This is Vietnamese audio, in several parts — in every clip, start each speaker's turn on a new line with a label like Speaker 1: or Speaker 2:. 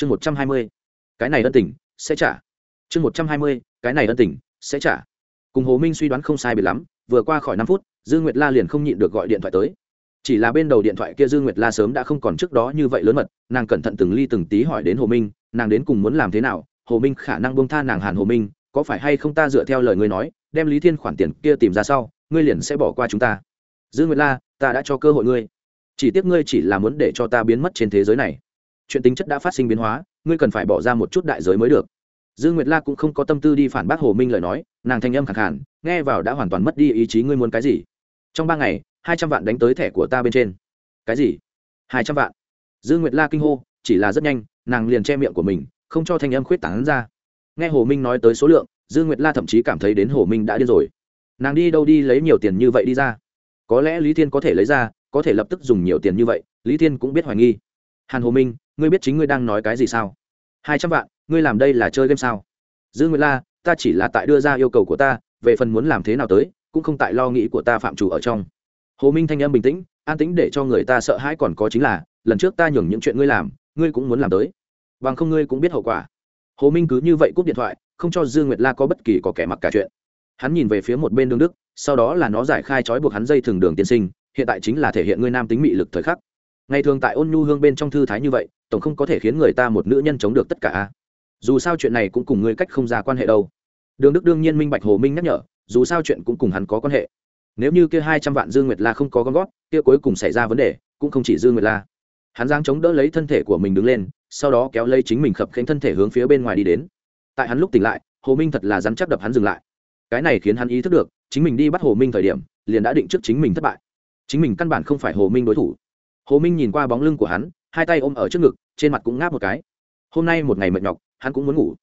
Speaker 1: chương một trăm hai mươi, cái này ân tình, sẽ trả. Chương một trăm hai mươi, cái này ân tình, sẽ trả. Cùng hồ minh suy đoán không sai bị lắm, vừa qua khỏi năm phút dương nguyệt la liền không nhịn được gọi điện thoại tới. Chỉ là bên đầu điện thoại kia dương nguyệt la sớm đã không còn trước đó như vậy lớn mật, nàng cẩn thận từng ly từng tí hỏi đến hồ minh, nàng đến cùng muốn làm thế nào, hồ minh khả năng bông tha nàng hàn hồ minh, có phải hay không ta dựa theo lời ngươi nói, đem lý thiên khoản tiền kia tìm ra sau, ngươi liền sẽ bỏ qua chúng ta. Dương nguyệt la, ta đã cho cơ hội ngươi. Chỉ tiếc ngươi chỉ là muốn để cho ta biến mất trên thế giới này chuyện tính chất đã phát sinh biến hóa, ngươi cần phải bỏ ra một chút đại giới mới được. Dương nguyệt la cũng không có tâm tư đi phản bác hồ minh lời nói, nàng thanh âm khẳng khản nghe vào đã hoàn toàn mất đi ý chí ngươi muốn cái gì. Trong ba ngày, hai trăm vạn đánh tới thẻ của ta bên trên. Cái gì? Hai trăm vạn. Dương nguyệt la kinh hô, chỉ là rất nhanh, nàng liền che miệng của mình, không cho thanh âm khuyết tảng ra. Nghe hồ minh nói tới số lượng dương nguyệt la thậm chí cảm thấy đến hồ minh đã điên rồi. Nàng đi đâu đi lấy nhiều tiền như vậy đi ra? Có lẽ lý thiên có thể lấy ra, có thể lập tức dùng nhiều tiền như vậy, lý thiên cũng biết hoài nghi hàn hồ minh, ngươi biết chính ngươi đang nói cái gì sao? Hai trăm vạn, ngươi làm đây là chơi game sao? Dương nguyệt la, ta chỉ là tại đưa ra yêu cầu của ta, về phần muốn làm thế nào tới, cũng không tại lo nghĩ của ta phạm chủ ở trong. Hồ minh thanh âm bình tĩnh, an tĩnh để cho người ta sợ hãi còn có chính là, lần trước ta nhường những chuyện ngươi làm, ngươi cũng muốn làm tới. Bằng không ngươi cũng biết hậu quả. Hồ minh cứ như vậy cúp điện thoại, không cho dương nguyệt la có bất kỳ có kẻ mặc cả chuyện. Hắn nhìn về phía một bên đường đức, sau đó là nó giải khai trói buộc hắn dây thường đường tiên sinh, hiện tại chính là thể hiện ngươi nam tính mị lực thời khắc ngày thường tại ôn nhu hương bên trong thư thái như vậy, tổng không có thể khiến người ta một nữ nhân chống được tất cả dù sao chuyện này cũng cùng ngươi cách không ra quan hệ đâu. Đường đức đương nhiên minh bạch hồ minh nhắc nhở, dù sao chuyện cũng cùng hắn có quan hệ. Nếu như kia hai trăm vạn dương nguyệt la không có gom gót kia cuối cùng xảy ra vấn đề, cũng không chỉ dương nguyệt la. Hắn giang chống đỡ lấy thân thể của mình đứng lên, sau đó kéo lấy chính mình khập khánh thân thể hướng phía bên ngoài đi đến. Tại hắn lúc tỉnh lại, hồ minh thật là dám chắc đập hắn dừng lại. Cái này khiến hắn ý thức được, chính mình đi bắt hồ minh thời điểm, liền đã định trước chính mình thất bại. Chính mình căn bản không phải hồ minh đối thủ hồ minh nhìn qua bóng lưng của hắn, hai tay ôm ở trước ngực, trên mặt cũng ngáp một cái. Hôm nay một ngày mệt nhọc, hắn cũng muốn ngủ.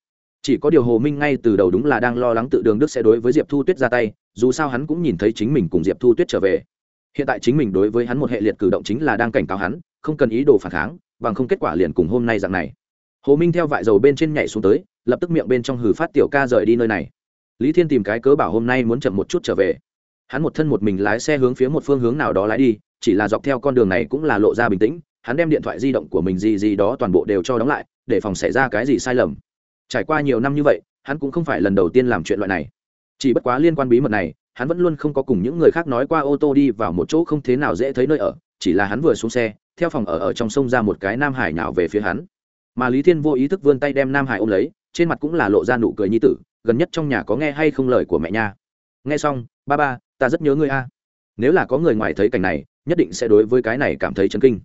Speaker 1: Chỉ có điều hồ minh ngay từ đầu đúng là đang lo lắng tự đường đức sẽ đối với diệp thu tuyết ra tay, dù sao hắn cũng nhìn thấy chính mình cùng diệp thu tuyết trở về. Hiện tại chính mình đối với hắn một hệ liệt cử động chính là đang cảnh cáo hắn, không cần ý đồ phản kháng, bằng không kết quả liền cùng hôm nay dạng này. Hồ minh theo vại dầu bên trên nhảy xuống tới, lập tức miệng bên trong hử phát tiểu ca rời đi nơi này. Lý thiên tìm cái cớ bảo hôm nay muốn chậm một chút trở về. Hắn một thân một mình lái xe hướng phía một phương hướng nào đó lái đi chỉ là dọc theo con đường này cũng là lộ ra bình tĩnh, hắn đem điện thoại di động của mình gì gì đó toàn bộ đều cho đóng lại, để phòng xảy ra cái gì sai lầm. Trải qua nhiều năm như vậy, hắn cũng không phải lần đầu tiên làm chuyện loại này. Chỉ bất quá liên quan bí mật này, hắn vẫn luôn không có cùng những người khác nói qua ô tô đi vào một chỗ không thế nào dễ thấy nơi ở, chỉ là hắn vừa xuống xe, theo phòng ở ở trong sông ra một cái nam hải nào về phía hắn. Mà lý thiên vô ý thức vươn tay đem nam hải ôm lấy, trên mặt cũng là lộ ra nụ cười nhi tử, gần nhất trong nhà có nghe hay không lời của mẹ nha. Nghe xong, ba ba, ta rất nhớ ngươi a. Nếu là có người ngoài thấy cảnh này nhất định sẽ đối với cái này cảm thấy chấn kinh.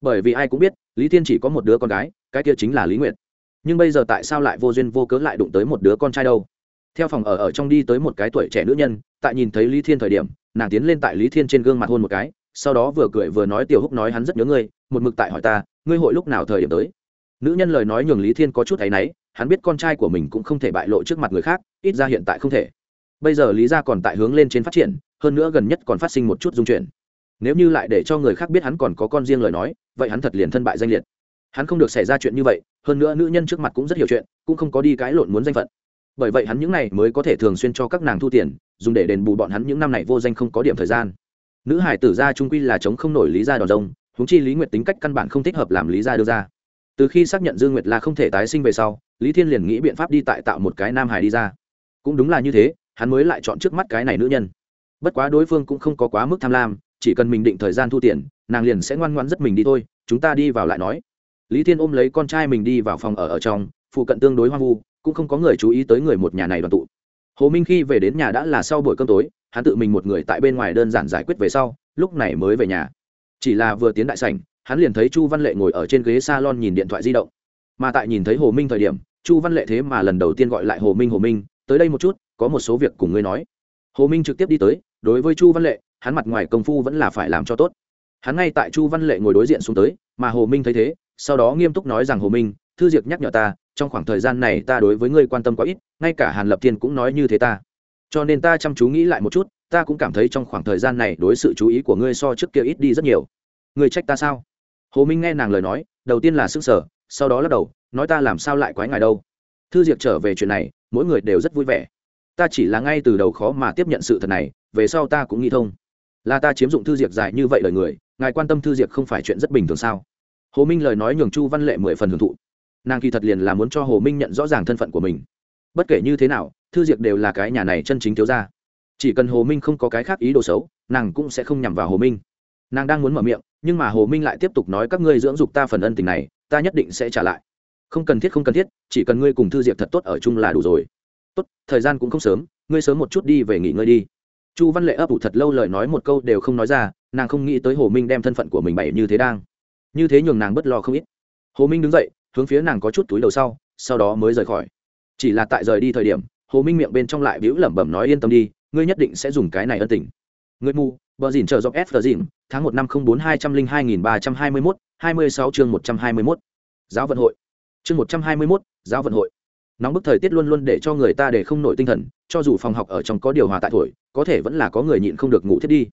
Speaker 1: Bởi vì ai cũng biết, lý thiên chỉ có một đứa con gái, cái kia chính là lý nguyệt. Nhưng bây giờ tại sao lại vô duyên vô cớ lại đụng tới một đứa con trai đâu? Theo phòng ở ở trong đi tới một cái tuổi trẻ nữ nhân, tại nhìn thấy lý thiên thời điểm, nàng tiến lên tại lý thiên trên gương mặt hôn một cái, sau đó vừa cười vừa nói, tiểu húc nói hắn rất nhớ ngươi, một mực tại hỏi ta, ngươi hội lúc nào thời điểm tới? Nữ nhân lời nói nhường lý thiên có chút thấy náy, hắn biết con trai của mình cũng không thể bại lộ trước mặt người khác, ít ra hiện tại không thể. Bây giờ lý ra còn tại hướng lên trên phát triển, hơn nữa gần nhất còn phát sinh một chút dung chuyển nếu như lại để cho người khác biết hắn còn có con riêng lời nói, vậy hắn thật liền thân bại danh liệt. Hắn không được xảy ra chuyện như vậy, hơn nữa nữ nhân trước mặt cũng rất hiểu chuyện, cũng không có đi cái lộn muốn danh phận. Bởi vậy hắn những này mới có thể thường xuyên cho các nàng thu tiền, dùng để đền bù bọn hắn những năm này vô danh không có điểm thời gian. Nữ hải tử gia trung quy là chống không nổi lý gia đòn rông húng chi lý nguyệt tính cách căn bản không thích hợp làm lý gia đưa ra. Từ khi xác nhận dương nguyệt là không thể tái sinh về sau, lý thiên liền nghĩ biện pháp đi tại tạo một cái nam hải đi ra. Cũng đúng là như thế, hắn mới lại chọn trước mắt cái này nữ nhân. Bất quá đối phương cũng không có quá mức tham lam chỉ cần mình định thời gian thu tiền, nàng liền sẽ ngoan ngoan rất mình đi thôi, chúng ta đi vào lại nói. Lý thiên ôm lấy con trai mình đi vào phòng ở ở trong, phụ cận tương đối hoang vu, cũng không có người chú ý tới người một nhà này đoàn tụ. Hồ minh khi về đến nhà đã là sau buổi cơm tối, hắn tự mình một người tại bên ngoài đơn giản giải quyết về sau, lúc này mới về nhà. Chỉ là vừa tiến đại sảnh, hắn liền thấy chu văn lệ ngồi ở trên ghế s a lon nhìn điện thoại di động. Mà tại nhìn thấy hồ minh thời điểm, chu văn lệ thế mà lần đầu tiên gọi lại hồ minh hồ minh, tới đây một chút, có một số việc cùng ngươi nói. Hồ minh trực tiếp đi tới, đối với chu văn lệ hắn mặt ngoài công phu vẫn là phải làm cho tốt. Hắn ngay tại chu văn lệ ngồi đối diện xuống tới, mà hồ minh thấy thế, sau đó nghiêm túc nói rằng, hồ minh, thư Diệc nhắc nhở ta, trong khoảng thời gian này ta đối với ngươi quan tâm quá ít, ngay cả hàn lập thiên cũng nói như thế ta. Cho nên ta chăm chú nghĩ lại một chút, ta cũng cảm thấy trong khoảng thời gian này đối sự chú ý của ngươi so trước kia ít đi rất nhiều. Ngươi trách ta sao? Hồ minh nghe nàng lời nói, đầu tiên là s ư n g sở sau đó lắc đầu, nói ta làm sao lại quái ngài đâu. Thư Diệc trở về chuyện này, mỗi người đều rất vui vẻ. Ta chỉ là ngay từ đầu khó mà tiếp nhận sự thật này, về sau ta cũng nghĩ thông là ta chiếm dụng thư diệp dài như vậy lời người, ngài quan tâm thư diệp không phải chuyện rất bình thường sao? Hồ minh lời nói nhường chu văn lệ mười phần hưởng thụ. Nàng kỳ thật liền là muốn cho hồ minh nhận rõ ràng thân phận của mình. Bất kể như thế nào, thư diệp đều là cái nhà này chân chính thiếu ra chỉ cần hồ minh không có cái khác ý đồ xấu, nàng cũng sẽ không nhằm vào hồ minh. Nàng đang muốn mở miệng, nhưng mà hồ minh lại tiếp tục nói các ngươi dưỡng dục ta phần ân tình này, ta nhất định sẽ trả lại. Không cần thiết, không cần thiết, chỉ cần ngươi cùng thư diệp thật tốt ở chung là đủ rồi. Tốt, thời gian cũng không sớm, ngươi sớm một chút đi về nghỉ ngơi đi chu văn lệ ấp ủ thật lâu lời nói một câu đều không nói ra, nàng không nghĩ tới hồ minh đem thân phận của mình bày như thế đang. Như thế nhường nàng bất lo không ít. Hồ minh đứng dậy, hướng phía nàng có chút túi đầu sau sau đó mới rời khỏi. Chỉ là tại rời đi thời điểm, hồ minh miệng bên trong lại bĩu lẩm bẩm nói yên tâm đi, ngươi nhất định sẽ dùng cái này ân tình. Ngươi mù bờ dìn trợ dọc s dìn, tháng một năm không bốn hai trăm linh hai nghìn ba trăm hai mươi mốt, hai mươi sáu chương một trăm hai mươi mốt. Giáo vận hội. Chương một trăm hai mươi mốt, giáo vận hội nóng bức thời tiết luôn luôn để cho người ta để không nổi tinh thần, cho dù phòng học ở trong có điều hòa tại thổi, có thể vẫn là có người nhịn không được ngủ thiết đi.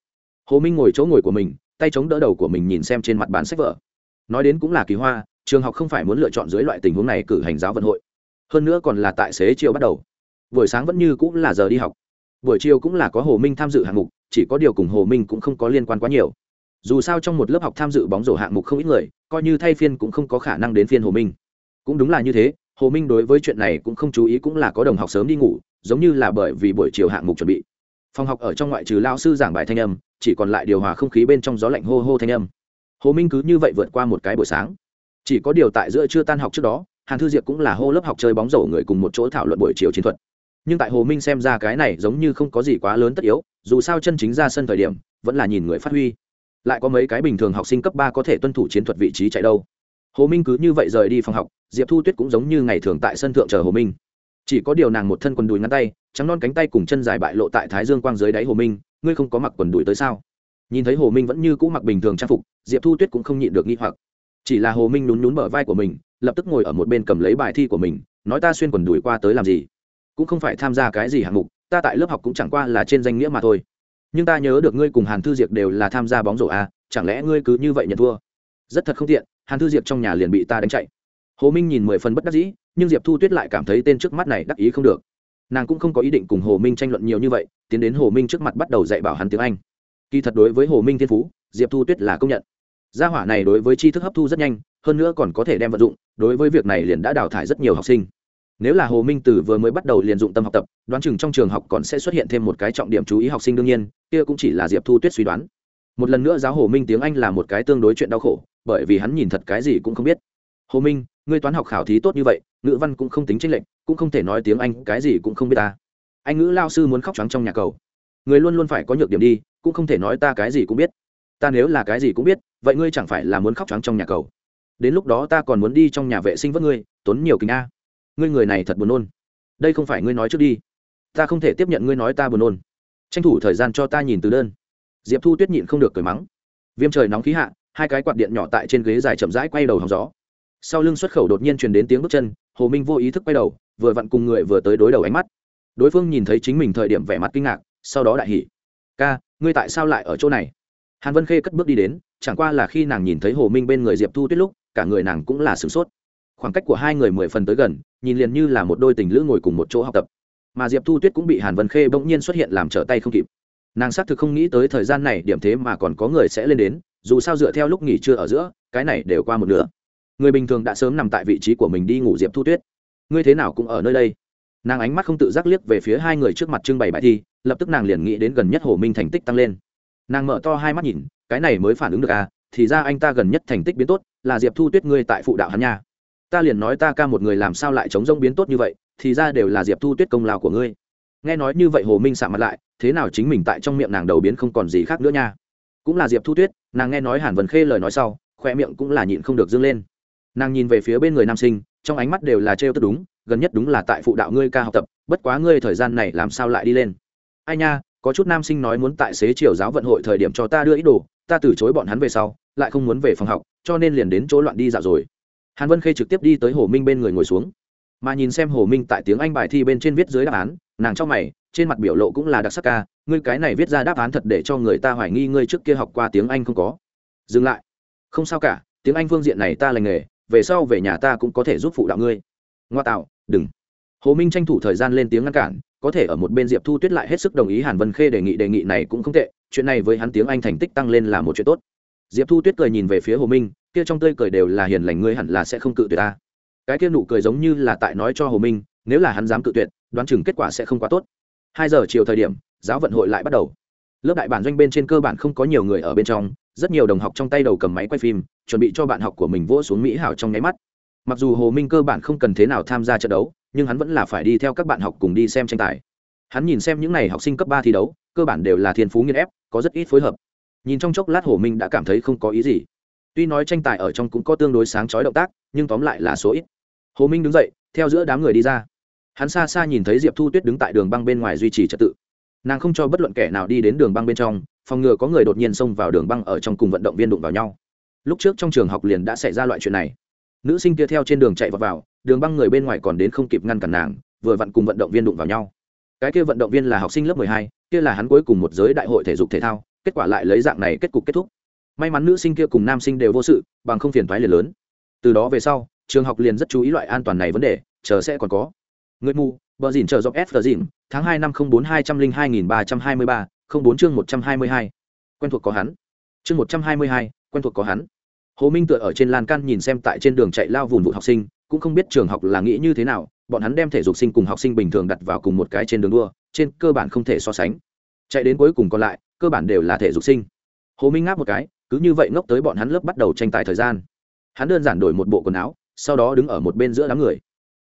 Speaker 1: Hồ minh ngồi chỗ ngồi của mình, tay chống đỡ đầu của mình nhìn xem trên mặt bàn sách vở. Nói đến cũng là kỳ hoa, trường học không phải muốn lựa chọn dưới loại tình huống này cử hành giáo vận hội. Hơn nữa còn là tại xế chiều bắt đầu. Buổi sáng vẫn như cũng là giờ đi học. Buổi chiều cũng là có hồ minh tham dự hạng mục, chỉ có điều cùng hồ minh cũng không có liên quan quá nhiều. Dù sao trong một lớp học tham dự bóng rổ hạng mục không ít người, coi như thay phiên cũng không có khả năng đến phiên hồ minh. Cũng đúng là như thế hồ minh đối với chuyện này cũng không chú ý cũng là có đồng học sớm đi ngủ, giống như là bởi vì buổi chiều hạng mục chuẩn bị. Phòng học ở trong ngoại trừ lao sư giảng bài thanh âm, chỉ còn lại điều hòa không khí bên trong gió lạnh hô hô thanh âm. Hồ minh cứ như vậy vượt qua một cái buổi sáng. Chỉ có điều tại giữa chưa tan học trước đó, hàn thư diệp cũng là hô lớp học chơi bóng rổ người cùng một chỗ thảo luận buổi chiều chiến thuật. Nhưng tại hồ minh xem ra cái này giống như không có gì quá lớn tất yếu, dù sao chân chính ra sân thời điểm, vẫn là nhìn người phát huy. Lại có mấy cái bình thường học sinh cấp ba có thể tuân thủ chiến thuật vị trí chạy đâu hồ minh cứ như vậy rời đi phòng học diệp thu tuyết cũng giống như ngày thường tại sân thượng chờ hồ minh. Chỉ có điều nàng một thân quần đùi ngắn tay trắng non cánh tay cùng chân dài bại lộ tại thái dương quang dưới đáy hồ minh ngươi không có mặc quần đùi tới sao? Nhìn thấy hồ minh vẫn như cũ mặc bình thường trang phục diệp thu tuyết cũng không nhịn được nghi hoặc. Chỉ là hồ minh nhún nhún bờ vai của mình lập tức ngồi ở một bên cầm lấy bài thi của mình nói ta xuyên quần đùi qua tới làm gì? Cũng không phải tham gia cái gì hạng mục ta tại lớp học cũng chẳng qua là trên danh nghĩa mà thôi. Nhưng ta nhớ được ngươi cùng hàn thư diệp đều là tham gia bóng rổ à, chẳng lẽ ngươi cứ như vậy nhận thua? Rất thật không tiện, hàn thư diệp trong nhà liền bị ta đánh chạy. Hồ minh nhìn mười phần bất đắc dĩ, nhưng diệp thu tuyết lại cảm thấy tên trước mắt này đắc ý không được. Nàng cũng không có ý định cùng hồ minh tranh luận nhiều như vậy, tiến đến hồ minh trước mặt bắt đầu dạy bảo hắn tiếng anh. Kỳ thật đối với hồ minh thiên phú, diệp thu tuyết là công nhận. Gia hỏa này đối với tri thức hấp thu rất nhanh, hơn nữa còn có thể đem vận dụng, đối với việc này liền đã đào thải rất nhiều học sinh. Nếu là hồ minh từ vừa mới bắt đầu liền dụng tâm học tập, đoán chừng trong trường học còn sẽ xuất hiện thêm một cái trọng điểm chú ý học sinh đương nhiên, kia cũng chỉ là diệp thu tuyết suy đoán. Một lần nữa giáo hồ minh tiếng anh là một cái tương đối chuyện đau khổ bởi vì hắn nhìn thật cái gì cũng không biết. Hồ minh, ngươi toán học khảo thí tốt như vậy, ngữ văn cũng không tính tranh lệch, cũng không thể nói tiếng anh, cái gì cũng không biết ta. Anh ngữ lao sư muốn khóc trắng trong nhà cầu. Người luôn luôn phải có nhược điểm đi, cũng không thể nói ta cái gì cũng biết. Ta nếu là cái gì cũng biết, vậy ngươi chẳng phải là muốn khóc trắng trong nhà cầu. Đến lúc đó ta còn muốn đi trong nhà vệ sinh vớt ngươi, tốn nhiều kính a. Ngươi người này thật buồn nôn. Đây không phải ngươi nói trước đi. Ta không thể tiếp nhận ngươi nói ta buồn nôn. Tranh thủ thời gian cho ta nhìn từ đơn. Diệp thu tuyết nhịn không được cười mắng. Viêm trời nóng khí hạ hai cái quạt điện nhỏ tại trên ghế dài chậm rãi quay đầu hòng gió. Sau lưng xuất khẩu đột nhiên truyền đến tiếng bước chân, hồ minh vô ý thức quay đầu, vừa vặn cùng người vừa tới đối đầu ánh mắt. Đối phương nhìn thấy chính mình thời điểm vẻ mặt kinh ngạc, sau đó đại hỉ. Ca, ngươi tại sao lại ở chỗ này? Hàn vân khê cất bước đi đến, chẳng qua là khi nàng nhìn thấy hồ minh bên người diệp thu tuyết lúc, cả người nàng cũng là sửng sốt. Khoảng cách của hai người mười phần tới gần, nhìn liền như là một đôi tình lữ ngồi cùng một chỗ học tập. Mà diệp thu tuyết cũng bị hàn vân khê bỗng nhiên xuất hiện làm trở tay không kịp. Nàng xác thực không nghĩ tới thời gian này điểm thế mà còn có người sẽ lên đến dù sao dựa theo lúc nghỉ trưa ở giữa, cái này đều qua một nửa. Người bình thường đã sớm nằm tại vị trí của mình đi ngủ diệp thu tuyết. Ngươi thế nào cũng ở nơi đây. Nàng ánh mắt không tự giác liếc về phía hai người trước mặt trưng bày bài thi, lập tức nàng liền nghĩ đến gần nhất hồ minh thành tích tăng lên. Nàng mở to hai mắt nhìn, cái này mới phản ứng được à thì ra anh ta gần nhất thành tích biến tốt, là diệp thu tuyết ngươi tại phụ đạo hắn nha. Ta liền nói ta ca một người làm sao lại chống rông biến tốt như vậy, thì ra đều là diệp thu tuyết công lao của ngươi. Nghe nói như vậy hồ minh sạ mặt lại, thế nào chính mình tại trong miệng nàng đầu biến không còn gì khác nữa nha. Cũng là diệp thu tuyết nàng nghe nói hàn vân khê lời nói sau, khoe miệng cũng là nhịn không được dâng lên. Nàng nhìn về phía bên người nam sinh, trong ánh mắt đều là trêu tức đúng, gần nhất đúng là tại phụ đạo ngươi ca học tập, bất quá ngươi thời gian này làm sao lại đi lên? Ai nha, có chút nam sinh nói muốn tại xế chiều giáo vận hội thời điểm cho ta đưa ít đồ, ta từ chối bọn hắn về sau, lại không muốn về phòng học, cho nên liền đến chỗ loạn đi dạo rồi. Hàn vân khê trực tiếp đi tới hồ minh bên người ngồi xuống. Mà nhìn xem hồ minh tại tiếng anh bài thi bên trên viết dưới đáp án, nàng trong mày trên mặt biểu lộ cũng là đặc sắc ca, ngươi cái này viết ra đáp án thật để cho người ta hoài nghi ngươi trước kia học qua tiếng anh không có. Dừng lại. Không sao cả, tiếng anh phương diện này ta lành nghề, về sau về nhà ta cũng có thể giúp phụ đạo ngươi. Ngoa tạo, đừng. Hồ minh tranh thủ thời gian lên tiếng ngăn cản, có thể ở một bên diệp thu tuyết lại hết sức đồng ý hàn vân khê đề nghị đề nghị này cũng không tệ, chuyện này với hắn tiếng anh thành tích tăng lên là một chuyện tốt. Diệp thu tuyết cười nhìn về phía hồ minh, kia trong tươi cười đều là hiền lành ngươi hẳn là sẽ không cự tuyệt ta. Cái kia nụ cười giống như là tại nói cho hồ minh, nếu là hắn dám cự tuyệt, đoán chừng kết quả sẽ không quá tốt hai giờ chiều thời điểm, giáo vận hội lại bắt đầu. Lớp đại bản doanh bên trên cơ bản không có nhiều người ở bên trong, rất nhiều đồng học trong tay đầu cầm máy quay phim, chuẩn bị cho bạn học của mình vỗ xuống mỹ hảo trong nháy mắt. Mặc dù hồ minh cơ bản không cần thế nào tham gia trận đấu, nhưng hắn vẫn là phải đi theo các bạn học cùng đi xem tranh tài. Hắn nhìn xem những n à y học sinh cấp ba thi đấu, cơ bản đều là thiên phú nghiên ép, có rất ít phối hợp. Nhìn trong chốc lát hồ minh đã cảm thấy không có ý gì. Tuy nói tranh tài ở trong cũng có tương đối sáng chói động tác, nhưng tóm lại là số ít. Hồ minh đứng dậy, theo giữa đám người đi ra hắn xa xa nhìn thấy diệp thu tuyết đứng tại đường băng bên ngoài duy trì trật tự nàng không cho bất luận kẻ nào đi đến đường băng bên trong phòng ngừa có người đột nhiên xông vào đường băng ở trong cùng vận động viên đụng vào nhau lúc trước trong trường học liền đã xảy ra loại chuyện này nữ sinh kia theo trên đường chạy vào, vào đường băng người bên ngoài còn đến không kịp ngăn cản nàng vừa vặn cùng vận động viên đụng vào nhau cái kia vận động viên là học sinh lớp mười hai kia là hắn cuối cùng một giới đại hội thể dục thể thao kết quả lại lấy dạng này kết cục kết thúc. May mắn nữ sinh kia cùng nam sinh đều vô sự bằng không phiền thoái liền lớn. Từ đó về sau trường học liền rất chú ý loại an toàn này vấn đề chờ sẽ còn có người mù bờ dìn chờ dọc f tờ dìn, tháng hai năm không bốn hai trăm linh hai nghìn ba trăm hai mươi ba, không bốn chương một trăm hai mươi hai. Quen thuộc có hắn. Chương một trăm hai mươi hai, quen thuộc có hắn. Hồ minh tựa ở trên lan can nhìn xem tại trên đường chạy lao vùn vụt học sinh, cũng không biết trường học là nghĩ như thế nào, bọn hắn đem thể dục sinh cùng học sinh bình thường đặt vào cùng một cái trên đường đua, trên cơ bản không thể so sánh. Chạy đến cuối cùng còn lại, cơ bản đều là thể dục sinh. Hồ minh ngáp một cái, cứ như vậy ngốc tới bọn hắn lớp bắt đầu tranh tài thời gian. Hắn đơn giản đổi một bộ quần áo, sau đó đứng ở một bên giữa đám người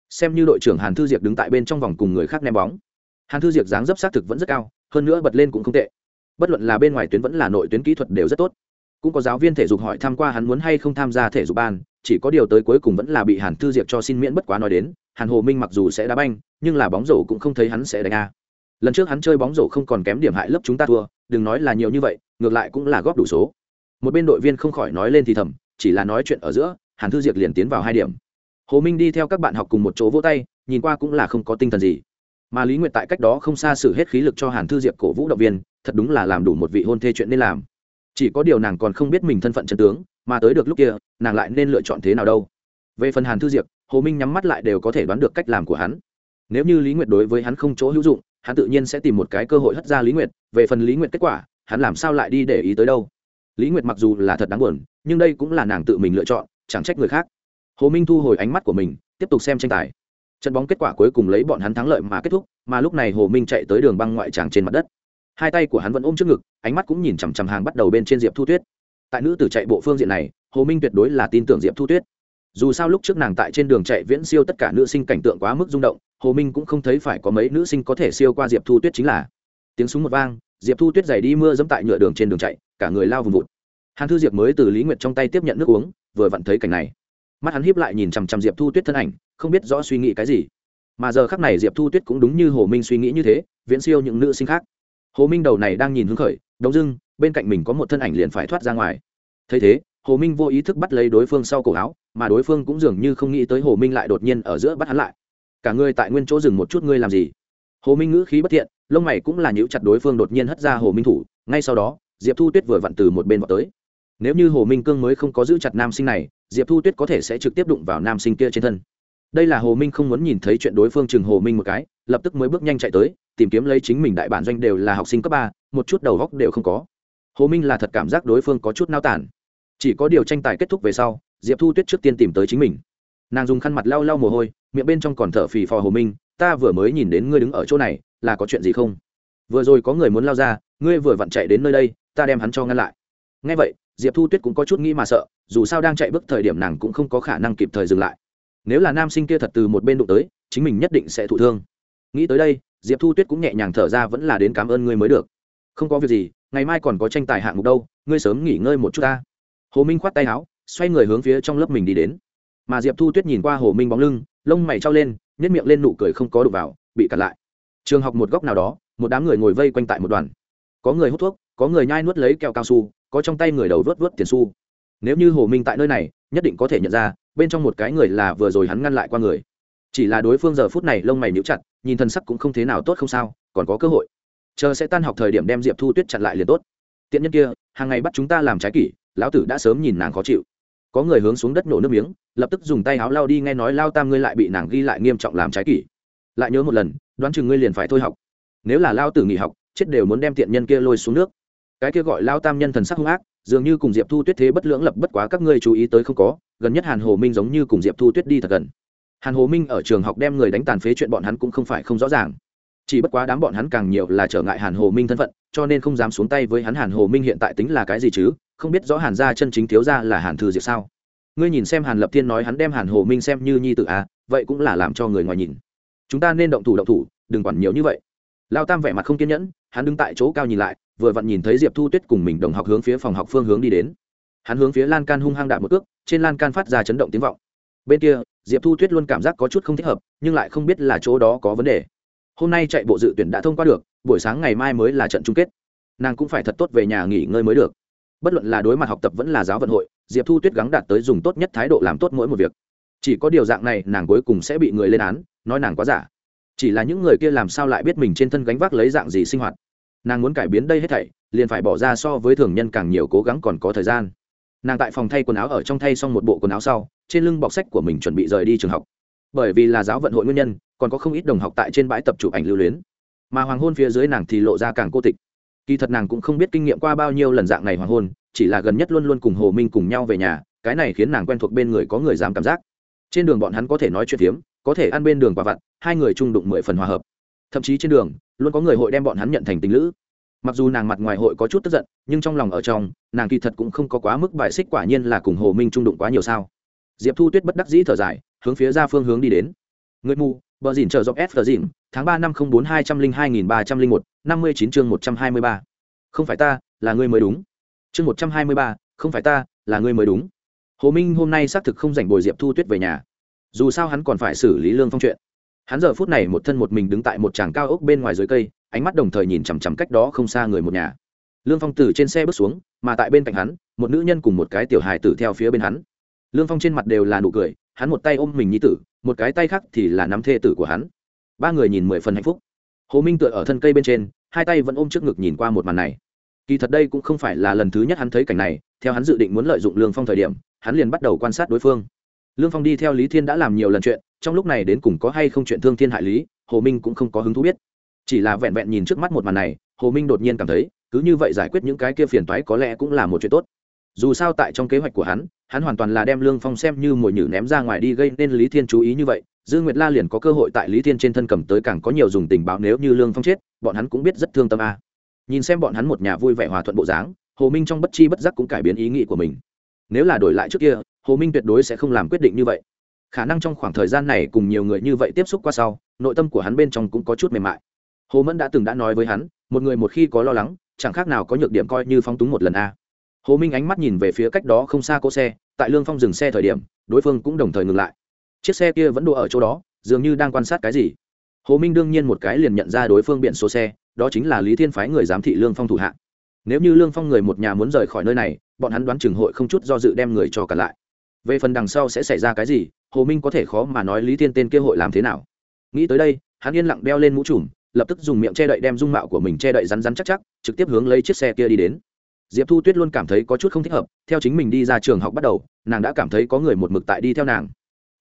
Speaker 1: xem như đội trưởng hàn thư diệp đứng tại bên trong vòng cùng người khác ném bóng. Hàn thư diệp dáng dấp xác thực vẫn rất cao, hơn nữa bật lên cũng không tệ. Bất luận là bên ngoài tuyến vẫn là nội tuyến kỹ thuật đều rất tốt. Cũng có giáo viên thể dục hỏi tham q u a hắn muốn hay không tham gia thể dục ban, chỉ có điều tới cuối cùng vẫn là bị hàn thư diệp cho xin miễn bất quá nói đến, hàn hồ minh mặc dù sẽ đá banh, nhưng là bóng rổ cũng không thấy hắn sẽ đánh a. Lần trước hắn chơi bóng rổ không còn kém điểm hại lớp chúng ta thua, đừng nói là nhiều như vậy, ngược lại cũng là góp đủ số. Một bên đội viên không khỏi nói lên thì thầm, chỉ là nói chuyện ở giữa, hàn thư diệp liền tiến vào hai điểm hồ minh đi theo các bạn học cùng một chỗ vỗ tay, nhìn qua cũng là không có tinh thần gì. Mà lý nguyệt tại cách đó không xa xử hết khí lực cho hàn thư diệp cổ vũ động viên, thật đúng là làm đủ một vị hôn thê chuyện nên làm. Chỉ có điều nàng còn không biết mình thân phận chân tướng, mà tới được lúc kia, nàng lại nên lựa chọn thế nào đâu. Về phần hàn thư diệp, hồ minh nhắm mắt lại đều có thể đoán được cách làm của hắn. Nếu như lý nguyệt đối với hắn không chỗ hữu dụng, hắn tự nhiên sẽ tìm một cái cơ hội hất ra lý nguyệt, về phần lý nguyệt kết quả, hắn làm sao lại đi để ý tới đâu? Lý nguyệt mặc dù là thật đáng buồn, nhưng đây cũng là nàng tự mình lựa chọn, chẳng trách người khác hồ minh thu hồi ánh mắt của mình, tiếp tục xem tranh tài. Trận bóng kết quả cuối cùng lấy bọn hắn thắng lợi mà kết thúc, mà lúc này hồ minh chạy tới đường băng ngoại tràng trên mặt đất. Hai tay của hắn vẫn ôm trước ngực, ánh mắt cũng nhìn chằm chằm hàng bắt đầu bên trên diệp thu tuyết. Tại nữ tử chạy bộ phương diện này, hồ minh tuyệt đối là tin tưởng diệp thu tuyết. Dù sao lúc trước nàng tại trên đường chạy viễn siêu tất cả nữ sinh cảnh tượng quá mức rung động, hồ minh cũng không thấy phải có mấy nữ sinh có thể siêu qua diệp thu tuyết chính là. Tiếng súng một vang, diệp thu tuyết giày đi mưa dẫm tại nhựa đường trên đường chạy, cả người lao vùng vụt. Hàn thư diệp mới từ lý nguyệt trong tay tiếp nhận nước uống, vừa vặn thấy cảnh này mắt hắn hiếp lại nhìn chằm chằm diệp thu tuyết thân ảnh, không biết rõ suy nghĩ cái gì. Mà giờ khắc này diệp thu tuyết cũng đúng như hồ minh suy nghĩ như thế, viễn siêu những nữ sinh khác. Hồ minh đầu này đang nhìn hứng khởi đông dưng, bên cạnh mình có một thân ảnh liền phải thoát ra ngoài. Thấy thế, hồ minh vô ý thức bắt lấy đối phương sau cổ áo, mà đối phương cũng dường như không nghĩ tới hồ minh lại đột nhiên ở giữa bắt hắn lại. Cả ngươi tại nguyên chỗ dừng một chút, ngươi làm gì? Hồ minh ngữ khí bất thiện, lông mày cũng là nhíu chặt đối phương đột nhiên hất ra hồ minh thủ, ngay sau đó, diệp thu tuyết vừa vặn từ một bên vào tới. Nếu như hồ minh cương mới không có giữ chặt nam sinh này diệp thu tuyết có thể sẽ trực tiếp đụng vào nam sinh kia trên thân. Đây là hồ minh không muốn nhìn thấy chuyện đối phương chừng hồ minh một cái, lập tức mới bước nhanh chạy tới, tìm kiếm lấy chính mình đại bản doanh đều là học sinh cấp ba, một chút đầu góc đều không có. Hồ minh là thật cảm giác đối phương có chút nao tản. Chỉ có điều tranh tài kết thúc về sau, diệp thu tuyết trước tiên tìm tới chính mình. Nàng dùng khăn mặt lau lau mồ hôi, miệng bên trong còn thở phì phò hồ minh, ta vừa mới nhìn đến ngươi đứng ở chỗ này, là có chuyện gì không? Vừa rồi có người muốn lao ra, ngươi vừa vặn chạy đến nơi đây, ta đem hắn cho ngăn lại. Ngay vậy diệp thu tuyết cũng có chút nghĩ mà sợ, dù sao đang chạy bước thời điểm nàng cũng không có khả năng kịp thời dừng lại. Nếu là nam sinh kia thật từ một bên đụng tới, chính mình nhất định sẽ thụ thương. Nghĩ tới đây, diệp thu tuyết cũng nhẹ nhàng thở ra vẫn là đến cảm ơn ngươi mới được. Không có việc gì, ngày mai còn có tranh tài hạng mục đâu, ngươi sớm nghỉ ngơi một chút ta. Hồ minh khoát tay áo, xoay người hướng phía trong lớp mình đi đến. Mà diệp thu tuyết nhìn qua hồ minh bóng lưng, lông mày trao lên nhét miệng lên nụ cười không có đụng vào, bị cặn lại. Trường học một góc nào đó, một đám người ngồi vây quanh tại một đoàn. Có người hút thuốc, có người nhai nuốt lấy kẹo cao su có trong tay người đầu vớt vớt tiền xu. Nếu như hồ minh tại nơi này, nhất định có thể nhận ra, bên trong một cái người là vừa rồi hắn ngăn lại qua người. Chỉ là đối phương giờ phút này lông mày níu chặt, nhìn thân sắc cũng không thế nào tốt không sao, còn có cơ hội. Chờ sẽ tan học thời điểm đem diệp thu tuyết chặn lại liền tốt. Tiện nhân kia, hàng ngày bắt chúng ta làm trái kỷ, lão tử đã sớm nhìn nàng khó chịu. Có người hướng xuống đất nổ nước miếng, lập tức dùng tay áo lao đi nghe nói lao tam ngươi lại bị nàng ghi lại nghiêm trọng làm trái kỷ. Lại nhớ một lần, đoán chừng ngươi liền phải thôi học. Nếu là lao tử nghỉ học, chết đều muốn đem tiện nhân kia lôi xuống nước cái kia gọi lao tam nhân thần sắc hung ác, dường như cùng diệp thu tuyết thế bất lưỡng lập bất quá các ngươi chú ý tới không có, gần nhất hàn hồ minh giống như cùng diệp thu tuyết đi thật gần. Hàn hồ minh ở trường học đem người đánh tàn phế chuyện bọn hắn cũng không phải không rõ ràng. Chỉ bất quá đám bọn hắn càng nhiều là trở ngại hàn hồ minh thân phận, cho nên không dám xuống tay với hắn. Hàn hồ minh hiện tại tính là cái gì chứ? Không biết rõ hàn gia chân chính thiếu ra là hàn thư diệp sao? Ngươi nhìn xem hàn lập thiên nói hắn đem hàn hồ minh xem như nhi tự à vậy cũng là làm cho người ngoài nhìn. Chúng ta nên động thủ động thủ, đừng quản nhiều như vậy lao tam vẻ mặt không kiên nhẫn, hắn đứng tại chỗ cao nhìn lại, vừa vặn nhìn thấy diệp thu tuyết cùng mình đồng học hướng phía phòng học phương hướng đi đến. Hắn hướng phía lan can hung hăng đạp một cước, trên lan can phát ra chấn động tiếng vọng. Bên kia, diệp thu tuyết luôn cảm giác có chút không thích hợp, nhưng lại không biết là chỗ đó có vấn đề. Hôm nay chạy bộ dự tuyển đã thông qua được, buổi sáng ngày mai mới là trận chung kết. Nàng cũng phải thật tốt về nhà nghỉ ngơi mới được. Bất luận là đối mặt học tập vẫn là giáo vận hội, diệp thu tuyết gắng đạt tới dùng tốt nhất thái độ làm tốt mỗi một việc. Chỉ có điều dạng này nàng cuối cùng sẽ bị người lên án, nói nàng quá giả chỉ là những người kia làm sao lại biết mình trên thân gánh vác lấy dạng gì sinh hoạt? Nàng muốn cải biến đây hết thảy, liền phải bỏ ra so với thường nhân càng nhiều cố gắng còn có thời gian. Nàng tại phòng thay quần áo ở trong thay xong một bộ quần áo sau, trên lưng bọc sách của mình chuẩn bị rời đi trường học. Bởi vì là giáo vận hội nguyên nhân, còn có không ít đồng học tại trên bãi tập chụp ảnh lưu luyến. Mà hoàng hôn phía dưới nàng thì lộ ra càng cô tịch. Kỳ thật nàng cũng không biết kinh nghiệm qua bao nhiêu lần dạng này hoàng hôn, chỉ là gần nhất luôn luôn cùng hồ minh cùng nhau về nhà, cái này khiến nàng quen thuộc bên người có người dám cảm giác. Trên đường bọn hắn có thể nói chuyện phiếm có thể ăn bên đường quả vặt, hai người chung đụng mười phần hòa hợp. Thậm chí trên đường, luôn có người hội đem bọn hắn nhận thành tình lữ. Mặc dù nàng mặt ngoài hội có chút tức giận, nhưng trong lòng ở trong, nàng kỳ thật cũng không có quá mức bài xích quả nhiên là cùng hồ minh trung đụng quá nhiều sao. Diệp thu tuyết bất đắc dĩ thở dài, hướng phía ra phương hướng đi đến. Người mù, bờ dìn chờ dọc s tờ dìn tháng ba năm không bốn hai trăm linh hai nghìn ba trăm linh một, năm mươi chín chương một trăm hai mươi ba. Không phải ta, là ngươi mới đúng. Chương một trăm hai mươi ba, không phải ta, là ngươi mới đúng. Hồ minh hôm nay xác thực không dành bồi diệp thu tuyết về nhà dù sao hắn còn phải xử lý lương phong chuyện. Hắn giờ phút này một thân một mình đứng tại một tràng cao ốc bên ngoài dưới cây, ánh mắt đồng thời nhìn chằm chằm cách đó không xa người một nhà. Lương phong từ trên xe bước xuống, mà tại bên cạnh hắn, một nữ nhân cùng một cái tiểu hài tử theo phía bên hắn. Lương phong trên mặt đều là nụ cười, hắn một tay ôm mình nhi tử, một cái tay khác thì là nắm thê tử của hắn. Ba người nhìn mười phần hạnh phúc. Hồ minh tựa ở thân cây bên trên, hai tay vẫn ôm trước ngực nhìn qua một màn này. Kỳ thật đây cũng không phải là lần thứ nhất hắn thấy cảnh này, theo hắn dự định muốn lợi dụng lương phong thời điểm, hắn liền bắt đầu quan sát đối phương lương phong đi theo lý thiên đã làm nhiều lần chuyện, trong lúc này đến cùng có hay không chuyện thương thiên hại lý, hồ minh cũng không có hứng thú biết. Chỉ là vẹn vẹn nhìn trước mắt một màn này, hồ minh đột nhiên cảm thấy, cứ như vậy giải quyết những cái kia phiền toái có lẽ cũng là một chuyện tốt. Dù sao tại trong kế hoạch của hắn hắn hoàn toàn là đem lương phong xem như mồi nhử ném ra ngoài đi gây nên lý thiên chú ý như vậy dương nguyệt la liền có cơ hội tại lý thiên trên thân cầm tới càng có nhiều dùng tình báo nếu như lương phong chết, bọn hắn cũng biết rất thương tâm a. Nhìn xem bọn hắn một nhà vui vẻ hòa thuận bộ dáng, hồ minh trong bất chi bất giác cũng cải biến ý nghĩ của mình. Nếu là đổi lại trước kia hồ minh tuyệt đối sẽ không làm quyết định như vậy. Khả năng trong khoảng thời gian này cùng nhiều người như vậy tiếp xúc qua sau, nội tâm của hắn bên trong cũng có chút mềm mại. Hồ mẫn đã từng đã nói với hắn, một người một khi có lo lắng, chẳng khác nào có nhược điểm coi như phong túng một lần a. Hồ minh ánh mắt nhìn về phía cách đó không xa cỗ xe, tại lương phong dừng xe thời điểm, đối phương cũng đồng thời ngừng lại. Chiếc xe kia vẫn đỗ ở chỗ đó, dường như đang quan sát cái gì. Hồ minh đương nhiên một cái liền nhận ra đối phương biển số xe, đó chính là lý thiên phái người giám thị lương phong thủ hạ. Nếu như lương phong người một nhà muốn rời khỏi nơi này, bọn hắn đoán chừng hội không chút do dự đem người cho cả lại về phần đằng sau sẽ xảy ra cái gì, hồ minh có thể khó mà nói lý thiên tên kia hội làm thế nào. Nghĩ tới đây, hắn yên lặng đeo lên mũ trùm, lập tức dùng miệng che đậy đem dung mạo của mình che đậy rắn rắn chắc chắc, trực tiếp hướng lấy chiếc xe kia đi đến. Diệp thu tuyết luôn cảm thấy có chút không thích hợp, theo chính mình đi ra trường học bắt đầu, nàng đã cảm thấy có người một mực tại đi theo nàng.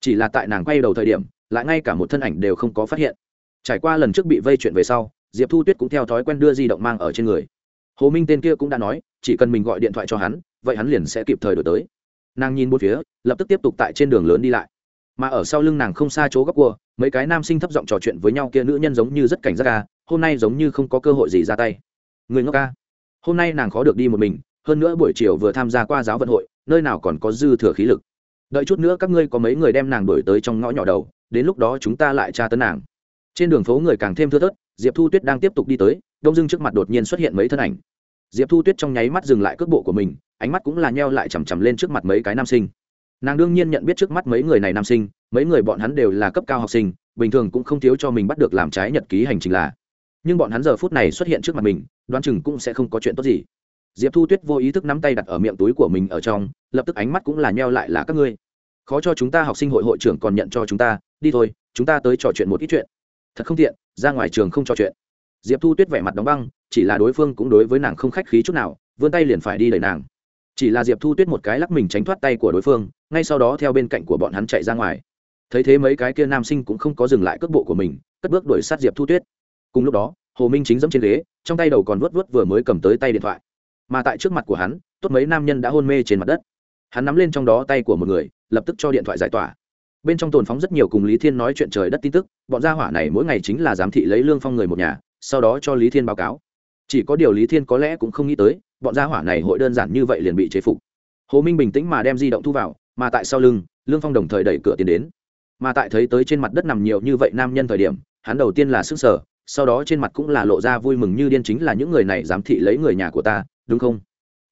Speaker 1: Chỉ là tại nàng quay đầu thời điểm, lại ngay cả một thân ảnh đều không có phát hiện. Trải qua lần trước bị vây chuyện về sau, diệp thu tuyết cũng theo thói quen đưa di động mang ở trên người. Hồ minh tên kia cũng đã nói, chỉ cần mình gọi điện thoại cho hắn, vậy hắn liền sẽ kịp thời đổi tới nàng nhìn bốn phía, lập tức tiếp tục tại trên đường lớn đi lại. Mà ở sau lưng nàng không xa chỗ góc cua, mấy cái nam sinh thấp giọng trò chuyện với nhau kia nữ nhân giống như rất cảnh giác ca hôm nay giống như không có cơ hội gì ra tay. Người ngốc ca hôm nay nàng khó được đi một mình, hơn nữa buổi chiều vừa tham gia qua giáo vận hội, nơi nào còn có dư thừa khí lực. Đợi chút nữa các ngươi có mấy người đem nàng đổi tới trong ngõ nhỏ đầu, đến lúc đó chúng ta lại tra tấn nàng. Trên đường phố người càng thêm thưa thớt, diệp thu tuyết đang tiếp tục đi tới, đông dưng trước mặt đột nhiên xuất hiện mấy thân ảnh diệp thu tuyết trong nháy mắt dừng lại cước bộ của mình, ánh mắt cũng là nheo lại chằm chằm lên trước mặt mấy cái nam sinh. Nàng đương nhiên nhận biết trước mắt mấy người này nam sinh, mấy người bọn hắn đều là cấp cao học sinh, bình thường cũng không thiếu cho mình bắt được làm trái nhật ký hành trình là. Nhưng bọn hắn giờ phút này xuất hiện trước mặt mình, đoán chừng cũng sẽ không có chuyện tốt gì. Diệp thu tuyết vô ý thức nắm tay đặt ở miệng túi của mình ở trong, lập tức ánh mắt cũng là nheo lại là các ngươi. Khó cho chúng ta học sinh hội hội trưởng còn nhận cho chúng ta, đi thôi, chúng ta tới trò chuyện một ít chuyện. Thật không tiện, ra ngoài trường không trò chuyện diệp thu tuyết vẻ mặt đóng băng chỉ là đối phương cũng đối với nàng không khách khí chút nào vươn tay liền phải đi đẩy nàng chỉ là diệp thu tuyết một cái lắc mình tránh thoát tay của đối phương ngay sau đó theo bên cạnh của bọn hắn chạy ra ngoài thấy thế mấy cái kia nam sinh cũng không có dừng lại cước bộ của mình cất bước đuổi sát diệp thu tuyết cùng lúc đó hồ minh chính dẫm trên ghế trong tay đầu còn vớt vớt vừa mới cầm tới tay điện thoại mà tại trước mặt của hắn tốt mấy nam nhân đã hôn mê trên mặt đất hắn nắm lên trong đó tay của một người lập tức cho điện thoại giải tỏa bên trong tồn phóng rất nhiều cùng lý thiên nói chuyện trời đất tin tức bọn gia hỏa này mỗi ngày chính là giám thị lấy lương phong người một nhà sau đó cho lý thiên báo cáo. Chỉ có điều lý thiên có lẽ cũng không nghĩ tới, bọn gia hỏa này hội đơn giản như vậy liền bị chế phục. Hồ minh bình tĩnh mà đem di động thu vào, mà tại sau lưng, lương phong đồng thời đẩy cửa tiến đến. Mà tại thấy tới trên mặt đất nằm nhiều như vậy nam nhân thời điểm, hắn đầu tiên là sức sở sau đó trên mặt cũng là lộ ra vui mừng như điên chính là những người này giám thị lấy người nhà của ta, đúng không?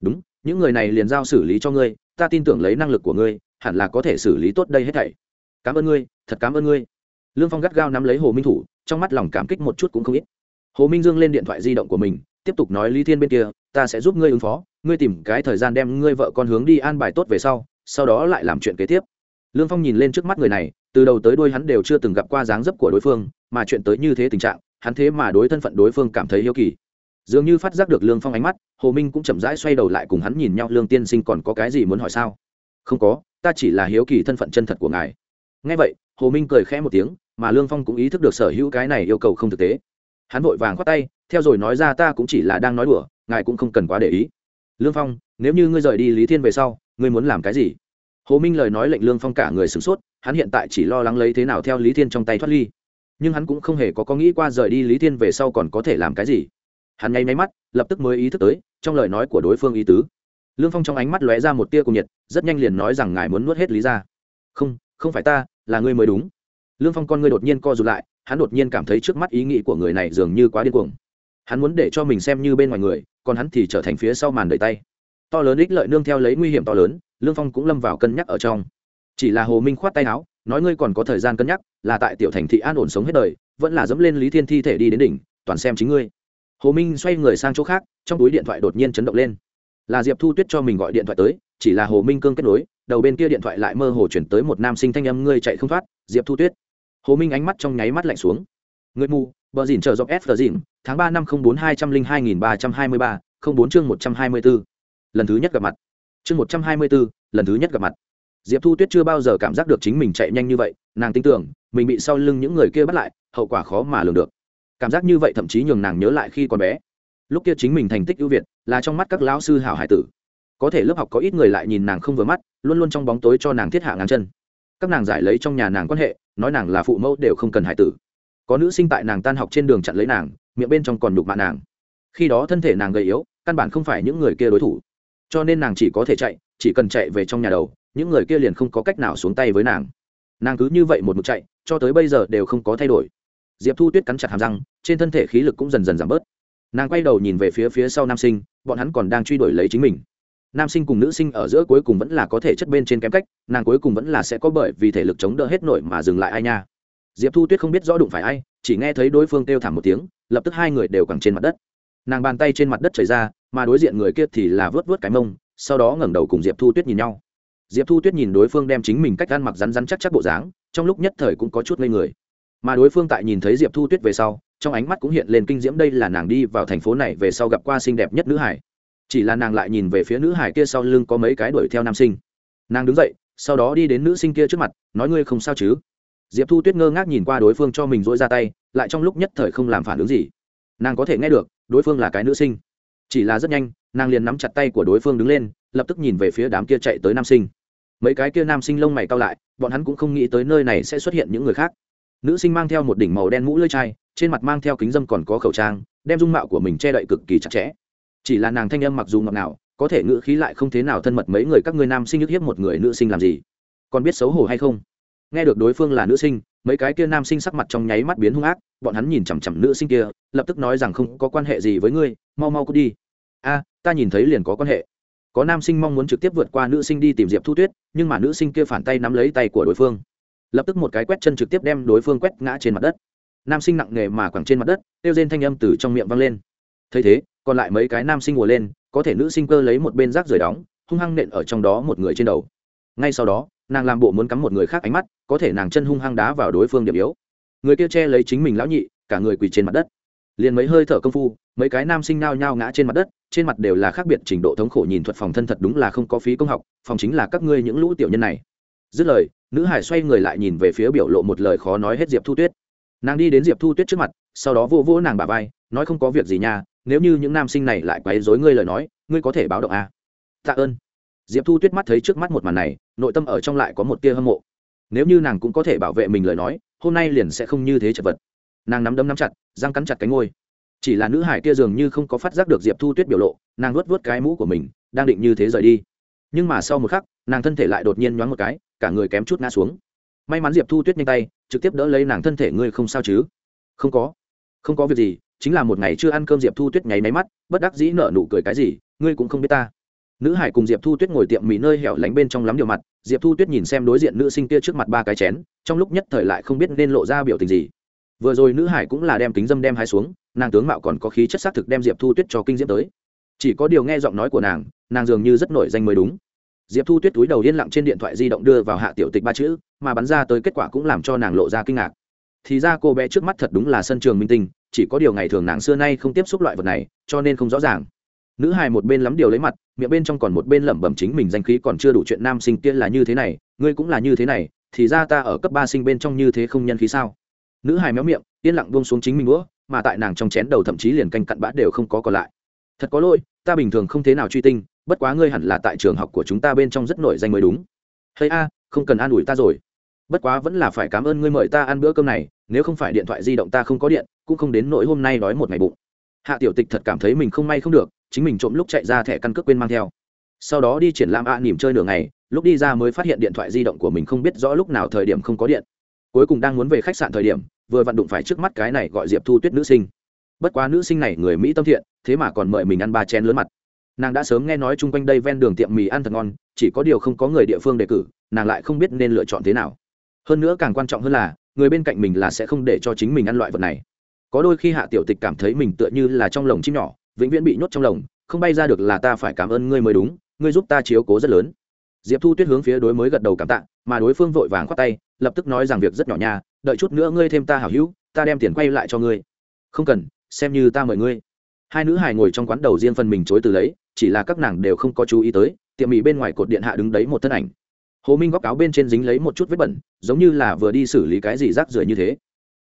Speaker 1: Đúng, những người này liền giao xử lý cho ngươi, ta tin tưởng lấy năng lực của ngươi, hẳn là có thể xử lý tốt đây hết thảy. Cảm ơn ngươi, thật cảm ơn ngươi. Lương phong gắt gao nắm lấy hồ minh thủ, trong mắt lòng cảm kích một chút cũng không ít hồ minh dương lên điện thoại di động của mình, tiếp tục nói lý thiên bên kia, ta sẽ giúp ngươi ứng phó, ngươi tìm cái thời gian đem ngươi vợ con hướng đi an bài tốt về sau sau đó lại làm chuyện kế tiếp. Lương phong nhìn lên trước mắt người này, từ đầu tới đuôi hắn đều chưa từng gặp qua dáng dấp của đối phương, mà chuyện tới như thế tình trạng, hắn thế mà đối thân phận đối phương cảm thấy yêu kỳ. Dường như phát giác được lương phong ánh mắt, hồ minh cũng chậm rãi xoay đầu lại cùng hắn nhìn nhau, lương tiên sinh còn có cái gì muốn hỏi sao? Không có, ta chỉ là hiếu kỳ thân phận chân thật của ngài. Ngay vậy, hồ minh cười khẽ một tiếng, mà lương phong cũng ý thức được sở hữu cái này yêu cầu không thực tế hắn vội vàng khoát tay, theo rồi nói ra ta cũng chỉ là đang nói đùa, ngài cũng không cần quá để ý. Lương phong, nếu như ngươi rời đi lý thiên về sau, ngươi muốn làm cái gì? Hồ minh lời nói lệnh lương phong cả người sửng sốt, hắn hiện tại chỉ lo lắng lấy thế nào theo lý thiên trong tay thoát ly. Nhưng hắn cũng không hề có có nghĩ qua rời đi lý thiên về sau còn có thể làm cái gì. Hắn nháy máy mắt, lập tức mới ý thức tới, trong lời nói của đối phương ý tứ. Lương phong trong ánh mắt lóe ra một tia cùng nhiệt, rất nhanh liền nói rằng ngài muốn nuốt hết lý ra. Không không phải ta, là ngươi mới đúng. Lương phong con ngươi đột nhiên co rụt lại hắn đột nhiên cảm thấy trước mắt ý nghĩ của người này dường như quá điên cuồng. Hắn muốn để cho mình xem như bên ngoài người, còn hắn thì trở thành phía sau màn đợi tay. To lớn ích lợi nương theo lấy nguy hiểm to lớn, lương phong cũng lâm vào cân nhắc ở trong. Chỉ là hồ minh khoát tay áo, nói ngươi còn có thời gian cân nhắc, là tại tiểu thành thị an ổn sống hết đời, vẫn là dẫm lên lý thiên thi thể đi đến đỉnh, toàn xem chính ngươi. Hồ minh xoay người sang chỗ khác, trong túi điện thoại đột nhiên chấn động lên. Là diệp thu tuyết cho mình gọi điện thoại tới, chỉ là hồ minh cương kết nối, đầu bên kia điện thoại lại mơ hồ chuyển tới một nam sinh thanh âm, ngươi chạy không thoát, diệp thu tuyết hồ minh ánh mắt trong nháy mắt lạnh xuống. Người mù, bờ dìn chờ dọc s tờ dìn, tháng ba năm không bốn hai trăm linh hai nghìn ba trăm hai mươi ba, không bốn chương một trăm hai mươi bốn lần thứ nhất gặp mặt. Chương một trăm hai mươi bốn lần thứ nhất gặp mặt. Diệp thu tuyết chưa bao giờ cảm giác được chính mình chạy nhanh như vậy, nàng tin tưởng, mình bị sau lưng những người kia bắt lại, hậu quả khó mà lường được. Cảm giác như vậy thậm chí nhường nàng nhớ lại khi còn bé. Lúc kia chính mình thành tích ưu việt, là trong mắt các lão sư hảo hải tử. Có thể lớp học có ít người lại nhìn nàng không vừa mắt, luôn luôn trong bóng tối cho nàng thiết hạ ngang chân các nàng giải lấy trong nhà nàng quan hệ, nói nàng là phụ mẫu đều không cần hải tử. Có nữ sinh tại nàng tan học trên đường chặn lấy nàng, miệng bên trong còn nhục mạ nàng. Khi đó thân thể nàng gầy yếu, căn bản không phải những người kia đối thủ. Cho nên nàng chỉ có thể chạy, chỉ cần chạy về trong nhà đầu, những người kia liền không có cách nào xuống tay với nàng. Nàng cứ như vậy một mực chạy, cho tới bây giờ đều không có thay đổi. Diệp thu tuyết cắn chặt hàm răng, trên thân thể khí lực cũng dần dần giảm bớt. Nàng quay đầu nhìn về phía phía sau nam sinh, bọn hắn còn đang truy đuổi lấy chính mình nam sinh cùng nữ sinh ở giữa cuối cùng vẫn là có thể chất bên trên kém cách, nàng cuối cùng vẫn là sẽ có bởi vì thể lực chống đỡ hết nổi mà dừng lại ai nha. Diệp thu tuyết không biết rõ đụng phải ai, chỉ nghe thấy đối phương kêu thảm một tiếng, lập tức hai người đều cẳng trên mặt đất. Nàng bàn tay trên mặt đất chảy ra, mà đối diện người kia thì là vớt vớt cái mông, sau đó ngẩng đầu cùng diệp thu tuyết nhìn nhau. Diệp thu tuyết nhìn đối phương đem chính mình cách ăn mặc rắn rắn chắc chắc bộ dáng, trong lúc nhất thời cũng có chút ngây người. Mà đối phương tại nhìn thấy diệp thu tuyết về sau, trong ánh mắt cũng hiện lên kinh diễm đây là nàng đi vào thành phố này về sau gặp qua xinh đẹp nhất nữ hải chỉ là nàng lại nhìn về phía nữ hải kia sau lưng có mấy cái đuổi theo nam sinh. Nàng đứng dậy, sau đó đi đến nữ sinh kia trước mặt, nói ngươi không sao chứ? Diệp thu tuyết ngơ ngác nhìn qua đối phương cho mình dỗi ra tay, lại trong lúc nhất thời không làm phản ứng gì. Nàng có thể nghe được, đối phương là cái nữ sinh. Chỉ là rất nhanh, nàng liền nắm chặt tay của đối phương đứng lên, lập tức nhìn về phía đám kia chạy tới nam sinh. Mấy cái kia nam sinh lông mày cao lại, bọn hắn cũng không nghĩ tới nơi này sẽ xuất hiện những người khác. Nữ sinh mang theo một đỉnh màu đen mũ lưỡi chai, trên mặt mang theo kính dâm còn có khẩu trang, đem dung mạo của mình che đậy cực kỳ chặt chẽ chỉ là nàng thanh âm mặc dù ngọt nào có thể ngữ khí lại không thế nào thân mật mấy người các ngươi nam sinh nhức hiếp một người nữ sinh làm gì? Còn biết xấu hổ hay không? Nghe được đối phương là nữ sinh, mấy cái kia nam sinh sắc mặt trong nháy mắt biến hung ác, bọn hắn nhìn chằm chằm nữ sinh kia, lập tức nói rằng không có quan hệ gì với ngươi, mau mau cút đi. A, ta nhìn thấy liền có quan hệ. Có nam sinh mong muốn trực tiếp vượt qua nữ sinh đi tìm diệp thu tuyết, nhưng mà nữ sinh kia phản tay nắm lấy tay của đối phương. Lập tức một cái quét chân trực tiếp đem đối phương quét ngã trên mặt đất. Nam sinh nặng nề mà quẳng trên mặt đất, kêu rên thanh âm từ trong miệng vang lên. Thấy thế còn lại mấy cái nam sinh ngồi lên, có thể nữ sinh cơ lấy một bên rác rời đóng, hung hăng nện ở trong đó một người trên đầu. Ngay sau đó, nàng làm bộ muốn cắm một người khác ánh mắt, có thể nàng chân hung hăng đá vào đối phương điểm yếu. Người kia che lấy chính mình lão nhị, cả người quỳ trên mặt đất. Liền mấy hơi thở công phu, mấy cái nam sinh nao nhao ngã trên mặt đất, trên mặt đều là khác biệt trình độ thống khổ nhìn thuật phòng thân thật đúng là không có phí công học, phòng chính là các ngươi những lũ tiểu nhân này. Dứt lời, nữ hải xoay người lại nhìn về phía biểu lộ một lời khó nói hết diệp thu tuyết. Nàng đi đến diệp thu tuyết trước mặt, sau đó vô vỗ nàng bà vai, nói không có việc gì nha nếu như những nam sinh này lại quấy rối ngươi lời nói, ngươi có thể báo động à. tạ ơn. Diệp thu tuyết mắt thấy trước mắt một màn này, nội tâm ở trong lại có một tia hâm mộ. Nếu như nàng cũng có thể bảo vệ mình lời nói, hôm nay liền sẽ không như thế chật vật. Nàng nắm đấm nắm chặt, răng cắn chặt cánh ngôi. Chỉ là nữ hải kia dường như không có phát giác được diệp thu tuyết biểu lộ, nàng luốt vớt cái mũ của mình, đang định như thế rời đi. Nhưng mà sau một khắc, nàng thân thể lại đột nhiên nhoáng một cái, cả người kém chút ngã xuống. May mắn diệp thu tuyết nhanh tay, trực tiếp đỡ lấy nàng thân thể ngươi không sao chứ? Không có. Không có việc gì chính là một ngày chưa ăn cơm diệp thu tuyết nháy máy mắt, bất đắc dĩ nở nụ cười cái gì, ngươi cũng không biết ta. Nữ hải cùng diệp thu tuyết ngồi tiệm mì nơi hẻo lánh bên trong lắm điều mặt, diệp thu tuyết nhìn xem đối diện nữ sinh kia trước mặt ba cái chén, trong lúc nhất thời lại không biết nên lộ ra biểu tình gì. Vừa rồi nữ hải cũng là đem kính dâm đem hai xuống, nàng tướng mạo còn có khí chất xác thực đem diệp thu tuyết cho kinh diễm tới. Chỉ có điều nghe giọng nói của nàng nàng dường như rất nổi danh mới đúng. Diệp thu tuyết túi đầu yên lặng trên điện thoại di động đưa vào hạ tiểu tịch ba chữ, mà bắn ra tới kết quả cũng làm cho nàng lộ ra kinh ngạc. Thì ra cô bé trước mắt thật đúng là sân trường minh tinh chỉ có điều ngày thường nàng xưa nay không tiếp xúc loại vật này, cho nên không rõ ràng. Nữ hài một bên lắm điều lấy mặt, miệng bên trong còn một bên lẩm bẩm chính mình danh khí còn chưa đủ chuyện nam sinh tiên là như thế này, ngươi cũng là như thế này, thì ra ta ở cấp ba sinh bên trong như thế không nhân khí sao? Nữ hài méo miệng, yên lặng buông xuống chính mình đũa, mà tại nàng trong chén đầu thậm chí liền canh cặn bã đều không có còn lại. Thật có lỗi, ta bình thường không thế nào truy tinh, bất quá ngươi hẳn là tại trường học của chúng ta bên trong rất nổi danh mới đúng. Hay a, không cần an ủi ta rồi. Bất quá vẫn là phải cảm ơn ngươi mời ta ăn bữa cơm này nếu không phải điện thoại di động ta không có điện cũng không đến nỗi hôm nay đói một ngày bụng. Hạ tiểu tịch thật cảm thấy mình không may không được chính mình trộm lúc chạy ra thẻ căn cước quên mang theo. Sau đó đi triển lãm ạ à, nỉm chơi nửa ngày lúc đi ra mới phát hiện điện thoại di động của mình không biết rõ lúc nào thời điểm không có điện. Cuối cùng đang muốn về khách sạn thời điểm vừa vặn đụng phải trước mắt cái này gọi diệp thu tuyết nữ sinh. Bất quá nữ sinh này người mỹ tâm thiện thế mà còn mời mình ăn ba chén lớn mặt. Nàng đã sớm nghe nói chung quanh đây ven đường tiệm mì ăn thật ngon chỉ có điều không có người địa phương đề cử nàng lại không biết nên lựa chọn thế nào. Hơn nữa càng quan trọng hơn là người bên cạnh mình là sẽ không để cho chính mình ăn loại vật này. Có đôi khi hạ tiểu tịch cảm thấy mình tựa như là trong lồng chim nhỏ, vĩnh viễn bị nhốt trong lồng, không bay ra được là ta phải cảm ơn ngươi mới đúng, ngươi giúp ta chiếu cố rất lớn. Diệp thu tuyết hướng phía đối mới gật đầu cảm tạ, mà đối phương vội vàng khoát tay, lập tức nói rằng việc rất nhỏ nha, đợi chút nữa ngươi thêm ta hảo hữu, ta đem tiền quay lại cho ngươi. Không cần, xem như ta mời ngươi. Hai nữ hài ngồi trong quán đầu riêng phần mình chối từ lấy, chỉ là các nàng đều không có chú ý tới, tiệm mì bên ngoài cột điện hạ đứng đấy một thân ảnh hồ minh góc áo bên trên dính lấy một chút vết bẩn, giống như là vừa đi xử lý cái gì rác rưởi như thế.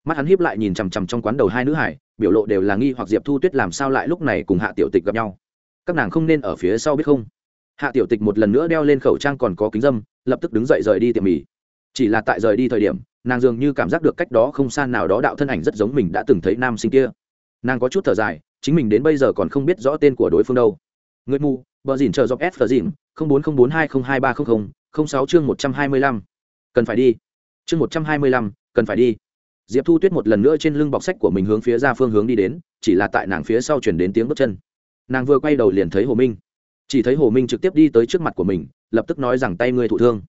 Speaker 1: Mắt hắn hiếp lại nhìn chằm chằm trong quán đầu hai nữ hải, biểu lộ đều là nghi hoặc diệp thu tuyết làm sao lại lúc này cùng hạ tiểu tịch gặp nhau. Các nàng không nên ở phía sau biết không? Hạ tiểu tịch một lần nữa đeo lên khẩu trang còn có kính dâm, lập tức đứng dậy rời đi tiệm mì. Chỉ là tại rời đi thời điểm, nàng dường như cảm giác được cách đó không xa nào đó đạo thân ảnh rất giống mình đã từng thấy nam sinh kia. Nàng có chút thở dài, chính mình đến bây giờ còn không biết rõ tên của đối phương đâu. Người mù, bờ dìn chờ dọc s phờ dìn bốn không bốn hai không hai ba không không sáu chương một trăm hai mươi lăm. Cần phải đi. Chương một trăm hai mươi lăm cần phải đi. Diệp thu tuyết một lần nữa trên lưng bọc sách của mình hướng phía ra phương hướng đi đến chỉ là tại nàng phía sau chuyển đến tiếng bước chân. Nàng vừa quay đầu liền thấy hồ minh. Chỉ thấy hồ minh trực tiếp đi tới trước mặt của mình lập tức nói rằng tay ngươi thụ thương.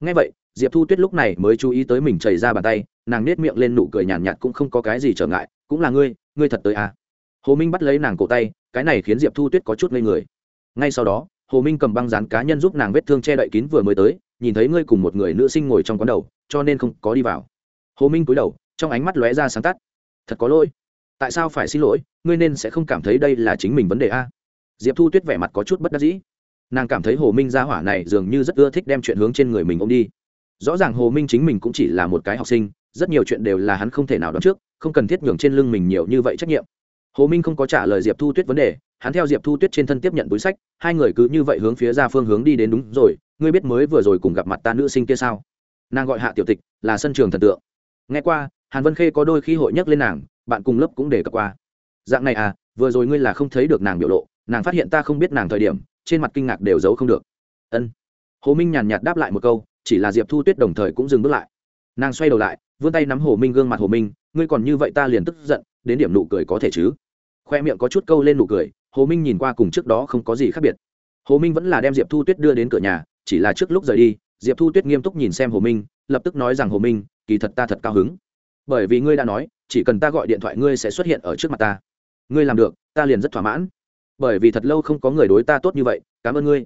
Speaker 1: Ngay vậy diệp thu tuyết lúc này mới chú ý tới mình chảy ra bàn tay nàng nết miệng lên nụ cười nhàn nhạt, nhạt cũng không có cái gì trở ngại cũng là ngươi ngươi thật tới à. hồ minh bắt lấy nàng cổ tay cái này khiến diệp thu tuyết có chút ngây người. Ngay sau đó hồ minh cầm băng dán cá nhân giúp nàng vết thương che đậy kín vừa mới tới, nhìn thấy ngươi cùng một người nữ sinh ngồi trong quán đầu, cho nên không có đi vào. Hồ minh cúi đầu, trong ánh mắt lóe ra sáng tắt. Thật có lỗi. Tại sao phải xin lỗi? Ngươi nên sẽ không cảm thấy đây là chính mình vấn đề a. Diệp thu tuyết vẻ mặt có chút bất đắc dĩ. Nàng cảm thấy hồ minh gia hỏa này dường như rất ưa thích đem chuyện hướng trên người mình ô m đi. Rõ ràng hồ minh chính mình cũng chỉ là một cái học sinh, rất nhiều chuyện đều là hắn không thể nào đoán trước, không cần thiết nhường trên lưng mình nhiều như vậy trách nhiệm. Hồ minh không có trả lời diệp thu tuyết vấn đề hắn theo diệp thu tuyết trên thân tiếp nhận túi sách, hai người cứ như vậy hướng phía ra phương hướng đi đến đúng rồi, ngươi biết mới vừa rồi cùng gặp mặt ta nữ sinh kia sao? Nàng gọi hạ tiểu tịch, là sân trường thần tượng. Nghe qua, hàn vân khê có đôi khi hội nhắc lên nàng, bạn cùng lớp cũng để cập qua. Dạng này à vừa rồi ngươi là không thấy được nàng biểu lộ, nàng phát hiện ta không biết nàng thời điểm, trên mặt kinh ngạc đều giấu không được. Ân. Hồ minh nhàn nhạt đáp lại một câu, chỉ là diệp thu tuyết đồng thời cũng dừng bước lại. Nàng xoay đầu lại, vươn tay nắm hồ minh gương mặt hồ minh, ngươi còn như vậy ta liền tức giận, đến điểm nụ cười có thể chứ? Khoe miệng có chút câu lên nụ cười hồ minh nhìn qua cùng trước đó không có gì khác biệt. Hồ minh vẫn là đem diệp thu tuyết đưa đến cửa nhà, chỉ là trước lúc rời đi, diệp thu tuyết nghiêm túc nhìn xem hồ minh, lập tức nói rằng, hồ minh, kỳ thật ta thật cao hứng. Bởi vì ngươi đã nói, chỉ cần ta gọi điện thoại ngươi sẽ xuất hiện ở trước mặt ta. Ngươi làm được, ta liền rất thỏa mãn. Bởi vì thật lâu không có người đối ta tốt như vậy, cảm ơn ngươi.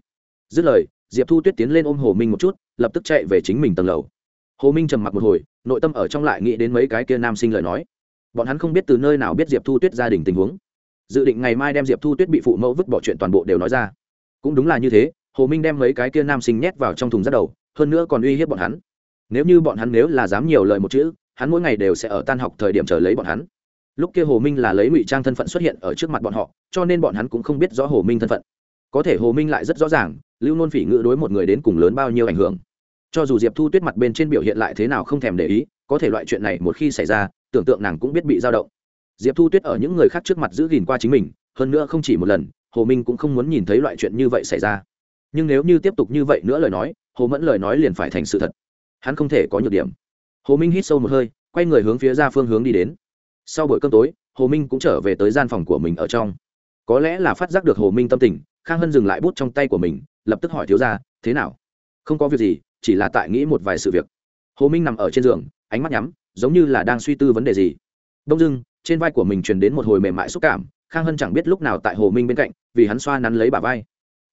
Speaker 1: Dứt lời, diệp thu tuyết tiến lên ôm hồ minh một chút, lập tức chạy về chính mình tầng lầu. Hồ minh trầm mặc một hồi, nội tâm ở trong lại nghĩ đến mấy cái kia nam sinh lời nói. Bọn hắn không biết từ nơi nào biết diệp thu tuyết gia đình tình huống dự định ngày mai đem diệp thu tuyết bị phụ mẫu vứt bỏ chuyện toàn bộ đều nói ra. Cũng đúng là như thế, hồ minh đem mấy cái kia nam sinh nhét vào trong thùng rác đầu, hơn nữa còn uy hiếp bọn hắn. Nếu như bọn hắn nếu là dám nhiều lời một chữ, hắn mỗi ngày đều sẽ ở tan học thời điểm chờ lấy bọn hắn. Lúc kia hồ minh là lấy ngụy trang thân phận xuất hiện ở trước mặt bọn họ, cho nên bọn hắn cũng không biết rõ hồ minh thân phận. Có thể hồ minh lại rất rõ ràng, lưu nôn phỉ ngữ đối một người đến cùng lớn bao nhiêu ảnh hưởng. Cho dù diệp thu tuyết mặt bên trên biểu hiện lại thế nào không thèm để ý, có thể loại chuyện này một khi xảy ra, tưởng tượng nàng cũng biết bị dao động diệp thu tuyết ở những người khác trước mặt giữ gìn qua chính mình, hơn nữa không chỉ một lần, hồ minh cũng không muốn nhìn thấy loại chuyện như vậy xảy ra. Nhưng nếu như tiếp tục như vậy nữa lời nói, hồ mẫn lời nói liền phải thành sự thật. Hắn không thể có nhược điểm. Hồ minh hít sâu một hơi, quay người hướng phía ra phương hướng đi đến. Sau buổi cơm tối, hồ minh cũng trở về tới gian phòng của mình ở trong. Có lẽ là phát giác được hồ minh tâm tình, khang hân dừng lại bút trong tay của mình, lập tức hỏi thiếu ra thế nào? Không có việc gì, chỉ là tại nghĩ một vài sự việc. Hồ minh nằm ở trên giường, ánh mắt nhắm, giống như là đang suy tư vấn đề gì. Đông dưng trên vai của mình truyền đến một hồi mềm mại xúc cảm, khang hân chẳng biết lúc nào tại hồ minh bên cạnh, vì hắn xoa nắn lấy bà vai.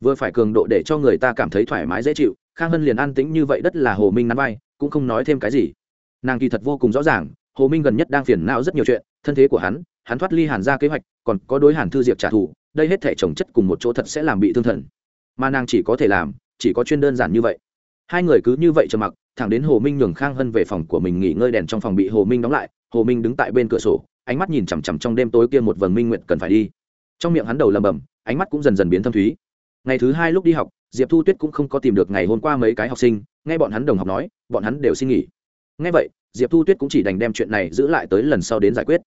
Speaker 1: Vừa phải cường độ để cho người ta cảm thấy thoải mái dễ chịu, khang hân liền an tĩnh như vậy đất là hồ minh nắn vai, cũng không nói thêm cái gì. Nàng kỳ thật vô cùng rõ ràng, hồ minh gần nhất đang phiền não rất nhiều chuyện, thân thế của hắn hắn thoát ly hàn ra kế hoạch, còn có đối hàn thư diệp trả thù, đây hết thể trồng chất cùng một chỗ thật sẽ làm bị thương thần. Mà nàng chỉ có thể làm, chỉ có chuyên đơn giản như vậy. Hai người cứ như vậy trầm mặc, thẳng đến hồ minh nhường khang hân về phòng của mình nghỉ ngơi đèn trong phòng bị hồ minh đóng lại, hồ minh đứng tại bên cửa sổ ánh mắt nhìn chằm chằm trong đêm tối kia một vầng minh nguyện cần phải đi. Trong miệng hắn đầu lầm bầm ánh mắt cũng dần dần biến thâm thúy. Ngày thứ hai lúc đi học, diệp thu tuyết cũng không có tìm được ngày hôm qua mấy cái học sinh, nghe bọn hắn đồng học nói, bọn hắn đều xin nghỉ. Nghe vậy, diệp thu tuyết cũng chỉ đành đem chuyện này giữ lại tới lần sau đến giải quyết.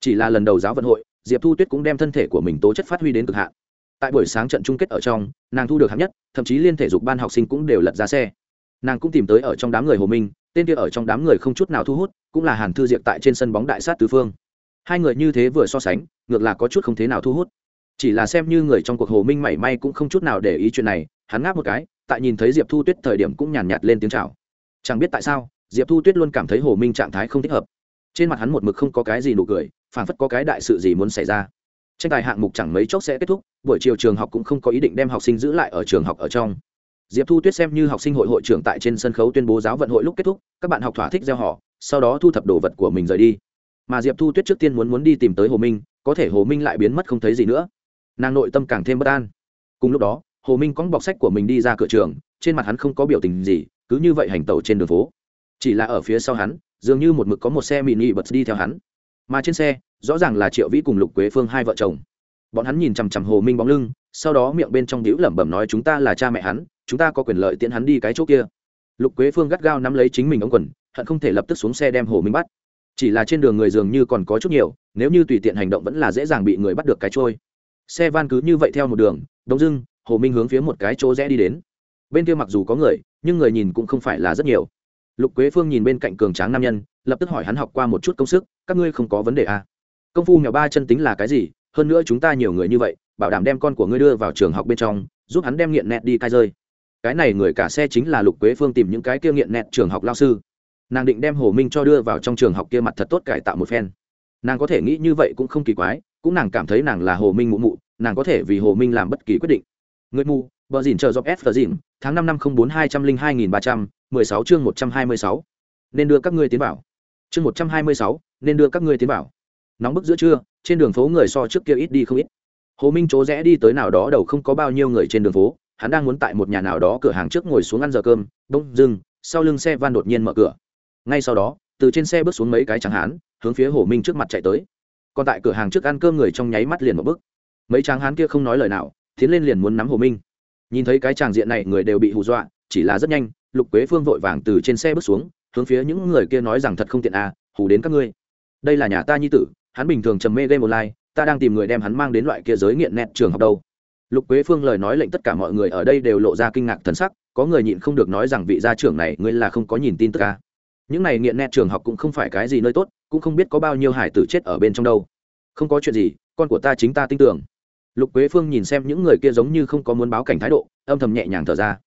Speaker 1: Chỉ là lần đầu giáo vận hội, diệp thu tuyết cũng đem thân thể của mình tố chất phát huy đến cực hạn. Tại buổi sáng trận chung kết ở trong, nàng thu được hạng nhất, thậm chí liên thể dục ban học sinh cũng đều lật ra xe. Nàng cũng tìm tới ở trong đám người hồ minh, tên kia ở trong đám người không chút nào thu hút, cũng là hàn thư diệp tại trên sân bóng đại sát tứ phương hai người như thế vừa so sánh ngược là có chút không thế nào thu hút. Chỉ là xem như người trong cuộc hồ minh mảy may cũng không chút nào để ý chuyện này hắn ngáp một cái tại nhìn thấy diệp thu tuyết thời điểm cũng nhàn nhạt, nhạt lên tiếng chào. Chẳng biết tại sao diệp thu tuyết luôn cảm thấy hồ minh trạng thái không thích hợp. Trên mặt hắn một mực không có cái gì nụ cười phản phất có cái đại sự gì muốn xảy ra. Tranh tài hạng mục chẳng mấy chốc sẽ kết thúc buổi chiều trường học cũng không có ý định đem học sinh giữ lại ở trường học ở trong. Diệp thu tuyết xem như học sinh hội hội trưởng tại trên sân khấu tuyên bố giáo vận hội lúc kết thúc các bạn học thỏa thích gieo họ sau đó thu thập đồ vật của mình rời đi mà diệp thu tuyết trước tiên muốn muốn đi tìm tới hồ minh, có thể hồ minh lại biến mất không thấy gì nữa. Nàng nội tâm càng thêm bất an. Cùng lúc đó, hồ minh cóng bọc sách của mình đi ra cửa trường, trên mặt hắn không có biểu tình gì, cứ như vậy hành tẩu trên đường phố. Chỉ là ở phía sau hắn, dường như một mực có một xe mini bật đi theo hắn. Mà trên xe, rõ ràng là triệu vĩ cùng lục quế phương hai vợ chồng. Bọn hắn nhìn chằm chằm hồ minh bóng lưng, sau đó miệng bên trong đĩu lẩm bẩm nói chúng ta là cha mẹ hắn, chúng ta có quyền lợi tiễn hắn đi cái chỗ kia. Lục quế phương gắt gao nắm lấy chính mình ống quần, hận không thể lập tức xuống xe đem hồ minh bắt chỉ là trên đường người dường như còn có chút nhiều, nếu như tùy tiện hành động vẫn là dễ dàng bị người bắt được cái trôi. Xe van cứ như vậy theo một đường đông dưng, hồ minh hướng phía một cái chỗ rẽ đi đến. Bên kia mặc dù có người, nhưng người nhìn cũng không phải là rất nhiều. Lục quế phương nhìn bên cạnh cường tráng nam nhân, lập tức hỏi hắn học qua một chút công sức, các ngươi không có vấn đề à. công phu mèo ba chân tính là cái gì? Hơn nữa chúng ta nhiều người như vậy, bảo đảm đem con của ngươi đưa vào trường học bên trong, giúp hắn đem nghiện nẹt đi cai rơi. Cái này người cả xe chính là lục quế phương tìm những cái kia nghiện nẹt trường học lao sư nàng định đem hồ minh cho đưa vào trong trường học kia mặt thật tốt cải tạo một phen. Nàng có thể nghĩ như vậy cũng không kỳ quái, cũng nàng cảm thấy nàng là hồ minh mụ mụ, nàng có thể vì hồ minh làm bất kỳ quyết định. Người mù, bờ dìn chờ dọc f phờ dìn tháng năm năm không bốn hai trăm linh hai nghìn ba trăm mười sáu chương một trăm hai mươi sáu. Nên đưa các ngươi tiến vào. Chương một trăm hai mươi sáu, nên đưa các ngươi tiến vào. Nóng bức giữa trưa, trên đường phố người so trước kia ít đi không ít. Hồ minh chỗ rẽ đi tới nào đó đầu không có bao nhiêu người trên đường phố, hắn đang muốn tại một nhà nào đó cửa hàng trước ngồi xuống ăn giờ cơm bông dưng, sau lưng xe van đột nhiên mở cửa ngay sau đó, từ trên xe bước xuống mấy cái tráng hán, hướng phía hồ minh trước mặt chạy tới. Còn tại cửa hàng trước ăn cơm người trong nháy mắt liền một bước. Mấy tráng hán kia không nói lời nào, tiến lên liền muốn nắm hồ minh. Nhìn thấy cái tràng diện này, người đều bị hù dọa, chỉ là rất nhanh, lục quế phương vội vàng từ trên xe bước xuống, hướng phía những người kia nói rằng thật không tiện à hù đến các ngươi. Đây là nhà ta nhi tử, hắn bình thường trầm mê game online, ta đang tìm người đem hắn mang đến loại kia giới nghiện nẹt trường học đâu. Lục quế phương lời nói lệnh tất cả mọi người ở đây đều lộ ra kinh ngạc thần sắc, có người nhịn không được nói rằng vị gia trưởng này, ngươi là không có nhìn tin tức à những này nghiện nét trường học cũng không phải cái gì nơi tốt, cũng không biết có bao nhiêu hải tử chết ở bên trong đâu. Không có chuyện gì, con của ta chính ta tin tưởng. Lục quế phương nhìn xem những người kia giống như không có muốn báo cảnh thái độ, âm thầm nhẹ nhàng thở ra.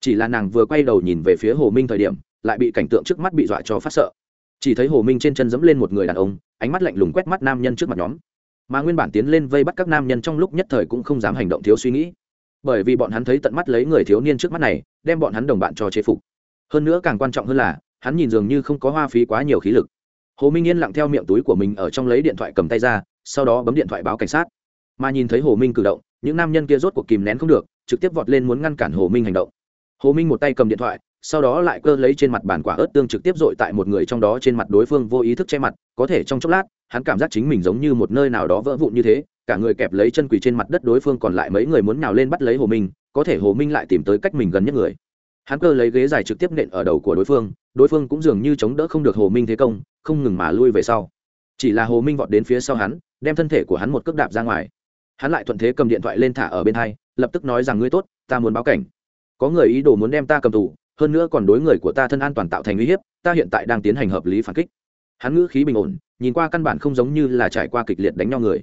Speaker 1: Chỉ là nàng vừa quay đầu nhìn về phía hồ minh thời điểm, lại bị cảnh tượng trước mắt bị dọa cho phát sợ. Chỉ thấy hồ minh trên chân dẫm lên một người đàn ông, ánh mắt lạnh lùng quét mắt nam nhân trước mặt nhóm. Mà nguyên bản tiến lên vây bắt các nam nhân trong lúc nhất thời cũng không dám hành động thiếu suy nghĩ. Bởi vì bọn hắn thấy tận mắt lấy người thiếu niên trước mắt này, đem bọn hắn đồng bạn cho chế phục. Hơn nữa càng quan trọng hơn là hắn nhìn dường như không có hoa phí quá nhiều khí lực. Hồ minh yên lặng theo miệng túi của mình ở trong lấy điện thoại cầm tay ra, sau đó bấm điện thoại báo cảnh sát. Mà nhìn thấy hồ minh cử động, những nam nhân kia rốt cuộc kìm nén không được, trực tiếp vọt lên muốn ngăn cản hồ minh hành động. Hồ minh một tay cầm điện thoại, sau đó lại cơ lấy trên mặt bàn quả ớt tương trực tiếp dội tại một người trong đó trên mặt đối phương vô ý thức che mặt, có thể trong chốc lát, hắn cảm giác chính mình giống như một nơi nào đó vỡ vụn như thế, cả người kẹp lấy chân quỳ trên mặt đất đối phương còn lại mấy người muốn nào lên bắt lấy hồ minh, có thể hồ minh lại tìm tới cách mình gần nhất người hắn cơ lấy ghế dài trực tiếp nện ở đầu của đối phương đối phương cũng dường như chống đỡ không được hồ minh thế công, không ngừng mà lui về sau. Chỉ là hồ minh vọt đến phía sau hắn, đem thân thể của hắn một cước đạp ra ngoài. Hắn lại thuận thế cầm điện thoại lên thả ở bên hai, lập tức nói rằng, ngươi tốt, ta muốn báo cảnh. Có người ý đồ muốn đem ta cầm tù, hơn nữa còn đối người của ta thân an toàn tạo thành uy hiếp, ta hiện tại đang tiến hành hợp lý phản kích. Hắn ngữ khí bình ổn, nhìn qua căn bản không giống như là trải qua kịch liệt đánh nhau người.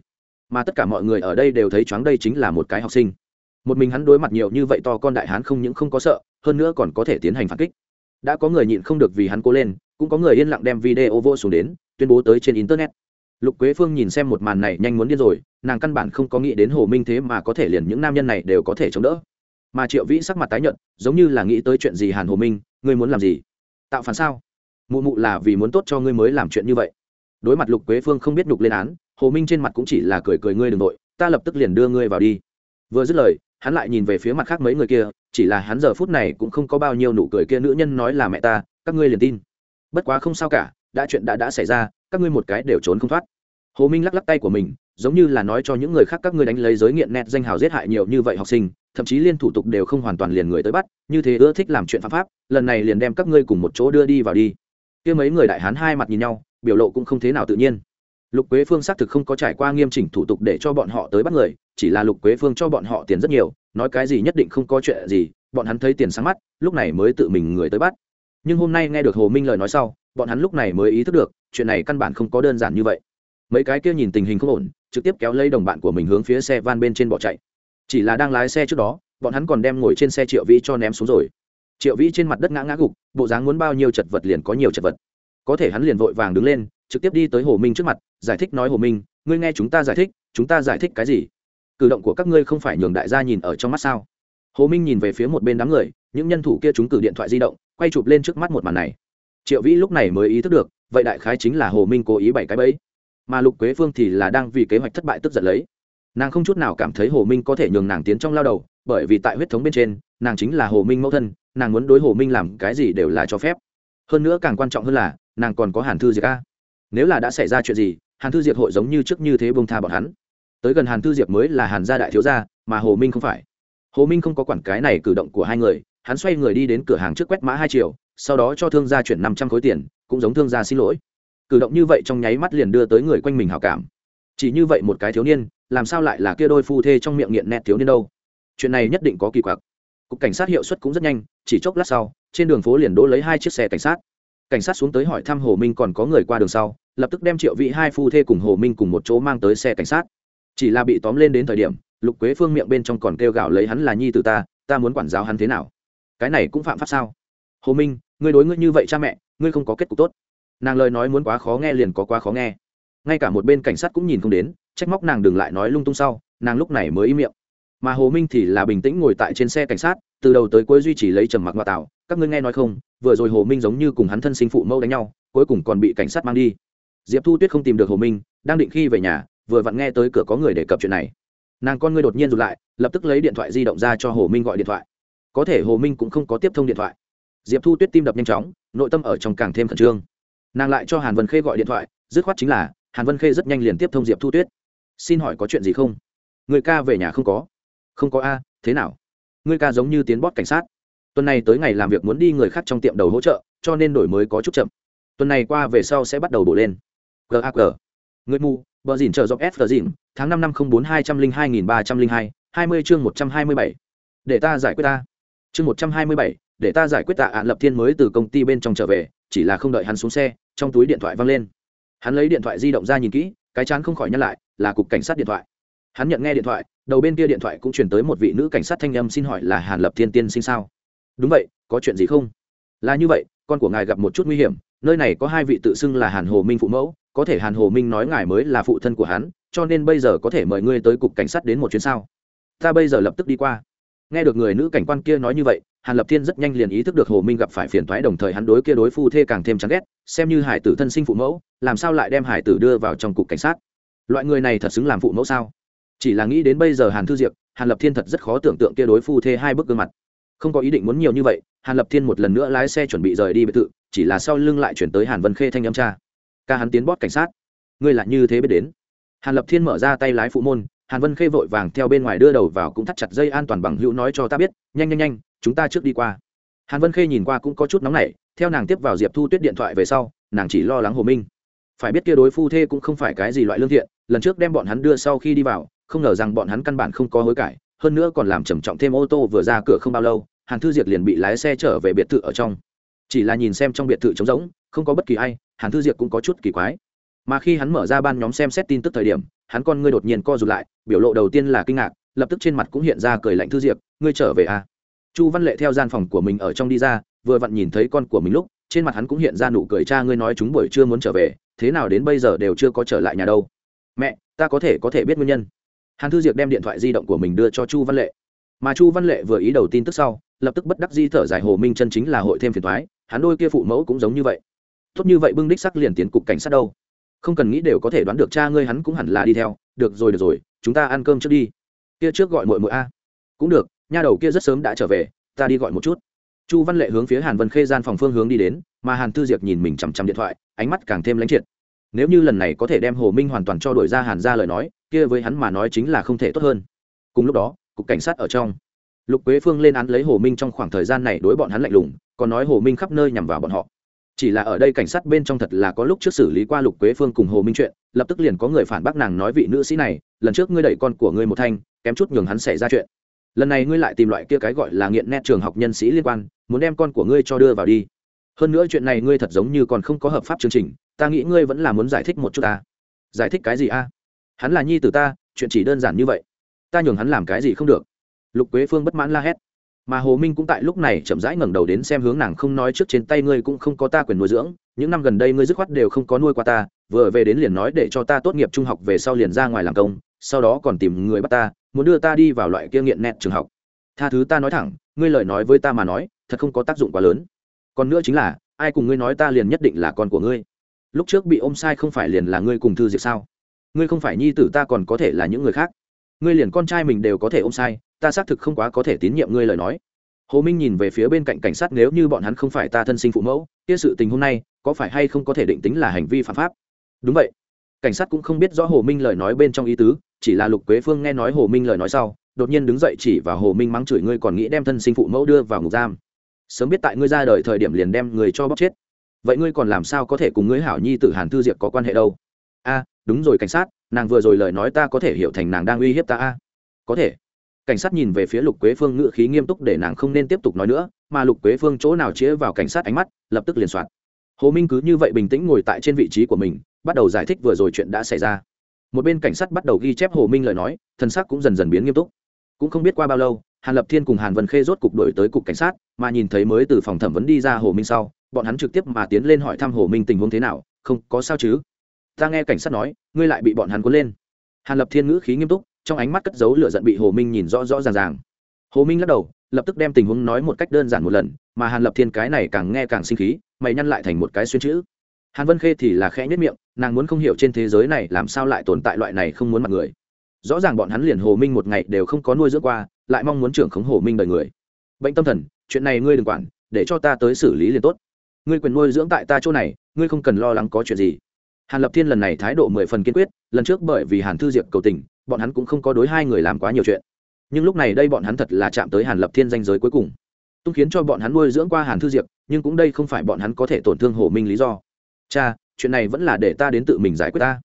Speaker 1: Mà tất cả mọi người ở đây đều thấy choáng đây chính là một cái học sinh. Một mình hắn đối mặt nhiều như vậy to con đại hắn không những không có sợ hơn nữa còn có thể tiến hành phản kích. Đã có người nhịn không được vì hắn cố lên, cũng có người yên lặng đem video vô xuống đến, tuyên bố tới trên internet. Lục quế phương nhìn xem một màn này nhanh muốn điên rồi, nàng căn bản không có nghĩ đến hồ minh thế mà có thể liền những nam nhân này đều có thể chống đỡ. Mà triệu vĩ sắc mặt tái nhợt, giống như là nghĩ tới chuyện gì hàn hồ minh, ngươi muốn làm gì? Tạo phản sao? Mụ mụ là vì muốn tốt cho ngươi mới làm chuyện như vậy. Đối mặt lục quế phương không biết nhục lên án, hồ minh trên mặt cũng chỉ là cười cười ngươi đ ừ n g nội ta lập tức liền đưa ngươi vào đi. Vừa dứt lời hắn lại nhìn về phía mặt khác mấy người kia, chỉ là hắn giờ phút này cũng không có bao nhiêu nụ cười kia nữ nhân nói là mẹ ta, các ngươi liền tin. Bất quá không sao cả, đã chuyện đã đã xảy ra, các ngươi một cái đều trốn không thoát. Hồ minh lắc lắc tay của mình, giống như là nói cho những người khác các ngươi đánh lấy giới nghiện nét danh hào giết hại nhiều như vậy học sinh, thậm chí liên thủ tục đều không hoàn toàn liền người tới bắt, như thế ưa thích làm chuyện phạm pháp, lần này liền đem các ngươi cùng một chỗ đưa đi vào đi. Kia mấy người đại hán hai mặt nhìn nhau, biểu lộ cũng không thế nào tự nhiên lục quế phương xác thực không có trải qua nghiêm chỉnh thủ tục để cho bọn họ tới bắt người, chỉ là lục quế phương cho bọn họ tiền rất nhiều, nói cái gì nhất định không có chuyện gì, bọn hắn thấy tiền sáng mắt, lúc này mới tự mình người tới bắt. Nhưng hôm nay nghe được hồ minh lời nói sau, bọn hắn lúc này mới ý thức được, chuyện này căn bản không có đơn giản như vậy. Mấy cái kia nhìn tình hình không ổn, trực tiếp kéo lấy đồng bạn của mình hướng phía xe van bên trên bỏ chạy. Chỉ là đang lái xe trước đó, bọn hắn còn đem ngồi trên xe triệu vĩ cho ném xuống rồi. Triệu vĩ trên mặt đất ngã ngã gục, bộ dáng muốn bao nhiêu chật vật liền có nhiều chật vật. Có thể hắn liền vội vàng đứng lên trực tiếp đi tới hồ minh trước mặt, giải thích nói, hồ minh, ngươi nghe chúng ta giải thích, chúng ta giải thích cái gì? Cử động của các ngươi không phải nhường đại gia nhìn ở trong mắt sao? Hồ minh nhìn về phía một bên đám người, những nhân thủ kia chúng cử điện thoại di động, quay chụp lên trước mắt một màn này. Triệu vĩ lúc này mới ý thức được, vậy đại khái chính là hồ minh cố ý bảy cái bẫy. Mà lục quế phương thì là đang vì kế hoạch thất bại tức giận lấy. Nàng không chút nào cảm thấy hồ minh có thể nhường nàng tiến trong lao đầu, bởi vì tại huyết thống bên trên, nàng chính là hồ minh mẫu thân, nàng muốn đối hồ minh làm cái gì đều là cho phép. Hơn nữa càng quan trọng hơn là, nàng còn có hàn thư diệt a nếu là đã xảy ra chuyện gì, hàn thư diệp hội giống như trước như thế bông tha bọn hắn. Tới gần hàn thư diệp mới là hàn gia đại thiếu gia, mà hồ minh không phải. Hồ minh không có quản cái này cử động của hai người, hắn xoay người đi đến cửa hàng trước quét mã hai triệu sau đó cho thương gia chuyển năm trăm khối tiền, cũng giống thương gia xin lỗi. Cử động như vậy trong nháy mắt liền đưa tới người quanh mình hào cảm. Chỉ như vậy một cái thiếu niên, làm sao lại là kia đôi phu thê trong miệng nghiện nẹt thiếu niên đâu? Chuyện này nhất định có kỳ quặc. Cục cảnh sát hiệu suất cũng rất nhanh, chỉ chốc lát sau, trên đường phố liền đỗ lấy hai chiếc xe cảnh sát cảnh sát xuống tới hỏi thăm hồ minh còn có người qua đường sau, lập tức đem triệu vị hai phu thê cùng hồ minh cùng một chỗ mang tới xe cảnh sát. Chỉ là bị tóm lên đến thời điểm, lục quế phương miệng bên trong còn kêu gào lấy hắn là nhi từ ta ta muốn quản giáo hắn thế nào? Cái này cũng phạm pháp sao? Hồ minh, ngươi đối ngươi như vậy cha mẹ, ngươi không có kết cục tốt. Nàng lời nói muốn quá khó nghe liền có quá khó nghe. Ngay cả một bên cảnh sát cũng nhìn không đến, trách móc nàng đừng lại nói lung tung sau, nàng lúc này mới im miệng. Mà hồ minh thì là bình tĩnh ngồi tại trên xe cảnh sát, từ đầu tới cuối duy trì lấy trầm mặc ngoại tạo. Các ngươi nghe nói không vừa rồi hồ minh giống như cùng hắn thân sinh phụ mẫu đánh nhau, cuối cùng còn bị cảnh sát mang đi. Diệp thu tuyết không tìm được hồ minh, đang định khi về nhà, vừa vặn nghe tới cửa có người đề cập chuyện này. Nàng con ngươi đột nhiên rụt lại, lập tức lấy điện thoại di động ra cho hồ minh gọi điện thoại. Có thể hồ minh cũng không có tiếp thông điện thoại. Diệp thu tuyết tim đập nhanh chóng, nội tâm ở trong càng thêm khẩn trương. Nàng lại cho hàn vân khê gọi điện thoại, dứt khoát chính là, hàn vân khê rất nhanh liền tiếp thông diệp thu tuyết. Xin hỏi có chuyện gì không? Người ca về nhà không có. Không có a, thế nào? Người ca giống như tiến bót cảnh sát tuần này tới ngày làm việc muốn đi người khác trong tiệm đầu hỗ trợ, cho nên đổi mới có chút chậm. Tuần này qua về sau sẽ bắt đầu bổ lên. Gag người mù, bờ dìn trợ dọc s dìn, tháng năm năm không bốn hai trăm linh hai nghìn ba trăm linh hai hai mươi chương một trăm hai mươi bảy. Để ta giải quyết ta. Chương một trăm hai mươi bảy, để ta giải quyết tạ ạn lập thiên mới từ công ty bên trong trở về, chỉ là không đợi hắn xuống xe, trong túi điện thoại văng lên. Hắn lấy điện thoại di động ra nhìn kỹ, cái chán không khỏi nhắc lại, là cục cảnh sát điện thoại. Hắn nhận nghe điện thoại, đầu bên kia điện thoại cũng truyền tới một vị nữ cảnh sát thanh âm xin hỏi là hàn lập thiên tiên sinh sao? Đúng vậy, có chuyện gì không? Là như vậy, con của ngài gặp một chút nguy hiểm, nơi này có hai vị tự xưng là hàn hồ minh phụ mẫu, có thể hàn hồ minh nói ngài mới là phụ thân của hắn, cho nên bây giờ có thể mời ngươi tới cục cảnh sát đến một chuyến sao? Ta bây giờ lập tức đi qua. Nghe được người nữ cảnh quan kia nói như vậy, hàn lập thiên rất nhanh liền ý thức được hồ minh gặp phải phiền thoái đồng thời hắn đối kia đối phu thê càng thêm chán ghét, xem như hải tử thân sinh phụ mẫu, làm sao lại đem hải tử đưa vào trong cục cảnh sát? Loại người này thật xứng làm phụ mẫu sao? Chỉ là nghĩ đến bây giờ hàn thư diệp, hàn lập thiên thật rất khó tưởng tượng kia đối phu thê hai bức gương mặt không có ý định muốn nhiều như vậy, hàn lập thiên một lần nữa lái xe chuẩn bị rời đi biệt thự, chỉ là sau lưng lại chuyển tới hàn vân khê thanh âm cha. Ca hắn tiến bót cảnh sát. Ngươi lại như thế biết đến. Hàn lập thiên mở ra tay lái phụ môn, hàn vân khê vội vàng theo bên ngoài đưa đầu vào cũng thắt chặt dây an toàn bằng hữu nói cho ta biết, nhanh nhanh nhanh, chúng ta trước đi qua. Hàn vân khê nhìn qua cũng có chút nóng nảy, theo nàng tiếp vào diệp thu tuyết điện thoại về sau, nàng chỉ lo lắng hồ minh. Phải biết kia đối phu thê cũng không phải cái gì loại lương thiện, lần trước đem bọn hắn đưa sau khi đi vào, không ngờ rằng bọn hắn căn bản không có hối cải hơn nữa còn làm trầm trọng thêm ô tô vừa ra cửa không bao lâu, hàn thư diệt liền bị lái xe trở về biệt thự ở trong. Chỉ là nhìn xem trong biệt thự trống rỗng, không có bất kỳ ai, hàn thư diệt cũng có chút kỳ quái. Mà khi hắn mở ra ban nhóm xem xét tin tức thời điểm, hắn con ngươi đột nhiên co rụt lại, biểu lộ đầu tiên là kinh ngạc, lập tức trên mặt cũng hiện ra cười lạnh thư diệp ngươi trở về à? Chu văn lệ theo gian phòng của mình ở trong đi ra, vừa vặn nhìn thấy con của mình lúc, trên mặt hắn cũng hiện ra nụ cười, cha ngươi nói chúng buổi chưa muốn trở về, thế nào đến bây giờ đều chưa có trở lại nhà đâu? Mẹ, ta có thể có thể biết nguyên nhân hàn thư diệp đem điện thoại di động của mình đưa cho chu văn lệ. Mà chu văn lệ vừa ý đầu tin tức sau, lập tức bất đắc di thở dài, hồ minh chân chính là hội thêm phiền thoái hắn đôi kia phụ mẫu cũng giống như vậy. Tốt như vậy bưng đích sắc liền tiến cục cảnh sát đâu. Không cần nghĩ đều có thể đoán được cha ngươi hắn cũng hẳn là đi theo. Được rồi được rồi, chúng ta ăn cơm trước đi. Kia trước gọi mội mội a. Cũng được, nha đầu kia rất sớm đã trở về, ta đi gọi một chút. Chu văn lệ hướng phía hàn vân khê gian phòng phương hướng đi đến, mà hàn thư diệp nhìn mình chằm chằm điện thoại, ánh mắt càng thêm lãnh triệt. Nếu như lần này có thể đem hồ minh hoàn toàn cho đổi ra hàn ra lời nói kia với hắn mà nói chính là không thể tốt hơn. Cùng lúc đó, cục cảnh sát ở trong. Lục quế phương lên án lấy hồ minh trong khoảng thời gian này đối bọn hắn lạnh lùng, còn nói hồ minh khắp nơi nhằm vào bọn họ. Chỉ là ở đây cảnh sát bên trong thật là có lúc trước xử lý qua lục quế phương cùng hồ minh chuyện, lập tức liền có người phản bác nàng nói vị nữ sĩ này, lần trước ngươi đẩy con của ngươi một thanh, kém chút nhường hắn xảy ra chuyện. Lần này ngươi lại tìm loại kia cái gọi là nghiện nét trường học nhân sĩ liên quan, muốn đem con của ngươi cho đưa vào đi. Hơn nữa chuyện này ngươi thật giống như còn không có hợp pháp chương trình, ta nghĩ ngươi vẫn là muốn giải thích một chút ta. Giải thích cái gì a? Hắn là nhi t ta, chuyện chỉ đơn giản như vậy. Ta nhường hắn làm cái gì không được. Lục quế phương bất mãn la hét. Mà hồ minh cũng tại lúc này chậm rãi ngẩng đầu đến xem hướng nàng không nói trước trên tay ngươi cũng không có ta quyền nuôi dưỡng, những năm gần đây ngươi dứt khoát đều không có nuôi qua ta, vừa về đến liền nói để cho ta tốt nghiệp trung học về sau liền ra ngoài làm công, sau đó còn tìm người bắt ta, muốn đưa ta đi vào loại kia nghiện nẹt trường học. Tha thứ ta nói thẳng, ngươi lời nói với ta mà nói, thật không có tác dụng quá lớn. Còn nữa chính là, ai cùng ngươi nói ta liền nhất định là con của ngươi. Lúc trước bị ôm sai không phải liền là ngươi cùng thư diệt sao? Ngươi không phải nhi tử ta còn có thể là những người khác. Ngươi liền con trai mình đều có thể ôm sai, ta xác thực không quá có thể tín nhiệm ngươi lời nói. Hồ minh nhìn về phía bên cạnh cảnh sát, nếu như bọn hắn không phải ta thân sinh phụ mẫu, kia sự tình hôm nay có phải hay không có thể định tính là hành vi phạm pháp? Đúng vậy. Cảnh sát cũng không biết rõ hồ minh lời nói bên trong ý tứ, chỉ là lục quế phương nghe nói hồ minh lời nói sau, đột nhiên đứng dậy chỉ và hồ minh mắng chửi, ngươi còn nghĩ đem thân sinh phụ mẫu đưa vào ngục giam? Sớm biết tại ngươi ra đời thời điểm liền đem người cho bóc chết. Vậy ngươi còn làm sao có thể cùng ngươi hảo nhi t hàn thư diệp có quan hệ đâu? A đúng rồi cảnh sát, nàng vừa rồi lời nói ta có thể hiểu thành nàng đang uy hiếp ta a. Có thể. Cảnh sát nhìn về phía lục quế phương ngự khí nghiêm túc để nàng không nên tiếp tục nói nữa, mà lục quế phương chỗ nào chĩa vào cảnh sát ánh mắt, lập tức liền soạt. Hồ minh cứ như vậy bình tĩnh ngồi tại trên vị trí của mình, bắt đầu giải thích vừa rồi chuyện đã xảy ra. Một bên cảnh sát bắt đầu ghi chép hồ minh lời nói, thân xác cũng dần dần biến nghiêm túc. Cũng không biết qua bao lâu, hàn lập thiên cùng hàn vân khê rốt cục đổi tới cục cảnh sát, mà nhìn thấy mới từ phòng thẩm vấn đi ra hồ minh sau, bọn hắn trực tiếp mà tiến lên hỏi thăm hồ minh tình huống thế nào, không, có sao chứ? Ta nghe cảnh sát nói, ngươi lại bị bọn hắn cuốn lên. Hàn lập thiên ngữ khí nghiêm túc, trong ánh mắt cất giấu lửa giận bị hồ minh nhìn rõ rõ ràng ràng. Hồ minh lắc đầu, lập tức đem tình huống nói một cách đơn giản một lần, mà hàn lập thiên cái này càng nghe càng sinh khí, mày nhăn lại thành một cái xuyên chữ. Hàn vân khê thì là khẽ nhất miệng, nàng muốn không hiểu trên thế giới này làm sao lại tồn tại loại này không muốn mặt người. Rõ ràng bọn hắn liền hồ minh một ngày đều không có nuôi dưỡng qua, lại mong muốn trưởng khống hồ minh đời người. Bệnh tâm thần, chuyện này ngươi đừng quản, để cho ta tới xử lý liền tốt. Ngươi quyền nuôi dưỡng tại ta chỗ này, ngươi không cần lo lắng có chuyện gì hàn lập thiên lần này thái độ mười phần kiên quyết, lần trước bởi vì hàn thư diệp cầu tình, bọn hắn cũng không có đối hai người làm quá nhiều chuyện. Nhưng lúc này đây bọn hắn thật là chạm tới hàn lập thiên danh giới cuối cùng. Tung khiến cho bọn hắn nuôi dưỡng qua hàn thư diệp, nhưng cũng đây không phải bọn hắn có thể tổn thương hồ minh lý do. Cha, chuyện này vẫn là để ta đến tự mình giải quyết ta.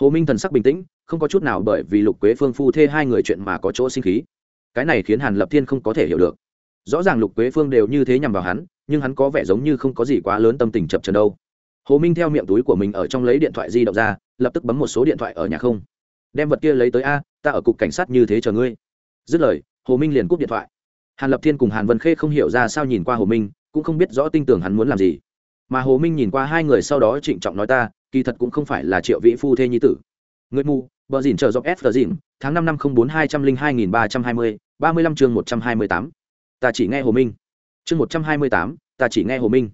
Speaker 1: Hồ minh thần sắc bình tĩnh, không có chút nào bởi vì lục quế phương phu thê hai người chuyện mà có chỗ sinh khí. Cái này khiến hàn lập thiên không có thể hiểu được. Rõ ràng lục quế phương đều như thế nhằm vào hắn, nhưng hắn có vẻ giống như không có gì quá lớn tâm tình chập trần đâu hồ minh theo miệng túi của mình ở trong lấy điện thoại di động ra, lập tức bấm một số điện thoại ở nhà không. Đem vật kia lấy tới a, ta ở cục cảnh sát như thế chờ ngươi. Dứt lời, hồ minh liền cúp điện thoại. Hàn lập thiên cùng hàn vân khê không hiểu ra sao nhìn qua hồ minh, cũng không biết rõ tin tưởng hắn muốn làm gì. Mà hồ minh nhìn qua hai người sau đó trịnh trọng nói ta, kỳ thật cũng không phải là triệu vĩ phu thê nhi tử. Người mù bờ dìn chờ dọc f tờ dìn, tháng năm năm không bốn hai trăm linh hai nghìn ba trăm hai mươi, ba mươi lăm chương một trăm hai mươi tám. Ta chỉ nghe hồ minh. Chương một trăm hai mươi tám, ta chỉ nghe hồ minh.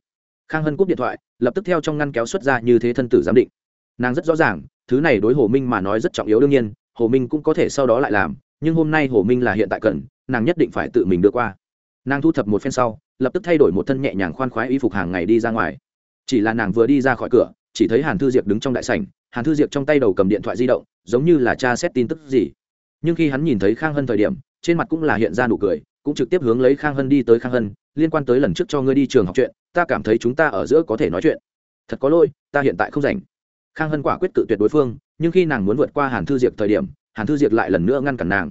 Speaker 1: Khang hân cúp điện thoại lập tức theo trong ngăn kéo xuất ra như thế thân tử giám định. Nàng rất rõ ràng, thứ này đối hồ minh mà nói rất trọng yếu đương nhiên, hồ minh cũng có thể sau đó lại làm, nhưng hôm nay hồ minh là hiện tại cần, nàng nhất định phải tự mình đưa qua. Nàng thu thập một phen sau, lập tức thay đổi một thân nhẹ nhàng khoan khoái y phục hàng ngày đi ra ngoài. Chỉ là nàng vừa đi ra khỏi cửa, chỉ thấy hàn thư diệp đứng trong đại sảnh, hàn thư diệp trong tay đầu cầm điện thoại di động, giống như là cha xét tin tức gì. Nhưng khi hắn nhìn thấy khang hân thời điểm, trên mặt cũng là hiện ra nụ cười cũng trực tiếp hướng lấy khang hân đi tới khang hân, liên quan tới lần trước cho ngươi đi trường học chuyện, ta cảm thấy chúng ta ở giữa có thể nói chuyện. Thật có lỗi, ta hiện tại không rảnh. Khang hân quả quyết tự tuyệt đối phương, nhưng khi nàng muốn vượt qua hàn thư diệp thời điểm, hàn thư diệp lại lần nữa ngăn cản nàng.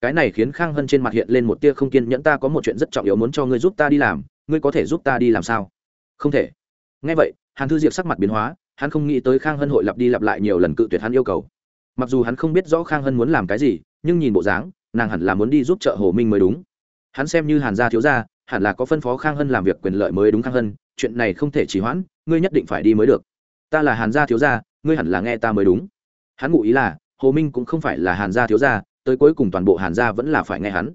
Speaker 1: Cái này khiến khang hân trên mặt hiện lên một tia không kiên nhẫn, ta có một chuyện rất trọng yếu muốn cho ngươi giúp ta đi làm, ngươi có thể giúp ta đi làm sao? Không thể. Ngay vậy, hàn thư diệp sắc mặt biến hóa, hắn không nghĩ tới khang hân hội lặp đi lặp lại nhiều lần cự tuyệt hắn yêu cầu. Mặc dù hắn không biết rõ khang hân muốn làm cái gì, nhưng nhìn bộ dáng, nàng hẳn là muốn đi giúp trợ hồ minh mới đúng hắn xem như hàn gia thiếu gia hẳn là có phân phó khang hân làm việc quyền lợi mới đúng khang hân chuyện này không thể trì hoãn ngươi nhất định phải đi mới được. Ta là hàn gia thiếu gia ngươi hẳn là nghe ta mới đúng. Hắn ngụ ý là hồ minh cũng không phải là hàn gia thiếu gia tới cuối cùng toàn bộ hàn gia vẫn là phải nghe hắn.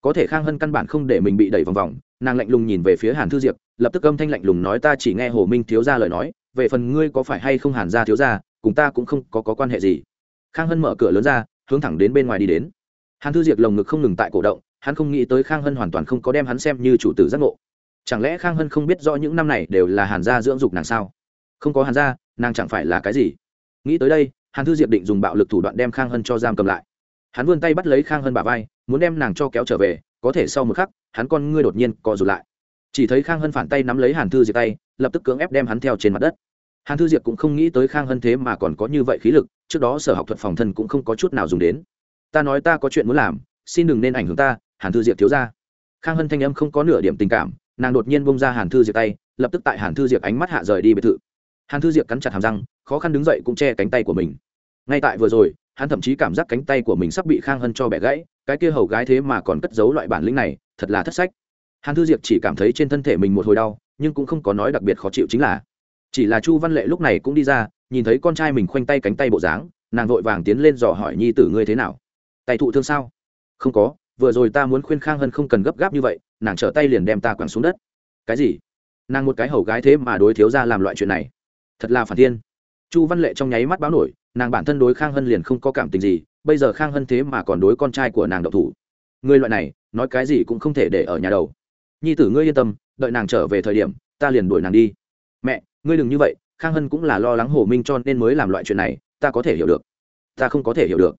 Speaker 1: Có thể khang hân căn bản không để mình bị đẩy vòng vòng nàng lạnh lùng nhìn về phía hàn thư diệp lập tức âm thanh lạnh lùng nói ta chỉ nghe hồ minh thiếu gia lời nói về phần ngươi có phải hay không hàn gia thiếu gia cùng ta cũng không có, có quan hệ gì. Khang hân mở cửa lớn ra hướng thẳng đến bên ngoài đi đến. Hàn thư diệp lồng ngực không ngừng tại cổ động hắn không nghĩ tới khang hân hoàn toàn không có đem hắn xem như chủ tử giác ngộ. Chẳng lẽ khang hân không biết rõ những năm này đều là hàn gia dưỡng dục nàng sao? Không có hàn gia, nàng chẳng phải là cái gì? Nghĩ tới đây, hàn thư diệp định dùng bạo lực thủ đoạn đem khang hân cho giam cầm lại. Hắn vươn tay bắt lấy khang hân bà vai, muốn đem nàng cho kéo trở về, có thể sau một khắc, hắn con ngươi đột nhiên co rụt lại. Chỉ thấy khang hân phản tay nắm lấy hàn thư diệp tay, lập tức cưỡng ép đem hắn theo trên mặt đất. Hàn thư diệp cũng không nghĩ tới khang hân thế mà còn có như vậy khí lực, trước đó sở học thuật phòng thân cũng không có chút nào dùng đến. Ta nói ta có chuyện muốn làm, xin đừng nên ảnh hưởng ta hàn thư diệp thiếu ra. Khang hân thanh âm không có nửa điểm tình cảm, nàng đột nhiên bông ra hàn thư diệp tay, lập tức tại hàn thư diệp ánh mắt hạ rời đi biệt thự. Hàn thư diệp cắn chặt hàm răng, khó khăn đứng dậy cũng che cánh tay của mình. Ngay tại vừa rồi, hắn thậm chí cảm giác cánh tay của mình sắp bị khang hân cho bẻ gãy, cái kia hầu gái thế mà còn cất giấu loại bản lĩnh này, thật là thất sách. Hàn thư diệp chỉ cảm thấy trên thân thể mình một hồi đau, nhưng cũng không có nói đặc biệt khó chịu chính là, chỉ là chu văn lệ lúc này cũng đi ra, nhìn thấy con trai mình khoanh tay cánh tay bộ dáng, nàng vội vàng tiến lên dò hỏi nhi tử ngươi thế nào. Tay thụ thương sao? Không có vừa rồi ta muốn khuyên khang hân không cần gấp gáp như vậy, nàng trở tay liền đem ta quẳng xuống đất. Cái gì? Nàng một cái hầu gái thế mà đối thiếu ra làm loại chuyện này. Thật là phản thiên. Chu văn lệ trong nháy mắt báo nổi, nàng bản thân đối khang hân liền không có cảm tình gì, bây giờ khang hân thế mà còn đối con trai của nàng độc thủ. Người loại này, nói cái gì cũng không thể để ở nhà đầu. Nhi tử ngươi yên tâm, đợi nàng trở về thời điểm, ta liền đuổi nàng đi. Mẹ, ngươi đừng như vậy, khang hân cũng là lo lắng hồ minh cho nên mới làm loại chuyện này, ta có thể hiểu được. Ta không có thể hiểu được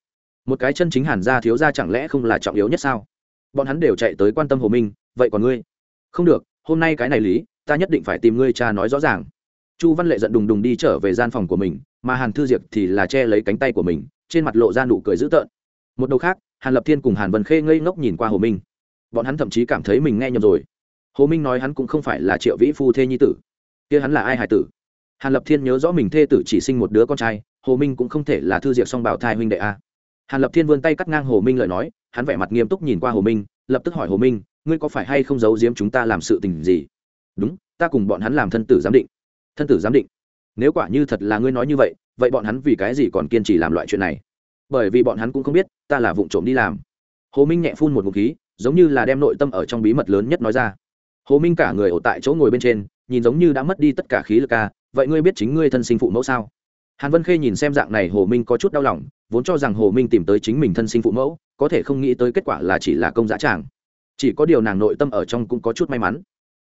Speaker 1: một cái chân chính hàn gia thiếu gia chẳng lẽ không là trọng yếu nhất sao? Bọn hắn đều chạy tới quan tâm hồ minh, vậy còn ngươi? Không được, hôm nay cái này lý, ta nhất định phải tìm ngươi cha nói rõ ràng. Chu văn lệ giận đùng đùng đi trở về gian phòng của mình, mà hàn thư diệp thì là che lấy cánh tay của mình, trên mặt lộ ra nụ cười dữ tợn. Một đầu khác, hàn lập thiên cùng hàn vân khê ngây ngốc nhìn qua hồ minh. Bọn hắn thậm chí cảm thấy mình nghe nhầm rồi. Hồ minh nói hắn cũng không phải là triệu vĩ phu thê nhi tử. Kia hắn là ai hải tử? Hàn lập thiên nhớ rõ mình thê tử chỉ sinh một đứa con trai, hồ minh cũng không thể là thư diệp song bảo thai huynh đệ a hàn lập thiên vươn tay cắt ngang hồ minh lời nói, hắn vẻ mặt nghiêm túc nhìn qua hồ minh, lập tức hỏi hồ minh, ngươi có phải hay không giấu giếm chúng ta làm sự tình gì? Đúng, ta cùng bọn hắn làm thân tử giám định. Thân tử giám định? Nếu quả như thật là ngươi nói như vậy vậy bọn hắn vì cái gì còn kiên trì làm loại chuyện này? Bởi vì bọn hắn cũng không biết, ta là vụ trộm đi làm. Hồ minh nhẹ phun một ngụ khí, giống như là đem nội tâm ở trong bí mật lớn nhất nói ra. Hồ minh cả người ở tại chỗ ngồi bên trên, nhìn giống như đã mất đi tất cả khí lực ca, vậy ngươi biết chính ngươi thân sinh phụ mẫu sao? Hàn vân khê nhìn xem dạng này hồ minh có chút đau lòng, vốn cho rằng hồ minh tìm tới chính mình thân sinh phụ mẫu, có thể không nghĩ tới kết quả là chỉ là công giá tràng. Chỉ có điều nàng nội tâm ở trong cũng có chút may mắn.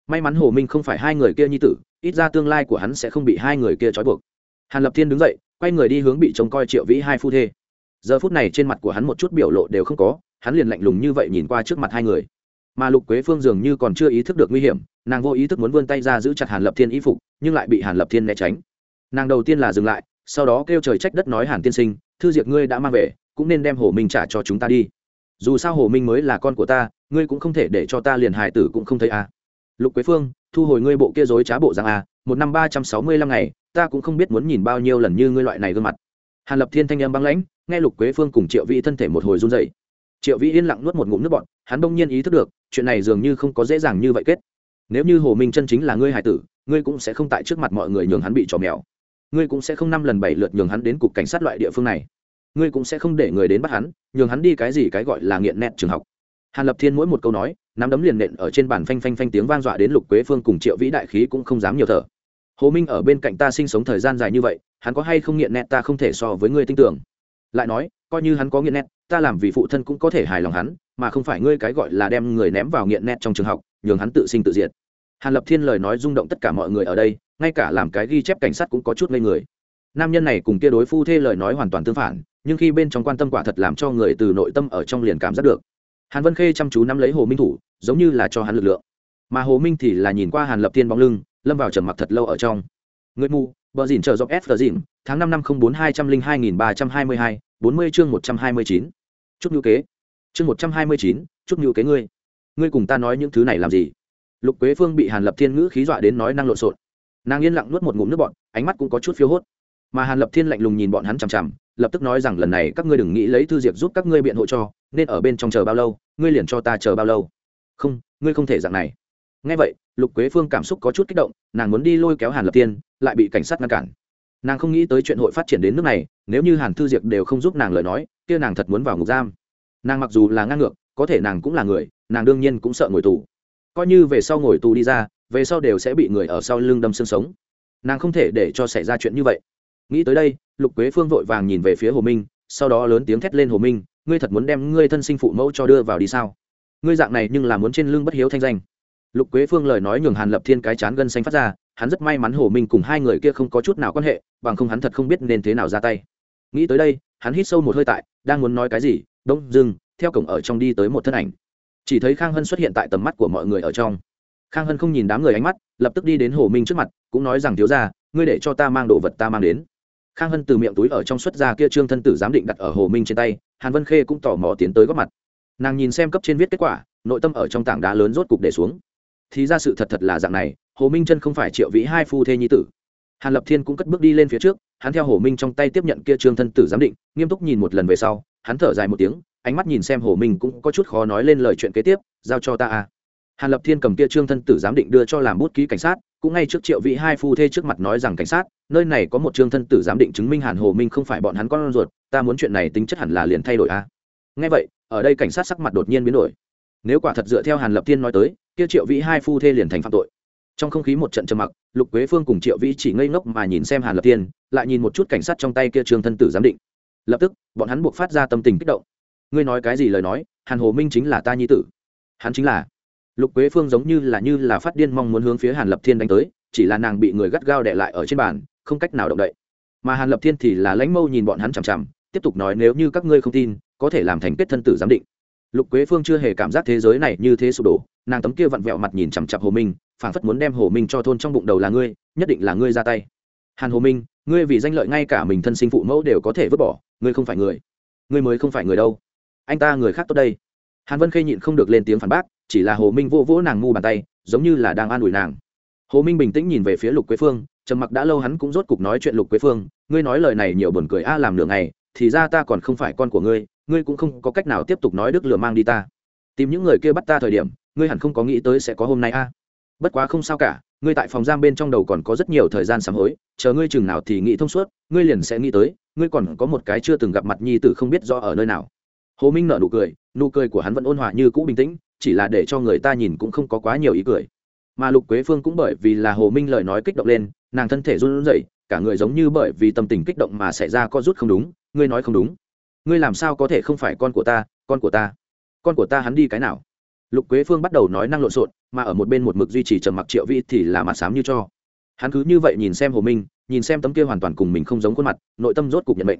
Speaker 1: May mắn hồ minh không phải hai người kia nhi tử, ít ra tương lai của hắn sẽ không bị hai người kia trói buộc. Hàn lập thiên đứng dậy, quay người đi hướng bị trông coi triệu vĩ hai phu thê. Giờ phút này trên mặt của hắn một chút biểu lộ đều không có, hắn liền lạnh lùng như vậy nhìn qua trước mặt hai người. Mà lục quế phương dường như còn chưa ý thức được nguy hiểm, nàng vô ý thức muốn vươn tay ra giữ chặt hàn lập thiên y phục, nhưng lại bị hàn lập thiên né tránh. Nàng đầu tiên là dừng lại sau đó kêu trời trách đất nói hàn tiên sinh, thư diệt ngươi đã mang về, cũng nên đem hồ minh trả cho chúng ta đi. Dù sao hồ minh mới là con của ta, ngươi cũng không thể để cho ta liền hài tử cũng không thấy à. lục quế phương, thu hồi ngươi bộ kia dối trá bộ rằng à một năm ba trăm sáu mươi lăm ngày, ta cũng không biết muốn nhìn bao nhiêu lần như ngươi loại này gương mặt. Hàn lập thiên thanh âm băng lãnh, nghe lục quế phương cùng triệu vĩ thân thể một hồi run dậy triệu vĩ yên lặng nuốt một ngụm nước bọt, hắn đông nhiên ý thức được, chuyện này dường như không có dễ dàng như vậy kết. Nếu như hồ minh chân chính là ngươi hải tử, ngươi cũng sẽ không tại trước mặt mọi người nhường hắn bị trò mèo ngươi cũng sẽ không năm lần bảy lượt nhường hắn đến cục cảnh sát loại địa phương này. Ngươi cũng sẽ không để người đến bắt hắn, nhường hắn đi cái gì cái gọi là nghiện nét trường học. Hàn lập thiên mỗi một câu nói, nắm đấm liền nện ở trên bàn phanh phanh phanh tiếng vang dọa đến lục quế phương cùng triệu vĩ đại khí cũng không dám nhiều thở. Hồ minh ở bên cạnh ta sinh sống thời gian dài như vậy, hắn có hay không nghiện nét ta không thể so với ngươi tin tưởng. Lại nói, coi như hắn có nghiện nét ta làm vì phụ thân cũng có thể hài lòng hắn, mà không phải ngươi cái gọi là đem người ném vào nghiện nét trong trường học, nhường hắn tự sinh tự diệt. Hàn lập thiên lời nói rung động tất cả mọi người ở đây ngay cả làm cái ghi chép cảnh sát cũng có chút ngây người. Nam nhân này cùng kia đối phu thê lời nói hoàn toàn tương phản, nhưng khi bên trong quan tâm quả thật làm cho người từ nội tâm ở trong liền cảm giác được. Hàn vân khê chăm chú nắm lấy hồ minh thủ, giống như là cho hắn lực lượng. Mà hồ minh thì là nhìn qua hàn lập thiên bóng lưng, lâm vào trầm mặc thật lâu ở trong. Người mù, bờ dìn chờ dọc s tờ dìn tháng năm năm không bốn hai trăm linh hai nghìn ba trăm hai mươi hai, bốn mươi chương một trăm hai mươi chín. Chúc ngữ kế. Chương một trăm hai mươi chín chúc ngữ kế ngươi. Ngươi cùng ta nói những thứ này làm gì? Lục quế phương bị hàn lập thiên ngữ khí dọa đến nói năng lộn xộn nàng yên lặng nuốt một ngụm nước bọn ánh mắt cũng có chút phiêu hốt. Mà hàn lập thiên lạnh lùng nhìn bọn hắn chằm chằm, lập tức nói rằng lần này các ngươi đừng nghĩ lấy thư diệp giúp các ngươi biện hộ cho, nên ở bên trong chờ bao lâu, ngươi liền cho ta chờ bao lâu. Không, ngươi không thể dạng này. Ngay vậy, lục quế phương cảm xúc có chút kích động, nàng muốn đi lôi kéo hàn lập tiên lại bị cảnh sát ngăn cản. Nàng không nghĩ tới chuyện hội phát triển đến nước này, nếu như hàn thư diệp đều không giúp nàng lời nói, kia nàng thật muốn vào ngục giam. Nàng mặc dù là ngang ngược, có thể nàng cũng là người, nàng đương nhiên cũng sợ ngồi tù. Coi như về sau ngồi tù đi ra về sau đều sẽ bị người ở sau lưng đâm xương sống. Nàng không thể để cho xảy ra chuyện như vậy. Nghĩ tới đây, lục quế phương vội vàng nhìn về phía hồ minh, sau đó lớn tiếng thét lên hồ minh, ngươi thật muốn đem ngươi thân sinh phụ mẫu cho đưa vào đi sao? Ngươi dạng này nhưng là muốn trên lưng bất hiếu thanh danh. Lục quế phương lời nói nhường hàn lập thiên cái chán gân xanh phát ra, hắn rất may mắn hồ minh cùng hai người kia không có chút nào quan hệ, bằng không hắn thật không biết nên thế nào ra tay. Nghĩ tới đây, hắn hít sâu một hơi tại, đang muốn nói cái gì, đông, dưng, theo cổng ở trong đi tới một thân ảnh. Chỉ thấy khang hân xuất hiện tại tầm mắt của mọi người ở trong khang hân không nhìn đám người ánh mắt, lập tức đi đến hồ minh trước mặt, cũng nói rằng, thiếu ra ngươi để cho ta mang đồ vật ta mang đến. Khang hân từ miệng túi ở trong xuất ra kia trương thân tử giám định đặt ở hồ minh trên tay, hàn vân khê cũng tò mò tiến tới góp mặt. Nàng nhìn xem cấp trên viết kết quả, nội tâm ở trong tảng đá lớn rốt cục để xuống. Thì ra sự thật thật là dạng này, hồ minh chân không phải triệu vĩ hai phu thê nhi tử. Hàn lập thiên cũng cất bước đi lên phía trước, hắn theo hồ minh trong tay tiếp nhận kia trương thân tử giám định, nghiêm túc nhìn một lần về sau, hắn thở dài một tiếng, ánh mắt nhìn xem hồ minh cũng có chút khó nói lên lời chuyện kế tiếp, giao cho ta à hàn lập thiên cầm kia trương thân tử giám định đưa cho làm bút ký cảnh sát, cũng ngay trước triệu vị hai phu thê trước mặt nói rằng cảnh sát, nơi này có một trương thân tử giám định chứng minh hàn hồ minh không phải bọn hắn con ruột, ta muốn chuyện này tính chất hẳn là liền thay đổi a. Ngay vậy, ở đây cảnh sát sắc mặt đột nhiên biến đổi. Nếu quả thật dựa theo hàn lập thiên nói tới, kia triệu vĩ hai phu thê liền thành phạm tội. Trong không khí một trận trầm mặc, lục quế phương cùng triệu vĩ chỉ ngây ngốc mà nhìn xem hàn lập thiên, lại nhìn một chút cảnh sát trong tay kia trương thân tử giám định. Lập tức, bọn hắn buộc phát ra tâm tình kích động. Ngươi nói cái gì lời nói, hàn hồ minh chính là ta nhi tử. Hắn chính là lục quế phương giống như là như là phát điên mong muốn hướng phía hàn lập thiên đánh tới, chỉ là nàng bị người gắt gao đè lại ở trên bàn, không cách nào động đậy. Mà hàn lập thiên thì là lãnh mâu nhìn bọn hắn chằm chằm, tiếp tục nói nếu như các ngươi không tin, có thể làm thành kết thân tử giám định. Lục quế phương chưa hề cảm giác thế giới này như thế sụp đổ, nàng tấm kia vặn vẹo mặt nhìn chằm chặp hồ minh, phảng phất muốn đem hồ minh cho thôn trong bụng đầu là ngươi, nhất định là ngươi ra tay. Hàn hồ minh, ngươi vì danh lợi ngay cả mình thân sinh phụ mẫu đều có thể vứt bỏ, ngươi không phải người. Ngươi mới không phải người đâu. Anh ta người khác tốt đây. Hàn vân khê nhịn không được lên tiếng phản bác chỉ là hồ minh vô vỗ nàng ngu bàn tay, giống như là đang an ủi nàng. Hồ minh bình tĩnh nhìn về phía lục quế phương, trầm mặc đã lâu hắn cũng rốt cục nói chuyện lục quế phương, ngươi nói lời này nhiều buồn cười a, làm nửa ngày, thì ra ta còn không phải con của ngươi ngươi cũng không có cách nào tiếp tục nói đức lừa mang đi ta. Tìm những người kia bắt ta thời điểm, ngươi hẳn không có nghĩ tới sẽ có hôm nay a. Bất quá không sao cả, ngươi tại phòng giam bên trong đầu còn có rất nhiều thời gian sám hối, chờ ngươi chừng nào thì nghĩ thông suốt, ngươi liền sẽ nghĩ tới, ngươi còn có một cái chưa từng gặp mặt nhi tử không biết rõ ở nơi nào. Hồ minh nở nụ cười nụ cười của hắn vẫn ôn hòa như cũ bình tĩnh chỉ là để cho người ta nhìn cũng không có quá nhiều ý cười. Mà lục quế phương cũng bởi vì là hồ minh lời nói kích động lên, nàng thân thể run rẩy, cả người giống như bởi vì tâm tình kích động mà xảy ra có rút không đúng. Ngươi nói không đúng. Ngươi làm sao có thể không phải con của ta, con của ta? Con của ta hắn đi cái nào? Lục quế phương bắt đầu nói năng lộn xộn, mà ở một bên một mực duy trì trầm mặc triệu vĩ thì là mặt xám như cho. Hắn cứ như vậy nhìn xem hồ minh, nhìn xem tấm kia hoàn toàn cùng mình không giống khuôn mặt, nội tâm rốt cục nhận bệnh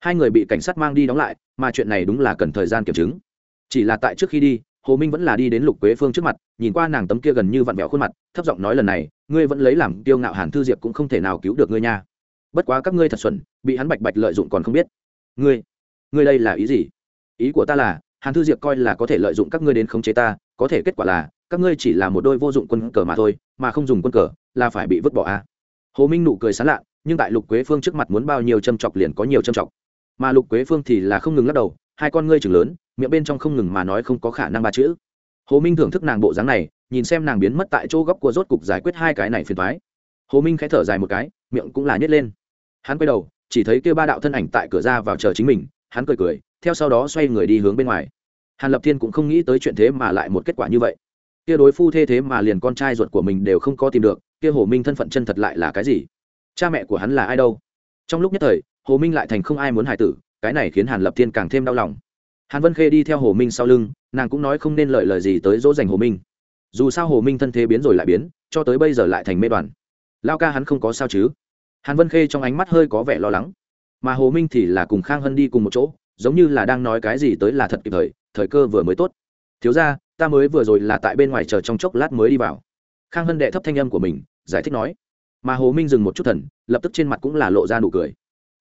Speaker 1: hai người bị cảnh sát mang đi đóng lại, mà chuyện này đúng là cần thời gian kiểm chứng. Chỉ là tại trước khi đi hồ minh vẫn là đi đến lục quế phương trước mặt, nhìn qua nàng tấm kia gần như vặn vẹo khuôn mặt, thấp giọng nói lần này, ngươi vẫn lấy làm tiêu ngạo hàn thư diệp cũng không thể nào cứu được ngươi nha. Bất quá các ngươi thật xuẩn, bị hắn bạch bạch lợi dụng còn không biết. Ngươi ngươi đây là ý gì? Ý của ta là, hàn thư diệp coi là có thể lợi dụng các ngươi đến khống chế ta, có thể kết quả là, các ngươi chỉ là một đôi vô dụng quân cờ mà thôi, mà không dùng quân cờ, là phải bị vứt bỏ a à. hồ minh nụ cười sán lạ, nhưng tại lục quế phương trước mặt muốn bao nhiêu châm chọc liền có nhiều châm chọc. Mà lục quế phương thì là không ngừng lắc đầu, hai con ngươi chừng lớn miệng bên trong không ngừng mà nói không có khả năng ba chữ. Hồ minh thưởng thức nàng bộ dáng này, nhìn xem nàng biến mất tại chỗ góc của rốt cục giải quyết hai cái này phiền thoái hồ minh khẽ thở dài một cái, miệng cũng là nhét lên. Hắn quay đầu, chỉ thấy kêu ba đạo thân ảnh tại cửa ra vào chờ chính mình, hắn cười cười, theo sau đó xoay người đi hướng bên ngoài. Hàn lập thiên cũng không nghĩ tới chuyện thế mà lại một kết quả như vậy. Kia đối phu thê thế mà liền con trai ruột của mình đều không có tìm được, kia hồ minh thân phận chân thật lại là cái gì? Cha mẹ của hắn là ai đâu? Trong lúc nhất thời, hồ minh lại thành không ai muốn hài tử, cái này khiến hàn lập thiên càng thêm đau lòng hàn vân khê đi theo hồ minh sau lưng, nàng cũng nói không nên lợi lời gì tới dỗ dành hồ minh. Dù sao hồ minh thân thế biến rồi lại biến, cho tới bây giờ lại thành mê đoàn. Lao ca hắn không có sao chứ? Hàn vân khê trong ánh mắt hơi có vẻ lo lắng. Mà hồ minh thì là cùng khang hân đi cùng một chỗ, giống như là đang nói cái gì tới là thật kịp thời thời cơ vừa mới tốt. Thiếu ra ta mới vừa rồi là tại bên ngoài chờ trong chốc lát mới đi vào. Khang hân đệ thấp thanh âm của mình, giải thích nói. Mà hồ minh dừng một chút thần, lập tức trên mặt cũng là lộ ra nụ cười.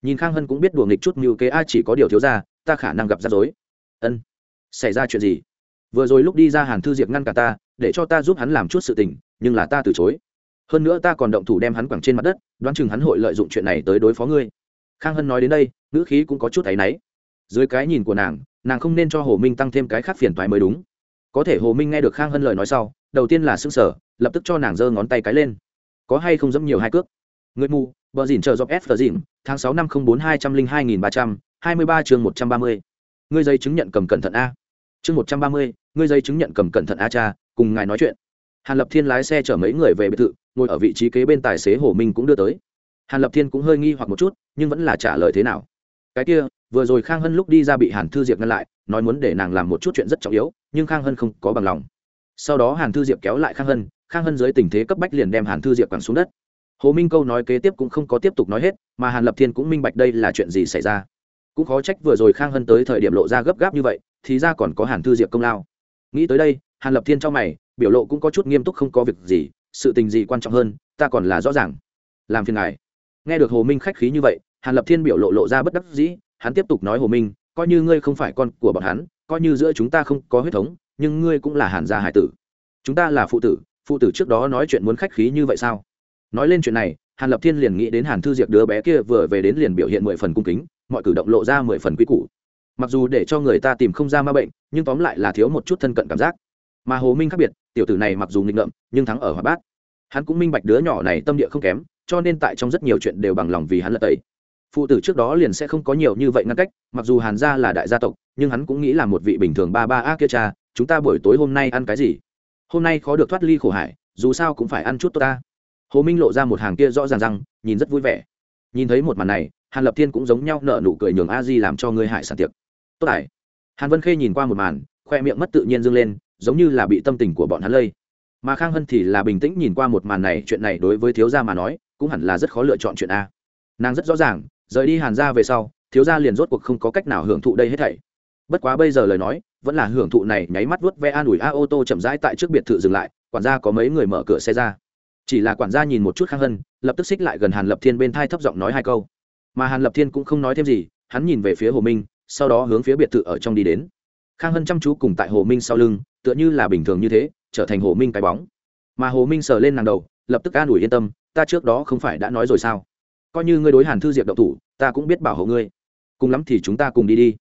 Speaker 1: Nhìn khang hân cũng biết đùa nghịch chút mưu kế a, chỉ có điều thiếu ra ta khả năng gặp rắc rối ân. Xảy ra chuyện gì? Vừa rồi lúc đi ra hàn thư diệp ngăn cả ta, để cho ta giúp hắn làm chút sự tình, nhưng là ta từ chối. Hơn nữa ta còn động thủ đem hắn quẳng trên mặt đất, đoán chừng hắn hội lợi dụng chuyện này tới đối phó ngươi. Khang hân nói đến đây, ngữ khí cũng có chút áy náy. Dưới cái nhìn của nàng nàng không nên cho hồ minh tăng thêm cái khác phiền toái mới đúng. Có thể hồ minh nghe được khang hân lời nói sau, đầu tiên là s ư n g sở lập tức cho nàng giơ ngón tay cái lên. Có hay không dẫm nhiều hai cước? Người mù, bờ dìn chờ dọc f tờ dìn tháng sáu năm không bốn hai trăm linh hai nghìn ba trăm hai mươi ba chương một trăm ba mươi ngươi giấy chứng nhận cầm cẩn thận a. Chương một trăm ba mươi, ngươi giấy chứng nhận cầm cẩn thận a cha, cùng ngài nói chuyện. Hàn lập thiên lái xe chở mấy người về biệt thự, ngồi ở vị trí kế bên tài xế hồ minh cũng đưa tới. Hàn lập thiên cũng hơi nghi hoặc một chút, nhưng vẫn là trả lời thế nào. Cái kia, vừa rồi khang hân lúc đi ra bị hàn thư diệp ngăn lại, nói muốn để nàng làm một chút chuyện rất trọng yếu, nhưng khang hân không có bằng lòng. Sau đó hàn thư diệp kéo lại khang hân khang hân dưới tình thế cấp bách liền đem hàn thư diệp quẳng xuống đất. Hồ minh câu nói kế tiếp cũng không có tiếp tục nói hết, mà hàn lập thiên cũng minh bạch đây là chuyện gì xảy ra cũng khó trách vừa rồi khang hân tới thời điểm lộ ra gấp gáp như vậy, thì ra còn có hàn thư diệp công lao. Nghĩ tới đây, hàn lập thiên trong mày, biểu lộ cũng có chút nghiêm túc không có việc gì, sự tình gì quan trọng hơn, ta còn là rõ ràng. Làm phiền ngài. Nghe được hồ minh khách khí như vậy, hàn lập thiên biểu lộ lộ ra bất đắc dĩ, hắn tiếp tục nói hồ minh, coi như ngươi không phải con của bọn hắn, coi như giữa chúng ta không có huyết thống, nhưng ngươi cũng là hàn gia hải tử. Chúng ta là phụ tử phụ tử trước đó nói chuyện muốn khách khí như vậy sao? Nói lên chuyện này, hàn lập thiên liền nghĩ đến hàn thư diệp đứa bé kia vừa về đến liền biểu hiện mười phần cung kính mọi cử động lộ ra mười phần quy củ. Mặc dù để cho người ta tìm không ra ma bệnh nhưng tóm lại là thiếu một chút thân cận cảm giác. Mà hồ minh khác biệt tiểu tử này mặc dù nghịch ngợm nhưng thắng ở hoạt bát. Hắn cũng minh bạch đứa nhỏ này tâm địa không kém cho nên tại trong rất nhiều chuyện đều bằng lòng vì hắn lật tẩy. Phụ tử trước đó liền sẽ không có nhiều như vậy ngăn cách mặc dù hàn gia là đại gia tộc nhưng hắn cũng nghĩ là một vị bình thường ba ba a kia cha chúng ta buổi tối hôm nay ăn cái gì? Hôm nay khó được thoát ly khổ hải dù sao cũng phải ăn chút tốt ta. Hồ minh lộ ra một hàng kia rõ ràng rằng, nhìn rất vui vẻ. Nhìn thấy một màn này hàn lập thiên cũng giống nhau nợ nụ cười nhường a di làm cho ngươi hại sản tiệc. Tốt ải hàn vân khê nhìn qua một màn, khoe miệng mất tự nhiên dâng lên, giống như là bị tâm tình của bọn hắn lây. Mà khang hân thì là bình tĩnh nhìn qua một màn này, chuyện này đối với thiếu gia mà nói, cũng hẳn là rất khó lựa chọn chuyện a. Nàng rất rõ ràng, rời đi hàn gia về sau, thiếu gia liền rốt cuộc không có cách nào hưởng thụ đây hết thảy. Bất quá bây giờ lời nói, vẫn là hưởng thụ này nháy mắt vuốt ve an ủi a ô tô chậm rãi tại trước biệt thự dừng lại, quản gia có mấy người mở cửa xe ra. Chỉ là quản gia nhìn một chút khang hân, lập tức xích lại gần hàn lập thiên bên thai thấp giọng nói hai câu mà hàn lập thiên cũng không nói thêm gì, hắn nhìn về phía hồ minh, sau đó hướng phía biệt thự ở trong đi đến. Khang hân chăm chú cùng tại hồ minh sau lưng, tựa như là bình thường như thế, trở thành hồ minh cái bóng. Mà hồ minh sờ lên nàng đầu, lập tức an ủi yên tâm, ta trước đó không phải đã nói rồi sao? Coi như ngươi đối hàn thư diệp đậu thủ, ta cũng biết bảo hộ ngươi. Cùng lắm thì chúng ta cùng đi đi.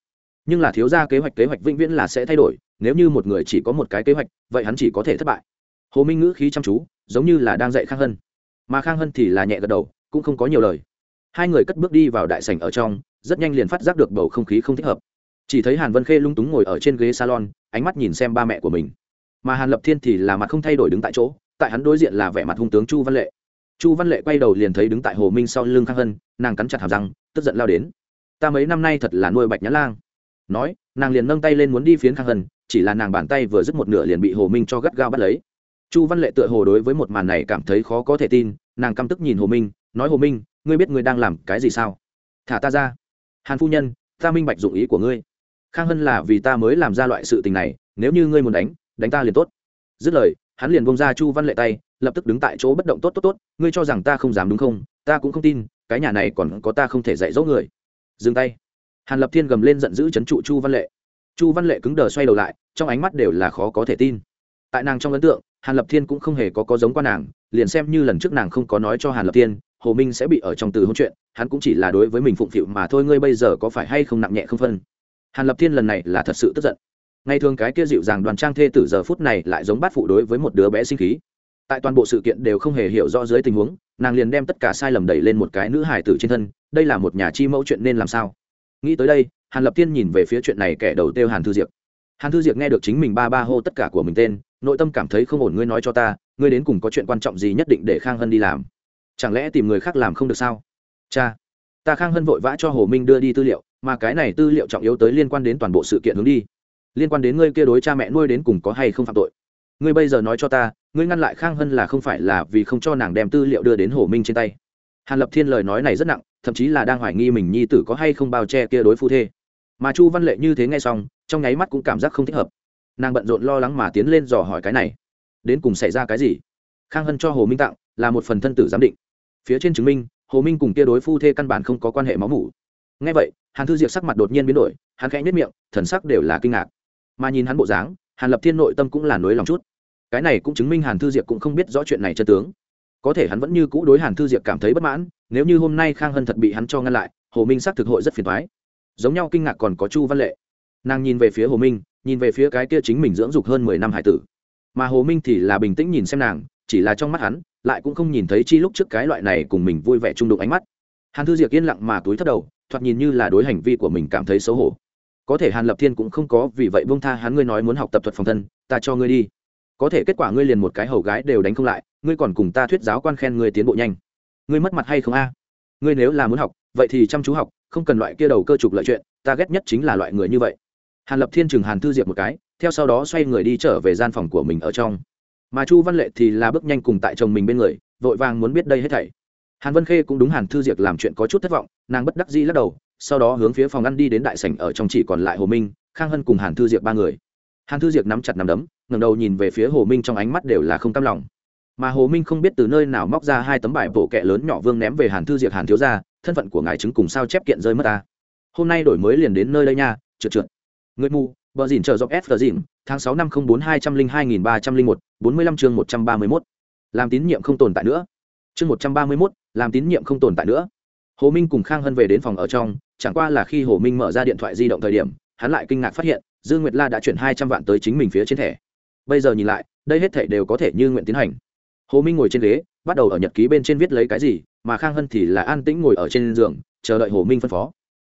Speaker 1: Nhưng là thiếu ra kế hoạch kế hoạch vĩnh viễn là sẽ thay đổi, nếu như một người chỉ có một cái kế hoạch, vậy hắn chỉ có thể thất bại. Hồ minh ngữ khí chăm chú, giống như là đang dạy khang hân. Mà khang hân thì là nhẹ gật đầu, cũng không có nhiều lời hai người cất bước đi vào đại sảnh ở trong, rất nhanh liền phát giác được bầu không khí không thích hợp. Chỉ thấy hàn vân khê lung túng ngồi ở trên ghế salon, ánh mắt nhìn xem ba mẹ của mình. Mà hàn lập thiên thì là mặt không thay đổi đứng tại chỗ, tại hắn đối diện là vẻ mặt hung tướng chu văn lệ. Chu văn lệ quay đầu liền thấy đứng tại hồ minh sau lưng khang hân, nàng cắn chặt hàm răng, tức giận lao đến. Ta mấy năm nay thật là nuôi bạch nhã lang. Nói, nàng liền nâng tay lên muốn đi phiến khang hân, chỉ là nàng bàn tay vừa dứt một nửa liền bị hồ minh cho gắt gao bắt lấy. Chu văn lệ tựa hồ đối với một màn này cảm thấy khó có thể tin, nàng căm tức nhìn hồ minh, nói hồ minh ngươi biết ngươi đang làm cái gì sao? Thả ta ra. Hàn phu nhân, ta minh bạch dụng ý của ngươi. Khang hân là vì ta mới làm ra loại sự tình này, nếu như ngươi muốn đánh đánh ta liền tốt. Dứt lời, hắn liền bông ra chu văn lệ tay, lập tức đứng tại chỗ bất động tốt tốt tốt, ngươi cho rằng ta không dám đúng không? Ta cũng không tin, cái nhà này còn có ta không thể dạy dỗ người. Dừng tay. Hàn lập thiên gầm lên giận dữ chấn trụ chu văn lệ. Chu văn lệ cứng đờ xoay đầu lại, trong ánh mắt đều là khó có thể tin. Tại nàng trong ấn tượng, hàn lập thiên cũng không hề có có giống qua nàng, liền xem như lần trước nàng không có nói cho hàn lập thiên hồ minh sẽ bị ở trong từ hôn chuyện, hắn cũng chỉ là đối với mình phụng phịu mà thôi, ngươi bây giờ có phải hay không nặng nhẹ không phân? Hàn lập thiên lần này là thật sự tức giận. Ngày thường cái kia dịu dàng đoàn trang thê tử giờ phút này lại giống bát phụ đối với một đứa bé sinh khí. Tại toàn bộ sự kiện đều không hề hiểu rõ dưới tình huống, nàng liền đem tất cả sai lầm đẩy lên một cái nữ hài tử trên thân, đây là một nhà chi mẫu chuyện nên làm sao? Nghĩ tới đây, hàn lập thiên nhìn về phía chuyện này kẻ đầu tiêu hàn thư diệp. Hàn thư diệp nghe được chính mình ba ba hô tất cả của mình tên, nội tâm cảm thấy không ổn, ngươi nói cho ta, ngươi đến cùng có chuyện quan trọng gì nhất định để khang hân đi làm? Chẳng lẽ tìm người khác làm không được sao? Cha, ta khang hân vội vã cho hồ minh đưa đi tư liệu, mà cái này tư liệu trọng yếu tới liên quan đến toàn bộ sự kiện hướng đi. Liên quan đến ngươi kia đối cha mẹ nuôi đến cùng có hay không phạm tội. Ngươi bây giờ nói cho ta, ngươi ngăn lại khang hân là không phải là vì không cho nàng đem tư liệu đưa đến hồ minh trên tay? Hàn lập thiên lời nói này rất nặng, thậm chí là đang hoài nghi mình nhi tử có hay không bao che kia đối phu thê. Mà chu văn lệ như thế nghe xong, trong nháy mắt cũng cảm giác không thích hợp. Nàng bận rộn lo lắng mà tiến lên dò hỏi cái này. Đến cùng xảy ra cái gì? Khang hân cho hồ minh tặng, là một phần thân tử giám định phía trên chứng minh, hồ minh cùng kia đối phu thê căn bản không có quan hệ máu mủ. Ngay vậy, hàn thư diệp sắc mặt đột nhiên biến đổi, hắn khẽ nhất miệng, thần sắc đều là kinh ngạc. Mà nhìn hắn bộ dáng, hàn lập thiên nội tâm cũng là nối lòng chút. Cái này cũng chứng minh hàn thư diệp cũng không biết rõ chuyện này chân tướng. Có thể hắn vẫn như cũ đối hàn thư diệp cảm thấy bất mãn, nếu như hôm nay khang hân thật bị hắn cho ngăn lại, hồ minh xác thực hội rất phiền thoái giống nhau kinh ngạc còn có chu văn lệ. Nàng nhìn về phía hồ minh, nhìn về phía cái kia chính mình dưỡng dục hơn mười năm hải tử. Mà hồ minh thì là bình tĩnh nhìn xem nàng chỉ là trong mắt hắn, lại cũng không nhìn thấy chi lúc trước cái loại này cùng mình vui vẻ trung đụng ánh mắt. Hàn thư diệp yên lặng mà túi thất đầu, thoạt nhìn như là đối hành vi của mình cảm thấy xấu hổ. Có thể hàn lập thiên cũng không có vì vậy bông tha hắn, ngươi nói muốn học tập thuật phòng thân, ta cho ngươi đi. Có thể kết quả ngươi liền một cái hầu gái đều đánh không lại, ngươi còn cùng ta thuyết giáo quan khen ngươi tiến bộ nhanh. Ngươi mất mặt hay không a? Ngươi nếu là muốn học, vậy thì chăm chú học, không cần loại kia đầu cơ trục lợi chuyện, ta ghét nhất chính là loại người như vậy. Hàn lập thiên chừng hàn thư diệp một cái, theo sau đó xoay người đi trở về gian phòng của mình ở trong mà chu văn lệ thì là bước nhanh cùng tại chồng mình bên người, vội vàng muốn biết đây hết thảy. Hàn vân khê cũng đúng hàn thư Diệc làm chuyện có chút thất vọng, nàng bất đắc dĩ lắc đầu, sau đó hướng phía phòng ăn đi đến đại sảnh ở trong chỉ còn lại hồ minh, khang hân cùng hàn thư Diệc ba người. Hàn thư Diệc nắm chặt nắm đấm, ngẩng đầu nhìn về phía hồ minh trong ánh mắt đều là không cam lòng. Mà hồ minh không biết từ nơi nào móc ra hai tấm bài bộ kệ lớn nhỏ vương ném về hàn thư Diệc hàn thiếu ra thân phận của ngài chứng cùng sao chép kiện rơi mất ta. Hôm nay đổi mới liền đến nơi đây nha, trượt trượt. Người mù bờ dìn chờ dọc F dìn, tháng sáu năm không bốn hai trăm linh hai nghìn ba trăm linh một, bốn mươi lăm chương một trăm ba mươi mốt. Làm tín nhiệm không tồn tại nữa. Chương một trăm ba mươi mốt, làm tín nhiệm không tồn tại nữa. Hồ minh cùng khang hân về đến phòng ở trong, chẳng qua là khi hồ minh mở ra điện thoại di động thời điểm, hắn lại kinh ngạc phát hiện dương nguyệt la đã chuyển hai trăm vạn tới chính mình phía trên thẻ. Bây giờ nhìn lại, đây hết thảy đều có thể như nguyện tiến hành. Hồ minh ngồi trên ghế, bắt đầu ở nhật ký bên trên viết lấy cái gì, mà khang hân thì là an tĩnh ngồi ở trên giường, chờ đợi hồ minh phân phó.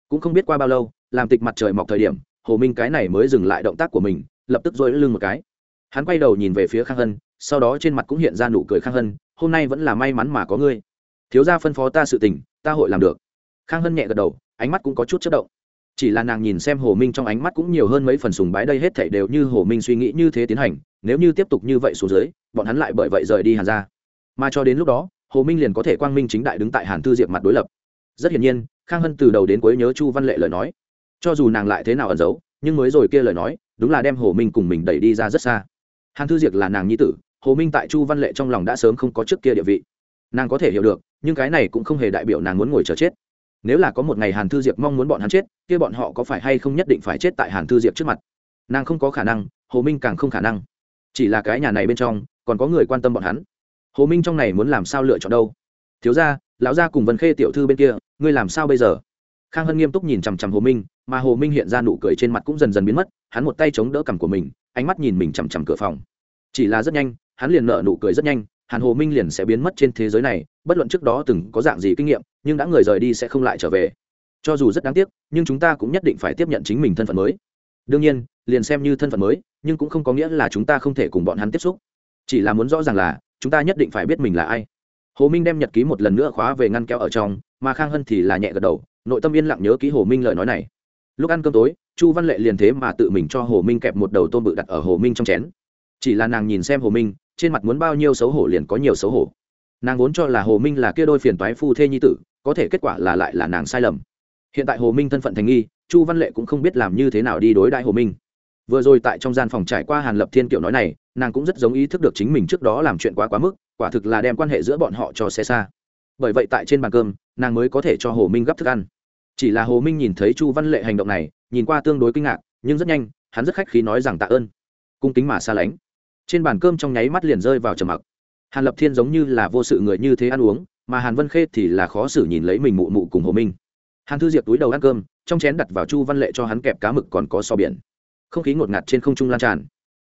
Speaker 1: Cũng không biết qua bao lâu, làm tịch mặt trời mọc thời điểm hồ minh cái này mới dừng lại động tác của mình, lập tức dội lưng một cái. Hắn quay đầu nhìn về phía khang hân, sau đó trên mặt cũng hiện ra nụ cười khang hân, hôm nay vẫn là may mắn mà có ngươi. Thiếu gia phân phó ta sự tình, ta hội làm được. Khang hân nhẹ gật đầu, ánh mắt cũng có chút chất động. Chỉ là nàng nhìn xem hồ minh trong ánh mắt cũng nhiều hơn mấy phần sùng bái, đây hết thảy đều như hồ minh suy nghĩ như thế tiến hành, nếu như tiếp tục như vậy xuống dưới, bọn hắn lại bởi vậy rời đi hàn ra mà cho đến lúc đó, hồ minh liền có thể quang minh chính đại đứng tại hàn thư diệp mặt đối lập. Rất hiển nhiên, khang hân từ đầu đến cuối nhớ chu văn lệ lời nói cho dù nàng lại thế nào ẩn giấu, nhưng mới rồi kia lời nói, đúng là đem hồ minh cùng mình đẩy đi ra rất xa. Hàn thư Diệc là nàng nhi tử, hồ minh tại chu văn lệ trong lòng đã sớm không có trước kia địa vị. Nàng có thể hiểu được, nhưng cái này cũng không hề đại biểu nàng muốn ngồi chờ chết. Nếu là có một ngày hàn thư diệp mong muốn bọn hắn chết, kia bọn họ có phải hay không nhất định phải chết tại hàn thư diệp trước mặt? Nàng không có khả năng, hồ minh càng không khả năng. Chỉ là cái nhà này bên trong, còn có người quan tâm bọn hắn. Hồ minh trong này muốn làm sao lựa chọn đâu? Thiếu ra lão gia cùng vân khê tiểu thư bên kia, ngươi làm sao bây giờ? Khang hân nghiêm túc nhìn chằm chằm hồ minh mà hồ minh hiện ra nụ cười trên mặt cũng dần dần biến mất, hắn một tay chống đỡ cằm của mình, ánh mắt nhìn mình chằm chằm cửa phòng. Chỉ là rất nhanh, hắn liền nợ nụ cười rất nhanh, hàn hồ minh liền sẽ biến mất trên thế giới này, bất luận trước đó từng có dạng gì kinh nghiệm, nhưng đã người rời đi sẽ không lại trở về. Cho dù rất đáng tiếc, nhưng chúng ta cũng nhất định phải tiếp nhận chính mình thân phận mới. Đương nhiên, liền xem như thân phận mới, nhưng cũng không có nghĩa là chúng ta không thể cùng bọn hắn tiếp xúc. Chỉ là muốn rõ ràng là, chúng ta nhất định phải biết mình là ai. Hồ minh đem nhật ký một lần nữa khóa về ngăn kéo ở trong, mà khang hân thì là nhẹ gật đầu, nội tâm yên lặng nhớ ký hồ minh lời nói này lúc ăn cơm tối, chu văn lệ liền thế mà tự mình cho hồ minh kẹp một đầu tôm bự đặt ở hồ minh trong chén. Chỉ là nàng nhìn xem hồ minh, trên mặt muốn bao nhiêu xấu hổ liền có nhiều xấu hổ. Nàng vốn cho là hồ minh là kia đôi phiền toái phu thê nhi tử, có thể kết quả là lại là nàng sai lầm. Hiện tại hồ minh thân phận thành nghi, chu văn lệ cũng không biết làm như thế nào đi đối đại hồ minh. Vừa rồi tại trong gian phòng trải qua hàn lập thiên kiểu nói này, nàng cũng rất giống ý thức được chính mình trước đó làm chuyện quá quá mức, quả thực là đem quan hệ giữa bọn họ cho xe xa. Bởi vậy tại trên bàn cơm, nàng mới có thể cho hồ minh gấp thức ăn chỉ là hồ minh nhìn thấy chu văn lệ hành động này, nhìn qua tương đối kinh ngạc, nhưng rất nhanh, hắn rất khách khí nói rằng tạ ơn. Cung kính mà xa lánh. Trên bàn cơm trong nháy mắt liền rơi vào trầm mặc. Hàn lập thiên giống như là vô sự người như thế ăn uống, mà hàn vân khê thì là khó xử nhìn lấy mình mụ mụ cùng hồ minh. Hàn thư diệp túi đầu ăn cơm, trong chén đặt vào chu văn lệ cho hắn kẹp cá mực còn có so biển. Không khí ngột ngạt trên không trung lan tràn.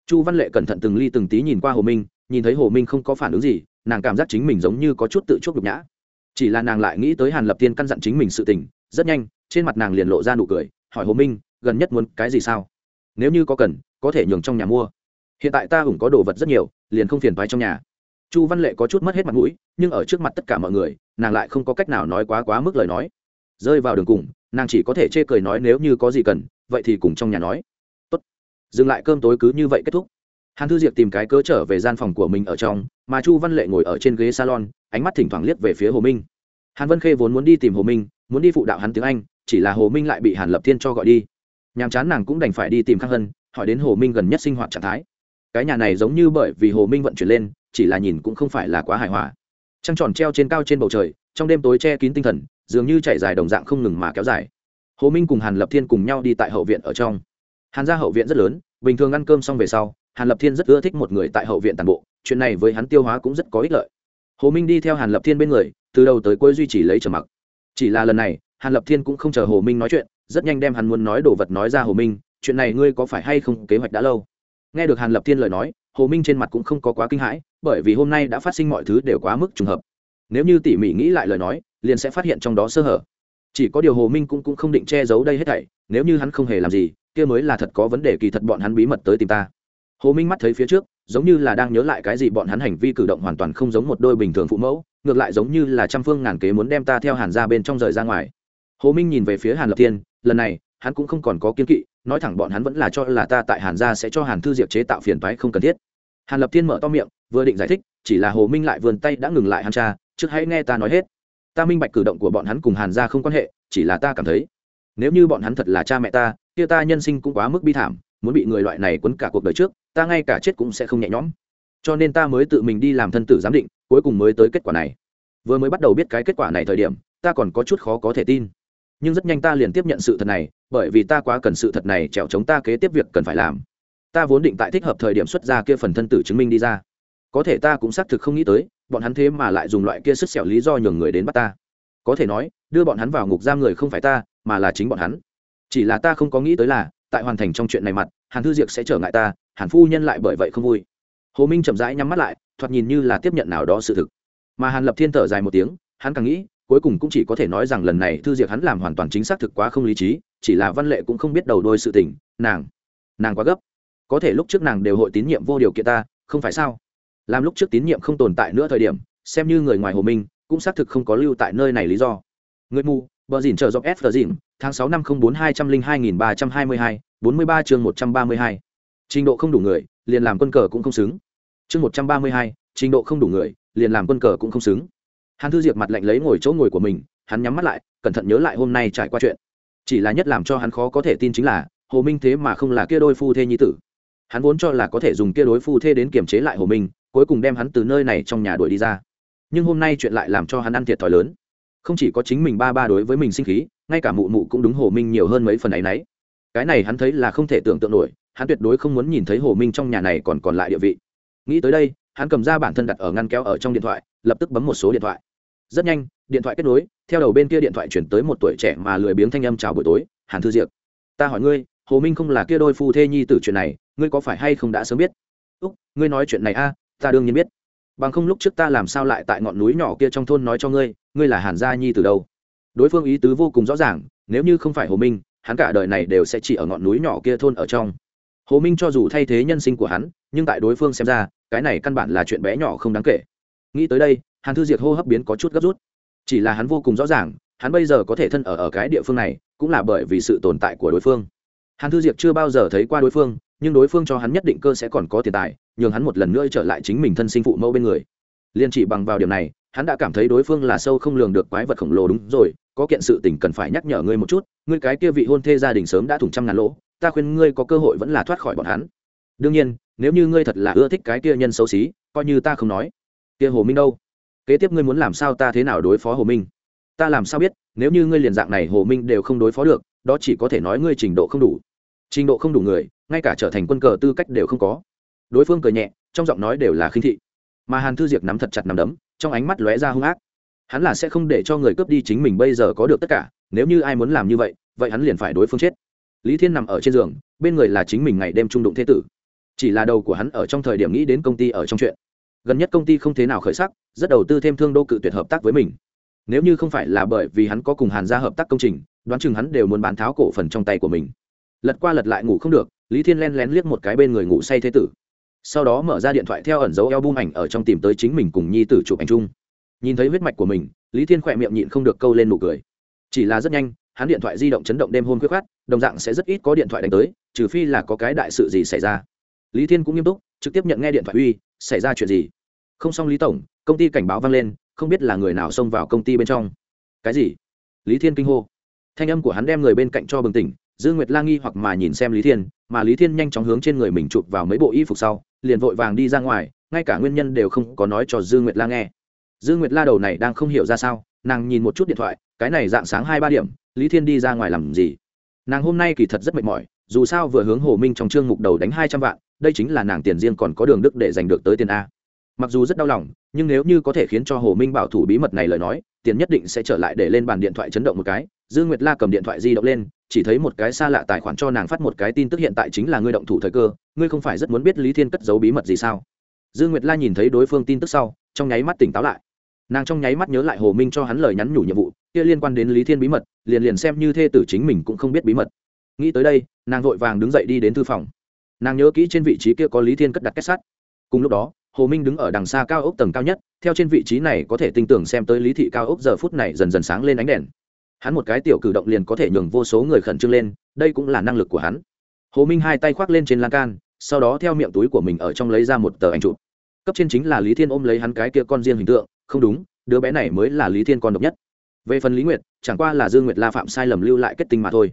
Speaker 1: Chu văn lệ cẩn thận từng ly từng tí nhìn qua hồ minh, nhìn thấy hồ minh không có phản ứng gì, nàng cảm giác chính mình giống như có chút tự chuốc nhục nhã. Chỉ là nàng lại nghĩ tới hàn lập tiên căn dặn chính mình sự tình rất nhanh, trên mặt nàng liền lộ ra nụ cười, hỏi hồ minh, gần nhất muốn cái gì sao? Nếu như có cần, có thể nhường trong nhà mua. Hiện tại ta ủng có đồ vật rất nhiều, liền không phiền thoái trong nhà. Chu văn lệ có chút mất hết mặt mũi, nhưng ở trước mặt tất cả mọi người, nàng lại không có cách nào nói quá quá mức lời nói. Rơi vào đường cùng, nàng chỉ có thể chê cười nói nếu như có gì cần, vậy thì cùng trong nhà nói. Tốt. dừng lại cơm tối cứ như vậy kết thúc. Hàn thư diệp tìm cái cớ trở về gian phòng của mình ở trong, mà chu văn lệ ngồi ở trên ghế salon, ánh mắt thỉnh thoảng liếc về phía hồ minh. Hàn vân khê vốn muốn đi tìm hồ minh muốn đi phụ đạo hắn tiếng anh, chỉ là hồ minh lại bị hàn lập thiên cho gọi đi. Nhàm chán nàng cũng đành phải đi tìm khang hân, hỏi đến hồ minh gần nhất sinh hoạt trạng thái. Cái nhà này giống như bởi vì hồ minh vận chuyển lên, chỉ là nhìn cũng không phải là quá hài hòa. Trăng tròn treo trên cao trên bầu trời, trong đêm tối che kín tinh thần, dường như chạy dài đồng dạng không ngừng mà kéo dài. Hồ minh cùng hàn lập thiên cùng nhau đi tại hậu viện ở trong. Hàn gia hậu viện rất lớn, bình thường ăn cơm xong về sau, hàn lập thiên rất ưa thích một người tại hậu viện tàn bộ, chuyện này với hắn tiêu hóa cũng rất có ích lợi. Hồ minh đi theo hàn lập thiên bên người, từ đầu tới cuối duy trì lấy trầm mặc chỉ là lần này hàn lập thiên cũng không chờ hồ minh nói chuyện rất nhanh đem hắn muốn nói đồ vật nói ra hồ minh chuyện này ngươi có phải hay không kế hoạch đã lâu? Nghe được hàn lập thiên lời nói hồ minh trên mặt cũng không có quá kinh hãi bởi vì hôm nay đã phát sinh mọi thứ đều quá mức trùng hợp. Nếu như tỉ mỉ nghĩ lại lời nói liền sẽ phát hiện trong đó sơ hở. Chỉ có điều hồ minh cũng, cũng không định che giấu đây hết thảy nếu như hắn không hề làm gì kia mới là thật có vấn đề kỳ thật bọn hắn bí mật tới tìm ta. Hồ minh mắt thấy phía trước giống như là đang nhớ lại cái gì bọn hắn hành vi cử động hoàn toàn không giống một đôi bình thường phụ mẫu ngược lại giống như là trăm phương ngàn kế muốn đem ta theo hàn ra bên trong rời ra ngoài. Hồ minh nhìn về phía hàn lập thiên, lần này, hắn cũng không còn có kiên kỵ, nói thẳng bọn hắn vẫn là cho là ta tại hàn gia sẽ cho hàn thư diệp chế tạo phiền toái không cần thiết. Hàn lập thiên mở to miệng, vừa định giải thích, chỉ là hồ minh lại vườn tay đã ngừng lại hàn cha, trước hãy nghe ta nói hết. Ta minh bạch cử động của bọn hắn cùng hàn gia không quan hệ, chỉ là ta cảm thấy, nếu như bọn hắn thật là cha mẹ ta, kia ta nhân sinh cũng quá mức bi thảm, muốn bị người loại này quấn cả cuộc đời trước, ta ngay cả chết cũng sẽ không nhẹ nhõm. Cho nên ta mới tự mình đi làm thân tử giám định cuối cùng mới tới kết quả này. Vừa mới bắt đầu biết cái kết quả này thời điểm, ta còn có chút khó có thể tin. Nhưng rất nhanh ta liền tiếp nhận sự thật này, bởi vì ta quá cần sự thật này trèo chống ta kế tiếp việc cần phải làm. Ta vốn định tại thích hợp thời điểm xuất ra kia phần thân tử chứng minh đi ra. Có thể ta cũng xác thực không nghĩ tới, bọn hắn thế mà lại dùng loại kia sức xẻo lý do nhường người đến bắt ta. Có thể nói, đưa bọn hắn vào ngục giam người không phải ta, mà là chính bọn hắn. Chỉ là ta không có nghĩ tới là, tại hoàn thành trong chuyện này mặt, hàn thư diệc sẽ trở ngại ta, hàn phu nhân lại bởi vậy không vui hồ minh chậm rãi nhắm mắt lại, thoạt nhìn như là tiếp nhận nào đó sự thực. Mà hàn lập thiên thở dài một tiếng, hắn càng nghĩ, cuối cùng cũng chỉ có thể nói rằng lần này thư diệc hắn làm hoàn toàn chính xác thực quá không lý trí, chỉ là văn lệ cũng không biết đầu đôi sự tình, nàng nàng quá gấp. Có thể lúc trước nàng đều hội tín nhiệm vô điều kiện ta, không phải sao? Làm lúc trước tín nhiệm không tồn tại nữa thời điểm, xem như người ngoài hồ minh, cũng xác thực không có lưu tại nơi này lý do. Người mù, bờ dìn trợ dọc s tờ dìn tháng sáu năm không bốn hai trăm linh hai nghìn ba trăm hai mươi hai, bốn mươi ba chương một trăm ba mươi hai trình độ không đủ người, liền làm quân cờ cũng không xứng. Chương một trăm ba mươi hai, trình độ không đủ người, liền làm quân cờ cũng không xứng. Hàn thư diệp mặt lạnh lấy ngồi chỗ ngồi của mình, hắn nhắm mắt lại, cẩn thận nhớ lại hôm nay trải qua chuyện. Chỉ là nhất làm cho hắn khó có thể tin chính là, hồ minh thế mà không là kia đôi phu thê nhi tử. Hắn vốn cho là có thể dùng kia đối phu thê đến kiềm chế lại hồ minh, cuối cùng đem hắn từ nơi này trong nhà đuổi đi ra. Nhưng hôm nay chuyện lại làm cho hắn ăn thiệt thòi lớn. Không chỉ có chính mình ba ba đối với mình sinh khí, ngay cả mụ mụ cũng đúng hồ minh nhiều hơn mấy phần ấy y cái này hắn thấy là không thể tưởng tượng nổi hắn tuyệt đối không muốn nhìn thấy hồ minh trong nhà này còn còn lại địa vị. Nghĩ tới đây, hắn cầm ra bản thân đặt ở ngăn kéo ở trong điện thoại, lập tức bấm một số điện thoại. Rất nhanh, điện thoại kết nối, theo đầu bên kia điện thoại chuyển tới một tuổi trẻ mà lười biếng thanh âm chào buổi tối, hàn thư diệp, ta hỏi ngươi, hồ minh không là kia đôi phu thê nhi tử chuyện này, ngươi có phải hay không đã sớm biết? Úc, ngươi nói chuyện này a, ta đương nhiên biết. Bằng không lúc trước ta làm sao lại tại ngọn núi nhỏ kia trong thôn nói cho ngươi ngươi là hàn gia nhi từ đâu? Đối phương ý tứ vô cùng rõ ràng, nếu như không phải hồ minh, hắn cả đời này đều sẽ chỉ ở ngọn núi nhỏ kia thôn ở trong hồ minh cho dù thay thế nhân sinh của hắn, nhưng tại đối phương xem ra, cái này căn bản là chuyện bé nhỏ không đáng kể. Nghĩ tới đây, hàn thư diệt hô hấp biến có chút gấp rút. Chỉ là hắn vô cùng rõ ràng, hắn bây giờ có thể thân ở ở cái địa phương này, cũng là bởi vì sự tồn tại của đối phương. Hàn thư diệp chưa bao giờ thấy qua đối phương, nhưng đối phương cho hắn nhất định cơ sẽ còn có tiền tài, nhường hắn một lần nữa trở lại chính mình thân sinh phụ mẫu bên người. Liên chỉ bằng vào điểm này, hắn đã cảm thấy đối phương là sâu không lường được quái vật khổng lồ đúng rồi, có kiện sự tình cần phải nhắc nhở ngươi một chút, ngươi cái kia vị hôn thê gia đình sớm đã thủng trăm ngàn lỗ ta khuyên ngươi có cơ hội vẫn là thoát khỏi bọn hắn. Đương nhiên, nếu như ngươi thật là ưa thích cái kia nhân xấu xí, coi như ta không nói. Kia hồ minh đâu? Kế tiếp ngươi muốn làm sao ta thế nào đối phó hồ minh? Ta làm sao biết, nếu như ngươi liền dạng này hồ minh đều không đối phó được, đó chỉ có thể nói ngươi trình độ không đủ. Trình độ không đủ người, ngay cả trở thành quân cờ tư cách đều không có. Đối phương cười nhẹ, trong giọng nói đều là khinh thị. Mà hàn thư diệp nắm thật chặt nắm đấm, trong ánh mắt lóe ra hung ác. Hắn là sẽ không để cho người cướp đi chính mình bây giờ có được tất cả, nếu như ai muốn làm như vậy vậy hắn liền phải đối phương chết lý thiên nằm ở trên giường, bên người là chính mình ngày đêm trung đụng thế tử. Chỉ là đầu của hắn ở trong thời điểm nghĩ đến công ty ở trong chuyện. Gần nhất công ty không thế nào khởi sắc, rất đầu tư thêm thương đô cự tuyệt hợp tác với mình. Nếu như không phải là bởi vì hắn có cùng hàn gia hợp tác công trình, đoán chừng hắn đều muốn bán tháo cổ phần trong tay của mình. Lật qua lật lại ngủ không được, lý thiên len lén liếc một cái bên người ngủ say thế tử. Sau đó mở ra điện thoại theo ẩn dấu eo bung ảnh ở trong tìm tới chính mình cùng nhi tử chụp ảnh chung. Nhìn thấy huyết mạch của mình, lý thiên khỏe miệng nhịn không được câu lên nụ cười. Chỉ là rất nhanh hắn điện thoại di động chấn động đêm hôm khuyết khát đồng dạng sẽ rất ít có điện thoại đánh tới, trừ phi là có cái đại sự gì xảy ra. Lý thiên cũng nghiêm túc, trực tiếp nhận nghe điện thoại uy, xảy ra chuyện gì? Không xong lý tổng, công ty cảnh báo vang lên, không biết là người nào xông vào công ty bên trong. Cái gì? Lý thiên kinh hô. Thanh âm của hắn đem người bên cạnh cho bừng tỉnh dương nguyệt la nghi hoặc mà nhìn xem lý thiên, mà lý thiên nhanh chóng hướng trên người mình chụp vào mấy bộ y phục sau, liền vội vàng đi ra ngoài, ngay cả nguyên nhân đều không có nói cho dư nguyệt la nghe. Dư nguyệt la đầu này đang không hiểu ra sao, nàng nhìn một chút điện thoại, cái này dạng sáng hai ba điểm lý thiên đi ra ngoài làm gì? Nàng hôm nay kỳ thật rất mệt mỏi, dù sao vừa hướng hồ minh trong chương mục đầu đánh hai trăm vạn, đây chính là nàng tiền riêng còn có đường đức để giành được tới tiền a. Mặc dù rất đau lòng, nhưng nếu như có thể khiến cho hồ minh bảo thủ bí mật này lời nói, tiền nhất định sẽ trở lại để lên bàn điện thoại chấn động một cái. Dương nguyệt la cầm điện thoại di động lên, chỉ thấy một cái xa lạ tài khoản cho nàng phát một cái tin tức hiện tại chính là ngươi động thủ thời cơ, ngươi không phải rất muốn biết lý thiên cất giấu bí mật gì sao? Dương nguyệt la nhìn thấy đối phương tin tức sau, trong nháy mắt tỉnh táo lại. Nàng trong nháy mắt nhớ lại hồ minh cho hắn lời nhắn nhủ nhiệm vụ kia liên quan đến lý thiên bí mật, liền liền xem như thê tử chính mình cũng không biết bí mật. Nghĩ tới đây, nàng vội vàng đứng dậy đi đến thư phòng. Nàng nhớ kỹ trên vị trí kia có lý thiên cất đặt kết sắt. Cùng lúc đó, hồ minh đứng ở đằng xa cao ốc tầng cao nhất, theo trên vị trí này có thể tin tưởng xem tới lý thị cao ốc giờ phút này dần dần sáng lên ánh đèn. Hắn một cái tiểu cử động liền có thể nhường vô số người khẩn trương lên, đây cũng là năng lực của hắn. Hồ minh hai tay khoác lên trên lan can, sau đó theo miệng túi của mình ở trong lấy ra một tờ ảnh chụp. Cấp trên chính là lý thiên ôm lấy hắn cái kia con riêng hình tượng, không đúng, đứa bé này mới là lý thiên con độc nhất về phần lý nguyệt, chẳng qua là dương nguyệt la phạm sai lầm lưu lại kết tinh mà thôi.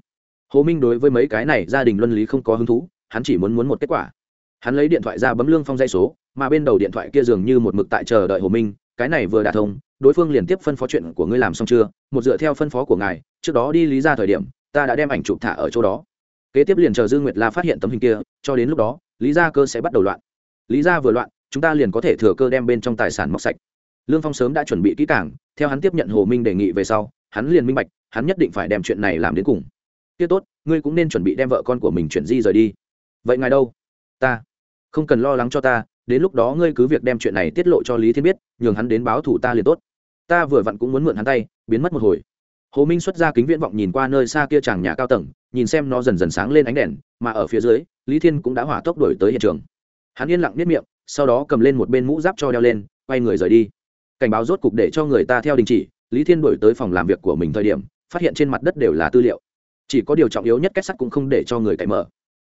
Speaker 1: Hồ minh đối với mấy cái này gia đình luân lý không có hứng thú, hắn chỉ muốn muốn một kết quả. Hắn lấy điện thoại ra bấm lương phong dây số, mà bên đầu điện thoại kia dường như một mực tại chờ đợi hồ minh, cái này vừa đả thông, đối phương liền tiếp phân phó chuyện của ngươi làm xong chưa, một dựa theo phân phó của ngài, trước đó đi lý ra thời điểm, ta đã đem ảnh chụp thả ở chỗ đó. Kế tiếp liền chờ dương nguyệt la phát hiện tấm hình kia, cho đến lúc đó, lý gia cơ sẽ bắt đầu loạn. Lý gia vừa loạn, chúng ta liền có thể thừa cơ đem bên trong tài sản móc sạch lương phong sớm đã chuẩn bị kỹ càng, theo hắn tiếp nhận hồ minh đề nghị về sau, hắn liền minh bạch, hắn nhất định phải đem chuyện này làm đến cùng. Kia tốt, ngươi cũng nên chuẩn bị đem vợ con của mình chuyển di rời đi. Vậy ngài đâu? Ta. Không cần lo lắng cho ta, đến lúc đó ngươi cứ việc đem chuyện này tiết lộ cho lý thiên biết, nhường hắn đến báo thủ ta liền tốt. Ta vừa vặn cũng muốn mượn hắn tay, biến mất một hồi. Hồ minh xuất ra kính viễn vọng nhìn qua nơi xa kia chàng nhà cao tầng, nhìn xem nó dần dần sáng lên ánh đèn, mà ở phía dưới, lý thiên cũng đã hỏa tốc đổi tới hiện trường. Hắn yên lặng nếp miệng, sau đó cầm lên một bên mũ giáp cho đeo lên, quay người rời đi cảnh báo rốt cục để cho người ta theo đình chỉ, lý thiên đổi tới phòng làm việc của mình thời điểm, phát hiện trên mặt đất đều là tư liệu. Chỉ có điều trọng yếu nhất kết sắt cũng không để cho người cậy mở.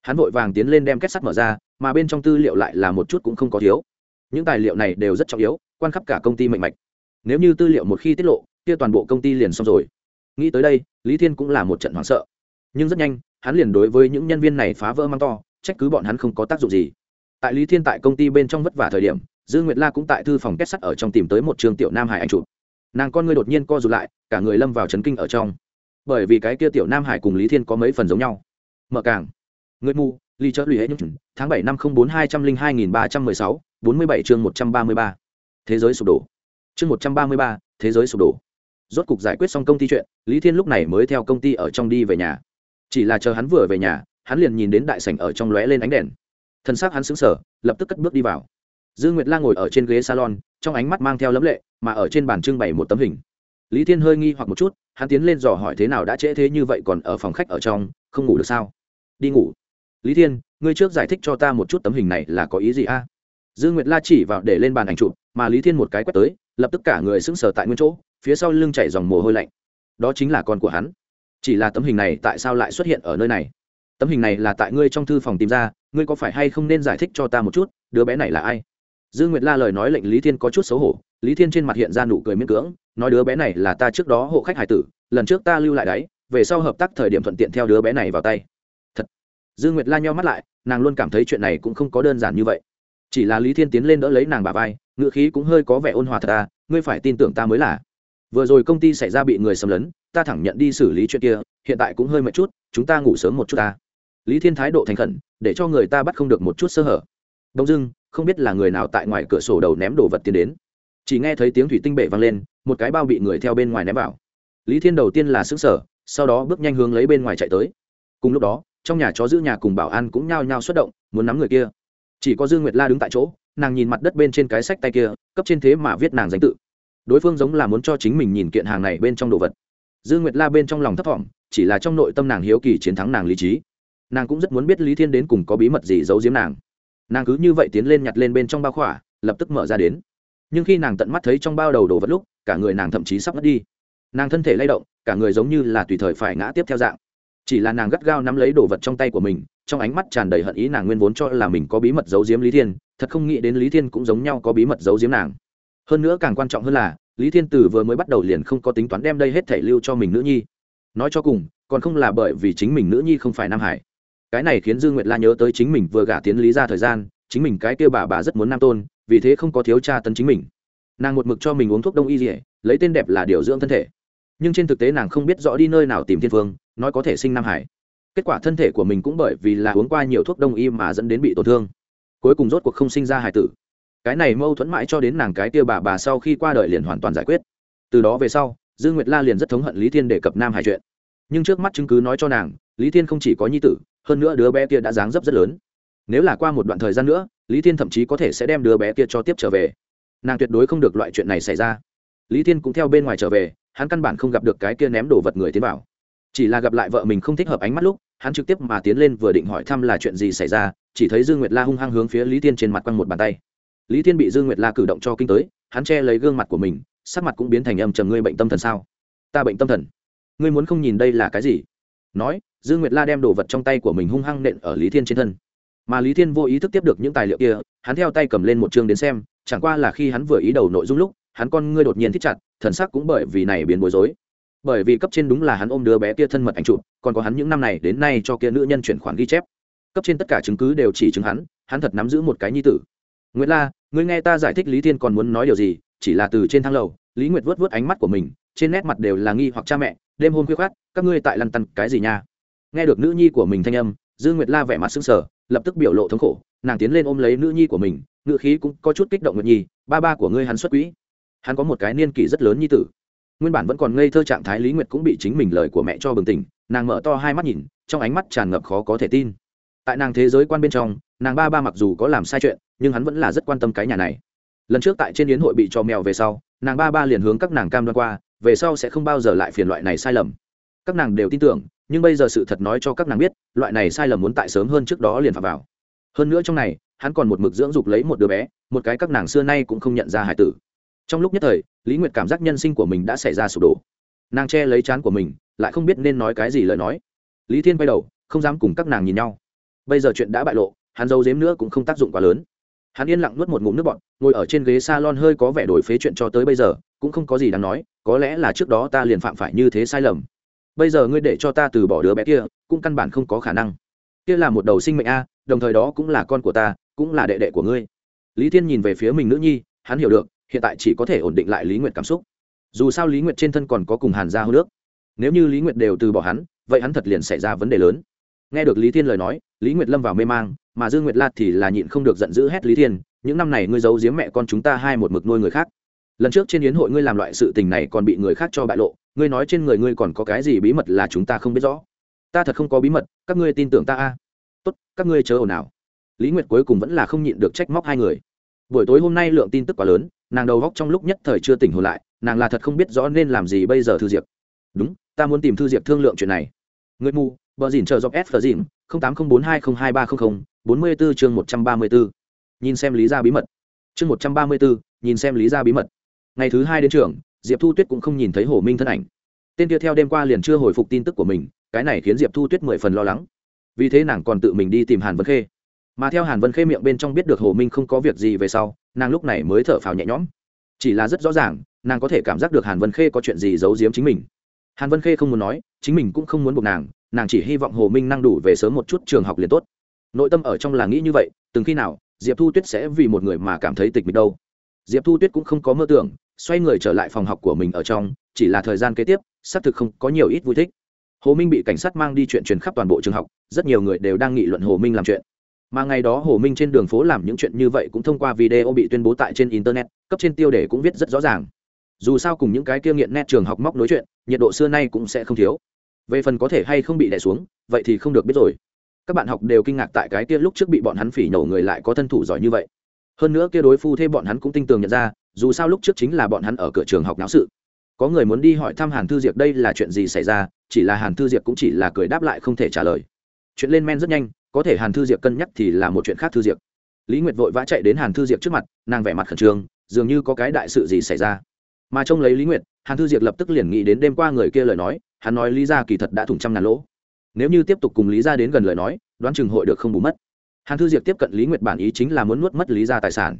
Speaker 1: Hắn vội vàng tiến lên đem kết sắt mở ra, mà bên trong tư liệu lại là một chút cũng không có thiếu. Những tài liệu này đều rất trọng yếu, quan khắp cả công ty mạnh mạch. Nếu như tư liệu một khi tiết lộ, kia toàn bộ công ty liền xong rồi. Nghĩ tới đây, lý thiên cũng là một trận hoảng sợ. Nhưng rất nhanh, hắn liền đối với những nhân viên này phá vỡ mang to, trách cứ bọn hắn không có tác dụng gì. Tại lý thiên tại công ty bên trong vất vả thời điểm dư nguyệt la cũng tại thư phòng kết sắt ở trong tìm tới một trường tiểu nam hải anh chụp. Nàng con ngươi đột nhiên co rụt lại, cả người lâm vào trấn kinh ở trong. Bởi vì cái kia tiểu nam hải cùng lý thiên có mấy phần giống nhau. Mở càng người mù ly chớ lụy hết những tháng bảy năm không bốn hai trăm linh hai nghìn ba trăm mười sáu, bốn mươi bảy chương một trăm ba mươi ba. Thế giới sụp đổ. Chương một trăm ba mươi ba, thế giới sụp đổ. Rốt cục giải quyết xong công ty chuyện, lý thiên lúc này mới theo công ty ở trong đi về nhà. Chỉ là chờ hắn vừa về nhà, hắn liền nhìn đến đại sảnh ở trong lóe lên ánh đèn. Thân xác hắn sững sờ, lập tức cất bước đi vào dư nguyệt la ngồi ở trên ghế salon, trong ánh mắt mang theo lấm lệ, mà ở trên bàn trưng bày một tấm hình. Lý thiên hơi nghi hoặc một chút, hắn tiến lên dò hỏi thế nào đã trễ thế như vậy còn ở phòng khách ở trong, không ngủ được sao? Đi ngủ. Lý thiên, ngươi trước giải thích cho ta một chút tấm hình này là có ý gì a? Dư nguyệt la chỉ vào để lên bàn ảnh chụp, mà lý thiên một cái quét tới, lập tức cả người sững sờ tại nguyên chỗ, phía sau lưng chảy dòng mồ hôi lạnh. Đó chính là con của hắn. Chỉ là tấm hình này tại sao lại xuất hiện ở nơi này? Tấm hình này là tại ngươi trong thư phòng tìm ra, ngươi có phải hay không nên giải thích cho ta một chút, đứa bé này là ai? Dương nguyệt la lời nói lệnh lý thiên có chút xấu hổ, lý thiên trên mặt hiện ra nụ cười miễn cưỡng, nói đứa bé này là ta trước đó hộ khách hải tử, lần trước ta lưu lại đấy, về sau hợp tác thời điểm thuận tiện theo đứa bé này vào tay. Thật. Dương nguyệt la nheo mắt lại, nàng luôn cảm thấy chuyện này cũng không có đơn giản như vậy. Chỉ là lý thiên tiến lên đỡ lấy nàng bà vai ngựa khí cũng hơi có vẻ ôn hòa thật ta ngươi phải tin tưởng ta mới là. Vừa rồi công ty xảy ra bị người xâm lấn, ta thẳng nhận đi xử lý chuyện kia, hiện tại cũng hơi mệt chút, chúng ta ngủ sớm một chút ta. Lý thiên thái độ thành khẩn, để cho người ta bắt không được một chút sơ hở. Đông dưng không biết là người nào tại ngoài cửa sổ đầu ném đồ vật tiến đến. Chỉ nghe thấy tiếng thủy tinh bể vang lên, một cái bao bị người theo bên ngoài ném vào. Lý thiên đầu tiên là xứng sở sau đó bước nhanh hướng lấy bên ngoài chạy tới. Cùng lúc đó, trong nhà chó giữ nhà cùng bảo an cũng nhao nhao xuất động, muốn nắm người kia. Chỉ có dương nguyệt la đứng tại chỗ, nàng nhìn mặt đất bên trên cái sách tay kia, cấp trên thế mà viết nàng danh tự. Đối phương giống là muốn cho chính mình nhìn kiện hàng này bên trong đồ vật. Dương nguyệt la bên trong lòng thấp thỏm, chỉ là trong nội tâm nàng hiếu kỳ chiến thắng nàng lý trí. Nàng cũng rất muốn biết lý thiên đến cùng có bí mật gì giấu giếm nàng nàng cứ như vậy tiến lên nhặt lên bên trong bao khỏa, lập tức mở ra đến. Nhưng khi nàng tận mắt thấy trong bao đầu đồ vật lúc, cả người nàng thậm chí sắp mất đi. Nàng thân thể lay động, cả người giống như là tùy thời phải ngã tiếp theo dạng. Chỉ là nàng gắt gao nắm lấy đồ vật trong tay của mình, trong ánh mắt tràn đầy hận ý nàng nguyên vốn cho là mình có bí mật giấu giếm lý thiên, thật không nghĩ đến lý thiên cũng giống nhau có bí mật giấu giếm nàng. Hơn nữa càng quan trọng hơn là, lý thiên tử vừa mới bắt đầu liền không có tính toán đem đây hết thể lưu cho mình nữ nhi. Nói cho cùng, còn không là bởi vì chính mình nữ nhi không phải nam hải cái này khiến dương nguyệt la nhớ tới chính mình vừa gả tiến lý ra thời gian, chính mình cái kia bà bà rất muốn nam tôn, vì thế không có thiếu tra tấn chính mình. Nàng một mực cho mình uống thuốc đông y dỉa lấy tên đẹp là điều dưỡng thân thể. Nhưng trên thực tế nàng không biết rõ đi nơi nào tìm thiên phương nói có thể sinh nam hải. Kết quả thân thể của mình cũng bởi vì là uống qua nhiều thuốc đông y mà dẫn đến bị tổn thương. Cuối cùng rốt cuộc không sinh ra hải tử. Cái này mâu thuẫn mãi cho đến nàng cái kia bà bà sau khi qua đời liền hoàn toàn giải quyết. Từ đó về sau dương nguyệt la liền rất thống hận lý thiên đề cập nam hải chuyện nhưng trước mắt chứng cứ nói cho nàng, lý thiên không chỉ có nhi tử, hơn nữa đứa bé kia đã dáng dấp rất lớn. Nếu là qua một đoạn thời gian nữa, lý thiên thậm chí có thể sẽ đem đứa bé kia cho tiếp trở về. Nàng tuyệt đối không được loại chuyện này xảy ra. Lý thiên cũng theo bên ngoài trở về, hắn căn bản không gặp được cái kia ném đồ vật người tiến vào. Chỉ là gặp lại vợ mình không thích hợp ánh mắt lúc, hắn trực tiếp mà tiến lên vừa định hỏi thăm là chuyện gì xảy ra, chỉ thấy dương nguyệt la hung hăng hướng phía lý thiên trên mặt quăng một bàn tay. Lý thiên bị dương nguyệt la cử động cho kinh tới, hắn che lấy gương mặt của mình, sắc mặt cũng biến thành âm trầm, ngươi bệnh tâm thần sao? Ta bệnh tâm thần ngươi muốn không nhìn đây là cái gì? Nói dương nguyệt la đem đồ vật trong tay của mình hung hăng nện ở lý thiên trên thân. Mà lý thiên vô ý thức tiếp được những tài liệu kia, hắn theo tay cầm lên một chương đến xem, chẳng qua là khi hắn vừa ý đầu nội dung lúc, hắn con ngươi đột nhiên thích chặt, thần sắc cũng bởi vì này biến bối rối. Bởi vì cấp trên đúng là hắn ôm đứa bé kia thân mật ảnh chụp, còn có hắn những năm này đến nay cho kia nữ nhân chuyển khoản ghi chép. Cấp trên tất cả chứng cứ đều chỉ chứng hắn hắn thật nắm giữ một cái nhi tử. Nguyệt la, ngươi nghe ta giải thích lý thiên còn muốn nói điều gì, chỉ là từ trên thang lầu, lý nguyệt vớt vớt ánh mắt của mình, trên nét mặt đều là nghi hoặc cha mẹ đêm hôm khuya khoát, các ngươi tại lăn tăn cái gì nha? Nghe được nữ nhi của mình thanh âm, dương nguyệt la vẻ mặt sững sờ, lập tức biểu lộ thống khổ, nàng tiến lên ôm lấy nữ nhi của mình ngựa khí cũng có chút kích động nguyệt nhi, ba ba của ngươi hắn xuất quỹ. Hắn có một cái niên kỷ rất lớn nhi tử. Nguyên bản vẫn còn ngây thơ trạng thái lý nguyệt cũng bị chính mình lời của mẹ cho bừng tỉnh, nàng mở to hai mắt nhìn, trong ánh mắt tràn ngập khó có thể tin. Tại nàng thế giới quan bên trong, nàng ba ba mặc dù có làm sai chuyện, nhưng hắn vẫn là rất quan tâm cái nhà này. Lần trước tại trên yến hội bị cho mèo về sau, nàng ba ba liền hướng các nàng cam đoan qua về sau sẽ không bao giờ lại phiền loại này sai lầm. Các nàng đều tin tưởng, nhưng bây giờ sự thật nói cho các nàng biết, loại này sai lầm muốn tại sớm hơn trước đó liền phạm vào. Hơn nữa trong này, hắn còn một mực dưỡng dục lấy một đứa bé, một cái các nàng xưa nay cũng không nhận ra hải tử. Trong lúc nhất thời, lý nguyệt cảm giác nhân sinh của mình đã xảy ra sụp đổ. Nàng che lấy chán của mình, lại không biết nên nói cái gì lời nói. Lý thiên quay đầu, không dám cùng các nàng nhìn nhau. Bây giờ chuyện đã bại lộ, hắn giấu giếm nữa cũng không tác dụng quá lớn. Hắn yên lặng nuốt một ngụm nước bọt, ngồi ở trên ghế s a lon hơi có vẻ đổi phế chuyện cho tới bây giờ cũng không có gì đáng nói, có lẽ là trước đó ta liền phạm phải như thế sai lầm. Bây giờ ngươi để cho ta từ bỏ đứa bé kia, cũng căn bản không có khả năng. Kia là một đầu sinh mệnh a, đồng thời đó cũng là con của ta, cũng là đệ đệ của ngươi. Lý thiên nhìn về phía mình nữ nhi, hắn hiểu được, hiện tại chỉ có thể ổn định lại lý nguyệt cảm xúc. Dù sao lý nguyệt trên thân còn có cùng hàn gia hô nước nếu như lý nguyệt đều từ bỏ hắn, vậy hắn thật liền xảy ra vấn đề lớn. Nghe được lý thiên lời nói, lý nguyệt lâm vào mê mang, mà dương nguyệt la thì là nhịn không được giận dữ hét lý thiên, những năm này ngươi giấu giếm mẹ con chúng ta hai một mực nuôi người khác lần trước trên yến hội ngươi làm loại sự tình này còn bị người khác cho bại lộ, ngươi nói trên người ngươi còn có cái gì bí mật là chúng ta không biết rõ. Ta thật không có bí mật, các ngươi tin tưởng ta a. Tốt, các ngươi chớ ồn ào. Lý nguyệt cuối cùng vẫn là không nhịn được trách móc hai người. Buổi tối hôm nay lượng tin tức quá lớn, nàng đầu góc trong lúc nhất thời chưa tỉnh hồn lại, nàng là thật không biết rõ nên làm gì bây giờ thư diệp. Đúng, ta muốn tìm thư diệp thương lượng chuyện này. Người mù, bờ dìn chờ dọc s dìn tám không bốn hai không hai ba không không, bốn mươi bốn chương một trăm ba mươi bốn nhìn xem lý ra bí mật. Chương một trăm ba mươi bốn nhìn xem lý ra bí mật ngày thứ hai đến trường, diệp thu tuyết cũng không nhìn thấy hồ minh thân ảnh. Tên kia theo đêm qua liền chưa hồi phục tin tức của mình, cái này khiến diệp thu tuyết mười phần lo lắng. Vì thế nàng còn tự mình đi tìm hàn vân khê. Mà theo hàn vân khê miệng bên trong biết được hồ minh không có việc gì về sau, nàng lúc này mới thở phào nhẹ nhõm. Chỉ là rất rõ ràng, nàng có thể cảm giác được hàn vân khê có chuyện gì giấu giếm chính mình. Hàn vân khê không muốn nói, chính mình cũng không muốn buộc nàng nàng chỉ hy vọng hồ minh năng đủ về sớm một chút trường học liền tốt. Nội tâm ở trong là nghĩ như vậy, từng khi nào, diệp thu tuyết sẽ vì một người mà cảm thấy tịch mịch đâu diệp thu tuyết cũng không có mơ tưởng, xoay người trở lại phòng học của mình ở trong, chỉ là thời gian kế tiếp, xác thực không có nhiều ít vui thích. Hồ minh bị cảnh sát mang đi chuyện truyền khắp toàn bộ trường học, rất nhiều người đều đang nghị luận hồ minh làm chuyện. Mà ngày đó hồ minh trên đường phố làm những chuyện như vậy cũng thông qua video bị tuyên bố tại trên internet, cấp trên tiêu đề cũng viết rất rõ ràng. Dù sao cùng những cái kia nghiện nét trường học móc nối chuyện, nhiệt độ xưa nay cũng sẽ không thiếu. Về phần có thể hay không bị đẻ xuống, vậy thì không được biết rồi. Các bạn học đều kinh ngạc tại cái kia lúc trước bị bọn hắn phỉ nhổ người lại có thân thủ giỏi như vậy hơn nữa kia đối phu thêm bọn hắn cũng tinh tường nhận ra, dù sao lúc trước chính là bọn hắn ở cửa trường học náo sự. Có người muốn đi hỏi thăm hàn thư diệp đây là chuyện gì xảy ra, chỉ là hàn thư diệp cũng chỉ là cười đáp lại không thể trả lời. Chuyện lên men rất nhanh, có thể hàn thư diệp cân nhắc thì là một chuyện khác thư diệp lý nguyệt vội vã chạy đến hàn thư diệp trước mặt, nàng vẻ mặt khẩn trương, dường như có cái đại sự gì xảy ra. Mà trông lấy lý nguyệt, hàn thư diệp lập tức liền nghĩ đến đêm qua người kia lời nói, hắn nói lý ra kỳ thật đã thủng trăm ngàn lỗ. Nếu như tiếp tục cùng lý ra đến gần lời nói, đoán chừng hội được không bù mất hàn thư diệp tiếp cận lý nguyệt bản ý chính là muốn nuốt mất lý ra tài sản.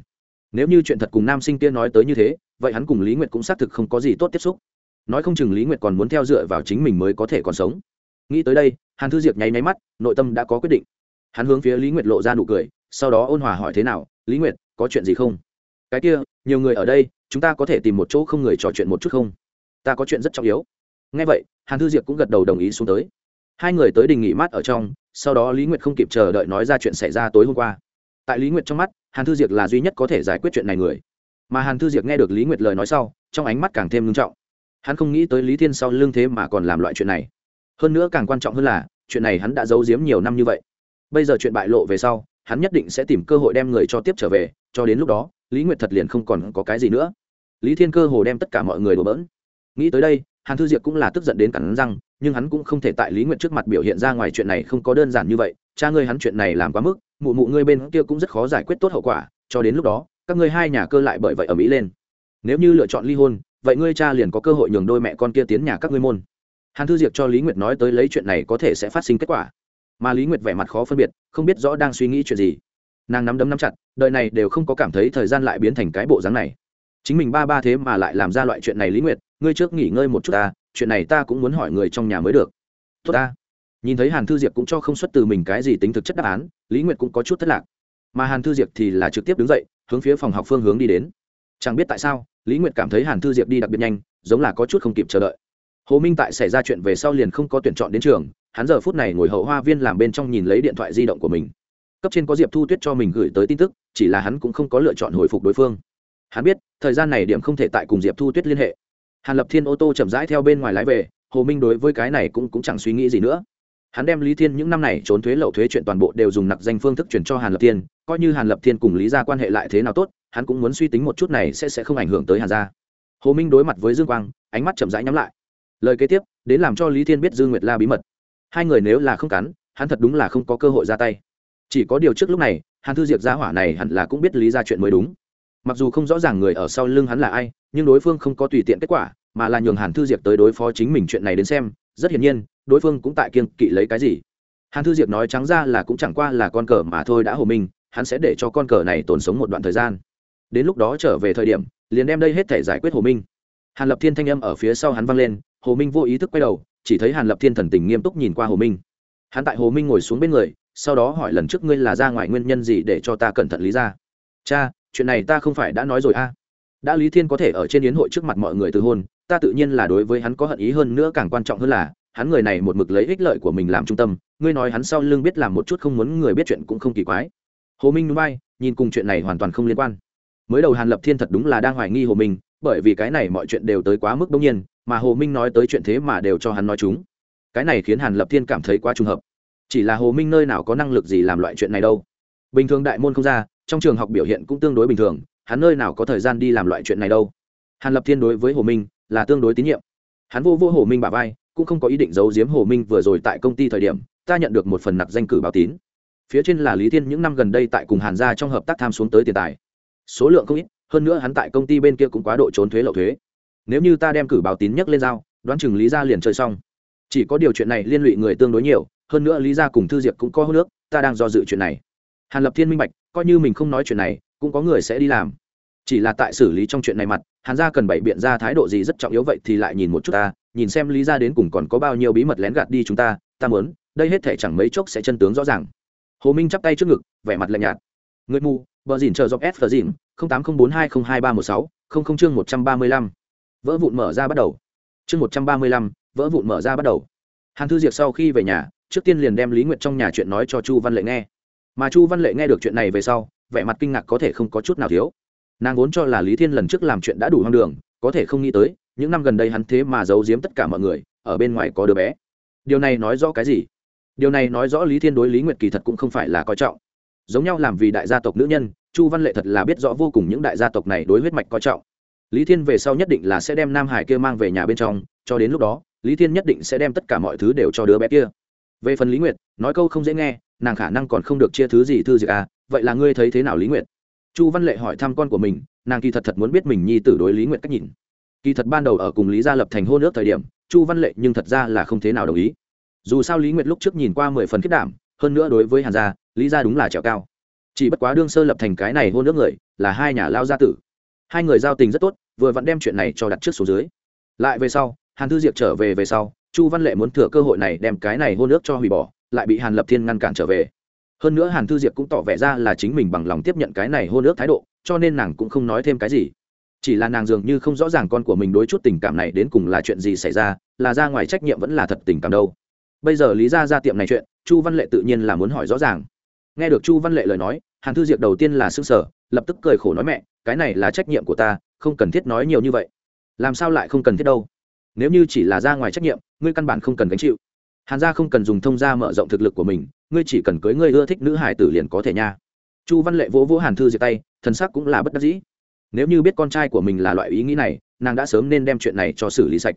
Speaker 1: Nếu như chuyện thật cùng nam sinh kia nói tới như thế, vậy hắn cùng lý nguyệt cũng xác thực không có gì tốt tiếp xúc. Nói không chừng lý nguyệt còn muốn theo dựa vào chính mình mới có thể còn sống. Nghĩ tới đây, hàn thư diệp nháy nháy mắt, nội tâm đã có quyết định. Hắn hướng phía lý nguyệt lộ ra nụ cười, sau đó ôn hòa hỏi thế nào, lý nguyệt, có chuyện gì không? Cái kia, nhiều người ở đây, chúng ta có thể tìm một chỗ không người trò chuyện một chút không? Ta có chuyện rất trọng yếu. Ngay vậy, hàn thư diệp cũng gật đầu đồng ý xuống tới hai người tới đình nghỉ mát ở trong, sau đó lý nguyệt không kịp chờ đợi nói ra chuyện xảy ra tối hôm qua. Tại lý nguyệt trong mắt, hàn thư Diệc là duy nhất có thể giải quyết chuyện này người. Mà hàn thư Diệc nghe được lý nguyệt lời nói sau, trong ánh mắt càng thêm nghiêm trọng. Hắn không nghĩ tới lý thiên sau lưng thế mà còn làm loại chuyện này. Hơn nữa càng quan trọng hơn là, chuyện này hắn đã giấu giếm nhiều năm như vậy. Bây giờ chuyện bại lộ về sau, hắn nhất định sẽ tìm cơ hội đem người cho tiếp trở về, cho đến lúc đó, lý nguyệt thật liền không còn có cái gì nữa. Lý thiên cơ hồ đem tất cả mọi người đổ bỡn. Nghĩ tới đây, hàn thư diệp cũng là tức giận đến cắn răng nhưng hắn cũng không thể tại lý nguyệt trước mặt biểu hiện ra ngoài chuyện này không có đơn giản như vậy. Cha ngươi hắn chuyện này làm quá mức, mụ mụ ngươi bên kia cũng rất khó giải quyết tốt hậu quả, cho đến lúc đó, các ngươi hai nhà cơ lại bởi vậy ở mỹ lên. Nếu như lựa chọn ly hôn, vậy ngươi cha liền có cơ hội nhường đôi mẹ con kia tiến nhà các ngươi môn. Hàn thư diệp cho lý nguyệt nói tới lấy chuyện này có thể sẽ phát sinh kết quả. Mà lý nguyệt vẻ mặt khó phân biệt, không biết rõ đang suy nghĩ chuyện gì. Nàng nắm đấm nắm chặt, đời này đều không có cảm thấy thời gian lại biến thành cái bộ dáng này. Chính mình ba ba thế mà lại làm ra loại chuyện này lý nguyệt, ngươi trước nghỉ ngơi một chút ta chuyện này ta cũng muốn hỏi người trong nhà mới được. Tốt ta. Nhìn thấy hàn thư diệp cũng cho không xuất từ mình cái gì tính thực chất đáp án, lý nguyệt cũng có chút thất lạc. Mà hàn thư diệp thì là trực tiếp đứng dậy, hướng phía phòng học phương hướng đi đến. Chẳng biết tại sao, lý nguyệt cảm thấy hàn thư diệp đi đặc biệt nhanh, giống là có chút không kịp chờ đợi. Hồ minh tại xảy ra chuyện về sau liền không có tuyển chọn đến trường, hắn giờ phút này ngồi hậu hoa viên làm bên trong nhìn lấy điện thoại di động của mình. Cấp trên có diệp thu tuyết cho mình gửi tới tin tức, chỉ là hắn cũng không có lựa chọn hồi phục đối phương. Hắn biết, thời gian này điểm không thể tại cùng diệp thu tuyết liên hệ hàn lập thiên ô tô chậm rãi theo bên ngoài lái về hồ minh đối với cái này cũng, cũng chẳng suy nghĩ gì nữa. Hắn đem lý thiên những năm này trốn thuế lậu thuế chuyện toàn bộ đều dùng nặc danh phương thức chuyển cho hàn lập thiên coi như hàn lập thiên cùng lý ra quan hệ lại thế nào tốt hắn cũng muốn suy tính một chút này sẽ sẽ không ảnh hưởng tới hàn gia. Hồ minh đối mặt với dương quang ánh mắt chậm rãi nhắm lại. Lời kế tiếp đến làm cho lý thiên biết dương nguyệt la bí mật. Hai người nếu là không cắn hắn thật đúng là không có cơ hội ra tay. Chỉ có điều trước lúc này hàn thư diệp gia hỏa này hẳn là cũng biết lý ra chuyện mới đúng mặc dù không rõ ràng người ở sau lưng hắn là ai, nhưng đối phương không có tùy tiện kết quả, mà là nhường hàn thư diệp tới đối phó chính mình chuyện này đến xem, rất hiển nhiên, đối phương cũng tại kiên kỵ lấy cái gì. Hàn thư diệp nói trắng ra là cũng chẳng qua là con cờ mà thôi đã hồ minh hắn sẽ để cho con cờ này tồn sống một đoạn thời gian. Đến lúc đó trở về thời điểm, liền đem đây hết thể giải quyết hồ minh hàn lập thiên thanh âm ở phía sau hắn vang lên, hồ minh vô ý thức quay đầu, chỉ thấy hàn lập thiên thần tình nghiêm túc nhìn qua hồ minh hắn tại hồ minh ngồi xuống bên người, sau đó hỏi lần trước ngươi là ra ngoài nguyên nhân gì để cho ta cẩn thận lý ra? Cha chuyện này ta không phải đã nói rồi a. À? đã lý thiên có thể ở trên yến hội trước mặt mọi người từ hôn, ta tự nhiên là đối với hắn có hận ý hơn nữa càng quan trọng hơn là, hắn người này một mực lấy ích lợi của mình làm trung tâm, ngươi nói hắn sau lưng biết làm một chút không muốn người biết chuyện cũng không kỳ quái. Hồ minh núi bay, nhìn cùng chuyện này hoàn toàn không liên quan. Mới đầu hàn lập thiên thật đúng là đang hoài nghi hồ minh, bởi vì cái này mọi chuyện đều tới quá mức đông nhiên, mà hồ minh nói tới chuyện thế mà đều cho hắn nói chúng. Cái này khiến hàn lập thiên cảm thấy quá trùng hợp. Chỉ là hồ minh nơi nào có năng lực gì làm loại chuyện này đâu. Bình thường đại môn không ra trong trường học biểu hiện cũng tương đối bình thường, hắn nơi nào có thời gian đi làm loại chuyện này đâu. Hàn lập thiên đối với hồ minh là tương đối tín nhiệm. Hắn vô vô hồ minh bà vai, cũng không có ý định giấu giếm hồ minh vừa rồi tại công ty thời điểm, ta nhận được một phần nặc danh cử báo tín. Phía trên là lý thiên những năm gần đây tại cùng hàn gia trong hợp tác tham xuống tới tiền tài. Số lượng không ít, hơn nữa hắn tại công ty bên kia cũng quá độ trốn thuế lậu thuế. Nếu như ta đem cử báo tín nhắc lên giao, đoán chừng lý gia liền chơi xong. Chỉ có điều chuyện này liên lụy người tương đối nhiều, hơn nữa lý gia cùng thư diệp cũng có hô nước, ta đang do dự chuyện này hàn lập thiên minh bạch, coi như mình không nói chuyện này, cũng có người sẽ đi làm. Chỉ là tại xử lý trong chuyện này mặt, hàn gia cần bày biện ra thái độ gì rất trọng yếu vậy thì lại nhìn một chút ta, nhìn xem lý gia đến cùng còn có bao nhiêu bí mật lén gạt đi chúng ta ta muốn, đây hết thể chẳng mấy chốc sẽ chân tướng rõ ràng. Hồ minh chắp tay trước ngực, vẻ mặt lạnh nhạt. Người mù, bờ dìn chờ dọc s phờ dìn không tám không bốn hai không hai ba một sáu, không không chương một trăm ba mươi lăm. Vỡ vụn mở ra bắt đầu. Chương một trăm ba mươi lăm, vỡ vụn mở ra bắt đầu. Hàn thư diệp sau khi về nhà, trước tiên liền đem lý nguyệt trong nhà chuyện nói cho chu văn lệ nghe mà chu văn lệ nghe được chuyện này về sau, vẻ mặt kinh ngạc có thể không có chút nào thiếu. Nàng vốn cho là lý thiên lần trước làm chuyện đã đủ hoang đường, có thể không nghĩ tới, những năm gần đây hắn thế mà giấu giếm tất cả mọi người, ở bên ngoài có đứa bé. Điều này nói rõ cái gì? Điều này nói rõ lý thiên đối lý nguyệt kỳ thật cũng không phải là coi trọng. Giống nhau làm vì đại gia tộc nữ nhân, chu văn lệ thật là biết rõ vô cùng những đại gia tộc này đối huyết mạch coi trọng. Lý thiên về sau nhất định là sẽ đem nam hải kia mang về nhà bên trong, cho đến lúc đó, lý thiên nhất định sẽ đem tất cả mọi thứ đều cho đứa bé kia. Về phần lý nguyệt, nói câu không dễ nghe nàng khả năng còn không được chia thứ gì thư gì à vậy là ngươi thấy thế nào lý nguyệt? Chu văn lệ hỏi thăm con của mình, nàng kỳ thật thật muốn biết mình nhi tử đối lý nguyệt cách nhìn. Kỳ thật ban đầu ở cùng lý gia lập thành hôn ước thời điểm, chu văn lệ nhưng thật ra là không thế nào đồng ý. Dù sao lý nguyệt lúc trước nhìn qua mười phần kết đảm, hơn nữa đối với hàn gia, lý gia đúng là trèo cao. Chỉ bất quá đương sơ lập thành cái này hôn ước người, là hai nhà lao gia tử. Hai người giao tình rất tốt, vừa vẫn đem chuyện này cho đặt trước số dưới. Lại về sau, hàn thư diệp trở về về sau, chu văn lệ muốn thừa cơ hội này đem cái này hôn ước cho hủy bỏ lại bị hàn lập thiên ngăn cản trở về. Hơn nữa hàn thư diệp cũng tỏ vẻ ra là chính mình bằng lòng tiếp nhận cái này hôn ước thái độ, cho nên nàng cũng không nói thêm cái gì. Chỉ là nàng dường như không rõ ràng con của mình đối chút tình cảm này đến cùng là chuyện gì xảy ra, là ra ngoài trách nhiệm vẫn là thật tình cảm đâu. Bây giờ lý ra ra tiệm này chuyện, chu văn lệ tự nhiên là muốn hỏi rõ ràng. Nghe được chu văn lệ lời nói, hàn thư diệp đầu tiên là s ư n g sở lập tức cười khổ nói mẹ, cái này là trách nhiệm của ta, không cần thiết nói nhiều như vậy. Làm sao lại không cần thiết đâu? Nếu như chỉ là ra ngoài trách nhiệm, ngươi căn bản không cần gánh chịu hàn gia không cần dùng thông gia mở rộng thực lực của mình, ngươi chỉ cần cưới ngươi ưa thích nữ hải tử liền có thể nha. Chu văn lệ vỗ vỗ hàn thư diệp tay, thần sắc cũng là bất đắc dĩ. Nếu như biết con trai của mình là loại ý nghĩ này, nàng đã sớm nên đem chuyện này cho xử lý sạch.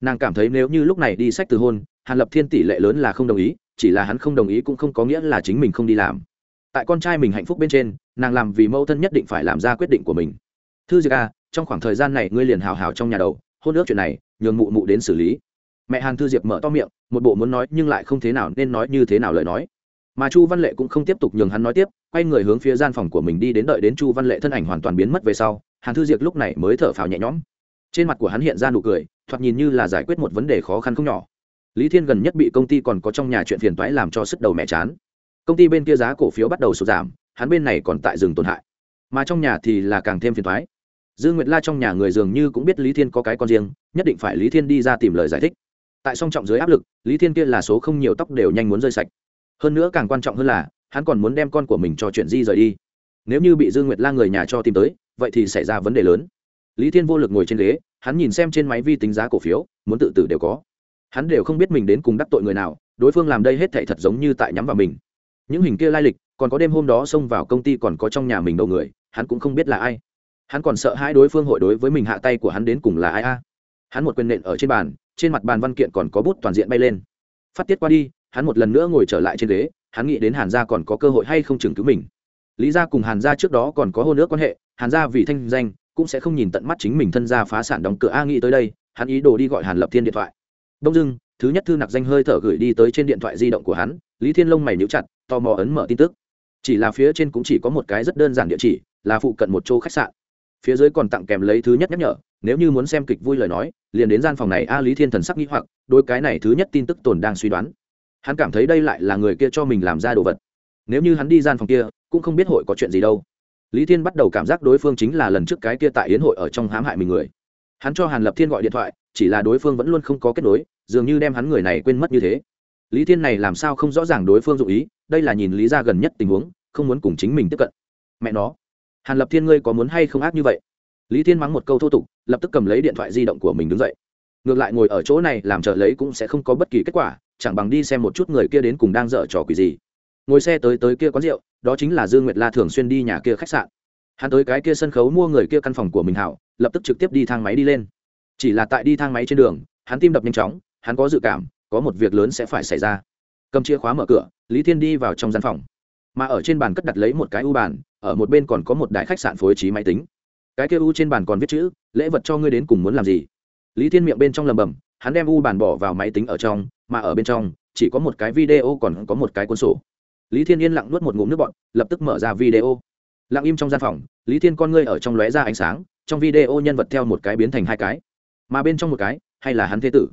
Speaker 1: Nàng cảm thấy nếu như lúc này đi sách từ hôn, hàn lập thiên tỷ lệ lớn là không đồng ý, chỉ là hắn không đồng ý cũng không có nghĩa là chính mình không đi làm. Tại con trai mình hạnh phúc bên trên, nàng làm vì mẫu thân nhất định phải làm ra quyết định của mình. Thư diệt a à, trong khoảng thời gian này ngươi liền hào hào trong nhà đầu, hôn ước chuyện này, nhường mụ mụ đến xử lý mẹ hàn thư diệp mở to miệng một bộ muốn nói nhưng lại không thế nào nên nói như thế nào lời nói mà chu văn lệ cũng không tiếp tục nhường hắn nói tiếp quay người hướng phía gian phòng của mình đi đến đợi đến chu văn lệ thân ảnh hoàn toàn biến mất về sau hàn thư diệp lúc này mới thở phào nhẹ nhõm trên mặt của hắn hiện ra nụ cười thoạt nhìn như là giải quyết một vấn đề khó khăn không nhỏ lý thiên gần nhất bị công ty còn có trong nhà chuyện phiền toái làm cho sức đầu mẹ chán công ty bên kia giá cổ phiếu bắt đầu sụt giảm hắn bên này còn tại rừng tổn hại mà trong nhà thì là càng thêm phiền toái dương nguyệt la trong nhà người dường như cũng biết lý thiên có cái con riêng nhất định phải lý thiên đi ra tìm lời giải thích tại song trọng dưới áp lực, lý thiên kia là số không nhiều tóc đều nhanh muốn rơi sạch. Hơn nữa càng quan trọng hơn là, hắn còn muốn đem con của mình cho chuyện di rời đi. Nếu như bị dương nguyệt la người nhà cho tìm tới, vậy thì xảy ra vấn đề lớn. Lý thiên vô lực ngồi trên ghế, hắn nhìn xem trên máy vi tính giá cổ phiếu, muốn tự tử đều có. Hắn đều không biết mình đến cùng đắc tội người nào, đối phương làm đây hết thảy thật giống như tại nhắm vào mình. Những hình kia lai lịch, còn có đêm hôm đó xông vào công ty còn có trong nhà mình đầu người, hắn cũng không biết là ai. Hắn còn sợ hai đối phương hội đối với mình hạ tay của hắn đến cùng là ai a. Hắn một quyền nện ở trên bàn trên mặt bàn văn kiện còn có bút toàn diện bay lên. Phát tiết qua đi, hắn một lần nữa ngồi trở lại trên ghế, hắn nghĩ đến hàn gia còn có cơ hội hay không chừng cứu mình. Lý gia cùng hàn gia trước đó còn có hôn ước quan hệ, hàn gia vì thanh danh, cũng sẽ không nhìn tận mắt chính mình thân gia phá sản đóng cửa a nghĩ tới đây, hắn ý đồ đi gọi hàn lập thiên điện thoại. Đông dưng thứ nhất thư nặc danh hơi thở gửi đi tới trên điện thoại di động của hắn, lý thiên lông mày níu chặt, tò mò ấn mở tin tức. Chỉ là phía trên cũng chỉ có một cái rất đơn giản địa chỉ, là phụ cận một chỗ khách sạn. Phía dưới còn tặng kèm lấy thứ nhất nhắc nhở nếu như muốn xem kịch vui lời nói, liền đến gian phòng này, a lý thiên thần sắc nghĩ hoặc đôi cái này thứ nhất tin tức tồn đang suy đoán. Hắn cảm thấy đây lại là người kia cho mình làm ra đồ vật. Nếu như hắn đi gian phòng kia, cũng không biết hội có chuyện gì đâu. Lý thiên bắt đầu cảm giác đối phương chính là lần trước cái kia tại yến hội ở trong hãm hại mình người. Hắn cho hàn lập thiên gọi điện thoại, chỉ là đối phương vẫn luôn không có kết nối, dường như đem hắn người này quên mất như thế. Lý thiên này làm sao không rõ ràng đối phương dụ ý, đây là nhìn lý ra gần nhất tình huống, không muốn cùng chính mình tiếp cận. Mẹ nó, hàn lập thiên ngươi có muốn hay không ác như vậy? Lý thiên mắng một câu thô tục, lập tức cầm lấy điện thoại di động của mình đứng dậy. Ngược lại ngồi ở chỗ này làm chờ lấy cũng sẽ không có bất kỳ kết quả, chẳng bằng đi xem một chút người kia đến cùng đang dở trò quỷ gì. Ngồi xe tới tới kia quán rượu, đó chính là dương nguyệt la thường xuyên đi nhà kia khách sạn. Hắn tới cái kia sân khấu mua người kia căn phòng của mình hảo, lập tức trực tiếp đi thang máy đi lên. Chỉ là tại đi thang máy trên đường, hắn tim đập nhanh chóng, hắn có dự cảm, có một việc lớn sẽ phải xảy ra. Cầm chìa khóa mở cửa, lý thiên đi vào trong gian phòng. Mà ở trên bàn cất đặt lấy một cái u bàn, ở một bên còn có một đại khách sạn phối trí máy tính cái kia u trên bàn còn viết chữ, lễ vật cho ngươi đến cùng muốn làm gì? Lý thiên miệng bên trong lầm bầm hắn đem u bàn bỏ vào máy tính ở trong, mà ở bên trong, chỉ có một cái video còn có một cái cuốn sổ. Lý thiên yên lặng nuốt một ngụm nước bọn lập tức mở ra video. Lặng im trong gian phòng, lý thiên con ngươi ở trong lóe ra ánh sáng, trong video nhân vật theo một cái biến thành hai cái. Mà bên trong một cái, hay là hắn thế tử?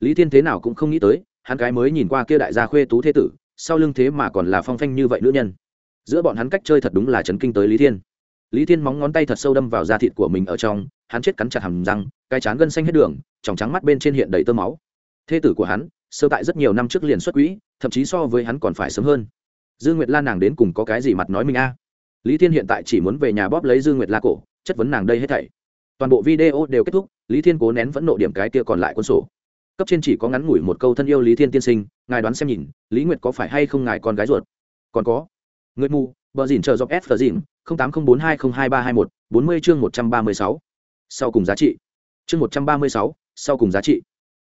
Speaker 1: Lý thiên thế nào cũng không nghĩ tới, hắn cái mới nhìn qua kia đại gia khuê tú thế tử, sau lưng thế mà còn là phong phanh như vậy nữ nhân. Giữa bọn hắn cách chơi thật đúng là chấn kinh tới lý thiên lý thiên móng ngón tay thật sâu đâm vào da thịt của mình ở trong, hắn chết cắn chặt hầm răng, cái chán gân xanh hết đường, tròng trắng mắt bên trên hiện đầy tơ máu. Thê tử của hắn, sơ tại rất nhiều năm trước liền xuất quỹ, thậm chí so với hắn còn phải sớm hơn. Dương nguyệt la nàng đến cùng có cái gì mặt nói mình a? Lý thiên hiện tại chỉ muốn về nhà bóp lấy dương nguyệt la cổ, chất vấn nàng đây hết thảy. Toàn bộ video đều kết thúc, lý thiên cố nén vẫn nộ điểm cái kia còn lại quân sổ. Cấp trên chỉ có ngắn ngủi một câu thân yêu lý thiên tiên sinh, ngài đoán xem nhìn, lý nguyệt có phải hay không ngài con gái ruột? Còn có. Người mù, bờ dìn chờ dọc s phờ dìn tám không bốn hai không hai ba hai một, bốn mươi chương một trăm ba mươi sáu. Sau cùng giá trị. Chương một trăm ba mươi sáu, sau cùng giá trị.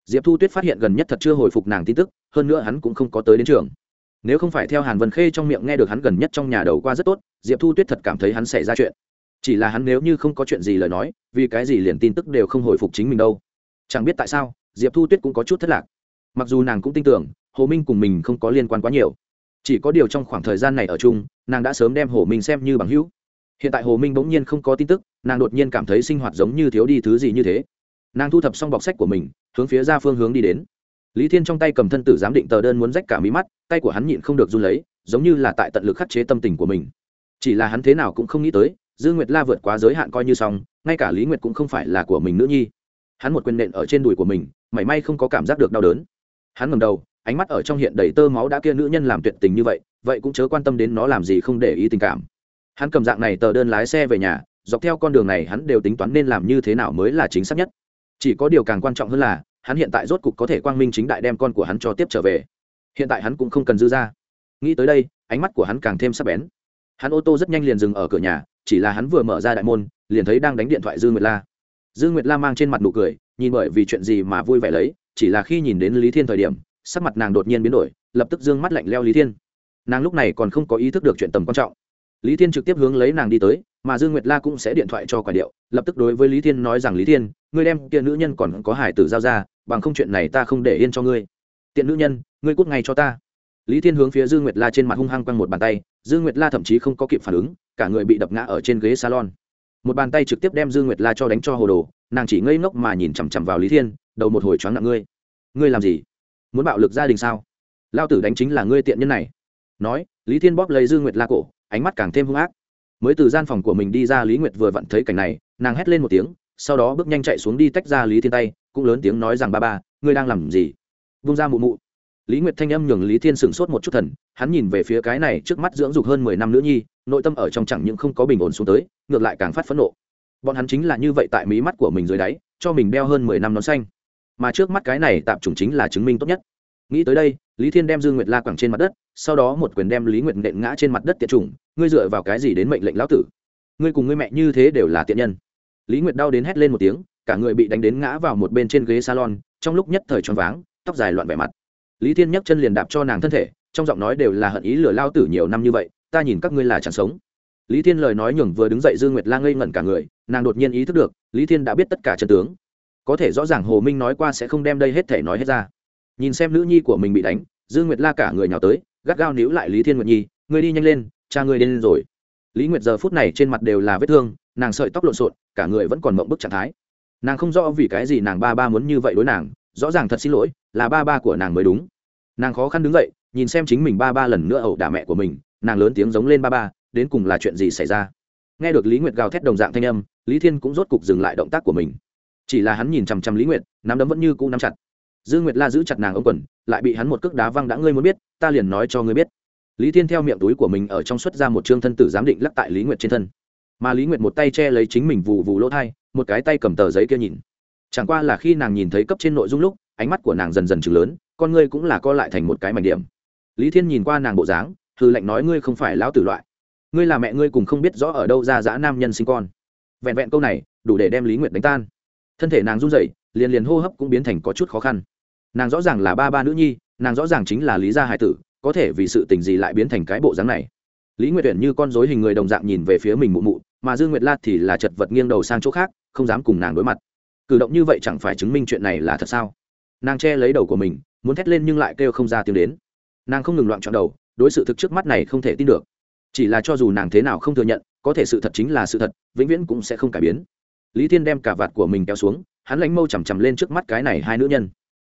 Speaker 1: Diệp thu tuyết phát hiện gần nhất thật chưa hồi phục nàng tin tức, hơn nữa hắn cũng không có tới đến trường. Nếu không phải theo hàn vân khê trong miệng nghe được hắn gần nhất trong nhà đầu qua rất tốt, diệp thu tuyết thật cảm thấy hắn xảy ra chuyện. Chỉ là hắn nếu như không có chuyện gì lời nói, vì cái gì liền tin tức đều không hồi phục chính mình đâu. Chẳng biết tại sao, diệp thu tuyết cũng có chút thất lạc. Mặc dù nàng cũng tin tưởng, hồ minh cùng mình không có liên quan quá nhiều chỉ có điều trong khoảng thời gian này ở chung, nàng đã sớm đem hồ minh xem như bằng hữu. Hiện tại hồ minh bỗng nhiên không có tin tức, nàng đột nhiên cảm thấy sinh hoạt giống như thiếu đi thứ gì như thế. Nàng thu thập xong bọc sách của mình, hướng phía ra phương hướng đi đến. Lý thiên trong tay cầm thân tử giám định tờ đơn muốn rách cả mí mắt, tay của hắn nhịn không được run lấy, giống như là tại tận lực khắc chế tâm tình của mình. Chỉ là hắn thế nào cũng không nghĩ tới dương nguyệt la vượt quá giới hạn coi như xong, ngay cả lý nguyệt cũng không phải là của mình nữ nhi. Hắn một quyền nện ở trên đùi của mình, mảy may không có cảm giác được đau đớn. Hắn ngầm đầu ánh mắt ở trong hiện đầy tơ máu đã kia nữ nhân làm tuyệt tình như vậy vậy cũng chớ quan tâm đến nó làm gì không để ý tình cảm. Hắn cầm dạng này tờ đơn lái xe về nhà, dọc theo con đường này hắn đều tính toán nên làm như thế nào mới là chính xác nhất. Chỉ có điều càng quan trọng hơn là, hắn hiện tại rốt cục có thể quang minh chính đại đem con của hắn cho tiếp trở về. Hiện tại hắn cũng không cần dư ra. Nghĩ tới đây, ánh mắt của hắn càng thêm sắc bén. Hắn ô tô rất nhanh liền dừng ở cửa nhà, chỉ là hắn vừa mở ra đại môn, liền thấy đang đánh điện thoại dư nguyệt la. Dư nguyệt la mang trên mặt nụ cười, nhìn bởi vì chuyện gì mà vui vẻ lấy, chỉ là khi nhìn đến lý thiên thời điểm sắc mặt nàng đột nhiên biến đổi, lập tức d ư ơ n g mắt lạnh leo lý thiên. Nàng lúc này còn không có ý thức được chuyện tầm quan trọng. Lý thiên trực tiếp hướng lấy nàng đi tới, mà dương nguyệt la cũng sẽ điện thoại cho quả điệu, lập tức đối với lý thiên nói rằng, lý thiên, ngươi đem kia nữ nhân còn có hải tử giao ra, bằng không chuyện này ta không để yên cho ngươi. Tiện nữ nhân, ngươi cút ngay cho ta. Lý thiên hướng phía dương nguyệt la trên mặt hung hăng quăng một bàn tay, dương nguyệt la thậm chí không có kịp phản ứng, cả người bị đập ngã ở trên ghế salon. Một bàn tay trực tiếp đem dương nguyệt la cho đánh cho hồ đồ, nàng chỉ ngây ngốc mà nhìn chằm chằm vào lý thiên, đầu một hồi choáng nặng ngươi. Ngươi làm gì? Muốn bạo lực gia đình sao? Lao tử đánh chính là ngươi tiện nhân này. Nói, lý thiên bóp lấy Dư nguyệt la cổ, ánh mắt càng thêm hung ác. Mới từ gian phòng của mình đi ra, lý nguyệt vừa vặn thấy cảnh này, nàng hét lên một tiếng, sau đó bước nhanh chạy xuống đi tách ra lý thiên tay, cũng lớn tiếng nói rằng, ba ba, ngươi đang làm gì? Vung ra mụ mụ. Lý nguyệt thanh âm nhường lý thiên sửng sốt một chút thần, hắn nhìn về phía cái này trước mắt dưỡng dục hơn mười năm nữ nhi, nội tâm ở trong chẳng những không có bình ổn xuống tới, ngược lại càng phát phẫn nộ. Bọn hắn chính là như vậy tại mí mắt của mình dưới đáy, cho mình đeo hơn mười năm nón xanh mà trước mắt cái này tạm chủng chính là chứng minh tốt nhất. Nghĩ tới đây, lý thiên đem dương nguyệt la quẳng trên mặt đất, sau đó một quyền đem lý nguyệt nện ngã trên mặt đất tiện chủng, ngươi dựa vào cái gì đến mệnh lệnh lão tử? Ngươi cùng ngươi mẹ như thế đều là tiện nhân. Lý nguyệt đau đến hét lên một tiếng, cả người bị đánh đến ngã vào một bên trên ghế salon, trong lúc nhất thời choáng váng, tóc dài loạn vẻ mặt. Lý thiên nhấc chân liền đạp cho nàng thân thể, trong giọng nói đều là hận ý lừa lao tử nhiều năm như vậy, ta nhìn các ngươi là chẳng sống. Lý thiên lời nói nhường vừa đứng dậy dương nguyệt la ngây ngẩn cả người, nàng đột nhiên ý thức được, lý thiên đã biết tất cả chân tướng có thể rõ ràng hồ minh nói qua sẽ không đem đây hết thể nói hết ra. Nhìn xem nữ nhi của mình bị đánh dương nguyệt la cả người nhào tới, gắt gao níu lại lý thiên nguyệt nhi, ngươi đi nhanh lên, cha ngươi lên rồi. Lý nguyệt giờ phút này trên mặt đều là vết thương, nàng sợi tóc lộn xộn, cả người vẫn còn mộng bức trạng thái. Nàng không rõ vì cái gì nàng ba ba muốn như vậy đối nàng, rõ ràng thật xin lỗi, là ba ba của nàng mới đúng. Nàng khó khăn đứng dậy, nhìn xem chính mình ba ba lần nữa ẩu đả mẹ của mình, nàng lớn tiếng giống lên ba ba, đến cùng là chuyện gì xảy ra? Nghe được lý nguyệt gào thét đồng dạng thanh âm, lý thiên cũng rốt cục dừng lại động tác của mình chỉ là hắn nhìn chằm chằm lý nguyệt, nắm đấm vẫn như cũ nắm chặt. Dương nguyệt la giữ chặt nàng ông quần, lại bị hắn một cước đá văng đã ngươi muốn biết, ta liền nói cho ngươi biết. Lý thiên theo miệng túi của mình ở trong xuất ra một chương thân tử giám định lắc tại lý nguyệt trên thân. Mà lý nguyệt một tay che lấy chính mình vù vù lỗ thai, một cái tay cầm tờ giấy kia nhìn. Chẳng qua là khi nàng nhìn thấy cấp trên nội dung lúc, ánh mắt của nàng dần dần chừng lớn, con ngươi cũng là co lại thành một cái mảnh điểm. Lý thiên nhìn qua nàng bộ dáng hư lệnh nói ngươi không phải lão tử loại. Ngươi là mẹ ngươi cùng không biết rõ ở đâu ra dã nam nhân sinh con. Vẹn vẹn câu này, đủ để đem lý nguyệt đánh tan thân thể nàng run rẩy, liền liền hô hấp cũng biến thành có chút khó khăn. Nàng rõ ràng là ba ba nữ nhi, nàng rõ ràng chính là lý gia hải tử, có thể vì sự tình gì lại biến thành cái bộ dáng này. Lý nguyệt tuyển như con dối hình người đồng dạng nhìn về phía mình mụ mụ, mà dương nguyệt la thì là chật vật nghiêng đầu sang chỗ khác, không dám cùng nàng đối mặt. Cử động như vậy chẳng phải chứng minh chuyện này là thật sao? Nàng che lấy đầu của mình, muốn thét lên nhưng lại kêu không ra tiếng đến. Nàng không ngừng loạn chọn đầu, đối sự thực trước mắt này không thể tin được. Chỉ là cho dù nàng thế nào không thừa nhận, có thể sự thật chính là sự thật, vĩnh viễn cũng sẽ không cải biến lý thiên đem cả vạt của mình kéo xuống, hắn lánh mâu chằm chằm lên trước mắt cái này hai nữ nhân.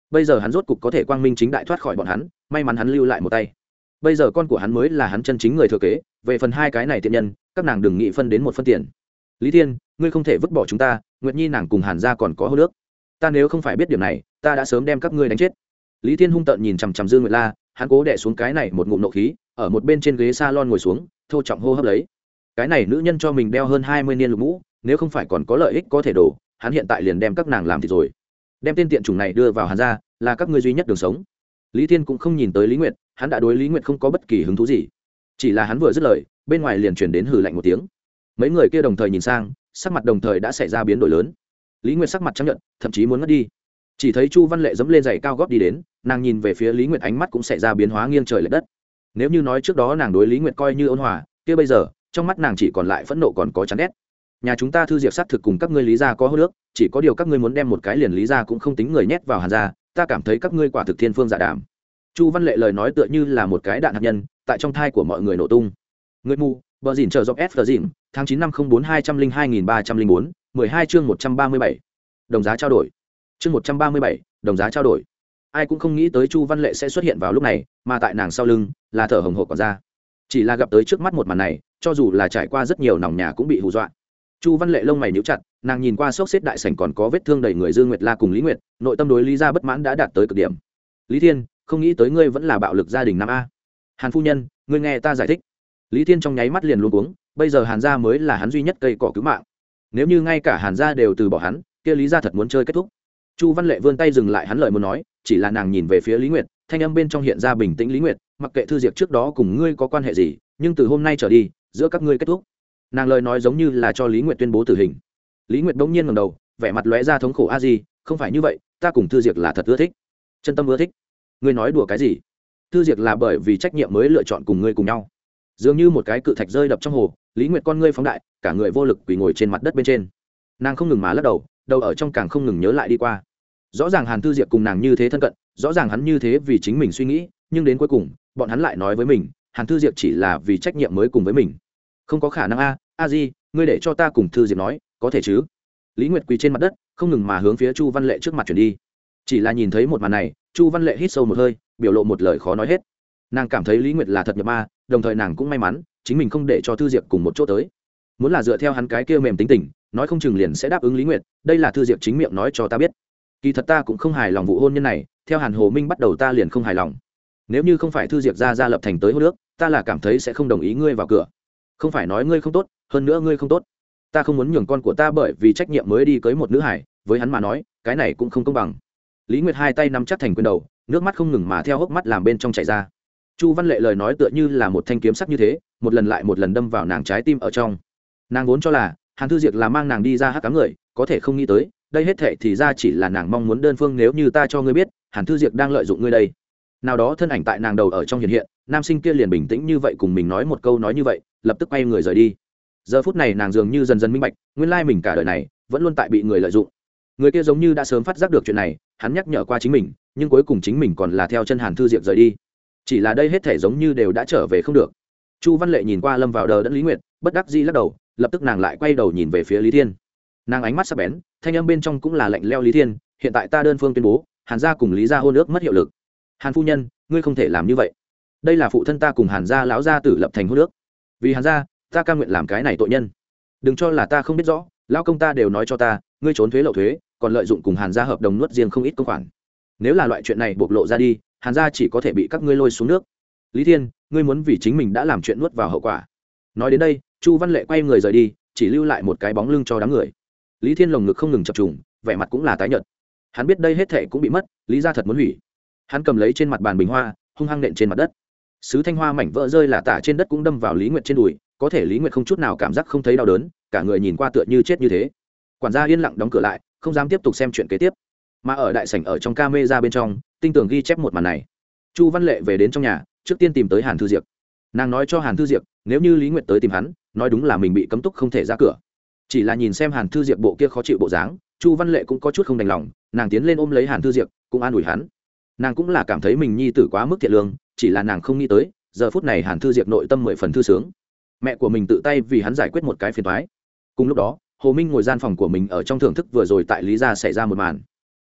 Speaker 1: Bây giờ hắn rốt cục có thể quang minh chính đại thoát khỏi bọn hắn, may mắn hắn lưu lại một tay. Bây giờ con của hắn mới là hắn chân chính người thừa kế, về phần hai cái này thiện nhân, các nàng đừng nghĩ phân đến một phân tiền. Lý thiên, ngươi không thể vứt bỏ chúng ta, nguyệt nhi nàng cùng hàn ra còn có hô nước. Ta nếu không phải biết điểm này, ta đã sớm đem các ngươi đánh chết. Lý thiên hung tợn nhìn chằm chằm dương nguyệt la, hắn cố đẻ xuống cái này một ngụm nộ khí, ở một bên trên ghế s a lon ngồi xuống, thô trọng hô hấp lấy. Cái này nữ nhân cho mình đeo hơn hai mươi niên lục mũ nếu không phải còn có lợi ích có thể đổ, hắn hiện tại liền đem các nàng làm thì rồi. Đem tên tiện chủng này đưa vào hắn ra là các ngươi duy nhất đường sống. Lý thiên cũng không nhìn tới lý nguyệt, hắn đã đối lý nguyệt không có bất kỳ hứng thú gì. Chỉ là hắn vừa dứt lời, bên ngoài liền chuyển đến hừ lạnh một tiếng. Mấy người kia đồng thời nhìn sang, sắc mặt đồng thời đã xảy ra biến đổi lớn. Lý nguyệt sắc mặt chấp nhận thậm chí muốn mất đi. Chỉ thấy chu văn lệ dẫm lên giày cao góp đi đến, nàng nhìn về phía lý nguyệt ánh mắt cũng xảy ra biến hóa nghiêng trời l ệ đất. Nếu như nói trước đó nàng đối lý nguyệt coi như ôn hòa, kia bây giờ, trong mắt nàng chỉ còn lại phẫn nộ còn có chán ghét nhà chúng ta thư diệp s á t thực cùng các ngươi lý gia có hô nước, chỉ có điều các ngươi muốn đem một cái liền lý gia cũng không tính người nhét vào hàn gia, ta cảm thấy các ngươi quả thực thiên phương giả đảm. Chu văn lệ lời nói tựa như là một cái đạn hạt nhân, tại trong thai của mọi người nổ tung. Người mù, bờ dìn chờ dọc s tờ dìn tháng chín năm không bốn hai trăm linh hai nghìn ba trăm linh bốn, mười hai chương một trăm ba mươi bảy. Đồng giá trao đổi. Chương một trăm ba mươi bảy, đồng giá trao đổi. Ai cũng không nghĩ tới chu văn lệ sẽ xuất hiện vào lúc này, mà tại nàng sau lưng là thở hồng hộp còn ra chỉ là gặp tới trước mắt một màn này, cho dù là trải qua rất nhiều nòng nhà cũng bị hù dọa chu văn lệ lông mày níu chặt, nàng nhìn qua sốc xếp đại sảnh còn có vết thương đầy người dương nguyệt la cùng lý nguyệt, nội tâm đối lý ra bất mãn đã đạt tới cực điểm. Lý thiên, không nghĩ tới ngươi vẫn là bạo lực gia đình nam a. Hàn phu nhân, ngươi nghe ta giải thích. Lý thiên trong nháy mắt liền luôn uống bây giờ hàn gia mới là hắn duy nhất cây cỏ cứu mạng. Nếu như ngay cả hàn gia đều từ bỏ hắn, kia lý gia thật muốn chơi kết thúc. Chu văn lệ vươn tay dừng lại hắn lời muốn nói, chỉ là nàng nhìn về phía lý nguyệt, thanh âm bên trong hiện ra bình tĩnh lý nguyệt, mặc kệ thư diệp trước đó cùng ngươi có quan hệ gì, nhưng từ hôm nay trở đi, giữa các ngươi kết thúc nàng lời nói giống như là cho lý nguyệt tuyên bố tử hình lý nguyệt bỗng nhiên ngầm đầu, vẻ mặt lóe ra thống khổ a di, không phải như vậy, ta cùng thư diệc là thật ưa thích. chân tâm ưa thích. ngươi nói đùa cái gì? thư diệc là bởi vì trách nhiệm mới lựa chọn cùng ngươi cùng nhau. dường như một cái cự thạch rơi đập trong hồ, lý nguyệt con ngươi phóng đại, cả người vô lực quỳ ngồi trên mặt đất bên trên. nàng không ngừng má lắc đầu đầu ở trong càng không ngừng nhớ lại đi qua. rõ ràng hàn thư diệp cùng nàng như thế thân cận, rõ ràng hắn như thế vì chính mình suy nghĩ, nhưng đến cuối cùng, bọn hắn lại nói với mình, hàn thư diệp chỉ là vì trách nhiệm mới cùng với mình không có khả năng a a di, ngươi để cho ta cùng thư diệp nói, có thể chứ? Lý nguyệt quỳ trên mặt đất, không ngừng mà hướng phía chu văn lệ trước mặt chuyển đi. Chỉ là nhìn thấy một màn này, chu văn lệ hít sâu một hơi, biểu lộ một lời khó nói hết. Nàng cảm thấy lý nguyệt là thật nhập ma, đồng thời nàng cũng may mắn, chính mình không để cho thư diệp cùng một chỗ tới. Muốn là dựa theo hắn cái kia mềm tính tình, nói không chừng liền sẽ đáp ứng lý nguyệt, đây là thư diệp chính miệng nói cho ta biết. Kỳ thật ta cũng không hài lòng vụ hôn nhân này, theo hàn hồ minh bắt đầu ta liền không hài lòng. Nếu như không phải thư diệp ra ra lập thành tới hô nước ta là cảm thấy sẽ không đồng ý ngươi vào cửa không phải nói ngươi không tốt, hơn nữa ngươi không tốt. Ta không muốn nhường con của ta bởi vì trách nhiệm mới đi cưới một nữ hải, với hắn mà nói, cái này cũng không công bằng. Lý nguyệt hai tay nắm chắc thành quyền đầu, nước mắt không ngừng mà theo hốc mắt làm bên trong chảy ra. Chu văn lệ lời nói tựa như là một thanh kiếm sắc như thế, một lần lại một lần đâm vào nàng trái tim ở trong. Nàng vốn cho là, hàn thư diệc là mang nàng đi ra hát cám người, có thể không nghĩ tới, đây hết thệ thì ra chỉ là nàng mong muốn đơn phương nếu như ta cho ngươi biết, hàn thư diệc đang lợi dụng ngươi đây nào đó thân ảnh tại nàng đầu ở trong hiện hiện, nam sinh kia liền bình tĩnh như vậy cùng mình nói một câu nói như vậy, lập tức quay người rời đi. Giờ phút này nàng dường như dần dần minh bạch, nguyên lai mình cả đời này vẫn luôn tại bị người lợi dụng. Người kia giống như đã sớm phát giác được chuyện này, hắn nhắc nhở qua chính mình, nhưng cuối cùng chính mình còn là theo chân hàn thư diệp rời đi. Chỉ là đây hết thể giống như đều đã trở về không được. Chu văn lệ nhìn qua lâm vào đờ đẫn lý nguyệt, bất đắc di lắc đầu, lập tức nàng lại quay đầu nhìn về phía lý thiên. Nàng ánh mắt sắp bén, thanh âm bên trong cũng là lạnh leo lý thiên, hiện tại ta đơn phương tuyên bố, hàn gia cùng lý gia hôn ước mất hiệu lực hàn phu nhân, ngươi không thể làm như vậy. Đây là phụ thân ta cùng hàn gia lão gia tử lập thành hô nước vì hàn gia, ta ca nguyện làm cái này tội nhân. Đừng cho là ta không biết rõ, lão công ta đều nói cho ta, ngươi trốn thuế lậu thuế, còn lợi dụng cùng hàn gia hợp đồng nuốt riêng không ít công khoản. Nếu là loại chuyện này bộc lộ ra đi, hàn gia chỉ có thể bị các ngươi lôi xuống nước. Lý thiên, ngươi muốn vì chính mình đã làm chuyện nuốt vào hậu quả. Nói đến đây, chu văn lệ quay người rời đi, chỉ lưu lại một cái bóng lưng cho đám người. Lý thiên lồng ngực không ngừng chập trùng, vẻ mặt cũng là tái nhợt. Hắn biết đây hết thệ cũng bị mất, lý ra thật muốn hủy hắn cầm lấy trên mặt bàn bình hoa, hung hăng nện trên mặt đất. Sứ thanh hoa mảnh vỡ rơi là tả trên đất cũng đâm vào lý nguyệt trên đùi, có thể lý nguyệt không chút nào cảm giác không thấy đau đớn, cả người nhìn qua tựa như chết như thế. Quản gia yên lặng đóng cửa lại, không dám tiếp tục xem chuyện kế tiếp. Mà ở đại sảnh ở trong ca mê ra bên trong, tinh tường ghi chép một màn này. Chu văn lệ về đến trong nhà, trước tiên tìm tới hàn thư diệp nàng nói cho hàn thư diệp nếu như lý nguyệt tới tìm hắn, nói đúng là mình bị cấm túc không thể ra cửa. Chỉ là nhìn xem hàn thư diệp bộ kia khó chịu bộ dáng, chu văn lệ cũng có chút không đành lòng, nàng tiến lên ôm lấy hàn thư diệp cũng an ủi hắn nàng cũng là cảm thấy mình nhi tử quá mức thiện lương, chỉ là nàng không nghĩ tới, giờ phút này hàn thư diệp nội tâm mười phần thư sướng. Mẹ của mình tự tay vì hắn giải quyết một cái phiền thoái cùng lúc đó, hồ minh ngồi gian phòng của mình ở trong thưởng thức vừa rồi tại lý gia xảy ra một màn.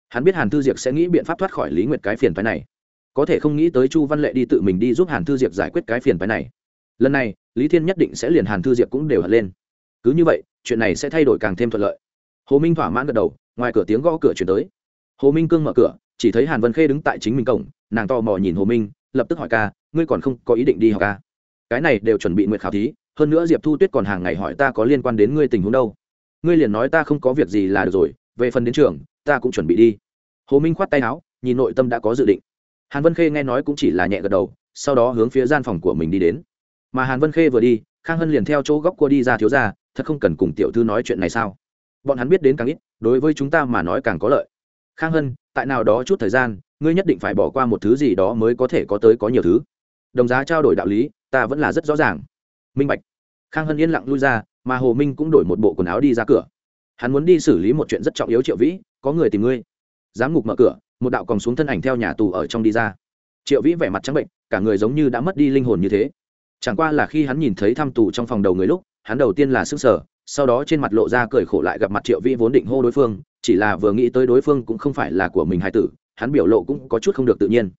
Speaker 1: Hắn biết hàn thư diệp sẽ nghĩ biện pháp thoát khỏi lý nguyệt cái phiền phái này. Có thể không nghĩ tới chu văn lệ đi tự mình đi giúp hàn thư diệp giải quyết cái phiền phái này. Lần này, lý thiên nhất định sẽ liền hàn thư diệp cũng đều hận lên. Cứ như vậy, chuyện này sẽ thay đổi càng thêm thuận lợi. Hồ minh thỏa mãn gật đầu, ngoài cửa tiếng gõ cửa chuyển tới. Hồ minh cương mở cửa chỉ thấy hàn vân khê đứng tại chính mình cổng, nàng to mò nhìn hồ minh, lập tức hỏi ca, ngươi còn không có ý định đi học ca cái này đều chuẩn bị nguyện khảo thí, hơn nữa diệp thu tuyết còn hàng ngày hỏi ta có liên quan đến ngươi tình huống đâu. Ngươi liền nói ta không có việc gì là được rồi, về phần đến trường, ta cũng chuẩn bị đi. Hồ minh khoát tay áo, nhìn nội tâm đã có dự định. Hàn vân khê nghe nói cũng chỉ là nhẹ gật đầu, sau đó hướng phía gian phòng của mình đi đến. Mà hàn vân khê vừa đi, khang hân liền theo chỗ góc cua đi ra thiếu ra thật không cần cùng tiểu thư nói chuyện này sao? Bọn hắn biết đến càng ít, đối với chúng ta mà nói càng có lợi khang hân, tại nào đó chút thời gian, ngươi nhất định phải bỏ qua một thứ gì đó mới có thể có tới có nhiều thứ. Đồng giá trao đổi đạo lý, ta vẫn là rất rõ ràng. Minh bạch. Khang hân yên lặng lui ra, mà hồ minh cũng đổi một bộ quần áo đi ra cửa. Hắn muốn đi xử lý một chuyện rất trọng yếu triệu vĩ, có người tìm ngươi. Giám ngục mở cửa, một đạo còn xuống thân ảnh theo nhà tù ở trong đi ra. Triệu vĩ vẻ mặt trắng bệnh, cả người giống như đã mất đi linh hồn như thế. Chẳng qua là khi hắn nhìn thấy thăm tù trong phòng đầu người lúc, hắn đầu tiên là sức sở sau đó trên mặt lộ ra cười khổ lại gặp mặt triệu vĩ vốn định hô đối phương, chỉ là vừa nghĩ tới đối phương cũng không phải là của mình hai tử, hắn biểu lộ cũng có chút không được tự nhiên.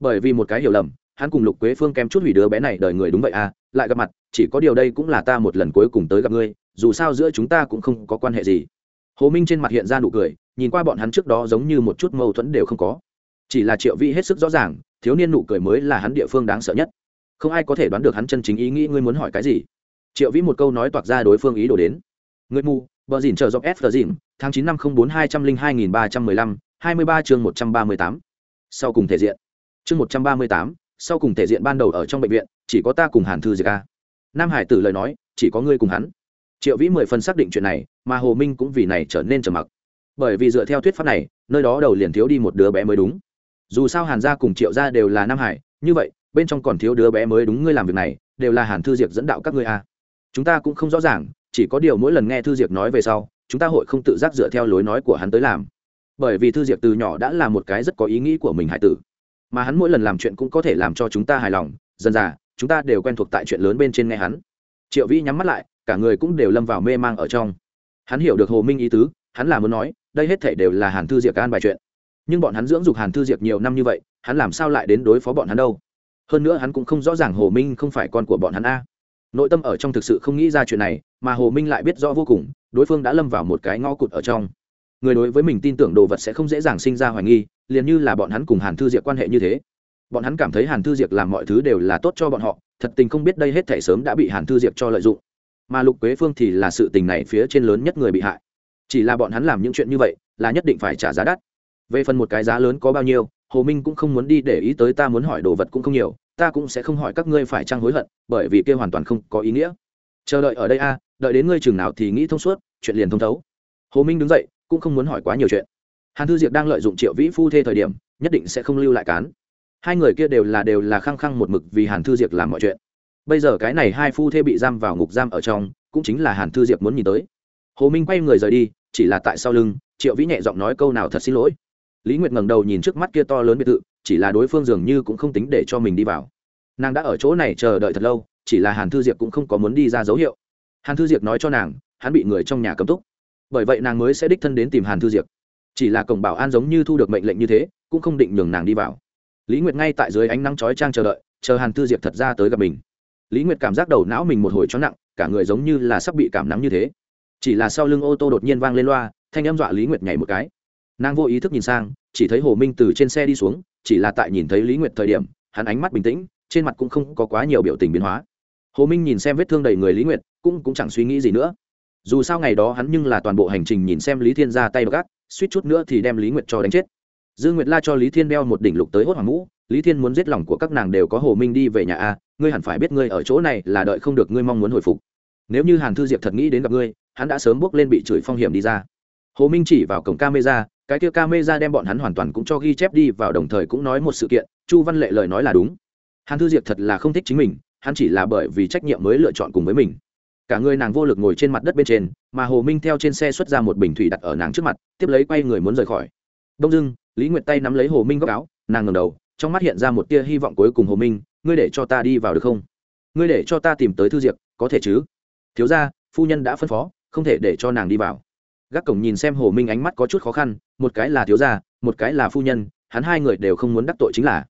Speaker 1: Bởi vì một cái hiểu lầm, hắn cùng lục quế phương kém chút hủy đứa bé này đời người đúng vậy à lại gặp mặt, chỉ có điều đây cũng là ta một lần cuối cùng tới gặp ngươi, dù sao giữa chúng ta cũng không có quan hệ gì. Hồ minh trên mặt hiện ra nụ cười, nhìn qua bọn hắn trước đó giống như một chút mâu thuẫn đều không có. Chỉ là triệu vi hết sức rõ ràng, thiếu niên nụ cười mới là hắn địa phương đáng sợ nhất. Không ai có thể đoán được hắn chân chính ý nghĩ ngươi muốn hỏi cái gì triệu vĩ một câu nói toạc ra đối phương ý đồ đến. Người mù, bờ dìn chờ dọc s dìn, tháng chín năm không bốn hai trăm linh hai nghìn ba trăm mười lăm, hai mươi ba chương một trăm ba mươi tám. Sau cùng thể diện. Chương một trăm ba mươi tám, sau cùng thể diện ban đầu ở trong bệnh viện, chỉ có ta cùng hàn thư diệt ca nam hải tử lời nói, chỉ có ngươi cùng hắn. Triệu vĩ mười phần xác định chuyện này, mà hồ minh cũng vì này trở nên trầm mặc. Bởi vì dựa theo thuyết pháp này, nơi đó đầu liền thiếu đi một đứa bé mới đúng. Dù sao hàn gia cùng triệu gia đều là nam hải, như vậy, bên trong còn thiếu đứa bé mới đúng ngươi làm việc này, đều là hàn thư diệp dẫn đạo các ngươi a. à chúng ta cũng không rõ ràng, chỉ có điều mỗi lần nghe thư diệp nói về sau, chúng ta hội không tự giác dựa theo lối nói của hắn tới làm. Bởi vì thư diệp từ nhỏ đã là một cái rất có ý nghĩ của mình hải tử. Mà hắn mỗi lần làm chuyện cũng có thể làm cho chúng ta hài lòng, dần dà, chúng ta đều quen thuộc tại chuyện lớn bên trên nghe hắn. Triệu vĩ nhắm mắt lại, cả người cũng đều lâm vào mê mang ở trong. Hắn hiểu được hồ minh ý tứ, hắn là muốn nói, đây hết thể đều là hàn thư diệp an bài chuyện. Nhưng bọn hắn dưỡng dục hàn thư diệp nhiều năm như vậy, hắn làm sao lại đến đối phó bọn hắn đâu? Hơn nữa hắn cũng không rõ ràng hồ minh không phải con của bọn hắn a nội tâm ở trong thực sự không nghĩ ra chuyện này, mà hồ minh lại biết rõ vô cùng, đối phương đã lâm vào một cái ngõ cụt ở trong. Người đối với mình tin tưởng đồ vật sẽ không dễ dàng sinh ra hoài nghi, liền như là bọn hắn cùng hàn thư diệp quan hệ như thế. Bọn hắn cảm thấy hàn thư diệp làm mọi thứ đều là tốt cho bọn họ, thật tình không biết đây hết thể sớm đã bị hàn thư diệp cho lợi dụng. Mà lục quế phương thì là sự tình này phía trên lớn nhất người bị hại. Chỉ là bọn hắn làm những chuyện như vậy, là nhất định phải trả giá đắt. Về phần một cái giá lớn có bao nhiêu, hồ minh cũng không muốn đi để ý tới ta muốn hỏi đồ vật cũng không nhiều ta cũng sẽ không hỏi các ngươi phải trang hối hận, bởi vì kia hoàn toàn không có ý nghĩa. Chờ đợi ở đây a, đợi đến ngươi chừng nào thì nghĩ thông suốt, chuyện liền thông thấu. Hồ minh đứng dậy, cũng không muốn hỏi quá nhiều chuyện. Hàn thư diệp đang lợi dụng triệu vĩ phu thê thời điểm, nhất định sẽ không lưu lại cán. Hai người kia đều là đều là khăng khăng một mực vì hàn thư diệp làm mọi chuyện. Bây giờ cái này hai phu thê bị giam vào ngục giam ở trong, cũng chính là hàn thư diệp muốn nhìn tới. Hồ minh quay người rời đi, chỉ là tại sau lưng, triệu vĩ nhẹ giọng nói câu nào thật xin lỗi. Lý nguyệt ngẩng đầu nhìn trước mắt kia to lớn biệt thự chỉ là đối phương dường như cũng không tính để cho mình đi vào. Nàng đã ở chỗ này chờ đợi thật lâu, chỉ là hàn thư diệp cũng không có muốn đi ra dấu hiệu. Hàn thư diệp nói cho nàng, hắn bị người trong nhà cấm túc. Bởi vậy nàng mới sẽ đích thân đến tìm hàn thư diệp. Chỉ là cổng bảo an giống như thu được mệnh lệnh như thế, cũng không định nhường nàng đi vào. Lý nguyệt ngay tại dưới ánh nắng chói trang chờ đợi, chờ hàn thư diệp thật ra tới gặp mình. Lý nguyệt cảm giác đầu não mình một hồi cho nặng, cả người giống như là sắp bị cảm nắng như thế. Chỉ là sau lưng ô tô đột nhiên vang lên loa, thanh âm dọa lý nguyệt nhảy một cái. Nàng vô ý thức nhìn sang chỉ thấy hồ minh từ trên xe đi xuống, chỉ là tại nhìn thấy lý nguyệt thời điểm, hắn ánh mắt bình tĩnh, trên mặt cũng không có quá nhiều biểu tình biến hóa. Hồ minh nhìn xem vết thương đầy người lý nguyệt, cũng cũng chẳng suy nghĩ gì nữa. Dù sao ngày đó hắn nhưng là toàn bộ hành trình nhìn xem lý thiên ra tay gác, suýt chút nữa thì đem lý nguyệt cho đánh chết. Dương nguyệt la cho lý thiên đeo một đỉnh lục tới hốt hoàng ngũ lý thiên muốn giết lòng của các nàng đều có hồ minh đi về nhà a, ngươi hẳn phải biết ngươi ở chỗ này là đợi không được ngươi mong muốn hồi phục. Nếu như hàn thư diệp thật nghĩ đến gặp ngươi, hắn đã sớm bước lên bị chửi phong hiểm đi ra hồ minh chỉ vào cổng camera, cái kia camera đem bọn hắn hoàn toàn cũng cho ghi chép đi vào đồng thời cũng nói một sự kiện, chu văn lệ lời nói là đúng. Hàn thư diệp thật là không thích chính mình, hắn chỉ là bởi vì trách nhiệm mới lựa chọn cùng với mình. Cả người nàng vô lực ngồi trên mặt đất bên trên, mà hồ minh theo trên xe xuất ra một bình thủy đặt ở nàng trước mặt, tiếp lấy quay người muốn rời khỏi. Đông dưng, lý nguyệt tay nắm lấy hồ minh góc áo, nàng ngầm đầu, trong mắt hiện ra một tia hy vọng cuối cùng hồ minh, ngươi để cho ta đi vào được không? Ngươi để cho ta tìm tới thư diệp có thể chứ? Thiếu ra phu nhân đã phân phó, không thể để cho nàng đi vào gác cổng nhìn xem hồ minh ánh mắt có chút khó khăn một cái là thiếu gia một cái là phu nhân hắn hai người đều không muốn đắc tội chính là.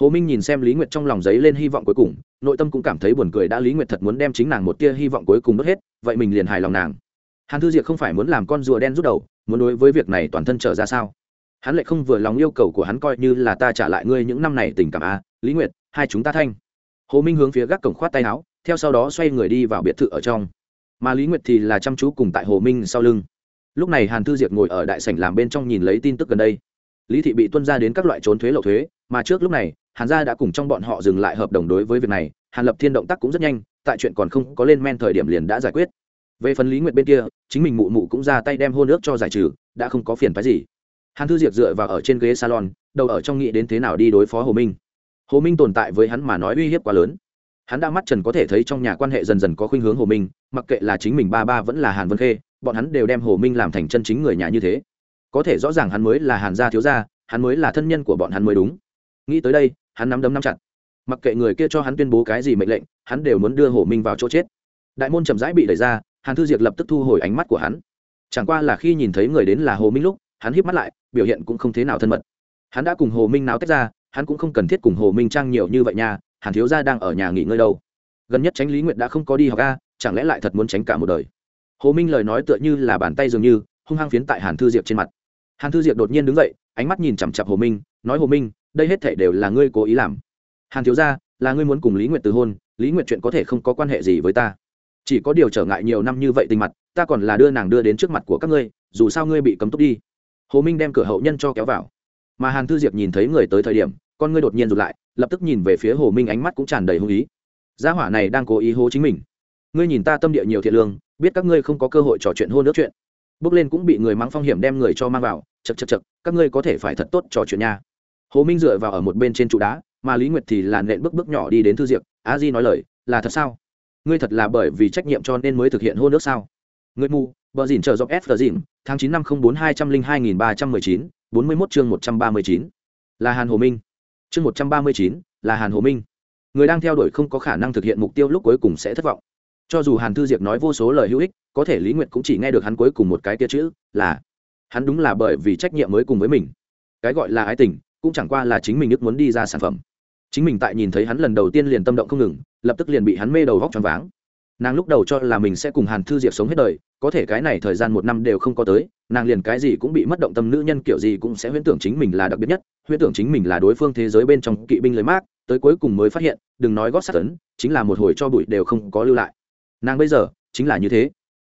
Speaker 1: Hồ minh nhìn xem lý nguyệt trong lòng giấy lên hy vọng cuối cùng nội tâm cũng cảm thấy buồn cười đã lý nguyệt thật muốn đem chính nàng một tia hy vọng cuối cùng mất hết vậy mình liền hài lòng nàng. Hàn thư diệp không phải muốn làm con rùa đen rút đầu muốn đối với việc này toàn thân trở ra sao? Hắn lại không vừa lòng yêu cầu của hắn coi như là ta trả lại ngươi những năm này tình cảm à, lý nguyệt hai chúng ta thanh. Hồ minh hướng phía gác cổng khoát tay áo theo sau đó xoay người đi vào biệt thự ở trong. Mà lý nguyệt thì là chăm chú cùng tại hồ minh sau lưng lúc này hàn thư diệp ngồi ở đại sảnh làm bên trong nhìn lấy tin tức gần đây. Lý thị bị tuân ra đến các loại trốn thuế lậu thuế, mà trước lúc này, hàn gia đã cùng trong bọn họ dừng lại hợp đồng đối với việc này, hàn lập thiên động tác cũng rất nhanh, tại chuyện còn không có lên men thời điểm liền đã giải quyết. Về phần lý nguyệt bên kia, chính mình mụ mụ cũng ra tay đem hôn ước cho giải trừ, đã không có phiền phái gì. Hàn thư diệp dựa vào ở trên ghế salon, đầu ở trong nghĩ đến thế nào đi đối phó hồ minh. Hồ minh tồn tại với hắn mà nói uy hiếp quá lớn. Hắn đã mắt trần có thể thấy trong nhà quan hệ dần dần có khuynh hướng hồ minh, mặc kệ là chính mình ba ba vẫn là hàn vân khê bọn hắn đều đem hồ minh làm thành chân chính người nhà như thế. Có thể rõ ràng hắn mới là hàn gia thiếu gia, hắn mới là thân nhân của bọn hắn mới đúng. Nghĩ tới đây, hắn nắm đấm nắm chặt. Mặc kệ người kia cho hắn tuyên bố cái gì mệnh lệnh, hắn đều muốn đưa hồ minh vào chỗ chết. Đại môn chậm rãi bị đẩy ra, hàn thư diệt lập tức thu hồi ánh mắt của hắn. Chẳng qua là khi nhìn thấy người đến là hồ minh lúc, hắn híp mắt lại, biểu hiện cũng không thế nào thân mật. Hắn đã cùng hồ minh náo tách ra, hắn cũng không cần thiết cùng hồ minh trang nhiều như vậy nha, hàn thiếu gia đang ở nhà nghỉ ngơi đâu. Gần nhất tránh lý nguyệt đã không có đi học a, chẳng lẽ lại thật muốn tránh cả một đời? Hồ minh lời nói tựa như là bàn tay dường như, hung hăng phiến tại hàn thư diệp trên mặt. Hàn thư diệp đột nhiên đứng dậy, ánh mắt nhìn chằm chặp hồ minh, nói, hồ minh, đây hết thể đều là ngươi cố ý làm. Hàn thiếu gia, là ngươi muốn cùng lý nguyệt từ hôn, lý nguyệt chuyện có thể không có quan hệ gì với ta. Chỉ có điều trở ngại nhiều năm như vậy tình mặt, ta còn là đưa nàng đưa đến trước mặt của các ngươi, dù sao ngươi bị cấm túc đi. Hồ minh đem cửa hậu nhân cho kéo vào. Mà hàn thư diệp nhìn thấy người tới thời điểm, con ngươi đột nhiên rụt lại, lập tức nhìn về phía hồ minh ánh mắt cũng tràn đầy hung ý. Gia hỏa này đang cố ý hố chính mình. Ngươi nhìn ta tâm địa nhiều thiện lương biết các ngươi không có cơ hội trò chuyện hôn nước chuyện. Bước lên cũng bị người mắng phong hiểm đem người cho mang vào chật chật chật các ngươi có thể phải thật tốt trò chuyện nha. Hồ minh dựa vào ở một bên trên trụ đá, mà lý nguyệt thì là nện bước bước nhỏ đi đến thư diệp, a di nói lời, là thật sao? Ngươi thật là bởi vì trách nhiệm cho nên mới thực hiện hôn nước sao? Ngươi mù, bờ dìn chờ dọc s tờ dìn tháng chín năm không bốn hai trăm linh hai nghìn ba trăm mười chín, bốn mươi mốt chương một trăm ba mươi chín. Là hàn hồ minh. Chương một trăm ba mươi chín, là hàn hồ minh. Người đang theo đuổi không có khả năng thực hiện mục tiêu lúc cuối cùng sẽ thất vọng cho dù hàn thư diệp nói vô số lời hữu ích có thể lý nguyệt cũng chỉ nghe được hắn cuối cùng một cái kia chữ là hắn đúng là bởi vì trách nhiệm mới cùng với mình cái gọi là ái tình cũng chẳng qua là chính mình ước muốn đi ra sản phẩm chính mình tại nhìn thấy hắn lần đầu tiên liền tâm động không ngừng lập tức liền bị hắn mê đầu vóc choáng váng nàng lúc đầu cho là mình sẽ cùng hàn thư diệp sống hết đời có thể cái này thời gian một năm đều không có tới nàng liền cái gì cũng bị mất động tâm nữ nhân kiểu gì cũng sẽ huyễn tưởng chính mình là đặc biệt nhất huyễn tưởng chính mình là đối phương thế giới bên trong kỵ binh lấy mát tới cuối cùng mới phát hiện đừng nói gót sát tấn, chính là một hồi cho bụi đều không có lưu lại nàng bây giờ chính là như thế.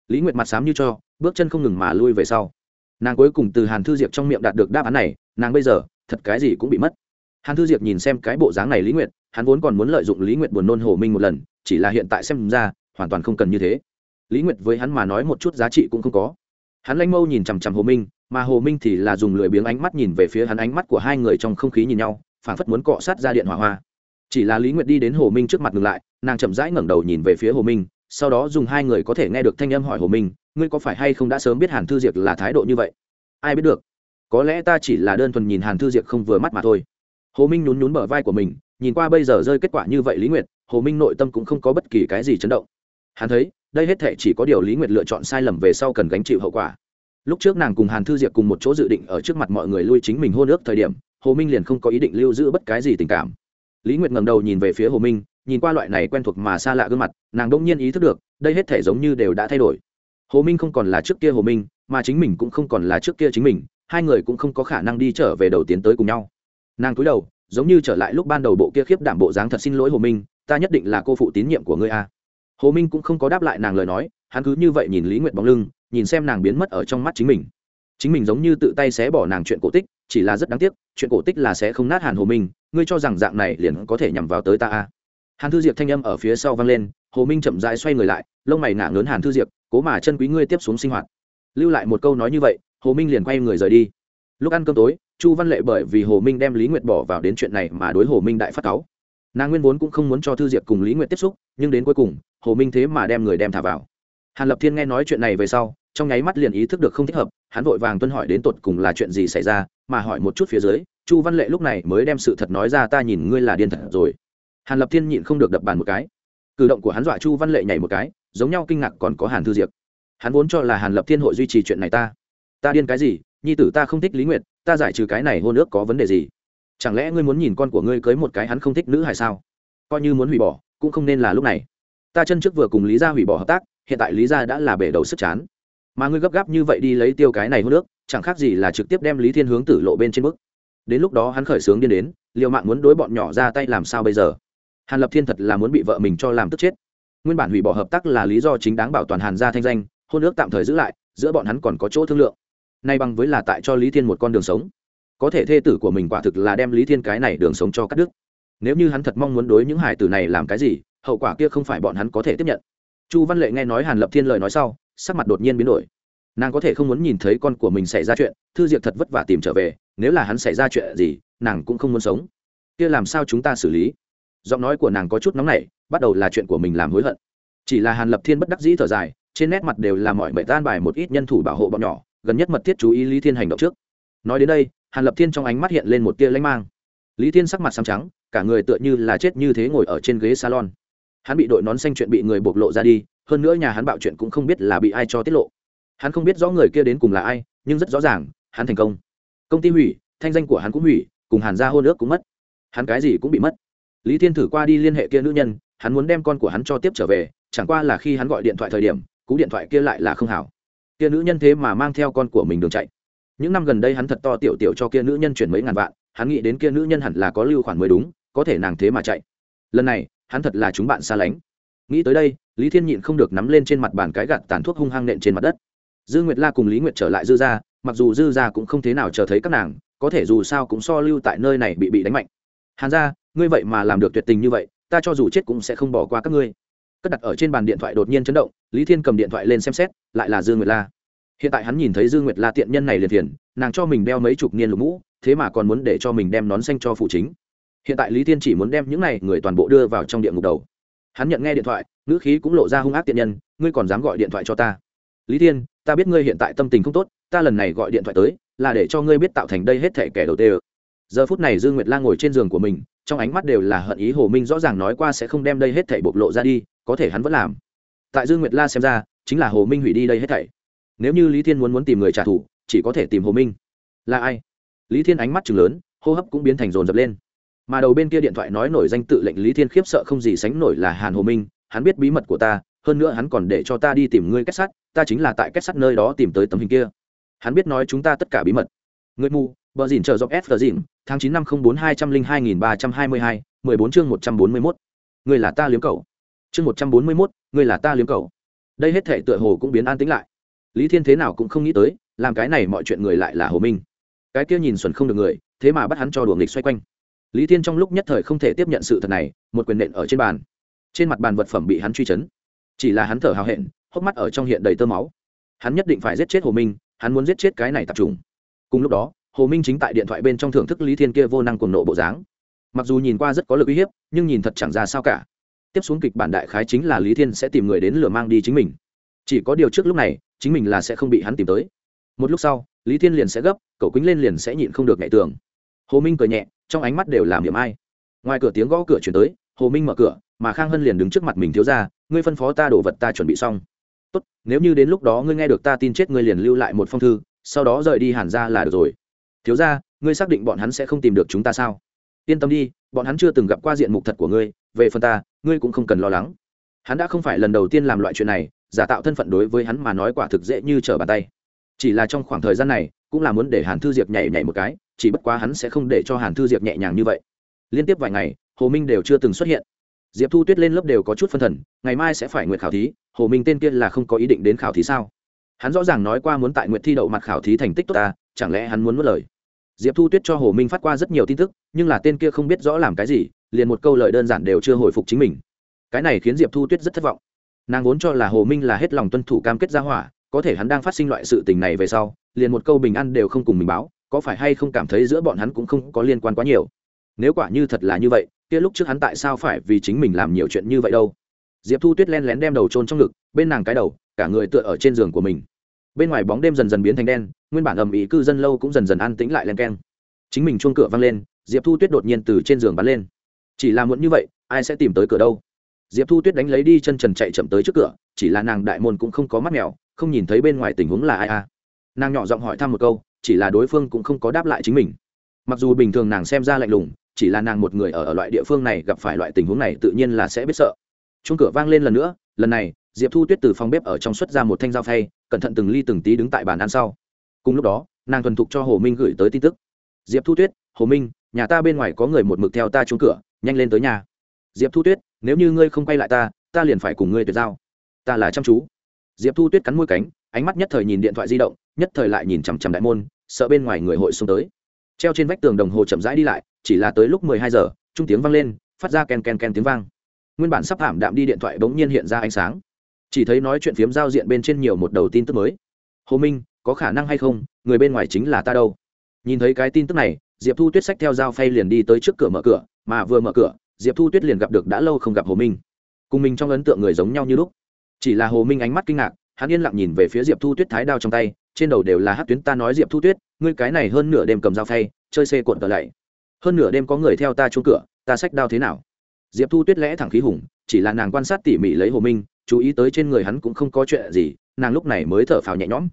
Speaker 1: Lý nguyệt mặt sám như cho, bước chân không ngừng mà lui về sau. Nàng cuối cùng từ hàn thư diệp trong miệng đạt được đáp án này, nàng bây giờ, thật cái gì cũng bị mất. Hàn thư diệp nhìn xem cái bộ dáng này lý nguyệt, hắn vốn còn muốn lợi dụng lý nguyệt buồn nôn hồ minh một lần, chỉ là hiện tại xem ra, hoàn toàn không cần như thế. Lý nguyệt với hắn mà nói một chút giá trị cũng không có. Hắn lanh mâu nhìn chằm chằm hồ minh, mà hồ minh thì là dùng lười biếng ánh mắt nhìn về phía hắn, ánh mắt của hai người trong không khí nhìn nhau, phảng phất muốn cọ sát ra điện hỏa hoa. Chỉ là lý nguyệt đi đến hồ minh trước mặt ngừng lại, nàng chậm rãi ngẩng đầu nhìn về phía hồ minh sau đó dùng hai người có thể nghe được thanh âm hỏi hồ minh, ngươi có phải hay không đã sớm biết hàn thư diệc là thái độ như vậy? Ai biết được. Có lẽ ta chỉ là đơn thuần nhìn hàn thư diệc không vừa mắt mà thôi. Hồ minh nhún nhún bờ vai của mình, nhìn qua bây giờ rơi kết quả như vậy lý nguyệt, hồ minh nội tâm cũng không có bất kỳ cái gì chấn động. Hắn thấy, đây hết thể chỉ có điều lý nguyệt lựa chọn sai lầm về sau cần gánh chịu hậu quả. Lúc trước nàng cùng hàn thư diệp cùng một chỗ dự định ở trước mặt mọi người lui chính mình hôn ước thời điểm, hồ minh liền không có ý định lưu giữ bất cái gì tình cảm. Lý nguyệt ngầm đầu nhìn về phía hồ minh nhìn qua loại này quen thuộc mà xa lạ gương mặt, nàng đông nhiên ý thức được, đây hết thể giống như đều đã thay đổi. Hồ minh không còn là trước kia hồ minh, mà chính mình cũng không còn là trước kia chính mình, hai người cũng không có khả năng đi trở về đầu tiến tới cùng nhau. Nàng cúi đầu, giống như trở lại lúc ban đầu bộ kia khiếp đảm bộ dáng thật xin lỗi hồ minh, ta nhất định là cô phụ tín nhiệm của ngươi a. Hồ minh cũng không có đáp lại nàng lời nói, hắn cứ như vậy nhìn lý Nguyện bóng lưng, nhìn xem nàng biến mất ở trong mắt chính mình. Chính mình giống như tự tay xé bỏ nàng chuyện cổ tích, chỉ là rất đáng tiếc, chuyện cổ tích là sẽ không nát hàn hồ minh, ngươi cho rằng dạng này liền có thể nhằm vào tới ta a hàn thư diệp thanh âm ở phía sau vang lên, hồ minh chậm rãi xoay người lại, lông mày ngả ngớn hàn thư diệp, cố mà chân quý ngươi tiếp xuống sinh hoạt. Lưu lại một câu nói như vậy, hồ minh liền quay người rời đi. Lúc ăn cơm tối, chu văn lệ bởi vì hồ minh đem lý nguyệt bỏ vào đến chuyện này mà đối hồ minh đại phát cáu. Nàng nguyên vốn cũng không muốn cho thư diệp cùng lý nguyệt tiếp xúc, nhưng đến cuối cùng, hồ minh thế mà đem người đem thả vào. Hàn lập thiên nghe nói chuyện này về sau, trong nháy mắt liền ý thức được không thích hợp, hắn vội vàng tuân hỏi đến tột cùng là chuyện gì xảy ra, mà hỏi một chút phía dưới, chu văn lệ lúc này mới đem sự thật nói ra, ta nhìn ngươi là điên thật rồi hàn lập thiên nhịn không được đập bàn một cái. Cử động của hắn dọa chu văn lệ nhảy một cái, giống nhau kinh ngạc còn có hàn thư diệp. Hắn vốn cho là hàn lập thiên hội duy trì chuyện này ta. Ta điên cái gì? Nhi tử ta không thích lý nguyệt, ta giải trừ cái này hôn ước có vấn đề gì? Chẳng lẽ ngươi muốn nhìn con của ngươi cưới một cái hắn không thích nữ hay sao? Coi như muốn hủy bỏ, cũng không nên là lúc này. Ta chân trước vừa cùng lý gia hủy bỏ hợp tác, hiện tại lý gia đã là bể đầu sức chán. Mà ngươi gấp gáp như vậy đi lấy tiêu cái này hôn nước chẳng khác gì là trực tiếp đem lý thiên hướng tử lộ bên trên bức. Đến lúc đó hắn khởi sướng điên đến liệu mạng muốn đối bọn nhỏ ra tay làm sao bây giờ? Hàn lập thiên thật là muốn bị vợ mình cho làm tức chết. Nguyên bản hủy bỏ hợp tác là lý do chính đáng bảo toàn hàn gia thanh danh, hôn ước tạm thời giữ lại, giữa bọn hắn còn có chỗ thương lượng. Nay bằng với là tại cho lý thiên một con đường sống. Có thể thê tử của mình quả thực là đem lý thiên cái này đường sống cho cắt đứt. Nếu như hắn thật mong muốn đối những hải tử này làm cái gì, hậu quả kia không phải bọn hắn có thể tiếp nhận. Chu văn lệ nghe nói hàn lập thiên lời nói sau, sắc mặt đột nhiên biến đổi. Nàng có thể không muốn nhìn thấy con của mình xảy ra chuyện, thư diệp thật vất vả tìm trở về, nếu là hắn xảy ra chuyện gì, nàng cũng không muốn sống. Kia làm sao chúng ta xử lý? Giọng nói của nàng có chút nóng nảy, bắt đầu là chuyện của mình làm hối hận. Chỉ là hàn lập thiên bất đắc dĩ thở dài, trên nét mặt đều là mọi mệnh tan bài một ít nhân thủ bảo hộ bọn nhỏ, gần nhất mật thiết chú ý lý thiên hành động trước. Nói đến đây, hàn lập thiên trong ánh mắt hiện lên một tia lãnh mang. Lý thiên sắc mặt xám trắng, cả người tựa như là chết như thế ngồi ở trên ghế salon. Hắn bị đội nón xanh chuyện bị người bộc lộ ra đi, hơn nữa nhà hắn bạo chuyện cũng không biết là bị ai cho tiết lộ. Hắn không biết rõ người kia đến cùng là ai, nhưng rất rõ ràng, hắn thành công. Công ty hủy, thanh danh của hắn cũng hủy, cùng hàn gia hôn ước cũng mất. Hắn cái gì cũng bị mất lý thiên thử qua đi liên hệ kia nữ nhân hắn muốn đem con của hắn cho tiếp trở về chẳng qua là khi hắn gọi điện thoại thời điểm cú điện thoại kia lại là không hảo. Kia nữ nhân thế mà mang theo con của mình đường chạy. Những năm gần đây hắn thật to tiểu tiểu cho kia nữ nhân chuyển mấy ngàn vạn hắn nghĩ đến kia nữ nhân hẳn là có lưu khoản mới đúng có thể nàng thế mà chạy. Lần này hắn thật là chúng bạn xa lánh. Nghĩ tới đây lý thiên nhịn không được nắm lên trên mặt bàn cái gạt tàn thuốc hung hăng nện trên mặt đất. Dư nguyệt la cùng lý nguyệt trở lại dư Gia, mặc dù dư Gia cũng không thế nào chờ thấy các nàng có thể dù sao cũng so lưu tại nơi này bị bị đánh mạnh. Hàn Gia ngươi vậy mà làm được tuyệt tình như vậy, ta cho dù chết cũng sẽ không bỏ qua các ngươi. Cất đặt ở trên bàn điện thoại đột nhiên chấn động, lý thiên cầm điện thoại lên xem xét, lại là dương nguyệt la. Hiện tại hắn nhìn thấy dương nguyệt la tiện nhân này liền thiền, nàng cho mình đeo mấy chục niên lục mũ, thế mà còn muốn để cho mình đem nón xanh cho phụ chính. Hiện tại lý thiên chỉ muốn đem những này người toàn bộ đưa vào trong địa ngục đầu. Hắn nhận nghe điện thoại, ngữ khí cũng lộ ra hung ác tiện nhân, ngươi còn dám gọi điện thoại cho ta? Lý thiên, ta biết ngươi hiện tại tâm tình không tốt, ta lần này gọi điện thoại tới, là để cho ngươi biết tạo thành đây hết thể kẻ đầu tê. giờ phút này dương nguyệt la ngồi trên giường của mình trong ánh mắt đều là hận ý hồ minh rõ ràng nói qua sẽ không đem đây hết thảy bộc lộ ra đi, có thể hắn vẫn làm. Tại dương nguyệt la xem ra, chính là hồ minh hủy đi đây hết thảy. Nếu như lý thiên muốn muốn tìm người trả thù, chỉ có thể tìm hồ minh. Là ai? Lý thiên ánh mắt chừng lớn, hô hấp cũng biến thành rồn rập lên. Mà đầu bên kia điện thoại nói nổi danh tự lệnh lý thiên khiếp sợ không gì sánh nổi là hàn hồ minh, hắn biết bí mật của ta, hơn nữa hắn còn để cho ta đi tìm ngươi kết sắt, ta chính là tại kết sắt nơi đó tìm tới tấm hình kia. Hắn biết nói chúng ta tất cả bí mật. Người mù bờ dìn chờ dọc s dìn, tháng chín năm không bốn hai trăm linh hai nghìn ba trăm hai mươi hai, mười bốn chương một trăm bốn mươi mốt. Người là ta liếm cầu chương một trăm bốn mươi mốt, người là ta liếm cầu đây hết thể tựa hồ cũng biến an tĩnh lại. Lý thiên thế nào cũng không nghĩ tới, làm cái này mọi chuyện người lại là hồ minh. Cái kia nhìn xuẩn không được người, thế mà bắt hắn cho đùa nghịch xoay quanh. Lý thiên trong lúc nhất thời không thể tiếp nhận sự thật này, một quyền nện ở trên bàn. Trên mặt bàn vật phẩm bị hắn truy chấn. Chỉ là hắn thở hào hẹn, hốc mắt ở trong hiện đầy tơ máu. Hắn nhất định phải giết chết hồ minh, hắn muốn giết chết cái này tập trung cùng lúc đó hồ minh chính tại điện thoại bên trong thưởng thức lý thiên kia vô năng cùng nộ bộ dáng. Mặc dù nhìn qua rất có lực uy hiếp, nhưng nhìn thật chẳng ra sao cả. Tiếp xuống kịch bản đại khái chính là lý thiên sẽ tìm người đến lừa mang đi chính mình. Chỉ có điều trước lúc này, chính mình là sẽ không bị hắn tìm tới. Một lúc sau, lý thiên liền sẽ gấp, cậu quýnh lên liền sẽ nhịn không được nhẹ tường. Hồ minh cười nhẹ, trong ánh mắt đều làm điểm ai. Ngoài cửa tiếng gõ cửa chuyển tới, hồ minh mở cửa, mà khang hân liền đứng trước mặt mình thiếu ra ngươi phân phó ta đổ vật ta chuẩn bị xong. Tốt, nếu như đến lúc đó ngươi nghe được ta tin chết ngươi liền lưu lại một phong thư, sau đó rời đi hàn ra là được rồi thiếu ra, ngươi xác định bọn hắn sẽ không tìm được chúng ta sao? Yên tâm đi, bọn hắn chưa từng gặp qua diện mục thật của ngươi, về phần ta, ngươi cũng không cần lo lắng. Hắn đã không phải lần đầu tiên làm loại chuyện này, giả tạo thân phận đối với hắn mà nói quả thực dễ như trở bàn tay. Chỉ là trong khoảng thời gian này, cũng là muốn để hàn thư diệp nhảy nhảy một cái, chỉ bất quá hắn sẽ không để cho hàn thư diệp nhẹ nhàng như vậy. Liên tiếp vài ngày, hồ minh đều chưa từng xuất hiện. Diệp thu tuyết lên lớp đều có chút phân thần, ngày mai sẽ phải nguyện khảo thí, hồ minh tên kia là không có ý định đến khảo thí sao? Hắn rõ ràng nói qua muốn tại nguyện thi đậu mặt khảo thí thành tích tốt ta chẳng lẽ hắn muốn mất lời? Diệp thu tuyết cho hồ minh phát qua rất nhiều tin tức, nhưng là tên kia không biết rõ làm cái gì, liền một câu lời đơn giản đều chưa hồi phục chính mình. Cái này khiến diệp thu tuyết rất thất vọng. Nàng vốn cho là hồ minh là hết lòng tuân thủ cam kết ra hỏa, có thể hắn đang phát sinh loại sự tình này về sau, liền một câu bình an đều không cùng mình báo, có phải hay không cảm thấy giữa bọn hắn cũng không có liên quan quá nhiều? Nếu quả như thật là như vậy, kia lúc trước hắn tại sao phải vì chính mình làm nhiều chuyện như vậy đâu? Diệp thu tuyết len lén đem đầu trôn trong ngực, bên nàng cái đầu, cả người tựa ở trên giường của mình bên ngoài bóng đêm dần dần biến thành đen nguyên bản ầm ĩ cư dân lâu cũng dần dần an tĩnh lại len keng. Chính mình chuông cửa văng lên diệp thu tuyết đột nhiên từ trên giường bắn lên. Chỉ là muộn như vậy ai sẽ tìm tới cửa đâu? Diệp thu tuyết đánh lấy đi chân trần chạy chậm tới trước cửa chỉ là nàng đại môn cũng không có mắt mèo không nhìn thấy bên ngoài tình huống là ai à. Nàng nhỏ giọng hỏi thăm một câu chỉ là đối phương cũng không có đáp lại chính mình. Mặc dù bình thường nàng xem ra lạnh lùng chỉ là nàng một người ở, ở loại địa phương này gặp phải loại tình huống này tự nhiên là sẽ biết sợ. Chung cửa vang lên lần nữa lần này diệp thu tuyết từ phòng bếp ở trong xuất ra một thanh dao phay cẩn thận từng ly từng tí đứng tại bàn ăn sau. Cùng lúc đó, nàng thuần thục cho hồ minh gửi tới tin tức. Diệp thu tuyết, hồ minh, nhà ta bên ngoài có người một mực theo ta trúng cửa, nhanh lên tới nhà. Diệp thu tuyết, nếu như ngươi không quay lại ta ta liền phải cùng ngươi tuyệt giao. Ta là chăm chú. Diệp thu tuyết cắn môi cánh, ánh mắt nhất thời nhìn điện thoại di động, nhất thời lại nhìn chằm chằm đại môn, sợ bên ngoài người hội xuống tới. Treo trên vách tường đồng hồ chậm rãi đi lại, chỉ là tới lúc mười hai giờ, trung tiếng vang lên, phát ra ken ken ken tiếng vang. Nguyên bản sắp thảm đạm đi điện thoại bỗng nhiên hiện ra ánh sáng chỉ thấy nói chuyện phiếm giao diện bên trên nhiều một đầu tin tức mới. Hồ minh, có khả năng hay không? Người bên ngoài chính là ta đâu? Nhìn thấy cái tin tức này, diệp thu tuyết sách theo dao phay liền đi tới trước cửa mở cửa, mà vừa mở cửa, diệp thu tuyết liền gặp được đã lâu không gặp hồ minh. Cùng mình trong ấn tượng người giống nhau như lúc. Chỉ là hồ minh ánh mắt kinh ngạc, hắn yên lặng nhìn về phía diệp thu tuyết thái đao trong tay, trên đầu đều là hát tuyến ta nói diệp thu tuyết, ngươi cái này hơn nửa đêm cầm dao phay, chơi xê cuộn tờ lạy. Hơn nửa đêm có người theo ta trúng cửa, ta sách đao thế nào? Diệp thu tuyết lẽ thẳng khí hùng, chỉ là nàng quan sát tỉ mỉ lấy hồ minh chú ý tới trên người hắn cũng không có chuyện gì, nàng lúc này mới thở phào nhẹ nhõm.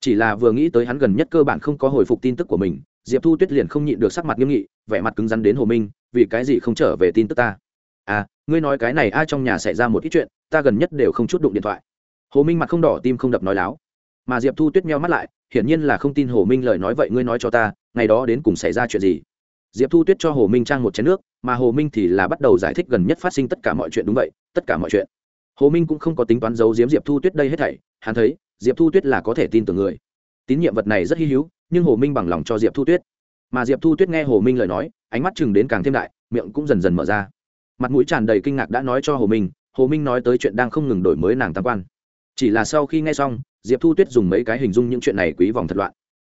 Speaker 1: Chỉ là vừa nghĩ tới hắn gần nhất cơ bản không có hồi phục tin tức của mình, diệp thu tuyết liền không nhịn được sắc mặt nghiêm nghị, vẻ mặt cứng rắn đến hồ minh, vì cái gì không trở về tin tức ta? À ngươi nói cái này ai trong nhà xảy ra một ít chuyện, ta gần nhất đều không chút đụng điện thoại. Hồ minh mặt không đỏ, tim không đập nói láo. Mà diệp thu tuyết meo mắt lại, hiển nhiên là không tin hồ minh lời nói vậy ngươi nói cho ta, ngày đó đến cùng xảy ra chuyện gì? Diệp thu tuyết cho hồ minh trang một chén nước, mà hồ minh thì là bắt đầu giải thích gần nhất phát sinh tất cả mọi chuyện đúng vậy, tất cả mọi chuyện hồ minh cũng không có tính toán giấu giếm diệp thu tuyết đây hết thảy, hắn thấy, diệp thu tuyết là có thể tin tưởng người. Tín nhiệm vật này rất hy hữu, nhưng hồ minh bằng lòng cho diệp thu tuyết. Mà diệp thu tuyết nghe hồ minh lời nói, ánh mắt chừng đến càng thêm đại, miệng cũng dần dần mở ra. Mặt mũi tràn đầy kinh ngạc đã nói cho hồ minh hồ minh nói tới chuyện đang không ngừng đổi mới nàng tam quan. Chỉ là sau khi nghe xong, diệp thu tuyết dùng mấy cái hình dung những chuyện này quý vòng thật loạn.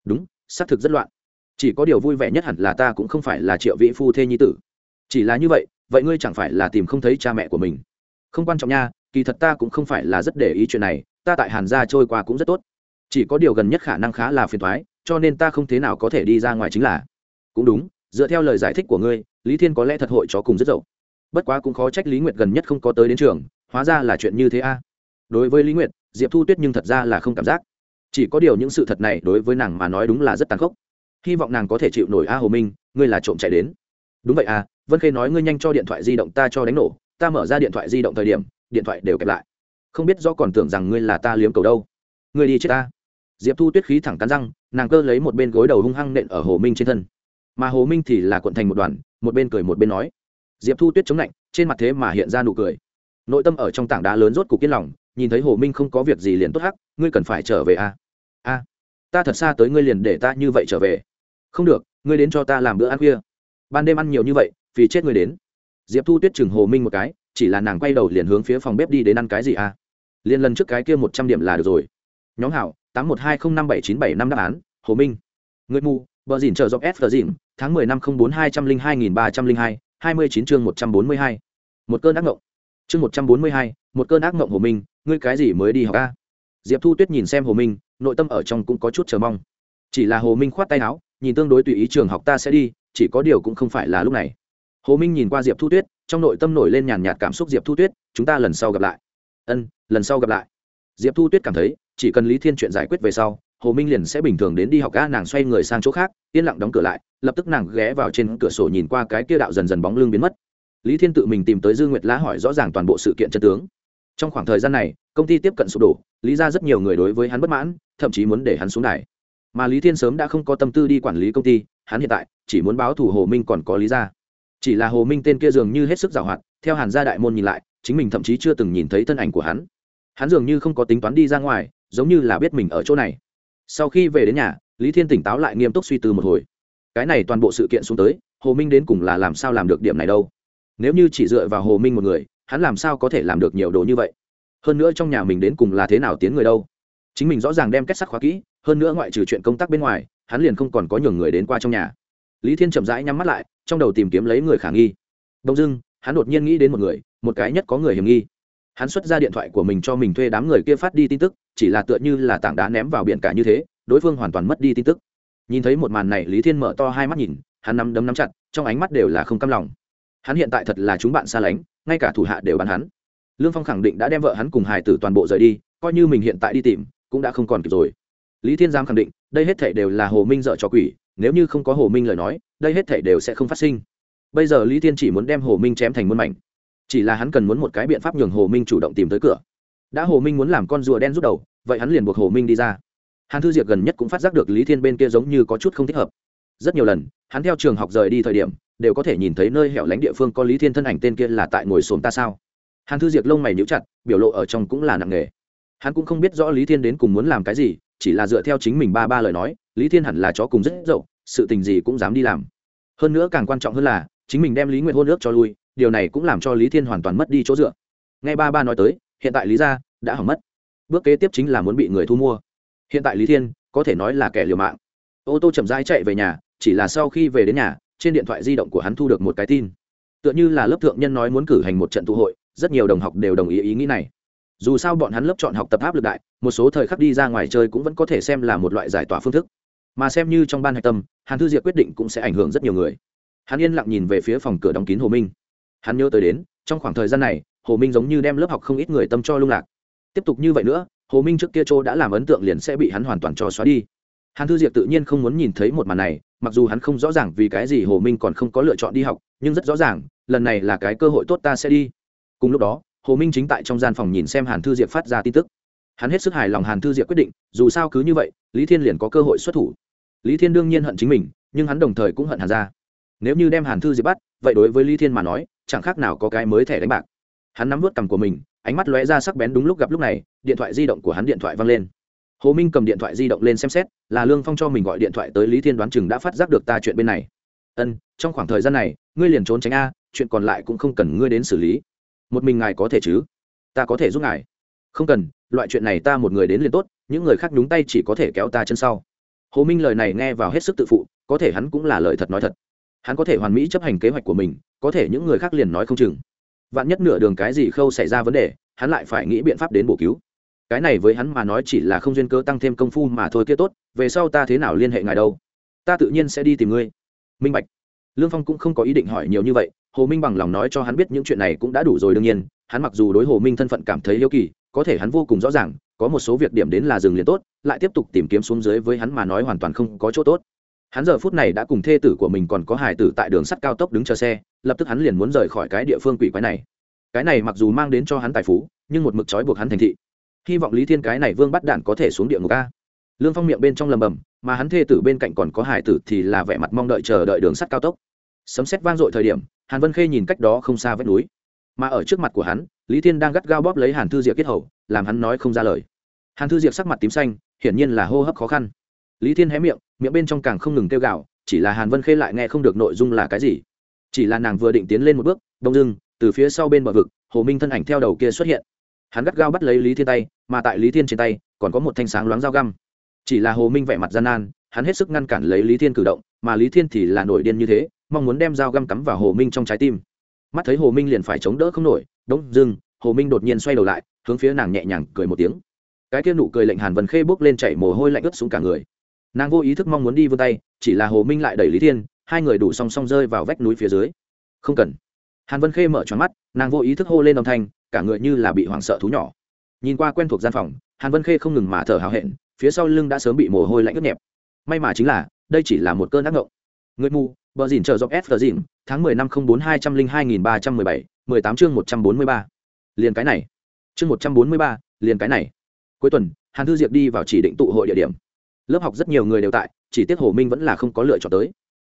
Speaker 1: Đúng, xác thực rất loạn. Chỉ có điều vui vẻ nhất hẳn là ta cũng không phải là triệu vị phu thê nhi tử. Chỉ là như vậy vậy ngươi chẳng phải là tìm không thấy cha mẹ của mình. Không quan trọng nha kỳ thật ta cũng không phải là rất để ý chuyện này, ta tại hàn gia trôi qua cũng rất tốt. Chỉ có điều gần nhất khả năng khá là phiền thoái cho nên ta không thế nào có thể đi ra ngoài chính là. Cũng đúng, dựa theo lời giải thích của ngươi, lý thiên có lẽ thật hội chó cùng rất dậu. Bất quá cũng khó trách lý nguyệt gần nhất không có tới đến trường, hóa ra là chuyện như thế a. Đối với lý nguyệt, diệp thu tuyết nhưng thật ra là không cảm giác. Chỉ có điều những sự thật này đối với nàng mà nói đúng là rất tàn khốc. Hy vọng nàng có thể chịu nổi a hồ minh, ngươi là trộm chạy đến. Đúng vậy à vân khê nói ngươi nhanh cho điện thoại di động ta cho đánh nổ, ta mở ra điện thoại di động thời điểm điện thoại đều kẹp lại. Không biết do còn tưởng rằng ngươi là ta liếm cầu đâu. Ngươi đi chết ta. Diệp thu tuyết khí thẳng cắn răng nàng cơ lấy một bên gối đầu hung hăng nện ở hồ minh trên thân. Mà hồ minh thì là cuộn thành một đoàn một bên cười một bên nói. Diệp thu tuyết chống lạnh trên mặt thế mà hiện ra nụ cười. Nội tâm ở trong tảng đá lớn rốt cục yên lòng nhìn thấy hồ minh không có việc gì liền tốt hắc ngươi cần phải trở về a à? a à, ta thật xa tới ngươi liền để ta như vậy trở về. Không được ngươi đến cho ta làm bữa ăn khuya. Ban đêm ăn nhiều như vậy vì chết ngươi đến. Diệp thu tuyết chừng hồ minh một cái chỉ là nàng quay đầu liền hướng phía phòng bếp đi đến ăn cái gì à? a liền lần trước cái kia một trăm điểm là được rồi. Nhóm hảo, tám một hai không năm bảy chín bảy năm đáp án, hồ minh. Người mù, bờ dìn chờ dọc s dìn tháng mười năm không bốn hai trăm linh hai nghìn ba trăm linh hai hai mươi chín chương một trăm bốn mươi hai. Một cơn ác mộng. Chương một trăm bốn mươi hai, một cơn ác mộng hồ minh, ngươi cái gì mới đi học a diệp thu tuyết nhìn xem hồ minh, nội tâm ở trong cũng có chút chờ mong. Chỉ là hồ minh khoát tay áo, nhìn tương đối tùy ý trường học ta sẽ đi, chỉ có điều cũng không phải là lúc này. Hồ minh nhìn qua diệp thu tuyết trong nội tâm nổi lên nhàn nhạt cảm xúc diệp thu tuyết, chúng ta lần sau gặp lại. Ân, lần sau gặp lại. Diệp thu tuyết cảm thấy, chỉ cần lý thiên chuyện giải quyết về sau, hồ minh liền sẽ bình thường đến đi học ga, nàng xoay người sang chỗ khác, yên lặng đóng cửa lại, lập tức nàng ghé vào trên cửa sổ nhìn qua cái kia đạo dần dần bóng lưng biến mất. Lý thiên tự mình tìm tới dư nguyệt lá hỏi rõ ràng toàn bộ sự kiện chân tướng. Trong khoảng thời gian này, công ty tiếp cận sụp đổ, lý ra rất nhiều người đối với hắn bất mãn, thậm chí muốn để hắn xuống này mà lý thiên sớm đã không có tâm tư đi quản lý công ty, hắn hiện tại chỉ muốn báo thủ hồ minh còn có lý ra chỉ là hồ minh tên kia dường như hết sức giảo hoạt, theo hàn gia đại môn nhìn lại, chính mình thậm chí chưa từng nhìn thấy thân ảnh của hắn. Hắn dường như không có tính toán đi ra ngoài, giống như là biết mình ở chỗ này. Sau khi về đến nhà, lý thiên tỉnh táo lại nghiêm túc suy tư một hồi. Cái này toàn bộ sự kiện xuống tới, hồ minh đến cùng là làm sao làm được điểm này đâu? Nếu như chỉ dựa vào hồ minh một người, hắn làm sao có thể làm được nhiều đồ như vậy? Hơn nữa trong nhà mình đến cùng là thế nào tiến người đâu? Chính mình rõ ràng đem kết sắt khóa kỹ, hơn nữa ngoại trừ chuyện công tác bên ngoài, hắn liền không còn có nhường người đến qua trong nhà lý thiên chậm rãi nhắm mắt lại, trong đầu tìm kiếm lấy người khả nghi. Đông dưng hắn đột nhiên nghĩ đến một người, một cái nhất có người hiểm nghi. Hắn xuất ra điện thoại của mình cho mình thuê đám người kia phát đi tin tức, chỉ là tựa như là tảng đá ném vào biển cả như thế, đối phương hoàn toàn mất đi tin tức. Nhìn thấy một màn này, lý thiên mở to hai mắt nhìn, hắn nắm đấm nắm chặt, trong ánh mắt đều là không cam lòng. Hắn hiện tại thật là chúng bạn xa lánh, ngay cả thủ hạ đều bắn hắn. Lương phong khẳng định đã đem vợ hắn cùng hải tử toàn bộ rời đi, coi như mình hiện tại đi tìm, cũng đã không còn kịp rồi. Lý thiên giám khẳng định, đây hết thể đều là hồ minh dợ cho quỷ nếu như không có hồ minh lời nói, đây hết thể đều sẽ không phát sinh. Bây giờ lý thiên chỉ muốn đem hồ minh chém thành muôn mảnh. Chỉ là hắn cần muốn một cái biện pháp nhường hồ minh chủ động tìm tới cửa. Đã hồ minh muốn làm con rùa đen rút đầu, vậy hắn liền buộc hồ minh đi ra. Hàn thư diệp gần nhất cũng phát giác được lý thiên bên kia giống như có chút không thích hợp. Rất nhiều lần, hắn theo trường học rời đi thời điểm, đều có thể nhìn thấy nơi hẻo lánh địa phương có lý thiên thân ảnh tên kia là tại ngồi xồm ta sao? Hàn thư diệp lông mày níu chặt, biểu lộ ở trong cũng là nặng nề. Hắn cũng không biết rõ lý thiên đến cùng muốn làm cái gì, chỉ là dựa theo chính mình ba ba lời nói lý thiên hẳn là chó cùng rất dậu, sự tình gì cũng dám đi làm. Hơn nữa càng quan trọng hơn là, chính mình đem lý nguyện hôn ước cho lui, điều này cũng làm cho lý thiên hoàn toàn mất đi chỗ dựa. Nghe ba ba nói tới, hiện tại lý gia đã hỏng mất. Bước kế tiếp chính là muốn bị người thu mua. Hiện tại lý thiên, có thể nói là kẻ liều mạng. Ô tô chậm rãi chạy về nhà, chỉ là sau khi về đến nhà, trên điện thoại di động của hắn thu được một cái tin. Tựa như là lớp thượng nhân nói muốn cử hành một trận tụ hội, rất nhiều đồng học đều đồng ý ý nghĩ này. Dù sao bọn hắn lớp chọn học tập áp lực đại, một số thời khắc đi ra ngoài chơi cũng vẫn có thể xem là một loại giải tỏa phương thức mà xem như trong ban hạch tâm, hàn thư diệp quyết định cũng sẽ ảnh hưởng rất nhiều người. Hắn yên lặng nhìn về phía phòng cửa đóng kín hồ minh. Hắn nhớ tới đến, trong khoảng thời gian này, hồ minh giống như đem lớp học không ít người tâm cho lung lạc. Tiếp tục như vậy nữa, hồ minh trước kia chỗ đã làm ấn tượng liền sẽ bị hắn hoàn toàn cho xóa đi. Hàn thư diệp tự nhiên không muốn nhìn thấy một màn này, mặc dù hắn không rõ ràng vì cái gì hồ minh còn không có lựa chọn đi học, nhưng rất rõ ràng, lần này là cái cơ hội tốt ta sẽ đi. Cùng lúc đó, hồ minh chính tại trong gian phòng nhìn xem hàn thư diệp phát ra tin tức. Hắn hết sức hài lòng hàn thư diệp quyết định, dù sao cứ như vậy, lý thiên liền có cơ hội xuất thủ lý thiên đương nhiên hận chính mình, nhưng hắn đồng thời cũng hận hàn gia. Nếu như đem hàn thư diệp bắt, vậy đối với lý thiên mà nói, chẳng khác nào có cái mới thẻ đánh bạc. Hắn nắm vớt cằm của mình, ánh mắt lóe ra sắc bén đúng lúc gặp lúc này, điện thoại di động của hắn điện thoại văng lên. Hồ minh cầm điện thoại di động lên xem xét, là lương phong cho mình gọi điện thoại tới lý thiên đoán chừng đã phát giác được ta chuyện bên này. Ân, trong khoảng thời gian này, ngươi liền trốn tránh a, chuyện còn lại cũng không cần ngươi đến xử lý. Một mình ngài có thể chứ? Ta có thể giúp ngài. Không cần, loại chuyện này ta một người đến liền tốt, những người khác nhúng tay chỉ có thể kéo ta chân sau hồ minh lời này nghe vào hết sức tự phụ, có thể hắn cũng là lời thật nói thật. Hắn có thể hoàn mỹ chấp hành kế hoạch của mình, có thể những người khác liền nói không chừng. Vạn nhất nửa đường cái gì khâu xảy ra vấn đề, hắn lại phải nghĩ biện pháp đến bổ cứu. Cái này với hắn mà nói chỉ là không duyên cơ tăng thêm công phu mà thôi kia tốt, về sau ta thế nào liên hệ ngài đâu? Ta tự nhiên sẽ đi tìm ngươi. Minh bạch. Lương phong cũng không có ý định hỏi nhiều như vậy, hồ minh bằng lòng nói cho hắn biết những chuyện này cũng đã đủ rồi đương nhiên, hắn mặc dù đối hồ minh thân phận cảm thấy yêu kỳ có thể hắn vô cùng rõ ràng, có một số việc điểm đến là dừng liền tốt, lại tiếp tục tìm kiếm xuống dưới với hắn mà nói hoàn toàn không có chỗ tốt. Hắn giờ phút này đã cùng thê tử của mình còn có hải tử tại đường sắt cao tốc đứng chờ xe, lập tức hắn liền muốn rời khỏi cái địa phương quỷ quái này. Cái này mặc dù mang đến cho hắn tài phú, nhưng một mực trói buộc hắn thành thị. Hy vọng lý thiên cái này vương bắt đạn có thể xuống địa ngục a. Lương phong miệng bên trong lầm bầm, mà hắn thê tử bên cạnh còn có hải tử thì là vẻ mặt mong đợi chờ đợi đường sắt cao tốc. Sấm xét vang dội thời điểm, hàn vân khê nhìn cách đó không xa vách núi. Mà ở trước mặt của hắn lý thiên đang gắt gao bóp lấy hàn thư diệp kết hầu, làm hắn nói không ra lời. Hàn thư diệp sắc mặt tím xanh, hiển nhiên là hô hấp khó khăn. Lý thiên hé miệng miệng bên trong càng không ngừng kêu gạo chỉ là hàn vân khê lại nghe không được nội dung là cái gì. Chỉ là nàng vừa định tiến lên một bước đông dưng, từ phía sau bên bờ vực, hồ minh thân ảnh theo đầu kia xuất hiện. Hắn gắt gao bắt lấy lý thiên tay, mà tại lý thiên trên tay, còn có một thanh sáng loáng dao găm. Chỉ là hồ minh vẻ mặt gian nan, hắn hết sức ngăn cản lấy lý thiên cử động, mà lý thiên thì là nổi điên như thế, mong muốn đem dao găm cắm vào hồ minh trong trái tim. Mắt thấy hồ minh liền phải chống đỡ không nổi đống dưng, hồ minh đột nhiên xoay đầu lại, hướng phía nàng nhẹ nhàng cười một tiếng. Cái kia nụ cười lệnh hàn vân khê bước lên chảy mồ hôi lạnh ướt xuống cả người. Nàng vô ý thức mong muốn đi vươn tay, chỉ là hồ minh lại đẩy lý thiên, hai người đủ song song rơi vào vách núi phía dưới. Không cần. Hàn vân khê mở tròn mắt, nàng vô ý thức hô lên âm thanh, cả người như là bị hoảng sợ thú nhỏ. Nhìn qua quen thuộc gian phòng, hàn vân khê không ngừng mà thở hào hẹn, phía sau lưng đã sớm bị mồ hôi lạnh ướt nhẹp. May mà chính là, đây chỉ là một cơn ác ngộng. Người mù bờ dìn chờ dọc s tờ dìn, tháng mười năm không bốn hai trăm linh hai nghìn ba trăm mười bảy, mười tám chương một trăm bốn mươi ba. Liền cái này. Chương một trăm bốn mươi ba, liền cái này. Cuối tuần, hàn thư diệp đi vào chỉ định tụ hội địa điểm. Lớp học rất nhiều người đều tại, chỉ tiếc hồ minh vẫn là không có lựa chọn tới.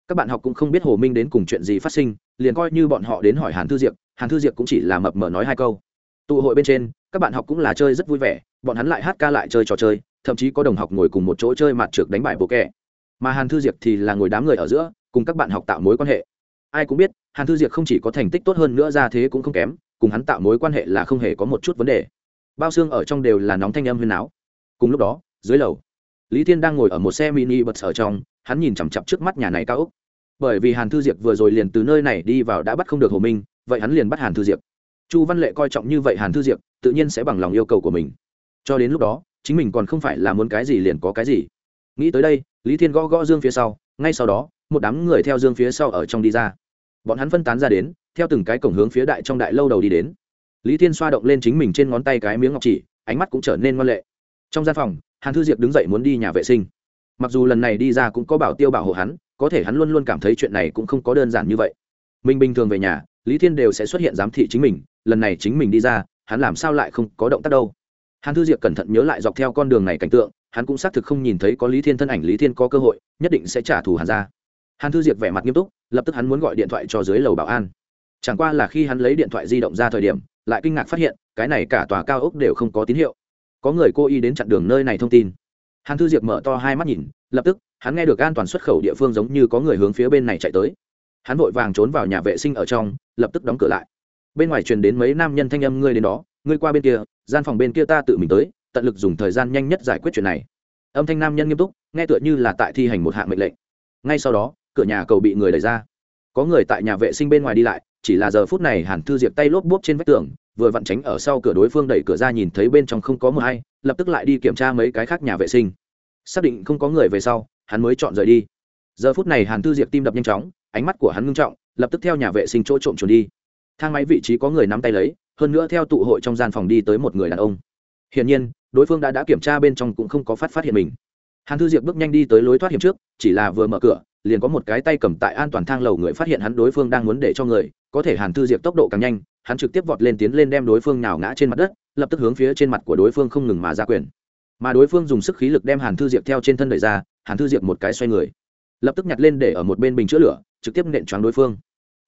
Speaker 1: Các bạn học cũng không biết hồ minh đến cùng chuyện gì phát sinh, liền coi như bọn họ đến hỏi hàn thư diệp, hàn thư diệp cũng chỉ là mập mờ nói hai câu. Tụ hội bên trên, các bạn học cũng là chơi rất vui vẻ, bọn hắn lại hát ca lại chơi trò chơi, thậm chí có đồng học ngồi cùng một chỗ chơi mặt trược đánh bại bộ kẹ. Mà hàn thư diệp thì là ngồi đám người ở giữa cùng các bạn học tạo mối quan hệ. Ai cũng biết, hàn thư diệp không chỉ có thành tích tốt hơn nữa ra thế cũng không kém, cùng hắn tạo mối quan hệ là không hề có một chút vấn đề. Bao xương ở trong đều là nóng thanh âm huyên áo cùng lúc đó, dưới lầu, lý thiên đang ngồi ở một xe mini bật ở trong, hắn nhìn chằm chặp trước mắt nhà này cao ốc. Bởi vì hàn thư diệp vừa rồi liền từ nơi này đi vào đã bắt không được hồ minh, vậy hắn liền bắt hàn thư diệp. Chu văn lệ coi trọng như vậy hàn thư diệp, tự nhiên sẽ bằng lòng yêu cầu của mình. Cho đến lúc đó, chính mình còn không phải là muốn cái gì liền có cái gì. Nghĩ tới đây, lý thiên gõ gõ dương phía sau ngay sau đó, một đám người theo dương phía sau ở trong đi ra. Bọn hắn phân tán ra đến, theo từng cái cổng hướng phía đại trong đại lâu đầu đi đến. Lý thiên xoa động lên chính mình trên ngón tay cái miếng ngọc chỉ, ánh mắt cũng trở nên ngoan lệ. Trong gian phòng, hàn thư diệp đứng dậy muốn đi nhà vệ sinh. Mặc dù lần này đi ra cũng có bảo tiêu bảo hộ hắn, có thể hắn luôn luôn cảm thấy chuyện này cũng không có đơn giản như vậy. Mình bình thường về nhà, lý thiên đều sẽ xuất hiện giám thị chính mình, lần này chính mình đi ra, hắn làm sao lại không có động tác đâu? Hàn thư diệp cẩn thận nhớ lại dọc theo con đường này cảnh tượng hắn cũng xác thực không nhìn thấy có lý thiên thân ảnh, lý thiên có cơ hội, nhất định sẽ trả thù hàn ra. Hàn thư diệp vẻ mặt nghiêm túc, lập tức hắn muốn gọi điện thoại cho dưới lầu bảo an. Chẳng qua là khi hắn lấy điện thoại di động ra thời điểm, lại kinh ngạc phát hiện, cái này cả tòa cao ốc đều không có tín hiệu. Có người cô y đến chặn đường nơi này thông tin. Hàn thư diệp mở to hai mắt nhìn, lập tức, hắn nghe được an toàn xuất khẩu địa phương giống như có người hướng phía bên này chạy tới. Hắn vội vàng trốn vào nhà vệ sinh ở trong, lập tức đóng cửa lại. Bên ngoài truyền đến mấy nam nhân thanh âm, ngươi đến đó, ngươi qua bên kia, gian phòng bên kia ta tự mình tới tận lực dùng thời gian nhanh nhất giải quyết chuyện này. Âm thanh nam nhân nghiêm túc, nghe tựa như là tại thi hành một hạng mệnh lệnh. Ngay sau đó, cửa nhà cầu bị người đẩy ra. Có người tại nhà vệ sinh bên ngoài đi lại, chỉ là giờ phút này hàn thư diệp tay lốp bốp trên vách tường, vừa vặn tránh ở sau cửa đối phương đẩy cửa ra nhìn thấy bên trong không có mờ hay lập tức lại đi kiểm tra mấy cái khác nhà vệ sinh. Xác định không có người về sau, hắn mới chọn rời đi. Giờ phút này hàn thư diệp tim đập nhanh chóng, ánh mắt của hắn ngưng trọng, lập tức theo nhà vệ sinh chỗ trộm chuồn đi. Thang máy vị trí có người nắm tay lấy, hơn nữa theo tụ hội trong gian phòng đi tới một người đàn ông hiển nhiên, đối phương đã đã kiểm tra bên trong cũng không có phát phát hiện mình. Hàn thư diệp bước nhanh đi tới lối thoát hiểm trước, chỉ là vừa mở cửa, liền có một cái tay cầm tại an toàn thang lầu người phát hiện hắn đối phương đang muốn để cho người. Có thể hàn thư diệp tốc độ càng nhanh, hắn trực tiếp vọt lên tiến lên đem đối phương nào ngã trên mặt đất, lập tức hướng phía trên mặt của đối phương không ngừng mà ra quyền. Mà đối phương dùng sức khí lực đem hàn thư diệp theo trên thân đẩy ra, hàn thư diệp một cái xoay người, lập tức nhặt lên để ở một bên bình chữa lửa, trực tiếp nện choáng đối phương.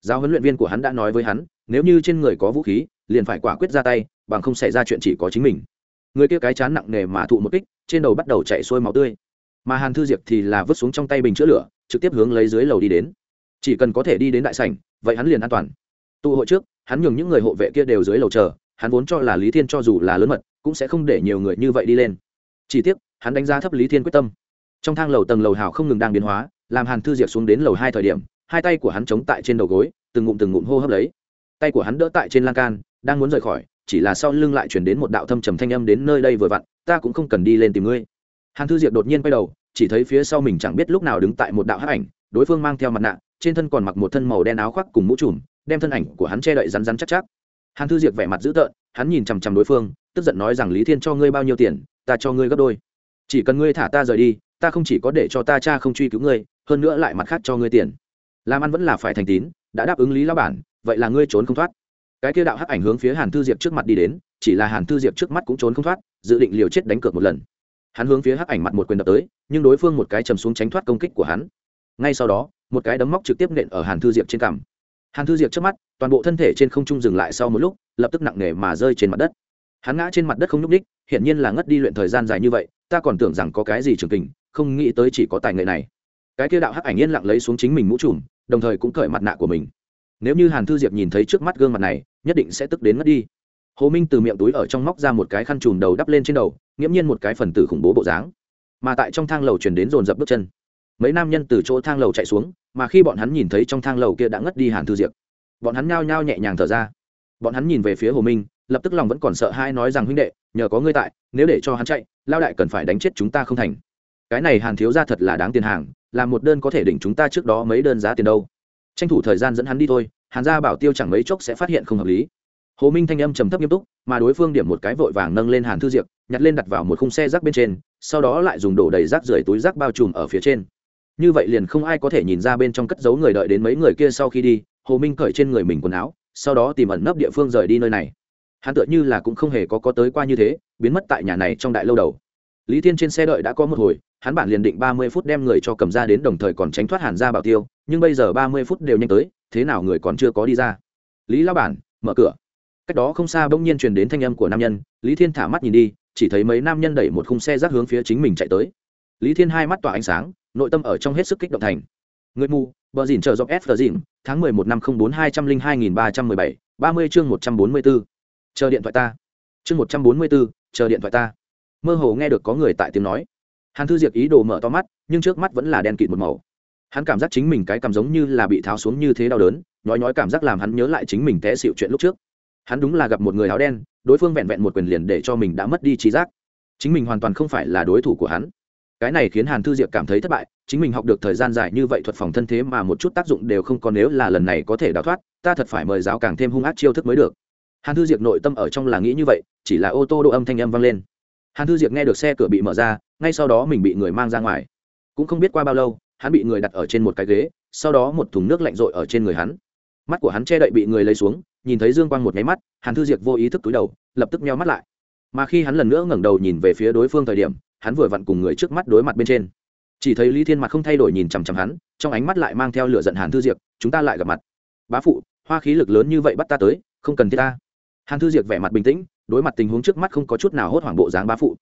Speaker 1: Giáo huấn luyện viên của hắn đã nói với hắn, nếu như trên người có vũ khí, liền phải quả quyết ra tay, bằng không xảy ra chuyện chỉ có chính mình người kia cái chán nặng nề mà thụ một kích, trên đầu bắt đầu chạy xuôi máu tươi. Mà hàn thư diệp thì là vứt xuống trong tay bình chữa lửa, trực tiếp hướng lấy dưới lầu đi đến. Chỉ cần có thể đi đến đại sảnh, vậy hắn liền an toàn. Tụ hội trước, hắn nhường những người hộ vệ kia đều dưới lầu chờ, hắn vốn cho là lý thiên cho dù là lớn mật, cũng sẽ không để nhiều người như vậy đi lên. Chỉ tiếc, hắn đánh giá thấp lý thiên quyết tâm. Trong thang lầu tầng lầu hào không ngừng đang biến hóa, làm hàn thư diệp xuống đến lầu hai thời điểm, hai tay của hắn chống tại trên đầu gối, từng ngụm từng ngụm hô hấp lấy. Tay của hắn đỡ tại trên lan can, đang muốn rời khỏi chỉ là sau lưng lại chuyển đến một đạo thâm trầm thanh âm đến nơi đây vừa vặn, ta cũng không cần đi lên tìm ngươi. Hàn thư diệp đột nhiên quay đầu, chỉ thấy phía sau mình chẳng biết lúc nào đứng tại một đạo hắc ảnh, đối phương mang theo mặt nạ, trên thân còn mặc một thân màu đen áo khoác cùng mũ trùm, đem thân ảnh của hắn che đậy rắn rắn chắc chắc. Hàn thư diệp vẻ mặt dữ tợn, hắn nhìn chằm chằm đối phương, tức giận nói rằng, lý thiên cho ngươi bao nhiêu tiền, ta cho ngươi gấp đôi. Chỉ cần ngươi thả ta rời đi, ta không chỉ có để cho ta cha không truy cứu ngươi, hơn nữa lại mặt khác cho ngươi tiền. Làm ăn vẫn là phải thành tín, đã đáp ứng lý lao bản, vậy là ngươi trốn không thoát cái kia đạo hắc ảnh hướng phía hàn thư diệp trước mặt đi đến, chỉ là hàn thư diệp trước mắt cũng trốn không thoát, dự định liều chết đánh cược một lần. Hắn hướng phía hắc ảnh mặt một quyền đập tới, nhưng đối phương một cái chầm xuống tránh thoát công kích của hắn. Ngay sau đó, một cái đấm móc trực tiếp nện ở hàn thư diệp trên cằm. Hàn thư diệp trước mắt, toàn bộ thân thể trên không trung dừng lại sau một lúc, lập tức nặng nề mà rơi trên mặt đất. Hắn ngã trên mặt đất không nhúc ních hiển nhiên là ngất đi luyện thời gian dài như vậy, ta còn tưởng rằng có cái gì trường tình không nghĩ tới chỉ có tài nghệ này. Cái kia đạo hắc ảnh yên lặng lấy xuống chính mình mũ trùm, đồng thời cũng cởi mặt nạ của mình. Nếu như hàn thư diệp nhìn thấy trước mắt gương mặt này nhất định sẽ tức đến mất đi. Hồ minh từ miệng túi ở trong móc ra một cái khăn chùm đầu đắp lên trên đầu, nghiễm nhiên một cái phần tử khủng bố bộ dáng. Mà tại trong thang lầu chuyển đến dồn dập bước chân. Mấy nam nhân từ chỗ thang lầu chạy xuống, mà khi bọn hắn nhìn thấy trong thang lầu kia đã ngất đi hàn thư diệp, bọn hắn nhao nhao nhẹ nhàng thở ra. Bọn hắn nhìn về phía hồ minh, lập tức lòng vẫn còn sợ hai nói rằng, huynh đệ, nhờ có ngươi tại, nếu để cho hắn chạy lao đại cần phải đánh chết chúng ta không thành. Cái này hàn thiếu ra thật là đáng tiền hàng, làm một đơn có thể đỉnh chúng ta trước đó mấy đơn giá tiền đâu. Tranh thủ thời gian dẫn hắn đi thôi hàn gia bảo tiêu chẳng mấy chốc sẽ phát hiện không hợp lý. Hồ minh thanh âm trầm thấp nghiêm túc, mà đối phương điểm một cái vội vàng nâng lên hàn thư diệp, nhặt lên đặt vào một khung xe rác bên trên, sau đó lại dùng đổ đầy rác rưởi túi rác bao trùm ở phía trên. Như vậy liền không ai có thể nhìn ra bên trong cất giấu người đợi đến mấy người kia sau khi đi, hồ minh cởi trên người mình quần áo, sau đó tìm ẩn nấp địa phương rời đi nơi này. Hắn tựa như là cũng không hề có có tới qua như thế, biến mất tại nhà này trong đại lâu đầu. Lý thiên trên xe đợi đã có một hồi hắn bản liền định ba mươi phút đem người cho cầm ra đến đồng thời còn tránh thoát hàn ra bảo tiêu, nhưng bây giờ ba mươi phút đều nhanh tới, thế nào người còn chưa có đi ra? Lý lao bản, mở cửa. Cách đó không xa bỗng nhiên truyền đến thanh âm của nam nhân, lý thiên thả mắt nhìn đi, chỉ thấy mấy nam nhân đẩy một khung xe rác hướng phía chính mình chạy tới. Lý thiên hai mắt tỏa ánh sáng, nội tâm ở trong hết sức kích động thành. Người mù, bờ dìn chờ dọc s phờ dìn tháng mười một năm không bốn hai trăm linh hai nghìn ba trăm mười bảy, ba mươi chương một trăm bốn mươi b ố chờ điện thoại ta. Chương một trăm bốn mươi b ố chờ điện thoại ta. Mơ hồ nghe được có người tại tiếng nói hàn thư diệp ý đồ mở to mắt, nhưng trước mắt vẫn là đen kịt một màu. Hắn cảm giác chính mình cái cảm giống như là bị tháo xuống như thế đau đớn nói nói cảm giác làm hắn nhớ lại chính mình té xịu chuyện lúc trước. Hắn đúng là gặp một người áo đen, đối phương vẹn vẹn một quyền liền để cho mình đã mất đi trí giác. Chính mình hoàn toàn không phải là đối thủ của hắn. Cái này khiến hàn thư diệp cảm thấy thất bại, chính mình học được thời gian dài như vậy thuật phòng thân thế mà một chút tác dụng đều không có nếu là lần này có thể đào thoát, ta thật phải mời giáo càng thêm hung ác chiêu thức mới được. Hàn thư diệp nội tâm ở trong là nghĩ như vậy, chỉ là ô tô độ âm thanh âm vang lên hàn thư diệp nghe được xe cửa bị mở ra, ngay sau đó mình bị người mang ra ngoài. Cũng không biết qua bao lâu, hắn bị người đặt ở trên một cái ghế, sau đó một thùng nước lạnh rội ở trên người hắn. Mắt của hắn che đậy bị người lấy xuống, nhìn thấy dương quang một nháy mắt, hàn thư diệp vô ý thức túi đầu, lập tức meo mắt lại. Mà khi hắn lần nữa ngẩng đầu nhìn về phía đối phương thời điểm, hắn vừa vặn cùng người trước mắt đối mặt bên trên. Chỉ thấy lý thiên mặt không thay đổi nhìn chằm chằm hắn, trong ánh mắt lại mang theo lửa giận hàn thư diệp, chúng ta lại gặp mặt. Bá phụ, hoa khí lực lớn như vậy bắt ta tới, không cần thiết ta. Hàn thư diệp vẻ mặt bình tĩnh đối mặt tình huống trước mắt không có chút nào hốt hoảng bộ dáng bá phụ.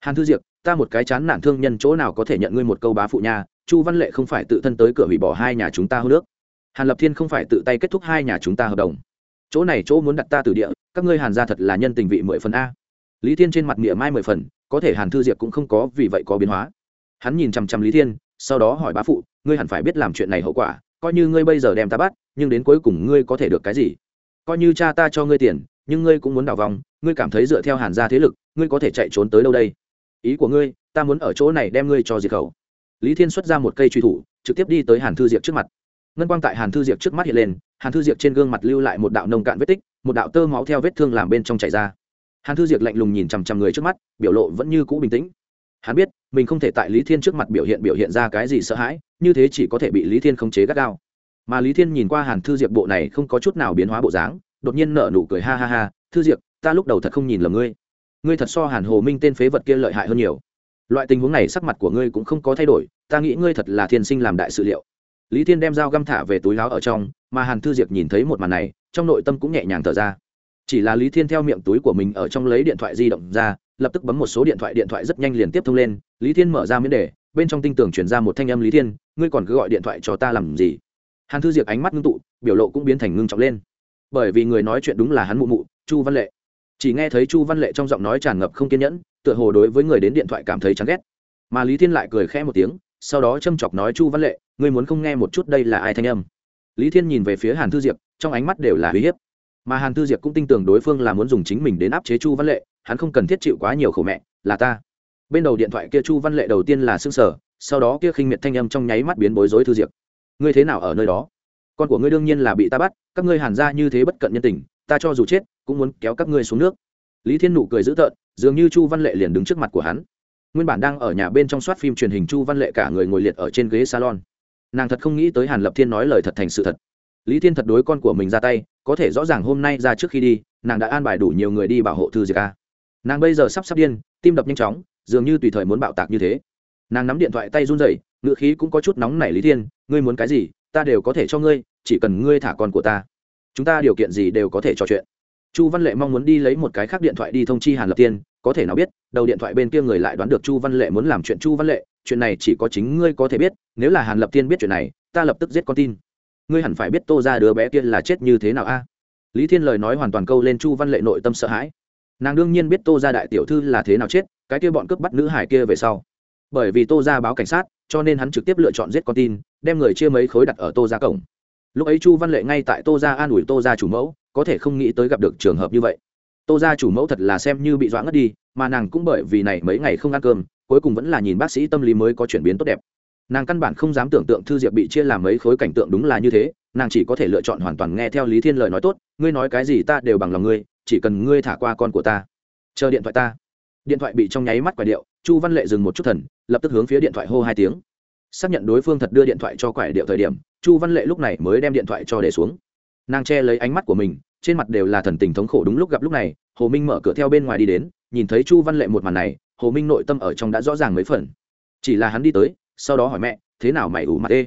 Speaker 1: Hàn thư diệp, ta một cái chán nản thương nhân chỗ nào có thể nhận ngươi một câu bá phụ nha, chu văn lệ không phải tự thân tới cửa hủy bỏ hai nhà chúng ta hô nước. Hàn lập thiên không phải tự tay kết thúc hai nhà chúng ta hợp đồng. Chỗ này chỗ muốn đặt ta từ địa, các ngươi hàn ra thật là nhân tình vị mười phần a. Lý thiên trên mặt nghĩa mai mười phần, có thể hàn thư diệp cũng không có vì vậy có biến hóa. Hắn nhìn chằm chằm lý thiên, sau đó hỏi bá phụ, ngươi hẳn phải biết làm chuyện này hậu quả, coi như ngươi bây giờ đem ta bắt, nhưng đến cuối cùng ngươi có thể được cái gì? Coi như cha ta cho ngươi tiền nhưng ngươi cũng muốn đào vòng, ngươi cảm thấy dựa theo hàn gia thế lực, ngươi có thể chạy trốn tới đâu đây? Ý của ngươi, ta muốn ở chỗ này đem ngươi cho diệt khẩu. Lý thiên xuất ra một cây truy thủ, trực tiếp đi tới hàn thư diệp trước mặt. Ngân quang tại hàn thư diệp trước mắt hiện lên, hàn thư diệp trên gương mặt lưu lại một đạo nông cạn vết tích, một đạo tơ máu theo vết thương làm bên trong chảy ra. Hàn thư diệc lạnh lùng nhìn chằm chằm người trước mắt, biểu lộ vẫn như cũ bình tĩnh. Hắn biết, mình không thể tại lý thiên trước mặt biểu hiện biểu hiện ra cái gì sợ hãi, như thế chỉ có thể bị lý thiên khống chế gắt gao. Mà lý thiên nhìn qua hàn thư diệp bộ này không có chút nào biến hóa bộ dáng đột nhiên nở nụ cười ha ha ha, thư diệp ta lúc đầu thật không nhìn lầm ngươi. Ngươi thật so hàn hồ minh tên phế vật kia lợi hại hơn nhiều. Loại tình huống này sắc mặt của ngươi cũng không có thay đổi, ta nghĩ ngươi thật là thiên sinh làm đại sự liệu. Lý thiên đem dao găm thả về túi láo ở trong, mà hàn thư diệp nhìn thấy một màn này, trong nội tâm cũng nhẹ nhàng thở ra. Chỉ là lý thiên theo miệng túi của mình ở trong lấy điện thoại di động ra, lập tức bấm một số điện thoại điện thoại rất nhanh liền tiếp thông lên. Lý thiên mở ra miễn đề, bên trong tinh tường chuyển ra một thanh âm lý thiên, ngươi còn cứ gọi điện thoại cho ta làm gì? Hàn thư diệp ánh mắt ngưng tụ, biểu lộ cũng biến thành ngưng trọng lên bởi vì người nói chuyện đúng là hắn mụ mụ, chu văn lệ. Chỉ nghe thấy chu văn lệ trong giọng nói tràn ngập không kiên nhẫn, tựa hồ đối với người đến điện thoại cảm thấy chán ghét. Mà lý thiên lại cười khẽ một tiếng, sau đó châm chọc nói, chu văn lệ, ngươi muốn không nghe một chút đây là ai thanh âm? Lý thiên nhìn về phía hàn thư diệp, trong ánh mắt đều là uy hiếp. Mà hàn thư diệp cũng tin tưởng đối phương là muốn dùng chính mình đến áp chế chu văn lệ, hắn không cần thiết chịu quá nhiều khổ mẹ, là ta. Bên đầu điện thoại kia chu văn lệ đầu tiên là s ư n g sở sau đó kia khinh miệt thanh âm trong nháy mắt biến bối rối thư diệp. Ngươi thế nào ở nơi đó? Con của ngươi đương nhiên là bị ta bắt, các ngươi hàn ra như thế bất cận nhân tình, ta cho dù chết, cũng muốn kéo các ngươi xuống nước. Lý thiên nụ cười dữ tợn, dường như chu văn lệ liền đứng trước mặt của hắn. Nguyên bản đang ở nhà bên trong soát phim truyền hình, chu văn lệ cả người ngồi liệt ở trên ghế salon. Nàng thật không nghĩ tới hàn lập thiên nói lời thật thành sự thật. Lý thiên thật đối con của mình ra tay, có thể rõ ràng hôm nay ra trước khi đi, nàng đã an bài đủ nhiều người đi bảo hộ thư diệc ca nàng bây giờ sắp sắp điên, tim đập nhanh chóng, dường như tùy thời muốn bạo tạc như thế. Nàng nắm điện thoại tay run rẩy ngựa khí cũng có chút nóng nảy lý thiên, ngươi muốn cái gì? Ta đều có thể cho ngươi, chỉ cần ngươi thả con của ta. Chúng ta điều kiện gì đều có thể trò chuyện. Chu văn lệ mong muốn đi lấy một cái khác điện thoại đi thông chi hàn lập tiên, có thể nào biết, đầu điện thoại bên kia người lại đoán được chu văn lệ muốn làm chuyện chu văn lệ, chuyện này chỉ có chính ngươi có thể biết, nếu là hàn lập tiên biết chuyện này, ta lập tức giết con tin. Ngươi hẳn phải biết tô ra đứa bé kia là chết như thế nào a? Lý thiên lời nói hoàn toàn câu lên chu văn lệ nội tâm sợ hãi. Nàng đương nhiên biết tô ra đại tiểu thư là thế nào chết, cái kia bọn cướp bắt nữ hải kia về sau bởi vì tô ra báo cảnh sát, cho nên hắn trực tiếp lựa chọn giết con tin, đem người chia mấy khối đặt ở tô ra cổng. Lúc ấy chu văn lệ ngay tại tô ra an ủi tô ra chủ mẫu, có thể không nghĩ tới gặp được trường hợp như vậy. Tô ra chủ mẫu thật là xem như bị doãn ngất đi, mà nàng cũng bởi vì này mấy ngày không ăn cơm, cuối cùng vẫn là nhìn bác sĩ tâm lý mới có chuyển biến tốt đẹp. Nàng căn bản không dám tưởng tượng thư diệp bị chia làm mấy khối cảnh tượng đúng là như thế, nàng chỉ có thể lựa chọn hoàn toàn nghe theo lý thiên lời nói tốt, ngươi nói cái gì ta đều bằng lòng ngươi, chỉ cần ngươi thả qua con của ta. Chờ điện thoại ta. Điện thoại bị trong nháy mắt quả điệu, chu văn lệ dừng một chút thần lập tức hướng phía điện thoại hô hai tiếng. Xác nhận đối phương thật đưa điện thoại cho quải điệu thời điểm, chu văn lệ lúc này mới đem điện thoại cho để xuống. Nàng che lấy ánh mắt của mình, trên mặt đều là thần tình thống khổ đúng lúc gặp lúc này, hồ minh mở cửa theo bên ngoài đi đến, nhìn thấy chu văn lệ một màn này, hồ minh nội tâm ở trong đã rõ ràng mấy phần. Chỉ là hắn đi tới, sau đó hỏi mẹ, thế nào mày ủ mặt ê?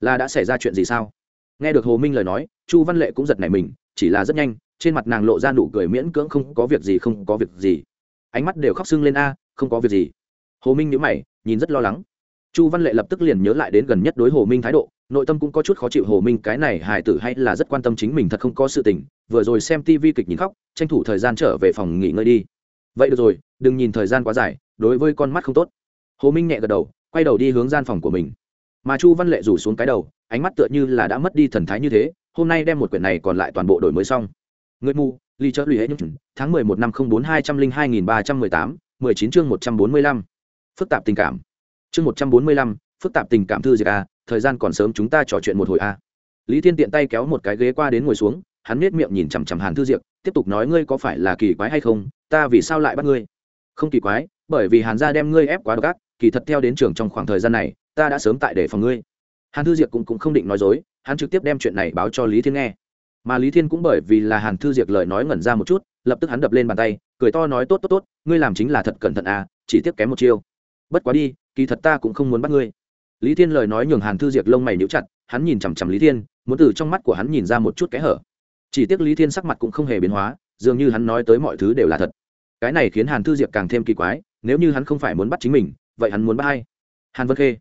Speaker 1: Là đã xảy ra chuyện gì sao? Nghe được hồ minh lời nói, chu văn lệ cũng giật nảy mình, chỉ là rất nhanh, trên mặt nàng lộ ra nụ cười miễn cưỡng không có việc gì, không có việc gì. Ánh mắt đều khóc sưng lên a, không có việc gì. Hồ minh nhữ mày nhìn rất lo lắng. Chu văn lệ lập tức liền nhớ lại đến gần nhất đối hồ minh thái độ, nội tâm cũng có chút khó chịu, hồ minh cái này hài tử hay là rất quan tâm chính mình, thật không có sự tình, vừa rồi xem tv kịch nhìn khóc, tranh thủ thời gian trở về phòng nghỉ ngơi đi. Vậy được rồi, đừng nhìn thời gian quá dài, đối với con mắt không tốt. Hồ minh nhẹ gật đầu, quay đầu đi hướng gian phòng của mình. Mà chu văn lệ rủ xuống cái đầu, ánh mắt tựa như là đã mất đi thần thái như thế, hôm nay đem một quyển này còn lại toàn bộ đổi mới xong. Người mù ly chớ lụy hết những tháng mười một năm không bốn hai trăm linh hai nghìn ba trăm mười tám, mười chín chương một trăm bốn mươi lăm phức tạp tình cảm. Chương một trăm bốn mươi lăm phức tạp tình cảm thư diệt a thời gian còn sớm chúng ta trò chuyện một hồi a. Lý thiên tiện tay kéo một cái ghế qua đến ngồi xuống hắn nết miệng nhìn chằm chằm hàn thư diệp tiếp tục nói ngươi có phải là kỳ quái hay không ta vì sao lại bắt ngươi? Không kỳ quái bởi vì hàn gia đem ngươi ép quá độc ác kỳ thật theo đến trường trong khoảng thời gian này ta đã sớm tại để phòng ngươi. Hàn thư diệp cũng, cũng không định nói dối hắn trực tiếp đem chuyện này báo cho lý thiên nghe. Mà lý thiên cũng bởi vì là hàn thư diệp lời nói ngẩn ra một chút lập tức hắn đập lên bàn tay cười to nói tốt tốt tốt ngươi làm chính là thật cẩn thận à chỉ tiếp kém một chiêu bất quá đi, kỳ thật ta cũng không muốn bắt ngươi. Lý thiên lời nói nhường hàn thư diệp lông mày níu chặt, hắn nhìn chằm chằm lý thiên, muốn từ trong mắt của hắn nhìn ra một chút kẽ hở. Chỉ tiếc lý thiên sắc mặt cũng không hề biến hóa, dường như hắn nói tới mọi thứ đều là thật. Cái này khiến hàn thư diệp càng thêm kỳ quái, nếu như hắn không phải muốn bắt chính mình, vậy hắn muốn bắt ai? Hàn vân khê.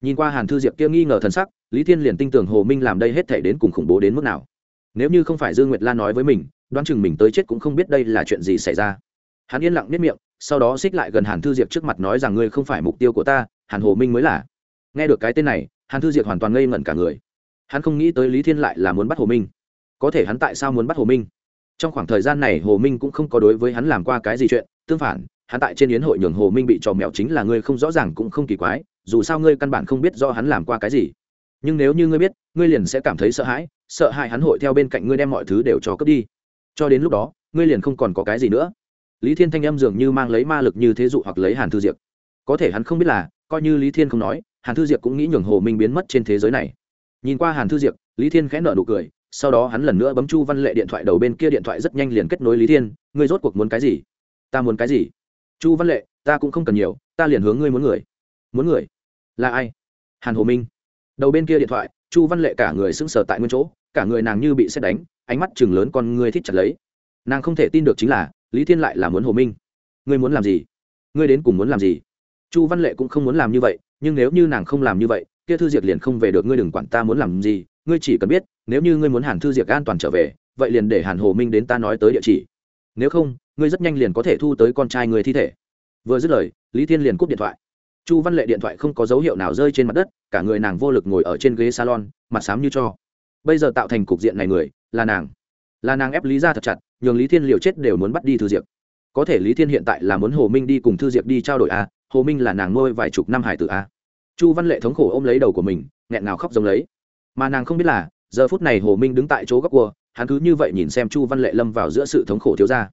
Speaker 1: Nhìn qua hàn thư diệp kia nghi ngờ thần sắc, lý thiên liền tin tưởng hồ minh làm đây hết thể đến cùng khủng bố đến mức nào. Nếu như không phải dương nguyệt lan nói với mình, đoán chừng mình tới chết cũng không biết đây là chuyện gì xảy ra. Hắn yên lặng nếp miệng sau đó xích lại gần hàn thư diệp trước mặt nói rằng ngươi không phải mục tiêu của ta, hàn hồ minh mới là. Nghe được cái tên này, hàn thư diệp hoàn toàn ngây ngẩn cả người. Hắn không nghĩ tới lý thiên lại là muốn bắt hồ minh. Có thể hắn tại sao muốn bắt hồ minh? Trong khoảng thời gian này hồ minh cũng không có đối với hắn làm qua cái gì chuyện, tương phản, hắn tại trên yến hội nhường hồ minh bị trò mèo chính là ngươi không rõ ràng cũng không kỳ quái, dù sao ngươi căn bản không biết do hắn làm qua cái gì. Nhưng nếu như ngươi biết, ngươi liền sẽ cảm thấy sợ hãi sợ hãi hắn hội theo bên cạnh ngươi đem mọi thứ đều cho cướp đi. Cho đến lúc đó, ngươi liền không còn có cái gì nữa lý thiên thanh âm dường như mang lấy ma lực như thế dụ hoặc lấy hàn thư diệp. Có thể hắn không biết là, coi như lý thiên không nói, hàn thư diệp cũng nghĩ nhường hồ minh biến mất trên thế giới này. Nhìn qua hàn thư diệp, lý thiên khẽ nợ nụ cười, sau đó hắn lần nữa bấm chu văn lệ điện thoại đầu bên kia điện thoại rất nhanh liền kết nối lý thiên, ngươi rốt cuộc muốn cái gì? Ta muốn cái gì? Chu văn lệ, ta cũng không cần nhiều, ta liền hướng ngươi muốn người. Muốn người? Là ai? Hàn hồ minh. Đầu bên kia điện thoại, chu văn lệ cả người sững sờ tại nguyên chỗ, cả người nàng như bị xét đánh, ánh mắt chừng lớn con ngươi thích chặt lấy. Nàng không thể tin được chính là lý thiên lại là muốn hồ minh ngươi muốn làm gì ngươi đến cùng muốn làm gì chu văn lệ cũng không muốn làm như vậy nhưng nếu như nàng không làm như vậy kia thư Diệc liền không về được ngươi đừng quản ta muốn làm gì ngươi chỉ cần biết nếu như ngươi muốn hàn thư Diệc an toàn trở về vậy liền để hàn hồ minh đến ta nói tới địa chỉ nếu không ngươi rất nhanh liền có thể thu tới con trai người thi thể vừa dứt lời lý thiên liền cúp điện thoại chu văn lệ điện thoại không có dấu hiệu nào rơi trên mặt đất cả người nàng vô lực ngồi ở trên ghế salon mặt xám như cho bây giờ tạo thành cục diện này người là nàng là nàng ép lý ra thật chặt, nhường lý thiên liều chết đều muốn bắt đi thư diệp có thể lý thiên hiện tại là muốn hồ minh đi cùng thư diệp đi trao đổi a, hồ minh là nàng nuôi vài chục năm hải tử a. Chu văn lệ thống khổ ôm lấy đầu của mình, nghẹn ngào khóc giống lấy. Mà nàng không biết là, giờ phút này hồ minh đứng tại chỗ góc cua, hắn cứ như vậy nhìn xem chu văn lệ lâm vào giữa sự thống khổ thiếu ra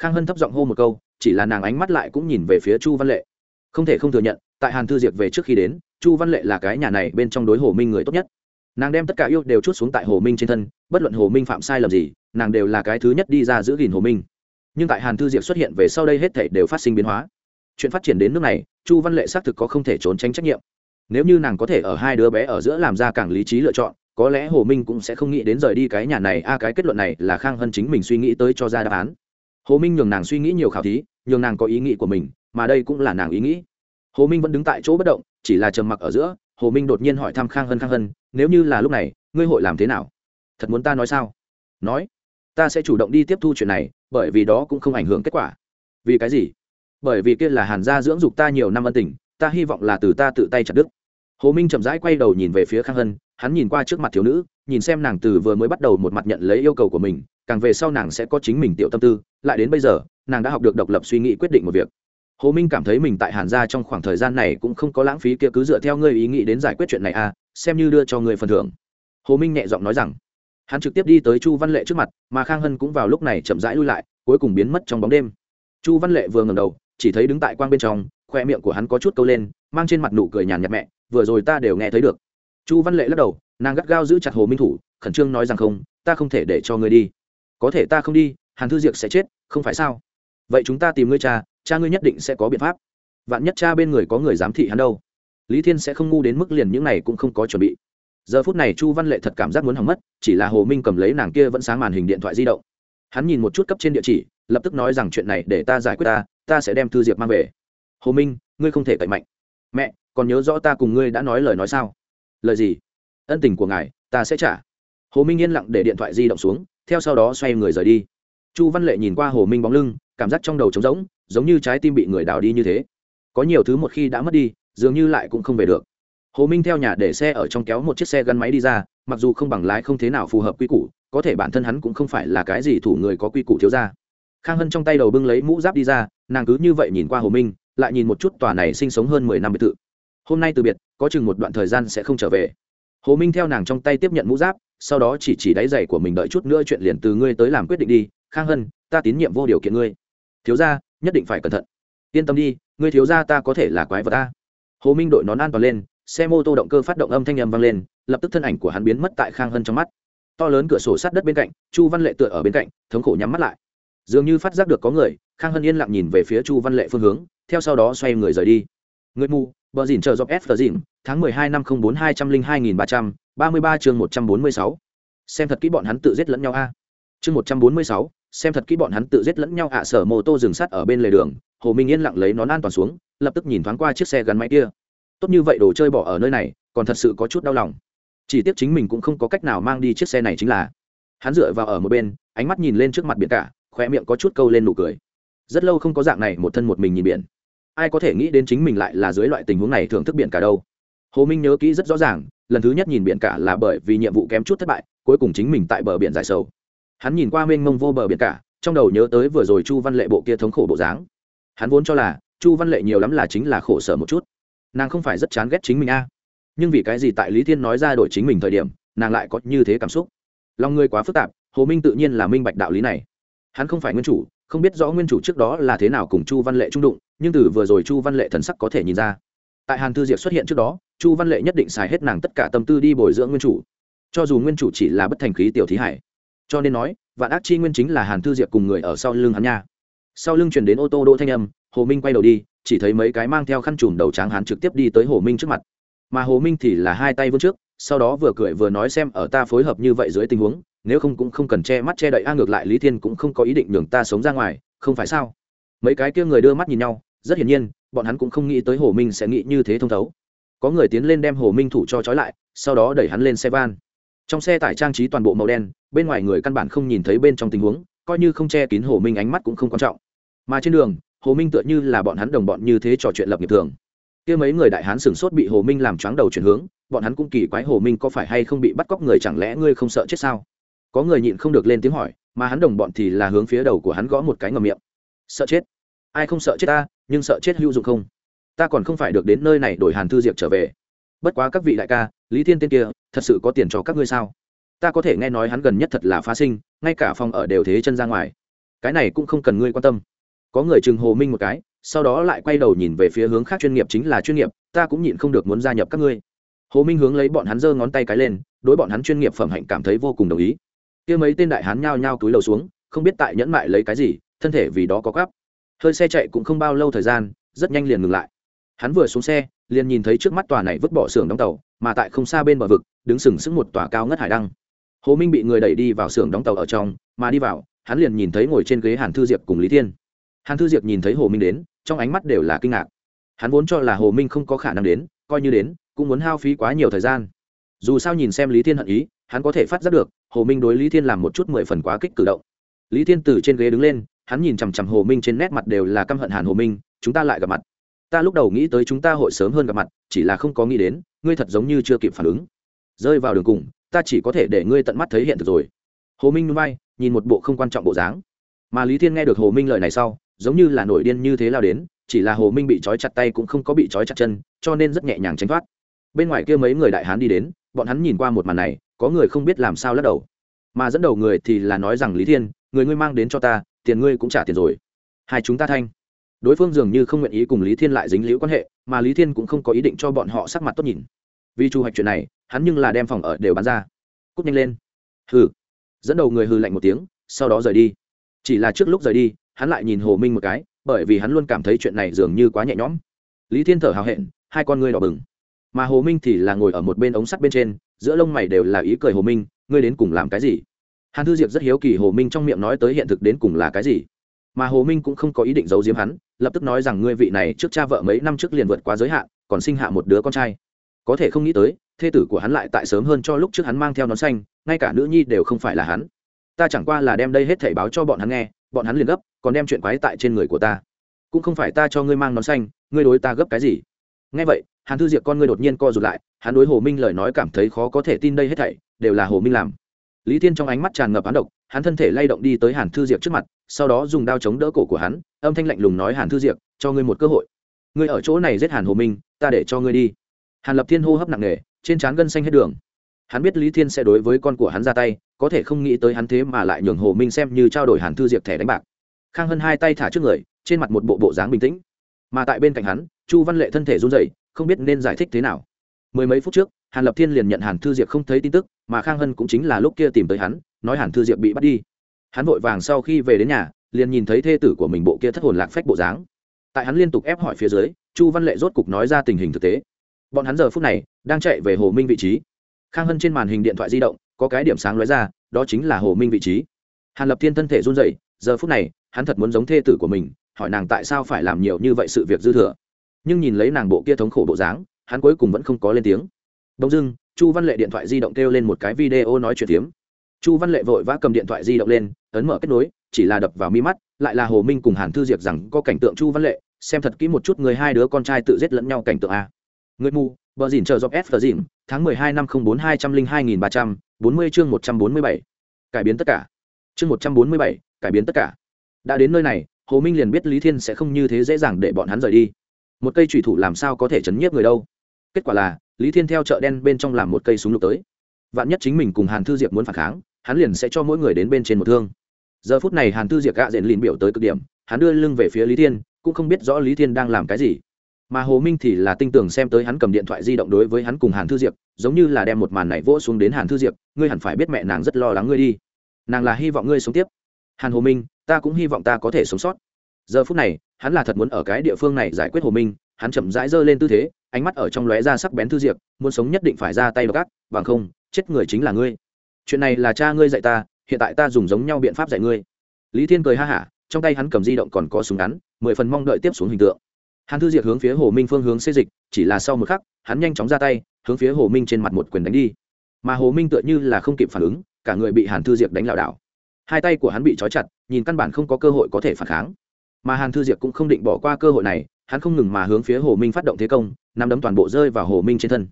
Speaker 1: khang hân thấp giọng hô một câu, chỉ là nàng ánh mắt lại cũng nhìn về phía chu văn lệ. Không thể không thừa nhận, tại hàn thư diệp về trước khi đến, chu văn lệ là cái nhà này bên trong đối hồ minh người tốt nhất nàng đem tất cả yêu đều chút xuống tại hồ minh trên thân, bất luận hồ minh phạm sai lầm gì, nàng đều là cái thứ nhất đi ra giữ gìn hồ minh. Nhưng tại hàn thư diệp xuất hiện về sau đây hết thể đều phát sinh biến hóa. Chuyện phát triển đến nước này, chu văn lệ xác thực có không thể trốn tránh trách nhiệm. Nếu như nàng có thể ở hai đứa bé ở giữa làm ra càng lý trí lựa chọn, có lẽ hồ minh cũng sẽ không nghĩ đến rời đi cái nhà này. A, cái kết luận này là khang hân chính mình suy nghĩ tới cho ra đáp án. Hồ minh nhường nàng suy nghĩ nhiều khảo thí, nhường nàng có ý nghĩ của mình, mà đây cũng là nàng ý nghĩ. Hồ minh vẫn đứng tại chỗ bất động, chỉ là trầm mặc ở giữa hồ minh đột nhiên hỏi thăm khang hân khang hân, nếu như là lúc này, ngươi hội làm thế nào? Thật muốn ta nói sao? Nói, ta sẽ chủ động đi tiếp thu chuyện này, bởi vì đó cũng không ảnh hưởng kết quả. Vì cái gì? Bởi vì kia là hàn gia dưỡng dục ta nhiều năm ân tình, ta hy vọng là từ ta tự tay chặt đứt. Hồ minh chậm rãi quay đầu nhìn về phía khang hân, hắn nhìn qua trước mặt thiếu nữ, nhìn xem nàng từ vừa mới bắt đầu một mặt nhận lấy yêu cầu của mình, càng về sau nàng sẽ có chính mình tiểu tâm tư, lại đến bây giờ, nàng đã học được độc lập suy nghĩ quyết định một việc hồ minh cảm thấy mình tại hàn gia trong khoảng thời gian này cũng không có lãng phí kia cứ dựa theo ngươi ý nghĩ đến giải quyết chuyện này à xem như đưa cho ngươi phần thưởng. Hồ minh nhẹ giọng nói rằng. Hắn trực tiếp đi tới chu văn lệ trước mặt, mà khang hân cũng vào lúc này chậm rãi lui lại, cuối cùng biến mất trong bóng đêm. Chu văn lệ vừa ngầm đầu, chỉ thấy đứng tại quang bên trong, khoe miệng của hắn có chút câu lên, mang trên mặt nụ cười nhàn nhạt mẹ, vừa rồi ta đều nghe thấy được. Chu văn lệ lắc đầu, nàng gắt gao giữ chặt hồ minh thủ, khẩn trương nói rằng không, ta không thể để cho ngươi đi. Có thể ta không đi, hàn thư diệc sẽ chết, không phải sao? Vậy chúng ta tìm ngươi cha cha ngươi nhất định sẽ có biện pháp. Vạn nhất cha bên người có người giám thị hắn đâu. Lý thiên sẽ không ngu đến mức liền những này cũng không có chuẩn bị. Giờ phút này chu văn lệ thật cảm giác muốn hỏng mất, chỉ là hồ minh cầm lấy nàng kia vẫn sáng màn hình điện thoại di động. Hắn nhìn một chút cấp trên địa chỉ, lập tức nói rằng chuyện này để ta giải quyết ta ta sẽ đem thư diệp mang về. Hồ minh, ngươi không thể cậy mạnh. Mẹ, còn nhớ rõ ta cùng ngươi đã nói lời nói sao? Lời gì? Ân tình của ngài, ta sẽ trả. Hồ minh yên lặng để điện thoại di động xuống, theo sau đó xoay người rời đi. Chu văn lệ nhìn qua hồ minh bóng lưng cảm giác trong đầu trống rỗng, giống như trái tim bị người đào đi như thế. Có nhiều thứ một khi đã mất đi, dường như lại cũng không về được. Hồ minh theo nhà để xe ở trong kéo một chiếc xe gắn máy đi ra, mặc dù không bằng lái không thế nào phù hợp quy củ, có thể bản thân hắn cũng không phải là cái gì thủ người có quy củ thiếu ra khang hân trong tay đầu bưng lấy mũ giáp đi ra, nàng cứ như vậy nhìn qua hồ minh, lại nhìn một chút tòa này sinh sống hơn mười năm biệt thự. Hôm nay từ biệt, có chừng một đoạn thời gian sẽ không trở về. Hồ minh theo nàng trong tay tiếp nhận mũ giáp, sau đó chỉ chỉ đáy giày của mình đợi chút nữa chuyện liền từ ngươi tới làm quyết định đi. Khang hân, ta tín nhiệm vô điều kiện ngươi thiếu ra nhất định phải cẩn thận. Yên tâm đi người thiếu ra ta có thể là quái vật ta. Hồ minh đội nón an toàn lên, xe mô tô động cơ phát động âm thanh âm vang lên, lập tức thân ảnh của hắn biến mất tại khang hân trong mắt. To lớn cửa sổ sát đất bên cạnh, chu văn lệ tựa ở bên cạnh, thống khổ nhắm mắt lại. Dường như phát giác được có người, khang hân yên lặng nhìn về phía chu văn lệ phương hướng, theo sau đó xoay người rời đi. Người mù, bờ dìn chờ dọc s dìn, tháng mười hai năm không bốn hai trăm linh hai nghìn ba trăm ba mươi ba chương một trăm bốn mươi sáu. Xem thật kỹ bọn hắn tự giết lẫn nhau a. Chương một trăm bốn mươi sáu xem thật kỹ bọn hắn tự giết lẫn nhau ạ à, sở mô tô dừng sắt ở bên lề đường, hồ minh yên lặng lấy nón an toàn xuống, lập tức nhìn thoáng qua chiếc xe gắn máy kia. Tốt như vậy đồ chơi bỏ ở nơi này, còn thật sự có chút đau lòng. Chỉ tiếc chính mình cũng không có cách nào mang đi chiếc xe này chính là. Hắn dựa vào ở một bên, ánh mắt nhìn lên trước mặt biển cả khoe miệng có chút câu lên nụ cười. Rất lâu không có dạng này, một thân một mình nhìn biển. Ai có thể nghĩ đến chính mình lại là dưới loại tình huống này thưởng thức biển cả đâu. Hồ minh nhớ kỹ rất rõ ràng, lần thứ nhất nhìn biển cả là bởi vì nhiệm vụ kém chút thất bại, cuối cùng chính mình tại bờ biển dài sâu hắn nhìn qua mênh mông vô bờ biển cả, trong đầu nhớ tới vừa rồi chu văn lệ bộ kia thống khổ bộ dáng. Hắn vốn cho là, chu văn lệ nhiều lắm là chính là khổ sở một chút. Nàng không phải rất chán ghét chính mình a. Nhưng vì cái gì tại lý thiên nói ra đổi chính mình thời điểm, nàng lại có như thế cảm xúc? Lòng người quá phức tạp, hồ minh tự nhiên là minh bạch đạo lý này. Hắn không phải nguyên chủ, không biết rõ nguyên chủ trước đó là thế nào cùng chu văn lệ trung đụng, nhưng từ vừa rồi chu văn lệ thần sắc có thể nhìn ra. Tại hàn thư diệp xuất hiện trước đó, chu văn lệ nhất định xài hết nàng tất cả tâm tư đi bồi dưỡng nguyên chủ. Cho dù nguyên chủ chỉ là bất thành khí tiểu thí hải cho nên nói, vạn ác chi nguyên chính là hàn thư diệp cùng người ở sau lưng hắn nha. Sau lưng chuyển đến ô tô đỗ thanh âm, hồ minh quay đầu đi, chỉ thấy mấy cái mang theo khăn trùm đầu tráng hắn trực tiếp đi tới hồ minh trước mặt. Mà hồ minh thì là hai tay vươn trước, sau đó vừa cười vừa nói xem ở ta phối hợp như vậy dưới tình huống, nếu không cũng không cần che mắt che đậy, a, ngược lại lý thiên cũng không có ý định nhường ta sống ra ngoài, không phải sao? Mấy cái kia người đưa mắt nhìn nhau, rất hiển nhiên, bọn hắn cũng không nghĩ tới hồ minh sẽ nghĩ như thế thông thấu. Có người tiến lên đem hồ minh thủ cho trói lại, sau đó đẩy hắn lên xe van trong xe tải trang trí toàn bộ màu đen, bên ngoài người căn bản không nhìn thấy bên trong tình huống, coi như không che kín hồ minh ánh mắt cũng không quan trọng. Mà trên đường, hồ minh tựa như là bọn hắn đồng bọn như thế trò chuyện lập nghiệp thường. Kia mấy người đại hán sửng sốt bị hồ minh làm choáng đầu chuyển hướng, bọn hắn cũng kỳ quái hồ minh có phải hay không bị bắt cóc người chẳng lẽ ngươi không sợ chết sao? Có người nhịn không được lên tiếng hỏi, mà hắn đồng bọn thì là hướng phía đầu của hắn gõ một cái ngầm miệng. Sợ chết? Ai không sợ chết ta, nhưng sợ chết hữu dụng không? Ta còn không phải được đến nơi này đổi hàn thư diệp trở về bất quá các vị đại ca, lý thiên tiên kia, thật sự có tiền cho các ngươi sao? Ta có thể nghe nói hắn gần nhất thật là phá sinh, ngay cả phòng ở đều thế chân ra ngoài. Cái này cũng không cần ngươi quan tâm. Có người chừng hồ minh một cái, sau đó lại quay đầu nhìn về phía hướng khác chuyên nghiệp chính là chuyên nghiệp, ta cũng nhịn không được muốn gia nhập các ngươi. Hồ minh hướng lấy bọn hắn giơ ngón tay cái lên, đối bọn hắn chuyên nghiệp phẩm hạnh cảm thấy vô cùng đồng ý. Kia mấy tên đại hán nhao nhao túi lầu xuống, không biết tại nhẫn mại lấy cái gì, thân thể vì đó có gắp hơi xe chạy cũng không bao lâu thời gian, rất nhanh liền ngừng lại. Hắn vừa xuống xe liền nhìn thấy trước mắt tòa này vứt bỏ xưởng đóng tàu, mà tại không xa bên bờ vực, đứng sừng sững một tòa cao ngất hải đăng. Hồ minh bị người đẩy đi vào xưởng đóng tàu ở trong, mà đi vào, hắn liền nhìn thấy ngồi trên ghế hàn thư diệp cùng lý thiên. Hàn thư diệp nhìn thấy hồ minh đến, trong ánh mắt đều là kinh ngạc. Hắn vốn cho là hồ minh không có khả năng đến, coi như đến, cũng muốn hao phí quá nhiều thời gian. Dù sao nhìn xem lý thiên hận ý, hắn có thể phát giác được, hồ minh đối lý thiên làm một chút mười phần quá kích cử động. Lý thiên từ trên ghế đứng lên, hắn nhìn chằm chằm hồ minh trên nét mặt đều là căm hận hàn hồ minh, chúng ta lại gặp mặt ta lúc đầu nghĩ tới chúng ta hội sớm hơn gặp mặt, chỉ là không có nghĩ đến, ngươi thật giống như chưa kịp phản ứng. Rơi vào đường cùng, ta chỉ có thể để ngươi tận mắt thấy hiện thực rồi. Hồ minh núi bay nhìn một bộ không quan trọng bộ dáng. Mà lý thiên nghe được hồ minh lời này sau, giống như là nổi điên như thế lao đến, chỉ là hồ minh bị trói chặt tay cũng không có bị trói chặt chân, cho nên rất nhẹ nhàng tránh thoát. Bên ngoài kia mấy người đại hán đi đến, bọn hắn nhìn qua một màn này, có người không biết làm sao lắc đầu. Mà dẫn đầu người thì là nói rằng lý thiên, người ngươi mang đến cho ta, tiền ngươi cũng trả tiền rồi. Hai chúng ta thanh đối phương dường như không nguyện ý cùng lý thiên lại dính liễu quan hệ, mà lý thiên cũng không có ý định cho bọn họ sắc mặt tốt nhìn. Vì chu hoạch chuyện này, hắn nhưng là đem phòng ở đều bán ra. Cúp nhanh lên. Hừ. Dẫn đầu người hừ lạnh một tiếng, sau đó rời đi. Chỉ là trước lúc rời đi, hắn lại nhìn hồ minh một cái, bởi vì hắn luôn cảm thấy chuyện này dường như quá nhẹ nhõm. Lý thiên thở hào hẹn, hai con ngươi đỏ bừng. Mà hồ minh thì là ngồi ở một bên ống sắt bên trên, giữa lông mày đều là ý cười hồ minh, ngươi đến cùng làm cái gì? Hàn thư diệp rất hiếu kỳ hồ minh trong miệng nói tới hiện thực đến cùng là cái gì. Mà hồ minh cũng không có ý định giấu giếm hắn lập tức nói rằng ngươi vị này trước cha vợ mấy năm trước liền vượt quá giới hạn, còn sinh hạ một đứa con trai. Có thể không nghĩ tới, thê tử của hắn lại tại sớm hơn cho lúc trước hắn mang theo nón xanh, ngay cả nữ nhi đều không phải là hắn. Ta chẳng qua là đem đây hết thảy báo cho bọn hắn nghe, bọn hắn liền gấp, còn đem chuyện quái tại trên người của ta. Cũng không phải ta cho ngươi mang nón xanh, ngươi đối ta gấp cái gì? Nghe vậy, hàn thư diệp con ngươi đột nhiên co rụt lại, hắn đối hồ minh lời nói cảm thấy khó có thể tin đây hết thảy, đều là hồ minh làm. Lý thiên trong ánh mắt tràn ngập hắn độc hắn thân thể lay động đi tới hàn thư diệp trước mặt, sau đó dùng đao chống đỡ cổ của hắn, âm thanh lạnh lùng nói, hàn thư diệp cho ngươi một cơ hội. Ngươi ở chỗ này giết hàn hồ minh, ta để cho ngươi đi. Hàn lập thiên hô hấp nặng nề, trên trán gân xanh hết đường. Hắn biết lý thiên sẽ đối với con của hắn ra tay, có thể không nghĩ tới hắn thế mà lại nhường hồ minh xem như trao đổi hàn thư diệp thẻ đánh bạc. Khang hân hai tay thả trước người, trên mặt một bộ bộ dáng bình tĩnh. Mà tại bên cạnh hắn, chu văn lệ thân thể run rẩy, không biết nên giải thích thế nào. Mười mấy phút trước, hàn lập thiên liền nhận hàn thư diệp không thấy tin tức, mà khang hân cũng chính là lúc kia tìm tới hắn nói hàn thư diệp bị bắt đi. Hắn vội vàng sau khi về đến nhà, liền nhìn thấy thê tử của mình bộ kia thất hồn lạc phách bộ dáng. Tại hắn liên tục ép hỏi phía dưới, chu văn lệ rốt cục nói ra tình hình thực tế. Bọn hắn giờ phút này đang chạy về hồ minh vị trí. Khang hân trên màn hình điện thoại di động, có cái điểm sáng lóe ra, đó chính là hồ minh vị trí. Hàn lập thiên thân thể run dậy giờ phút này, hắn thật muốn giống thê tử của mình, hỏi nàng tại sao phải làm nhiều như vậy sự việc dư thừa. Nhưng nhìn lấy nàng bộ kia thống khổ bộ dáng, hắn cuối cùng vẫn không có lên tiếng. Đông dưng chu văn lệ điện thoại di động kêu lên một cái video nói chuyện tiếm chu văn lệ vội vã cầm điện thoại di động lên, ấn mở kết nối, chỉ là đập vào mi mắt, lại là hồ minh cùng hàn thư diệp rằng có cảnh tượng chu văn lệ, xem thật kỹ một chút người hai đứa con trai tự giết lẫn nhau cảnh tượng a. Người mù, bờ dìn chờ dọc s dìn tháng mười hai năm không bốn hai trăm linh hai nghìn ba trăm bốn mươi chương một trăm bốn mươi bảy. Cải biến tất cả. Chương một trăm bốn mươi bảy, cải biến tất cả. Đã đến nơi này, hồ minh liền biết lý thiên sẽ không như thế dễ dàng để bọn hắn rời đi. Một cây thủy thủ làm sao có thể chấn nhiếp người đâu? Kết quả là, lý thiên theo chợ đen bên trong làm một cây súng lục tới. Vạn nhất chính mình cùng hàn thư diệp muốn phản kháng hắn liền sẽ cho mỗi người đến bên trên một thương. Giờ phút này hàn thư diệc gạ rền lìn biểu tới cực điểm, hắn đưa lưng về phía lý thiên, cũng không biết rõ lý thiên đang làm cái gì. Mà hồ minh thì là tinh tường xem tới hắn cầm điện thoại di động đối với hắn cùng hàn thư diệp giống như là đem một màn này vỗ xuống đến hàn thư diệp ngươi hẳn phải biết mẹ nàng rất lo lắng ngươi đi. Nàng là hy vọng ngươi sống tiếp. Hàn hồ minh, ta cũng hy vọng ta có thể sống sót. Giờ phút này, hắn là thật muốn ở cái địa phương này giải quyết hồ minh, hắn chậm rãi giơ lên tư thế, ánh mắt ở trong lóe ra sắc bén thư diệp muốn sống nhất định phải ra tay gác bằng không, chết người chính là ngươi chuyện này là cha ngươi dạy ta, hiện tại ta dùng giống nhau biện pháp dạy ngươi. Lý thiên cười ha hả, trong tay hắn cầm di động còn có súng ngắn, mười phần mong đợi tiếp xuống hình tượng. Hắn thư diệt hướng phía hồ minh phương hướng xê dịch, chỉ là sau một khắc, hắn nhanh chóng ra tay, hướng phía hồ minh trên mặt một quyền đánh đi. Mà hồ minh tựa như là không kịp phản ứng, cả người bị hàn thư diệt đánh lảo đảo. Hai tay của hắn bị trói chặt, nhìn căn bản không có cơ hội có thể phản kháng. Mà hàn thư diệp cũng không định bỏ qua cơ hội này, hắn không ngừng mà hướng phía hồ minh phát động thế công, nắm đấm toàn bộ rơi vào hồ minh trên thân.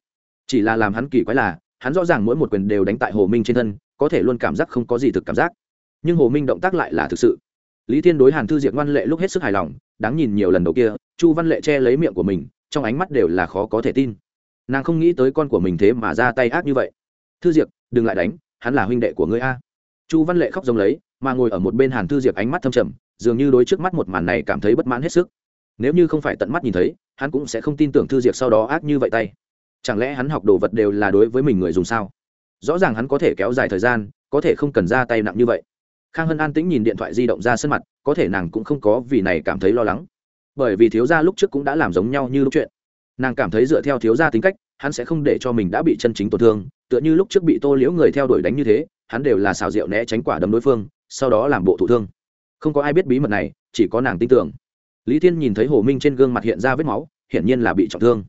Speaker 1: Chỉ là làm hắn kỳ quái là hắn rõ ràng mỗi một quyền đều đánh tại hồ minh trên thân, có thể luôn cảm giác không có gì thực cảm giác. Nhưng hồ minh động tác lại là thực sự. Lý thiên đối hàn thư diệp văn lệ lúc hết sức hài lòng, đáng nhìn nhiều lần đầu kia, chu văn lệ che lấy miệng của mình, trong ánh mắt đều là khó có thể tin. Nàng không nghĩ tới con của mình thế mà ra tay ác như vậy. Thư diệp, đừng lại đánh, hắn là huynh đệ của ngươi a. Chu văn lệ khóc giống lấy, mà ngồi ở một bên hàn thư diệp ánh mắt thâm trầm, dường như đối trước mắt một màn này cảm thấy bất mãn hết sức. Nếu như không phải tận mắt nhìn thấy, hắn cũng sẽ không tin tưởng thư diệp sau đó ác như vậy tay chẳng lẽ hắn học đồ vật đều là đối với mình người dùng sao? Rõ ràng hắn có thể kéo dài thời gian, có thể không cần ra tay nặng như vậy. Khang hân an tĩnh nhìn điện thoại di động ra sân mặt, có thể nàng cũng không có vì này cảm thấy lo lắng. Bởi vì thiếu gia lúc trước cũng đã làm giống nhau như lúc chuyện. Nàng cảm thấy dựa theo thiếu gia tính cách, hắn sẽ không để cho mình đã bị chân chính tổn thương, tựa như lúc trước bị tô liễu người theo đuổi đánh như thế, hắn đều là xào rượu né tránh quả đấm đối phương, sau đó làm bộ thụ thương. Không có ai biết bí mật này, chỉ có nàng tin tưởng. Lý thiên nhìn thấy hồ minh trên gương mặt hiện ra vết máu, hiển nhiên là bị trọng thương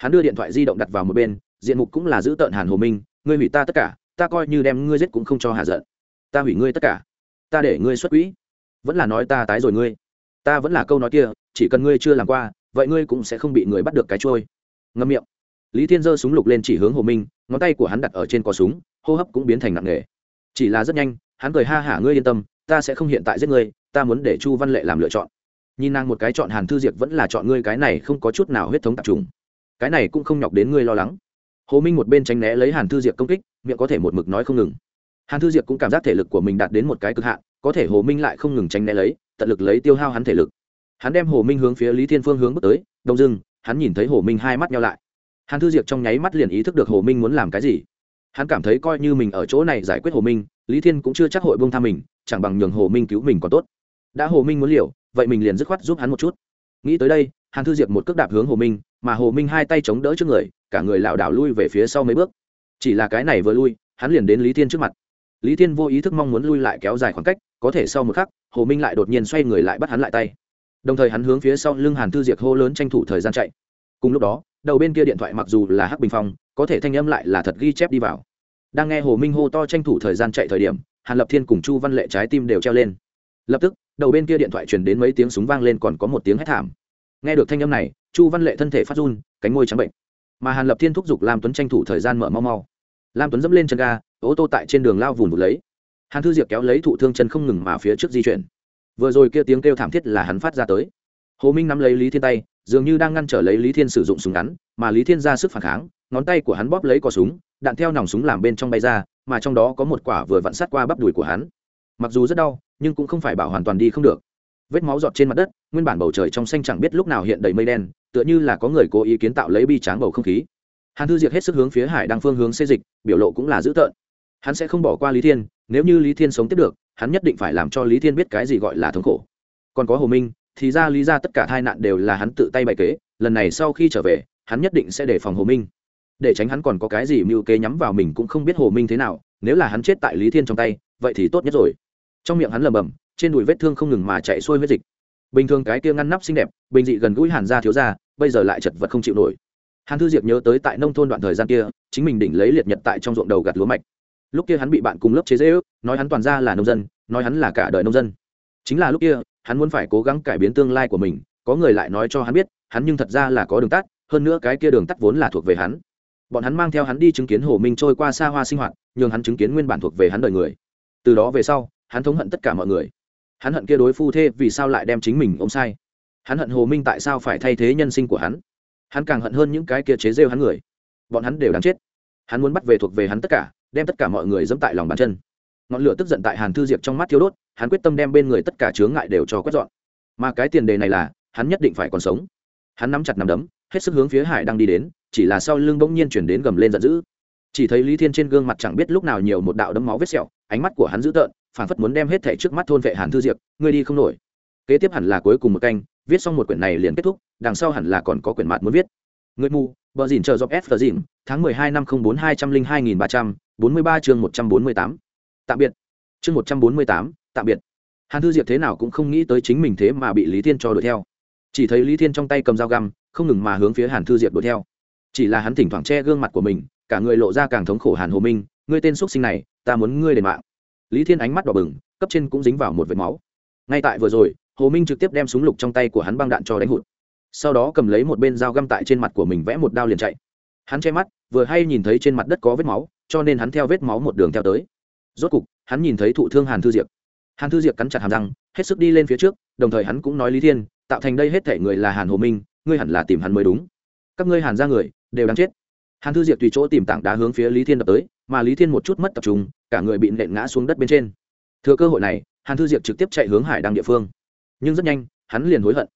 Speaker 1: hắn đưa điện thoại di động đặt vào một bên, diện mục cũng là giữ tợn hàn hồ minh, ngươi hủy ta tất cả, ta coi như đem ngươi giết cũng không cho hạ giận. Ta hủy ngươi tất cả. Ta để ngươi xuất quỹ. Vẫn là nói ta tái rồi ngươi. Ta vẫn là câu nói kia, chỉ cần ngươi chưa làm qua, vậy ngươi cũng sẽ không bị người bắt được cái trôi. Ngâm miệng. Lý thiên giơ súng lục lên chỉ hướng hồ minh, ngón tay của hắn đặt ở trên cò súng, hô hấp cũng biến thành nặng nề. Chỉ là rất nhanh, hắn cười ha hả, ngươi yên tâm, ta sẽ không hiện tại giết ngươi, ta muốn để chu văn lệ làm lựa chọn. Nhìn nàng một cái chọn hàn thư diệp vẫn là chọn ngươi cái này không có chút nào huyết thống tạp trùng cái này cũng không nhọc đến ngươi lo lắng. Hồ minh một bên tránh né lấy hàn thư diệp công kích, miệng có thể một mực nói không ngừng. Hàn thư diệp cũng cảm giác thể lực của mình đạt đến một cái cực hạn, có thể hồ minh lại không ngừng tránh né lấy, tận lực lấy tiêu hao hắn thể lực. Hắn đem hồ minh hướng phía lý thiên phương hướng bước tới, đông dưng, hắn nhìn thấy hồ minh hai mắt nhau lại. Hàn thư diệp trong nháy mắt liền ý thức được hồ minh muốn làm cái gì. Hắn cảm thấy coi như mình ở chỗ này giải quyết hồ minh, lý thiên cũng chưa chắc hội bông tha mình, chẳng bằng nhường hồ minh cứu mình còn tốt. Đã hồ minh muốn liều, vậy mình liền dứt khoát giúp hắn một chút. Nghĩ tới đây, hàn thư diệp một cước đạp hướng hồ minh mà hồ minh hai tay chống đỡ trước người cả người lảo đảo lui về phía sau mấy bước chỉ là cái này vừa lui hắn liền đến lý thiên trước mặt lý thiên vô ý thức mong muốn lui lại kéo dài khoảng cách có thể sau một khắc hồ minh lại đột nhiên xoay người lại bắt hắn lại tay đồng thời hắn hướng phía sau lưng hàn thư Diệt hô lớn tranh thủ thời gian chạy cùng lúc đó đầu bên kia điện thoại mặc dù là hắc bình phong có thể thanh âm lại là thật ghi chép đi vào đang nghe hồ minh hô to tranh thủ thời gian chạy thời điểm hàn lập thiên cùng chu văn lệ trái tim đều treo lên lập tức đầu bên kia điện thoại truyền đến mấy tiếng súng vang lên còn có một tiếng hét thảm nghe được thanh âm này chu văn lệ thân thể phát run, cánh môi trắng bệnh. Mà hàn lập thiên thúc giục lam tuấn tranh thủ thời gian mở mau mau. Lam tuấn dẫm lên chân ga, ô tô tại trên đường lao vùn vụt lấy. Hàn thư diệp kéo lấy thụ thương chân không ngừng mà phía trước di chuyển. Vừa rồi kia tiếng kêu thảm thiết là hắn phát ra tới. Hồ minh nắm lấy lý thiên tay, dường như đang ngăn trở lấy lý thiên sử dụng súng ngắn, mà lý thiên ra sức phản kháng, ngón tay của hắn bóp lấy cò súng, đạn theo nòng súng làm bên trong bay ra, mà trong đó có một quả vừa vặn sát qua bắp đùi của hắn. Mặc dù rất đau, nhưng cũng không phải bảo hoàn toàn đi không được vết máu giọt trên mặt đất, nguyên bản bầu trời trong xanh chẳng biết lúc nào hiện đầy mây đen, tựa như là có người cố ý kiến tạo lấy bi tráng bầu không khí. Hàn thư diệt hết sức hướng phía hải đang phương hướng xây dịch, biểu lộ cũng là dữ tợn. Hắn sẽ không bỏ qua lý thiên, nếu như lý thiên sống tiếp được, hắn nhất định phải làm cho lý thiên biết cái gì gọi là thống khổ. Còn có hồ minh, thì ra lý ra tất cả tai nạn đều là hắn tự tay bày kế, lần này sau khi trở về, hắn nhất định sẽ đề phòng hồ minh. Để tránh hắn còn có cái gì mưu kế nhắm vào mình cũng không biết hồ minh thế nào, nếu là hắn chết tại lý thiên trong tay, vậy thì tốt nhất rồi. Trong miệng hắn lầm bầm trên đùi vết thương không ngừng mà chạy xuôi huyết dịch. Bình thường cái kia ngăn nắp xinh đẹp, bình dị gần gũi hàn ra thiếu ra bây giờ lại chật vật không chịu nổi. Hàn thư diệp nhớ tới tại nông thôn đoạn thời gian kia, chính mình đỉnh lấy liệt nhật tại trong ruộng đầu gặt lúa mạch. Lúc kia hắn bị bạn cùng lớp chế dễ ước, nói hắn toàn ra là nông dân, nói hắn là cả đời nông dân. Chính là lúc kia, hắn muốn phải cố gắng cải biến tương lai của mình, có người lại nói cho hắn biết, hắn nhưng thật ra là có đường tắt, hơn nữa cái kia đường tắt vốn là thuộc về hắn. Bọn hắn mang theo hắn đi chứng kiến hồ minh trôi qua xa hoa sinh hoạt, nhường hắn chứng kiến nguyên bản thuộc về hắn đời người. Từ đó về sau, hắn thống hận tất cả mọi người hắn hận kia đối phu thê vì sao lại đem chính mình ôm sai. Hắn hận hồ minh tại sao phải thay thế nhân sinh của hắn. Hắn càng hận hơn những cái kia chế rêu hắn người. Bọn hắn đều đáng chết. Hắn muốn bắt về thuộc về hắn tất cả, đem tất cả mọi người dẫm tại lòng bàn chân. Ngọn lửa tức giận tại hàn thư diệp trong mắt thiếu đốt, hắn quyết tâm đem bên người tất cả chướng ngại đều cho quét dọn. Mà cái tiền đề này là, hắn nhất định phải còn sống. Hắn nắm chặt nắm đấm, hết sức hướng phía hải đang đi đến, chỉ là sau lưng bỗng nhiên chuyển đến gầm lên giận dữ. Chỉ thấy lý thiên trên gương mặt chẳng biết lúc nào nhiều một đạo đấm máu vết sẹo, ánh mắt của hắn dữ tợn phản phất muốn đem hết thảy trước mắt thôn vệ hàn thư diệp, ngươi đi không nổi. Kế tiếp hẳn là cuối cùng một canh, viết xong một quyển này liền kết thúc, đằng sau hẳn là còn có quyển mạt muốn viết. Ngươi mù, bờ dỉn chờ dọc s dỉn. tháng mười hai năm không bốn hai trăm linh hai nghìn ba trăm, bốn mươi ba chương một trăm bốn mươi tám. Tạm biệt. Chương một trăm bốn mươi tám, tạm biệt. Hàn thư diệp thế nào cũng không nghĩ tới chính mình thế mà bị lý thiên cho đuổi theo. Chỉ thấy lý thiên trong tay cầm dao găm, không ngừng mà hướng phía hàn thư diệp đuổi theo. Chỉ là hắn thỉnh thoảng che gương mặt của mình, cả người lộ ra càng thống khổ hàn hồ minh, ngươi tên x sinh này, ta muốn ngươi đền mạng lý thiên ánh mắt đỏ bừng, cấp trên cũng dính vào một vệt máu. Ngay tại vừa rồi, hồ minh trực tiếp đem súng lục trong tay của hắn băng đạn cho đánh hụt. Sau đó cầm lấy một bên dao găm tại trên mặt của mình vẽ một đao liền chạy. Hắn che mắt, vừa hay nhìn thấy trên mặt đất có vết máu, cho nên hắn theo vết máu một đường theo tới. Rốt cục, hắn nhìn thấy thụ thương hàn thư diệp. Hàn thư diệp cắn chặt hàm răng, hết sức đi lên phía trước, đồng thời hắn cũng nói lý thiên, tạo thành đây hết thể người là hàn hồ minh, ngươi hẳn là tìm hắn mới đúng. Các ngươi hàn ra người, đều đang chết. Hàn thư diệp tùy chỗ tìm tảng đá hướng phía lý thiên đập tới mà lý thiên một chút mất tập trung, cả người bị nện ngã xuống đất bên trên. Thừa cơ hội này, hàn thư diệp trực tiếp chạy hướng hải đăng địa phương. Nhưng rất nhanh, hắn liền hối hận.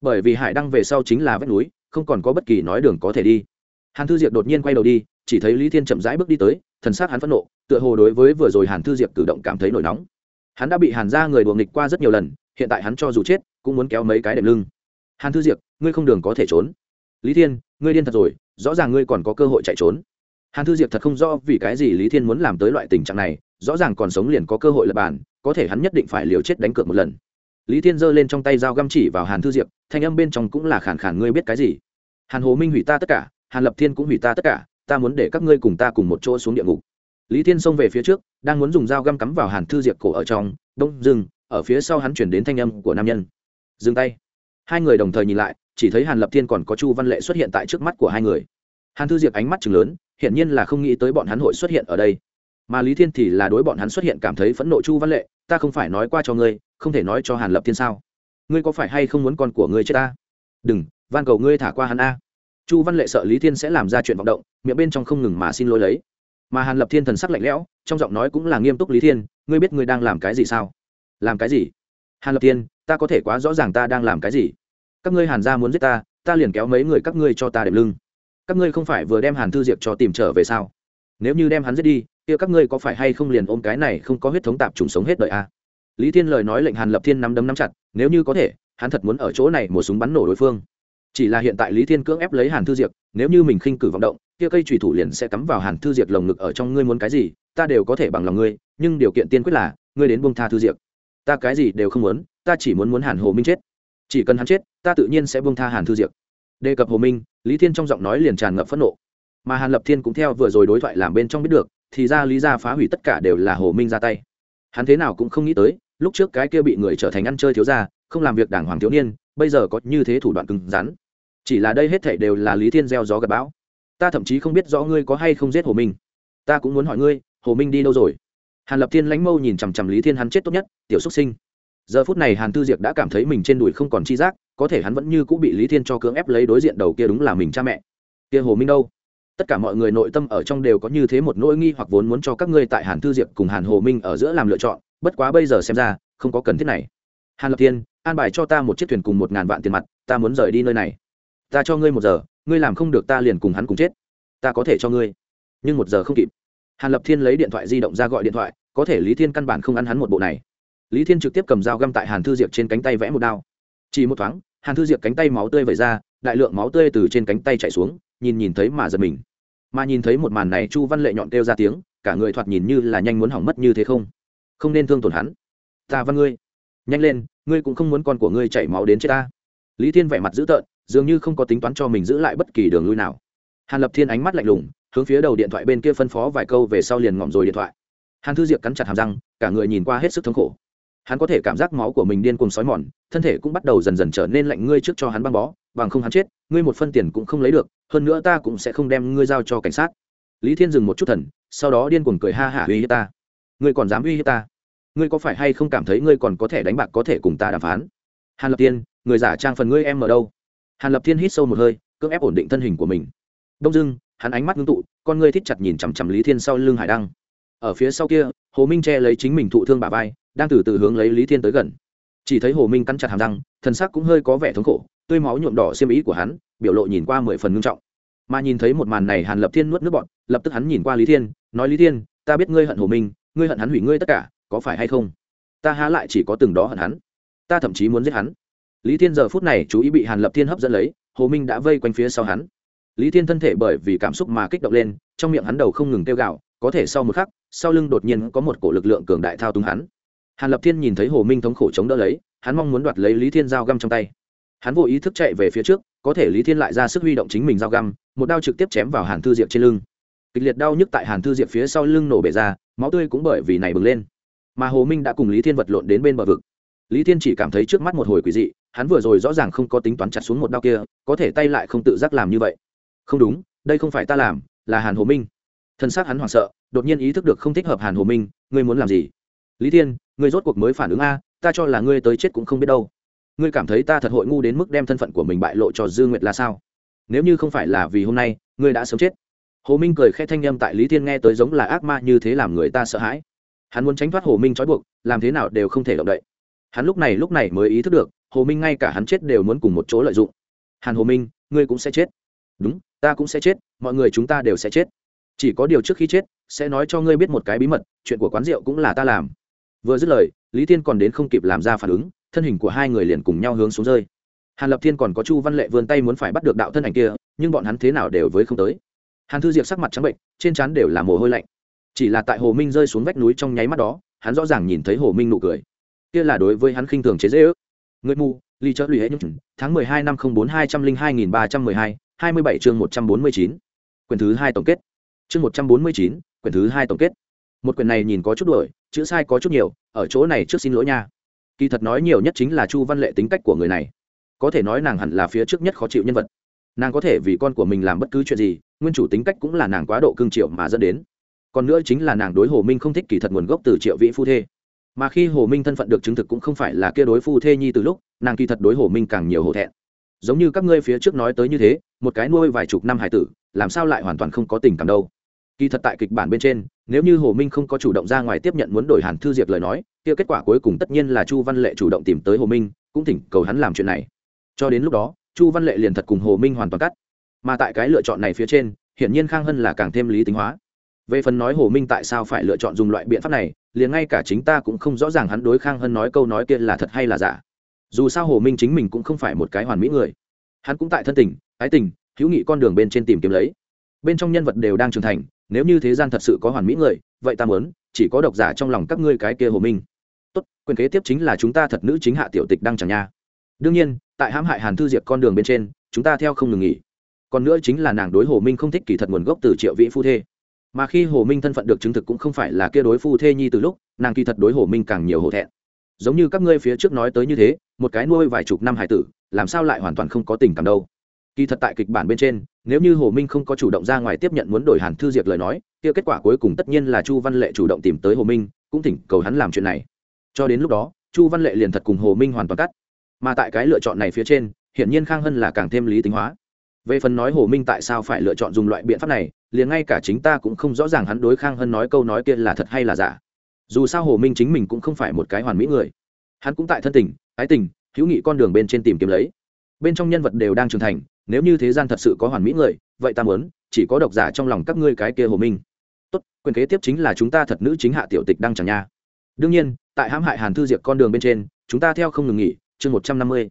Speaker 1: Bởi vì hải đăng về sau chính là vách núi, không còn có bất kỳ nói đường có thể đi. Hàn thư diệp đột nhiên quay đầu đi, chỉ thấy lý thiên chậm rãi bước đi tới, thần s á c hắn phẫn nộ, tựa hồ đối với vừa rồi hàn thư diệp cử động cảm thấy nổi nóng. Hắn đã bị hàn ra người đuồng nghịch qua rất nhiều lần, hiện tại hắn cho dù chết, cũng muốn kéo mấy cái đệm lưng. Hàn thư diệp, ngươi không đường có thể trốn. Lý thiên, ngươi điên thật rồi, rõ ràng ngươi còn có cơ hội chạy trốn hàn thư diệp thật không rõ vì cái gì lý thiên muốn làm tới loại tình trạng này, rõ ràng còn sống liền có cơ hội lập bàn, có thể hắn nhất định phải liều chết đánh cược một lần. Lý thiên giơ lên trong tay dao găm chỉ vào hàn thư diệp, thanh âm bên trong cũng là khản khản ngươi biết cái gì? Hàn hồ minh hủy ta tất cả, hàn lập thiên cũng hủy ta tất cả, ta muốn để các ngươi cùng ta cùng một chỗ xuống địa ngục. Lý thiên xông về phía trước, đang muốn dùng dao găm cắm vào hàn thư diệp cổ ở trong, đông, dừng. Ở phía sau hắn chuyển đến thanh âm của nam nhân. Dừng tay. Hai người đồng thời nhìn lại, chỉ thấy hàn lập thiên còn có chu văn lệ xuất hiện tại trước mắt của hai người. Hàn thư diệp ánh mắt chừng lớn hiển nhiên là không nghĩ tới bọn hắn hội xuất hiện ở đây. Mà lý thiên thì là đối bọn hắn xuất hiện cảm thấy phẫn nộ chu văn lệ, ta không phải nói qua cho ngươi, không thể nói cho hàn lập thiên sao? Ngươi có phải hay không muốn con của ngươi chết ta? Đừng, van cầu ngươi thả qua hắn a. Chu văn lệ sợ lý thiên sẽ làm ra chuyện vọng động, miệng bên trong không ngừng mà xin lỗi lấy. Mà hàn lập thiên thần sắc lạnh lẽo, trong giọng nói cũng là nghiêm túc lý thiên, ngươi biết ngươi đang làm cái gì sao? Làm cái gì? Hàn lập thiên, ta có thể quá rõ ràng ta đang làm cái gì. Các ngươi hàn gia muốn giết ta ta liền kéo mấy người các ngươi cho ta đệm lưng các ngươi không phải vừa đem hàn thư diệp cho tìm trở về sao? Nếu như đem hắn giết đi, kia các ngươi có phải hay không liền ôm cái này không có huyết thống tạp trùng sống hết đời a à? lý thiên lời nói lệnh hàn lập thiên nắm đấm nắm chặt, nếu như có thể, hắn thật muốn ở chỗ này một súng bắn nổ đối phương. Chỉ là hiện tại lý thiên cưỡng ép lấy hàn thư diệp, nếu như mình khinh cử vọng động, kia cây trùy thủ liền sẽ cắm vào hàn thư diệp lồng ngực ở trong ngươi muốn cái gì, ta đều có thể bằng lòng ngươi, nhưng điều kiện tiên quyết là, ngươi đến buông tha thư diệp. Ta cái gì đều không muốn, ta chỉ muốn muốn hàn hồ minh chết. Chỉ cần hắn chết, ta tự nhiên sẽ buông tha hàn thư diệp. Đề cập hồ minh lý thiên trong giọng nói liền tràn ngập phẫn nộ. Mà hàn lập thiên cũng theo vừa rồi đối thoại làm bên trong biết được, thì ra lý gia phá hủy tất cả đều là hồ minh ra tay. Hắn thế nào cũng không nghĩ tới, lúc trước cái kia bị người trở thành ăn chơi thiếu gia, không làm việc đàng hoàng thiếu niên, bây giờ có như thế thủ đoạn cứng rắn. Chỉ là đây hết thảy đều là lý thiên gieo gió gặp bão. Ta thậm chí không biết rõ ngươi có hay không giết hồ minh. Ta cũng muốn hỏi ngươi, hồ minh đi đâu rồi? Hàn lập thiên lãnh mâu nhìn chằm chằm lý thiên hắn chết tốt nhất, tiểu xúc sinh. Giờ phút này hàn tư diệc đã cảm thấy mình trên đùi không còn chi giác có thể hắn vẫn như cũng bị lý thiên cho cưỡng ép lấy đối diện đầu kia đúng là mình cha mẹ. Kia hồ minh đâu? Tất cả mọi người nội tâm ở trong đều có như thế một nỗi nghi hoặc vốn muốn cho các ngươi tại hàn Thư diệp cùng hàn hồ minh ở giữa làm lựa chọn, bất quá bây giờ xem ra, không có cần thiết này. Hàn lập thiên, an bài cho ta một chiếc thuyền cùng một ngàn vạn tiền mặt, ta muốn rời đi nơi này. Ta cho ngươi một giờ, ngươi làm không được ta liền cùng hắn cùng chết. Ta có thể cho ngươi. Nhưng một giờ không kịp. Hàn lập thiên lấy điện thoại di động ra gọi điện thoại, có thể lý thiên căn bản không ăn hắn một bộ này. Lý thiên trực tiếp cầm dao găm tại hàn thư diệp trên cánh tay vẽ một đao chỉ một thoáng, hàn thư diệp cánh tay máu tươi vẩy ra, đại lượng máu tươi từ trên cánh tay chạy xuống, nhìn nhìn thấy mà giật mình. Mà nhìn thấy một màn này chu văn lệ nhọn kêu ra tiếng, cả người thoạt nhìn như là nhanh muốn hỏng mất như thế không? Không nên thương tổn hắn. Ta văn ngươi. Nhanh lên, ngươi cũng không muốn con của ngươi chảy máu đến chết ta. Lý thiên vẻ mặt dữ tợn, dường như không có tính toán cho mình giữ lại bất kỳ đường lui nào. Hàn lập thiên ánh mắt lạnh lùng, hướng phía đầu điện thoại bên kia phân phó vài câu về sau liền ngỏm rồi điện thoại. Hàn thư diệp cắn chặt hàm răng, cả người nhìn qua hết sức thống khổ hắn có thể cảm giác máu của mình điên cuồng sói mòn, thân thể cũng bắt đầu dần dần trở nên lạnh ngươi trước cho hắn băng bó, bằng không hắn chết, ngươi một phân tiền cũng không lấy được, hơn nữa ta cũng sẽ không đem ngươi giao cho cảnh sát. Lý thiên dừng một chút thần, sau đó điên cuồng cười ha hả uy hiếp ta. Ngươi còn dám uy hiếp ta? Ngươi có phải hay không cảm thấy ngươi còn có thể đánh bạc có thể cùng ta đàm phán? Hàn lập tiên người giả trang phần ngươi em ở đâu? Hàn lập thiên hít sâu một hơi, cưỡng ép ổn định thân hình của mình. Đông dưng hắn ánh mắt ngưng tụ, con ngươi thích chặt nhìn chằm chằm lý thiên sau lưng hải đăng. Ở phía sau kia, hồ minh che lấy chính mình thụ thương bà vai đang từ từ hướng lấy lý thiên tới gần. Chỉ thấy hồ minh cắn chặt hàm răng, thần sắc cũng hơi có vẻ thống khổ, tươi máu nhuộm đỏ xiêm ý của hắn, biểu lộ nhìn qua mười phần ngưng trọng. Mà nhìn thấy một màn này hàn lập thiên nuốt nước bọn lập tức hắn nhìn qua lý thiên, nói lý thiên, ta biết ngươi hận hồ minh, ngươi hận hắn hủy ngươi tất cả, có phải hay không? Ta há lại chỉ có từng đó hận hắn. Ta thậm chí muốn giết hắn. Lý thiên giờ phút này chú ý bị hàn lập thiên hấp dẫn lấy, hồ minh đã vây quanh phía sau hắn. Lý thiên thân thể bởi vì cảm xúc mà kích động lên, trong miệng hắn đầu không ngừng kêu gạo có thể sau một khắc, sau lưng đột nhiên có một cổ lực lượng cường đại thao túng hắn hàn lập thiên nhìn thấy hồ minh thống khổ chống đỡ lấy, hắn mong muốn đoạt lấy lý thiên dao găm trong tay. Hắn vô ý thức chạy về phía trước, có thể lý thiên lại ra sức huy động chính mình dao găm, một đao trực tiếp chém vào hàn thư diệp trên lưng. Kịch liệt đau nhức tại hàn thư diệp phía sau lưng nổ bể ra, máu tươi cũng bởi vì này bừng lên. Mà hồ minh đã cùng lý thiên vật lộn đến bên bờ vực. Lý thiên chỉ cảm thấy trước mắt một hồi quỷ dị, hắn vừa rồi rõ ràng không có tính toán chặt xuống một đao kia, có thể tay lại không tự giác làm như vậy. Không đúng, đây không phải ta làm, là hàn hồ minh. Thân xác hắn hoảng sợ, đột nhiên ý thức được không thích hợp hàn hồ minh, ngươi muốn làm gì? Lý thiên ngươi rốt cuộc mới phản ứng a, ta cho là ngươi tới chết cũng không biết đâu. Ngươi cảm thấy ta thật hội ngu đến mức đem thân phận của mình bại lộ cho dư nguyệt là sao? Nếu như không phải là vì hôm nay, ngươi đã sớm chết. Hồ minh cười khẽ thanh â m tại lý thiên nghe tới giống là ác ma như thế làm người ta sợ hãi. Hắn muốn tránh thoát hồ minh trói buộc, làm thế nào đều không thể động đậy. Hắn lúc này lúc này mới ý thức được, hồ minh ngay cả hắn chết đều muốn cùng một chỗ lợi dụng. Hàn hồ minh, ngươi cũng sẽ chết. Đúng, ta cũng sẽ chết, mọi người chúng ta đều sẽ chết. Chỉ có điều trước khi chết, sẽ nói cho ngươi biết một cái bí mật, chuyện của quán rượu cũng là ta làm vừa dứt lời, lý thiên còn đến không kịp làm ra phản ứng, thân hình của hai người liền cùng nhau hướng xuống rơi. Hàn lập thiên còn có chu văn lệ vươn tay muốn phải bắt được đạo thân ảnh kia, nhưng bọn hắn thế nào đều với không tới. Hàn thư diệp sắc mặt trắng bệnh, trên trán đều là mồ hôi lạnh. Chỉ là tại hồ minh rơi xuống vách núi trong nháy mắt đó, hắn rõ ràng nhìn thấy hồ minh nụ cười. Kia là đối với hắn khinh thường chế dễ ước. Người mù ly chớ lụy hết những tháng mười hai năm không bốn hai trăm linh hai nghìn ba trăm mười hai hai mươi bảy chương một trăm bốn mươi chín, quyển thứ hai tổng kết. Chương một trăm bốn mươi chín, quyển thứ hai tổng kết. Một quyển này nhìn có chút đổi chữ sai có chút nhiều, ở chỗ này trước xin lỗi nha. Kỳ thật nói nhiều nhất chính là chu văn lệ tính cách của người này. Có thể nói nàng hẳn là phía trước nhất khó chịu nhân vật. Nàng có thể vì con của mình làm bất cứ chuyện gì, nguyên chủ tính cách cũng là nàng quá độ cương triệu mà dẫn đến. Còn nữa chính là nàng đối hồ minh không thích kỳ thật nguồn gốc từ triệu vĩ phu thê. Mà khi hồ minh thân phận được chứng thực cũng không phải là kia đối phu thê nhi từ lúc, nàng kỳ thật đối hồ minh càng nhiều hổ thẹn. Giống như các ngươi phía trước nói tới như thế, một cái nuôi vài chục năm hải tử, làm sao lại hoàn toàn không có tình cảm đâu? Kỳ thật tại kịch bản bên trên, nếu như hồ minh không có chủ động ra ngoài tiếp nhận muốn đổi hàn thư diệp lời nói, kia kết quả cuối cùng tất nhiên là chu văn lệ chủ động tìm tới hồ minh, cũng thỉnh cầu hắn làm chuyện này. Cho đến lúc đó, chu văn lệ liền thật cùng hồ minh hoàn toàn cắt. Mà tại cái lựa chọn này phía trên, hiển nhiên khang hân là càng thêm lý tính hóa. Về phần nói hồ minh tại sao phải lựa chọn dùng loại biện pháp này, liền ngay cả chính ta cũng không rõ ràng hắn đối khang hân nói câu nói kia là thật hay là giả. Dù sao hồ minh chính mình cũng không phải một cái hoàn mỹ người. Hắn cũng tại thân tình, ái tình, hữu nghị con đường bên trên tìm kiếm lấy. Bên trong nhân vật đều đang trưởng thành nếu như thế gian thật sự có hoàn mỹ người, vậy ta muốn, chỉ có độc giả trong lòng các ngươi cái kia hồ minh. Tốt, quyền kế tiếp chính là chúng ta thật nữ chính hạ tiểu tịch đang chẳng nha. Đương nhiên, tại hãm hại hàn thư diệp con đường bên trên, chúng ta theo không ngừng nghỉ. Còn nữa chính là nàng đối hồ minh không thích kỳ thật nguồn gốc từ triệu vĩ phu thê. Mà khi hồ minh thân phận được chứng thực cũng không phải là kia đối phu thê nhi từ lúc, nàng kỳ thật đối hồ minh càng nhiều hổ thẹn. Giống như các ngươi phía trước nói tới như thế, một cái nuôi vài chục năm hải tử, làm sao lại hoàn toàn không có tình cảm đâu? Kỳ thật tại kịch bản bên trên, nếu như hồ minh không có chủ động ra ngoài tiếp nhận muốn đổi hàn thư diệp lời nói, kia kết quả cuối cùng tất nhiên là chu văn lệ chủ động tìm tới hồ minh, cũng thỉnh cầu hắn làm chuyện này. Cho đến lúc đó, chu văn lệ liền thật cùng hồ minh hoàn toàn cắt. Mà tại cái lựa chọn này phía trên, hiển nhiên khang hân là càng thêm lý tính hóa. Về phần nói hồ minh tại sao phải lựa chọn dùng loại biện pháp này, liền ngay cả chính ta cũng không rõ ràng hắn đối khang hân nói câu nói kia là thật hay là giả. Dù sao hồ minh chính mình cũng không phải một cái hoàn mỹ người. Hắn cũng tại thân tình, ái tình, hữu nghị con đường bên trên tìm kiếm lấy. Bên trong nhân vật đều đang trưởng thành nếu như thế gian thật sự có hoàn mỹ người, vậy ta muốn, chỉ có độc giả trong lòng các ngươi cái kia hồ minh. Tốt, quyền kế tiếp chính là chúng ta thật nữ chính hạ tiểu tịch đang chẳng nha. Đương nhiên, tại hãm hại hàn thư diệp con đường bên trên, chúng ta theo không ngừng nghỉ, chương một trăm năm mươi,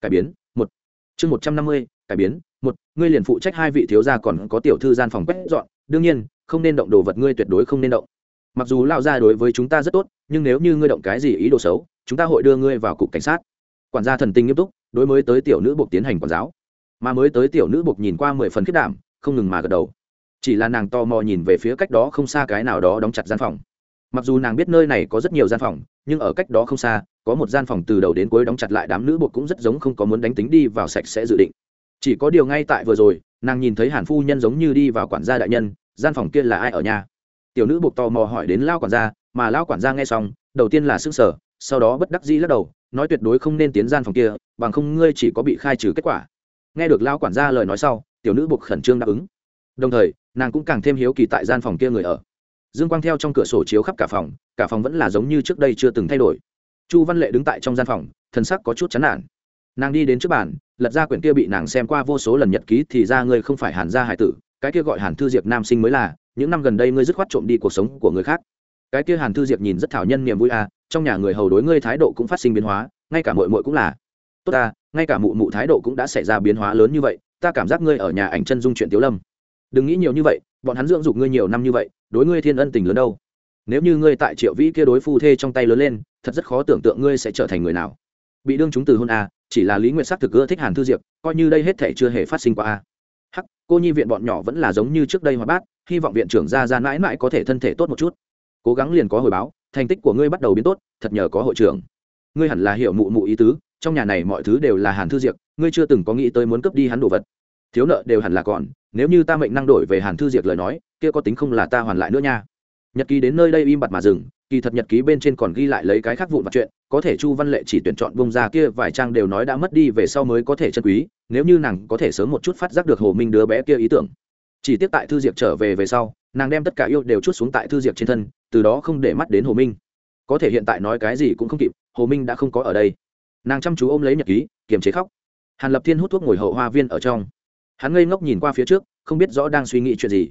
Speaker 1: cải biến, một. Chương một trăm năm mươi, cải biến, một. Ngươi liền phụ trách hai vị thiếu gia còn có tiểu thư gian phòng quét dọn, đương nhiên, không nên động đồ vật ngươi tuyệt đối không nên động. Mặc dù lao ra đối với chúng ta rất tốt, nhưng nếu như ngươi động cái gì ý đồ xấu, chúng ta hội đưa ngươi vào cục cảnh sát. Quản gia thần tinh nghiêm túc, đối mới tới tiểu nữ buộc tiến hành quản giáo mà mới tới tiểu nữ buộc nhìn qua mười phần khiết đảm, không ngừng mà gật đầu. Chỉ là nàng tò mò nhìn về phía cách đó không xa cái nào đó đóng chặt gian phòng. Mặc dù nàng biết nơi này có rất nhiều gian phòng, nhưng ở cách đó không xa, có một gian phòng từ đầu đến cuối đóng chặt lại đám nữ buộc cũng rất giống không có muốn đánh tính đi vào sạch sẽ dự định. Chỉ có điều ngay tại vừa rồi, nàng nhìn thấy hàn phu nhân giống như đi vào quản gia đại nhân, gian phòng kia là ai ở nhà? Tiểu nữ buộc tò mò hỏi đến lao quản gia, mà lao quản gia nghe xong, đầu tiên là s ư n g sở sau đó bất đắc dĩ lắc đầu, nói tuyệt đối không nên tiến gian phòng kia, bằng không ngươi chỉ có bị khai trừ kết quả nghe được lao quản gia lời nói sau, tiểu nữ buộc khẩn trương đáp ứng. Đồng thời, nàng cũng càng thêm hiếu kỳ tại gian phòng kia người ở. Dương quang theo trong cửa sổ chiếu khắp cả phòng cả phòng vẫn là giống như trước đây chưa từng thay đổi. Chu văn lệ đứng tại trong gian phòng thân sắc có chút chán nản. Nàng đi đến trước bàn, lật ra quyển kia bị nàng xem qua vô số lần nhật ký thì ra ngươi không phải hàn gia hải tử, cái kia gọi hàn thư diệp nam sinh mới là, những năm gần đây ngươi dứt khoát trộm đi cuộc sống của người khác. Cái kia hàn thư diệp nhìn rất thảo nhân niềm vui à trong nhà người hầu đối ngươi thái độ cũng phát sinh biến hóa, ngay cả mội mội cũng là tốt ta, ngay cả mụ mụ thái độ cũng đã xảy ra biến hóa lớn như vậy, ta cảm giác ngươi ở nhà ảnh chân dung chuyện tiếu lâm. Đừng nghĩ nhiều như vậy, bọn hắn dưỡng dục ngươi nhiều năm như vậy, đối ngươi thiên ân tình lớn đâu. Nếu như ngươi tại triệu vĩ kia đối phu thê trong tay lớn lên, thật rất khó tưởng tượng ngươi sẽ trở thành người nào. Bị đương chúng từ hôn à chỉ là lý nguyệt sắc thực ưa thích hàn thư diệp, coi như đây hết thể chưa hề phát sinh qua à hắc, cô nhi viện bọn nhỏ vẫn là giống như trước đây hoa bát, hy vọng viện trưởng ra ra mãi mãi có thể thân thể tốt một chút. Cố gắng liền có hồi báo, thành tích của ngươi bắt đầu biến tốt, thật nhờ có hội trưởng. Ngươi hẳn là hiểu mụ mụ ý tứ trong nhà này mọi thứ đều là hàn thư diệp ngươi chưa từng có nghĩ tới muốn cướp đi hắn đồ vật. Thiếu nợ đều hẳn là còn, nếu như ta mệnh năng đổi về hàn thư diệp lời nói, kia có tính không là ta hoàn lại nữa nha. Nhật ký đến nơi đây im bặt mà dừng, kỳ thật nhật ký bên trên còn ghi lại lấy cái khác vụn vặt chuyện, có thể chu văn lệ chỉ tuyển chọn bông ra kia vài trang đều nói đã mất đi về sau mới có thể chân quý, nếu như nàng có thể sớm một chút phát giác được hồ minh đứa bé kia ý tưởng. Chỉ tiếp tại thư diệp trở về về sau, nàng đem tất cả yêu đều chút xuống tại thư diệp trên thân, từ đó không để mắt đến hồ minh. Có thể hiện tại nói cái gì cũng không kịp, hồ minh đã không có ở đây nàng chăm chú ôm lấy nhật ký, kiềm chế khóc. Hàn lập thiên hút thuốc ngồi hậu hoa viên ở trong. Hắn ngây ngốc nhìn qua phía trước, không biết rõ đang suy nghĩ chuyện gì.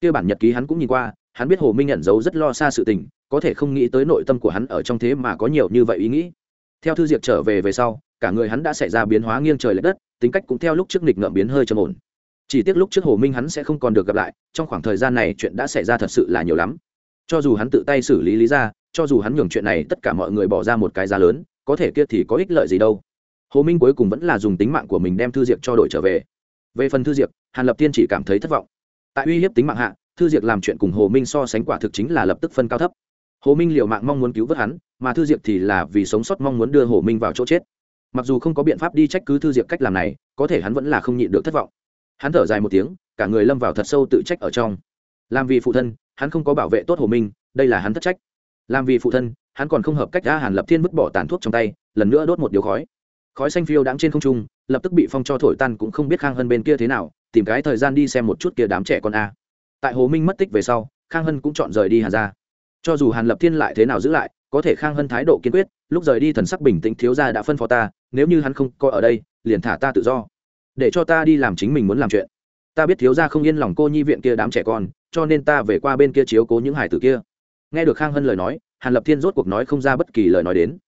Speaker 1: Kia bản nhật ký hắn cũng nhìn qua, hắn biết hồ minh nhận dấu rất lo xa sự tình, có thể không nghĩ tới nội tâm của hắn ở trong thế mà có nhiều như vậy ý nghĩ. Theo thư diệp trở về về sau, cả người hắn đã xảy ra biến hóa nghiêng trời l ệ đất, tính cách cũng theo lúc trước nghịch ngợm biến hơi trầm ổn. Chỉ tiếc lúc trước hồ minh hắn sẽ không còn được gặp lại, trong khoảng thời gian này chuyện đã xảy ra thật sự là nhiều lắm. Cho dù hắn tự tay xử lý lý ra, cho dù hắn nhường chuyện này tất cả mọi người bỏ ra một cái giá lớn có thể kia thì có ích lợi gì đâu. Hồ minh cuối cùng vẫn là dùng tính mạng của mình đem thư diệp cho đội trở về. Về phần thư diệp hàn lập tiên chỉ cảm thấy thất vọng. Tại uy hiếp tính mạng hạ, thư diệp làm chuyện cùng hồ minh so sánh quả thực chính là lập tức phân cao thấp. Hồ minh liệu mạng mong muốn cứu vớt hắn, mà thư diệp thì là vì sống sót mong muốn đưa hồ minh vào chỗ chết. Mặc dù không có biện pháp đi trách cứ thư diệp cách làm này, có thể hắn vẫn là không nhịn được thất vọng. Hắn thở dài một tiếng, cả người lâm vào thật sâu tự trách ở trong. Làm vì phụ thân, hắn không có bảo vệ tốt hồ minh, đây là hắn thất trách. Làm vì phụ thân hắn còn không hợp cách ra hàn lập thiên vứt bỏ tàn thuốc trong tay, lần nữa đốt một điếu khói. Khói xanh phiêu đãng trên không trung, lập tức bị phong cho thổi tan cũng không biết khang hân bên kia thế nào, tìm cái thời gian đi xem một chút kia đám trẻ con a. Tại hồ minh mất tích về sau, khang hân cũng chọn rời đi hàn ra cho dù hàn lập thiên lại thế nào giữ lại, có thể khang hân thái độ kiên quyết, lúc rời đi thần sắc bình tĩnh thiếu ra đã phân phó ta, nếu như hắn không coi ở đây, liền thả ta tự do. Để cho ta đi làm chính mình muốn làm chuyện. Ta biết thiếu ra không yên lòng cô nhi viện kia đám trẻ con, cho nên ta về qua bên kia chiếu cố những hải tử kia. Nghe được khang hân lời nói hàn lập thiên rốt cuộc nói không ra bất kỳ lời nói đến.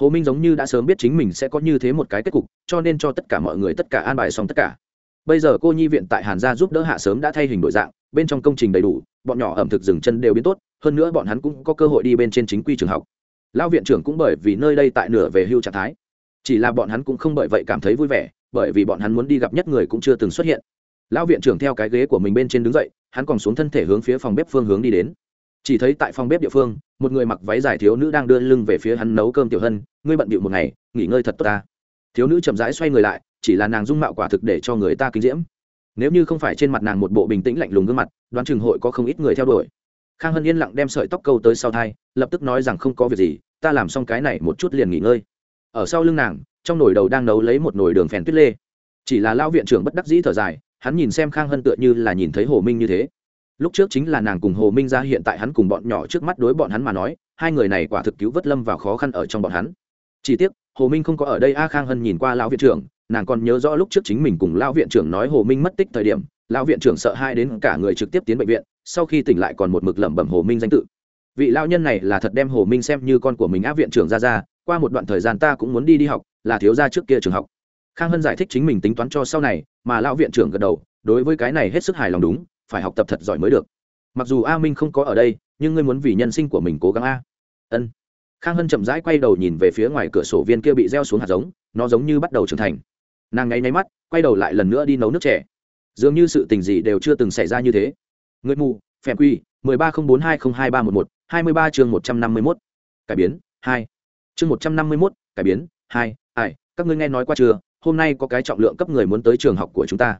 Speaker 1: Hồ minh giống như đã sớm biết chính mình sẽ có như thế một cái kết cục, cho nên cho tất cả mọi người tất cả an bài xong tất cả. Bây giờ cô nhi viện tại hàn gia giúp đỡ hạ sớm đã thay hình đổi dạng, bên trong công trình đầy đủ, bọn nhỏ ẩm thực dừng chân đều biến tốt, hơn nữa bọn hắn cũng có cơ hội đi bên trên chính quy trường học. Lão viện trưởng cũng bởi vì nơi đây tại nửa về hưu trạng thái. Chỉ là bọn hắn cũng không bởi vậy cảm thấy vui vẻ, bởi vì bọn hắn muốn đi gặp nhất người cũng chưa từng xuất hiện. Lão viện trưởng theo cái ghế của mình bên trên đứng dậy, hắn còn xuống thân thể hướng phía phòng bếp phương hướng đi đến chỉ thấy tại phòng bếp địa phương, một người mặc váy dài thiếu nữ đang đưa lưng về phía hắn nấu cơm tiểu hân, ngươi bận bịu một ngày, nghỉ ngơi thật tốt ta. Thiếu nữ chậm rãi xoay người lại, chỉ là nàng dung mạo quả thực để cho người ta kinh diễm. Nếu như không phải trên mặt nàng một bộ bình tĩnh lạnh lùng gương mặt, đoán chừng hội có không ít người theo đuổi. Khang hân yên lặng đem sợi tóc câu tới sau thai, lập tức nói rằng không có việc gì, ta làm xong cái này một chút liền nghỉ ngơi. Ở sau lưng nàng, trong nồi đầu đang nấu lấy một nồi đường phèn tuyết lê. Chỉ là lao viện trưởng bất đắc dĩ thở dài, hắn nhìn xem khang hân tựa như là nhìn thấy hồ minh như thế lúc trước chính là nàng cùng hồ minh ra hiện tại hắn cùng bọn nhỏ trước mắt đối bọn hắn mà nói, hai người này quả thực cứu vớt lâm vào khó khăn ở trong bọn hắn. Chỉ tiếc, hồ minh không có ở đây. A khang hân nhìn qua lão viện trưởng, nàng còn nhớ rõ lúc trước chính mình cùng lão viện trưởng nói hồ minh mất tích thời điểm, lão viện trưởng sợ hai đến cả người trực tiếp tiến bệnh viện, sau khi tỉnh lại còn một mực lẩm bẩm hồ minh danh tự. Vị lão nhân này là thật đem hồ minh xem như con của mình Á viện trưởng ra ra, qua một đoạn thời gian ta cũng muốn đi đi học, là thiếu gia trước kia trường học. Khang hân giải thích chính mình tính toán cho sau này, mà lão viện trưởng gật đầu, đối với cái này hết sức hài lòng đúng phải học tập thật giỏi mới được. Mặc dù a minh không có ở đây, nhưng ngươi muốn vì nhân sinh của mình cố gắng a. Ân. Khang hân chậm rãi quay đầu nhìn về phía ngoài cửa sổ viên kia bị gieo xuống hạt giống, nó giống như bắt đầu trưởng thành. Nàng ngáy nháy mắt, quay đầu lại lần nữa đi nấu nước trẻ dường như sự tình gì đều chưa từng xảy ra như thế. Người mù phèm quy, mười ba không bốn hai không hai ba một một, hai mươi ba chương một trăm năm mươi mốt. Cải biến, hai. Chương một trăm năm mươi mốt, cải biến, hai. Ai, các ngươi nghe nói qua chưa? Hôm nay có cái trọng lượng cấp người muốn tới trường học của chúng ta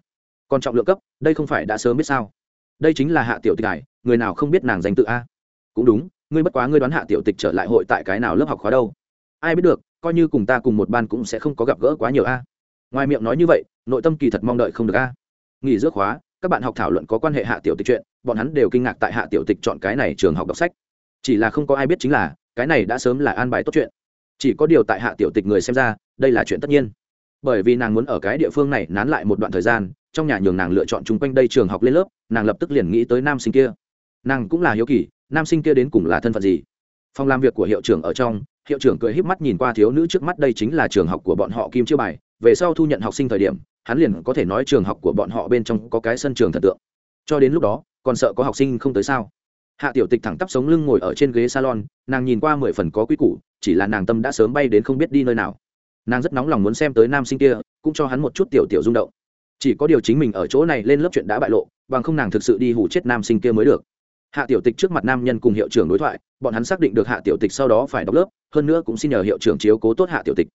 Speaker 1: còn trọng lượng cấp, đây không phải đã sớm biết sao? Đây chính là hạ tiểu tịch này người nào không biết nàng danh tự a? Cũng đúng, ngươi bất quá ngươi đoán hạ tiểu tịch trở lại hội tại cái nào lớp học khóa đâu? Ai biết được, coi như cùng ta cùng một ban cũng sẽ không có gặp gỡ quá nhiều a. Ngoài miệng nói như vậy, nội tâm kỳ thật mong đợi không được a. Nghỉ giữa khóa, các bạn học thảo luận có quan hệ hạ tiểu tịch chuyện, bọn hắn đều kinh ngạc tại hạ tiểu tịch chọn cái này trường học đọc sách. Chỉ là không có ai biết chính là, cái này đã sớm là an bài tốt chuyện. Chỉ có điều tại hạ tiểu tịch người xem ra, đây là chuyện tất nhiên bởi vì nàng muốn ở cái địa phương này nán lại một đoạn thời gian, trong nhà nhường nàng lựa chọn chung quanh đây trường học lên lớp, nàng lập tức liền nghĩ tới nam sinh kia. Nàng cũng là hiếu kỳ, nam sinh kia đến cùng là thân phận gì? Phòng làm việc của hiệu trưởng ở trong, hiệu trưởng cười híp mắt nhìn qua thiếu nữ trước mắt đây chính là trường học của bọn họ kim chiêu bài, về sau thu nhận học sinh thời điểm, hắn liền có thể nói trường học của bọn họ bên trong có cái sân trường thần tượng. Cho đến lúc đó, còn sợ có học sinh không tới sao? Hạ tiểu tịch thẳng tắp sống lưng ngồi ở trên ghế salon, nàng nhìn qua mười phần có quý củ, chỉ là nàng tâm đã sớm bay đến không biết đi nơi nào nàng rất nóng lòng muốn xem tới nam sinh kia, cũng cho hắn một chút tiểu tiểu rung động. Chỉ có điều chính mình ở chỗ này lên lớp chuyện đã bại lộ, bằng không nàng thực sự đi hủ chết nam sinh kia mới được. Hạ tiểu tịch trước mặt nam nhân cùng hiệu trưởng đối thoại, bọn hắn xác định được hạ tiểu tịch sau đó phải đọc lớp, hơn nữa cũng xin nhờ hiệu trưởng chiếu cố tốt hạ tiểu tịch.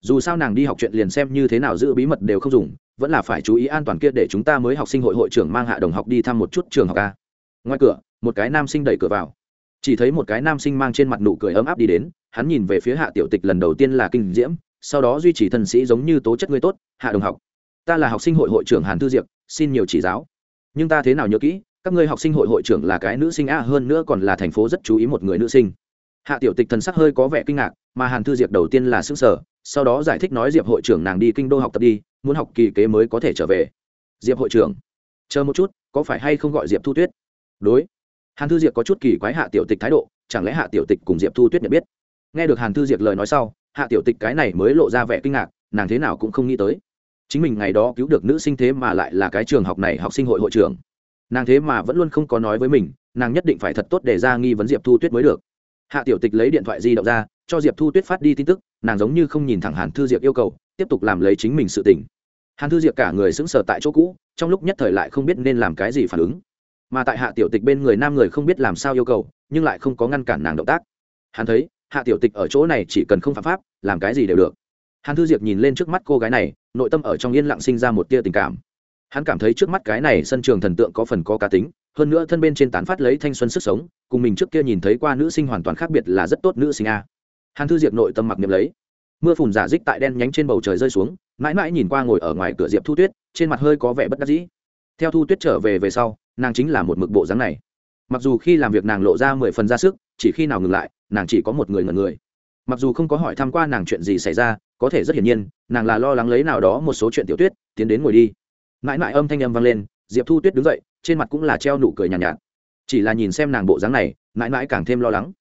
Speaker 1: Dù sao nàng đi học chuyện liền xem như thế nào giữ bí mật đều không dùng, vẫn là phải chú ý an toàn kia để chúng ta mới học sinh hội hội trưởng mang hạ đồng học đi thăm một chút trường học ca ngoài cửa, một cái nam sinh đẩy cửa vào. Chỉ thấy một cái nam sinh mang trên mặt nụ cười ấm áp đi đến, hắn nhìn về phía hạ tiểu tịch lần đầu tiên là kinh diễm sau đó duy trì thân sĩ giống như tố chất người tốt, hạ đồng học. Ta là học sinh hội hội trưởng hàn thư diệp, xin nhiều chỉ giáo. Nhưng ta thế nào nhớ kỹ, các ngươi học sinh hội hội trưởng là cái nữ sinh a, hơn nữa còn là thành phố rất chú ý một người nữ sinh. Hạ tiểu tịch thần sắc hơi có vẻ kinh ngạc, mà hàn thư diệp đầu tiên là xứng sở sau đó giải thích nói diệp hội trưởng nàng đi kinh đô học tập đi, muốn học kỳ kế mới có thể trở về. Diệp hội trưởng, chờ một chút, có phải hay không gọi diệp thu tuyết? Đối. Hàn thư diệp có chút kỳ quái hạ tiểu tịch thái độ, chẳng lẽ hạ tiểu tịch cùng diệp thu tuyết nhận biết? Nghe được hàn thư diệp lời nói sau hạ tiểu tịch cái này mới lộ ra vẻ kinh ngạc, nàng thế nào cũng không nghĩ tới. Chính mình ngày đó cứu được nữ sinh thế mà lại là cái trường học này học sinh hội hội trưởng. Nàng thế mà vẫn luôn không có nói với mình, nàng nhất định phải thật tốt để ra nghi vấn diệp thu tuyết mới được. Hạ tiểu tịch lấy điện thoại di động ra, cho diệp thu tuyết phát đi tin tức, nàng giống như không nhìn thẳng hàn thư diệp yêu cầu, tiếp tục làm lấy chính mình sự tỉnh hàn thư diệp cả người sững sờ tại chỗ cũ, trong lúc nhất thời lại không biết nên làm cái gì phản ứng. Mà tại hạ tiểu tịch bên người nam người không biết làm sao yêu cầu, nhưng lại không có ngăn cản nàng động tác. Hắn thấy hạ tiểu tịch ở chỗ này chỉ cần không phạm pháp, làm cái gì đều được. Hàn thư diệp nhìn lên trước mắt cô gái này, nội tâm ở trong yên lặng sinh ra một tia tình cảm. Hắn cảm thấy trước mắt cái này sân trường thần tượng có phần có cá tính, hơn nữa thân bên trên tán phát lấy thanh xuân sức sống, cùng mình trước kia nhìn thấy qua nữ sinh hoàn toàn khác biệt là rất tốt nữ sinh a. Hàn thư diệp nội tâm mặc niệm lấy. Mưa phùn giả dích tại đen nhánh trên bầu trời rơi xuống, mãi mãi nhìn qua ngồi ở ngoài cửa diệp thu tuyết, trên mặt hơi có vẻ bất đắc dĩ. Theo thu tuyết trở về về sau, nàng chính là một mực bộ dáng này mặc dù khi làm việc nàng lộ ra mười phần ra sức chỉ khi nào ngừng lại nàng chỉ có một người ngần người. Mặc dù không có hỏi tham q u a nàng chuyện gì xảy ra có thể rất hiển nhiên nàng là lo lắng lấy nào đó một số chuyện tiểu tuyết tiến đến ngồi đi. Mãi mãi âm thanh âm vang lên diệp thu tuyết đứng dậy trên mặt cũng là treo nụ cười nhàn nhạt, nhạt. Chỉ là nhìn xem nàng bộ dáng này mãi mãi càng thêm lo lắng.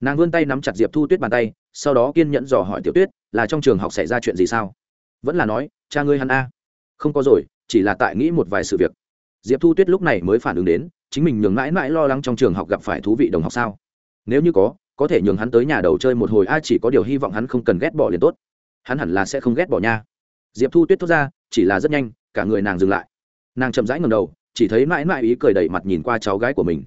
Speaker 1: Nàng vươn tay nắm chặt diệp thu tuyết bàn tay sau đó kiên nhẫn dò hỏi tiểu tuyết là trong trường học xảy ra chuyện gì sao? Vẫn là nói cha ngươi hắn a. Không có rồi chỉ là tại nghĩ một vài sự việc diệp thu tuyết lúc này mới phản ứng đến, chính mình nhường mãi mãi lo lắng trong trường học gặp phải thú vị đồng học sao? Nếu như có có thể nhường hắn tới nhà đầu chơi một hồi ai chỉ có điều hy vọng hắn không cần ghét bỏ liền tốt. Hắn hẳn là sẽ không ghét bỏ nha. Diệp thu tuyết thốt ra, chỉ là rất nhanh, cả người nàng dừng lại. Nàng chậm rãi ngầm đầu, chỉ thấy mãi mãi ý cười đầy mặt nhìn qua cháu gái của mình.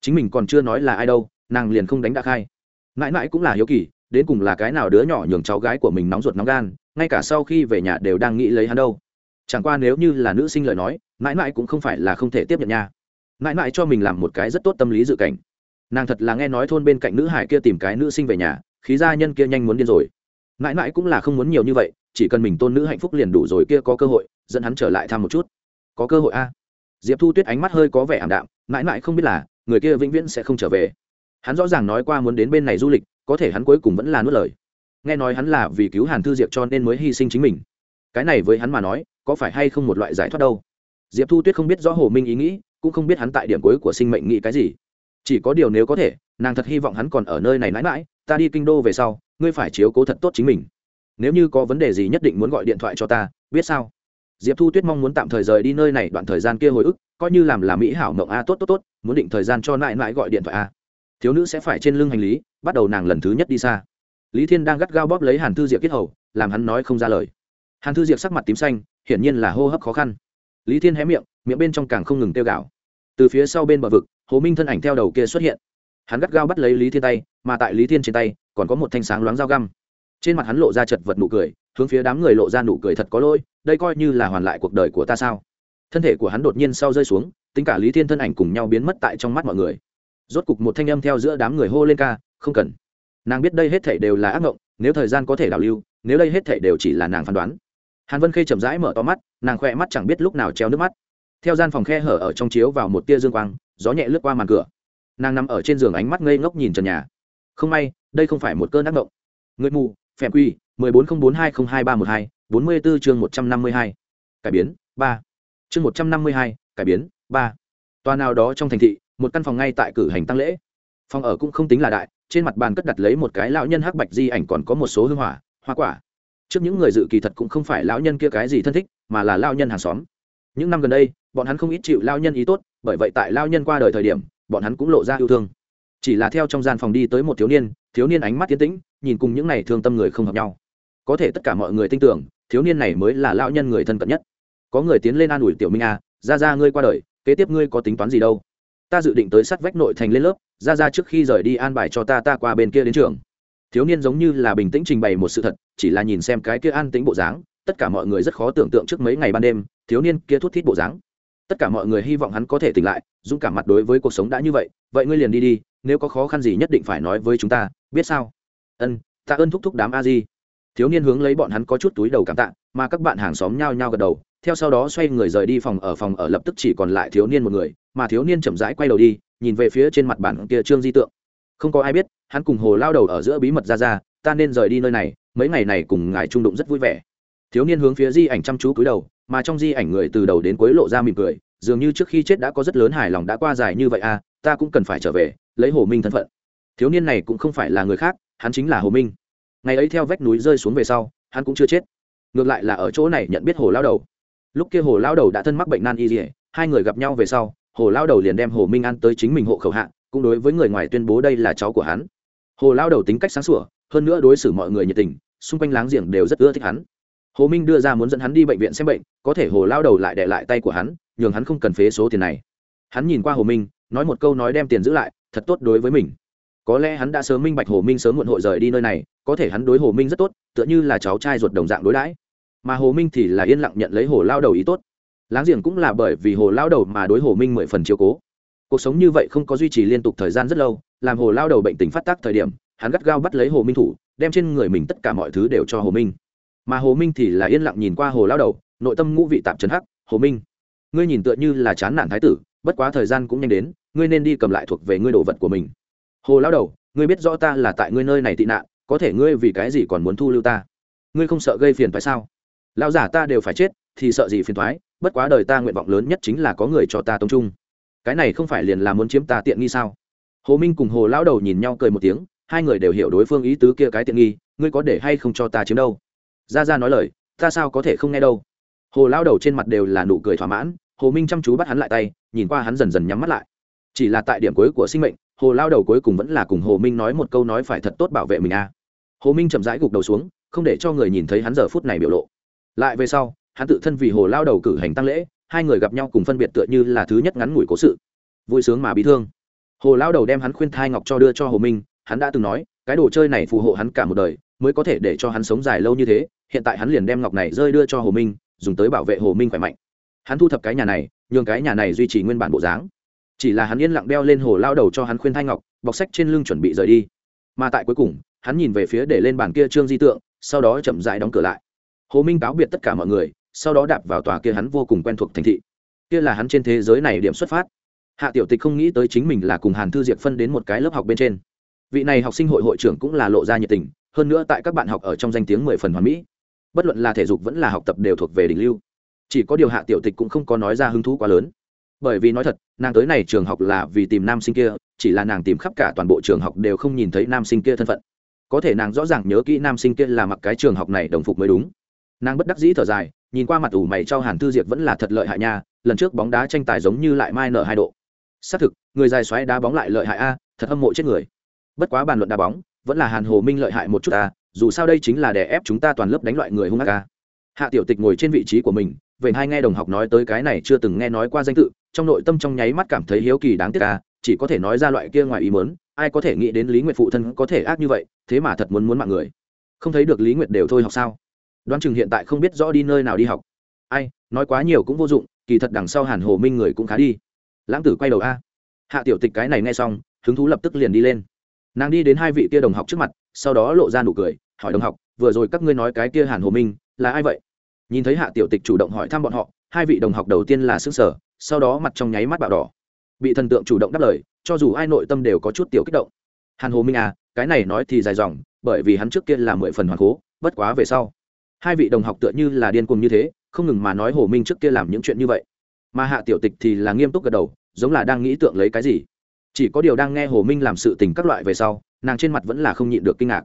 Speaker 1: Chính mình còn chưa nói là ai đâu, nàng liền không đánh đã khai. Mãi mãi cũng là hiếu kỳ, đến cùng là cái nào đứa nhỏ nhường cháu gái của mình nóng ruột nóng gan, ngay cả sau khi về nhà đều đang nghĩ lấy hắn đâu chẳng qua nếu như là nữ sinh lời nói, mãi mãi cũng không phải là không thể tiếp nhận nha. Mãi mãi cho mình làm một cái rất tốt tâm lý dự cảnh. Nàng thật là nghe nói thôn bên cạnh nữ hải kia tìm cái nữ sinh về nhà, khí gia nhân kia nhanh muốn điên rồi. Mãi mãi cũng là không muốn nhiều như vậy, chỉ cần mình tôn nữ hạnh phúc liền đủ rồi kia có cơ hội, dẫn hắn trở lại thăm một chút. Có cơ hội a. Diệp thu tuyết ánh mắt hơi có vẻ ảm đạm, mãi mãi không biết là, người kia vĩnh viễn sẽ không trở về. Hắn rõ ràng nói qua muốn đến bên này du lịch, có thể hắn cuối cùng vẫn là nuốt lời. Nghe nói hắn là vì cứu hàn thư diệp cho nên mới hy sinh chính mình. Cái này với hắn mà nói có phải hay không một loại giải thoát đâu? Diệp thu tuyết không biết rõ hồ minh ý nghĩ, cũng không biết hắn tại điểm cuối của sinh mệnh nghĩ cái gì. Chỉ có điều nếu có thể, nàng thật hy vọng hắn còn ở nơi này mãi mãi, ta đi kinh đô về sau, ngươi phải chiếu cố thật tốt chính mình. Nếu như có vấn đề gì nhất định muốn gọi điện thoại cho ta, biết sao? Diệp thu tuyết mong muốn tạm thời rời đi nơi này, đoạn thời gian kia hồi ức, coi như làm là mỹ hảo mộng a à, tốt tốt tốt, muốn định thời gian cho mãi mãi gọi điện thoại a. Thiếu nữ sẽ phải trên lưng hành lý, bắt đầu nàng lần thứ nhất đi xa. Lý thiên đang gắt gao bóp lấy hàn thư diệp kết hầu, làm hắn nói không ra lời. Hàn thư diệp sắc mặt tím xanh hiển nhiên là hô hấp khó khăn. Lý thiên hé miệng miệng bên trong càng không ngừng tiêu gạo từ phía sau bên bờ vực, hồ minh thân ảnh theo đầu kia xuất hiện. Hắn gắt gao bắt lấy lý thiên tay, mà tại lý thiên trên tay, còn có một thanh sáng loáng dao găm. Trên mặt hắn lộ ra chật vật nụ cười, hướng phía đám người lộ ra nụ cười thật có lỗi, đây coi như là hoàn lại cuộc đời của ta sao? Thân thể của hắn đột nhiên sau rơi xuống, tính cả lý thiên thân ảnh cùng nhau biến mất tại trong mắt mọi người. Rốt cục một thanh âm theo giữa đám người hô lên ca, không cần. Nàng biết đây hết thể đều là ác mộng nếu thời gian có thể đảo lưu, nếu đây hết thể đều chỉ là nàng phán đoán hàn vân khê chậm rãi mở to mắt, nàng khoe mắt chẳng biết lúc nào treo nước mắt. Theo gian phòng khe hở ở trong chiếu vào một tia dương quang, gió nhẹ lướt qua màn cửa. Nàng nằm ở trên giường ánh mắt ngây ngốc nhìn trần nhà. Không may, đây không phải một cơn ác động người mù, phèm quy, mười bốn không bốn hai không hai ba một hai, bốn mươi bốn chương một trăm năm mươi hai. Cải biến, ba. Chương một trăm năm mươi hai, cải biến, ba. Toa nào đó trong thành thị, một căn phòng ngay tại cử hành tăng lễ. Phòng ở cũng không tính là đại, trên mặt bàn cất đặt lấy một cái lão nhân hắc bạch di ảnh còn có một số hương hỏa, hoa quả trước những người dự kỳ thật cũng không phải lão nhân kia cái gì thân thích, mà là lão nhân hàng xóm. Những năm gần đây, bọn hắn không ít chịu lão nhân ý tốt, bởi vậy tại lão nhân qua đời thời điểm, bọn hắn cũng lộ ra yêu thương. Chỉ là theo trong gian phòng đi tới một thiếu niên thiếu niên ánh mắt tiến tĩnh, nhìn cùng những này thương tâm người không hợp nhau. Có thể tất cả mọi người tin tưởng, thiếu niên này mới là lão nhân người thân cận nhất. Có người tiến lên an ủi tiểu minh a ra ra ngươi qua đời, kế tiếp ngươi có tính toán gì đâu? Ta dự định tới sát vách nội thành lên lớp ra ra trước khi rời đi an bài cho ta ta qua bên kia đến trường thiếu niên giống như là bình tĩnh trình bày một sự thật, chỉ là nhìn xem cái kia an tĩnh bộ dáng, tất cả mọi người rất khó tưởng tượng trước mấy ngày ban đêm, thiếu niên kia thút thít bộ dáng. Tất cả mọi người hy vọng hắn có thể tỉnh lại, dũng cảm mặt đối với cuộc sống đã như vậy vậy ngươi liền đi đi, nếu có khó khăn gì nhất định phải nói với chúng ta, biết sao? Ân ta ơn thúc thúc đám a di. Thiếu niên hướng lấy bọn hắn có chút túi đầu cảm tạ, mà các bạn hàng xóm nhao nhao gật đầu, theo sau đó xoay người rời đi phòng ở phòng ở lập tức chỉ còn lại thiếu niên một người, mà thiếu niên chậm rãi quay đầu đi, nhìn về phía trên mặt bản kia trương di tượng không có ai biết, hắn cùng hồ lao đầu ở giữa bí mật ra ra, ta nên rời đi nơi này, mấy ngày này cùng ngài trung đụng rất vui vẻ. Thiếu niên hướng phía di ảnh chăm chú cúi đầu, mà trong di ảnh người từ đầu đến cuối lộ ra mỉm cười, dường như trước khi chết đã có rất lớn hài lòng đã qua dài như vậy à ta cũng cần phải trở về, lấy hồ minh thân phận. Thiếu niên này cũng không phải là người khác, hắn chính là hồ minh. Ngày ấy theo vách núi rơi xuống về sau, hắn cũng chưa chết. Ngược lại là ở chỗ này nhận biết hồ lao đầu. Lúc kia hồ lao đầu đã thân mắc bệnh nan y dỉa hai người gặp nhau về sau, hồ lao đầu liền đem hồ minh an tới chính mình hộ khẩu hạ cũng đối với người ngoài tuyên bố đây là cháu của hắn. Hồ lao đầu tính cách sáng sủa, hơn nữa đối xử mọi người nhiệt tình, xung quanh láng giềng đều rất ưa thích hắn. Hồ minh đưa ra muốn dẫn hắn đi bệnh viện xem bệnh, có thể hồ lao đầu lại để lại tay của hắn, nhường hắn không cần phế số tiền này. Hắn nhìn qua hồ minh, nói một câu nói đem tiền giữ lại, thật tốt đối với mình. Có lẽ hắn đã sớm minh bạch hồ minh sớm muộn hội rời đi nơi này, có thể hắn đối hồ minh rất tốt, tựa như là cháu trai ruột đồng dạng đối đãi. Mà hồ minh thì là yên lặng nhận lấy hồ lao đầu ý tốt. Láng giềng cũng là bởi vì hồ lao đầu mà đối hồ minh mười phần chiếu cố cuộc sống như vậy không có duy trì liên tục thời gian rất lâu, làm hồ lao đầu bệnh tình phát tác thời điểm, hắn gắt gao bắt lấy hồ minh thủ, đem trên người mình tất cả mọi thứ đều cho hồ minh. Mà hồ minh thì là yên lặng nhìn qua hồ lao đầu, nội tâm ngũ vị tạp trấn hắc, hồ minh, ngươi nhìn tựa như là chán nản thái tử, bất quá thời gian cũng nhanh đến, ngươi nên đi cầm lại thuộc về ngươi đồ vật của mình. Hồ lao đầu, ngươi biết rõ ta là tại ngươi nơi này tị nạn, có thể ngươi vì cái gì còn muốn thu lưu ta? Ngươi không sợ gây phiền phải sao? Lão giả ta đều phải chết, thì sợ gì phiền thoái bất quá đời ta nguyện vọng lớn nhất chính là có người cho ta tông trung cái này không phải liền là muốn chiếm ta tiện nghi sao? Hồ minh cùng hồ lão đầu nhìn nhau cười một tiếng, hai người đều hiểu đối phương ý tứ kia cái tiện nghi, ngươi có để hay không cho ta chiếm đâu? Ra ra nói lời, ta sao có thể không nghe đâu? Hồ lão đầu trên mặt đều là nụ cười thỏa mãn, hồ minh chăm chú bắt hắn lại tay, nhìn qua hắn dần dần nhắm mắt lại. Chỉ là tại điểm cuối của sinh mệnh, hồ lao đầu cuối cùng vẫn là cùng hồ minh nói một câu nói phải thật tốt bảo vệ mình a hồ minh chậm rãi gục đầu xuống, không để cho người nhìn thấy hắn giờ phút này biểu lộ. Lại về sau, hắn tự thân vì hồ lao đầu cử hành tăng lễ hai người gặp nhau cùng phân biệt tựa như là thứ nhất ngắn ngủi cố sự. Vui sướng mà bị thương. Hồ lao đầu đem hắn khuyên thai ngọc cho đưa cho hồ minh, hắn đã từng nói, cái đồ chơi này phù hộ hắn cả một đời, mới có thể để cho hắn sống dài lâu như thế, hiện tại hắn liền đem ngọc này rơi đưa cho hồ minh, dùng tới bảo vệ hồ minh khỏe mạnh. Hắn thu thập cái nhà này, nhường cái nhà này duy trì nguyên bản bộ dáng. Chỉ là hắn yên lặng đeo lên hồ lao đầu cho hắn khuyên thai ngọc, bọc sách trên lưng chuẩn bị rời đi. Mà tại cuối cùng, hắn nhìn về phía để lên bàn kia trương di tượng, sau đó chậm dại đóng cửa lại. Hồ minh cáo biệt tất cả mọi người sau đó đạp vào tòa kia hắn vô cùng quen thuộc thành thị. Kia là hắn trên thế giới này điểm xuất phát. Hạ tiểu tịch không nghĩ tới chính mình là cùng hàn thư diệp phân đến một cái lớp học bên trên. Vị này học sinh hội hội trưởng cũng là lộ ra nhiệt tình, hơn nữa tại các bạn học ở trong danh tiếng mười phần hoàn mỹ. Bất luận là thể dục vẫn là học tập đều thuộc về đỉnh lưu. Chỉ có điều hạ tiểu tịch cũng không có nói ra hứng thú quá lớn. Bởi vì nói thật, nàng tới này trường học là vì tìm nam sinh kia, chỉ là nàng tìm khắp cả toàn bộ trường học đều không nhìn thấy nam sinh kia thân phận. Có thể nàng rõ ràng nhớ kỹ nam sinh kia là mặc cái trường học này đồng phục mới đúng nàng bất đắc dĩ thở dài, nhìn qua mặt ủ mày cho hàn thư Diệp vẫn là thật lợi hại nha, lần trước bóng đá tranh tài giống như lại mai nở hai độ. Xác thực, người dài xoáy đá bóng lại lợi hại a, thật hâm mộ chết người. Bất quá bàn luận đá bóng, vẫn là hàn hồ minh lợi hại một chút a, dù sao đây chính là đè ép chúng ta toàn lớp đánh loại người hung ác a. Hạ tiểu tịch ngồi trên vị trí của mình vậy hai nghe đồng học nói tới cái này chưa từng nghe nói qua danh tự, trong nội tâm trong nháy mắt cảm thấy hiếu kỳ đáng tiếc a, chỉ có thể nói ra loại kia ngoài ý mớn ai có thể nghĩ đến lý nguyệt phụ thân có thể ác như vậy, thế mà thật muốn muốn mạng người. Không thấy được lý nguyệt đều thôi học sao? Đoán chừng hiện tại không biết rõ đi nơi nào đi học. Ai, nói quá nhiều cũng vô dụng, kỳ thật đằng sau hàn hồ minh người cũng khá đi. Lãng tử quay đầu a. Hạ tiểu tịch cái này nghe xong, hứng thú lập tức liền đi lên. Nàng đi đến hai vị kia đồng học trước mặt, sau đó lộ ra nụ cười, hỏi đồng học, vừa rồi các ngươi nói cái kia hàn hồ minh là ai vậy? Nhìn thấy hạ tiểu tịch chủ động hỏi thăm bọn họ, hai vị đồng học đầu tiên là xứ sở sau đó mặt trong nháy mắt bạo đỏ. Bị thần tượng chủ động đáp lời, cho dù ai nội tâm đều có chút tiểu kích động. Hàn hồ minh à cái này nói thì dài dòng, bởi vì hắn trước kia là mười phần hoàn cố, bất quá về sau hai vị đồng học tựa như là điên cuồng như thế, không ngừng mà nói hồ minh trước kia làm những chuyện như vậy. Mà hạ tiểu tịch thì là nghiêm túc gật đầu, giống là đang nghĩ tượng lấy cái gì. Chỉ có điều đang nghe hồ minh làm sự tình các loại về sau, nàng trên mặt vẫn là không nhịn được kinh ngạc.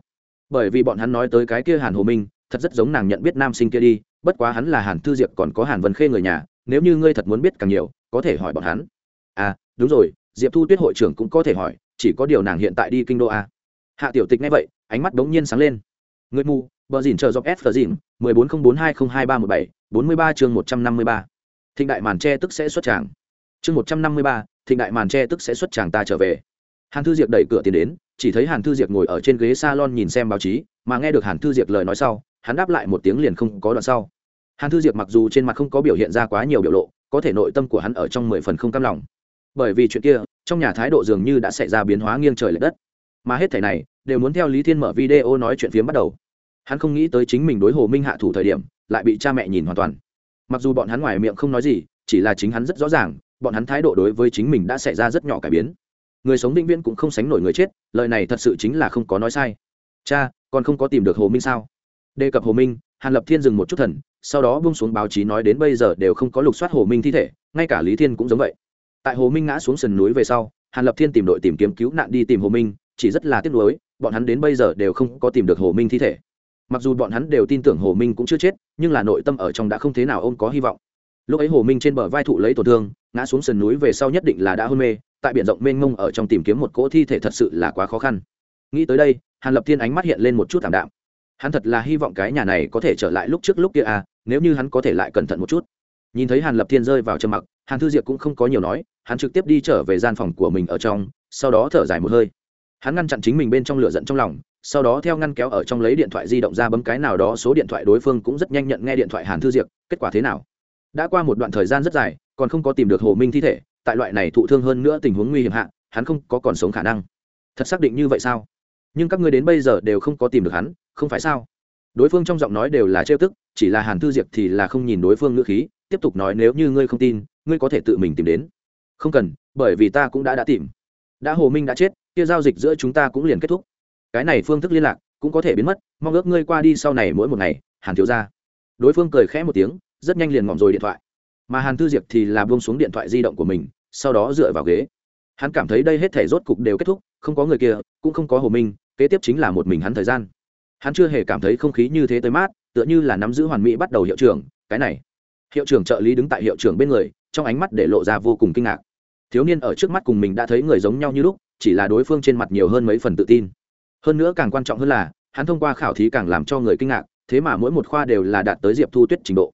Speaker 1: Bởi vì bọn hắn nói tới cái kia hàn hồ minh, thật rất giống nàng nhận biết nam sinh kia đi, bất quá hắn là hàn thư diệp còn có hàn vân khê người nhà, nếu như ngươi thật muốn biết càng nhiều, có thể hỏi bọn hắn. À đúng rồi, diệp thu tuyết hội trưởng cũng có thể hỏi, chỉ có điều nàng hiện tại đi kinh đô a. Hạ tiểu tịch nghe vậy, ánh mắt đống nhiên sáng lên. Người mù bờ dìn chờ dọc s dìn, mười bốn không bốn hai không hai ba một bảy, bốn mươi ba chương một trăm năm mươi ba. Thịnh đại màn tre tức sẽ xuất tràng. Chương một trăm năm mươi ba, thịnh đại màn tre tức sẽ xuất tràng ta trở về. Hàn thư diệp đẩy cửa tiến đến, chỉ thấy hàn thư diệp ngồi ở trên ghế salon nhìn xem báo chí, mà nghe được hàn thư diệp lời nói sau, hắn đáp lại một tiếng liền không có đoạn sau. Hàn thư diệp mặc dù trên mặt không có biểu hiện ra quá nhiều biểu lộ, có thể nội tâm của hắn ở trong mười phần không cam lòng. Bởi vì chuyện kia, trong nhà thái độ dường như đã xảy ra biến hóa nghiêng trời lệch đất. Mà hết thảy này, đều muốn theo lý thiên mở video nói chuyện phiếm bắt đầu hắn không nghĩ tới chính mình đối hồ minh hạ thủ thời điểm, lại bị cha mẹ nhìn hoàn toàn. Mặc dù bọn hắn ngoài miệng không nói gì, chỉ là chính hắn rất rõ ràng, bọn hắn thái độ đối với chính mình đã xảy ra rất nhỏ cải biến. Người sống định viễn cũng không sánh nổi người chết, lời này thật sự chính là không có nói sai. Cha, còn không có tìm được hồ minh sao? Đề cập hồ minh, hàn lập thiên dừng một chút thần, sau đó bung xuống báo chí nói đến bây giờ đều không có lục soát hồ minh thi thể, ngay cả lý thiên cũng giống vậy. Tại hồ minh ngã xuống sườn núi về sau, hàn lập thiên tìm đội tìm kiếm cứu nạn đi tìm hồ minh, chỉ rất là tiếc nuối, bọn hắn đến bây giờ đều không có tìm được hồ minh thi thể mặc dù bọn hắn đều tin tưởng hồ minh cũng chưa chết, nhưng là nội tâm ở trong đã không thế nào ôm có hy vọng. Lúc ấy hồ minh trên bờ vai thụ lấy tổn thương, ngã xuống sườn núi về sau nhất định là đã hôn mê, tại biển rộng mênh mông ở trong tìm kiếm một cỗ thi thể thật sự là quá khó khăn. Nghĩ tới đây, hàn lập thiên ánh mắt hiện lên một chút thảm đạm. Hắn thật là hy vọng cái nhà này có thể trở lại lúc trước lúc kia à nếu như hắn có thể lại cẩn thận một chút. Nhìn thấy hàn lập thiên rơi vào trầm mặc, hàn thư diệp cũng không có nhiều nói, hắn trực tiếp đi trở về gian phòng của mình ở trong, sau đó thở dài một hơi. Hắn ngăn chặn chính mình bên trong lửa giận trong lòng sau đó theo ngăn kéo ở trong lấy điện thoại di động ra bấm cái nào đó số điện thoại đối phương cũng rất nhanh nhận nghe điện thoại hàn thư diệp, kết quả thế nào? Đã qua một đoạn thời gian rất dài, còn không có tìm được hồ minh thi thể, tại loại này thụ thương hơn nữa tình huống nguy hiểm hạ, hắn không có còn sống khả năng. Thật xác định như vậy sao? Nhưng các ngươi đến bây giờ đều không có tìm được hắn, không phải sao? Đối phương trong giọng nói đều là trêu tức, chỉ là hàn thư diệp thì là không nhìn đối phương ngữ khí, tiếp tục nói nếu như ngươi không tin, ngươi có thể tự mình tìm đến. Không cần, bởi vì ta cũng đã đã tìm. Đã hồ minh đã chết, kia giao dịch giữa chúng ta cũng liền kết thúc cái này phương thức liên lạc cũng có thể biến mất, mong ước ngươi qua đi sau này mỗi một ngày, hàn thiếu ra đối phương cười khẽ một tiếng, rất nhanh liền ngỏm rồi điện thoại. Mà hàn thư diệp thì là buông xuống điện thoại di động của mình, sau đó dựa vào ghế. Hắn cảm thấy đây hết thể rốt cục đều kết thúc, không có người kia, cũng không có hồ minh, kế tiếp chính là một mình hắn thời gian. Hắn chưa hề cảm thấy không khí như thế tới mát, tựa như là nắm giữ hoàn mỹ bắt đầu hiệu trưởng, cái này. Hiệu trưởng trợ lý đứng tại hiệu trưởng bên người, trong ánh mắt để lộ ra vô cùng kinh ngạc. Thiếu niên ở trước mắt cùng mình đã thấy người giống nhau như lúc, chỉ là đối phương trên mặt nhiều hơn mấy phần tự tin hơn nữa càng quan trọng hơn là, hắn thông qua khảo thí càng làm cho người kinh ngạc, thế mà mỗi một khoa đều là đạt tới diệp thu tuyết trình độ.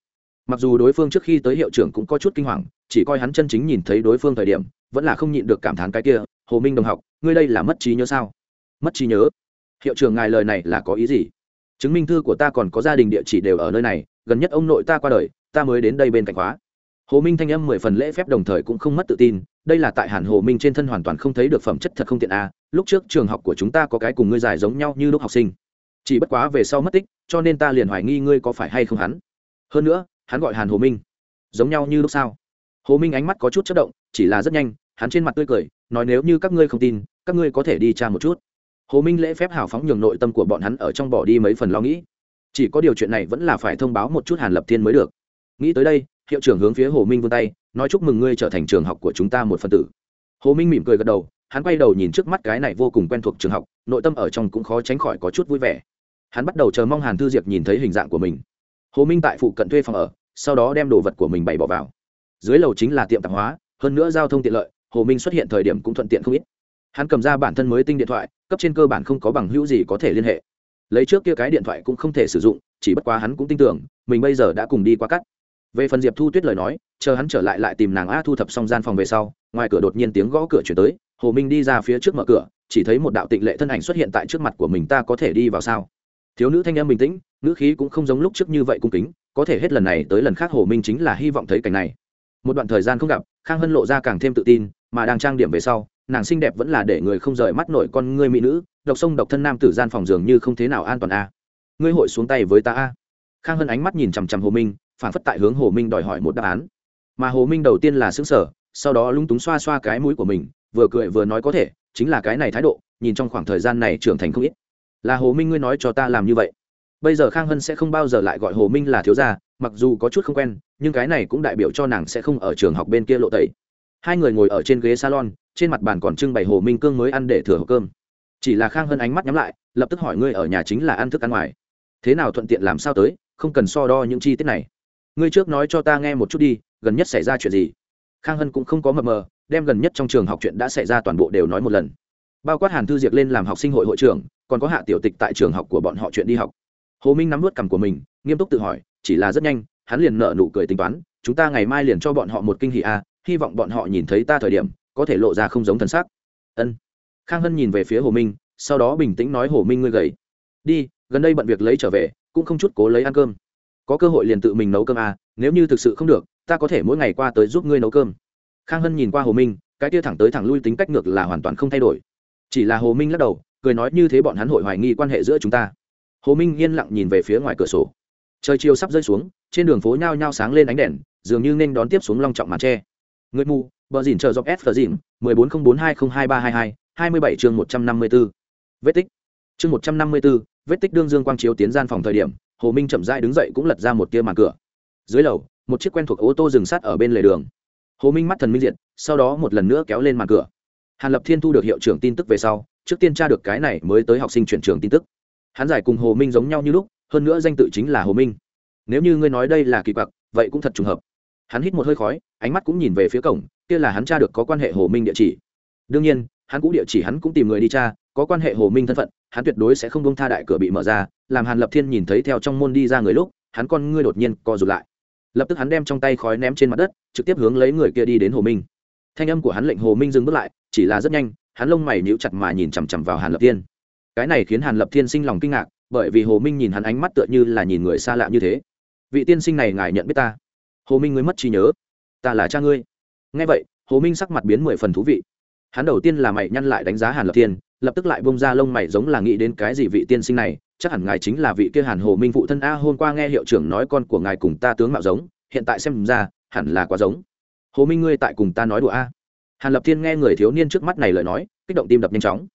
Speaker 1: Mặc dù đối phương trước khi tới hiệu trưởng cũng có chút kinh hoàng, chỉ coi hắn chân chính nhìn thấy đối phương thời điểm, vẫn là không nhịn được cảm thán cái kia, hồ minh đồng học, ngươi đây là mất trí nhớ sao? Mất trí nhớ? Hiệu trưởng ngài lời này là có ý gì? Chứng minh thư của ta còn có gia đình địa chỉ đều ở nơi này, gần nhất ông nội ta qua đời, ta mới đến đây bên cạnh khóa. Hồ minh thanh âm mười phần lễ phép đồng thời cũng không mất tự tin, đây là tại hàn hồ minh trên thân hoàn toàn không thấy được phẩm chất thật không tiện a lúc trước trường học của chúng ta có cái cùng ngươi dài giống nhau như lúc học sinh. Chỉ bất quá về sau mất tích, cho nên ta liền hoài nghi ngươi có phải hay không hắn. Hơn nữa, hắn gọi hàn hồ minh. Giống nhau như lúc sao? Hồ minh ánh mắt có chút chất động, chỉ là rất nhanh, hắn trên mặt tươi cười, nói nếu như các ngươi không tin, các ngươi có thể đi tra một chút. Hồ minh lễ phép hào phóng nhường nội tâm của bọn hắn ở trong bỏ đi mấy phần lo nghĩ. Chỉ có điều chuyện này vẫn là phải thông báo một chút hàn lập thiên mới được. Nghĩ tới đây, hiệu trưởng hướng phía hồ minh vươn tay, nói chúc mừng ngươi trở thành trường học của chúng ta một phần tử. Hồ minh mỉm cười gật đầu hắn quay đầu nhìn trước mắt cái này vô cùng quen thuộc trường học, nội tâm ở trong cũng khó tránh khỏi có chút vui vẻ. Hắn bắt đầu chờ mong hàn thư diệp nhìn thấy hình dạng của mình. Hồ minh tại phụ cận thuê phòng ở, sau đó đem đồ vật của mình bày bỏ vào. Dưới lầu chính là tiệm tạp hóa, hơn nữa giao thông tiện lợi, hồ minh xuất hiện thời điểm cũng thuận tiện không ít. Hắn cầm ra bản thân mới tinh điện thoại, cấp trên cơ bản không có bằng hữu gì có thể liên hệ. Lấy trước kia cái điện thoại cũng không thể sử dụng, chỉ bất quá hắn cũng tin tưởng, mình bây giờ đã cùng đi qua cắt. Về phần diệp thu tuyết lời nói, chờ hắn trở lại lại tìm nàng a thu thập xong gian phòng về sau, ngoài cửa đột nhiên tiếng gõ cửa chuyển tới hồ minh đi ra phía trước mở cửa, chỉ thấy một đạo tịnh lệ thân ảnh xuất hiện tại trước mặt của mình, ta có thể đi vào sao? Thiếu nữ thanh em bình tĩnh nữ khí cũng không giống lúc trước như vậy cung kính, có thể hết lần này tới lần khác hồ minh chính là hy vọng thấy cảnh này. Một đoạn thời gian không gặp, khang hân lộ ra càng thêm tự tin, mà đang trang điểm về sau, nàng xinh đẹp vẫn là để người không rời mắt nổi con ngươi mỹ nữ, độc sông độc thân nam tử gian phòng giường như không thế nào an toàn a. Ngươi hội xuống tay với ta a? Khang hân ánh mắt nhìn chằm chằm hồ minh, phản phất tại hướng hồ minh đòi hỏi một đáp án. Mà hồ minh đầu tiên là xứng sở sau đó lung túng xoa xoa cái mũi của mình vừa cười vừa nói có thể, chính là cái này thái độ, nhìn trong khoảng thời gian này trưởng thành không ít. Là hồ minh ngươi nói cho ta làm như vậy. Bây giờ khang hân sẽ không bao giờ lại gọi hồ minh là thiếu gia, mặc dù có chút không quen, nhưng cái này cũng đại biểu cho nàng sẽ không ở trường học bên kia lộ tẩy. Hai người ngồi ở trên ghế salon, trên mặt bàn còn trưng bày hồ minh cương mới ăn để thừa hộp cơm. Chỉ là khang hân ánh mắt nhắm lại, lập tức hỏi ngươi ở nhà chính là ăn thức ăn ngoài. Thế nào thuận tiện làm sao tới, không cần so đo những chi tiết này. Ngươi trước nói cho ta nghe một chút đi, gần nhất xảy ra chuyện gì? Khang hân cũng không có mập mờ đem gần nhất trong trường học chuyện đã xảy ra toàn bộ đều nói một lần. Bao quát hàn thư diệc lên làm học sinh hội hội trưởng, còn có hạ tiểu tịch tại trường học của bọn họ chuyện đi học. Hồ minh nắm vớt cằm của mình, nghiêm túc tự hỏi, chỉ là rất nhanh, hắn liền nợ nụ cười tính toán, chúng ta ngày mai liền cho bọn họ một kinh hỷ a, hy vọng bọn họ nhìn thấy ta thời điểm, có thể lộ ra không giống thân xác ân. Khang hân nhìn về phía hồ minh, sau đó bình tĩnh nói, hồ minh ngươi gầy. Đi, gần đây bận việc lấy trở về, cũng không chút cố lấy ăn cơm. Có cơ hội liền tự mình nấu cơm à nếu như thực sự không được, ta có thể mỗi ngày qua tới giúp ngươi nấu cơm khang hân nhìn qua hồ minh, cái tia thẳng tới thẳng lui tính cách ngược là hoàn toàn không thay đổi. Chỉ là hồ minh lắc đầu, cười nói như thế bọn hắn hội hoài nghi quan hệ giữa chúng ta. Hồ minh yên lặng nhìn về phía ngoài cửa sổ. Trời chiều sắp rơi xuống, trên đường phố nhao nhao sáng lên ánh đèn, dường như nên đón tiếp xuống long trọng màn tre. Người mù, bờ dìn chờ dọc s phờ dìn mười bốn không bốn hai không hai ba hai hai hai mươi bảy chương một trăm năm mươi b ố vết tích. Chương một trăm năm mươi b ố vết tích đương dương quang chiếu tiến gian phòng thời điểm, hồ minh chậm rãi đứng dậy cũng lật ra một tia màn cửa. Dưới lầu, một chiếc quen thuộc ô tô dừng sát ở bên lề đường hồ minh mắt thần minh diện sau đó một lần nữa kéo lên màn cửa. Hàn lập thiên thu được hiệu trưởng tin tức về sau, trước tiên tra được cái này mới tới học sinh chuyển trường tin tức. Hắn giải cùng hồ minh giống nhau như lúc, hơn nữa danh tự chính là hồ minh. Nếu như ngươi nói đây là kỳ quặc, vậy cũng thật trùng hợp. Hắn hít một hơi khói, ánh mắt cũng nhìn về phía cổng, kia là hắn tra được có quan hệ hồ minh địa chỉ. Đương nhiên, hắn cũng địa chỉ hắn cũng tìm người đi tra, có quan hệ hồ minh thân phận, hắn tuyệt đối sẽ không bông tha đại cửa bị mở ra, làm hàn lập thiên nhìn thấy theo trong môn đi ra người lúc, hắn con ngươi đột nhiên co rụt lại lập tức hắn đem trong tay khói ném trên mặt đất, trực tiếp hướng lấy người kia đi đến hồ minh. Thanh âm của hắn lệnh hồ minh dừng bước lại, chỉ là rất nhanh, hắn lông mày níu chặt mà nhìn chằm chằm vào hàn lập thiên. Cái này khiến hàn lập thiên sinh lòng kinh ngạc, bởi vì hồ minh nhìn hắn ánh mắt tựa như là nhìn người xa lạ như thế. Vị tiên sinh này ngài nhận biết ta? Hồ minh ngươi mất trí nhớ. Ta là cha ngươi. Nghe vậy, hồ minh sắc mặt biến mười phần thú vị. Hắn đầu tiên là mày nhăn lại đánh giá hàn lập thiên lập tức lại bông ra lông mày giống là nghĩ đến cái gì vị tiên sinh này, chắc hẳn ngài chính là vị kia hàn hồ minh phụ thân a, hôm qua nghe hiệu trưởng nói con của ngài cùng ta tướng mạo giống, hiện tại xem ra, hẳn là quá giống. Hồ minh ngươi tại cùng ta nói đùa a. Hàn lập thiên nghe người thiếu niên trước mắt này lời nói, kích động tim đập nhanh chóng.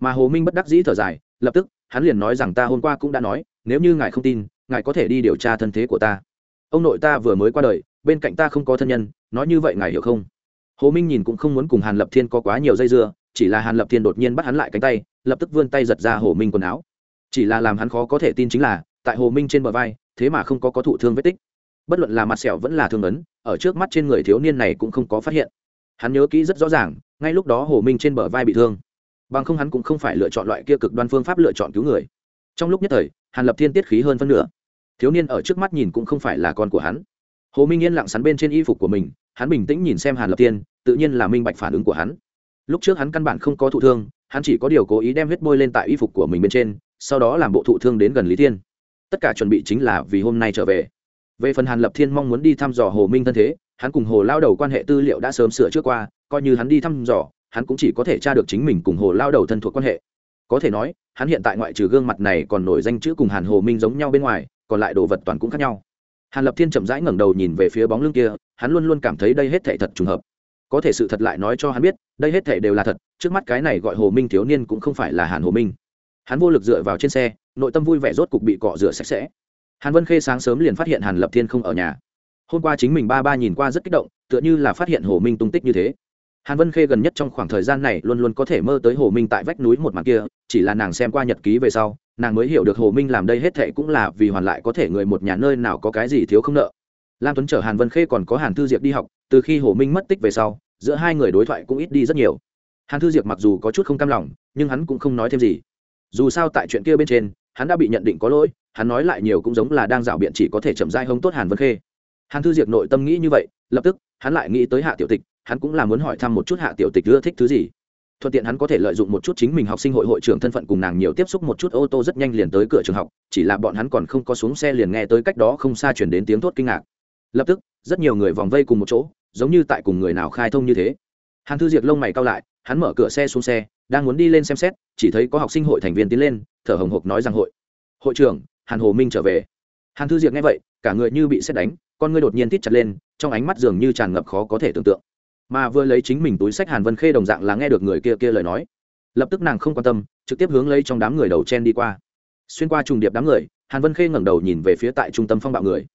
Speaker 1: Mà hồ minh bất đắc dĩ thở dài, lập tức, hắn liền nói rằng ta hôm qua cũng đã nói, nếu như ngài không tin, ngài có thể đi điều tra thân thế của ta. Ông nội ta vừa mới qua đời, bên cạnh ta không có thân nhân, nói như vậy ngài hiểu không? Hồ minh nhìn cũng không muốn cùng hàn lập thiên có quá nhiều dây dưa chỉ là hàn lập thiên đột nhiên bắt hắn lại cánh tay, lập tức vươn tay giật ra hồ minh quần áo. Chỉ là làm hắn khó có thể tin chính là, tại hồ minh trên bờ vai, thế mà không có có thụ thương vết tích. Bất luận là mặt sẹo vẫn là thương ấn, ở trước mắt trên người thiếu niên này cũng không có phát hiện. Hắn nhớ kỹ rất rõ ràng, ngay lúc đó hồ minh trên bờ vai bị thương. Bằng không hắn cũng không phải lựa chọn loại kia cực đoan phương pháp lựa chọn cứu người. Trong lúc nhất thời, hàn lập thiên tiết khí hơn phân nửa. Thiếu niên ở trước mắt nhìn cũng không phải là con của hắn. Hồ minh yên lặng sắn bên trên y phục của mình, hắn bình tĩnh nhìn xem hàn lập thiên, tự nhiên là minh bạch phản ứng của hắn lúc trước hắn căn bản không có thụ thương, hắn chỉ có điều cố ý đem huyết bôi lên tại y phục của mình bên trên, sau đó làm bộ thụ thương đến gần lý thiên. Tất cả chuẩn bị chính là vì hôm nay trở về. Về phần hàn lập thiên mong muốn đi thăm dò hồ minh thân thế, hắn cùng hồ lao đầu quan hệ tư liệu đã sớm sửa trước qua, coi như hắn đi thăm dò, hắn cũng chỉ có thể tra được chính mình cùng hồ lao đầu thân thuộc quan hệ. Có thể nói, hắn hiện tại ngoại trừ gương mặt này còn nổi danh chữ cùng hàn hồ minh giống nhau bên ngoài, còn lại đồ vật toàn cũng khác nhau. Hàn lập thiên chậm rãi ngẩng đầu nhìn về phía bóng lưng kia, hắn luôn luôn cảm thấy đây hết thể thật trùng hợp. Có thể sự thật lại nói cho hắn biết đây hết thể đều là thật, trước mắt cái này gọi hồ minh thiếu niên cũng không phải là hàn hồ minh. Hắn vô lực dựa vào trên xe, nội tâm vui vẻ rốt cục bị cọ rửa sạch sẽ. Hàn vân khê sáng sớm liền phát hiện hàn lập thiên không ở nhà. Hôm qua chính mình ba ba nhìn qua rất kích động, tựa như là phát hiện hồ minh tung tích như thế. Hàn vân khê gần nhất trong khoảng thời gian này luôn luôn có thể mơ tới hồ minh tại vách núi một mặt kia, chỉ là nàng xem qua nhật ký về sau, nàng mới hiểu được hồ minh làm đây hết thệ cũng là vì hoàn lại có thể người một nhà nơi nào có cái gì thiếu không nợ. Lam tuấn chở hàn vân khê còn có hàn thư diệp đi học, từ khi hồ minh mất tích về sau giữa hai người đối thoại cũng ít đi rất nhiều. Hàn thư diệp mặc dù có chút không cam lòng, nhưng hắn cũng không nói thêm gì. Dù sao tại chuyện kia bên trên, hắn đã bị nhận định có lỗi, hắn nói lại nhiều cũng giống là đang rảo biện chỉ có thể chậm dai hông tốt hàn vân khê. Hàn thư diệp nội tâm nghĩ như vậy, lập tức, hắn lại nghĩ tới hạ tiểu tịch, hắn cũng là muốn hỏi thăm một chút hạ tiểu tịch ưa thích thứ gì. Thuận tiện hắn có thể lợi dụng một chút chính mình học sinh hội hội trưởng thân phận cùng nàng nhiều tiếp xúc một chút ô tô rất nhanh liền tới cửa trường học, chỉ là bọn hắn còn không có xuống xe liền nghe tới cách đó không xa chuyển đến tiếng thốt kinh ngạc. Lập tức rất nhiều người vòng vây cùng một chỗ, giống như tại cùng người nào khai thông như thế. Hàn thư Diệc lông mày cao lại, hắn mở cửa xe xuống xe, đang muốn đi lên xem xét, chỉ thấy có học sinh hội thành viên tiến lên, thở hồng hộc nói rằng hội. Hội trưởng, hàn hồ minh trở về. Hàn thư Diệc nghe vậy, cả người như bị xét đánh, con ngươi đột nhiên tít chặt lên, trong ánh mắt dường như tràn ngập khó có thể tưởng tượng. Mà vừa lấy chính mình túi sách hàn vân khê đồng dạng là nghe được người kia kia lời nói. Lập tức nàng không quan tâm, trực tiếp hướng lấy trong đám người đầu chen đi qua. Xuyên qua trùng điệp đám người, hàn vân khê ngẩng đầu nhìn về phía tại trung tâm phong bạo người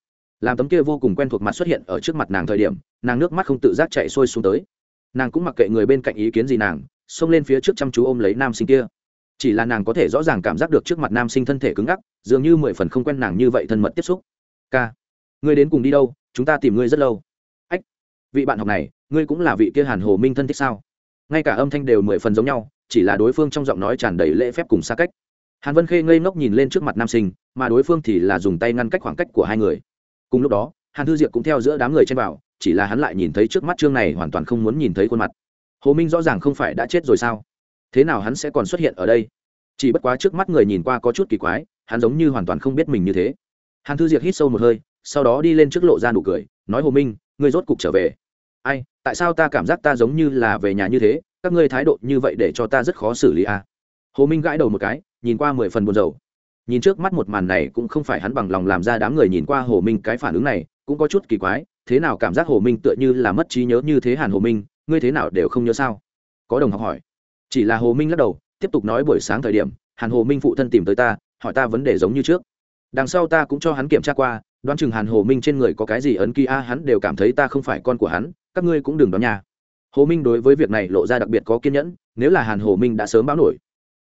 Speaker 1: làm tấm kia vô cùng quen thuộc mặt xuất hiện ở trước mặt nàng thời điểm, nàng nước mắt không tự giác chạy sôi xuống tới. Nàng cũng mặc kệ người bên cạnh ý kiến gì nàng, xông lên phía trước chăm chú ôm lấy nam sinh kia. Chỉ là nàng có thể rõ ràng cảm giác được trước mặt nam sinh thân thể cứng ngắc, dường như mười phần không quen nàng như vậy thân mật tiếp xúc. K, ngươi đến cùng đi đâu? Chúng ta tìm ngươi rất lâu. Ách, vị bạn học này, ngươi cũng là vị kia hàn hồ minh thân thích sao? Ngay cả âm thanh đều mười phần giống nhau, chỉ là đối phương trong giọng nói tràn đầy lễ phép cùng xa cách. Hàn vân khê ngây ngốc nhìn lên trước mặt nam sinh, mà đối phương thì là dùng tay ngăn cách khoảng cách của hai người cùng lúc đó, hàn thư diệp cũng theo giữa đám người trên vào, chỉ là hắn lại nhìn thấy trước mắt chương này hoàn toàn không muốn nhìn thấy khuôn mặt. Hồ minh rõ ràng không phải đã chết rồi sao? Thế nào hắn sẽ còn xuất hiện ở đây? Chỉ bất quá trước mắt người nhìn qua có chút kỳ quái, hắn giống như hoàn toàn không biết mình như thế. Hàn thư diệp hít sâu một hơi, sau đó đi lên trước lộ ra nụ cười, nói hồ minh, ngươi rốt cục trở về. Ai, tại sao ta cảm giác ta giống như là về nhà như thế? Các ngươi thái độ như vậy để cho ta rất khó xử lý à? hồ minh gãi đầu một cái, nhìn qua mười phần buồn rầu nhìn trước mắt một màn này cũng không phải hắn bằng lòng làm ra đám người nhìn qua hồ minh cái phản ứng này, cũng có chút kỳ quái, thế nào cảm giác hồ minh tựa như là mất trí nhớ như thế hàn hồ minh, ngươi thế nào đều không nhớ sao? Có đồng học hỏi. Chỉ là hồ minh lắc đầu, tiếp tục nói buổi sáng thời điểm, hàn hồ minh phụ thân tìm tới ta, hỏi ta vấn đề giống như trước. Đằng sau ta cũng cho hắn kiểm tra qua, đoán chừng hàn hồ minh trên người có cái gì ấn ký a, hắn đều cảm thấy ta không phải con của hắn, các ngươi cũng đừng đón nhà hồ minh đối với việc này lộ ra đặc biệt có kiên nhẫn, nếu là hàn hồ minh đã sớm báo nổi.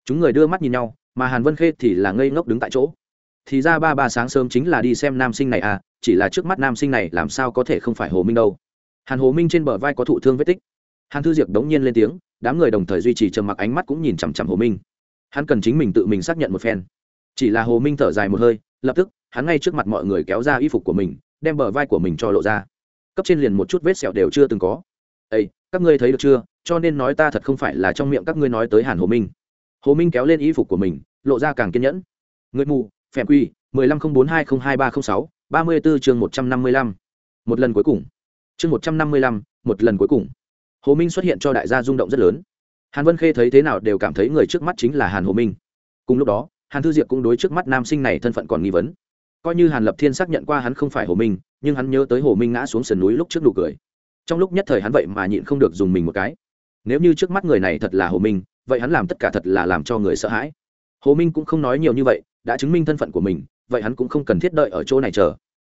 Speaker 1: Chúng người đưa mắt nhìn nhau mà hàn vân khê thì là ngây ngốc đứng tại chỗ. Thì ra ba ba sáng sớm chính là đi xem nam sinh này à chỉ là trước mắt nam sinh này làm sao có thể không phải hồ minh đâu. Hàn hồ minh trên bờ vai có thụ thương vết tích. Hàn thư diệp đống nhiên lên tiếng, đám người đồng thời duy trì trầm mặc ánh mắt cũng nhìn chằm chằm hồ minh. Hắn cần chính mình tự mình xác nhận một phen. Chỉ là hồ minh thở dài một hơi, lập tức, hắn ngay trước mặt mọi người kéo ra y phục của mình, đem bờ vai của mình cho lộ ra. Cấp trên liền một chút vết sẹo đều chưa từng có. Ây các ngươi thấy được chưa? Cho nên nói ta thật không phải là trong miệng các ngươi nói tới hàn hồ minh hồ minh kéo lên y phục của mình, lộ ra càng kiên nhẫn. Người mù, phèm quy, mười lăm không bốn hai không hai ba không sáu, ba mươi bốn chương một trăm năm mươi lăm. Một lần cuối cùng. Chương một trăm năm mươi lăm, một lần cuối cùng. Hồ minh xuất hiện cho đại gia rung động rất lớn. Hàn vân khê thấy thế nào đều cảm thấy người trước mắt chính là hàn hồ minh. Cùng lúc đó, hàn thư diệp cũng đối trước mắt nam sinh này thân phận còn nghi vấn. Coi như hàn lập thiên xác nhận qua hắn không phải hồ minh, nhưng hắn nhớ tới hồ minh ngã xuống sườn núi lúc trước nụ cười. Trong lúc nhất thời hắn vậy mà nhịn không được dùng mình một cái. Nếu như trước mắt người này thật là hồ minh vậy hắn làm tất cả thật là làm cho người sợ hãi. Hồ minh cũng không nói nhiều như vậy, đã chứng minh thân phận của mình, vậy hắn cũng không cần thiết đợi ở chỗ này chờ.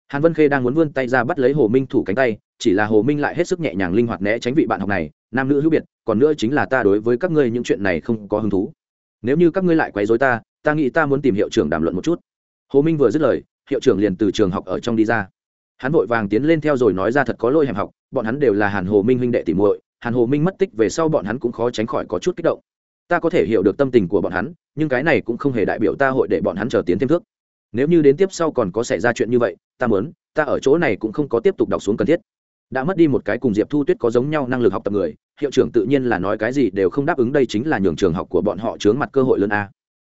Speaker 1: Hàn vân khê đang muốn vươn tay ra bắt lấy hồ minh thủ cánh tay, chỉ là hồ minh lại hết sức nhẹ nhàng linh hoạt né tránh vị bạn học này, nam nữ hữu biệt, còn nữa chính là ta đối với các ngươi những chuyện này không có hứng thú. Nếu như các ngươi lại quấy dối ta ta nghĩ ta muốn tìm hiệu trưởng đàm luận một chút. Hồ minh vừa dứt lời, hiệu trưởng liền từ trường học ở trong đi ra. Hắn vội vàng tiến lên theo rồi nói ra thật có lôi hẻm học, bọn hắn đều là hàn hồ minh huynh đệ tìm muội, hàn hồ minh mất tích về sau bọn hắn cũng khó tránh khỏi có chút kích động ta có thể hiểu được tâm tình của bọn hắn, nhưng cái này cũng không hề đại biểu ta hội để bọn hắn chờ tiến thêm thước. Nếu như đến tiếp sau còn có xảy ra chuyện như vậy, ta muốn, ta ở chỗ này cũng không có tiếp tục đọc xuống cần thiết. Đã mất đi một cái cùng diệp thu tuyết có giống nhau năng lực học tập người, hiệu trưởng tự nhiên là nói cái gì đều không đáp ứng đây chính là nhường trường học của bọn họ chướng mặt cơ hội lớn a.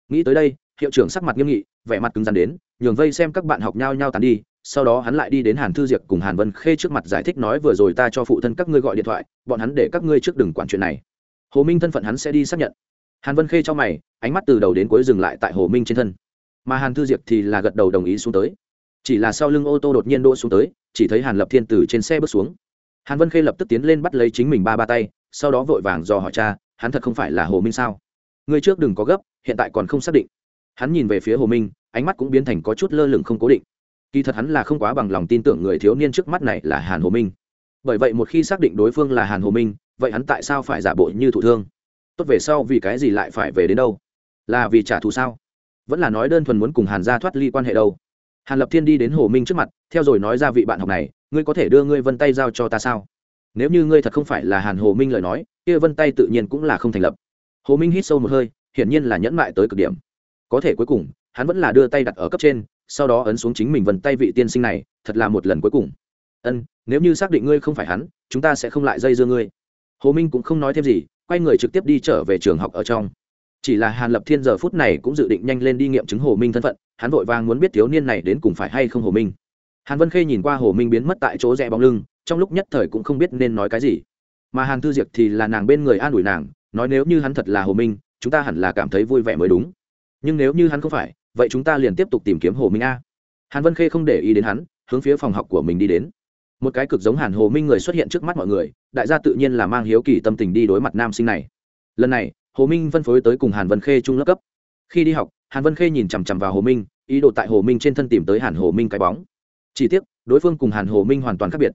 Speaker 1: Nghĩ tới đây, hiệu trưởng sắc mặt nghiêm nghị, vẻ mặt cứng rắn đến, nhường vây xem các bạn học nhau nhau tàn đi, sau đó hắn lại đi đến hàn thư diệp cùng hàn vân khê trước mặt giải thích nói vừa rồi ta cho phụ thân các ngươi gọi điện thoại, bọn hắn để các ngươi trước đừng quản chuyện này. Hồ minh thân phận hắn sẽ đi xác nhận hàn vân khê cho mày, ánh mắt từ đầu đến cuối dừng lại tại hồ minh trên thân. Mà hàn thư diệp thì là gật đầu đồng ý xuống tới. Chỉ là sau lưng ô tô đột nhiên đỗ xuống tới, chỉ thấy hàn lập thiên từ trên xe bước xuống. Hàn vân khê lập tức tiến lên bắt lấy chính mình ba ba tay, sau đó vội vàng dò hỏi cha, hắn thật không phải là hồ minh sao? Ngươi trước đừng có gấp, hiện tại còn không xác định. Hắn nhìn về phía hồ minh, ánh mắt cũng biến thành có chút lơ lửng không cố định. Kỳ thật hắn là không quá bằng lòng tin tưởng người thiếu niên trước mắt này là hàn hồ minh. Bởi vậy một khi xác định đối phương là hàn hồ minh, vậy hắn tại sao phải giả bộ như thụ thương? Tốt về sau vì cái gì lại phải về đến đâu? Là vì trả thù sao? Vẫn là nói đơn thuần muốn cùng hàn gia thoát ly quan hệ đâu. Hàn lập thiên đi đến hồ minh trước mặt, theo rồi nói ra vị bạn học này, ngươi có thể đưa ngươi vân tay giao cho ta sao? Nếu như ngươi thật không phải là hàn hồ minh lời nói, kia vân tay tự nhiên cũng là không thành lập. Hồ minh hít sâu một hơi, hiển nhiên là nhẫn mại tới cực điểm. Có thể cuối cùng, hắn vẫn là đưa tay đặt ở cấp trên, sau đó ấn xuống chính mình vân tay vị tiên sinh này, thật là một lần cuối cùng. Ân, nếu như xác định ngươi không phải hắn, chúng ta sẽ không lại dây dưa ngươi. Hồ minh cũng không nói thêm gì quay người trực tiếp đi trở về trường học ở trong. Chỉ là hàn lập thiên giờ phút này cũng dự định nhanh lên đi nghiệm chứng hồ minh thân phận, hắn vội vàng muốn biết thiếu niên này đến cùng phải hay không hồ minh. Hàn vân khê nhìn qua hồ minh biến mất tại chỗ rẽ bóng lưng, trong lúc nhất thời cũng không biết nên nói cái gì. Mà hàn thư diệp thì là nàng bên người an ủi nàng, nói nếu như hắn thật là hồ minh, chúng ta hẳn là cảm thấy vui vẻ mới đúng. Nhưng nếu như hắn không phải, vậy chúng ta liền tiếp tục tìm kiếm hồ minh a. Hàn vân khê không để ý đến hắn, hướng phía phòng học của mình đi đến một cái cực giống hàn hồ minh người xuất hiện trước mắt mọi người, đại gia tự nhiên là mang hiếu kỳ tâm tình đi đối mặt nam sinh này. Lần này, hồ minh phân phối tới cùng hàn vân khê trung lớp cấp. Khi đi học, hàn vân khê nhìn chằm chằm vào hồ minh, ý đồ tại hồ minh trên thân tìm tới hàn hồ minh cái bóng. Chỉ tiếc, đối phương cùng hàn hồ minh hoàn toàn khác biệt.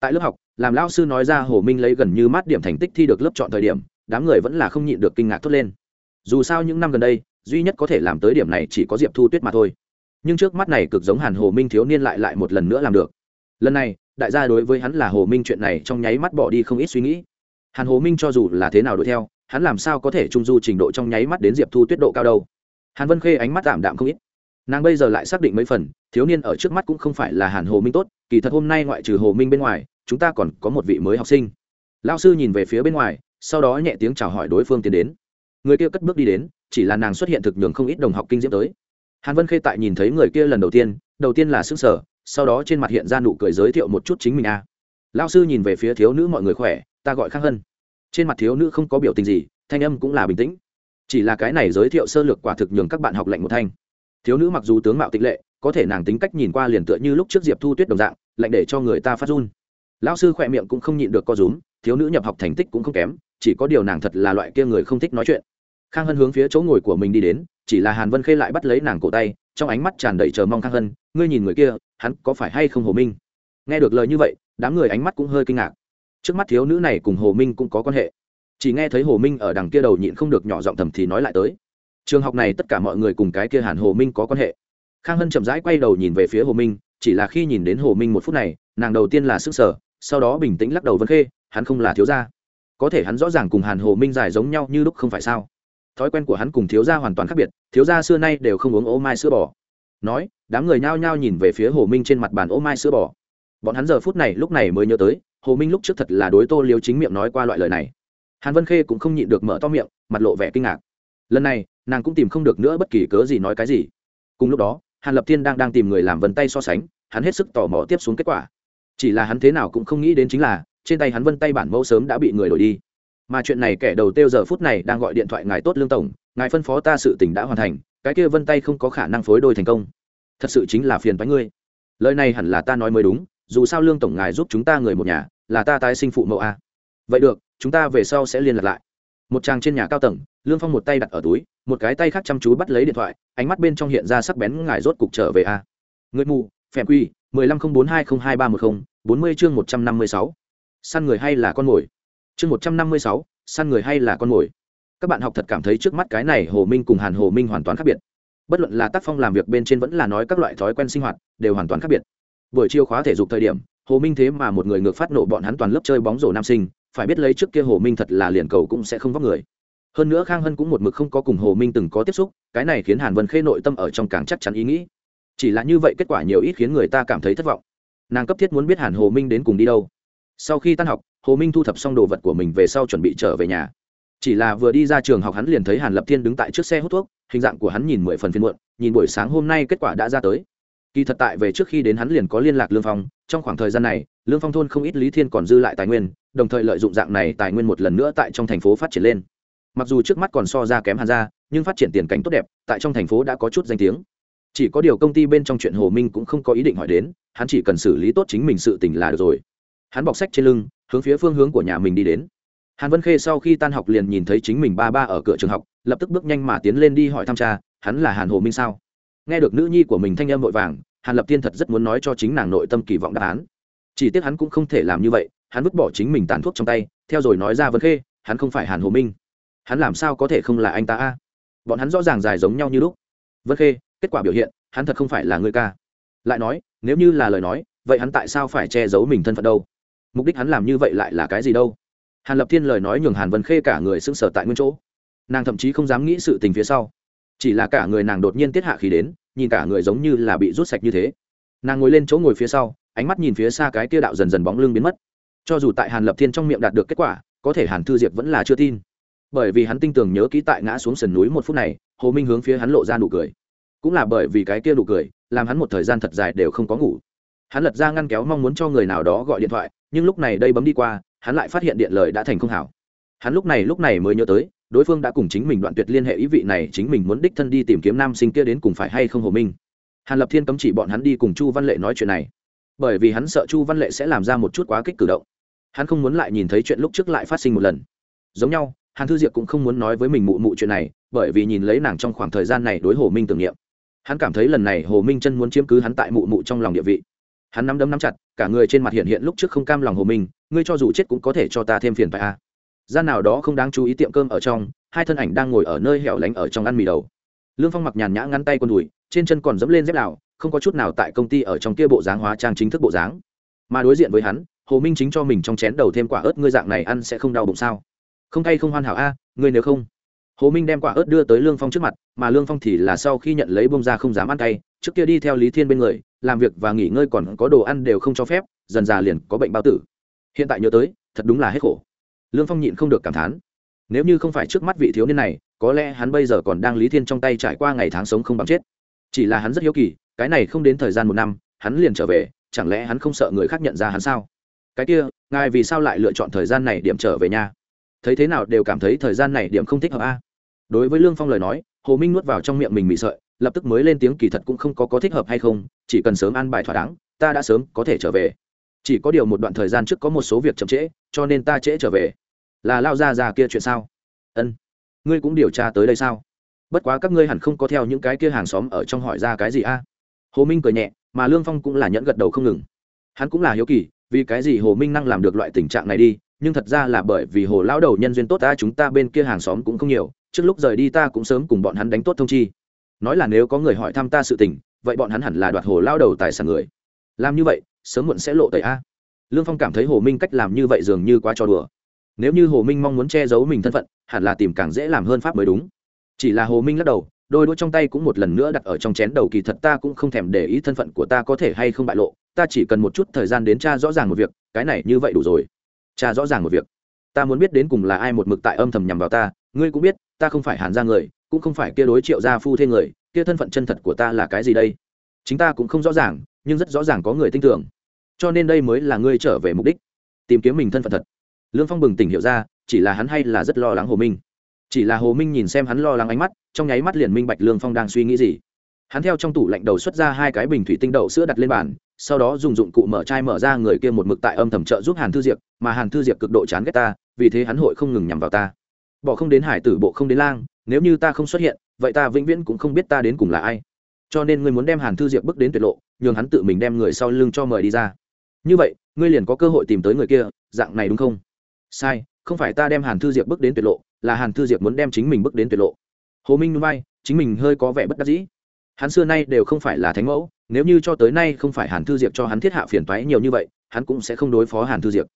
Speaker 1: Tại lớp học, làm lao sư nói ra hồ minh lấy gần như mát điểm thành tích thi được lớp chọn thời điểm, đám người vẫn là không nhịn được kinh ngạc thốt lên. Dù sao những năm gần đây, duy nhất có thể làm tới điểm này chỉ có diệp thu tuyết mà thôi. Nhưng trước mắt này cực giống hàn hồ minh thiếu niên lại lại một lần nữa làm được. Lần này đại gia đối với hắn là hồ minh chuyện này trong nháy mắt bỏ đi không ít suy nghĩ. Hàn hồ minh cho dù là thế nào đuổi theo, hắn làm sao có thể trung du trình độ trong nháy mắt đến diệp thu tuyết độ cao đâu? Hàn vân khê ánh mắt tạm đạm không ít. Nàng bây giờ lại xác định mấy phần, thiếu niên ở trước mắt cũng không phải là hàn hồ minh tốt, kỳ thật hôm nay ngoại trừ hồ minh bên ngoài, chúng ta còn có một vị mới học sinh. Lao sư nhìn về phía bên ngoài, sau đó nhẹ tiếng chào hỏi đối phương tiến đến. Người kia cất bước đi đến, chỉ là nàng xuất hiện thực nhường không ít đồng học kinh diễm tới. Hàn vân khê tại nhìn thấy người kia lần đầu tiên đầu tiên là xứng sở sau đó trên mặt hiện ra nụ cười giới thiệu một chút chính mình a à. lao sư nhìn về phía thiếu nữ mọi người khỏe, ta gọi khang hân. Trên mặt thiếu nữ không có biểu tình gì, thanh âm cũng là bình tĩnh. Chỉ là cái này giới thiệu sơ lược quả thực nhường các bạn học lạnh một thanh. Thiếu nữ mặc dù tướng mạo tịch lệ, có thể nàng tính cách nhìn qua liền tựa như lúc trước diệp thu tuyết đồng dạng, lạnh để cho người ta phát run. Lão sư khỏe miệng cũng không nhịn được co rúm, thiếu nữ nhập học thành tích cũng không kém, chỉ có điều nàng thật là loại kia người không thích nói chuyện. Khang hân hướng phía chỗ ngồi của mình đi đến, chỉ là hàn vân khê lại bắt lấy nàng cổ tay trong ánh mắt tràn đầy chờ mong khang hân, ngươi nhìn người kia, hắn có phải hay không hồ minh? Nghe được lời như vậy, đám người ánh mắt cũng hơi kinh ngạc. Trước mắt thiếu nữ này cùng hồ minh cũng có quan hệ. Chỉ nghe thấy hồ minh ở đằng kia đầu nhịn không được nhỏ giọng thầm thì nói lại tới. Trường học này tất cả mọi người cùng cái kia hàn hồ minh có quan hệ. Khang hân chậm rãi quay đầu nhìn về phía hồ minh, chỉ là khi nhìn đến hồ minh một phút này, nàng đầu tiên là sức sở sau đó bình tĩnh lắc đầu vân khê, hắn không là thiếu gia. Có thể hắn rõ ràng cùng hàn hồ minh dài giống nhau như lúc không phải sao thói quen của hắn cùng thiếu gia hoàn toàn khác biệt, thiếu gia xưa nay đều không uống ô mai sữa bò. Nói, đám người nhao nhao nhìn về phía hồ minh trên mặt bàn ô mai sữa bò. Bọn hắn giờ phút này lúc này mới nhớ tới, hồ minh lúc trước thật là đối tô liếu chính miệng nói qua loại lời này. Hàn vân khê cũng không nhịn được mở to miệng, mặt lộ vẻ kinh ngạc. Lần này, nàng cũng tìm không được nữa bất kỳ cớ gì nói cái gì. Cùng lúc đó, hàn lập thiên đang đang tìm người làm vân tay so sánh, hắn hết sức tò mò tiếp xuống kết quả. Chỉ là hắn thế nào cũng không nghĩ đến chính là, trên tay hắn vân tay bản mẫu sớm đã bị người đổi đi mà chuyện này kẻ đầu tiêu giờ phút này đang gọi điện thoại ngài tốt lương tổng, ngài phân phó ta sự tình đã hoàn thành, cái kia vân tay không có khả năng phối đôi thành công. Thật sự chính là phiền bánh ngươi. Lời này hẳn là ta nói mới đúng, dù sao lương tổng ngài giúp chúng ta người một nhà, là ta tái sinh phụ mẫu a. Vậy được, chúng ta về sau sẽ liên lạc lại. Một chàng trên nhà cao tầng, lương phong một tay đặt ở túi, một cái tay khác chăm chú bắt lấy điện thoại, ánh mắt bên trong hiện ra sắc bén ngài rốt cục trở về a. Người mù, phèm quy, mười lăm không bốn hai không hai ba một không, bốn mươi chương một trăm năm mươi sáu. Săn người hay là con mồi? Chương một trăm năm mươi sáu, săn người hay là con mồi? Các bạn học thật cảm thấy trước mắt cái này hồ minh cùng hàn hồ minh hoàn toàn khác biệt. Bất luận là tác phong làm việc bên trên vẫn là nói các loại thói quen sinh hoạt, đều hoàn toàn khác biệt. Buổi chiều khóa thể dục thời điểm, hồ minh thế mà một người ngược phát nộ bọn hắn toàn lớp chơi bóng rổ nam sinh, phải biết lấy trước kia hồ minh thật là liền cầu cũng sẽ không vóc người. Hơn nữa khang hân cũng một mực không có cùng hồ minh từng có tiếp xúc, cái này khiến hàn vân khê nội tâm ở trong càng chắc chắn ý nghĩ. Chỉ là như vậy kết quả nhiều ít khiến người ta cảm thấy thất vọng. Nàng cấp thiết muốn biết hàn hồ minh đến cùng đi đâu. Sau khi tan học hồ minh thu thập xong đồ vật của mình về sau chuẩn bị trở về nhà. Chỉ là vừa đi ra trường học hắn liền thấy hàn lập thiên đứng tại trước xe hút thuốc, hình dạng của hắn nhìn mười phần phiên muộn, nhìn buổi sáng hôm nay kết quả đã ra tới. Kỳ thật tại về trước khi đến hắn liền có liên lạc lương phong, trong khoảng thời gian này, lương phong thôn không ít lý thiên còn dư lại tài nguyên, đồng thời lợi dụng dạng này tài nguyên một lần nữa tại trong thành phố phát triển lên. Mặc dù trước mắt còn so ra kém hàn ra, nhưng phát triển tiền cảnh tốt đẹp, tại trong thành phố đã có chút danh tiếng. Chỉ có điều công ty bên trong chuyện hồ minh cũng không có ý định hỏi đến, hắn chỉ cần xử lý tốt chính mình sự tình là được rồi. Hắn bọc sách trên lưng hướng phía phương hướng của nhà mình đi đến. Hàn vân khê sau khi tan học liền nhìn thấy chính mình ba ba ở cửa trường học, lập tức bước nhanh mà tiến lên đi hỏi thăm cha, hắn là hàn hồ minh sao? Nghe được nữ nhi của mình thanh âm vội vàng, hàn lập tiên thật rất muốn nói cho chính nàng nội tâm kỳ vọng đáp án. Chỉ tiếc hắn cũng không thể làm như vậy, hắn vứt bỏ chính mình tàn thuốc trong tay, theo rồi nói ra vân khê, hắn không phải hàn hồ minh. Hắn làm sao có thể không là anh ta a? Bọn hắn rõ ràng dài giống nhau như lúc. Vân khê, kết quả biểu hiện, hắn thật không phải là người ca. Lại nói, nếu như là lời nói, vậy hắn tại sao phải che giấu mình thân phận đâu? Mục đích hắn làm như vậy lại là cái gì đâu? Hàn lập thiên lời nói nhường hàn vân khê cả người sững sờ tại nguyên chỗ. Nàng thậm chí không dám nghĩ sự tình phía sau. Chỉ là cả người nàng đột nhiên tiết hạ khí đến, nhìn cả người giống như là bị rút sạch như thế. Nàng ngồi lên chỗ ngồi phía sau, ánh mắt nhìn phía xa cái tia đạo dần dần bóng lưng biến mất. Cho dù tại hàn lập thiên trong miệng đạt được kết quả, có thể hàn thư diệp vẫn là chưa tin. Bởi vì hắn tinh tường nhớ kỹ tại ngã xuống sườn núi một phút này, hồ minh hướng phía hắn lộ ra nụ cười. Cũng là bởi vì cái kia nụ cười, làm hắn một thời gian thật dài đều không có ngủ hắn lật ra ngăn kéo mong muốn cho người nào đó gọi điện thoại, nhưng lúc này đây bấm đi qua, hắn lại phát hiện điện lời đã thành không hảo. Hắn lúc này lúc này mới nhớ tới, đối phương đã cùng chính mình đoạn tuyệt liên hệ ý vị này, chính mình muốn đích thân đi tìm kiếm nam sinh kia đến cùng phải hay không hồ minh. Hàn lập thiên cấm chỉ bọn hắn đi cùng chu văn lệ nói chuyện này. Bởi vì hắn sợ chu văn lệ sẽ làm ra một chút quá kích cử động. Hắn không muốn lại nhìn thấy chuyện lúc trước lại phát sinh một lần. Giống nhau, hàn thư diệp cũng không muốn nói với mình mụ mụ chuyện này, bởi vì nhìn lấy nàng trong khoảng thời gian này đối hồ minh tưởng niệm. Hắn cảm thấy lần này hồ minh chân muốn chiếm cứ hắn tại mụ mụ trong lòng địa vị hắn nắm đấm nắm chặt, cả người trên mặt hiện hiện lúc trước không cam lòng hồ minh ngươi cho dù chết cũng có thể cho ta thêm phiền phải a à. gian nào đó không đáng chú ý tiệm cơm ở trong, hai thân ảnh đang ngồi ở nơi hẻo lánh ở trong ăn mì đầu. Lương phong mặc nhàn nhã ngăn tay con đùi, trên chân còn dẫm lên dép lào không có chút nào tại công ty ở trong kia bộ dáng hóa trang chính thức bộ dáng. Mà đối diện với hắn, hồ minh chính cho mình trong chén đầu thêm quả ớt, ngươi dạng này ăn sẽ không đau bụng sao? Không thay không hoàn hảo a, ngươi nếu không. Hồ minh đem quả ớt đưa tới lương phong trước mặt, mà lương phong thì là sau khi nhận lấy bông ra không dám ăn tay trước kia đi theo lý thiên bên người làm việc và nghỉ ngơi còn có đồ ăn đều không cho phép, dần già liền có bệnh bao tử. Hiện tại nhớ tới, thật đúng là hết khổ. Lương phong nhịn không được cảm thán. Nếu như không phải trước mắt vị thiếu niên này, có lẽ hắn bây giờ còn đang lý thiên trong tay trải qua ngày tháng sống không bằng chết. Chỉ là hắn rất hiếu kỳ, cái này không đến thời gian một năm, hắn liền trở về, chẳng lẽ hắn không sợ người khác nhận ra hắn sao? Cái kia, ngài vì sao lại lựa chọn thời gian này điểm trở về nhà? Thấy thế nào đều cảm thấy thời gian này điểm không thích hợp a. Đối với lương phong lời nói, hồ minh nuốt vào trong miệng mình bị sợi lập tức mới lên tiếng kỳ thật cũng không có có thích hợp hay không, chỉ cần sớm ăn bài thỏa đáng, ta đã sớm có thể trở về. Chỉ có điều một đoạn thời gian trước có một số việc chậm trễ, cho nên ta trễ trở về. Là lao ra ra kia chuyện sao? Ân, ngươi cũng điều tra tới đây sao? Bất quá các ngươi hẳn không có theo những cái kia hàng xóm ở trong hỏi ra cái gì a? Hồ minh cười nhẹ, mà lương phong cũng là nhẫn gật đầu không ngừng. Hắn cũng là hiếu kỳ, vì cái gì hồ minh năng làm được loại tình trạng này đi, nhưng thật ra là bởi vì hồ lão đầu nhân duyên tốt ta, chúng ta bên kia hàng xóm cũng không nhiều, trước lúc rời đi ta cũng sớm cùng bọn hắn đánh tốt thông chi nói là nếu có người hỏi thăm ta sự tình, vậy bọn hắn hẳn là đoạt hồ lao đầu tài sản người. Làm như vậy, sớm muộn sẽ lộ tẩy a. Lương phong cảm thấy hồ minh cách làm như vậy dường như quá trò đùa. Nếu như hồ minh mong muốn che giấu mình thân phận, hẳn là tìm càng dễ làm hơn pháp mới đúng. Chỉ là hồ minh lắc đầu, đôi đũa trong tay cũng một lần nữa đặt ở trong chén đầu kỳ thật ta cũng không thèm để ý thân phận của ta có thể hay không bại lộ, ta chỉ cần một chút thời gian đến tra rõ ràng một việc, cái này như vậy đủ rồi. Tra rõ ràng một việc. Ta muốn biết đến cùng là ai một mực tại âm thầm nhằm vào ta, ngươi cũng biết, ta không phải hàn ra người cũng không phải kia đối triệu gia phu thê người, kia thân phận chân thật của ta là cái gì đây? Chính ta cũng không rõ ràng, nhưng rất rõ ràng có người tin tưởng. Cho nên đây mới là ngươi trở về mục đích. Tìm kiếm mình thân phận thật. Lương phong bừng tỉnh hiểu ra, chỉ là hắn hay là rất lo lắng hồ minh. Chỉ là hồ minh nhìn xem hắn lo lắng ánh mắt, trong nháy mắt liền minh bạch lương phong đang suy nghĩ gì. Hắn theo trong tủ lạnh đầu xuất ra hai cái bình thủy tinh đậu sữa đặt lên bàn, sau đó dùng dụng cụ mở chai mở ra người kia một mực tại âm thầm trợ giúp hàn thư diệp, mà hàn thư diệp cực độ chán ghét ta, vì thế hắn hội không ngừng nhằm vào ta. Bỏ không đến hải tử, bộ không đến lang nếu như ta không xuất hiện, vậy ta vĩnh viễn cũng không biết ta đến cùng là ai. Cho nên ngươi muốn đem hàn thư diệp bước đến tuyệt lộ, nhường hắn tự mình đem người sau lưng cho mời đi ra. Như vậy, ngươi liền có cơ hội tìm tới người kia, dạng này đúng không? Sai, không phải ta đem hàn thư diệp bước đến tuyệt lộ, là hàn thư diệp muốn đem chính mình bước đến tuyệt lộ. Hồ minh núi bay chính mình hơi có vẻ bất đắc dĩ. Hắn xưa nay đều không phải là thánh mẫu, nếu như cho tới nay không phải hàn thư diệp cho hắn thiết hạ phiền toái nhiều như vậy, hắn cũng sẽ không đối phó hàn thư diệp.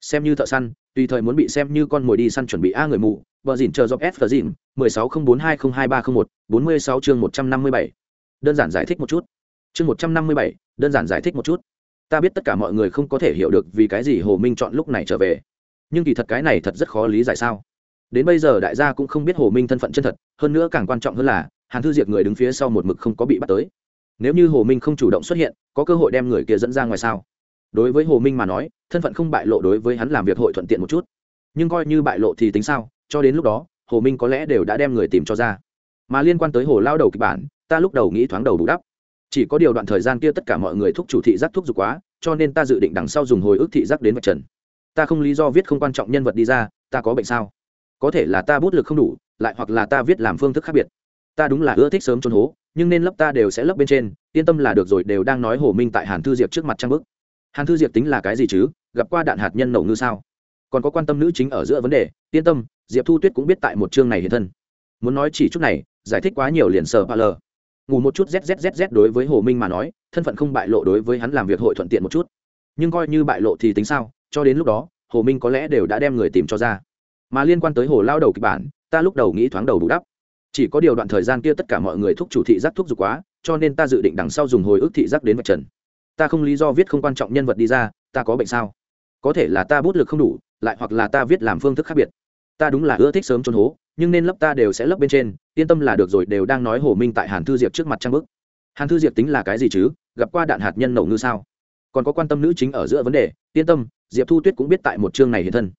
Speaker 1: Xem như thợ săn tùy thời muốn bị xem như con mồi đi săn chuẩn bị a người mù, vợ dìn chờ dọc s dìn, mười sáu không bốn hai không hai ba không một, bốn mươi sáu chương một trăm năm mươi bảy. Đơn giản giải thích một chút. Chương một trăm năm mươi bảy, đơn giản giải thích một chút. Ta biết tất cả mọi người không có thể hiểu được vì cái gì hồ minh chọn lúc này trở về. Nhưng kỳ thật cái này thật rất khó lý giải sao. Đến bây giờ đại gia cũng không biết hồ minh thân phận chân thật, hơn nữa càng quan trọng hơn là, hàn thư diệt người đứng phía sau một mực không có bị bắt tới. Nếu như hồ minh không chủ động xuất hiện, có cơ hội đem người kia dẫn ra ngoài sao? Đối với hồ minh mà nói, thân phận không bại lộ đối với hắn làm việc hội thuận tiện một chút. Nhưng coi như bại lộ thì tính sao, cho đến lúc đó, hồ minh có lẽ đều đã đem người tìm cho ra. Mà liên quan tới hồ lao đầu kịch bản, ta lúc đầu nghĩ thoáng đầu bù đắp. Chỉ có điều đoạn thời gian kia tất cả mọi người thúc chủ thị giác thúc giục quá, cho nên ta dự định đằng sau dùng hồi ức thị giác đến vạch trần. Ta không lý do viết không quan trọng nhân vật đi ra, ta có bệnh sao? Có thể là ta bút lực không đủ, lại hoặc là ta viết làm phương thức khác biệt. Ta đúng là ưa thích sớm trốn hố, nhưng nên lấp ta đều sẽ lấp bên trên, yên tâm là được rồi, đều đang nói hồ minh tại hàn thư diệp trước mặt trang bức hàn thư diệp tính là cái gì chứ? Gặp qua đạn hạt nhân nổ ngư sao? Còn có quan tâm nữ chính ở giữa vấn đề, yên tâm, diệp thu tuyết cũng biết tại một chương này hiện thân. Muốn nói chỉ chút này, giải thích quá nhiều liền sờ ba lờ ngủ một chút zzz đối với hồ minh mà nói, thân phận không bại lộ đối với hắn làm việc hội thuận tiện một chút. Nhưng coi như bại lộ thì tính sao? Cho đến lúc đó, hồ minh có lẽ đều đã đem người tìm cho ra. Mà liên quan tới hồ lao đầu kịch bản, ta lúc đầu nghĩ thoáng đầu bù đắp. Chỉ có điều đoạn thời gian kia tất cả mọi người thúc chủ thị giác thúc giục quá, cho nên ta dự định đằng sau dùng hồi ức thị giác đến vạch trần ta không lý do viết không quan trọng nhân vật đi ra, ta có bệnh sao? Có thể là ta bút lực không đủ, lại hoặc là ta viết làm phương thức khác biệt. Ta đúng là ưa thích sớm trốn hố, nhưng nên lấp ta đều sẽ lấp bên trên, yên tâm là được rồi, đều đang nói hồ minh tại hàn thư diệp trước mặt trang bức. Hàn thư diệp tính là cái gì chứ? Gặp qua đạn hạt nhân nổ ngư sao? Còn có quan tâm nữ chính ở giữa vấn đề, yên tâm, diệp thu tuyết cũng biết tại một chương này hiện thân.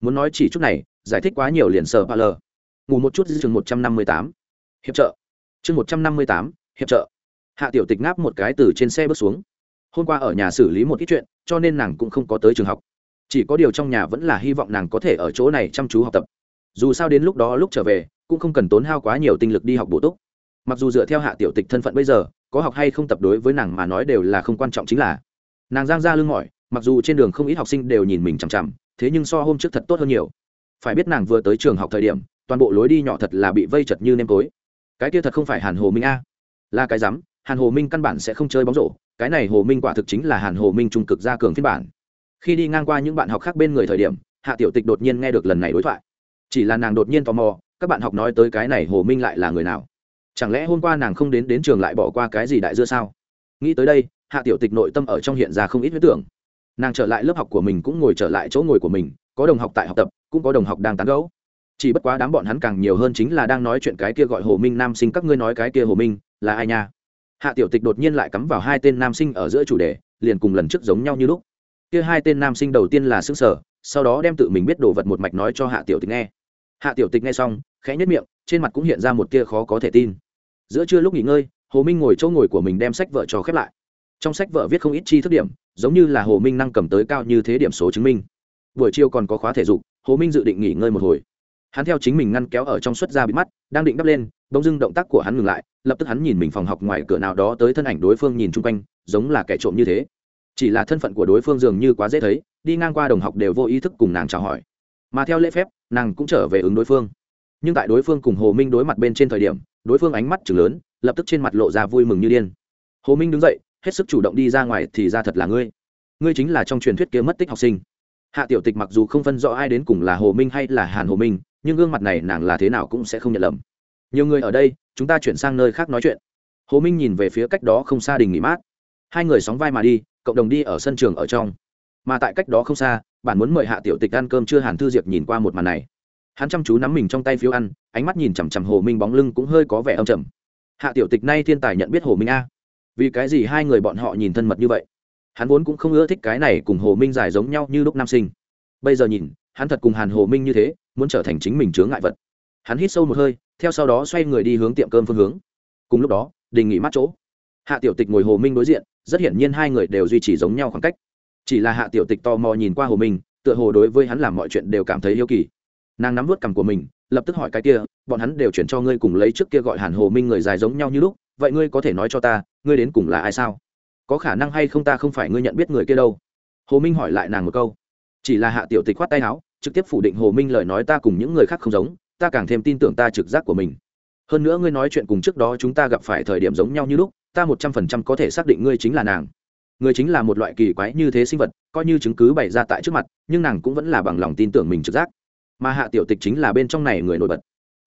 Speaker 1: Muốn nói chỉ chút này, giải thích quá nhiều liền sờ ba lờ ngủ một chút dư chương một trăm năm mươi tám. Hiệp trợ. Chương một trăm năm mươi tám, hiệp trợ. Hạ tiểu tịch ngáp một cái từ trên xe bước xuống hôm qua ở nhà xử lý một ít chuyện, cho nên nàng cũng không có tới trường học. Chỉ có điều trong nhà vẫn là hy vọng nàng có thể ở chỗ này chăm chú học tập. Dù sao đến lúc đó lúc trở về, cũng không cần tốn hao quá nhiều tinh lực đi học bổ túc. Mặc dù dựa theo hạ tiểu tịch thân phận bây giờ, có học hay không tập đối với nàng mà nói đều là không quan trọng chính là. Nàng giang ra lưng mỏi, mặc dù trên đường không ít học sinh đều nhìn mình chằm chằm, thế nhưng so hôm trước thật tốt hơn nhiều. Phải biết nàng vừa tới trường học thời điểm, toàn bộ lối đi nhỏ thật là bị vây chật như nêm tối cái kia thật không phải hàn hồ minh a. Là cái rắm, hàn hồ minh căn bản sẽ không chơi bóng rổ cái này hồ minh quả thực chính là hàn hồ minh trung cực gia cường phiên bản. Khi đi ngang qua những bạn học khác bên người thời điểm, hạ tiểu tịch đột nhiên nghe được lần này đối thoại. Chỉ là nàng đột nhiên tò mò, các bạn học nói tới cái này hồ minh lại là người nào? Chẳng lẽ hôm qua nàng không đến đến trường lại bỏ qua cái gì đại dưa sao? Nghĩ tới đây, hạ tiểu tịch nội tâm ở trong hiện ra không ít huyết tưởng. Nàng trở lại lớp học của mình cũng ngồi trở lại chỗ ngồi của mình, có đồng học tại học tập, cũng có đồng học đang tán gẫu. Chỉ bất quá đám bọn hắn càng nhiều hơn chính là đang nói chuyện cái kia gọi hồ minh nam sinh, các ngươi nói cái kia hồ minh là ai nha? Hạ tiểu tịch đột nhiên lại cắm vào hai tên nam sinh ở giữa chủ đề, liền cùng lần trước giống nhau như lúc. Kia hai tên nam sinh đầu tiên là xương sở, sau đó đem tự mình biết đồ vật một mạch nói cho hạ tiểu tịch nghe. Hạ tiểu tịch nghe xong, khẽ nhất miệng, trên mặt cũng hiện ra một tia khó có thể tin. Giữa trưa lúc nghỉ ngơi, hồ minh ngồi chỗ ngồi của mình đem sách vợ cho khép lại. Trong sách vợ viết không ít chi thức điểm, giống như là hồ minh năng cầm tới cao như thế điểm số chứng minh. Buổi chiều còn có khóa thể dục, hồ minh dự định nghỉ ngơi một hồi. Hắn theo chính mình ngăn kéo ở trong suất ra bị mắt, đang định đắp lên bỗng dưng động tác của hắn ngừng lại, lập tức hắn nhìn mình phòng học ngoài cửa nào đó tới thân ảnh đối phương nhìn chung quanh, giống là kẻ trộm như thế. Chỉ là thân phận của đối phương dường như quá dễ thấy, đi ngang qua đồng học đều vô ý thức cùng nàng chào hỏi. Mà theo lễ phép, nàng cũng trở về ứng đối phương. Nhưng tại đối phương cùng hồ minh đối mặt bên trên thời điểm, đối phương ánh mắt chừng lớn, lập tức trên mặt lộ ra vui mừng như điên. Hồ minh đứng dậy, hết sức chủ động đi ra ngoài thì ra thật là ngươi. Ngươi chính là trong truyền thuyết kia mất tích học sinh. Hạ tiểu tịch mặc dù không phân rõ ai đến cùng là hồ minh hay là hàn hồ minh, nhưng gương mặt này nàng là thế nào cũng sẽ không nhận lầm nhiều người ở đây, chúng ta chuyển sang nơi khác nói chuyện. Hồ minh nhìn về phía cách đó không xa đình nghỉ mát. Hai người sóng vai mà đi, cộng đồng đi ở sân trường ở trong. Mà tại cách đó không xa, bạn muốn mời hạ tiểu tịch ăn cơm chưa hàn thư diệp nhìn qua một màn này. Hắn chăm chú nắm mình trong tay phiếu ăn, ánh mắt nhìn chằm chằm hồ minh bóng lưng cũng hơi có vẻ âm trầm. Hạ tiểu tịch nay thiên tài nhận biết hồ minh a. Vì cái gì hai người bọn họ nhìn thân mật như vậy? Hắn vốn cũng không ưa thích cái này cùng hồ minh dài giống nhau như lúc nam sinh. Bây giờ nhìn, hắn thật cùng hàn hồ minh như thế, muốn trở thành chính mình chướng ngại vật. Hắn hít sâu một hơi theo sau đó xoay người đi hướng tiệm cơm phương hướng. Cùng lúc đó, đình nghỉ mát chỗ. Hạ tiểu tịch ngồi hồ minh đối diện, rất hiển nhiên hai người đều duy trì giống nhau khoảng cách. Chỉ là hạ tiểu tịch tò mò nhìn qua hồ minh, tựa hồ đối với hắn làm mọi chuyện đều cảm thấy yêu kỳ. Nàng nắm vớt cằm của mình, lập tức hỏi cái kia, bọn hắn đều chuyển cho ngươi cùng lấy trước kia gọi hàn hồ minh người dài giống nhau như lúc, vậy ngươi có thể nói cho ta, ngươi đến cùng là ai sao? Có khả năng hay không ta không phải ngươi nhận biết người kia đâu? Hồ minh hỏi lại nàng một câu. Chỉ là hạ tiểu tịch khoát tay áo, trực tiếp phủ định hồ minh lời nói ta cùng những người khác không giống ta càng thêm tin tưởng ta trực giác của mình. Hơn nữa ngươi nói chuyện cùng trước đó chúng ta gặp phải thời điểm giống nhau như lúc, ta một trăm phần trăm có thể xác định ngươi chính là nàng. Người chính là một loại kỳ quái như thế sinh vật, coi như chứng cứ bày ra tại trước mặt, nhưng nàng cũng vẫn là bằng lòng tin tưởng mình trực giác. Mà hạ tiểu tịch chính là bên trong này người nổi bật.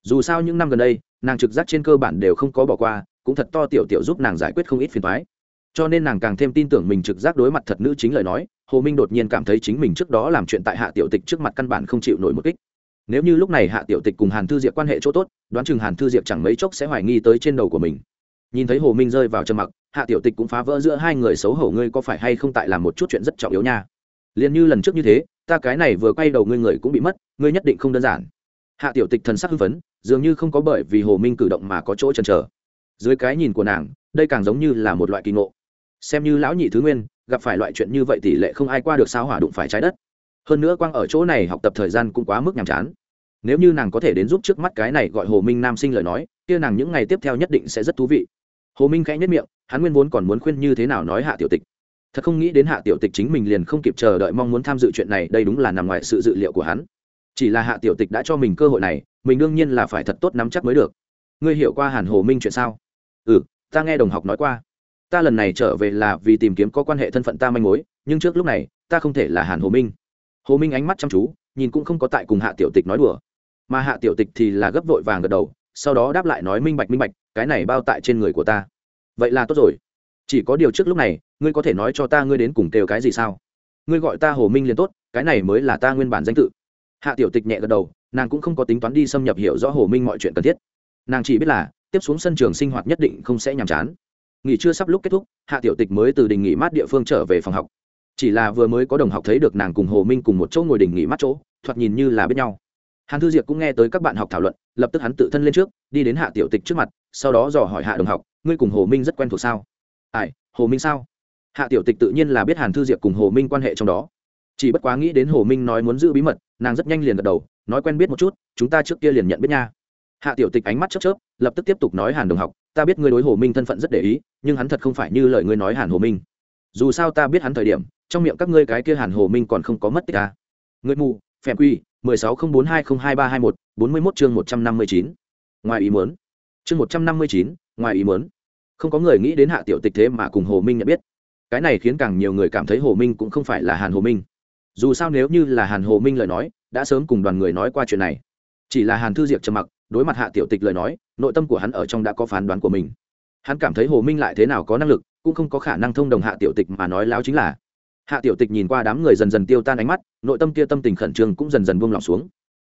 Speaker 1: Dù sao những năm gần đây, nàng trực giác trên cơ bản đều không có bỏ qua, cũng thật to tiểu tiểu giúp nàng giải quyết không ít phiền thoái cho nên nàng càng thêm tin tưởng mình trực giác đối mặt thật nữ chính lời nói, hồ minh đột nhiên cảm thấy chính mình trước đó làm chuyện tại hạ tiểu tịch trước mặt căn bản không chịu nổi một kích nếu như lúc này hạ tiểu tịch cùng hàn thư diệp quan hệ chỗ tốt, đoán chừng hàn thư diệp chẳng mấy chốc sẽ hoài nghi tới trên đầu của mình. Nhìn thấy hồ minh rơi vào trầm mặc, hạ tiểu tịch cũng phá vỡ giữa hai người xấu hổ, ngươi có phải hay không tại làm một chút chuyện rất trọng yếu nha? Liền như lần trước như thế, ta cái này vừa quay đầu ngươi người cũng bị mất, ngươi nhất định không đơn giản. Hạ tiểu tịch thần sắc hưng phấn, dường như không có bởi vì hồ minh cử động mà có chỗ chần chờ. Dưới cái nhìn của nàng, đây càng giống như là một loại kỳ ngộ. Xem như lão nhị thứ nguyên, gặp phải loại chuyện như vậy tỷ lệ không ai qua được sao hỏa đụng phải trái đất hơn nữa quang ở chỗ này học tập thời gian cũng quá mức nhàm chán. Nếu như nàng có thể đến giúp trước mắt cái này gọi hồ minh nam sinh lời nói, kia nàng những ngày tiếp theo nhất định sẽ rất thú vị. Hồ minh khẽ nhất miệng, hắn nguyên vốn còn muốn khuyên như thế nào nói hạ tiểu tịch. Thật không nghĩ đến hạ tiểu tịch chính mình liền không kịp chờ đợi mong muốn tham dự chuyện này, đây đúng là nằm ngoài sự dự liệu của hắn. Chỉ là hạ tiểu tịch đã cho mình cơ hội này, mình đương nhiên là phải thật tốt nắm chắc mới được. Ngươi hiểu qua hàn hồ minh chuyện sao? Ừ ta nghe đồng học nói qua. Ta lần này trở về là vì tìm kiếm có quan hệ thân phận ta manh mối, nhưng trước lúc này, ta không thể là hàn hồ minh hồ minh ánh mắt chăm chú, nhìn cũng không có tại cùng hạ tiểu tịch nói đùa. Mà hạ tiểu tịch thì là gấp vội vàng gật đầu, sau đó đáp lại nói minh bạch minh bạch, cái này bao tại trên người của ta. Vậy là tốt rồi. Chỉ có điều trước lúc này, ngươi có thể nói cho ta ngươi đến cùng kêu cái gì sao? Ngươi gọi ta hồ minh liền tốt, cái này mới là ta nguyên bản danh tự. Hạ tiểu tịch nhẹ gật đầu, nàng cũng không có tính toán đi xâm nhập hiểu rõ hồ minh mọi chuyện cần thiết. Nàng chỉ biết là, tiếp xuống sân trường sinh hoạt nhất định không sẽ nhàm chán. Nghỉ trưa sắp lúc kết thúc, hạ tiểu tịch mới từ đình nghỉ mát địa phương trở về phòng học chỉ là vừa mới có đồng học thấy được nàng cùng hồ minh cùng một chỗ ngồi đỉnh nghỉ mắt chỗ, thoạt nhìn như là biết nhau. Hàn thư diệp cũng nghe tới các bạn học thảo luận, lập tức hắn tự thân lên trước, đi đến hạ tiểu tịch trước mặt, sau đó dò hỏi hạ đồng học, ngươi cùng hồ minh rất quen thuộc sao? Ai, hồ minh sao? Hạ tiểu tịch tự nhiên là biết hàn thư diệp cùng hồ minh quan hệ trong đó. Chỉ bất quá nghĩ đến hồ minh nói muốn giữ bí mật, nàng rất nhanh liền gật đầu, nói quen biết một chút, chúng ta trước kia liền nhận biết nha. Hạ tiểu tịch ánh mắt chớp chớp, lập tức tiếp tục nói hàn đồng học, ta biết ngươi đối hồ minh thân phận rất để ý, nhưng hắn thật không phải như lời ngươi nói hàn hồ minh. Dù sao ta biết hắn thời điểm trong miệng các ngươi cái kia hàn hồ minh còn không có mất tích à. người mù, phèm quy, mười sáu không bốn hai không hai ba hai một, bốn mươi mốt chương một trăm năm mươi chín. Ngoài ý muốn. Chương một trăm năm mươi chín, ngoài ý muốn. Không có người nghĩ đến hạ tiểu tịch thế mà cùng hồ minh nhận biết. Cái này khiến càng nhiều người cảm thấy hồ minh cũng không phải là hàn hồ minh. Dù sao nếu như là hàn hồ minh lời nói, đã sớm cùng đoàn người nói qua chuyện này. Chỉ là hàn thư diệp trầm mặc, đối mặt hạ tiểu tịch lời nói, nội tâm của hắn ở trong đã có phán đoán của mình. Hắn cảm thấy hồ minh lại thế nào có năng lực, cũng không có khả năng thông đồng hạ tiểu tịch mà nói láo chính là hạ tiểu tịch nhìn qua đám người dần dần tiêu tan ánh mắt, nội tâm kia tâm tình khẩn trương cũng dần dần buông lỏng xuống.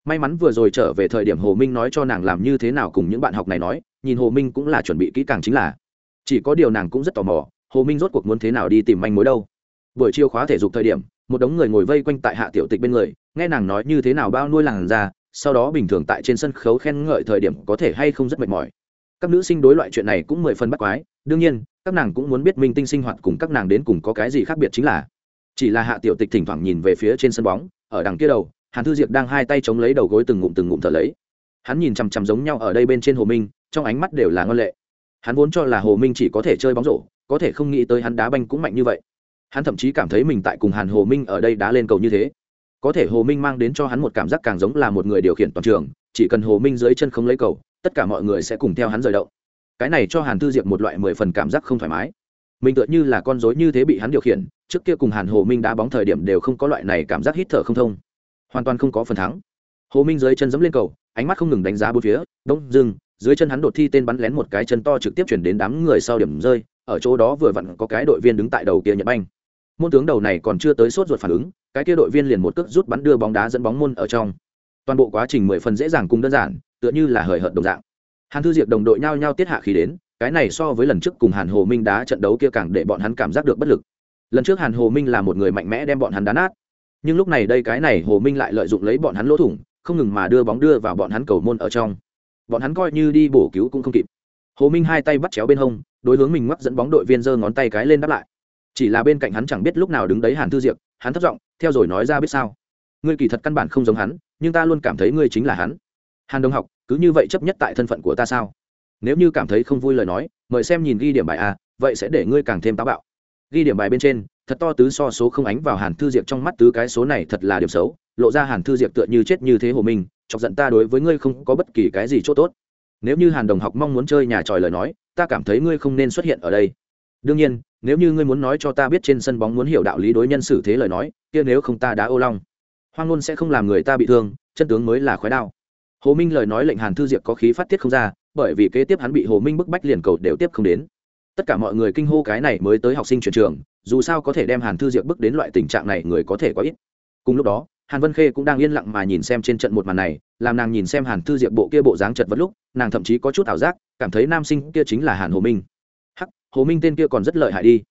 Speaker 1: May mắn vừa rồi trở về thời điểm hồ minh nói cho nàng làm như thế nào cùng những bạn học này nói, nhìn hồ minh cũng là chuẩn bị kỹ càng chính là. Chỉ có điều nàng cũng rất tò mò, hồ minh rốt cuộc muốn thế nào đi tìm manh mối đâu. Buổi chiều khóa thể dục thời điểm, một đống người ngồi vây quanh tại hạ tiểu tịch bên người, nghe nàng nói như thế nào bao nuôi làng ra sau đó bình thường tại trên sân khấu khen ngợi thời điểm có thể hay không rất mệt mỏi. Các nữ sinh đối loại chuyện này cũng mười phần bắt quái, đương nhiên, các nàng cũng muốn biết minh tinh sinh hoạt cùng các nàng đến cùng có cái gì khác biệt chính là chỉ là hạ tiểu tịch thỉnh thoảng nhìn về phía trên sân bóng, ở đằng kia đầu, hàn thư diệp đang hai tay chống lấy đầu gối từng ngụm từng ngụm thở lấy. Hắn nhìn chằm chằm giống nhau ở đây bên trên hồ minh, trong ánh mắt đều là ngân lệ. Hắn vốn cho là hồ minh chỉ có thể chơi bóng rổ, có thể không nghĩ tới hắn đá banh cũng mạnh như vậy. Hắn thậm chí cảm thấy mình tại cùng hàn hồ minh ở đây đá lên cầu như thế. Có thể hồ minh mang đến cho hắn một cảm giác càng giống là một người điều khiển toàn trường, chỉ cần hồ minh dưới chân không lấy cầu, tất cả mọi người sẽ cùng theo hắn rời động. Cái này cho hàn thư diệp một loại mười phần cảm giác không thoải mái mình tựa như là con rối như thế bị hắn điều khiển, trước kia cùng hàn hồ minh đá bóng thời điểm đều không có loại này cảm giác hít thở không thông. Hoàn toàn không có phần thắng. Hồ minh dưới chân dẫm lên cầu, ánh mắt không ngừng đánh giá bốn phía, đông, dưng, dưới chân hắn đột thi tên bắn lén một cái chân to trực tiếp chuyển đến đám người sau điểm rơi, ở chỗ đó vừa vặn có cái đội viên đứng tại đầu kia nhật banh. Môn tướng đầu này còn chưa tới sốt ruột phản ứng, cái kia đội viên liền một cước rút bắn đưa bóng đá dẫn bóng môn ở trong. Toàn bộ quá trình mười phần dễ dàng cùng đơn giản, tựa như là hời hợt đồng dạng. Hàn thư diệp đồng đội nhao nhao tiết hạ khí đến cái này so với lần trước cùng hàn hồ minh đá trận đấu kia càng để bọn hắn cảm giác được bất lực. Lần trước hàn hồ minh là một người mạnh mẽ đem bọn hắn đá nát. Nhưng lúc này đây cái này hồ minh lại lợi dụng lấy bọn hắn lỗ thủng, không ngừng mà đưa bóng đưa vào bọn hắn cầu môn ở trong. Bọn hắn coi như đi bổ cứu cũng không kịp. Hồ minh hai tay bắt chéo bên hông, đối hướng mình ngoắc dẫn bóng đội viên giơ ngón tay cái lên đáp lại. Chỉ là bên cạnh hắn chẳng biết lúc nào đứng đấy hàn thư diệp, hắn thất giọng, theo rồi nói ra biết sao? Ngươi kỳ thật căn bản không giống hắn, nhưng ta luôn cảm thấy ngươi chính là hắn. Hàn đông học, cứ như vậy chấp nhất tại thân phận của ta sao? Nếu như cảm thấy không vui lời nói, mời xem nhìn ghi điểm bài a, vậy sẽ để ngươi càng thêm táo bạo. Ghi điểm bài bên trên, thật to tứ so số không ánh vào hàn thư diệp trong mắt tứ cái số này thật là điểm xấu, lộ ra hàn thư diệp tựa như chết như thế hồ minh chọc giận ta đối với ngươi không có bất kỳ cái gì chỗ tốt. Nếu như hàn đồng học mong muốn chơi nhà tròi lời nói, ta cảm thấy ngươi không nên xuất hiện ở đây. Đương nhiên, nếu như ngươi muốn nói cho ta biết trên sân bóng muốn hiểu đạo lý đối nhân xử thế lời nói, kia nếu không ta đã ô long. Hoang ngôn sẽ không làm người ta bị thương, chân tướng mới là khói đao. Hồ minh lời nói lệnh hàn thư diệp có khí phát tiết không ra bởi vì kế tiếp hắn bị hồ minh bức bách liền cầu đều tiếp không đến. Tất cả mọi người kinh hô cái này mới tới học sinh chuyển trường, dù sao có thể đem hàn thư diệp bước đến loại tình trạng này người có thể có ít. Cùng lúc đó, hàn vân khê cũng đang yên lặng mà nhìn xem trên trận một màn này, làm nàng nhìn xem hàn thư diệp bộ kia bộ dáng chật vật lúc, nàng thậm chí có chút ảo giác, cảm thấy nam sinh kia chính là hàn hồ minh. Hắc, hồ minh tên kia còn rất lợi hại đi.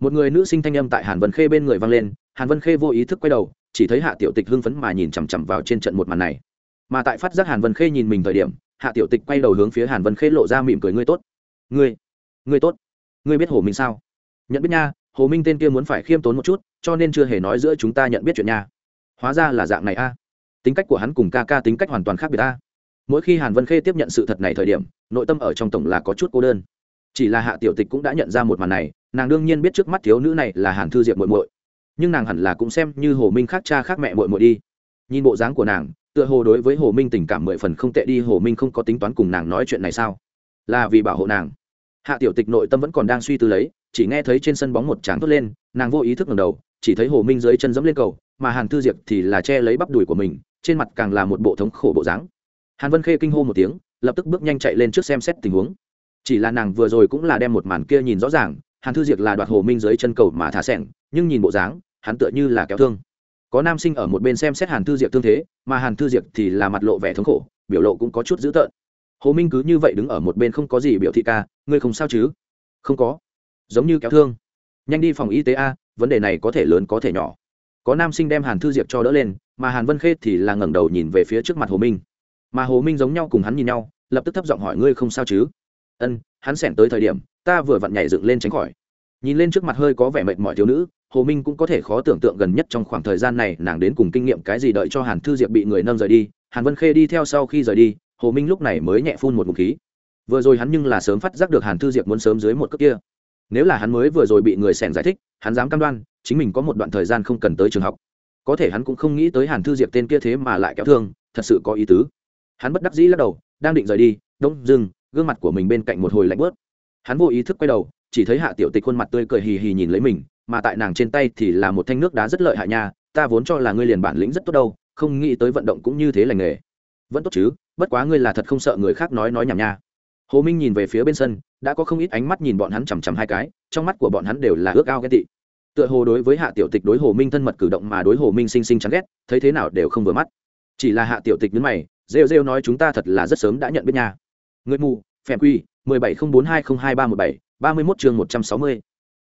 Speaker 1: Một người nữ sinh thanh âm tại hàn vân khê bên người vang lên, hàn vân khê vô ý thức quay đầu, chỉ thấy hạ tiểu tịch hưng phấn mà nhìn chằm chằm vào trên trận một màn này. Mà tại phát giác hàn vân khê nhìn mình thời điểm hạ tiểu tịch quay đầu hướng phía hàn vân khê lộ ra mỉm cười, ngươi tốt. Ngươi ngươi tốt. Ngươi biết hồ minh sao? Nhận biết nha, hồ minh tên kia muốn phải khiêm tốn một chút, cho nên chưa hề nói giữa chúng ta nhận biết chuyện nha. Hóa ra là dạng này a. Tính cách của hắn cùng ca ca tính cách hoàn toàn khác biệt a. Mỗi khi hàn vân khê tiếp nhận sự thật này thời điểm, nội tâm ở trong tổng là có chút cô đơn. Chỉ là hạ tiểu tịch cũng đã nhận ra một màn này, nàng đương nhiên biết trước mắt thiếu nữ này là hàn thư diệp muội muội. Nhưng nàng hẳn là cũng xem như hồ minh khác cha khác mẹ muội muội đi. Nhìn bộ dáng của nàng tựa hồ đối với hồ minh tình cảm mười phần không tệ đi, hồ minh không có tính toán cùng nàng nói chuyện này sao? Là vì bảo hộ nàng. Hạ tiểu tịch nội tâm vẫn còn đang suy tư lấy, chỉ nghe thấy trên sân bóng một tráng thốt lên, nàng vô ý thức ngầm đầu, chỉ thấy hồ minh dưới chân dẫm lên cầu, mà hàn thư diệp thì là che lấy bắp đùi của mình, trên mặt càng là một bộ thống khổ bộ dáng. Hàn vân khê kinh hô một tiếng, lập tức bước nhanh chạy lên trước xem xét tình huống. Chỉ là nàng vừa rồi cũng là đem một màn kia nhìn rõ ràng, hàn thư diệp là đoạt hồ minh dưới chân cầu mà thả sẻng nhưng nhìn bộ dáng, hắn tựa như là kéo thương có nam sinh ở một bên xem xét hàn thư diệp tương thế, mà hàn thư diệp thì là mặt lộ vẻ thống khổ, biểu lộ cũng có chút dữ tợn. Hồ minh cứ như vậy đứng ở một bên không có gì biểu thị ca, ngươi không sao chứ? Không có. Giống như kéo thương. Nhanh đi phòng y tế a, vấn đề này có thể lớn có thể nhỏ. Có nam sinh đem hàn thư diệp cho đỡ lên, mà hàn vân khê thì là ngẩng đầu nhìn về phía trước mặt hồ minh. Mà hồ minh giống nhau cùng hắn nhìn nhau, lập tức thấp giọng hỏi ngươi không sao chứ? Ân, hắn xẻn tới thời điểm, ta vừa vặn nhảy dựng lên tránh khỏi. Nhìn lên trước mặt hơi có vẻ mệt mỏi thiếu nữ hồ minh cũng có thể khó tưởng tượng gần nhất trong khoảng thời gian này nàng đến cùng kinh nghiệm cái gì đợi cho hàn thư diệp bị người nâng rời đi hàn vân khê đi theo sau khi rời đi hồ minh lúc này mới nhẹ phun một ngụm khí. Vừa rồi hắn nhưng là sớm phát giác được hàn thư diệp muốn sớm dưới một cước kia. Nếu là hắn mới vừa rồi bị người xẻn giải thích hắn dám cam đoan chính mình có một đoạn thời gian không cần tới trường học. Có thể hắn cũng không nghĩ tới hàn thư diệp tên kia thế mà lại kéo thương thật sự có ý tứ. Hắn bất đắc dĩ lắc đầu đang định rời đi đông dừng, gương mặt của mình bên cạnh một hồi lạnh bớt. Hắn vô ý thức quay đầu chỉ thấy hạ tiểu tịch khuôn mặt tươi cười hì hì nhìn lấy mình mà tại nàng trên tay thì là một thanh nước đá rất lợi hại nha, ta vốn cho là ngươi liền bản lĩnh rất tốt đâu, không nghĩ tới vận động cũng như thế lành nghề. Vẫn tốt chứ, bất quá ngươi là thật không sợ người khác nói nói nhảm nha. Hồ minh nhìn về phía bên sân, đã có không ít ánh mắt nhìn bọn hắn chằm chằm hai cái, trong mắt của bọn hắn đều là ước ao ghét tị. Tựa hồ đối với hạ tiểu tịch đối hồ minh thân mật cử động mà đối hồ minh sinh sinh chán ghét, thấy thế nào đều không vừa mắt. Chỉ là hạ tiểu tịch nhấn mày, rêu rêu nói chúng ta thật là rất sớm đã nhận biết nha. Người mù phèm quy, mười bảy không bốn hai không hai ba một bảy, ba mươi mốt chương một trăm sáu mươi.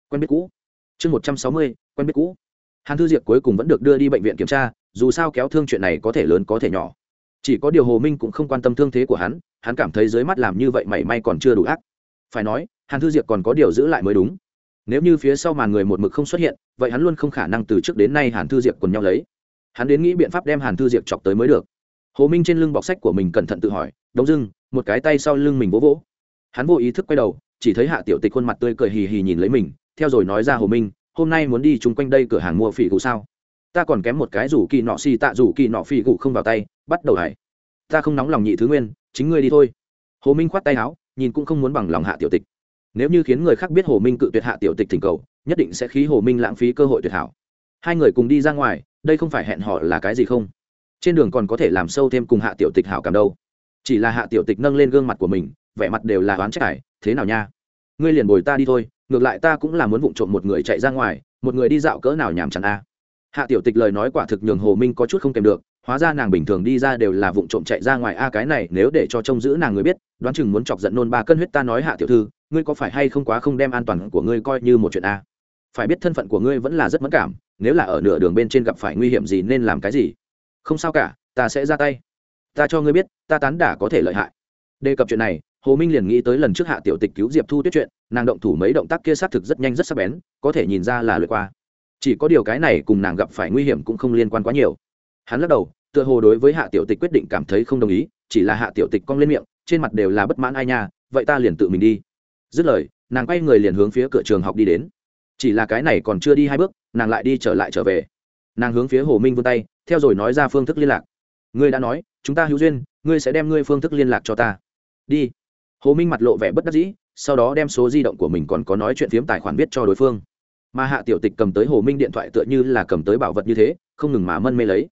Speaker 1: Quen biết cũ chương một trăm sáu mươi, quen biết cũ. Hàn thư diệp cuối cùng vẫn được đưa đi bệnh viện kiểm tra, dù sao kéo thương chuyện này có thể lớn có thể nhỏ. Chỉ có điều hồ minh cũng không quan tâm thương thế của hắn hắn cảm thấy dưới mắt làm như vậy mảy may còn chưa đủ ác. Phải nói, hàn thư diệp còn có điều giữ lại mới đúng. Nếu như phía sau màn người một mực không xuất hiện, vậy hắn luôn không khả năng từ trước đến nay hàn thư diệp quần nhau lấy. Hắn đến nghĩ biện pháp đem hàn thư diệp chọc tới mới được. Hồ minh trên lưng bọc sách của mình cẩn thận tự hỏi, đông dưng một cái tay sau lưng mình vỗ vỗ. Hắn vô ý thức quay đầu, chỉ thấy hạ tiểu tịch khuôn mặt tươi cười hì hì nhìn lấy mình theo rồi nói ra hồ minh, hôm nay muốn đi chung quanh đây cửa hàng mua phỉ gù sao? Ta còn kém một cái rủ kỳ nọ xì tạ, rủ kỳ nọ phỉ gù không vào tay, bắt đầu hải ta không nóng lòng nhị thứ nguyên, chính ngươi đi thôi. Hồ minh khoát tay áo, nhìn cũng không muốn bằng lòng hạ tiểu tịch. Nếu như khiến người khác biết hồ minh cự tuyệt hạ tiểu tịch thỉnh cầu, nhất định sẽ khí hồ minh lãng phí cơ hội tuyệt hảo. Hai người cùng đi ra ngoài, đây không phải hẹn họ là cái gì không? Trên đường còn có thể làm sâu thêm cùng hạ tiểu tịch hảo cảm đâu. Chỉ là hạ tiểu tịch nâng lên gương mặt của mình, vẻ mặt đều là oán trách ải thế nào nha? Ngươi liền bồi ta đi thôi ngược lại ta cũng là muốn vụng trộm một người chạy ra ngoài, một người đi dạo cỡ nào nhàm chán a. Hạ tiểu tịch lời nói quả thực nhường hồ minh có chút không kèm được, hóa ra nàng bình thường đi ra đều là vụng trộm chạy ra ngoài a, cái này nếu để cho trông giữ nàng người biết, đoán chừng muốn chọc giận nôn ba cân huyết ta nói hạ tiểu thư, ngươi có phải hay không quá không đem an toàn của ngươi coi như một chuyện a? Phải biết thân phận của ngươi vẫn là rất mất cảm, nếu là ở nửa đường bên trên gặp phải nguy hiểm gì nên làm cái gì? Không sao cả, ta sẽ ra tay. Ta cho ngươi biết, ta tán đả có thể lợi hại. Đề cập chuyện này hồ minh liền nghĩ tới lần trước hạ tiểu tịch cứu diệp thu tuyết chuyện, nàng động thủ mấy động tác kia xác thực rất nhanh rất sắc bén, có thể nhìn ra là lượt qua. Chỉ có điều cái này cùng nàng gặp phải nguy hiểm cũng không liên quan quá nhiều. Hắn lắc đầu, tựa hồ đối với hạ tiểu tịch quyết định cảm thấy không đồng ý, chỉ là hạ tiểu tịch cong lên miệng, trên mặt đều là bất mãn ai nha, vậy ta liền tự mình đi. Dứt lời, nàng quay người liền hướng phía cửa trường học đi đến. Chỉ là cái này còn chưa đi hai bước, nàng lại đi trở lại trở về. Nàng hướng phía hồ minh vươn tay, theo rồi nói ra phương thức liên lạc. Ngươi đã nói, chúng ta hữu duyên, ngươi sẽ đem ngươi phương thức liên lạc cho ta. Đi hồ minh mặt lộ vẻ bất đắc dĩ, sau đó đem số di động của mình còn có nói chuyện phiếm tài khoản viết cho đối phương. Mà hạ tiểu tịch cầm tới hồ minh điện thoại tựa như là cầm tới bảo vật như thế, không ngừng mà mân mê lấy.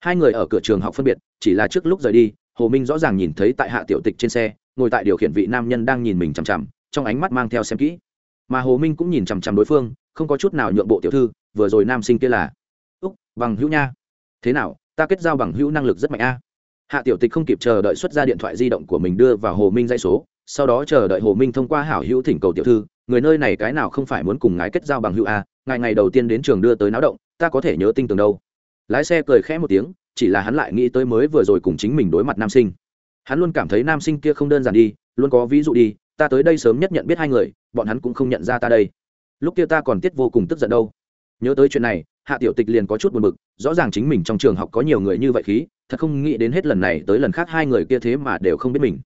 Speaker 1: Hai người ở cửa trường học phân biệt, chỉ là trước lúc rời đi, hồ minh rõ ràng nhìn thấy tại hạ tiểu tịch trên xe, ngồi tại điều khiển vị nam nhân đang nhìn mình chằm chằm, trong ánh mắt mang theo xem kỹ. Mà hồ minh cũng nhìn chằm chằm đối phương, không có chút nào nhượng bộ tiểu thư, vừa rồi nam sinh kia là úc, bằng hữu nha. Thế nào, ta kết giao bằng hữu năng lực rất mạnh a. Hạ tiểu tịch không kịp chờ đợi xuất ra điện thoại di động của mình đưa vào hồ minh dây số sau đó chờ đợi hồ minh thông qua hảo hữu thỉnh cầu tiểu thư, người nơi này cái nào không phải muốn cùng ngài kết giao bằng hữu a ngày ngày đầu tiên đến trường đưa tới náo động, ta có thể nhớ tinh tường đâu. Lái xe cười khẽ một tiếng, chỉ là hắn lại nghĩ tới mới vừa rồi cùng chính mình đối mặt nam sinh. Hắn luôn cảm thấy nam sinh kia không đơn giản đi, luôn có ví dụ đi, ta tới đây sớm nhất nhận biết hai người, bọn hắn cũng không nhận ra ta đây. Lúc kia ta còn tiết vô cùng tức giận đâu. Nhớ tới chuyện này, hạ tiểu tịch liền có chút buồn bực, rõ ràng chính mình trong trường học có nhiều người như vậy khí, thật không nghĩ đến hết lần này tới lần khác hai người kia thế mà đều không biết mình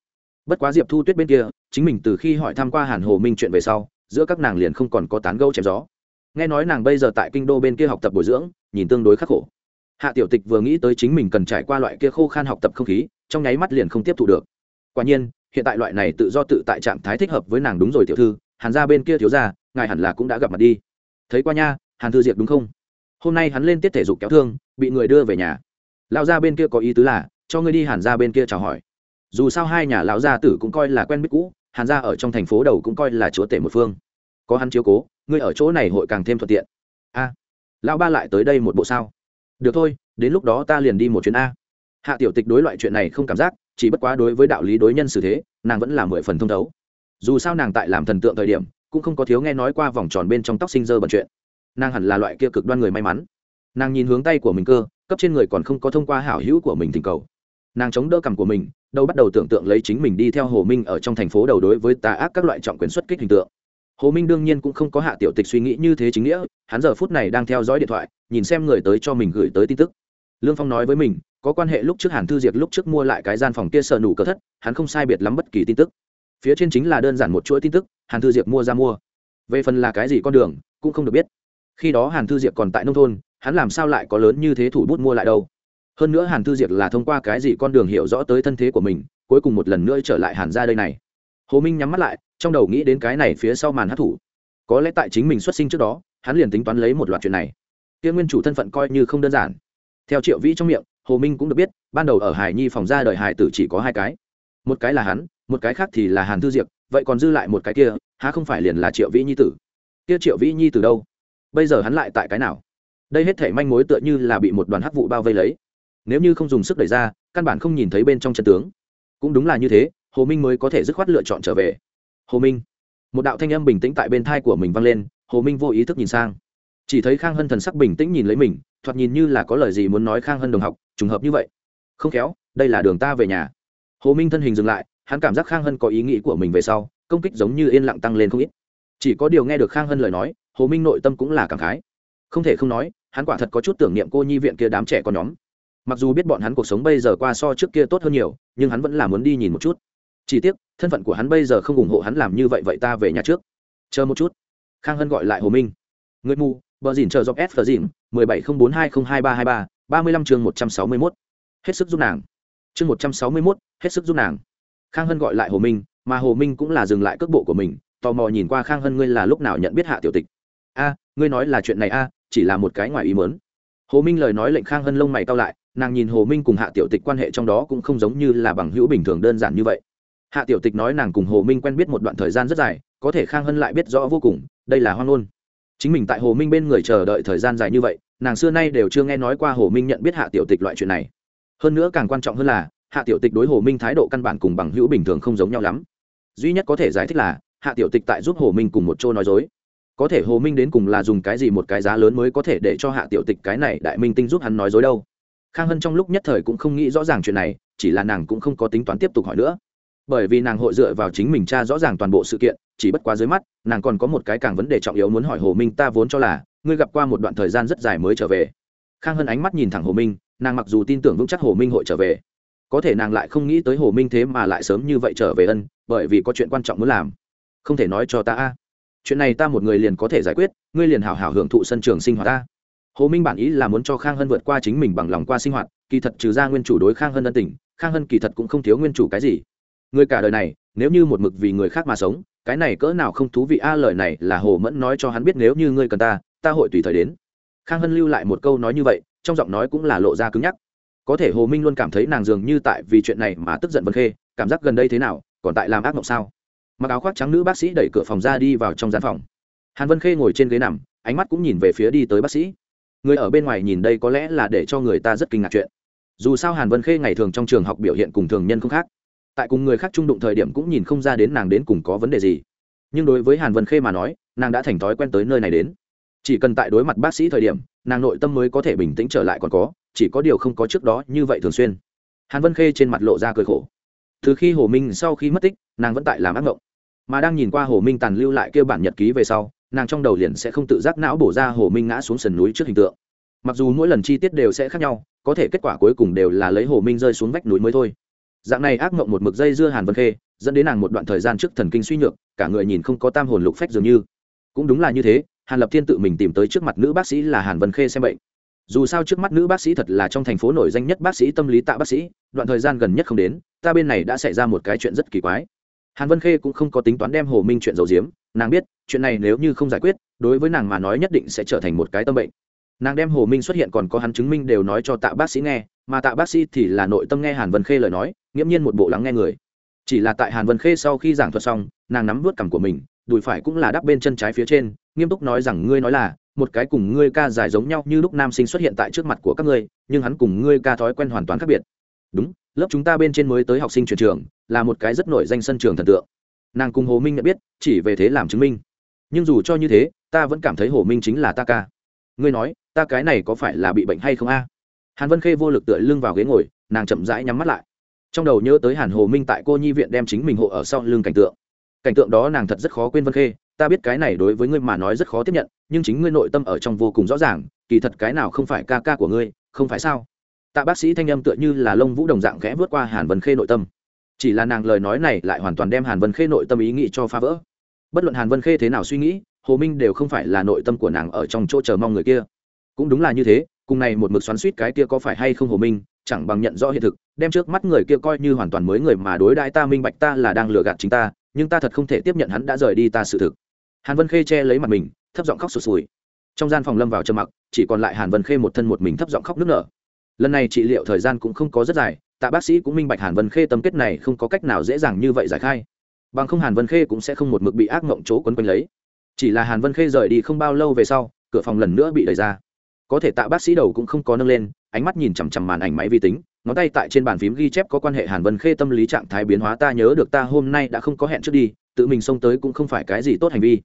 Speaker 1: bất quá diệp thu tuyết bên kia, chính mình từ khi hỏi tham q u a hàn hồ minh chuyện về sau, giữa các nàng liền không còn có tán gâu chém gió. Nghe nói nàng bây giờ tại kinh đô bên kia học tập bồi dưỡng, nhìn tương đối khắc khổ. Hạ tiểu tịch vừa nghĩ tới chính mình cần trải qua loại kia khô khan học tập không khí, trong nháy mắt liền không tiếp thu được. Quả nhiên, hiện tại loại này tự do tự tại trạng thái thích hợp với nàng đúng rồi tiểu thư, hàn ra bên kia thiếu ra ngài hẳn là cũng đã gặp mặt đi. Thấy qua nha, hàn thư diệp đúng không? Hôm nay hắn lên tiết thể dục kéo thương, bị người đưa về nhà. Lao ra bên kia có ý tứ là, cho ngươi đi hàn ra bên kia chào hỏi dù sao hai nhà lão gia tử cũng coi là quen biết cũ, hàn gia ở trong thành phố đầu cũng coi là chúa tể một phương. Có hắn chiếu cố, ngươi ở chỗ này hội càng thêm thuận tiện. A, lão ba lại tới đây một bộ sao? Được thôi, đến lúc đó ta liền đi một chuyến a. Hạ tiểu tịch đối loại chuyện này không cảm giác, chỉ bất quá đối với đạo lý đối nhân xử thế, nàng vẫn là mười phần thông thấu. Dù sao nàng tại làm thần tượng thời điểm, cũng không có thiếu nghe nói qua vòng tròn bên trong tóc sinh dơ bẩn chuyện. Nàng hẳn là loại kia cực đoan người may mắn. Nàng nhìn hướng tay của mình cơ, cấp trên người còn không có thông qua hảo hữu của mình tình cầu nàng chống đỡ cằm của mình, đâu bắt đầu tưởng tượng lấy chính mình đi theo hồ minh ở trong thành phố đầu đối với tà ác các loại trọng quyền xuất kích hình tượng. Hồ minh đương nhiên cũng không có hạ tiểu tịch suy nghĩ như thế chính nghĩa, hắn giờ phút này đang theo dõi điện thoại, nhìn xem người tới cho mình gửi tới tin tức. Lương phong nói với mình, có quan hệ lúc trước hàn thư diệt lúc trước mua lại cái gian phòng kia sợ nủ cờ thất, hắn không sai biệt lắm bất kỳ tin tức. Phía trên chính là đơn giản một chuỗi tin tức, hàn thư diệp mua ra mua. Về phần là cái gì con đường, cũng không được biết. Khi đó hàn thư diệp còn tại nông thôn, hắn làm sao lại có lớn như thế thủ bút mua lại đâu? Hơn nữa hàn thư diệp là thông qua cái gì con đường hiểu rõ tới thân thế của mình, cuối cùng một lần nữa trở lại hàn ra đây này. Hồ minh nhắm mắt lại, trong đầu nghĩ đến cái này phía sau màn hát thủ có lẽ tại chính mình xuất sinh trước đó, hắn liền tính toán lấy một loạt chuyện này. Kia nguyên chủ thân phận coi như không đơn giản. Theo triệu vĩ trong miệng, hồ minh cũng được biết, ban đầu ở hải nhi phòng ra đời hải tử chỉ có hai cái. Một cái là hắn, một cái khác thì là hàn thư diệp, vậy còn dư lại một cái kia, há không phải liền là triệu vĩ nhi tử? Kia triệu vĩ nhi từ đâu? Bây giờ hắn lại tại cái nào? Đây hết thể manh mối tựa như là bị một đoàn hắc vụ bao vây lấy nếu như không dùng sức đẩy ra, căn bản không nhìn thấy bên trong chân tướng. Cũng đúng là như thế, hồ minh mới có thể dứt khoát lựa chọn trở về. Hồ minh. Một đạo thanh âm bình tĩnh tại bên thai của mình vang lên, hồ minh vô ý thức nhìn sang. Chỉ thấy khang hân thần sắc bình tĩnh nhìn lấy mình, thoạt nhìn như là có lời gì muốn nói khang hân đồng học, trùng hợp như vậy. Không khéo, đây là đường ta về nhà. Hồ minh thân hình dừng lại, hắn cảm giác khang hân có ý nghĩ của mình về sau, công kích giống như yên lặng tăng lên không ít. Chỉ có điều nghe được khang hân lời nói, hồ minh nội tâm cũng là cảm khái. Không thể không nói, hắn quả thật có chút tưởng niệm cô nhi viện kia đám trẻ con nhóm mặc dù biết bọn hắn cuộc sống bây giờ qua so trước kia tốt hơn nhiều, nhưng hắn vẫn là muốn đi nhìn một chút. Chỉ tiếc, thân phận của hắn bây giờ không ủng hộ hắn làm như vậy vậy ta về nhà trước. Chờ một chút. Khang hân gọi lại hồ minh. Người mù, bờ dìn chờ dọc s phờ dìn mười bảy không bốn hai không hai ba hai ba ba mươi lăm chương một trăm sáu mươi mốt. Hết sức giúp nàng. Chương một trăm sáu mươi mốt, hết sức giúp nàng. Khang hân gọi lại hồ minh, mà hồ minh cũng là dừng lại cước bộ của mình, tò mò nhìn qua khang hân ngươi là lúc nào nhận biết hạ tiểu tịch. A, ngươi nói là chuyện này a, chỉ là một cái ngoài ý mớn hồ minh lời nói lệnh khang hân lông mày cao lại nàng nhìn hồ minh cùng hạ tiểu tịch quan hệ trong đó cũng không giống như là bằng hữu bình thường đơn giản như vậy. Hạ tiểu tịch nói nàng cùng hồ minh quen biết một đoạn thời gian rất dài, có thể khang hân lại biết rõ vô cùng, đây là hoan ngôn. Chính mình tại hồ minh bên người chờ đợi thời gian dài như vậy, nàng xưa nay đều chưa nghe nói qua hồ minh nhận biết hạ tiểu tịch loại chuyện này. Hơn nữa càng quan trọng hơn là, hạ tiểu tịch đối hồ minh thái độ căn bản cùng bằng hữu bình thường không giống nhau lắm. Duy nhất có thể giải thích là, hạ tiểu tịch tại giúp hồ minh cùng một chỗ nói dối. Có thể hồ minh đến cùng là dùng cái gì một cái giá lớn mới có thể để cho hạ tiểu tịch cái này đại minh tinh giúp hắn nói dối đâu? Khang hân trong lúc nhất thời cũng không nghĩ rõ ràng chuyện này, chỉ là nàng cũng không có tính toán tiếp tục hỏi nữa. Bởi vì nàng hội dựa vào chính mình cha rõ ràng toàn bộ sự kiện, chỉ bất quá dưới mắt, nàng còn có một cái càng vấn đề trọng yếu muốn hỏi hồ minh ta vốn cho là, ngươi gặp qua một đoạn thời gian rất dài mới trở về. Khang hân ánh mắt nhìn thẳng hồ minh, nàng mặc dù tin tưởng vững chắc hồ minh hội trở về. Có thể nàng lại không nghĩ tới hồ minh thế mà lại sớm như vậy trở về ân, bởi vì có chuyện quan trọng muốn làm. Không thể nói cho ta a. Chuyện này ta một người liền có thể giải quyết, ngươi liền hào hào hưởng thụ sân trường sinh hoạt ta hồ minh bản ý là muốn cho khang hân vượt qua chính mình bằng lòng qua sinh hoạt, kỳ thật trừ ra nguyên chủ đối khang hân ân tình, khang hân kỳ thật cũng không thiếu nguyên chủ cái gì. Người cả đời này, nếu như một mực vì người khác mà sống, cái này cỡ nào không thú vị a, lời này là hồ mẫn nói cho hắn biết, nếu như ngươi cần ta ta hội tùy thời đến. Khang hân lưu lại một câu nói như vậy, trong giọng nói cũng là lộ ra cứng nhắc. Có thể hồ minh luôn cảm thấy nàng dường như tại vì chuyện này mà tức giận vân khê, cảm giác gần đây thế nào, còn tại làm ác mộng sao? Mặc áo khoác trắng nữ bác sĩ đẩy cửa phòng ra đi vào trong gian phòng. Hàn vân khê ngồi trên ghế nằm, ánh mắt cũng nhìn về phía đi tới bác sĩ người ở bên ngoài nhìn đây có lẽ là để cho người ta rất kinh ngạc chuyện. Dù sao hàn vân khê ngày thường trong trường học biểu hiện cùng thường nhân không khác. Tại cùng người khác trung đụng thời điểm cũng nhìn không ra đến nàng đến cùng có vấn đề gì. Nhưng đối với hàn vân khê mà nói, nàng đã thành thói quen tới nơi này đến. Chỉ cần tại đối mặt bác sĩ thời điểm, nàng nội tâm mới có thể bình tĩnh trở lại còn có, chỉ có điều không có trước đó như vậy thường xuyên. Hàn vân khê trên mặt lộ ra cười khổ. Từ khi hồ minh sau khi mất tích, nàng vẫn tại làm ác mộng mà đang nhìn qua hồ minh tàn lưu lại kêu bản nhật ký về sau nàng trong đầu liền sẽ không tự giác não bổ ra hồ minh ngã xuống sườn núi trước hình tượng. Mặc dù mỗi lần chi tiết đều sẽ khác nhau, có thể kết quả cuối cùng đều là lấy hồ minh rơi xuống vách núi mới thôi. Dạng này ác mộng một mực dây dưa hàn vân khê, dẫn đến nàng một đoạn thời gian trước thần kinh suy nhược, cả người nhìn không có tam hồn lục phách dường như. Cũng đúng là như thế, hàn lập thiên tự mình tìm tới trước mặt nữ bác sĩ là hàn vân khê xem bệnh. Dù sao trước mắt nữ bác sĩ thật là trong thành phố nổi danh nhất bác sĩ tâm lý tạ bác sĩ, đoạn thời gian gần nhất không đến, ta bên này đã xảy ra một cái chuyện rất kỳ quái. Hàn vân khê cũng không có tính toán đem hồ minh chuyện dầu diếm nàng biết, chuyện này nếu như không giải quyết, đối với nàng mà nói nhất định sẽ trở thành một cái tâm bệnh. Nàng đem hồ minh xuất hiện còn có hắn chứng minh đều nói cho tạ bác sĩ nghe, mà tạ bác sĩ thì là nội tâm nghe hàn vân khê lời nói, nghiễm nhiên một bộ lắng nghe người. Chỉ là tại hàn vân khê sau khi giảng thuật xong, nàng nắm vớt cằm của mình, đùi phải cũng là đắp bên chân trái phía trên, nghiêm túc nói rằng, ngươi nói là, một cái cùng ngươi ca dài giống nhau như lúc nam sinh xuất hiện tại trước mặt của các ngươi, nhưng hắn cùng ngươi ca thói quen hoàn toàn khác biệt. Đúng, lớp chúng ta bên trên mới tới học sinh truyền trường, là một cái rất nổi danh sân trường thần tượng nàng cùng hồ minh nhận biết, chỉ về thế làm chứng minh. Nhưng dù cho như thế, ta vẫn cảm thấy hồ minh chính là ta ca. Ngươi nói, ta cái này có phải là bị bệnh hay không a? Hàn vân khê vô lực tựa lưng vào ghế ngồi, nàng chậm rãi nhắm mắt lại. Trong đầu nhớ tới hàn hồ minh tại cô nhi viện đem chính mình hộ ở sau lưng cảnh tượng. Cảnh tượng đó nàng thật rất khó quên vân khê, ta biết cái này đối với ngươi mà nói rất khó tiếp nhận, nhưng chính ngươi nội tâm ở trong vô cùng rõ ràng, kỳ thật cái nào không phải ca ca của ngươi, không phải sao? Tạ bác sĩ thanh âm tựa như là lông vũ đồng dạng khẽ vượt qua hàn vân khê nội tâm chỉ là nàng lời nói này lại hoàn toàn đem hàn vân khê nội tâm ý nghĩ cho phá vỡ. Bất luận hàn vân khê thế nào suy nghĩ, hồ minh đều không phải là nội tâm của nàng ở trong chỗ chờ mong người kia. Cũng đúng là như thế, cùng này một mực xoắn suýt cái kia có phải hay không hồ minh, chẳng bằng nhận rõ hiện thực, đem trước mắt người kia coi như hoàn toàn mới người mà đối đãi ta minh bạch ta là đang lừa gạt chính ta, nhưng ta thật không thể tiếp nhận hắn đã rời đi ta sự thực. Hàn vân khê che lấy mặt mình, thấp giọng khóc sụt sùi. Trong gian phòng lâm vào trầm mặc, chỉ còn lại hàn vân khê một thân một mình thấp giọng khóc nức nở. Lần này trị liệu thời gian cũng không có rất dài tạ bác sĩ cũng minh bạch hàn vân khê tâm kết này không có cách nào dễ dàng như vậy giải khai. Bằng không hàn vân khê cũng sẽ không một mực bị ác mộng chỗ quấn quanh lấy. Chỉ là hàn vân khê rời đi không bao lâu về sau, cửa phòng lần nữa bị đẩy ra. Có thể tạ bác sĩ đầu cũng không có nâng lên, ánh mắt nhìn chằm chằm màn ảnh máy vi tính, ngón tay tại trên bàn phím ghi chép có quan hệ hàn vân khê tâm lý trạng thái biến hóa, ta nhớ được ta hôm nay đã không có hẹn trước đi, tự mình xông tới cũng không phải cái gì tốt hành vi.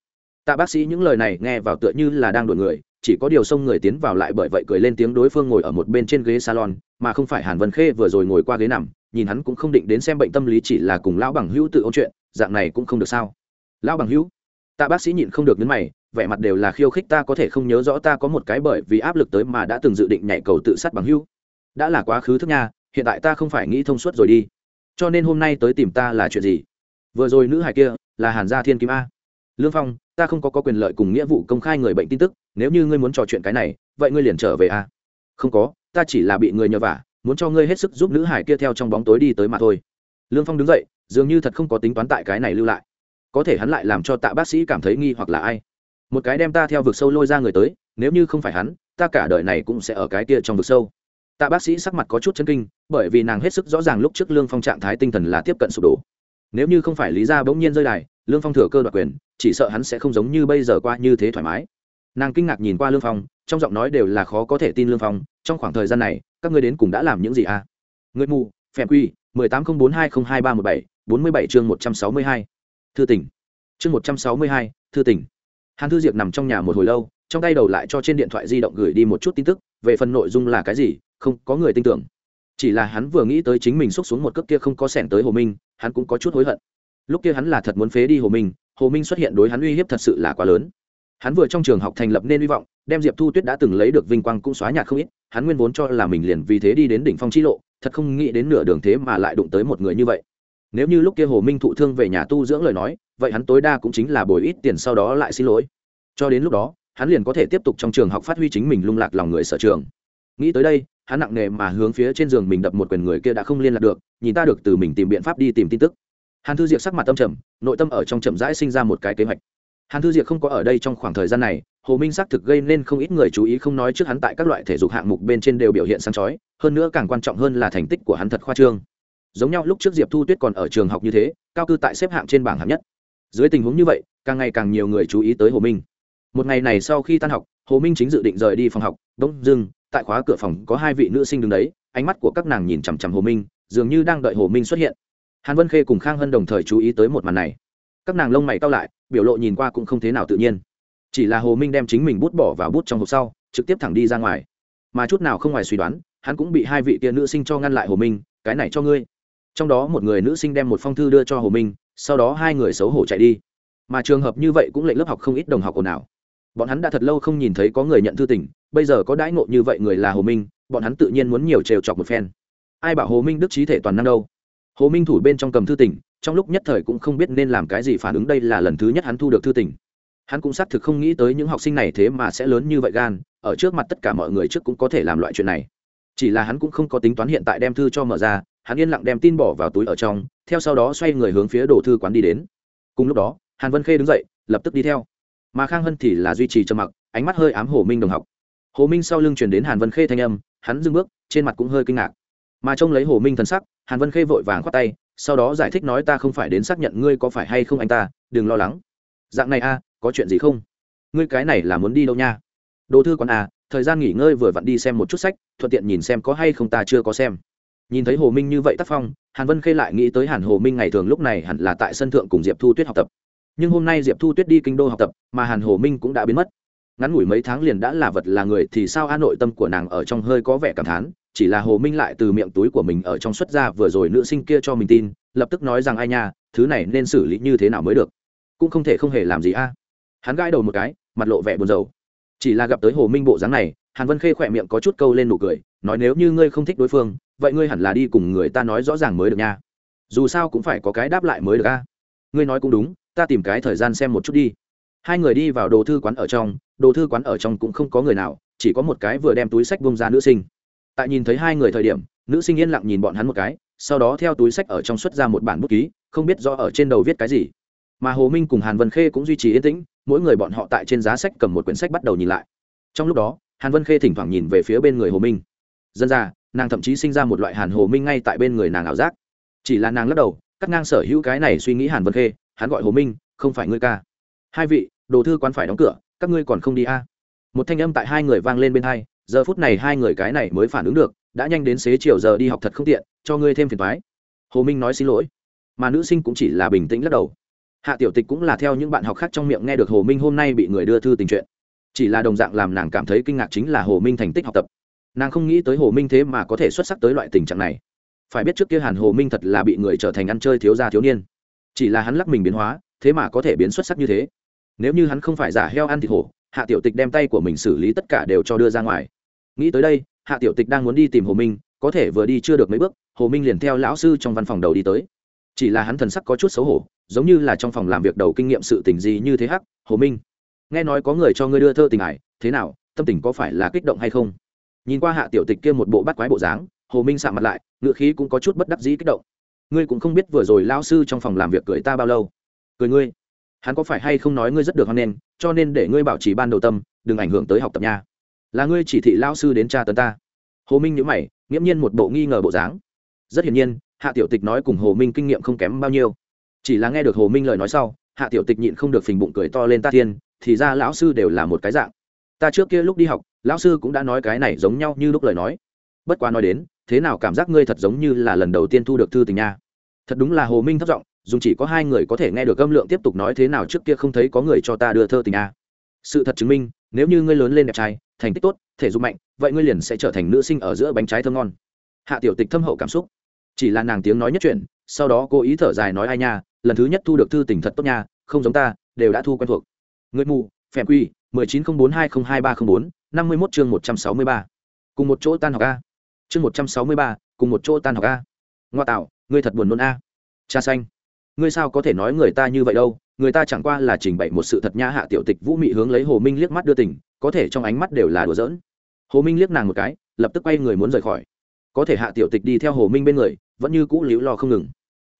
Speaker 1: Tạ bác sĩ những lời này nghe vào tựa như là đang đuổi người, chỉ có điều xông người tiến vào lại bởi vậy cười lên tiếng đối phương ngồi ở một bên trên ghế salon mà không phải hàn vân khê vừa rồi ngồi qua ghế nằm nhìn hắn cũng không định đến xem bệnh tâm lý chỉ là cùng lão bằng hữu tự ôn chuyện dạng này cũng không được sao? Lão bằng hữu tạ bác sĩ nhịn không được nhấn mày vẻ mặt đều là khiêu khích ta có thể không nhớ rõ ta có một cái bởi vì áp lực tới mà đã từng dự định nhảy cầu tự sát bằng hữu. Đã là quá khứ thức nha hiện tại ta không phải nghĩ thông suốt rồi đi. Cho nên hôm nay tới tìm ta là chuyện gì? Vừa rồi nữ hải kia là hàn gia thiên kim a. Lương phong ta không có, có quyền lợi cùng nghĩa vụ công khai người bệnh tin tức nếu như ngươi muốn trò chuyện cái này vậy ngươi liền trở về a. Không có ta chỉ là bị người nhờ vả, muốn cho ngươi hết sức giúp nữ hải kia theo trong bóng tối đi tới mà thôi. Lương phong đứng dậy, dường như thật không có tính toán tại cái này lưu lại. Có thể hắn lại làm cho tạ bác sĩ cảm thấy nghi hoặc là ai. Một cái đem ta theo vực sâu lôi ra người tới, nếu như không phải hắn, ta cả đời này cũng sẽ ở cái kia trong vực sâu. Tạ bác sĩ sắc mặt có chút chân kinh, bởi vì nàng hết sức rõ ràng lúc trước lương phong trạng thái tinh thần là tiếp cận sụp đổ. Nếu như không phải lý ra bỗng nhiên rơi đài, lương phong thừa cơ đoạt quyền, chỉ sợ hắn sẽ không giống như bây giờ qua như thế thoải mái. Nàng kinh ngạc nhìn qua lương phong trong giọng nói đều là khó có thể tin lương phong, trong khoảng thời gian này, các ngươi đến cùng đã làm những gì à? Người mù phèm quy, mười tám không bốn hai không hai ba một bảy, bốn mươi bảy chương một trăm sáu mươi hai. Thư tỉnh chương một trăm sáu mươi hai, thư tỉnh hàn thư diệp nằm trong nhà một hồi lâu, trong tay đầu lại cho trên điện thoại di động gửi đi một chút tin tức, về phần nội dung là cái gì, không có người tin tưởng. Chỉ là hắn vừa nghĩ tới chính mình xúc xuống một cước kia không có sẻn tới hồ minh, hắn cũng có chút hối hận. Lúc kia hắn là thật muốn phế đi hồ minh hồ minh xuất hiện đối hắn uy hiếp thật sự là quá lớn hắn vừa trong trường học thành lập nên hy vọng, đem diệp thu tuyết đã từng lấy được vinh quang cũng xóa nhạt không ít, hắn nguyên vốn cho là mình liền vì thế đi đến đỉnh phong chi lộ, thật không nghĩ đến nửa đường thế mà lại đụng tới một người như vậy. Nếu như lúc kia hồ minh thụ thương về nhà tu dưỡng lời nói, vậy hắn tối đa cũng chính là bồi ít tiền sau đó lại xin lỗi. Cho đến lúc đó, hắn liền có thể tiếp tục trong trường học phát huy chính mình lung lạc lòng người sở trường. Nghĩ tới đây, hắn nặng nề mà hướng phía trên giường mình đập một quyền người kia đã không liên lạc được, nhìn ta được từ mình tìm biện pháp đi tìm tin tức. Hàn thư diệp sắc mặt tâm trầm, nội tâm ở trong chậm rãi sinh ra một cái kế hoạch hàn thư diệp không có ở đây trong khoảng thời gian này, hồ minh xác thực gây nên không ít người chú ý, không nói trước hắn tại các loại thể dục hạng mục bên trên đều biểu hiện sáng chói, hơn nữa càng quan trọng hơn là thành tích của hắn thật khoa trương. Giống nhau lúc trước diệp thu tuyết còn ở trường học như thế, cao cư tại xếp hạng trên bảng hạng nhất. Dưới tình huống như vậy, càng ngày càng nhiều người chú ý tới hồ minh. Một ngày này sau khi tan học, hồ minh chính dự định rời đi phòng học đông dưng, tại khóa cửa phòng có hai vị nữ sinh đứng đấy, ánh mắt của các nàng nhìn chằm chằm hồ minh, dường như đang đợi hồ minh xuất hiện. Hàn vân khê cùng khang hân đồng thời chú ý tới một màn này. Các nàng lông mày cao lại biểu lộ nhìn qua cũng không thế nào tự nhiên. Chỉ là hồ minh đem chính mình bút bỏ vào bút trong hộp sau, trực tiếp thẳng đi ra ngoài. Mà chút nào không ngoài suy đoán, hắn cũng bị hai vị kia nữ sinh cho ngăn lại hồ minh, cái này cho ngươi. Trong đó một người nữ sinh đem một phong thư đưa cho hồ minh, sau đó hai người xấu hổ chạy đi. Mà trường hợp như vậy cũng lệnh lớp học không ít đồng học ồn ào. Bọn hắn đã thật lâu không nhìn thấy có người nhận thư tình, bây giờ có đãi ngộ như vậy người là hồ minh, bọn hắn tự nhiên muốn nhiều trêu chọc một phen. Ai bảo hồ minh đức trí thể toàn năng đâu? Hồ minh thủ bên trong cầm thư tình trong lúc nhất thời cũng không biết nên làm cái gì phản ứng đây là lần thứ nhất hắn thu được thư tình. Hắn cũng xác thực không nghĩ tới những học sinh này thế mà sẽ lớn như vậy gan, ở trước mặt tất cả mọi người trước cũng có thể làm loại chuyện này. Chỉ là hắn cũng không có tính toán hiện tại đem thư cho mở ra, hắn yên lặng đem tin bỏ vào túi ở trong, theo sau đó xoay người hướng phía đồ thư quán đi đến. Cùng lúc đó, hàn vân khê đứng dậy, lập tức đi theo. Mà khang hân thì là duy trì trầm mặc, ánh mắt hơi ám hồ minh đồng học. Hồ minh sau lưng chuyển đến hàn vân khê thanh âm, hắn dưng bước, trên mặt cũng hơi kinh ngạc. Mà trông lấy hồ minh thần sắc, hàn vân khê vội vàng khoát tay sau đó giải thích nói ta không phải đến xác nhận ngươi có phải hay không anh ta, đừng lo lắng. Dạng này a, có chuyện gì không? Ngươi cái này là muốn đi đâu nha? Đồ thư quán a thời gian nghỉ ngơi vừa vặn đi xem một chút sách, thuận tiện nhìn xem có hay không ta chưa có xem. Nhìn thấy hồ minh như vậy tác phong, hàn vân khê lại nghĩ tới hàn hồ minh ngày thường lúc này hẳn là tại sân thượng cùng diệp thu tuyết học tập. Nhưng hôm nay diệp thu tuyết đi kinh đô học tập, mà hàn hồ minh cũng đã biến mất. Ngắn ngủi mấy tháng liền đã là vật là người thì sao a, nội tâm của nàng ở trong hơi có vẻ cảm thán chỉ là hồ minh lại từ miệng túi của mình ở trong xuất ra vừa rồi nữ sinh kia cho mình tin, lập tức nói rằng ai nha, thứ này nên xử lý như thế nào mới được? Cũng không thể không hề làm gì a. Hắn gãi đầu một cái, mặt lộ vẻ buồn rầu. Chỉ là gặp tới hồ minh bộ dáng này, hàn vân khê khỏe miệng có chút câu lên nụ cười, nói nếu như ngươi không thích đối phương, vậy ngươi hẳn là đi cùng người ta nói rõ ràng mới được nha. Dù sao cũng phải có cái đáp lại mới được a. Ngươi nói cũng đúng, ta tìm cái thời gian xem một chút đi. Hai người đi vào đồ thư quán ở trong, đồ thư quán ở trong cũng không có người nào, chỉ có một cái vừa đem túi sách bông ra nữ sinh tại nhìn thấy hai người thời điểm, nữ sinh yên lặng nhìn bọn hắn một cái, sau đó theo túi sách ở trong xuất ra một bản bút ký, không biết rõ ở trên đầu viết cái gì. Mà hồ minh cùng hàn vân khê cũng duy trì yên tĩnh, mỗi người bọn họ tại trên giá sách cầm một quyển sách bắt đầu nhìn lại. Trong lúc đó, hàn vân khê thỉnh thoảng nhìn về phía bên người hồ minh. Dân ra, nàng thậm chí sinh ra một loại hàn hồ minh ngay tại bên người nàng ảo giác. Chỉ là nàng lắc đầu, cắt ngang sở hữu cái này suy nghĩ hàn vân khê, hắn gọi hồ minh, không phải ngươi ca. Hai vị, đồ thư quán phải đóng cửa, các ngươi còn không đi a? À? một thanh âm tại hai người vang lên bên hai giờ phút này hai người cái này mới phản ứng được, đã nhanh đến xế chiều giờ đi học thật không tiện, cho ngươi thêm phiền thoái hồ minh nói xin lỗi, mà nữ sinh cũng chỉ là bình tĩnh lắc đầu. Hạ tiểu tịch cũng là theo những bạn học khác trong miệng nghe được hồ minh hôm nay bị người đưa thư tình chuyện. Chỉ là đồng dạng làm nàng cảm thấy kinh ngạc chính là hồ minh thành tích học tập. Nàng không nghĩ tới hồ minh thế mà có thể xuất sắc tới loại tình trạng này. Phải biết trước kia hàn hồ minh thật là bị người trở thành ăn chơi thiếu gia thiếu niên. Chỉ là hắn lắc mình biến hóa, thế mà có thể biến xuất sắc như thế. Nếu như hắn không phải giả heo ăn thịt hổ hạ tiểu tịch đem tay của mình xử lý tất cả đều cho đưa ra ngoài. Nghĩ tới đây, hạ tiểu tịch đang muốn đi tìm hồ minh, có thể vừa đi chưa được mấy bước, hồ minh liền theo lão sư trong văn phòng đầu đi tới. Chỉ là hắn thần sắc có chút xấu hổ, giống như là trong phòng làm việc đầu kinh nghiệm sự tình gì như thế hắc, hồ minh, nghe nói có người cho ngươi đưa thơ tình ải, thế nào, tâm tình có phải là kích động hay không? Nhìn qua hạ tiểu tịch kia một bộ bắt quái bộ dáng, hồ minh sạ mặt lại ngựa khí cũng có chút bất đắc dĩ kích động. Ngươi cũng không biết vừa rồi lão sư trong phòng làm việc cười ta bao lâu? Cười ngươi? Hắn có phải hay không nói ngươi rất được hoan nghênh cho nên để ngươi bảo trì ban đầu tâm, đừng ảnh hưởng tới học tập nha. Là ngươi chỉ thị lao sư đến tra tấn ta. Hồ minh nhữ mày, nghiễm nhiên một bộ nghi ngờ bộ dáng. Rất hiển nhiên, hạ tiểu tịch nói cùng hồ minh kinh nghiệm không kém bao nhiêu. Chỉ là nghe được hồ minh lời nói sau, hạ tiểu tịch nhịn không được phình bụng cười to lên ta thiên, thì ra lão sư đều là một cái dạng. Ta trước kia lúc đi học, lão sư cũng đã nói cái này giống nhau như lúc lời nói. Bất quá nói đến, thế nào cảm giác ngươi thật giống như là lần đầu tiên thu được thư tình nha. Thật đúng là hồ minh thất giọng dùng chỉ có hai người có thể nghe được âm lượng tiếp tục nói thế nào trước kia không thấy có người cho ta đưa thơ tình a. Sự thật chứng minh, nếu như ngươi lớn lên đẹp trai, thành tích tốt, thể dục mạnh, vậy ngươi liền sẽ trở thành nữ sinh ở giữa bánh trái thơm ngon. Hạ tiểu tịch thâm hậu cảm xúc. Chỉ là nàng tiếng nói nhất chuyện sau đó cô ý thở dài nói ai nha, lần thứ nhất thu được thư tình thật tốt nha, không giống ta, đều đã thu quen thuộc. Người mù, phèm quy, mười chín không bốn hai không hai ba không bốn, năm mươi mốt chương một trăm sáu mươi ba. Cùng một chỗ tan học a. Chương một trăm sáu mươi ba, cùng một chỗ tan học a. Ngoa tạo, ngươi thật buồn nôn a. Cha xanh ngươi sao có thể nói người ta như vậy đâu người ta chẳng qua là trình bày một sự thật nhã hạ tiểu tịch vũ mị hướng lấy hồ minh liếc mắt đưa tình, có thể trong ánh mắt đều là đùa giỡn. Hồ minh liếc nàng một cái lập tức quay người muốn rời khỏi. Có thể hạ tiểu tịch đi theo hồ minh bên người vẫn như cũ liễu lo không ngừng.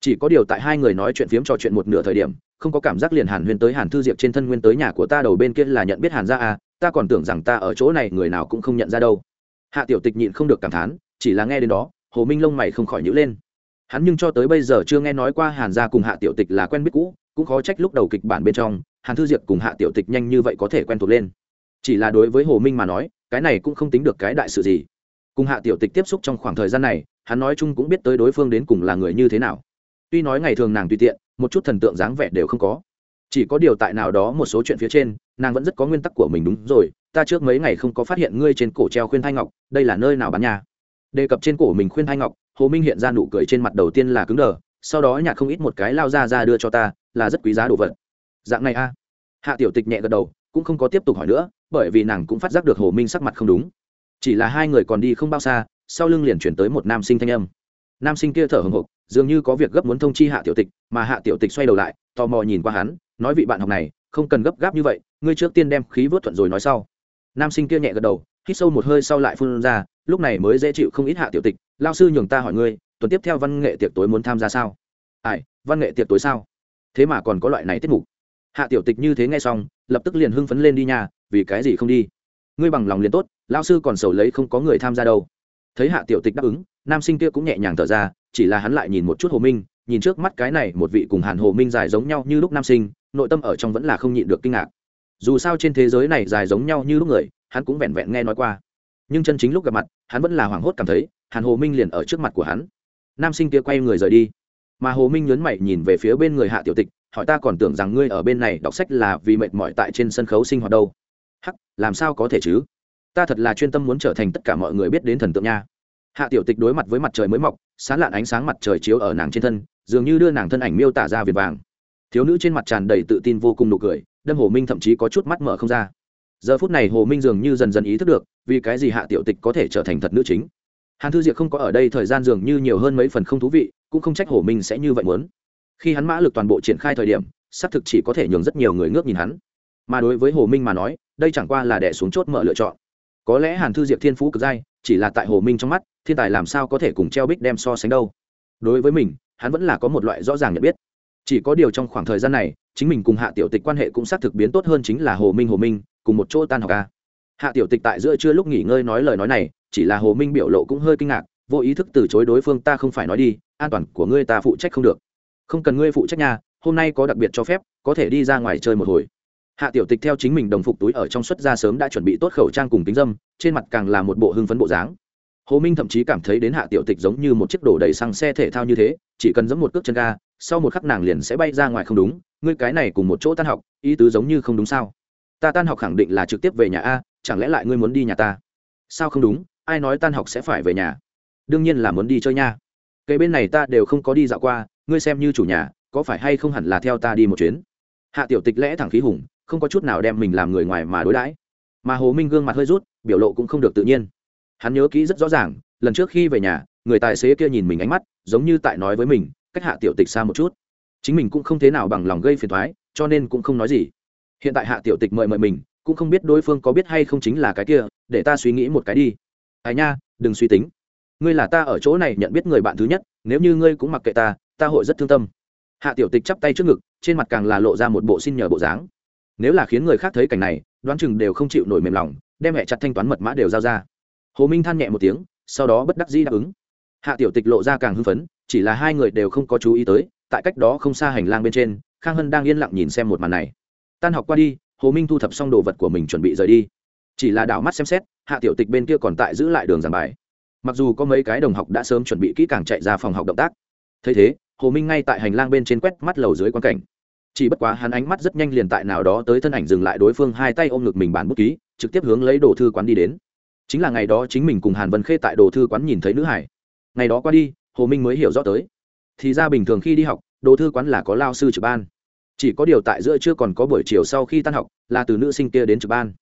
Speaker 1: Chỉ có điều tại hai người nói chuyện phiếm trò chuyện một nửa thời điểm không có cảm giác liền hàn huyên tới hàn thư diệp trên thân nguyên tới nhà của ta đầu bên kia là nhận biết hàn ra à ta còn tưởng rằng ta ở chỗ này người nào cũng không nhận ra đâu. Hạ tiểu tịch nhịn không được cảm thán chỉ là nghe đến đó hồ minh lông mày không khỏi nhữ lên hắn nhưng cho tới bây giờ chưa nghe nói qua hàn gia cùng hạ tiểu tịch là quen biết cũ, cũng khó trách lúc đầu kịch bản bên trong, hàn thư diệp cùng hạ tiểu tịch nhanh như vậy có thể quen thuộc lên. Chỉ là đối với hồ minh mà nói, cái này cũng không tính được cái đại sự gì. Cùng hạ tiểu tịch tiếp xúc trong khoảng thời gian này, hắn nói chung cũng biết tới đối phương đến cùng là người như thế nào. Tuy nói ngày thường nàng tùy tiện, một chút thần tượng dáng vẻ đều không có. Chỉ có điều tại nào đó một số chuyện phía trên, nàng vẫn rất có nguyên tắc của mình đúng rồi, ta trước mấy ngày không có phát hiện ngươi trên cổ treo khuyên thai ngọc, đây là nơi nào bán nhà? Đề cập trên cổ mình khuyên thai ngọc hồ minh hiện ra nụ cười trên mặt đầu tiên là cứng đờ, sau đó nhạc không ít một cái lao ra ra đưa cho ta, là rất quý giá đồ vật. Dạng này a. Hạ tiểu tịch nhẹ gật đầu, cũng không có tiếp tục hỏi nữa, bởi vì nàng cũng phát giác được hồ minh sắc mặt không đúng. Chỉ là hai người còn đi không bao xa, sau lưng liền chuyển tới một nam sinh thanh âm. Nam sinh kia thở hồng hộc, dường như có việc gấp muốn thông chi hạ tiểu tịch, mà hạ tiểu tịch xoay đầu lại, tò mò nhìn qua hắn, nói vị bạn học này, không cần gấp gáp như vậy, ngươi trước tiên đem khí vớt thuận rồi nói sau. Nam sinh kia nhẹ gật đầu, hít sâu một hơi sau lại phun ra lúc này mới dễ chịu không ít hạ tiểu tịch, lao sư nhường ta hỏi ngươi, tuần tiếp theo văn nghệ tiệc tối muốn tham gia sao? Ai, văn nghệ tiệc tối sao? Thế mà còn có loại này tiết mục. Hạ tiểu tịch như thế nghe xong, lập tức liền hưng phấn lên đi nhà vì cái gì không đi? Ngươi bằng lòng liền tốt, lao sư còn sầu lấy không có người tham gia đâu. Thấy hạ tiểu tịch đáp ứng, nam sinh kia cũng nhẹ nhàng thở ra, chỉ là hắn lại nhìn một chút hồ minh, nhìn trước mắt cái này một vị cùng hàn hồ minh dài giống nhau như lúc nam sinh, nội tâm ở trong vẫn là không nhịn được kinh ngạc. Dù sao trên thế giới này dài giống nhau như lúc người, hắn cũng vẹn vẹn nghe nói qua nhưng chân chính lúc gặp mặt, hắn vẫn là hoảng hốt cảm thấy, hàn hồ minh liền ở trước mặt của hắn. Nam sinh kia quay người rời đi. Mà hồ minh nhấn mày nhìn về phía bên người hạ tiểu tịch, hỏi ta còn tưởng rằng ngươi ở bên này đọc sách là vì mệt mỏi tại trên sân khấu sinh hoạt đâu. Hắc, làm sao có thể chứ? Ta thật là chuyên tâm muốn trở thành tất cả mọi người biết đến thần tượng nha. Hạ tiểu tịch đối mặt với mặt trời mới mọc sán lạn ánh sáng mặt trời chiếu ở nàng trên thân, dường như đưa nàng thân ảnh miêu tả ra việt vàng. Thiếu nữ trên mặt tràn đầy tự tin vô cùng nụ cười, đâm hồ minh thậm chí có chút mắt mở không ra. Giờ phút này hồ minh dường như dần dần ý thức được vì cái gì hạ tiểu tịch có thể trở thành thật nữ chính? Hàn thư diệp không có ở đây thời gian dường như nhiều hơn mấy phần không thú vị, cũng không trách hồ minh sẽ như vậy muốn. Khi hắn mã lực toàn bộ triển khai thời điểm, xác thực chỉ có thể nhường rất nhiều người ngước nhìn hắn. Mà đối với hồ minh mà nói, đây chẳng qua là đẻ xuống chốt mở lựa chọn. Có lẽ hàn thư diệp thiên phú cực dai, chỉ là tại hồ minh trong mắt, thiên tài làm sao có thể cùng treo bích đem so sánh đâu. Đối với mình, hắn vẫn là có một loại rõ ràng nhận biết. Chỉ có điều trong khoảng thời gian này, chính mình cùng hạ tiểu tịch quan hệ cũng xác thực biến tốt hơn chính là hồ minh hồ minh, cùng một chỗ tan học ca hạ tiểu tịch tại giữa trưa lúc nghỉ ngơi nói lời nói này, chỉ là hồ minh biểu lộ cũng hơi kinh ngạc, vô ý thức từ chối đối phương ta không phải nói đi, an toàn của ngươi ta phụ trách không được. Không cần ngươi phụ trách nhà hôm nay có đặc biệt cho phép, có thể đi ra ngoài chơi một hồi. Hạ tiểu tịch theo chính mình đồng phục túi ở trong xuất ra sớm đã chuẩn bị tốt khẩu trang cùng kính dâm, trên mặt càng là một bộ hưng phấn bộ dáng. Hồ minh thậm chí cảm thấy đến hạ tiểu tịch giống như một chiếc đổ đầy xăng xe thể thao như thế, chỉ cần giẫm một cước chân ga, sau một khắc nàng liền sẽ bay ra ngoài không đúng, ngươi cái này cùng một chỗ tan học, ý tứ giống như không đúng sao? Ta tan học khẳng định là trực tiếp về nhà a, chẳng lẽ lại ngươi muốn đi nhà ta? Sao không đúng, ai nói tan học sẽ phải về nhà? Đương nhiên là muốn đi chơi nha. Cây bên này ta đều không có đi dạo qua, ngươi xem như chủ nhà, có phải hay không hẳn là theo ta đi một chuyến? Hạ tiểu tịch lẽ thẳng khí hùng, không có chút nào đem mình làm người ngoài mà đối đãi. Mà hồ minh gương mặt hơi rút, biểu lộ cũng không được tự nhiên. Hắn nhớ kỹ rất rõ ràng, lần trước khi về nhà, người tài xế kia nhìn mình ánh mắt, giống như tại nói với mình, cách hạ tiểu tịch xa một chút. Chính mình cũng không thế nào bằng lòng gây phiền thoái cho nên cũng không nói gì hiện tại hạ tiểu tịch mời mời mình, cũng không biết đối phương có biết hay không chính là cái kia, để ta suy nghĩ một cái đi. Ai nha, đừng suy tính. Ngươi là ta ở chỗ này nhận biết người bạn thứ nhất, nếu như ngươi cũng mặc kệ ta ta hội rất thương tâm. Hạ tiểu tịch chắp tay trước ngực, trên mặt càng là lộ ra một bộ xin nhờ bộ dáng. Nếu là khiến người khác thấy cảnh này, đoán chừng đều không chịu nổi mềm lòng, đem hẹ chặt thanh toán mật mã đều giao ra. Hồ minh than nhẹ một tiếng, sau đó bất đắc dĩ đáp ứng. Hạ tiểu tịch lộ ra càng hưng phấn, chỉ là hai người đều không có chú ý tới, tại cách đó không xa hành lang bên trên, khang hân đang yên lặng nhìn xem một màn này tan học qua đi, hồ minh thu thập xong đồ vật của mình chuẩn bị rời đi. Chỉ là đảo mắt xem xét, hạ tiểu tịch bên kia còn tại giữ lại đường giảng bài. Mặc dù có mấy cái đồng học đã sớm chuẩn bị kỹ càng chạy ra phòng học động tác. Thấy thế, hồ minh ngay tại hành lang bên trên quét mắt lầu dưới quan cảnh. Chỉ bất quá hắn ánh mắt rất nhanh liền tại nào đó tới thân ảnh dừng lại đối phương hai tay ôm ngực mình bản bút ký, trực tiếp hướng lấy đồ thư quán đi đến. Chính là ngày đó chính mình cùng hàn vân khê tại đồ thư quán nhìn thấy nữ hải. Ngày đó qua đi, hồ minh mới hiểu rõ tới. Thì ra bình thường khi đi học, đồ thư quán là có lao sư trực ban chỉ có điều tại giữa chưa còn có buổi chiều sau khi tan học, là từ nữ sinh kia đến trực ban.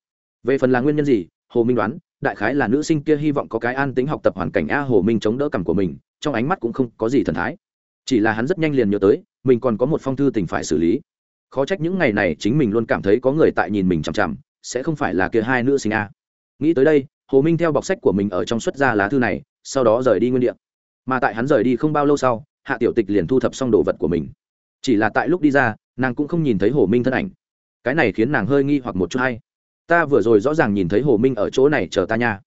Speaker 1: Về phần là nguyên nhân gì, hồ minh đoán, đại khái là nữ sinh kia hy vọng có cái an tính học tập hoàn cảnh a hồ minh chống đỡ cằm của mình, trong ánh mắt cũng không có gì thần thái. Chỉ là hắn rất nhanh liền nhớ tới, mình còn có một phong thư tình phải xử lý. Khó trách những ngày này chính mình luôn cảm thấy có người tại nhìn mình chằm chằm, sẽ không phải là kia hai nữ sinh a. Nghĩ tới đây, hồ minh theo bọc sách của mình ở trong xuất ra lá thư này, sau đó rời đi nguyên đ ị a mà tại hắn rời đi không bao lâu sau, hạ tiểu tịch liền thu thập xong đồ vật của mình chỉ là tại lúc đi ra, nàng cũng không nhìn thấy hồ minh thân ảnh. Cái này khiến nàng hơi nghi hoặc một chút hay. Ta vừa rồi rõ ràng nhìn thấy hồ minh ở chỗ này chờ ta nha.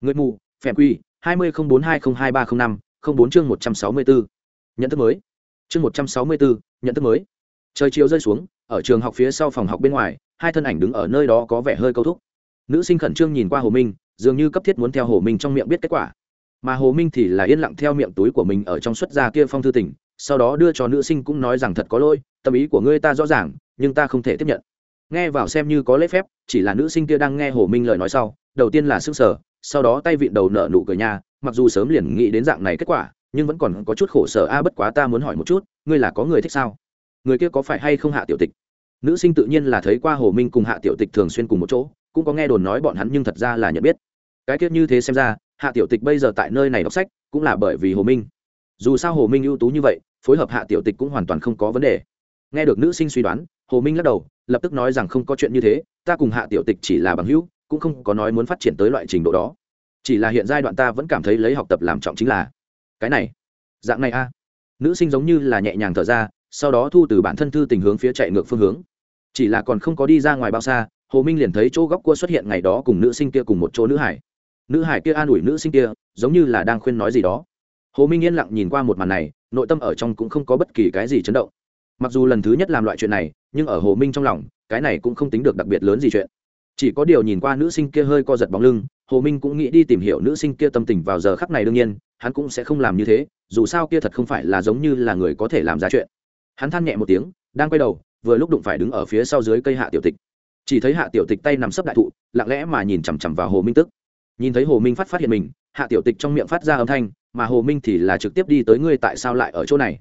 Speaker 1: Người mù, phèm quy, hai mươi bốn hai không hai ba không năm, không bốn chương một trăm sáu mươi bốn nhận thức mới. Chương một trăm sáu mươi bốn nhận thức mới. Trời chiều rơi xuống, ở trường học phía sau phòng học bên ngoài, hai thân ảnh đứng ở nơi đó có vẻ hơi câu thúc. Nữ sinh khẩn trương nhìn qua hồ minh, dường như cấp thiết muốn theo hồ minh trong miệng biết kết quả. Mà hồ minh thì là yên lặng theo miệng túi của mình ở trong xuất gia kia phong thư tỉnh sau đó đưa cho nữ sinh cũng nói rằng thật có lỗi, tâm ý của ngươi ta rõ ràng, nhưng ta không thể tiếp nhận. Nghe vào xem như có lễ phép, chỉ là nữ sinh kia đang nghe hồ minh lời nói sau, đầu tiên là sức sở sau đó tay vịn đầu nợ nụ cười nhà mặc dù sớm liền nghĩ đến dạng này kết quả, nhưng vẫn còn có chút khổ sở, a, bất quá ta muốn hỏi một chút, ngươi là có người thích sao? Người kia có phải hay không hạ tiểu tịch? Nữ sinh tự nhiên là thấy qua hồ minh cùng hạ tiểu tịch thường xuyên cùng một chỗ, cũng có nghe đồn nói bọn hắn nhưng thật ra là nhận biết. Cái kiết như thế xem ra, hạ tiểu tịch bây giờ tại nơi này đọc sách, cũng là bởi vì hồ minh dù sao hồ minh ưu tú như vậy, phối hợp hạ tiểu tịch cũng hoàn toàn không có vấn đề. Nghe được nữ sinh suy đoán, hồ minh lắc đầu, lập tức nói rằng không có chuyện như thế, ta cùng hạ tiểu tịch chỉ là bằng hữu, cũng không có nói muốn phát triển tới loại trình độ đó. Chỉ là hiện giai đoạn ta vẫn cảm thấy lấy học tập làm trọng chính là cái này. Dạng này a. Nữ sinh giống như là nhẹ nhàng thở ra, sau đó thu từ bản thân thư tình hướng phía chạy ngược phương hướng. Chỉ là còn không có đi ra ngoài bao xa, hồ minh liền thấy chỗ góc cua xuất hiện ngày đó cùng nữ sinh kia cùng một chỗ nữ hải. Nữ hải kia an ủi nữ sinh kia, giống như là đang khuyên nói gì đó hồ minh yên lặng nhìn qua một màn này, nội tâm ở trong cũng không có bất kỳ cái gì chấn động. Mặc dù lần thứ nhất làm loại chuyện này, nhưng ở hồ minh trong lòng, cái này cũng không tính được đặc biệt lớn gì chuyện. Chỉ có điều nhìn qua nữ sinh kia hơi co giật bóng lưng, hồ minh cũng nghĩ đi tìm hiểu nữ sinh kia tâm tình vào giờ khắc này đương nhiên, hắn cũng sẽ không làm như thế, dù sao kia thật không phải là giống như là người có thể làm ra chuyện. Hắn than nhẹ một tiếng, đang quay đầu, vừa lúc đụng phải đứng ở phía sau dưới cây hạ tiểu tịch. Chỉ thấy hạ tiểu tịch tay nằm sấp đại thụ, lặng lẽ mà nhìn chằm chằm vào hồ minh tức. Nhìn thấy hồ minh phát phát hiện mình, hạ tiểu tịch trong miệng phát ra âm thanh mà hồ minh thì là trực tiếp đi tới ngươi tại sao lại ở chỗ này?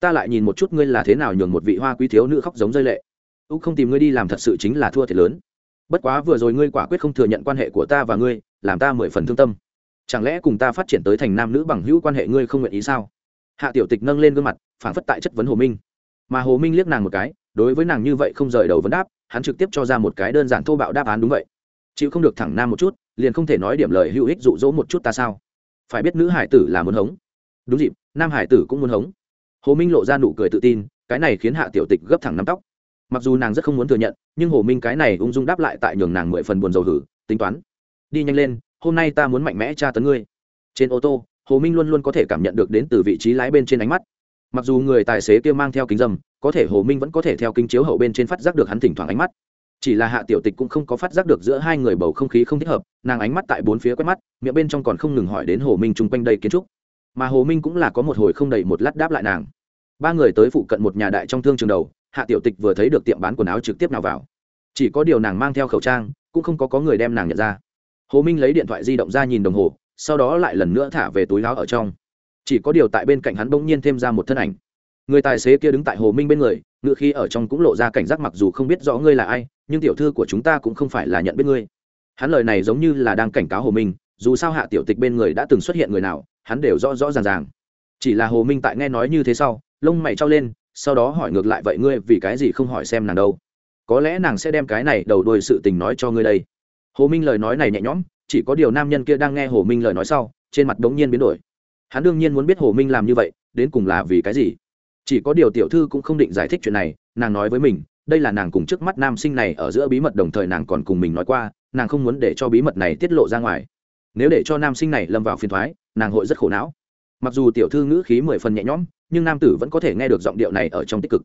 Speaker 1: Ta lại nhìn một chút ngươi là thế nào nhường một vị hoa quý thiếu nữ khóc giống rơi lệ. Úc không tìm ngươi đi làm thật sự chính là thua thiệt lớn. Bất quá vừa rồi ngươi quả quyết không thừa nhận quan hệ của ta và ngươi, làm ta mười phần thương tâm. Chẳng lẽ cùng ta phát triển tới thành nam nữ bằng hữu quan hệ ngươi không nguyện ý sao? Hạ tiểu tịch nâng lên gương mặt phản phất tại chất vấn hồ minh. Mà hồ minh liếc nàng một cái, đối với nàng như vậy không rời đầu vấn đáp, hắn trực tiếp cho ra một cái đơn giản thô bạo đáp án đúng vậy. Chịu không được thẳng nam một chút, liền không thể nói điểm lời hữu ích dụ dỗ một chút ta sao? Phải biết nữ hải tử là muốn hống. Đúng dịp, nam hải tử cũng muốn hống. Hồ minh lộ ra nụ cười tự tin, cái này khiến hạ tiểu tịch gấp thẳng nắm tóc. Mặc dù nàng rất không muốn thừa nhận, nhưng hồ minh cái này ung dung đáp lại tại nhường nàng mười phần buồn dầu hử, tính toán. Đi nhanh lên, hôm nay ta muốn mạnh mẽ tra tấn ngươi. Trên ô tô, hồ minh luôn luôn có thể cảm nhận được đến từ vị trí lái bên trên ánh mắt. Mặc dù người tài xế kia mang theo kính dâm có thể hồ minh vẫn có thể theo kính chiếu hậu bên trên phát giác được hắn thỉnh thoảng ánh mắt chỉ là hạ tiểu tịch cũng không có phát giác được giữa hai người bầu không khí không thích hợp, nàng ánh mắt tại bốn phía quét mắt, miệng bên trong còn không ngừng hỏi đến hồ minh chung quanh đây kiến trúc. Mà hồ minh cũng là có một hồi không đầy một lát đáp lại nàng. Ba người tới phụ cận một nhà đại trong thương trường đầu, hạ tiểu tịch vừa thấy được tiệm bán quần áo trực tiếp nào vào. Chỉ có điều nàng mang theo khẩu trang, cũng không có có người đem nàng nhận ra. Hồ minh lấy điện thoại di động ra nhìn đồng hồ, sau đó lại lần nữa thả về túi láo ở trong. Chỉ có điều tại bên cạnh hắn bỗng nhiên thêm ra một thân ảnh người tài xế kia đứng tại hồ minh bên người ngự khi ở trong cũng lộ ra cảnh giác mặc dù không biết rõ ngươi là ai, nhưng tiểu thư của chúng ta cũng không phải là nhận biết ngươi. Hắn lời này giống như là đang cảnh cáo hồ minh, dù sao hạ tiểu tịch bên người đã từng xuất hiện người nào, hắn đều rõ rõ ràng ràng. Chỉ là hồ minh tại nghe nói như thế sau, lông mày trao lên, sau đó hỏi ngược lại vậy ngươi vì cái gì không hỏi xem nàng đâu? Có lẽ nàng sẽ đem cái này đầu đuôi sự tình nói cho ngươi đây. Hồ minh lời nói này nhẹ nhõm, chỉ có điều nam nhân kia đang nghe hồ minh lời nói sau, trên mặt đống nhiên biến đổi. Hắn đương nhiên muốn biết hồ minh làm như vậy, đến cùng là vì cái gì? Chỉ có điều tiểu thư cũng không định giải thích chuyện này, nàng nói với mình, đây là nàng cùng trước mắt nam sinh này ở giữa bí mật đồng thời nàng còn cùng mình nói qua, nàng không muốn để cho bí mật này tiết lộ ra ngoài. Nếu để cho nam sinh này lâm vào phiền thoái nàng hội rất khổ não. Mặc dù tiểu thư ngữ khí mười phần nhẹ nhõm, nhưng nam tử vẫn có thể nghe được giọng điệu này ở trong tích cực.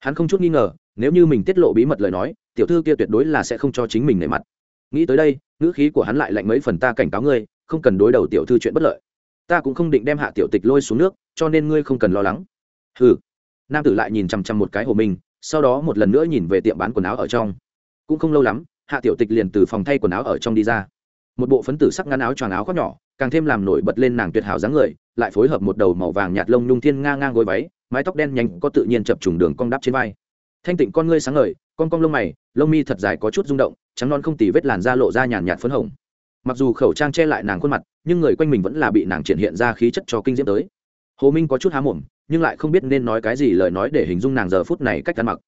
Speaker 1: Hắn không chút nghi ngờ, nếu như mình tiết lộ bí mật lời nói, tiểu thư kia tuyệt đối là sẽ không cho chính mình nề mặt. Nghĩ tới đây, ngữ khí của hắn lại lạnh mấy phần, ta cảnh cáo ngươi, không cần đối đầu tiểu thư chuyện bất lợi. Ta cũng không định đem hạ tiểu tịch lôi xuống nước, cho nên ngươi không cần lo lắng hừ. Nam tử lại nhìn chằm chằm một cái hồ minh sau đó một lần nữa nhìn về tiệm bán quần áo ở trong. Cũng không lâu lắm, hạ tiểu tịch liền từ phòng thay quần áo ở trong đi ra. Một bộ phấn tử sắc ngắn áo choàng áo khoác nhỏ, càng thêm làm nổi bật lên nàng tuyệt hảo dáng người, lại phối hợp một đầu màu vàng nhạt lông nhung thiên nga ngang gối váy, mái tóc đen nhanh có tự nhiên chập trùng đường cong đắp trên vai. Thanh tịnh con ngươi sáng ngời, con cong lông mày, lông mi thật dài có chút rung động, trắng non không tì vết làn da lộ ra nhàn nhạt phấn hồng. Mặc dù khẩu trang che lại nàng khuôn mặt, nhưng người quanh mình vẫn là bị nàng triển hiện ra khí chất cho kinh diễm tới. Hồ minh có chút há mồm nhưng lại không biết nên nói cái gì lời nói để hình dung nàng giờ phút này cách ăn mặc.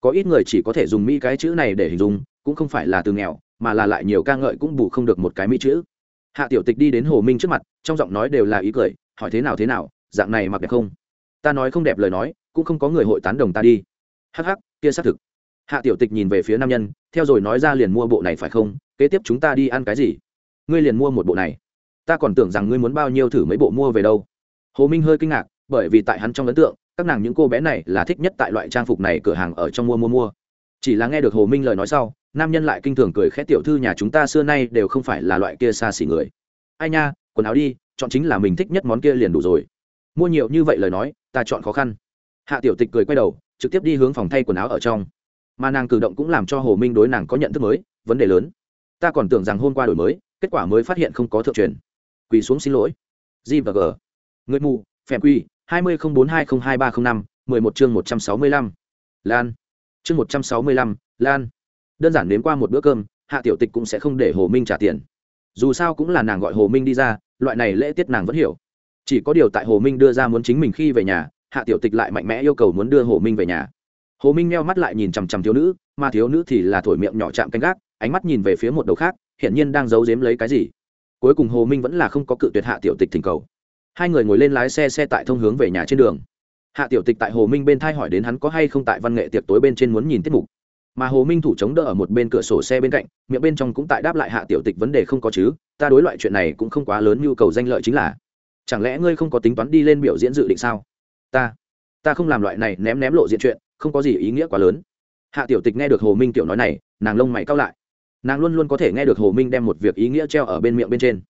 Speaker 1: Có ít người chỉ có thể dùng mỹ cái chữ này để hình dung, cũng không phải là từ nghèo, mà là lại nhiều ca ngợi cũng bù không được một cái mỹ chữ. Hạ tiểu tịch đi đến hồ minh trước mặt, trong giọng nói đều là ý cười, hỏi thế nào thế nào, dạng này mặc đẹp không? Ta nói không đẹp lời nói, cũng không có người hội tán đồng ta đi. Hắc hắc, kia xác thực. Hạ tiểu tịch nhìn về phía nam nhân, theo rồi nói ra liền mua bộ này phải không? Kế tiếp chúng ta đi ăn cái gì? Ngươi liền mua một bộ này. Ta còn tưởng rằng ngươi muốn bao nhiêu thử mấy bộ mua về đâu. Hồ minh hơi kinh ngạc bởi vì tại hắn trong ấn tượng, các nàng những cô bé này là thích nhất tại loại trang phục này cửa hàng ở trong mua mua mua. Chỉ là nghe được hồ minh lời nói sau, nam nhân lại kinh thường cười khét tiểu thư nhà chúng ta xưa nay đều không phải là loại kia xa xỉ người. Ai nha, quần áo đi, chọn chính là mình thích nhất món kia liền đủ rồi. Mua nhiều như vậy lời nói, ta chọn khó khăn. Hạ tiểu tịch cười quay đầu, trực tiếp đi hướng phòng thay quần áo ở trong. Mà nàng cử động cũng làm cho hồ minh đối nàng có nhận thức mới, vấn đề lớn. Ta còn tưởng rằng hôm qua đổi mới, kết quả mới phát hiện không có thượng truyền. Quỳ xuống xin lỗi. G và g. Người mù phèm quy hai mươi không bốn hai không hai ba không năm, mười một chương một trăm sáu mươi lăm. Lan. Chương một trăm sáu mươi lăm, lan. Đơn giản đến qua một bữa cơm, hạ tiểu tịch cũng sẽ không để hồ minh trả tiền. Dù sao cũng là nàng gọi hồ minh đi ra, loại này lễ tiết nàng vẫn hiểu. Chỉ có điều tại hồ minh đưa ra muốn chính mình khi về nhà, hạ tiểu tịch lại mạnh mẽ yêu cầu muốn đưa hồ minh về nhà. Hồ minh nheo mắt lại nhìn chằm chằm thiếu nữ, mà thiếu nữ thì là thổi miệng nhỏ chạm canh gác, ánh mắt nhìn về phía một đầu khác, hiển nhiên đang giấu giếm lấy cái gì. Cuối cùng hồ minh vẫn là không có cự tuyệt hạ tiểu tịch thỉnh cầu hai người ngồi lên lái xe xe tại thông hướng về nhà trên đường. Hạ tiểu tịch tại hồ minh bên thai hỏi đến hắn có hay không tại văn nghệ tiệc tối bên trên muốn nhìn tiết mục. Mà hồ minh thủ chống đỡ ở một bên cửa sổ xe bên cạnh, miệng bên trong cũng tại đáp lại hạ tiểu tịch vấn đề không có chứ, ta đối loại chuyện này cũng không quá lớn nhu cầu danh lợi chính là. Chẳng lẽ ngươi không có tính toán đi lên biểu diễn dự định sao? Ta ta không làm loại này ném ném lộ diện chuyện, không có gì ý nghĩa quá lớn. Hạ tiểu tịch nghe được hồ minh tiểu nói này, nàng lông mày cao lại. Nàng luôn luôn có thể nghe được hồ minh đem một việc ý nghĩa treo ở bên miệng bên trên.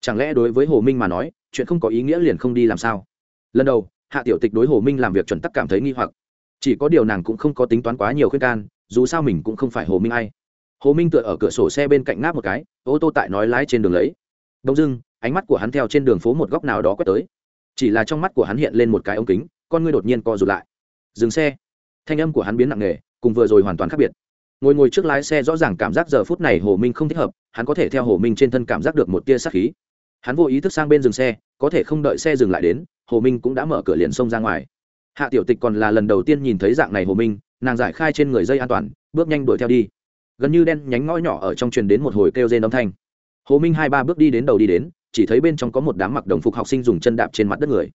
Speaker 1: Chẳng lẽ đối với hồ minh mà nói chuyện không có ý nghĩa liền không đi làm sao. Lần đầu, hạ tiểu tịch đối hồ minh làm việc chuẩn tắc cảm thấy nghi hoặc. Chỉ có điều nàng cũng không có tính toán quá nhiều khuyên can, dù sao mình cũng không phải hồ minh ai. Hồ minh tựa ở cửa sổ xe bên cạnh ngáp một cái, ô tô tại nói lái trên đường lấy. Đông dưng ánh mắt của hắn theo trên đường phố một góc nào đó quét tới. Chỉ là trong mắt của hắn hiện lên một cái ống kính, con ngươi đột nhiên co rụt lại. Dừng xe. Thanh âm của hắn biến nặng nề, cùng vừa rồi hoàn toàn khác biệt. Ngồi ngồi trước lái xe rõ ràng cảm giác giờ phút này hồ minh không thích hợp, hắn có thể theo hồ minh trên thân cảm giác được một tia sát khí hắn vô ý thức sang bên dừng xe, có thể không đợi xe dừng lại đến, hồ minh cũng đã mở cửa liền xông ra ngoài. Hạ tiểu tịch còn là lần đầu tiên nhìn thấy dạng này hồ minh, nàng giải khai trên người dây an toàn, bước nhanh đuổi theo đi. Gần như đen nhánh ngõ nhỏ ở trong truyền đến một hồi kêu rên âm thanh. Hồ minh hai ba bước đi đến đầu đi đến, chỉ thấy bên trong có một đám mặc đồng phục học sinh dùng chân đạp trên mặt đất người.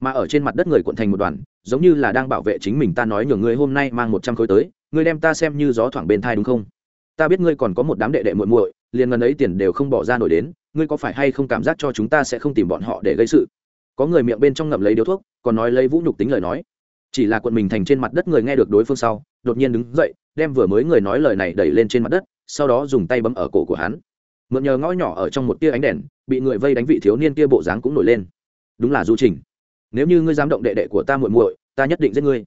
Speaker 1: Mà ở trên mặt đất người cuộn thành một đoàn, giống như là đang bảo vệ chính mình ta nói nhường ngươi hôm nay mang một trăm khối tới, ngươi đem ta xem như gió thoảng bên thai đúng không? Ta biết ngươi còn có một đám đệ đệ muội muội, liền ngần ấy tiền đều không bỏ ra nổi đến ngươi có phải hay không cảm giác cho chúng ta sẽ không tìm bọn họ để gây sự? Có người miệng bên trong ngậm lấy điếu thuốc, còn nói lấy vũ nhục tính lời nói. Chỉ là quận mình thành trên mặt đất người nghe được đối phương sau, đột nhiên đứng dậy, đem vừa mới người nói lời này đẩy lên trên mặt đất, sau đó dùng tay bấm ở cổ của hắn. Mượn nhờ ngõ nhỏ ở trong một tia ánh đèn, bị người vây đánh vị thiếu niên kia bộ dáng cũng nổi lên. Đúng là du trình. Nếu như ngươi dám động đệ đệ của ta muội muội, ta nhất định giết ngươi.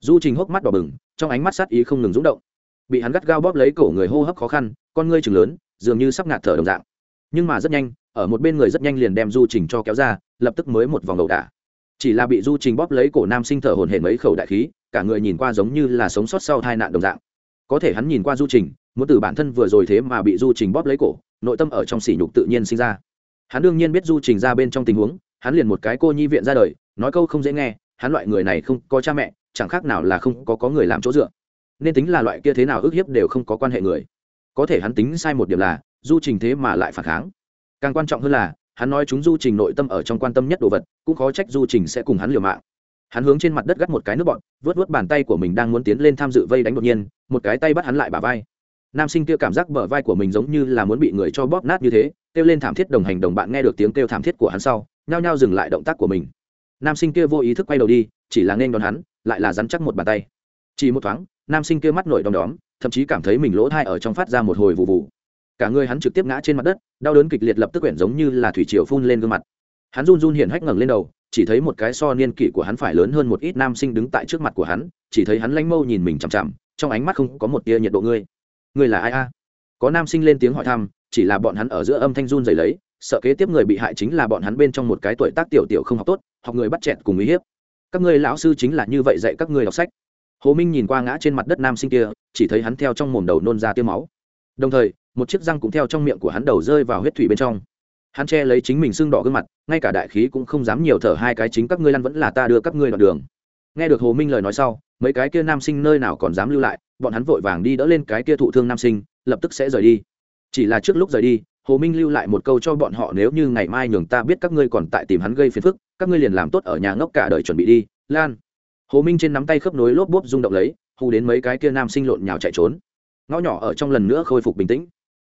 Speaker 1: Du trình hốc mắt đỏ bừng, trong ánh mắt sát ý không ngừng rúng động. Bị hắn gắt gao bóp lấy cổ người hô hấp khó khăn, con ngươi chừng lớn, dường như sắp ngạt thở đồng dạng nhưng mà rất nhanh, ở một bên người rất nhanh liền đem du trình cho kéo ra, lập tức mới một vòng đầu đả chỉ là bị du trình bóp lấy cổ nam sinh thở hồn hển mấy khẩu đại khí, cả người nhìn qua giống như là sống sót sau tai nạn đồng dạng. Có thể hắn nhìn qua du trình, muốn từ bản thân vừa rồi thế mà bị du trình bóp lấy cổ, nội tâm ở trong sỉ nhục tự nhiên sinh ra. Hắn đương nhiên biết du trình ra bên trong tình huống, hắn liền một cái cô nhi viện ra đời, nói câu không dễ nghe, hắn loại người này không có cha mẹ, chẳng khác nào là không có có người làm chỗ dựa. Nên tính là loại kia thế nào ức hiếp đều không có quan hệ người. Có thể hắn tính sai một điểm là du trình thế mà lại phản kháng. Càng quan trọng hơn là, hắn nói chúng du trình nội tâm ở trong quan tâm nhất đồ vật, cũng khó trách du trình sẽ cùng hắn liều mạng. Hắn hướng trên mặt đất gắt một cái nước bọn vớt vớt bàn tay của mình đang muốn tiến lên tham dự vây đánh đột nhiên, một cái tay bắt hắn lại bả vai. Nam sinh kia cảm giác bờ vai của mình giống như là muốn bị người cho bóp nát như thế, kêu lên thảm thiết đồng hành đồng bạn nghe được tiếng kêu thảm thiết của hắn sau, nhao nhao dừng lại động tác của mình. Nam sinh kia vô ý thức quay đầu đi, chỉ là nên đón hắn, lại là dắn chắc một bàn tay. Chỉ một thoáng, nam sinh kia mắt nổi đom đóm, thậm chí cảm thấy mình lỗ thai ở trong phát ra một hồi vụ vụ cả người hắn trực tiếp ngã trên mặt đất, đau đớn kịch liệt lập tức quyển giống như là thủy triều phun lên gương mặt. Hắn run run hiển hách ngẩng lên đầu, chỉ thấy một cái so niên kỷ của hắn phải lớn hơn một ít nam sinh đứng tại trước mặt của hắn, chỉ thấy hắn lanh mâu nhìn mình chằm chằm, trong ánh mắt không có một tia nhiệt độ ngươi. Ngươi là ai a? Có nam sinh lên tiếng hỏi thăm, chỉ là bọn hắn ở giữa âm thanh run dày lấy, sợ kế tiếp người bị hại chính là bọn hắn bên trong một cái tuổi tác tiểu tiểu không học tốt, học người bắt chẹt cùng uy hiếp. Các ngươi lão sư chính là như vậy dạy các ngươi đọc sách. Hồ minh nhìn qua ngã trên mặt đất nam sinh kia, chỉ thấy hắn theo trong mồm đầu nôn ra tiêu máu đồng thời, một chiếc răng cũng theo trong miệng của hắn đầu rơi vào huyết thủy bên trong. Hắn che lấy chính mình sưng đỏ gương mặt, ngay cả đại khí cũng không dám nhiều thở, hai cái chính các ngươi lăn vẫn là ta đưa các ngươi đoạn đường. Nghe được hồ minh lời nói sau, mấy cái kia nam sinh nơi nào còn dám lưu lại, bọn hắn vội vàng đi đỡ lên cái kia thụ thương nam sinh, lập tức sẽ rời đi. Chỉ là trước lúc rời đi, hồ minh lưu lại một câu cho bọn họ, nếu như ngày mai nhường ta biết các ngươi còn tại tìm hắn gây phiền phức, các ngươi liền làm tốt ở nhà ngốc cả đời chuẩn bị đi. Lan. Hồ minh trên nắm tay khớp nối lốp bốp rung động lấy, hù đến mấy cái kia nam sinh lộn nhào chạy trốn ngõ nhỏ ở trong lần nữa khôi phục bình tĩnh.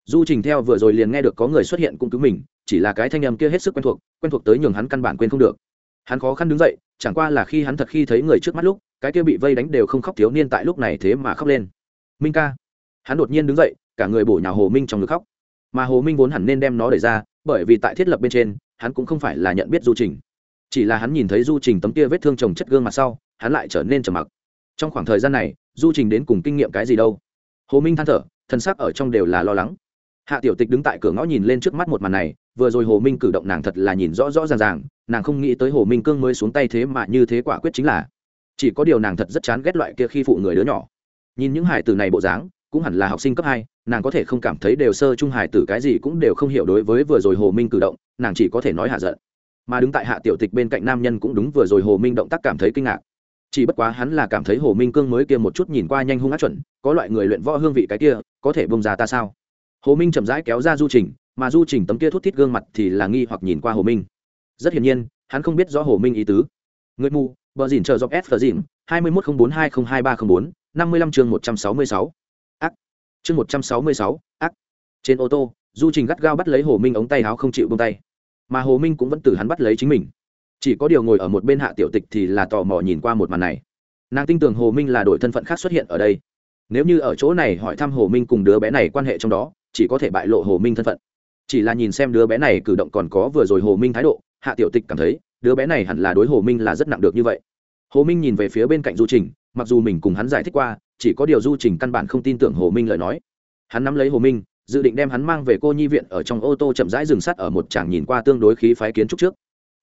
Speaker 1: Du trình theo vừa rồi liền nghe được có người xuất hiện cũng cứu mình, chỉ là cái thanh âm kia hết sức quen thuộc quen thuộc tới nhường hắn căn bản quên không được. Hắn khó khăn đứng dậy, chẳng qua là khi hắn thật khi thấy người trước mắt lúc, cái kia bị vây đánh đều không khóc thiếu niên tại lúc này thế mà khóc lên. Minh ca. Hắn đột nhiên đứng dậy, cả người bổ nhào hồ minh trong ngực khóc. Mà hồ minh vốn hẳn nên đem nó đẩy ra, bởi vì tại thiết lập bên trên, hắn cũng không phải là nhận biết du trình. Chỉ là hắn nhìn thấy du trình tấm kia vết thương trồng chất gương mặt sau, hắn lại trở nên trầm mặc. Trong khoảng thời gian này, du trình đến cùng kinh nghiệm cái gì đâu? Hồ minh than thở, thân xác ở trong đều là lo lắng. Hạ tiểu tịch đứng tại cửa ngõ nhìn lên trước mắt một màn này, vừa rồi hồ minh cử động nàng thật là nhìn rõ rõ ràng ràng, nàng không nghĩ tới hồ minh cương mới xuống tay thế mà như thế quả quyết chính là. Chỉ có điều nàng thật rất chán ghét loại kia khi phụ người đứa nhỏ. Nhìn những hải tử này bộ dáng, cũng hẳn là học sinh cấp hai, nàng có thể không cảm thấy đều sơ trung hải tử cái gì cũng đều không hiểu đối với vừa rồi hồ minh cử động, nàng chỉ có thể nói hạ giận. Mà đứng tại hạ tiểu tịch bên cạnh nam nhân cũng đúng vừa rồi hồ minh động tác cảm thấy kinh ngạc chỉ bất quá hắn là cảm thấy hồ minh cương mới kia một chút nhìn qua nhanh hung ác chuẩn, có loại người luyện võ hương vị cái kia, có thể bông ra ta sao? Hồ minh chậm rãi kéo ra du trình, mà du trình tấm kia thút thít gương mặt thì là nghi hoặc nhìn qua hồ minh. Rất hiển nhiên, hắn không biết rõ hồ minh ý tứ. Người mù, bờ dìn chờ dọc s phờ dìn hai mươi mốt không bốn hai không hai ba không bốn, năm mươi lăm chương một trăm sáu mươi sáu. Ác. Chương một trăm sáu mươi sáu, ác. Trên ô tô, du trình gắt gao bắt lấy hồ minh ống tay áo không chịu bông tay. Mà hồ minh cũng vẫn từ hắn bắt lấy chính mình chỉ có điều ngồi ở một bên hạ tiểu tịch thì là tò mò nhìn qua một màn này. Nàng tin tưởng hồ minh là đội thân phận khác xuất hiện ở đây. Nếu như ở chỗ này hỏi thăm hồ minh cùng đứa bé này quan hệ trong đó, chỉ có thể bại lộ hồ minh thân phận. Chỉ là nhìn xem đứa bé này cử động còn có vừa rồi hồ minh thái độ, hạ tiểu tịch cảm thấy, đứa bé này hẳn là đối hồ minh là rất nặng được như vậy. Hồ minh nhìn về phía bên cạnh du trình, mặc dù mình cùng hắn giải thích qua, chỉ có điều du trình căn bản không tin tưởng hồ minh lời nói. Hắn nắm lấy hồ minh, dự định đem hắn mang về cô nhi viện ở trong ô tô chậm rãi dừng sắt ở một tràng nhìn qua tương đối khí phái kiến trúc trước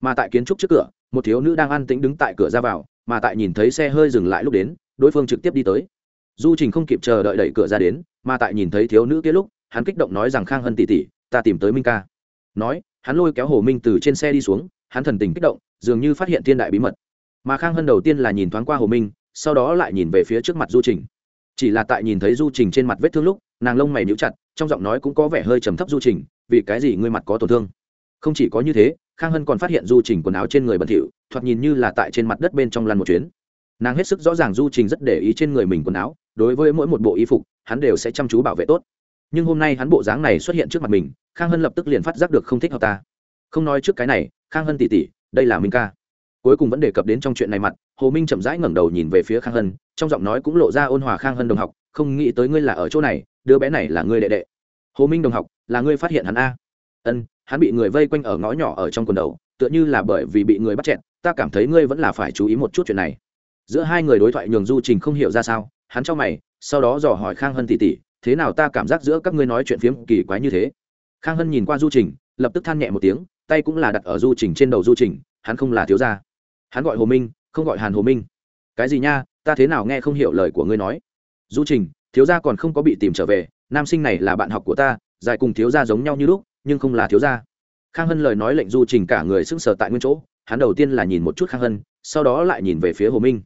Speaker 1: mà tại kiến trúc trước cửa, một thiếu nữ đang an tĩnh đứng tại cửa ra vào, mà tại nhìn thấy xe hơi dừng lại lúc đến, đối phương trực tiếp đi tới. Du trình không kịp chờ đợi đẩy cửa ra đến, mà tại nhìn thấy thiếu nữ kia lúc, hắn kích động nói rằng, khang hân tỉ tỉ ta tìm tới minh ca. Nói, hắn lôi kéo hồ minh từ trên xe đi xuống, hắn thần tình kích động, dường như phát hiện thiên đại bí mật. Mà khang hân đầu tiên là nhìn thoáng qua hồ minh, sau đó lại nhìn về phía trước mặt du trình. Chỉ là tại nhìn thấy du trình trên mặt vết thương lúc, nàng lông mày níu chặt, trong giọng nói cũng có vẻ hơi trầm thấp du trình, vì cái gì ngươi mặt có tổn thương? Không chỉ có như thế khang hân còn phát hiện du trình quần áo trên người bẩn thỉu, thoạt nhìn như là tại trên mặt đất bên trong lăn một chuyến. Nàng hết sức rõ ràng du trình rất để ý trên người mình quần áo, đối với mỗi một bộ y phục, hắn đều sẽ chăm chú bảo vệ tốt. Nhưng hôm nay hắn bộ dáng này xuất hiện trước mặt mình, khang hân lập tức liền phát giác được không thích hợp ta. Không nói trước cái này, khang hân tỉ tỉ, đây là minh ca. Cuối cùng vẫn đề cập đến trong chuyện này mặt, hồ minh chậm rãi ngẩng đầu nhìn về phía khang hân, trong giọng nói cũng lộ ra ôn hòa khang hân đồng học, không nghĩ tới ngươi là ở chỗ này, đứa bé này là ngươi đệ đệ. Hồ minh đồng học, là ngươi phát hiện hắn a? Ân hắn bị người vây quanh ở ngõ nhỏ ở trong quần đầu, tựa như là bởi vì bị người bắt chẹn ta cảm thấy ngươi vẫn là phải chú ý một chút chuyện này. Giữa hai người đối thoại nhường du trình không hiểu ra sao, hắn cho mày, sau đó dò hỏi khang hân tỉ tỉ thế nào ta cảm giác giữa các ngươi nói chuyện phiếm kỳ quái như thế? Khang hân nhìn qua du trình, lập tức than nhẹ một tiếng, tay cũng là đặt ở du trình trên đầu du trình, hắn không là thiếu gia. Hắn gọi hồ minh, không gọi hàn hồ minh. Cái gì nha, ta thế nào nghe không hiểu lời của ngươi nói? Du trình, thiếu gia còn không có bị tìm trở về, nam sinh này là bạn học của ta, dài cùng thiếu gia giống nhau như lúc nhưng không là thiếu gia. Khang hân lời nói lệnh du trình cả người sững sờ tại nguyên chỗ hắn đầu tiên là nhìn một chút khang hân sau đó lại nhìn về phía hồ minh.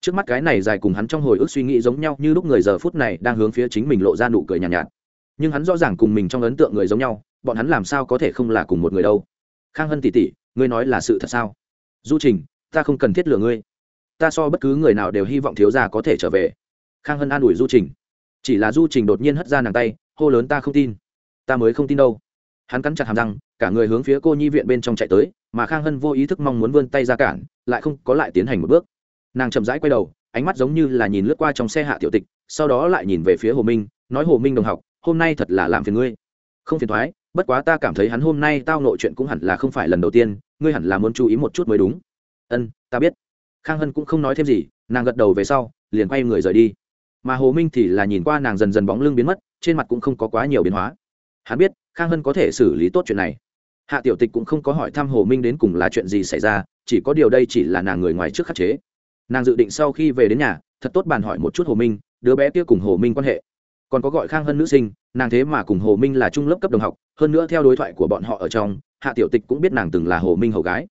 Speaker 1: Trước mắt cái này dài cùng hắn trong hồi ức suy nghĩ giống nhau như lúc người giờ phút này đang hướng phía chính mình lộ ra nụ cười nhàn nhạt, nhạt. Nhưng hắn rõ ràng cùng mình trong ấn tượng người giống nhau bọn hắn làm sao có thể không là cùng một người đâu. Khang hân tỉ tỉ ngươi nói là sự thật sao? Du trình ta không cần thiết lừa ngươi. Ta so bất cứ người nào đều hy vọng thiếu gia có thể trở về. Khang hân an ủi du trình. Chỉ là du trình đột nhiên hất ra nàng tay hô lớn ta không tin. Ta mới không tin đâu hắn cắn chặt hàm răng, cả người hướng phía cô nhi viện bên trong chạy tới, mà khang hân vô ý thức mong muốn vươn tay ra cản, lại không có lại tiến hành một bước. Nàng chậm rãi quay đầu, ánh mắt giống như là nhìn lướt qua trong xe hạ tiểu tịch, sau đó lại nhìn về phía hồ minh, nói hồ minh đồng học, hôm nay thật là làm phiền ngươi. Không phiền thoái, bất quá ta cảm thấy hắn hôm nay tao nội chuyện cũng hẳn là không phải lần đầu tiên, ngươi hẳn là muốn chú ý một chút mới đúng. Ân, ta biết. Khang hân cũng không nói thêm gì, nàng gật đầu về sau, liền quay người rời đi. Mà hồ minh thì là nhìn qua nàng dần dần bóng lưng biến mất, trên mặt cũng không có quá nhiều biến hóa. Hắn biết khang hân có thể xử lý tốt chuyện này. Hạ tiểu tịch cũng không có hỏi thăm hồ minh đến cùng là chuyện gì xảy ra, chỉ có điều đây chỉ là nàng người ngoài trước khắc chế. Nàng dự định sau khi về đến nhà, thật tốt bàn hỏi một chút hồ minh, đứa bé kia cùng hồ minh quan hệ. Còn có gọi khang hân nữ sinh, nàng thế mà cùng hồ minh là trung lớp cấp đồng học, hơn nữa theo đối thoại của bọn họ ở trong, hạ tiểu tịch cũng biết nàng từng là hồ minh hầu gái.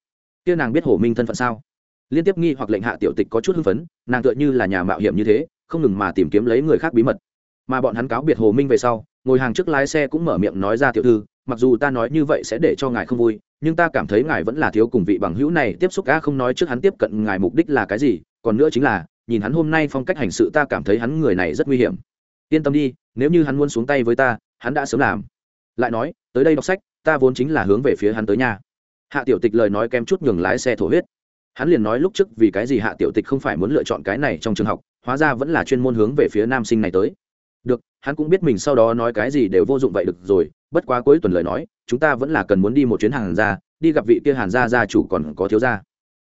Speaker 1: Kia nàng biết hồ minh thân phận sao? Liên tiếp nghi hoặc lệnh hạ tiểu tịch có chút hưng phấn, nàng tựa như là nhà mạo hiểm như thế, không ngừng mà tìm kiếm lấy người khác bí mật mà bọn hắn cáo biệt hồ minh về sau, ngồi hàng trước lái xe cũng mở miệng nói ra tiểu thư, mặc dù ta nói như vậy sẽ để cho ngài không vui, nhưng ta cảm thấy ngài vẫn là thiếu cùng vị bằng hữu này, tiếp xúc a không nói trước hắn tiếp cận ngài mục đích là cái gì, còn nữa chính là, nhìn hắn hôm nay phong cách hành sự ta cảm thấy hắn người này rất nguy hiểm. Yên tâm đi, nếu như hắn muốn xuống tay với ta, hắn đã sớm làm. Lại nói, tới đây đọc sách, ta vốn chính là hướng về phía hắn tới nhà. Hạ tiểu tịch lời nói kém chút nhường lái xe thổ huyết. Hắn liền nói lúc trước vì cái gì hạ tiểu tịch không phải muốn lựa chọn cái này trong trường học, hóa ra vẫn là chuyên môn hướng về phía nam sinh này tới được, hắn cũng biết mình sau đó nói cái gì đều vô dụng vậy được rồi, bất quá cuối tuần lời nói, chúng ta vẫn là cần muốn đi một chuyến hàng ra đi gặp vị kia hàn gia gia chủ còn có thiếu gia.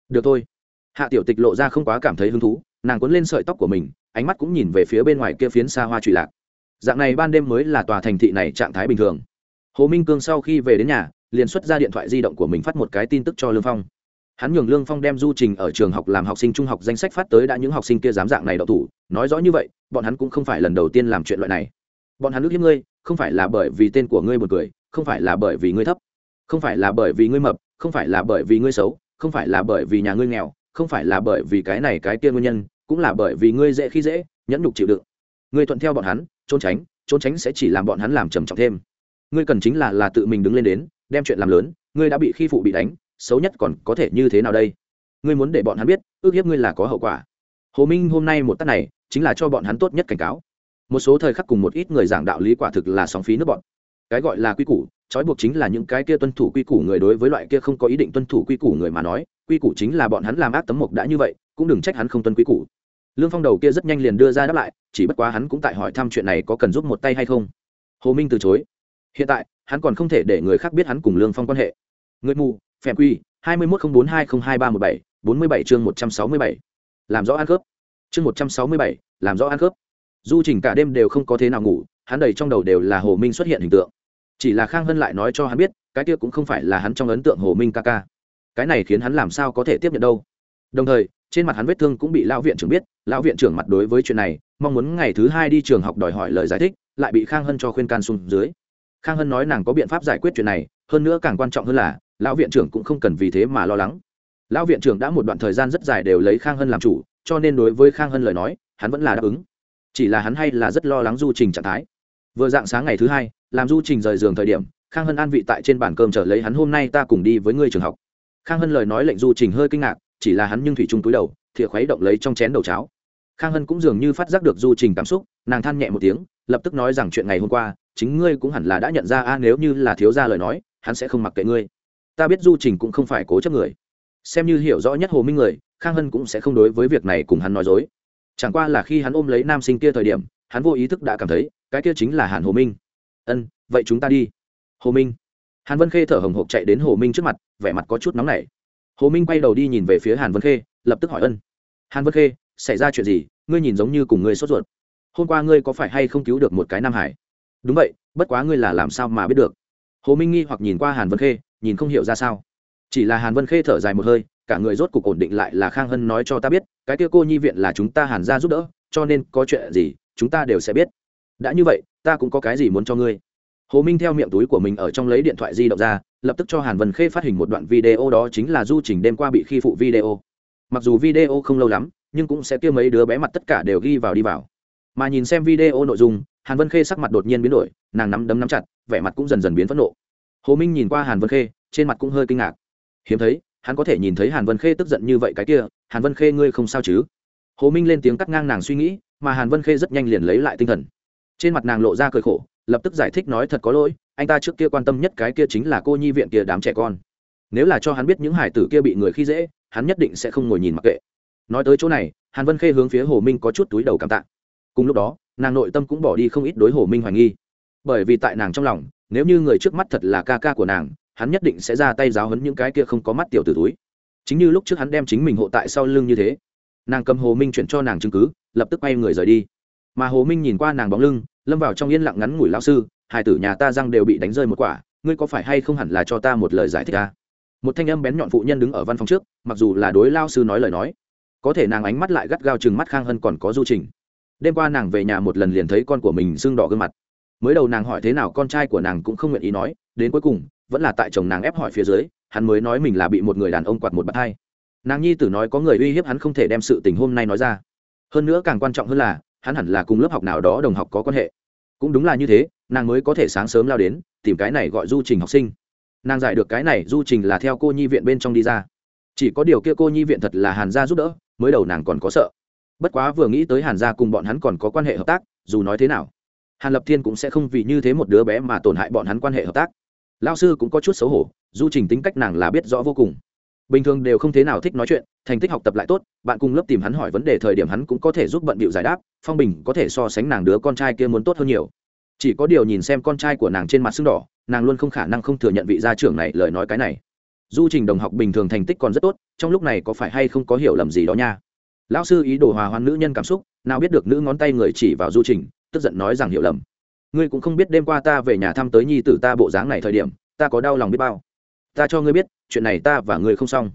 Speaker 1: Được thôi. Hạ tiểu tịch lộ ra không quá cảm thấy hứng thú, nàng cuốn lên sợi tóc của mình, ánh mắt cũng nhìn về phía bên ngoài kia phiến xa hoa trụy lạc. Dạng này ban đêm mới là tòa thành thị này trạng thái bình thường. Hồ minh cương sau khi về đến nhà, liền xuất ra điện thoại di động của mình phát một cái tin tức cho lương phong. Hắn nhường lương phong đem du trình ở trường học làm học sinh trung học danh sách phát tới đã những học sinh kia dám dạng này đậu thủ nói rõ như vậy, bọn hắn cũng không phải lần đầu tiên làm chuyện loại này. Bọn hắn ước hiếp ngươi, không phải là bởi vì tên của ngươi một cười, không phải là bởi vì ngươi thấp, không phải là bởi vì ngươi mập, không phải là bởi vì ngươi xấu, không phải là bởi vì nhà ngươi nghèo, không phải là bởi vì cái này cái kia nguyên nhân, cũng là bởi vì ngươi dễ khi dễ, nhẫn nhục chịu đựng. Ngươi thuận theo bọn hắn, trốn tránh trốn tránh sẽ chỉ làm bọn hắn làm trầm trọng thêm. Ngươi cần chính là là tự mình đứng lên đến, đem chuyện làm lớn, ngươi đã bị khi phụ bị đánh, xấu nhất còn có thể như thế nào đây? Ngươi muốn để bọn hắn biết, ước hiếp ngươi là có hậu quả hồ minh hôm nay một tắt này, chính là cho bọn hắn tốt nhất cảnh cáo. Một số thời khắc cùng một ít người giảng đạo lý quả thực là sóng phí nước bọn cái gọi là quy củ, trói buộc chính là những cái kia tuân thủ quy củ người đối với loại kia không có ý định tuân thủ quy củ người mà nói, quy củ chính là bọn hắn làm ác tấm mộc đã như vậy, cũng đừng trách hắn không tuân quy củ. Lương phong đầu kia rất nhanh liền đưa ra đáp lại, chỉ bất quá hắn cũng tại hỏi thăm chuyện này có cần giúp một tay hay không. Hồ minh từ chối. Hiện tại, hắn còn không thể để người khác biết hắn cùng lương phong quan hệ. Người mù, phèm quy, hai mươi mốt không bốn hai không hai ba một bảy, bốn mươi bảy chương một trăm sáu mươi bảy làm rõ ăn khớp. Chương một trăm sáu mươi bảy, làm rõ ăn khớp. Du trình cả đêm đều không có thế nào ngủ, hắn đầy trong đầu đều là hồ minh xuất hiện hình tượng. Chỉ là khang hân lại nói cho hắn biết, cái kia cũng không phải là hắn trong ấn tượng hồ minh ca ca. Cái này khiến hắn làm sao có thể tiếp nhận đâu. Đồng thời, trên mặt hắn vết thương cũng bị lão viện trưởng biết, lão viện trưởng mặt đối với chuyện này, mong muốn ngày thứ hai đi trường học đòi hỏi lời giải thích, lại bị khang hân cho khuyên can xuống dưới. Khang hân nói nàng có biện pháp giải quyết chuyện này, hơn nữa càng quan trọng hơn là, lão viện trưởng cũng không cần vì thế mà lo lắng lão viện trưởng đã một đoạn thời gian rất dài đều lấy khang hân làm chủ, cho nên đối với khang hân lời nói, hắn vẫn là đáp ứng. Chỉ là hắn hay là rất lo lắng du trình trạng thái. Vừa dạng sáng ngày thứ hai, làm du trình rời giường thời điểm, khang hân an vị tại trên bàn cơm chờ lấy hắn, hôm nay ta cùng đi với ngươi trường học. Khang hân lời nói lệnh du trình hơi kinh ngạc, chỉ là hắn nhưng thủy chung túi đầu, thìa khuấy động lấy trong chén đầu cháo. Khang hân cũng dường như phát giác được du trình cảm xúc, nàng than nhẹ một tiếng, lập tức nói rằng chuyện ngày hôm qua, chính ngươi cũng hẳn là đã nhận ra, a, nếu như là thiếu gia lời nói, hắn sẽ không mặc kệ ngươi. Ta biết du trình cũng không phải cố chấp người xem như hiểu rõ nhất hồ minh người, khang hân cũng sẽ không đối với việc này cùng hắn nói dối. Chẳng qua là khi hắn ôm lấy nam sinh kia thời điểm, hắn vô ý thức đã cảm thấy, cái kia chính là hàn hồ minh. Ân, vậy chúng ta đi. Hồ minh. Hàn vân khê thở hồng hộc chạy đến hồ minh trước mặt, vẻ mặt có chút nóng nảy. Hồ minh quay đầu đi nhìn về phía hàn vân khê, lập tức hỏi ân. Hàn vân khê, xảy ra chuyện gì? Ngươi nhìn giống như cùng ngươi sốt ruột. Hôm qua ngươi có phải hay không cứu được một cái nam hải? Đúng vậy, bất quá ngươi là làm sao mà biết được? Hồ minh nghi hoặc nhìn qua hàn vân khê, nhìn không hiểu ra sao chỉ là hàn vân khê thở dài một hơi, cả người rốt cục ổn định lại là khang hân nói cho ta biết, cái kia cô nhi viện là chúng ta hàn ra giúp đỡ, cho nên có chuyện gì, chúng ta đều sẽ biết. Đã như vậy, ta cũng có cái gì muốn cho ngươi. Hồ minh theo miệng túi của mình ở trong lấy điện thoại di động ra, lập tức cho hàn vân khê phát hình một đoạn video đó chính là du trình đêm qua bị khi phụ video. Mặc dù video không lâu lắm, nhưng cũng sẽ kia mấy đứa bé mặt tất cả đều ghi vào đi vào. Mà nhìn xem video nội dung, hàn vân khê sắc mặt đột nhiên biến đổi, nàng nắm đấm nắm chặt, vẻ mặt cũng dần dần biến phẫn nộ. Hồ minh nhìn qua hàn vân khê, trên mặt cũng hơi kinh ngạc hiếm thấy, hắn có thể nhìn thấy hàn vân khê tức giận như vậy cái kia, hàn vân khê ngươi không sao chứ? Hồ minh lên tiếng cắt ngang nàng suy nghĩ, mà hàn vân khê rất nhanh liền lấy lại tinh thần. Trên mặt nàng lộ ra cười khổ, lập tức giải thích nói thật có lỗi, anh ta trước kia quan tâm nhất cái kia chính là cô nhi viện kia đám trẻ con. Nếu là cho hắn biết những hải tử kia bị người khi dễ, hắn nhất định sẽ không ngồi nhìn mặc kệ. Nói tới chỗ này, hàn vân khê hướng phía hồ minh có chút túi đầu cảm tạ. Cùng lúc đó, nàng nội tâm cũng bỏ đi không ít đối hồ minh hoài nghi. Bởi vì tại nàng trong lòng, nếu như người trước mắt thật là ca ca của nàng hắn nhất định sẽ ra tay giáo hấn những cái kia không có mắt tiểu t túi. Chính như lúc trước hắn đem chính mình hộ tại sau lưng như thế, nàng cầm hồ minh chuyển cho nàng chứng cứ, lập tức quay người rời đi. Mà hồ minh nhìn qua nàng bóng lưng, lâm vào trong yên lặng ngắn ngủi lao sư, hai tử nhà ta răng đều bị đánh rơi một quả, ngươi có phải hay không hẳn là cho ta một lời giải thích ta một thanh âm bén nhọn phụ nhân đứng ở văn phòng trước, mặc dù là đối lao sư nói lời nói, có thể nàng ánh mắt lại gắt gao chừng mắt khang hơn còn có du trình. Đêm qua nàng về nhà một lần liền thấy con của mình sưng đỏ gương mặt mới đầu nàng hỏi thế nào con trai của nàng cũng không nguyện ý nói, đến cuối cùng, vẫn là tại chồng nàng ép hỏi phía dưới, hắn mới nói mình là bị một người đàn ông quạt một bạt hai. Nàng nhi tử nói có người uy hiếp hắn không thể đem sự tình hôm nay nói ra. Hơn nữa càng quan trọng hơn là, hắn hẳn là cùng lớp học nào đó đồng học có quan hệ. Cũng đúng là như thế, nàng mới có thể sáng sớm lao đến, tìm cái này gọi du trình học sinh. Nàng giải được cái này du trình là theo cô nhi viện bên trong đi ra. Chỉ có điều kia cô nhi viện thật là hàn gia giúp đỡ, mới đầu nàng còn có sợ. Bất quá vừa nghĩ tới hàn gia cùng bọn hắn còn có quan hệ hợp tác, dù nói thế nào hàn lập thiên cũng sẽ không vì như thế một đứa bé mà tổn hại bọn hắn quan hệ hợp tác. Lao sư cũng có chút xấu hổ, du trình tính cách nàng là biết rõ vô cùng. Bình thường đều không thế nào thích nói chuyện, thành tích học tập lại tốt, bạn cùng lớp tìm hắn hỏi vấn đề thời điểm hắn cũng có thể giúp bận bịu giải đáp, phong bình có thể so sánh nàng đứa con trai kia muốn tốt hơn nhiều. Chỉ có điều nhìn xem con trai của nàng trên mặt sưng đỏ, nàng luôn không khả năng không thừa nhận vị gia trưởng này lời nói cái này. Du trình đồng học bình thường thành tích còn rất tốt, trong lúc này có phải hay không có hiểu lầm gì đó nha. Lão sư ý đồ hòa hoan nữ nhân cảm xúc, nào biết được nữ ngón tay người chỉ vào du trình tức giận nói rằng hiểu lầm. Ngươi cũng không biết đêm qua ta về nhà thăm tới nhi tử ta bộ dáng này thời điểm, ta có đau lòng biết bao. Ta cho ngươi biết, chuyện này ta và ngươi không xong.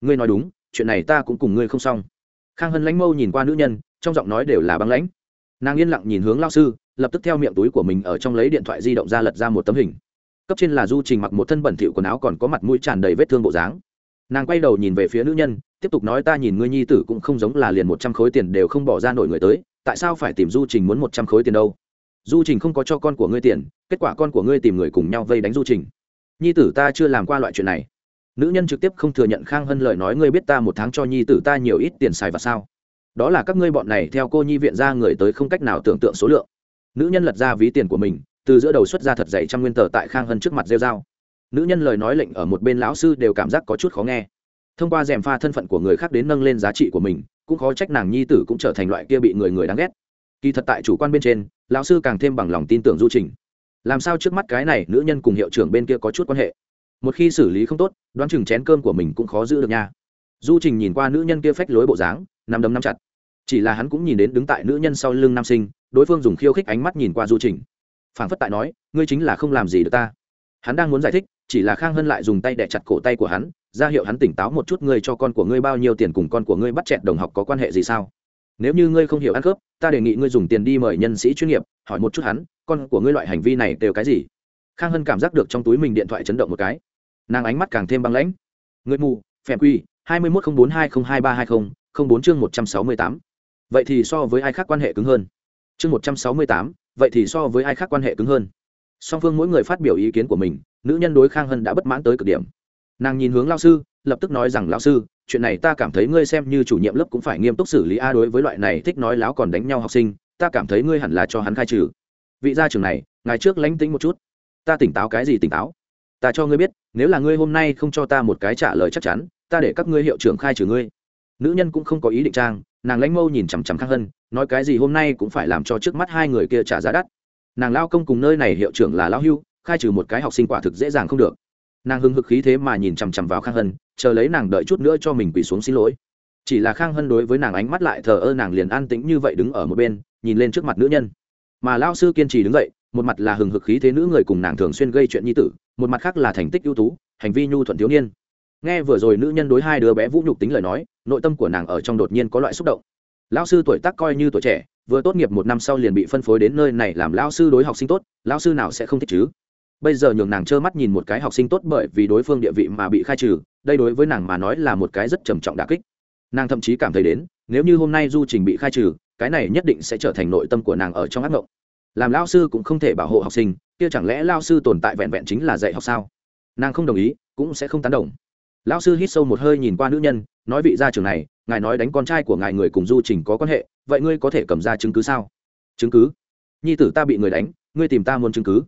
Speaker 1: Ngươi nói đúng, chuyện này ta cũng cùng ngươi không xong. Khang hân lãnh mâu nhìn qua nữ nhân, trong giọng nói đều là băng lãnh. Nàng yên lặng nhìn hướng lao sư, lập tức theo miệng túi của mình ở trong lấy điện thoại di động ra lật ra một tấm hình. Cấp trên là du trình mặc một thân bẩn thỉu quần áo còn có mặt mũi tràn đầy vết thương bộ dáng. Nàng quay đầu nhìn về phía nữ nhân, tiếp tục nói ta nhìn ngươi nhi tử cũng không giống là liền một trăm khối tiền đều không bỏ ra nổi người tới tại sao phải tìm du trình muốn một trăm khối tiền đâu? Du trình không có cho con của ngươi tiền, kết quả con của ngươi tìm người cùng nhau vây đánh du trình. Nhi tử ta chưa làm qua loại chuyện này. Nữ nhân trực tiếp không thừa nhận khang hân lời nói ngươi biết ta một tháng cho nhi tử ta nhiều ít tiền xài và sao? Đó là các ngươi bọn này theo cô nhi viện ra người tới không cách nào tưởng tượng số lượng. Nữ nhân lật ra ví tiền của mình, từ giữa đầu xuất ra thật dày trăm nguyên tờ tại khang hân trước mặt rêu dao nữ nhân lời nói lệnh ở một bên lão sư đều cảm giác có chút khó nghe. Thông qua rèm pha thân phận của người khác đến nâng lên giá trị của mình cũng khó trách nàng nhi tử cũng trở thành loại kia bị người người đáng ghét. Kỳ thật tại chủ quan bên trên, lão sư càng thêm bằng lòng tin tưởng du trình. Làm sao trước mắt cái này nữ nhân cùng hiệu trưởng bên kia có chút quan hệ? Một khi xử lý không tốt, đoán chừng chén cơm của mình cũng khó giữ được nha. Du trình nhìn qua nữ nhân kia phách lối bộ dáng nằm đấm nắm chặt. Chỉ là hắn cũng nhìn đến đứng tại nữ nhân sau lưng nam sinh, đối phương dùng khiêu khích ánh mắt nhìn qua du trình. Phảng phất tại nói, ngươi chính là không làm gì được ta. Hắn đang muốn giải thích, chỉ là khang hân lại dùng tay đẻ chặt cổ tay của hắn ra hiệu hắn tỉnh táo một chút, ngươi cho con của ngươi bao nhiêu tiền cùng con của ngươi bắt chẹt đồng học có quan hệ gì sao? Nếu như ngươi không hiểu ăn khớp, ta đề nghị ngươi dùng tiền đi mời nhân sĩ chuyên nghiệp, hỏi một chút hắn, con của ngươi loại hành vi này đều cái gì? Khang hân cảm giác được trong túi mình điện thoại chấn động một cái. Nàng ánh mắt càng thêm băng lãnh. Người mù phèm quy, hai mươi một không bốn hai không hai ba hai không không bốn chương một trăm sáu mươi tám. Vậy thì so với ai khác quan hệ cứng hơn? Chương một trăm sáu mươi tám, vậy thì so với ai khác quan hệ cứng hơn? Song phương mỗi người phát biểu ý kiến của mình, nữ nhân đối khang hân đã bất mãn tới cực điểm nàng nhìn hướng lao sư, lập tức nói rằng lao sư, chuyện này ta cảm thấy ngươi xem như chủ nhiệm lớp cũng phải nghiêm túc xử lý a, đối với loại này thích nói láo còn đánh nhau học sinh, ta cảm thấy ngươi hẳn là cho hắn khai trừ. Vị gia trưởng này ngày trước lánh tính một chút. Ta tỉnh táo cái gì tỉnh táo? Ta cho ngươi biết, nếu là ngươi hôm nay không cho ta một cái trả lời chắc chắn, ta để các ngươi hiệu trưởng khai trừ ngươi. Nữ nhân cũng không có ý định trang, nàng lãnh mâu nhìn chằm chằm khang hân, nói cái gì hôm nay cũng phải làm cho trước mắt hai người kia trả giá đắt. Nàng lao công cùng nơi này hiệu trưởng là lao hưu, khai trừ một cái học sinh quả thực dễ dàng không được nàng hưng hực khí thế mà nhìn chằm chằm vào khang hân, chờ lấy nàng đợi chút nữa cho mình quỳ xuống xin lỗi. Chỉ là khang hân đối với nàng ánh mắt lại thờ ơ nàng liền an tĩnh như vậy đứng ở một bên, nhìn lên trước mặt nữ nhân. Mà lao sư kiên trì đứng dậy, một mặt là hừng hực khí thế nữ người cùng nàng thường xuyên gây chuyện nhi tử, một mặt khác là thành tích ưu tú, hành vi nhu thuận thiếu niên. Nghe vừa rồi nữ nhân đối hai đứa bé vũ nhục tính lời nói, nội tâm của nàng ở trong đột nhiên có loại xúc động. Lao sư tuổi tác coi như tuổi trẻ, vừa tốt nghiệp một năm sau liền bị phân phối đến nơi này làm lao sư đối học sinh tốt lao sư nào sẽ không thích chứ? Bây giờ nhường nàng trơ mắt nhìn một cái học sinh tốt bởi vì đối phương địa vị mà bị khai trừ, đây đối với nàng mà nói là một cái rất trầm trọng đà kích. Nàng thậm chí cảm thấy đến, nếu như hôm nay du trình bị khai trừ, cái này nhất định sẽ trở thành nội tâm của nàng ở trong ác mộng làm lao sư cũng không thể bảo hộ học sinh, kia chẳng lẽ lao sư tồn tại vẹn vẹn chính là dạy học sao? Nàng không đồng ý, cũng sẽ không tán đồng. Lao sư hít sâu một hơi nhìn qua nữ nhân, nói vị gia trưởng này, ngài nói đánh con trai của ngài người cùng du trình có quan hệ, vậy ngươi có thể cầm ra chứng cứ sao? Chứng cứ? Nhi tử ta bị người đánh, ngươi tìm ta muốn chứng cứ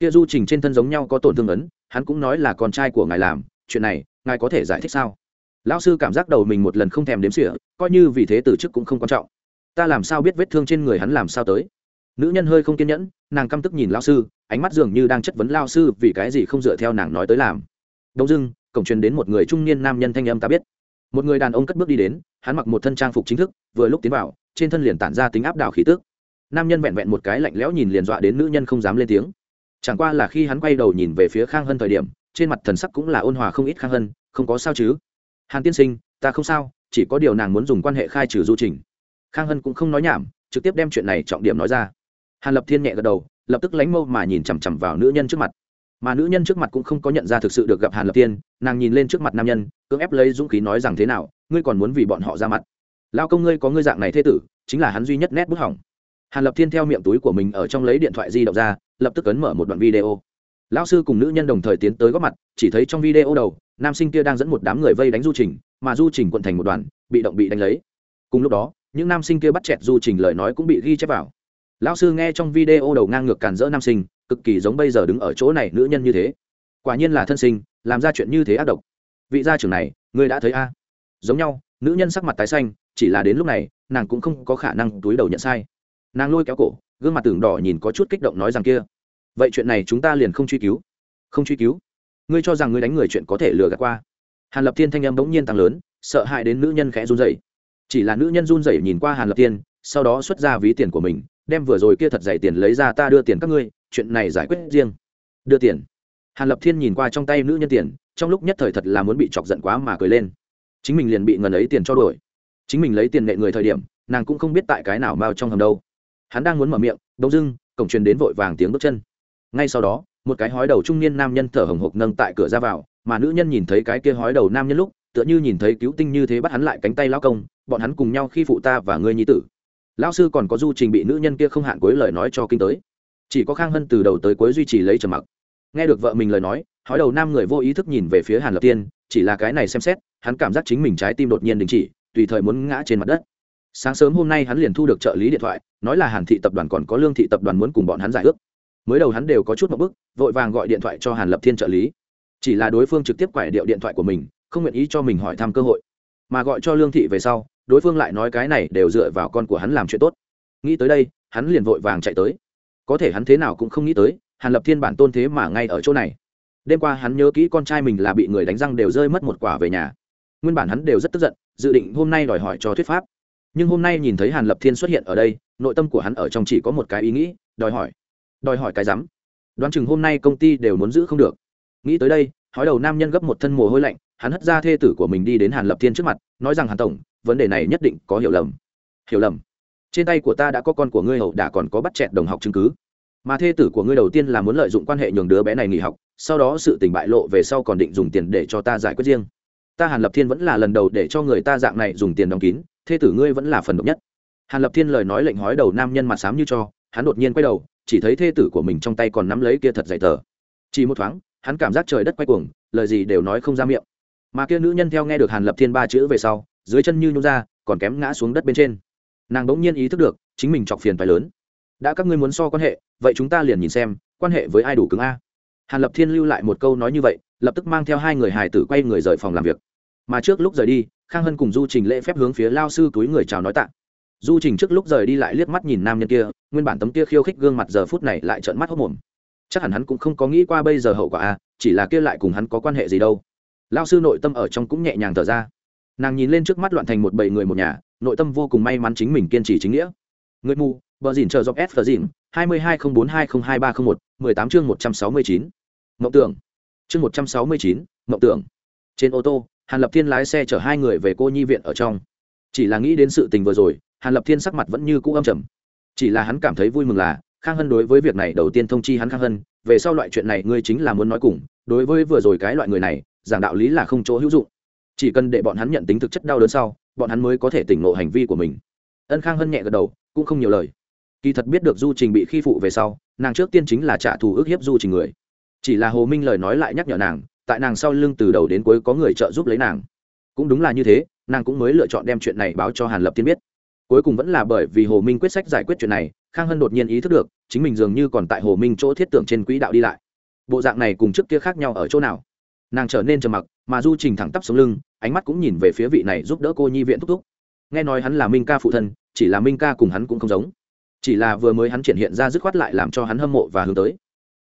Speaker 1: kia du trình trên thân giống nhau có tổn thương ấn, hắn cũng nói là con trai của ngài làm, chuyện này, ngài có thể giải thích sao? Lão sư cảm giác đầu mình một lần không thèm đếm xỉa, coi như vì thế từ chức cũng không quan trọng. Ta làm sao biết vết thương trên người hắn làm sao tới? Nữ nhân hơi không kiên nhẫn, nàng căm tức nhìn lao sư, ánh mắt dường như đang chất vấn lao sư vì cái gì không dựa theo nàng nói tới làm. Đông dưng cổng truyền đến một người trung niên nam nhân thanh âm ta biết. Một người đàn ông cất bước đi đến, hắn mặc một thân trang phục chính thức, vừa lúc tiến vào, trên thân liền tản ra tính áp đảo khí tước nam nhân vẹn vẹn một cái lạnh lẽo nhìn liền dọa đến nữ nhân không dám lên tiếng chẳng qua là khi hắn quay đầu nhìn về phía khang hân thời điểm, trên mặt thần sắc cũng là ôn hòa không ít khang hân, không có sao chứ? Hàn tiên sinh, ta không sao, chỉ có điều nàng muốn dùng quan hệ khai trừ du trình. Khang hân cũng không nói nhảm, trực tiếp đem chuyện này trọng điểm nói ra. Hàn lập thiên nhẹ gật đầu, lập tức lánh mâu mà nhìn chằm chằm vào nữ nhân trước mặt. Mà nữ nhân trước mặt cũng không có nhận ra thực sự được gặp hàn lập thiên, nàng nhìn lên trước mặt nam nhân, cưỡng ép lấy dũng khí nói rằng thế nào, ngươi còn muốn vì bọn họ ra mặt. Lao công ngươi có ngươi dạng này thế tử, chính là hắn duy nhất nét bức hỏng. Hàn lập thiên theo miệng túi của mình ở trong lấy điện thoại di động ra lập tức ấn mở một đoạn video. Lão sư cùng nữ nhân đồng thời tiến tới góp mặt, chỉ thấy trong video đầu, nam sinh kia đang dẫn một đám người vây đánh du trình, mà du trình quận thành một đoàn, bị động bị đánh lấy. Cùng lúc đó, những nam sinh kia bắt chẹt du trình lời nói cũng bị ghi chép vào. Lão sư nghe trong video đầu ngang ngược cản rỡ nam sinh, cực kỳ giống bây giờ đứng ở chỗ này nữ nhân như thế. Quả nhiên là thân sinh, làm ra chuyện như thế ác độc. Vị gia trưởng này, ngươi đã thấy a. Giống nhau, nữ nhân sắc mặt tái xanh, chỉ là đến lúc này, nàng cũng không có khả năng túi đầu nhận sai. Nàng lôi kéo cổ gương mặt tưởng đỏ nhìn có chút kích động nói rằng kia, vậy chuyện này chúng ta liền không truy cứu. Không truy cứu? Ngươi cho rằng ngươi đánh người chuyện có thể lừa gạt qua? Hàn lập thiên thanh âm bỗng nhiên tăng lớn, sợ hãi đến nữ nhân khẽ run rẩy. Chỉ là nữ nhân run rẩy nhìn qua hàn lập thiên, sau đó xuất ra ví tiền của mình, đem vừa rồi kia thật dày tiền lấy ra ta đưa tiền các ngươi, chuyện này giải quyết riêng. Đưa tiền. Hàn lập thiên nhìn qua trong tay nữ nhân tiền, trong lúc nhất thời thật là muốn bị chọc giận quá mà cười lên. Chính mình liền bị ngần ấy tiền cho đổi chính mình lấy tiền nệ người thời điểm, nàng cũng không biết tại cái nào mao trong hầm đâu hắn đang muốn mở miệng đông dưng, cổng truyền đến vội vàng tiếng bước chân. Ngay sau đó, một cái hói đầu trung niên nam nhân thở hồng hộc nâng tại cửa ra vào, mà nữ nhân nhìn thấy cái kia hói đầu nam nhân lúc, tựa như nhìn thấy cứu tinh như thế bắt hắn lại cánh tay lao công, bọn hắn cùng nhau khi phụ ta và ngươi nhi tử. Lão sư còn có du trình bị nữ nhân kia không hạn cuối lời nói cho kinh tới. Chỉ có khang hân từ đầu tới cuối duy trì lấy trầm mặc. Nghe được vợ mình lời nói, hói đầu nam người vô ý thức nhìn về phía hàn lập tiên, chỉ là cái này xem xét, hắn cảm giác chính mình trái tim đột nhiên đình chỉ, tùy thời muốn ngã trên mặt đất sáng sớm hôm nay hắn liền thu được trợ lý điện thoại, nói là hàn thị tập đoàn còn có lương thị tập đoàn muốn cùng bọn hắn giải ước. Mới đầu hắn đều có chút một bức, vội vàng gọi điện thoại cho hàn lập thiên trợ lý. Chỉ là đối phương trực tiếp quải điệu điện thoại của mình, không nguyện ý cho mình hỏi thăm cơ hội. Mà gọi cho lương thị về sau, đối phương lại nói cái này đều dựa vào con của hắn làm chuyện tốt. Nghĩ tới đây, hắn liền vội vàng chạy tới. Có thể hắn thế nào cũng không nghĩ tới, hàn lập thiên bản tôn thế mà ngay ở chỗ này. Đêm qua hắn nhớ kỹ con trai mình là bị người đánh răng đều rơi mất một quả về nhà. Nguyên bản hắn đều rất tức giận, dự định hôm nay đòi hỏi cho thuyết pháp nhưng hôm nay nhìn thấy hàn lập thiên xuất hiện ở đây nội tâm của hắn ở trong chỉ có một cái ý nghĩ đòi hỏi đòi hỏi cái rắm đoán chừng hôm nay công ty đều muốn giữ không được nghĩ tới đây hói đầu nam nhân gấp một thân mồ hôi lạnh hắn hất ra thê tử của mình đi đến hàn lập thiên trước mặt nói rằng hàn tổng vấn đề này nhất định có hiểu lầm hiểu lầm trên tay của ta đã có con của ngươi hậu đã còn có bắt chẹt đồng học chứng cứ mà thê tử của ngươi đầu tiên là muốn lợi dụng quan hệ nhường đứa bé này nghỉ học sau đó sự tình bại lộ về sau còn định dùng tiền để cho ta giải quyết riêng ta hàn lập thiên vẫn là lần đầu để cho người ta dạng này dùng tiền đóng kín thê tử ngươi vẫn là phần độc nhất. Hàn lập thiên lời nói lệnh hói đầu nam nhân mặt xám như cho, hắn đột nhiên quay đầu, chỉ thấy thê tử của mình trong tay còn nắm lấy kia thật dày tờ. Chỉ một thoáng, hắn cảm giác trời đất quay cuồng, lời gì đều nói không ra miệng. Mà kia nữ nhân theo nghe được hàn lập thiên ba chữ về sau, dưới chân như nhung ra, còn kém ngã xuống đất bên trên. Nàng bỗng nhiên ý thức được, chính mình chọc phiền phải lớn. Đã các ngươi muốn so quan hệ, vậy chúng ta liền nhìn xem, quan hệ với ai đủ cứng a? Hàn lập thiên lưu lại một câu nói như vậy, lập tức mang theo hai người hài tử quay người rời phòng làm việc. Mà trước lúc rời đi khang hân cùng du trình lễ phép hướng phía lao sư túi người chào nói tạ. Du trình trước lúc rời đi lại liếc mắt nhìn nam nhân kia, nguyên bản tấm kia khiêu khích gương mặt giờ phút này lại trợn mắt hốc mồm. Chắc hẳn hắn cũng không có nghĩ qua bây giờ hậu quả a chỉ là kia lại cùng hắn có quan hệ gì đâu. Lao sư nội tâm ở trong cũng nhẹ nhàng thở ra. Nàng nhìn lên trước mắt loạn thành một bầy người một nhà, nội tâm vô cùng may mắn chính mình kiên trì chính nghĩa. Người mù, bờ dìn chờ dọc s phờ dìn, hai mươi hai không bốn hai không hai ba không một, mười tám chương một trăm sáu mươi chín. Mậu tưởng. Chương một trăm sáu mươi chín mậu tưởng. Trên ô tô hàn lập thiên lái xe chở hai người về cô nhi viện ở trong. Chỉ là nghĩ đến sự tình vừa rồi, hàn lập thiên sắc mặt vẫn như cũ âm trầm. Chỉ là hắn cảm thấy vui mừng là, khang hân đối với việc này đầu tiên thông chi hắn khang hân, về sau loại chuyện này ngươi chính là muốn nói cùng, đối với vừa rồi cái loại người này, giảng đạo lý là không chỗ hữu dụng. Chỉ cần để bọn hắn nhận tính thực chất đau đớn sau, bọn hắn mới có thể tỉnh ngộ hành vi của mình. Ân khang hân nhẹ gật đầu, cũng không nhiều lời. Kỳ thật biết được du trình bị khi phụ về sau, nàng trước tiên chính là trả thù ước hiếp du trình người. Chỉ là hồ minh lời nói lại nhắc nhở nàng tại nàng sau lưng từ đầu đến cuối có người trợ giúp lấy nàng. Cũng đúng là như thế, nàng cũng mới lựa chọn đem chuyện này báo cho hàn lập tiên biết. Cuối cùng vẫn là bởi vì hồ minh quyết sách giải quyết chuyện này, khang hân đột nhiên ý thức được, chính mình dường như còn tại hồ minh chỗ thiết tưởng trên quỹ đạo đi lại. Bộ dạng này cùng trước kia khác nhau ở chỗ nào? Nàng trở nên trầm mặc, mà du trình thẳng tắp xuống lưng, ánh mắt cũng nhìn về phía vị này giúp đỡ cô nhi viện thúc thúc. Nghe nói hắn là minh ca phụ thân, chỉ là minh ca cùng hắn cũng không giống. Chỉ là vừa mới hắn triển hiện ra dứt khoát lại làm cho hắn hâm mộ và hướng tới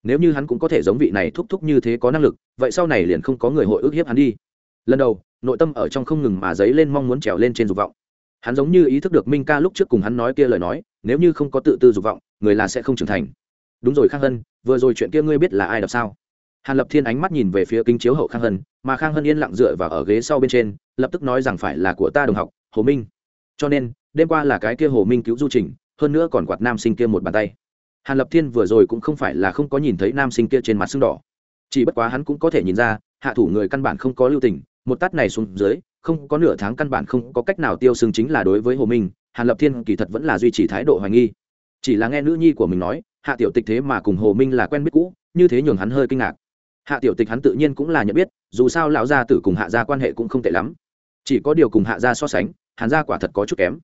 Speaker 1: nếu như hắn cũng có thể giống vị này thúc thúc như thế có năng lực, vậy sau này liền không có người hội ước hiếp hắn đi. Lần đầu, nội tâm ở trong không ngừng mà dấy lên mong muốn trèo lên trên dục vọng. Hắn giống như ý thức được minh ca lúc trước cùng hắn nói kia lời nói, nếu như không có tự tư dục vọng, người là sẽ không trưởng thành. Đúng rồi khang hân, vừa rồi chuyện kia ngươi biết là ai đọc sao? Hàn lập thiên ánh mắt nhìn về phía kính chiếu hậu khang hân, mà khang hân yên lặng dựa vào ở ghế sau bên trên, lập tức nói rằng phải là của ta đồng học, hồ minh. Cho nên, đêm qua là cái kia hồ minh cứu du trình, hơn nữa còn quạt nam sinh kia một bàn tay hàn lập thiên vừa rồi cũng không phải là không có nhìn thấy nam sinh kia trên mặt sưng đỏ. Chỉ bất quá hắn cũng có thể nhìn ra, hạ thủ người căn bản không có lưu tình, một tát này xuống dưới, không có nửa tháng căn bản không có cách nào tiêu xương chính là đối với hồ minh, hàn lập thiên kỳ thật vẫn là duy trì thái độ hoài nghi. Chỉ là nghe nữ nhi của mình nói, hạ tiểu tịch thế mà cùng hồ minh là quen biết cũ, như thế nhường hắn hơi kinh ngạc. Hạ tiểu tịch hắn tự nhiên cũng là nhận biết, dù sao lão gia tử cùng hạ gia quan hệ cũng không tệ lắm. Chỉ có điều cùng hạ gia so sánh, hàn gia quả thật có chút kém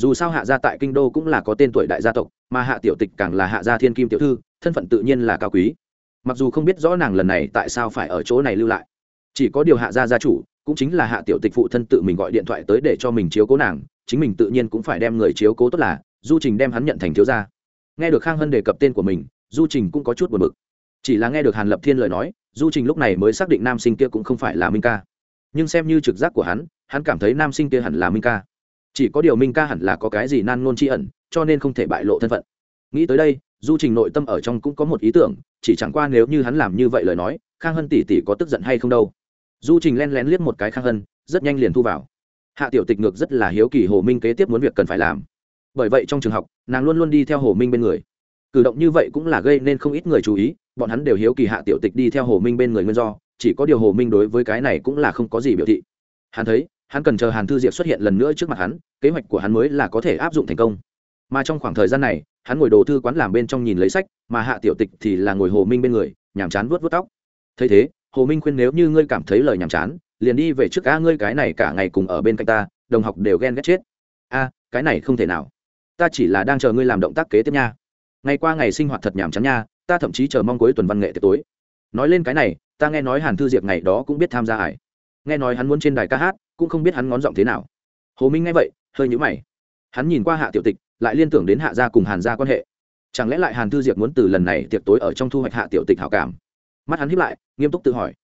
Speaker 1: dù sao hạ gia tại kinh đô cũng là có tên tuổi đại gia tộc, mà hạ tiểu tịch càng là hạ gia thiên kim tiểu thư, thân phận tự nhiên là cao quý. Mặc dù không biết rõ nàng lần này tại sao phải ở chỗ này lưu lại, chỉ có điều hạ gia gia chủ cũng chính là hạ tiểu tịch phụ thân tự mình gọi điện thoại tới để cho mình chiếu cố nàng, chính mình tự nhiên cũng phải đem người chiếu cố tốt là, du trình đem hắn nhận thành thiếu gia. Nghe được khang hân đề cập tên của mình, du trình cũng có chút buồn bực. Chỉ là nghe được hàn lập thiên lời nói, du trình lúc này mới xác định nam sinh kia cũng không phải là minh ca. Nhưng xem như trực giác của hắn hắn cảm thấy nam sinh kia hẳn là minh ca chỉ có điều minh ca hẳn là có cái gì nan ngôn tri ẩn, cho nên không thể bại lộ thân phận. Nghĩ tới đây, du trình nội tâm ở trong cũng có một ý tưởng, chỉ chẳng qua nếu như hắn làm như vậy lời nói, khang hân tỷ tỷ có tức giận hay không đâu. Du trình len lén liếc một cái khang hân, rất nhanh liền thu vào. Hạ tiểu tịch ngược rất là hiếu kỳ hồ minh kế tiếp muốn việc cần phải làm. Bởi vậy trong trường học, nàng luôn luôn đi theo hồ minh bên người. Cử động như vậy cũng là gây nên không ít người chú ý, bọn hắn đều hiếu kỳ hạ tiểu tịch đi theo hồ minh bên người nguyên do, chỉ có điều hồ minh đối với cái này cũng là không có gì biểu thị. Hắn thấy hắn cần chờ hàn thư diệp xuất hiện lần nữa trước mặt hắn, kế hoạch của hắn mới là có thể áp dụng thành công. Mà trong khoảng thời gian này, hắn ngồi đồ thư quán làm bên trong nhìn lấy sách, mà hạ tiểu tịch thì là ngồi hồ minh bên người, nhàm chán vuốt vuốt tóc. Thấy thế, hồ minh khuyên nếu như ngươi cảm thấy lời nhàm chán, liền đi về trước cá ngươi cái này cả ngày cùng ở bên cạnh ta, đồng học đều ghen ghét chết. A, cái này không thể nào. Ta chỉ là đang chờ ngươi làm động tác kế tiếp nha. Ngày qua ngày sinh hoạt thật nhàm chán nha, ta thậm chí chờ mong cuối tuần văn nghệ tiệc tối. Nói lên cái này, ta nghe nói hàn thư diệp ngày đó cũng biết tham gia ải nghe nói hắn muốn trên đài ca hát cũng không biết hắn ngón giọng thế nào. Hồ minh nghe vậy, hơi nhũ mày. Hắn nhìn qua hạ tiểu tịch, lại liên tưởng đến hạ gia cùng hàn gia quan hệ. Chẳng lẽ lại hàn thư diệp muốn từ lần này tiệc tối ở trong thu hoạch hạ tiểu tịch hảo cảm? Mắt hắn hiếp lại, nghiêm túc tự hỏi.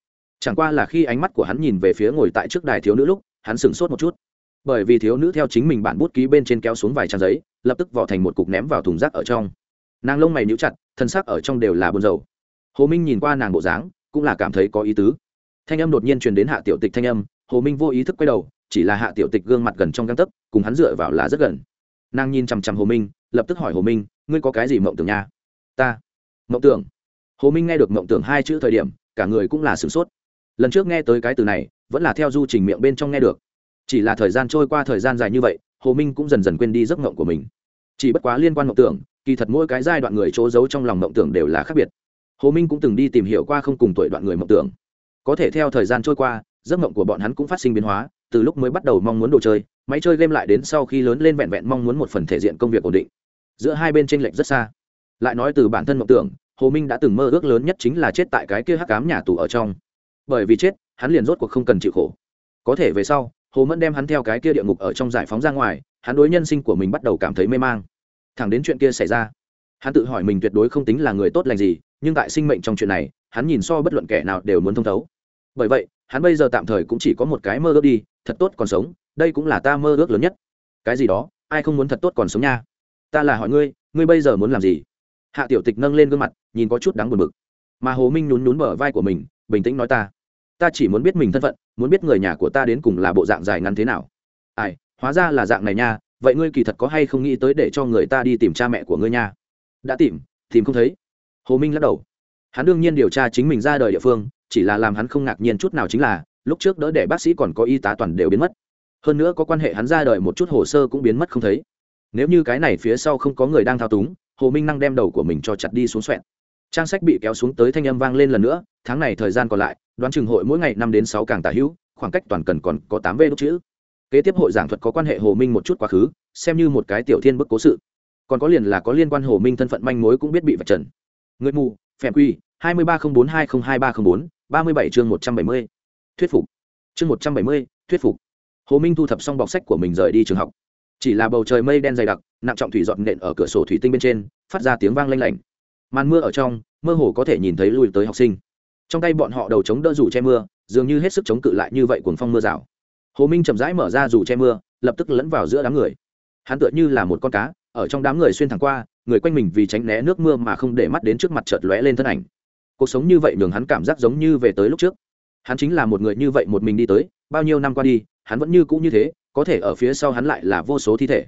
Speaker 1: Chẳng qua là khi ánh mắt của hắn nhìn về phía ngồi tại trước đài thiếu nữ lúc, hắn sửng sốt một chút. Bởi vì thiếu nữ theo chính mình bản bút ký bên trên kéo xuống vài trang giấy, lập tức vỏ thành một cục ném vào thùng rác ở trong. Nàng lông mày níu chặt, thân xác ở trong đều là buồn rầu. Hồ minh nhìn qua nàng bộ dáng, cũng là cảm thấy có ý tứ. Thanh âm đột nhiên truyền đến hạ tiểu tịch thanh âm hồ minh vô ý thức quay đầu, chỉ là hạ tiểu tịch gương mặt gần trong găng tấc, cùng hắn dựa vào là rất gần. Nàng nhìn chằm chằm hồ minh, lập tức hỏi hồ minh, ngươi có cái gì mộng tưởng nha? Ta. Mộng tưởng? Hồ minh nghe được mộng tưởng hai chữ thời điểm, cả người cũng là sửng sốt. Lần trước nghe tới cái từ này, vẫn là theo du trình miệng bên trong nghe được. Chỉ là thời gian trôi qua thời gian dài như vậy, hồ minh cũng dần dần quên đi giấc mộng của mình. Chỉ bất quá liên quan mộng tưởng, kỳ thật mỗi cái giai đoạn người chỗ giấu trong lòng mộng tưởng đều là khác biệt. Hồ minh cũng từng đi tìm hiểu qua không cùng tuổi đoạn người mộng tưởng. Có thể theo thời gian trôi qua giấc mộng của bọn hắn cũng phát sinh biến hóa, từ lúc mới bắt đầu mong muốn đồ chơi, máy chơi game lại đến sau khi lớn lên vẹn vẹn mong muốn một phần thể diện công việc ổn định. Giữa hai bên tranh lệch rất xa. Lại nói từ bản thân mộng tưởng, hồ minh đã từng mơ ước lớn nhất chính là chết tại cái kia hắc cám nhà tù ở trong. Bởi vì chết, hắn liền rốt cuộc không cần chịu khổ. Có thể về sau, hồ mẫn đem hắn theo cái kia địa ngục ở trong giải phóng ra ngoài, hắn đối nhân sinh của mình bắt đầu cảm thấy mê mang. Thẳng đến chuyện kia xảy ra, hắn tự hỏi mình tuyệt đối không tính là người tốt lành gì, nhưng tại sinh mệnh trong chuyện này, hắn nhìn so bất luận kẻ nào đều muốn thông thấu. Bởi vậy hắn bây giờ tạm thời cũng chỉ có một cái mơ ước đi, thật tốt còn sống, đây cũng là ta mơ ước lớn nhất. Cái gì đó, ai không muốn thật tốt còn sống nha? Ta là hỏi ngươi ngươi bây giờ muốn làm gì? Hạ tiểu tịch nâng lên gương mặt, nhìn có chút đáng buồn bực. Mà hồ minh nhún nhún bờ vai của mình, bình tĩnh nói ta ta chỉ muốn biết mình thân phận, muốn biết người nhà của ta đến cùng là bộ dạng dài ngắn thế nào. Ai, hóa ra là dạng này nha, vậy ngươi kỳ thật có hay không nghĩ tới để cho người ta đi tìm cha mẹ của ngươi nha? Đã tìm tìm không thấy. Hồ minh lắc đầu. Hắn đương nhiên điều tra chính mình ra đời địa phương chỉ là làm hắn không ngạc nhiên chút nào chính là, lúc trước đỡ để bác sĩ còn có y tá toàn đều biến mất. Hơn nữa có quan hệ hắn ra đời một chút hồ sơ cũng biến mất không thấy. Nếu như cái này phía sau không có người đang thao túng, hồ minh năng đem đầu của mình cho chặt đi xuống xoẹn trang sách bị kéo xuống tới thanh âm vang lên lần nữa, tháng này thời gian còn lại, đoán chừng hội mỗi ngày năm đến sáu càng tả hữu, khoảng cách toàn cần còn có tám v đốt chữ. Kế tiếp hội giảng thuật có quan hệ hồ minh một chút quá khứ, xem như một cái tiểu thiên bức cố sự. Còn có liền là có liên quan hồ minh thân phận manh mối cũng biết bị vạch trần. Người mù, phèm quy, hai mươi ba không bốn hai không hai ba không bốn ba mươi bảy chương một trăm bảy mươi. Thuyết phục. Chương một trăm bảy mươi, thuyết phục. Hồ minh thu thập xong bọc sách của mình rời đi trường học. Chỉ là bầu trời mây đen dày đặc, nặng trọng thủy dọn nện ở cửa sổ thủy tinh bên trên, phát ra tiếng vang lanh lảnh. Màn mưa ở trong, mơ hồ có thể nhìn thấy lui tới học sinh. Trong tay bọn họ đầu chống đỡ dù che mưa, dường như hết sức chống cự lại như vậy cuồng phong mưa rào. Hồ minh chậm rãi mở ra dù che mưa, lập tức lẫn vào giữa đám người. Hắn tựa như là một con cá, ở trong đám người xuyên thẳng qua, người quanh mình vì tránh né nước mưa mà không để mắt đến trước mặt chợt lóe lên thân ảnh cuộc sống như vậy nhường hắn cảm giác giống như về tới lúc trước. Hắn chính là một người như vậy một mình đi tới, bao nhiêu năm qua đi, hắn vẫn như cũ như thế, có thể ở phía sau hắn lại là vô số thi thể.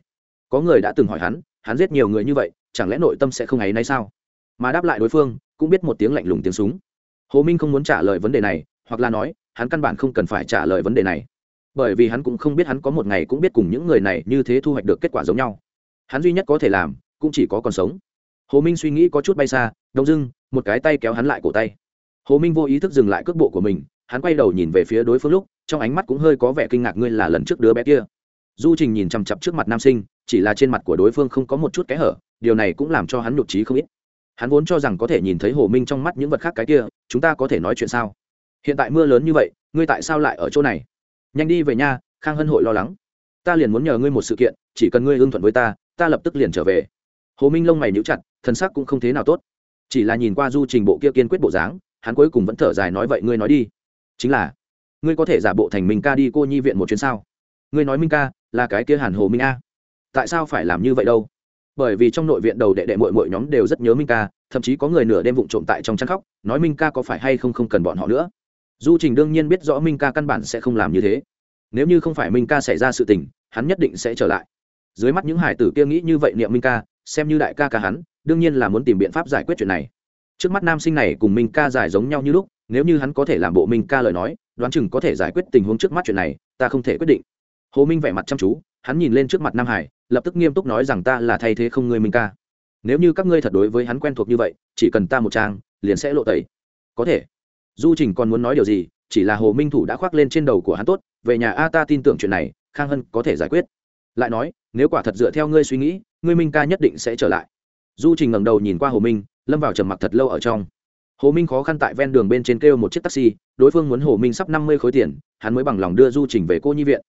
Speaker 1: Có người đã từng hỏi hắn hắn giết nhiều người như vậy, chẳng lẽ nội tâm sẽ không ấy nay sao? Mà đáp lại đối phương, cũng biết một tiếng lạnh lùng tiếng súng. Hồ minh không muốn trả lời vấn đề này, hoặc là nói, hắn căn bản không cần phải trả lời vấn đề này. Bởi vì hắn cũng không biết hắn có một ngày cũng biết cùng những người này như thế thu hoạch được kết quả giống nhau. Hắn duy nhất có thể làm, cũng chỉ có còn sống. Hồ minh suy nghĩ có chút bay xa, đông dưng một cái tay kéo hắn lại cổ tay. Hồ minh vô ý thức dừng lại cước bộ của mình, hắn quay đầu nhìn về phía đối phương lúc, trong ánh mắt cũng hơi có vẻ kinh ngạc ngươi là lần trước đứa bé kia. Du trình nhìn chằm chặp trước mặt nam sinh, chỉ là trên mặt của đối phương không có một chút kẽ hở, điều này cũng làm cho hắn nhụt trí không ít. Hắn vốn cho rằng có thể nhìn thấy hồ minh trong mắt những vật khác cái kia, chúng ta có thể nói chuyện sao? Hiện tại mưa lớn như vậy, ngươi tại sao lại ở chỗ này? Nhanh đi về nha, khang hân hội lo lắng. Ta liền muốn nhờ ngươi một sự kiện, chỉ cần ngươi ưng thuận với ta ta lập tức liền trở về. Hồ minh lông mày níu chặt thân sắc cũng không thế nào tốt chỉ là nhìn qua du trình bộ kia kiên quyết bộ dáng, hắn cuối cùng vẫn thở dài nói vậy ngươi nói đi. Chính là, ngươi có thể giả bộ thành minh ca đi cô nhi viện một chuyến sao? Ngươi nói minh ca, là cái kia hàn hồ minh a. Tại sao phải làm như vậy đâu? Bởi vì trong nội viện đầu đệ đệ mội mội nhóm đều rất nhớ minh ca, thậm chí có người nửa đêm vụng trộm tại trong chăn khóc, nói minh ca có phải hay không không cần bọn họ nữa. Du trình đương nhiên biết rõ minh ca căn bản sẽ không làm như thế. Nếu như không phải minh ca xảy ra sự tình, hắn nhất định sẽ trở lại. Dưới mắt những hải tử kia nghĩ như vậy niệm minh ca, xem như đại ca ca hắn đương nhiên là muốn tìm biện pháp giải quyết chuyện này. Trước mắt nam sinh này cùng minh ca giải giống nhau như lúc, nếu như hắn có thể làm bộ minh ca lời nói, đoán chừng có thể giải quyết tình huống trước mắt chuyện này, ta không thể quyết định. Hồ minh vẻ mặt chăm chú, hắn nhìn lên trước mặt nam hải, lập tức nghiêm túc nói rằng ta là thay thế không ngươi minh ca. Nếu như các ngươi thật đối với hắn quen thuộc như vậy, chỉ cần ta một trang, liền sẽ lộ tẩy. Có thể. Du trình còn muốn nói điều gì, chỉ là hồ minh thủ đã khoác lên trên đầu của hắn tốt, về nhà a ta tin tưởng chuyện này, khang hân có thể giải quyết. Lại nói, nếu quả thật dựa theo ngươi suy nghĩ, ngươi minh ca nhất định sẽ trở lại du trình ngẩng đầu nhìn qua hồ minh, lâm vào trầm mặc thật lâu ở trong. Hồ minh khó khăn tại ven đường bên trên kêu một chiếc taxi, đối phương muốn hồ minh sắp năm mươi khối tiền, hắn mới bằng lòng đưa du trình về cô nhi viện.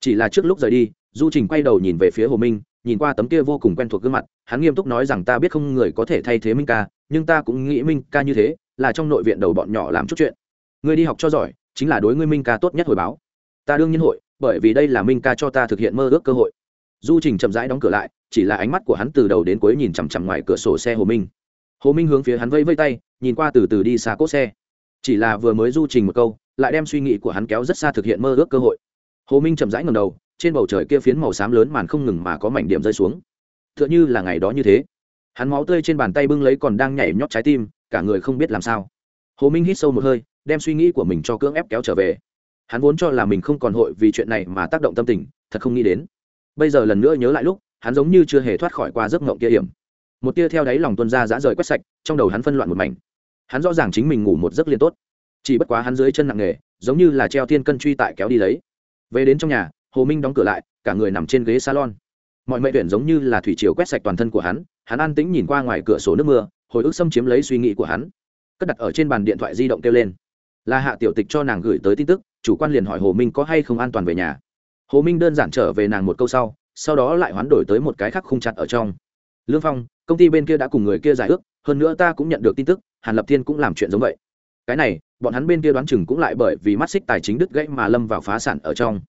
Speaker 1: Chỉ là trước lúc rời đi, du trình quay đầu nhìn về phía hồ minh, nhìn qua tấm kia vô cùng quen thuộc gương mặt, hắn nghiêm túc nói rằng ta biết không người có thể thay thế minh ca, nhưng ta cũng nghĩ minh ca như thế, là trong nội viện đầu bọn nhỏ làm chút chuyện. Người đi học cho giỏi, chính là đối ngươi minh ca tốt nhất hồi báo. Ta đương nhiên hội, bởi vì đây là minh ca cho ta thực hiện mơ ước cơ hội. Du trình chậm rãi đóng cửa lại chỉ là ánh mắt của hắn từ đầu đến cuối nhìn chằm chằm ngoài cửa sổ xe hồ minh. Hồ minh hướng phía hắn vây vây tay, nhìn qua từ từ đi xa cốt xe. Chỉ là vừa mới du trình một câu, lại đem suy nghĩ của hắn kéo rất xa thực hiện mơ ước cơ hội. Hồ minh chậm rãi ngầm đầu, trên bầu trời kia phiến màu xám lớn màn không ngừng mà có mảnh điểm rơi xuống. T h ư ợ n h ư là ngày đó như thế. Hắn máu tươi trên bàn tay bưng lấy còn đang nhảy nhót trái tim, cả người không biết làm sao. Hồ minh hít sâu một hơi, đem suy nghĩ của mình cho cưỡng ép kéo trở về. Hắn vốn cho là mình không còn hội vì chuyện này mà tác động tâm tình, thật không nghĩ đến. Bây giờ lần nữa nhớ lại lúc hắn giống như chưa hề thoát khỏi qua giấc ngộng kia hiểm. Một tia theo đáy lòng tuân ra dã rời quét sạch, trong đầu hắn phân loạn một mảnh. Hắn rõ ràng chính mình ngủ một giấc liên tốt. Chỉ bất quá hắn dưới chân nặng nề, giống như là treo thiên cân truy tại kéo đi lấy. Về đến trong nhà, hồ minh đóng cửa lại, cả người nằm trên ghế salon. Mọi mệnh tuyển giống như là thủy chiều quét sạch toàn thân của hắn hắn an tĩnh nhìn qua ngoài cửa sổ nước mưa, hồi ức xâm chiếm lấy suy nghĩ của hắn. Cất đặt ở trên bàn điện thoại di động kêu lên. Là hạ tiểu tịch cho nàng gửi tới tin tức, chủ quan liền hỏi hồ minh có hay không an toàn về nhà. Hồ minh đơn giản trở về nàng một câu sau sau đó lại hoán đổi tới một cái khác khung chặt ở trong. Lương phong, công ty bên kia đã cùng người kia giải ước, hơn nữa ta cũng nhận được tin tức, hàn lập thiên cũng làm chuyện giống vậy. Cái này, bọn hắn bên kia đoán chừng cũng lại bởi vì mắt xích tài chính đứt gãy mà lâm vào phá sản ở trong.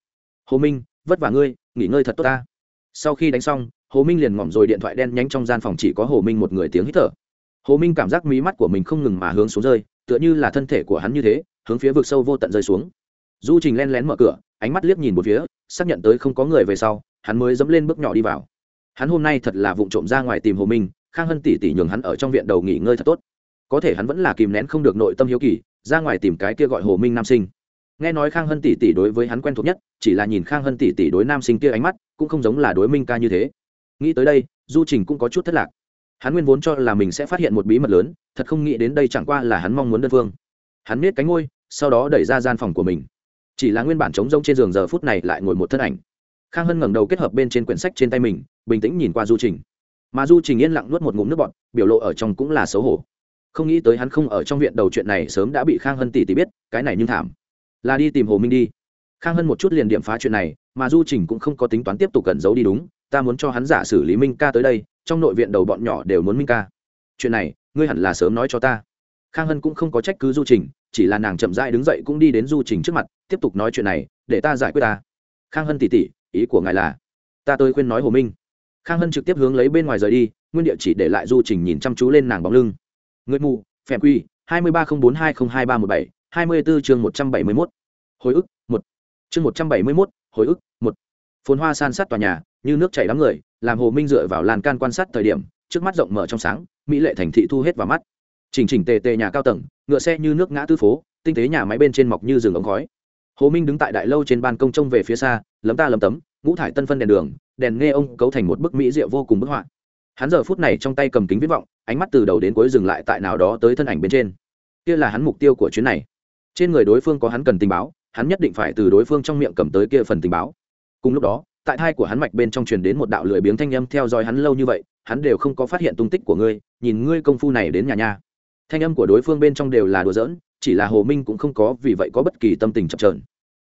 Speaker 1: Hồ minh, vất vả ngươi, nghỉ ngơi thật tốt ta. Sau khi đánh xong, hồ minh liền ngỏm rồi điện thoại đen nhánh trong gian phòng chỉ có hồ minh một người tiếng hít thở. Hồ minh cảm giác mí mắt của mình không ngừng mà hướng xuống rơi, tựa như là thân thể của hắn như thế, hướng phía vực sâu vô tận rơi xuống. Du trình len lén mở cửa, ánh mắt liếc nhìn một phía, xác nhận tới không có người về sau hắn mới dẫm lên bước nhỏ đi vào. Hắn hôm nay thật là vụ trộm ra ngoài tìm hồ minh, khang hân tỷ tỷ nhường hắn ở trong viện đầu nghỉ ngơi thật tốt. Có thể hắn vẫn là kìm nén không được nội tâm hiếu kỳ, ra ngoài tìm cái kia gọi hồ minh nam sinh. Nghe nói khang hân tỷ tỷ đối với hắn quen thuộc nhất, chỉ là nhìn khang hân tỷ tỷ đối nam sinh kia ánh mắt, cũng không giống là đối minh ca như thế. Nghĩ tới đây, du trình cũng có chút thất lạc. Hắn nguyên vốn cho là mình sẽ phát hiện một bí mật lớn, thật không nghĩ đến đây chẳng qua là hắn mong muốn đơn phương. Hắn biết cánh ngôi sau đó đẩy ra gian phòng của mình. Chỉ là nguyên bản trống rông trên giường giờ phút này lại ngồi một thân ảnh khang hân ngẩng đầu kết hợp bên trên quyển sách trên tay mình, bình tĩnh nhìn qua du trình. Mà du trình yên lặng nuốt một ngụm nước bọt, biểu lộ ở trong cũng là xấu hổ. Không nghĩ tới hắn không ở trong viện đầu chuyện này sớm đã bị khang hân tỷ tỷ biết, cái này nhưng thảm. Là đi tìm hồ minh đi. Khang hân một chút liền điểm phá chuyện này, mà du trình cũng không có tính toán tiếp tục cẩn giấu đi đúng, ta muốn cho hắn giả xử lý minh ca tới đây, trong nội viện đầu bọn nhỏ đều muốn minh ca. Chuyện này, ngươi hẳn là sớm nói cho ta. Khang hân cũng không có trách cứ du trình, chỉ là nàng chậm rãi đứng dậy cũng đi đến du trình trước mặt, tiếp tục nói chuyện này, để ta giải quyết ta. Khang hân tỉ tỉ ý của ngài là, ta tới khuyên nói hồ minh. Khang hân trực tiếp hướng lấy bên ngoài rời đi, nguyên địa chỉ để lại du trình nhìn chăm chú lên nàng bóng lưng. Người mù, phèm quy, hai mươi ba không bốn hai không hai ba một bảy, hai mươi bốn chương một trăm bảy mươi mốt. Hồi ức, một. Chương một trăm bảy mươi mốt, hồi ức, một. Phồn hoa san sát tòa nhà, như nước chảy đám người, làm hồ minh dựa vào lan can quan sát thời điểm, trước mắt rộng mở trong sáng, mỹ lệ thành thị thu hết vào mắt. Chỉnh chỉnh tề tề nhà cao tầng, ngựa xe như nước ngã tư phố, tinh tế nhà máy bên trên mọc như rừng ống khói hồ minh đứng tại đại lâu trên ban công trông về phía xa, lấm ta lấm tấm, ngũ thải tân phân đèn đường, đèn nghe ông cấu thành một bức mỹ rượu vô cùng bức họa. Hắn giờ phút này trong tay cầm kính viết vọng, ánh mắt từ đầu đến cuối dừng lại tại nào đó tới thân ảnh bên trên. Kia là hắn mục tiêu của chuyến này. Trên người đối phương có hắn cần tình báo, hắn nhất định phải từ đối phương trong miệng cầm tới kia phần tình báo. Cùng lúc đó, tại thai của hắn mạch bên trong truyền đến một đạo lười biếng thanh âm theo dõi hắn lâu như vậy, hắn đều không có phát hiện tung tích của ngươi, nhìn ngươi công phu này đến nhà nha. Thanh âm của đối phương bên trong đều là đùa giỡn chỉ là hồ minh cũng không có vì vậy có bất kỳ tâm tình chậm trờn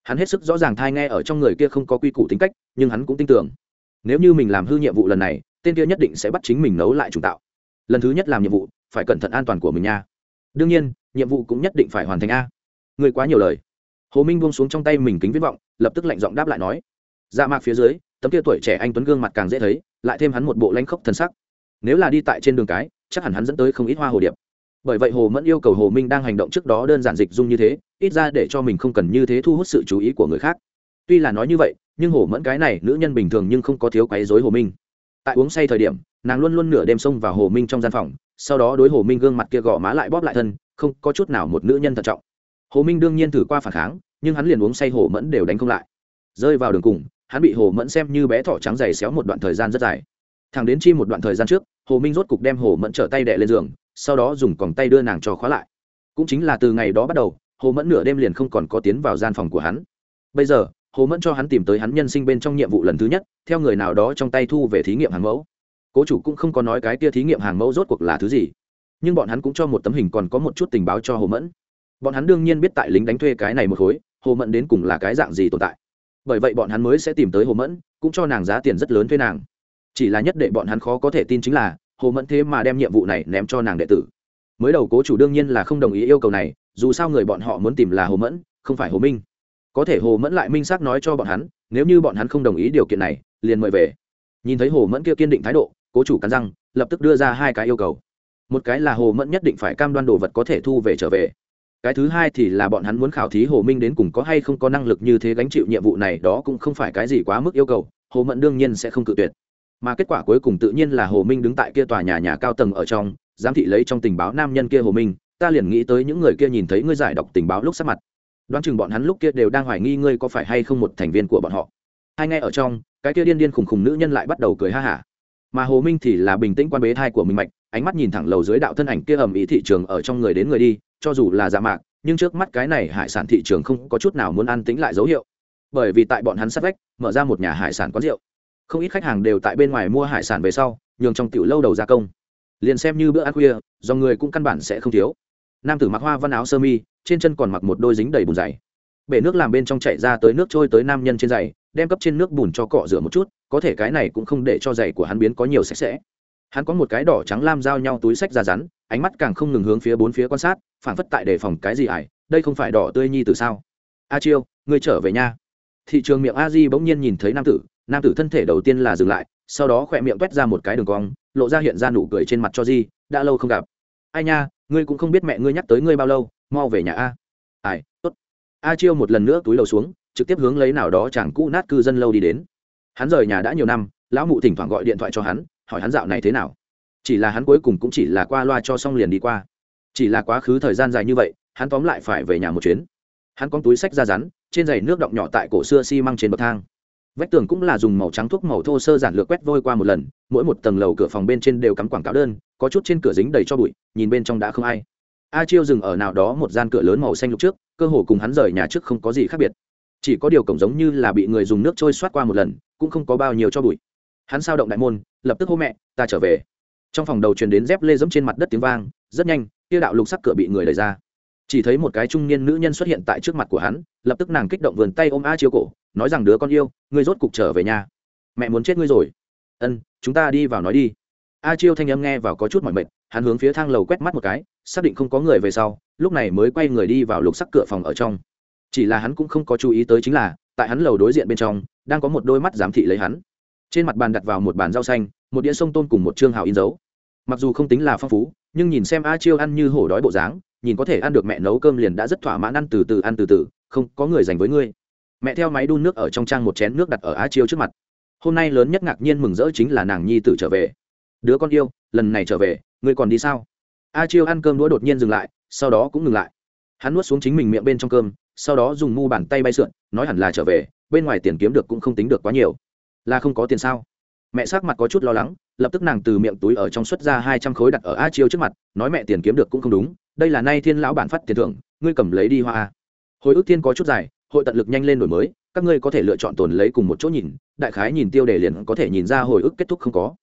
Speaker 1: hắn hết sức rõ ràng thai nghe ở trong người kia không có quy củ tính cách, nhưng hắn cũng tin tưởng. Nếu như mình làm hư nhiệm vụ lần này, tên kia nhất định sẽ bắt chính mình nấu lại trùng tạo. Lần thứ nhất làm nhiệm vụ, phải cẩn thận an toàn của mình nha. Đương nhiên, nhiệm vụ cũng nhất định phải hoàn thành a. Người quá nhiều lời. Hồ minh buông xuống trong tay mình kính viết vọng, lập tức lạnh giọng đáp lại nói. Dạ mạc phía dưới, tấm kia tuổi trẻ anh tuấn gương mặt càng dễ thấy, lại thêm hắn một bộ lanh khốc thân sắc. Nếu là đi tại trên đường cái, chắc hẳn hắn dẫn tới không ít hoa hồ điệp bởi vậy hồ mẫn yêu cầu hồ minh đang hành động trước đó đơn giản dịch dung như thế, ít ra để cho mình không cần như thế thu hút sự chú ý của người khác. Tuy là nói như vậy, nhưng hồ mẫn cái này, nữ nhân bình thường nhưng không có thiếu quấy dối hồ minh. Tại uống say thời điểm, nàng luôn luôn nửa đêm xông vào hồ minh trong gian phòng, sau đó đối hồ minh gương mặt kia gõ má lại bóp lại thân, không có chút nào một nữ nhân thận trọng. Hồ minh đương nhiên thử qua phản kháng, nhưng hắn liền uống say hồ mẫn đều đánh không lại. Rơi vào đường cùng, hắn bị hồ mẫn xem như bé thỏ trắng dày xéo một đoạn thời gian rất dài. Thằng đến chi một đoạn thời gian trước, hồ minh rốt cục đem hồ mẫn trở tay đẻ lên giường sau đó dùng còng tay đưa nàng cho khóa lại. Cũng chính là từ ngày đó bắt đầu, hồ mẫn nửa đêm liền không còn có tiến vào gian phòng của hắn. Bây giờ, hồ mẫn cho hắn tìm tới hắn nhân sinh bên trong nhiệm vụ lần thứ nhất, theo người nào đó trong tay thu về thí nghiệm hàng mẫu. Cố chủ cũng không có nói cái kia thí nghiệm hàng mẫu rốt cuộc là thứ gì, nhưng bọn hắn cũng cho một tấm hình còn có một chút tình báo cho hồ mẫn. Bọn hắn đương nhiên biết tại lính đánh thuê cái này một khối, hồ mẫn đến cùng là cái dạng gì tồn tại. Bởi vậy bọn hắn mới sẽ tìm tới hồ mẫn, cũng cho nàng giá tiền rất lớn thuê nàng. Chỉ là nhất để bọn hắn khó có thể tin chính là hồ mẫn thế mà đem nhiệm vụ này ném cho nàng đệ tử. Mới đầu cố chủ đương nhiên là không đồng ý yêu cầu này, dù sao người bọn họ muốn tìm là hồ mẫn, không phải hồ minh. Có thể hồ mẫn lại minh xác nói cho bọn hắn, nếu như bọn hắn không đồng ý điều kiện này, liền mời về. Nhìn thấy hồ mẫn kia kiên định thái độ, cố chủ cắn răng, lập tức đưa ra hai cái yêu cầu. Một cái là hồ mẫn nhất định phải cam đoan đồ vật có thể thu về trở về. Cái thứ hai thì là bọn hắn muốn khảo thí hồ minh đến cùng có hay không có năng lực như thế gánh chịu nhiệm vụ này, đó cũng không phải cái gì quá mức yêu cầu, hồ mẫn đương nhiên sẽ không cự tuyệt mà kết quả cuối cùng tự nhiên là hồ minh đứng tại kia tòa nhà nhà cao tầng ở trong, giám thị lấy trong tình báo nam nhân kia hồ minh, ta liền nghĩ tới những người kia nhìn thấy ngươi giải đọc tình báo lúc sắp mặt. Đoán chừng bọn hắn lúc kia đều đang hoài nghi ngươi có phải hay không một thành viên của bọn họ. Hai ngay ở trong, cái kia điên điên khùng khùng nữ nhân lại bắt đầu cười ha hả. Mà hồ minh thì là bình tĩnh quan bế thai của mình mạch, ánh mắt nhìn thẳng lầu dưới đạo thân ảnh kia ầm ý thị trường ở trong người đến người đi, cho dù là giả mạc, nhưng trước mắt cái này hải sản thị trường không có chút nào muốn ăn tính lại dấu hiệu. Bởi vì tại bọn hắn sát vách, mở ra một nhà hải sản quán rượu không ít khách hàng đều tại bên ngoài mua hải sản về sau, nhường trong tiểu lâu đầu gia công. Liền xem như bữa ăn khuya, do người cũng căn bản sẽ không thiếu. Nam tử mặc hoa văn áo sơ mi, trên chân còn mặc một đôi dính đầy bùn dày. Bể nước làm bên trong chạy ra tới nước trôi tới nam nhân trên giày, đem cấp trên nước bùn cho cọ rửa một chút, có thể cái này cũng không để cho giày của hắn biến có nhiều sạch sẽ. Hắn có một cái đỏ trắng lam giao nhau túi sách ra rắn, ánh mắt càng không ngừng hướng phía bốn phía quan sát phản phất tại đề phòng cái gì ải, đây không phải đỏ tươi nhi từ sao? A chiêu, ngươi trở về nha. Thị trường miệng a di bỗng nhiên nhìn thấy nam tử nam tử thân thể đầu tiên là dừng lại, sau đó khỏe miệng quét ra một cái đường cong, lộ ra hiện ra nụ cười trên mặt cho di, đã lâu không gặp. Ai nha, ngươi cũng không biết mẹ ngươi nhắc tới ngươi bao lâu, mau về nhà a. Ai, tốt. A chiêu một lần nữa túi lầu xuống, trực tiếp hướng lấy nào đó chẳng cũ nát cư dân lâu đi đến. Hắn rời nhà đã nhiều năm, lão mụ thỉnh thoảng gọi điện thoại cho hắn, hỏi hắn dạo này thế nào. Chỉ là hắn cuối cùng cũng chỉ là qua loa cho xong liền đi qua. Chỉ là quá khứ thời gian dài như vậy, hắn tóm lại phải về nhà một chuyến. Hắn có túi sách ra rắn, trên giày nước động nhỏ tại cổ xưa xi、si、măng trên bậc thang vách tường cũng là dùng màu trắng thuốc màu thô sơ giản lược quét vôi qua một lần, mỗi một tầng lầu cửa phòng bên trên đều cắm quảng cáo đơn, có chút trên cửa dính đầy cho bụi, nhìn bên trong đã không ai. A chiêu dừng ở nào đó một gian cửa lớn màu xanh lục trước, cơ hồ cùng hắn rời nhà trước không có gì khác biệt. Chỉ có điều cổng giống như là bị người dùng nước trôi xoát qua một lần, cũng không có bao nhiêu cho bụi. Hắn sao động đại môn, lập tức hô mẹ, ta trở về. Trong phòng đầu truyền đến dép lê dẫm trên mặt đất tiếng vang, rất nhanh tiêu đạo lục sắc cửa bị người đẩy ra. Chỉ thấy một cái trung niên nữ nhân xuất hiện tại trước mặt của hắn, lập tức nàng kích động vườn tay ôm a chiêu cổ nói rằng đứa con yêu, ngươi rốt cục trở về nhà. Mẹ muốn chết ngươi rồi. Ân, chúng ta đi vào nói đi. A chiêu thanh âm nghe vào có chút mỏi mệt, hắn hướng phía thang lầu quét mắt một cái, xác định không có người về sau, lúc này mới quay người đi vào lục sắc cửa phòng ở trong. Chỉ là hắn cũng không có chú ý tới chính là, tại hắn lầu đối diện bên trong, đang có một đôi mắt giám thị lấy hắn. Trên mặt bàn đặt vào một bàn rau xanh, một đĩa sông tôm cùng một chương hào in dấu. Mặc dù không tính là phong phú, nhưng nhìn xem a chiêu ăn như hổ đói bộ dáng, nhìn có thể ăn được mẹ nấu cơm liền đã rất thỏa mãn ăn từ từ, ăn từ từ, không có người dành với ngươi mẹ theo máy đun nước ở trong trang một chén nước đặt ở Á chiêu trước mặt. Hôm nay lớn nhất ngạc nhiên mừng rỡ chính là nàng nhi tử trở về. Đứa con yêu, lần này trở về, ngươi còn đi sao? A chiêu ăn cơm đũa đột nhiên dừng lại, sau đó cũng ngừng lại. Hắn nuốt xuống chính mình miệng bên trong cơm, sau đó dùng mu bàn tay bay sượn, nói hẳn là trở về, bên ngoài tiền kiếm được cũng không tính được quá nhiều. Là không có tiền sao? Mẹ s c mặt có chút lo lắng, lập tức nàng từ miệng túi ở trong xuất ra hai trăm khối đặt ở a chiêu trước mặt, nói mẹ tiền kiếm được cũng không đúng, đây là nay thiên lão bản phát tiền thưởng, ngươi cầm lấy đi hoa hồi ức thiên có chút dài hội tận lực nhanh lên đổi mới, các ngươi có thể lựa chọn tồn lấy cùng một chỗ nhìn, đại khái nhìn tiêu đề liền có thể nhìn ra hồi ức kết thúc không có.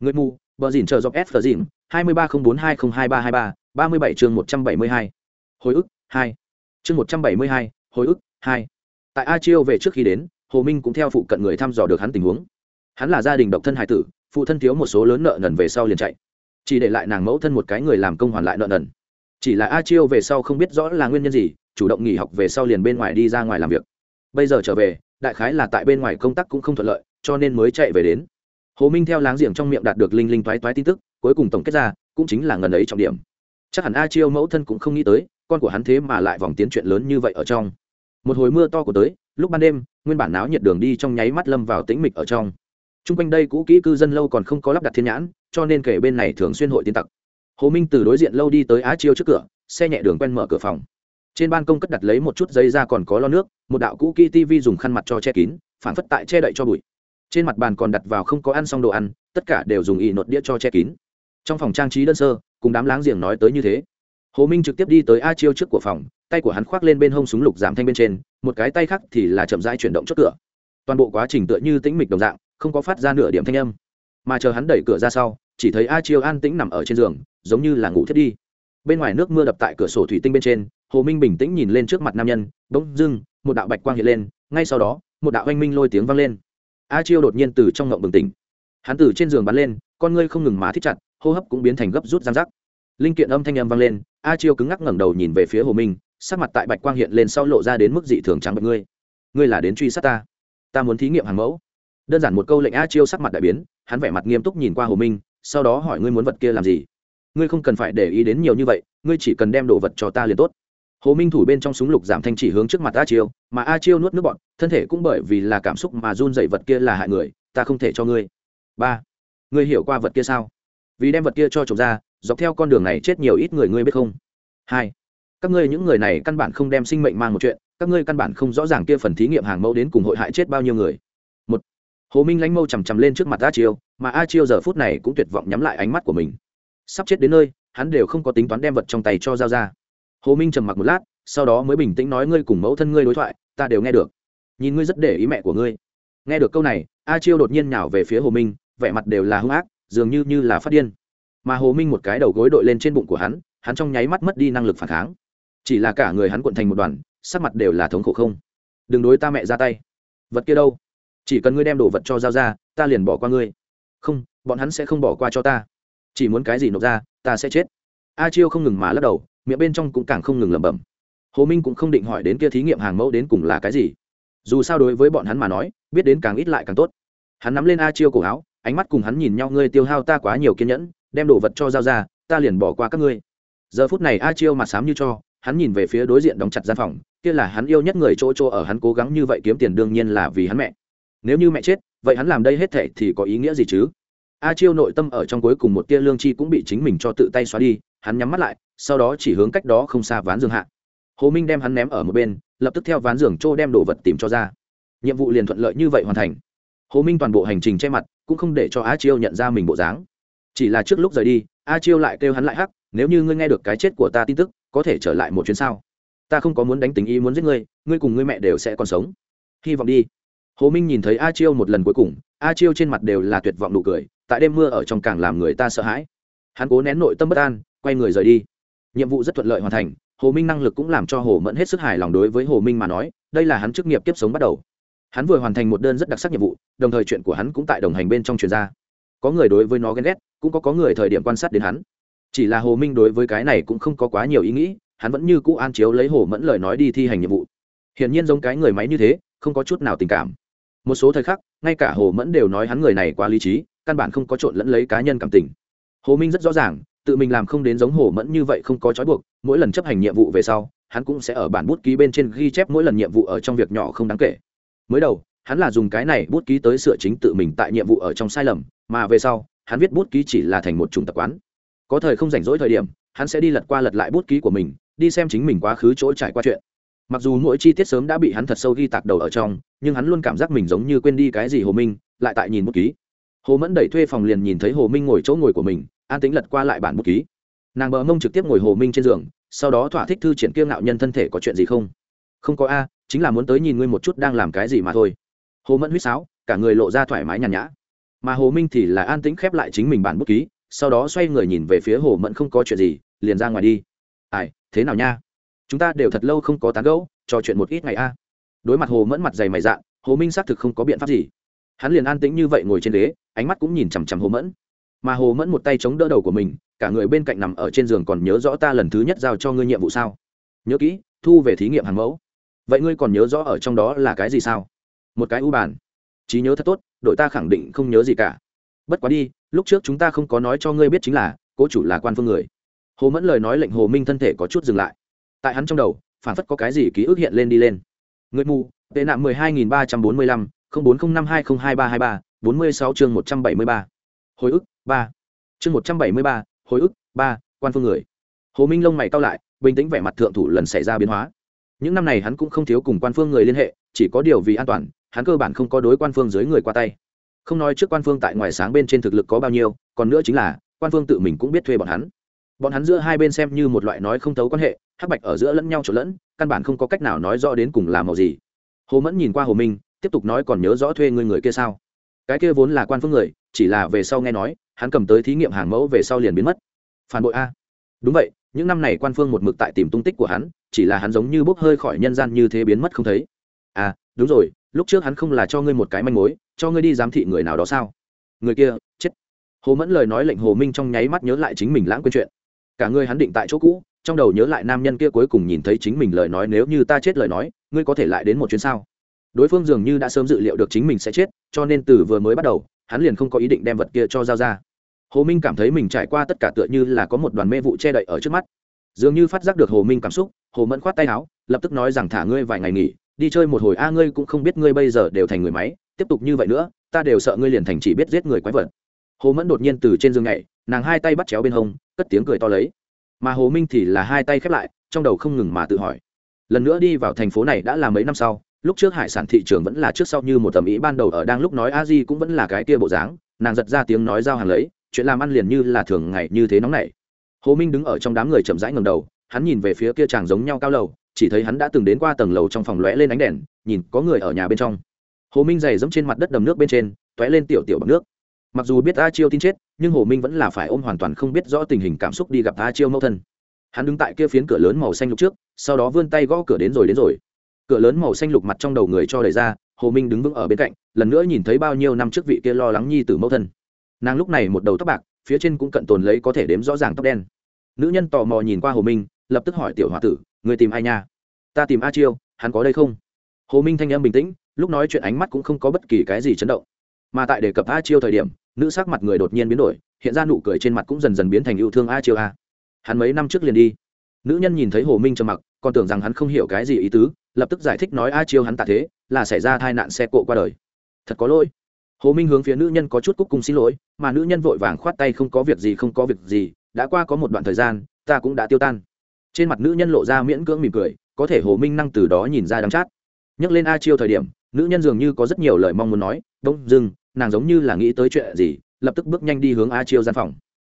Speaker 1: Người mù, bờ dìn chờ dọc s phờ dìn hai mươi ba không bốn hai không hai ba hai ba ba mươi bảy chương một trăm bảy mươi hai. Hồi ức, hai. Chương một trăm bảy mươi hai, hồi ức, hai. Tại a chiêu về trước khi đến, hồ minh cũng theo phụ cận người thăm dò được hắn tình huống. Hắn là gia đình độc thân hải tử, phụ thân thiếu một số lớn nợ nần về sau liền chạy. Chỉ để lại nàng mẫu thân một cái người làm công hoàn lại nợ nần. Chỉ là a chiêu về sau không biết rõ là nguyên nhân gì chủ động nghỉ học về sau liền bên ngoài đi ra ngoài làm việc. Bây giờ trở về, đại khái là tại bên ngoài công tác cũng không thuận lợi, cho nên mới chạy về đến. Hồ minh theo láng giềng trong miệng đạt được linh linh toái toái tin tức, cuối cùng tổng kết ra, cũng chính là ngần ấy trọng điểm. Chắc hẳn a chiêu mẫu thân cũng không nghĩ tới, con của hắn thế mà lại vòng tiến chuyện lớn như vậy ở trong. Một hồi mưa to của tới, lúc ban đêm, nguyên bản náo nhiệt đường đi trong nháy mắt lâm vào tĩnh mịch ở trong. T r u n g quanh đây cũ kỹ cư dân lâu còn không có lắp đặt thiên nhãn, cho nên kể bên này thường xuyên hội tiên tặc. Hồ minh từ đối diện lâu đi tới á chiêu trước cửa, xe nhẹ đường quen mở cửa phòng trên ban công cất đặt lấy một chút giấy ra còn có lo nước, một đạo cũ kỹ tv dùng khăn mặt cho che kín phản phất tại che đậy cho bụi. Trên mặt bàn còn đặt vào không có ăn xong đồ ăn, tất cả đều dùng ị nột đĩa cho che kín. Trong phòng trang trí đơn sơ, cùng đám láng giềng nói tới như thế. Hồ minh trực tiếp đi tới a chiêu trước của phòng, tay của hắn khoác lên bên hông súng lục giảm thanh bên trên, một cái tay khác thì là chậm rãi chuyển động chốt cửa. Toàn bộ quá trình tựa như tĩnh mịch đồng dạng, không có phát ra nửa điểm thanh âm. Mà chờ hắn đẩy cửa ra sau, chỉ thấy a chiêu an tĩnh nằm ở trên giường, giống như là ngủ thiết đi. Bên ngoài nước mưa đập tại cửa sổ thủy tinh bên trên hồ minh bình tĩnh nhìn lên trước mặt nam nhân, bỗng dưng, một đạo bạch quang hiện lên, ngay sau đó, một đạo oanh minh lôi tiếng vang lên. A chiêu đột nhiên từ trong ngộng bừng tỉnh. Hắn từ trên giường bắn lên, con ngươi không ngừng má thích chặt, hô hấp cũng biến thành gấp rút giang rắc. Linh kiện âm thanh âm vang lên, a chiêu cứng ngắc ngẩng đầu nhìn về phía hồ minh, sắc mặt tại bạch quang hiện lên sau lộ ra đến mức dị thường trắng bật ngươi. Ngươi là đến truy sát ta. Ta muốn thí nghiệm hàng mẫu. Đơn giản một câu lệnh a chiêu sắc mặt đại biến, hắn vẻ mặt nghiêm túc nhìn qua hồ minh, sau đó hỏi ngươi muốn vật kia làm gì? Ngươi không cần phải để ý đến nhiều như vậy, ngươi chỉ cần đem đồ vật cho ta liền tốt hồ minh thủ bên trong súng lục giảm thanh chỉ hướng trước mặt a chiêu, mà a chiêu nuốt nước bọn thân thể cũng bởi vì là cảm xúc mà run dậy vật kia là hại người, ta không thể cho ngươi. Ba, ngươi hiểu qua vật kia sao? Vì đem vật kia cho chồng ra, dọc theo con đường này chết nhiều ít người ngươi biết không? Hai, các ngươi những người này căn bản không đem sinh mệnh mang một chuyện, các ngươi căn bản không rõ ràng kia phần thí nghiệm hàng mẫu đến cùng hội hại chết bao nhiêu người. Một, hồ minh lánh mâu chằm chằm lên trước mặt a chiêu, mà a chiêu giờ phút này cũng tuyệt vọng nhắm lại ánh mắt của mình. Sắp chết đến nơi, hắn đều không có tính toán đem vật trong tay cho dao ra hồ minh trầm mặc một lát, sau đó mới bình tĩnh nói, ngươi cùng mẫu thân ngươi đối thoại, ta đều nghe được. Nhìn ngươi rất để ý mẹ của ngươi. Nghe được câu này, a chiêu đột nhiên nhào về phía hồ minh, vẻ mặt đều là hung ác, dường như như là phát điên. Mà hồ minh một cái đầu gối đội lên trên bụng của hắn hắn trong nháy mắt mất đi năng lực phản kháng. Chỉ là cả người hắn cuộn thành một đoàn, sắc mặt đều là thống khổ không. Đừng đối ta mẹ ra tay. Vật kia đâu? Chỉ cần ngươi đem đồ vật cho giao ra, ta liền bỏ qua ngươi. Không, bọn hắn sẽ không bỏ qua cho ta. Chỉ muốn cái gì nộp ra, ta sẽ chết. A chiêu không ngừng mà lắc đầu miệng bên trong cũng càng không ngừng lẩm bẩm. Hồ minh cũng không định hỏi đến kia thí nghiệm hàng mẫu đến cùng là cái gì. Dù sao đối với bọn hắn mà nói, biết đến càng ít lại càng tốt. Hắn nắm lên a chiêu cổ áo, ánh mắt cùng hắn nhìn nhau, ngươi tiêu hao ta quá nhiều kiên nhẫn, đem đồ vật cho giao ra, ta liền bỏ qua các ngươi. Giờ phút này a chiêu mặt sám như cho, hắn nhìn về phía đối diện đóng chặt gian phòng, kia là hắn yêu nhất người chỗ chỗ ở, hắn cố gắng như vậy kiếm tiền đương nhiên là vì hắn mẹ. Nếu như mẹ chết, vậy hắn làm đây hết thể thì có ý nghĩa gì chứ? A chiêu nội tâm ở trong cuối cùng một tia lương chi cũng bị chính mình cho tự tay xóa đi, hắn nhắm mắt lại sau đó chỉ hướng cách đó không xa ván giường hạ. Hồ minh đem hắn ném ở một bên, lập tức theo ván giường trô đem đồ vật tìm cho ra. Nhiệm vụ liền thuận lợi như vậy hoàn thành. Hồ minh toàn bộ hành trình che mặt, cũng không để cho a chiêu nhận ra mình bộ dáng. Chỉ là trước lúc rời đi, a chiêu lại kêu hắn lại hắc, nếu như ngươi nghe được cái chết của ta tin tức, có thể trở lại một chuyến sao? Ta không có muốn đánh tính ý muốn giết ngươi ngươi cùng ngươi mẹ đều sẽ còn sống. Hy vọng đi. Hồ minh nhìn thấy a chiêu một lần cuối cùng, a chiêu trên mặt đều là tuyệt vọng nụ cười, tại đêm mưa ở trong càng làm người ta sợ hãi. Hắn cố nén nội tâm bất an, quay người rời đi nhiệm vụ rất thuận lợi hoàn thành, hồ minh năng lực cũng làm cho hồ mẫn hết sức hài lòng đối với hồ minh mà nói, đây là hắn chức nghiệp kiếp sống bắt đầu. Hắn vừa hoàn thành một đơn rất đặc sắc nhiệm vụ, đồng thời chuyện của hắn cũng tại đồng hành bên trong truyền ra. Có người đối với nó ghen ghét, cũng có có người thời điểm quan sát đến hắn. Chỉ là hồ minh đối với cái này cũng không có quá nhiều ý nghĩ, hắn vẫn như cũ an chiếu lấy hồ mẫn lời nói đi thi hành nhiệm vụ. Hiển nhiên giống cái người máy như thế, không có chút nào tình cảm. Một số thời khắc, ngay cả hồ mẫn đều nói hắn người này quá lý trí, căn bản không có trộn lẫn lấy cá nhân cảm tình. Hồ minh rất rõ ràng tự mình làm không đến giống hồ mẫn như vậy không có trói buộc, mỗi lần chấp hành nhiệm vụ về sau, hắn cũng sẽ ở bản bút ký bên trên ghi chép mỗi lần nhiệm vụ ở trong việc nhỏ không đáng kể. Mới đầu, hắn là dùng cái này bút ký tới sửa chính tự mình tại nhiệm vụ ở trong sai lầm, mà về sau, hắn viết bút ký chỉ là thành một chủng tập quán. Có thời không rảnh rỗi thời điểm, hắn sẽ đi lật qua lật lại bút ký của mình, đi xem chính mình quá khứ chỗ trải qua chuyện. Mặc dù mỗi chi tiết sớm đã bị hắn thật sâu ghi tạc đầu ở trong, nhưng hắn luôn cảm giác mình giống như quên đi cái gì hồ minh, lại tại nhìn bút ký. Hồ mẫn đẩy thuê phòng liền nhìn thấy hồ minh ngồi chỗ ngồi của mình an tính lật qua lại bản bút ký. Nàng bờ mông trực tiếp ngồi hồ minh trên giường, sau đó thỏa thích thư triển kiêng ngạo nhân thân thể có chuyện gì không? Không có a, chính là muốn tới nhìn ngươi một chút đang làm cái gì mà thôi. Hồ mẫn huýt sáo, cả người lộ ra thoải mái nhàn nhã. Mà hồ minh thì là an tĩnh khép lại chính mình bản bút ký, sau đó xoay người nhìn về phía hồ mẫn không có chuyện gì, liền ra ngoài đi. Ai, thế nào nha? Chúng ta đều thật lâu không có tán gẫu, trò chuyện một ít ngày a. Đối mặt hồ mẫn mặt dày mày dạ hồ minh xác thực không có biện pháp gì. Hắn liền an tĩnh như vậy ngồi trên ghế, ánh mắt cũng nhìn chằm chằm hồ mẫn mà hồ mẫn một tay chống đỡ đầu của mình, cả người bên cạnh nằm ở trên giường còn nhớ rõ ta lần thứ nhất giao cho ngươi nhiệm vụ sao? Nhớ kỹ, thu về thí nghiệm hàng mẫu. Vậy ngươi còn nhớ rõ ở trong đó là cái gì sao? Một cái u bàn. Trí nhớ thật tốt, đội ta khẳng định không nhớ gì cả. Bất quá đi, lúc trước chúng ta không có nói cho ngươi biết chính là, cố chủ là quan phương người. Hồ mẫn lời nói lệnh hồ minh thân thể có chút dừng lại. Tại hắn trong đầu, phản phất có cái gì ký ức hiện lên đi lên. Người mù, tệ nạn mười hai nghìn ba trăm bốn mươi lăm, không bốn không năm hai không hai ba hai ba, bốn mươi sáu chương một trăm bảy mươi ba. Hồi ức ba. Chương một trăm bảy mươi ba, hồi ức. Ba, quan phương người. Hồ minh lông mày cao lại, bình tĩnh vẻ mặt thượng thủ lần xảy ra biến hóa. Những năm này hắn cũng không thiếu cùng quan phương người liên hệ, chỉ có điều vì an toàn, hắn cơ bản không có đối quan phương dưới người qua tay. Không nói trước quan phương tại ngoài sáng bên trên thực lực có bao nhiêu, còn nữa chính là, quan phương tự mình cũng biết thuê bọn hắn. Bọn hắn giữa hai bên xem như một loại nói không thấu quan hệ, hắc bạch ở giữa lẫn nhau trộn lẫn, căn bản không có cách nào nói rõ đến cùng làm màu gì. Hồ mẫn nhìn qua hồ minh, tiếp tục nói còn nhớ rõ thuê người người kia sao? Cái kia vốn là quan phương người chỉ là về sau nghe nói, hắn cầm tới thí nghiệm hàng mẫu về sau liền biến mất. Phản bội a. Đúng vậy, những năm này quan phương một mực tại tìm tung tích của hắn, chỉ là hắn giống như bốc hơi khỏi nhân gian như thế biến mất không thấy. À đúng rồi, lúc trước hắn không là cho ngươi một cái manh mối, cho ngươi đi giám thị người nào đó sao? Người kia, chết. Hồ mẫn lời nói lệnh hồ minh trong nháy mắt nhớ lại chính mình lãng quên chuyện. Cả ngươi hắn định tại chỗ cũ, trong đầu nhớ lại nam nhân kia cuối cùng nhìn thấy chính mình lời nói, nếu như ta chết lời nói, ngươi có thể lại đến một chuyến sao? Đối phương dường như đã sớm dự liệu được chính mình sẽ chết, cho nên từ vừa mới bắt đầu hắn liền không có ý định đem vật kia cho giao ra. Hồ minh cảm thấy mình trải qua tất cả tựa như là có một đoàn mê vụ che đậy ở trước mắt. Dường như phát giác được hồ minh cảm xúc, hồ mẫn khoát tay áo, lập tức nói rằng thả ngươi vài ngày nghỉ, đi chơi một hồi a, ngươi cũng không biết ngươi bây giờ đều thành người máy, tiếp tục như vậy nữa, ta đều sợ ngươi liền thành chỉ biết giết người quái vật. Hồ mẫn đột nhiên từ trên giường nhảy, nàng hai tay bắt chéo bên hông, cất tiếng cười to lấy. Mà hồ minh thì là hai tay khép lại, trong đầu không ngừng mà tự hỏi. Lần nữa đi vào thành phố này đã là mấy năm sau lúc trước hải sản thị trường vẫn là trước sau như một tầm ý ban đầu ở đang lúc nói a di cũng vẫn là cái kia bộ dáng, nàng giật ra tiếng nói giao hàng lấy, chuyện làm ăn liền như là thường ngày như thế nóng này hồ minh đứng ở trong đám người chậm rãi ngầm đầu, hắn nhìn về phía kia chàng giống nhau cao lầu, chỉ thấy hắn đã từng đến qua tầng lầu trong phòng lóe lên ánh đèn, nhìn có người ở nhà bên trong. Hồ minh dày dẫm trên mặt đất đầm nước bên trên, tóe lên tiểu tiểu bằng nước. Mặc dù biết a chiêu tin chết, nhưng hồ minh vẫn là phải ôm hoàn toàn không biết rõ tình hình cảm xúc đi gặp a chiêu mẫu thân. Hắn đứng tại kia phiến cửa lớn màu xanh lục trước, sau đó vươn tay gõ cửa đến rồi đến rồi cửa lớn màu xanh lục mặt trong đầu người cho đẩy ra, hồ minh đứng vững ở bên cạnh, lần nữa nhìn thấy bao nhiêu năm trước vị kia lo lắng nhi tử mẫu thân. Nàng lúc này một đầu tóc bạc, phía trên cũng cận tồn lấy có thể đếm rõ ràng tóc đen. Nữ nhân tò mò nhìn qua hồ minh, lập tức hỏi tiểu h o a tử người tìm ai nha? Ta tìm a chiêu, hắn có đây không? Hồ minh thanh âm bình tĩnh, lúc nói chuyện ánh mắt cũng không có bất kỳ cái gì chấn động. Mà tại đề cập a chiêu thời điểm, nữ sắc mặt người đột nhiên biến đổi, hiện ra nụ cười trên mặt cũng dần dần biến thành yêu thương a chiêu a. Hắn mấy năm trước liền đi nữ nhân nhìn thấy hồ minh trầm mặc, còn tưởng rằng hắn không hiểu cái gì ý tứ, lập tức giải thích nói a chiêu hắn tạ thế, là xảy ra tai nạn xe cộ qua đời. Thật có lỗi. Hồ minh hướng phía nữ nhân có chút cúc cung xin lỗi, mà nữ nhân vội vàng khoát tay không có việc gì, không có việc gì, đã qua có một đoạn thời gian, ta cũng đã tiêu tan. Trên mặt nữ nhân lộ ra miễn cưỡng mỉm cười, có thể hồ minh năng từ đó nhìn ra đắng chát. Nhắc lên a chiêu thời điểm, nữ nhân dường như có rất nhiều lời mong muốn nói, đông, dừng, nàng giống như là nghĩ tới chuyện gì, lập tức bước nhanh đi hướng a chiêu gian phòng.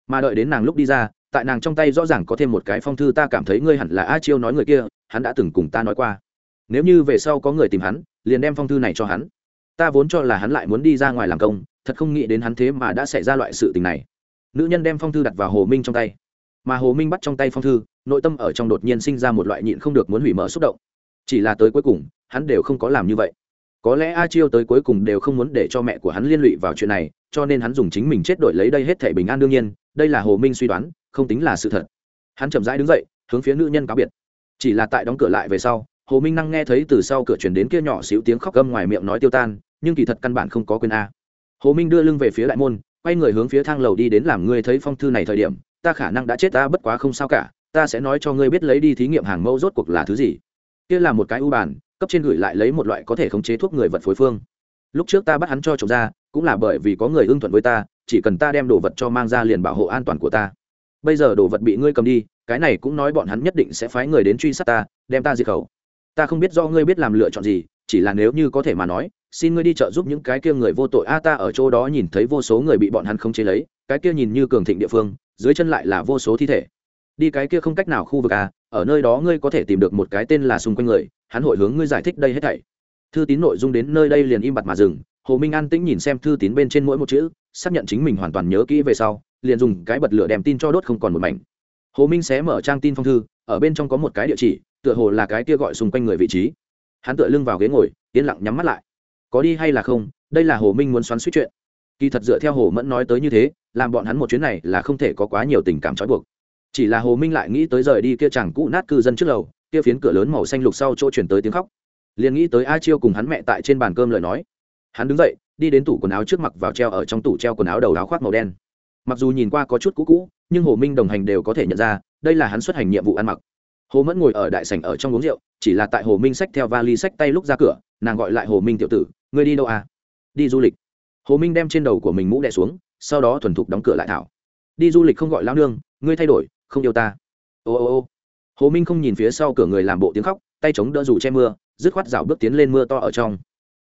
Speaker 1: Mà đợi đến nàng lúc đi ra tại nàng trong tay rõ ràng có thêm một cái phong thư, ta cảm thấy ngươi hẳn là a chiêu nói người kia, hắn đã từng cùng ta nói qua. Nếu như về sau có người tìm hắn, liền đem phong thư này cho hắn. Ta vốn cho là hắn lại muốn đi ra ngoài làm công, thật không nghĩ đến hắn thế mà đã xảy ra loại sự tình này. Nữ nhân đem phong thư đặt vào hồ minh trong tay. Mà hồ minh bắt trong tay phong thư, nội tâm ở trong đột nhiên sinh ra một loại nhịn không được muốn hủy mở xúc động. Chỉ là tới cuối cùng, hắn đều không có làm như vậy. Có lẽ a chiêu tới cuối cùng đều không muốn để cho mẹ của hắn liên lụy vào chuyện này, cho nên hắn dùng chính mình chết đổi lấy đây hết thể bình an đương nhiên, đây là hồ minh suy đoán không tính là sự thật. Hắn chậm rãi đứng dậy, hướng phía nữ nhân cáo biệt. Chỉ là tại đóng cửa lại về sau, hồ minh năng nghe thấy từ sau cửa chuyển đến kia nhỏ xíu tiếng khóc gâm ngoài miệng nói tiêu tan, nhưng kỳ thật căn bản không có quyền a. Hồ minh đưa lưng về phía đại môn, quay người hướng phía thang lầu đi đến làm ngươi thấy phong thư này thời điểm, ta khả năng đã chết ta bất quá không sao cả, ta sẽ nói cho ngươi biết lấy đi thí nghiệm hàng mẫu rốt cuộc là thứ gì. Kia là một cái u bản cấp trên gửi lại lấy một loại có thể khống chế thuốc người vật phối phương. Lúc trước ta bắt hắn cho chồng ra, cũng là bởi vì có người ưng thuận với ta, chỉ cần ta đem đồ vật cho mang ra liền bảo hộ an toàn của ta bây giờ đồ vật bị ngươi cầm đi, cái này cũng nói bọn hắn nhất định sẽ phái người đến truy sát ta, đem ta diệt khẩu. Ta không biết do ngươi biết làm lựa chọn gì, chỉ là nếu như có thể mà nói, xin ngươi đi trợ giúp những cái kia người vô tội. A, ta ở chỗ đó nhìn thấy vô số người bị bọn hắn không chế lấy, cái kia nhìn như cường thịnh địa phương, dưới chân lại là vô số thi thể. Đi cái kia không cách nào khu vực a ở nơi đó ngươi có thể tìm được một cái tên là xung quanh người, hắn hội hướng ngươi giải thích đây hết thảy. Thư tín nội dung đến nơi đây liền im bặt mà dừng. Hồ minh an tĩnh nhìn xem thư tín bên trên mỗi một chữ xác nhận chính mình hoàn toàn nhớ kỹ về sau, liền dùng cái bật lửa đem tin cho đốt không còn một mảnh. Hồ minh sẽ mở trang tin phong thư, ở bên trong có một cái địa chỉ, tựa hồ là cái kia gọi xung quanh người vị trí. Hắn tựa lưng vào ghế ngồi, yên lặng nhắm mắt lại. Có đi hay là không, đây là hồ minh muốn xoắn suýt chuyện. Kỳ thật dựa theo hồ mẫn nói tới như thế, làm bọn hắn một chuyến này là không thể có quá nhiều tình cảm trói buộc. Chỉ là hồ minh lại nghĩ tới rời đi kia chẳng cũ nát cư dân trước lầu, kia phiến cửa lớn màu xanh lục sau chỗ chuyển tới tiếng khóc. Liền nghĩ tới a chiêu cùng hắn mẹ tại trên bàn cơm lời nói. Hắn đứng dậy đi đến tủ quần áo trước mặt vào treo ở trong tủ treo quần áo đầu áo khoác màu đen. Mặc dù nhìn qua có chút cũ cũ, nhưng hồ minh đồng hành đều có thể nhận ra, đây là hắn xuất hành nhiệm vụ ăn mặc. Hồ mẫn ngồi ở đại sảnh ở trong uống rượu, chỉ là tại hồ minh xách theo vali xách tay lúc ra cửa, nàng gọi lại hồ minh tiểu tử, ngươi đi đâu à? Đi du lịch. Hồ minh đem trên đầu của mình mũ đẻ xuống, sau đó thuần thục đóng cửa lại thảo. Đi du lịch không gọi lao nương, ngươi thay đổi, không yêu ta. Ô ô ô. Hồ minh không nhìn phía sau cửa người làm bộ tiếng khóc, tay chống đỡ dù che mưa, dứt khoát rào bước tiến lên mưa to ở trong.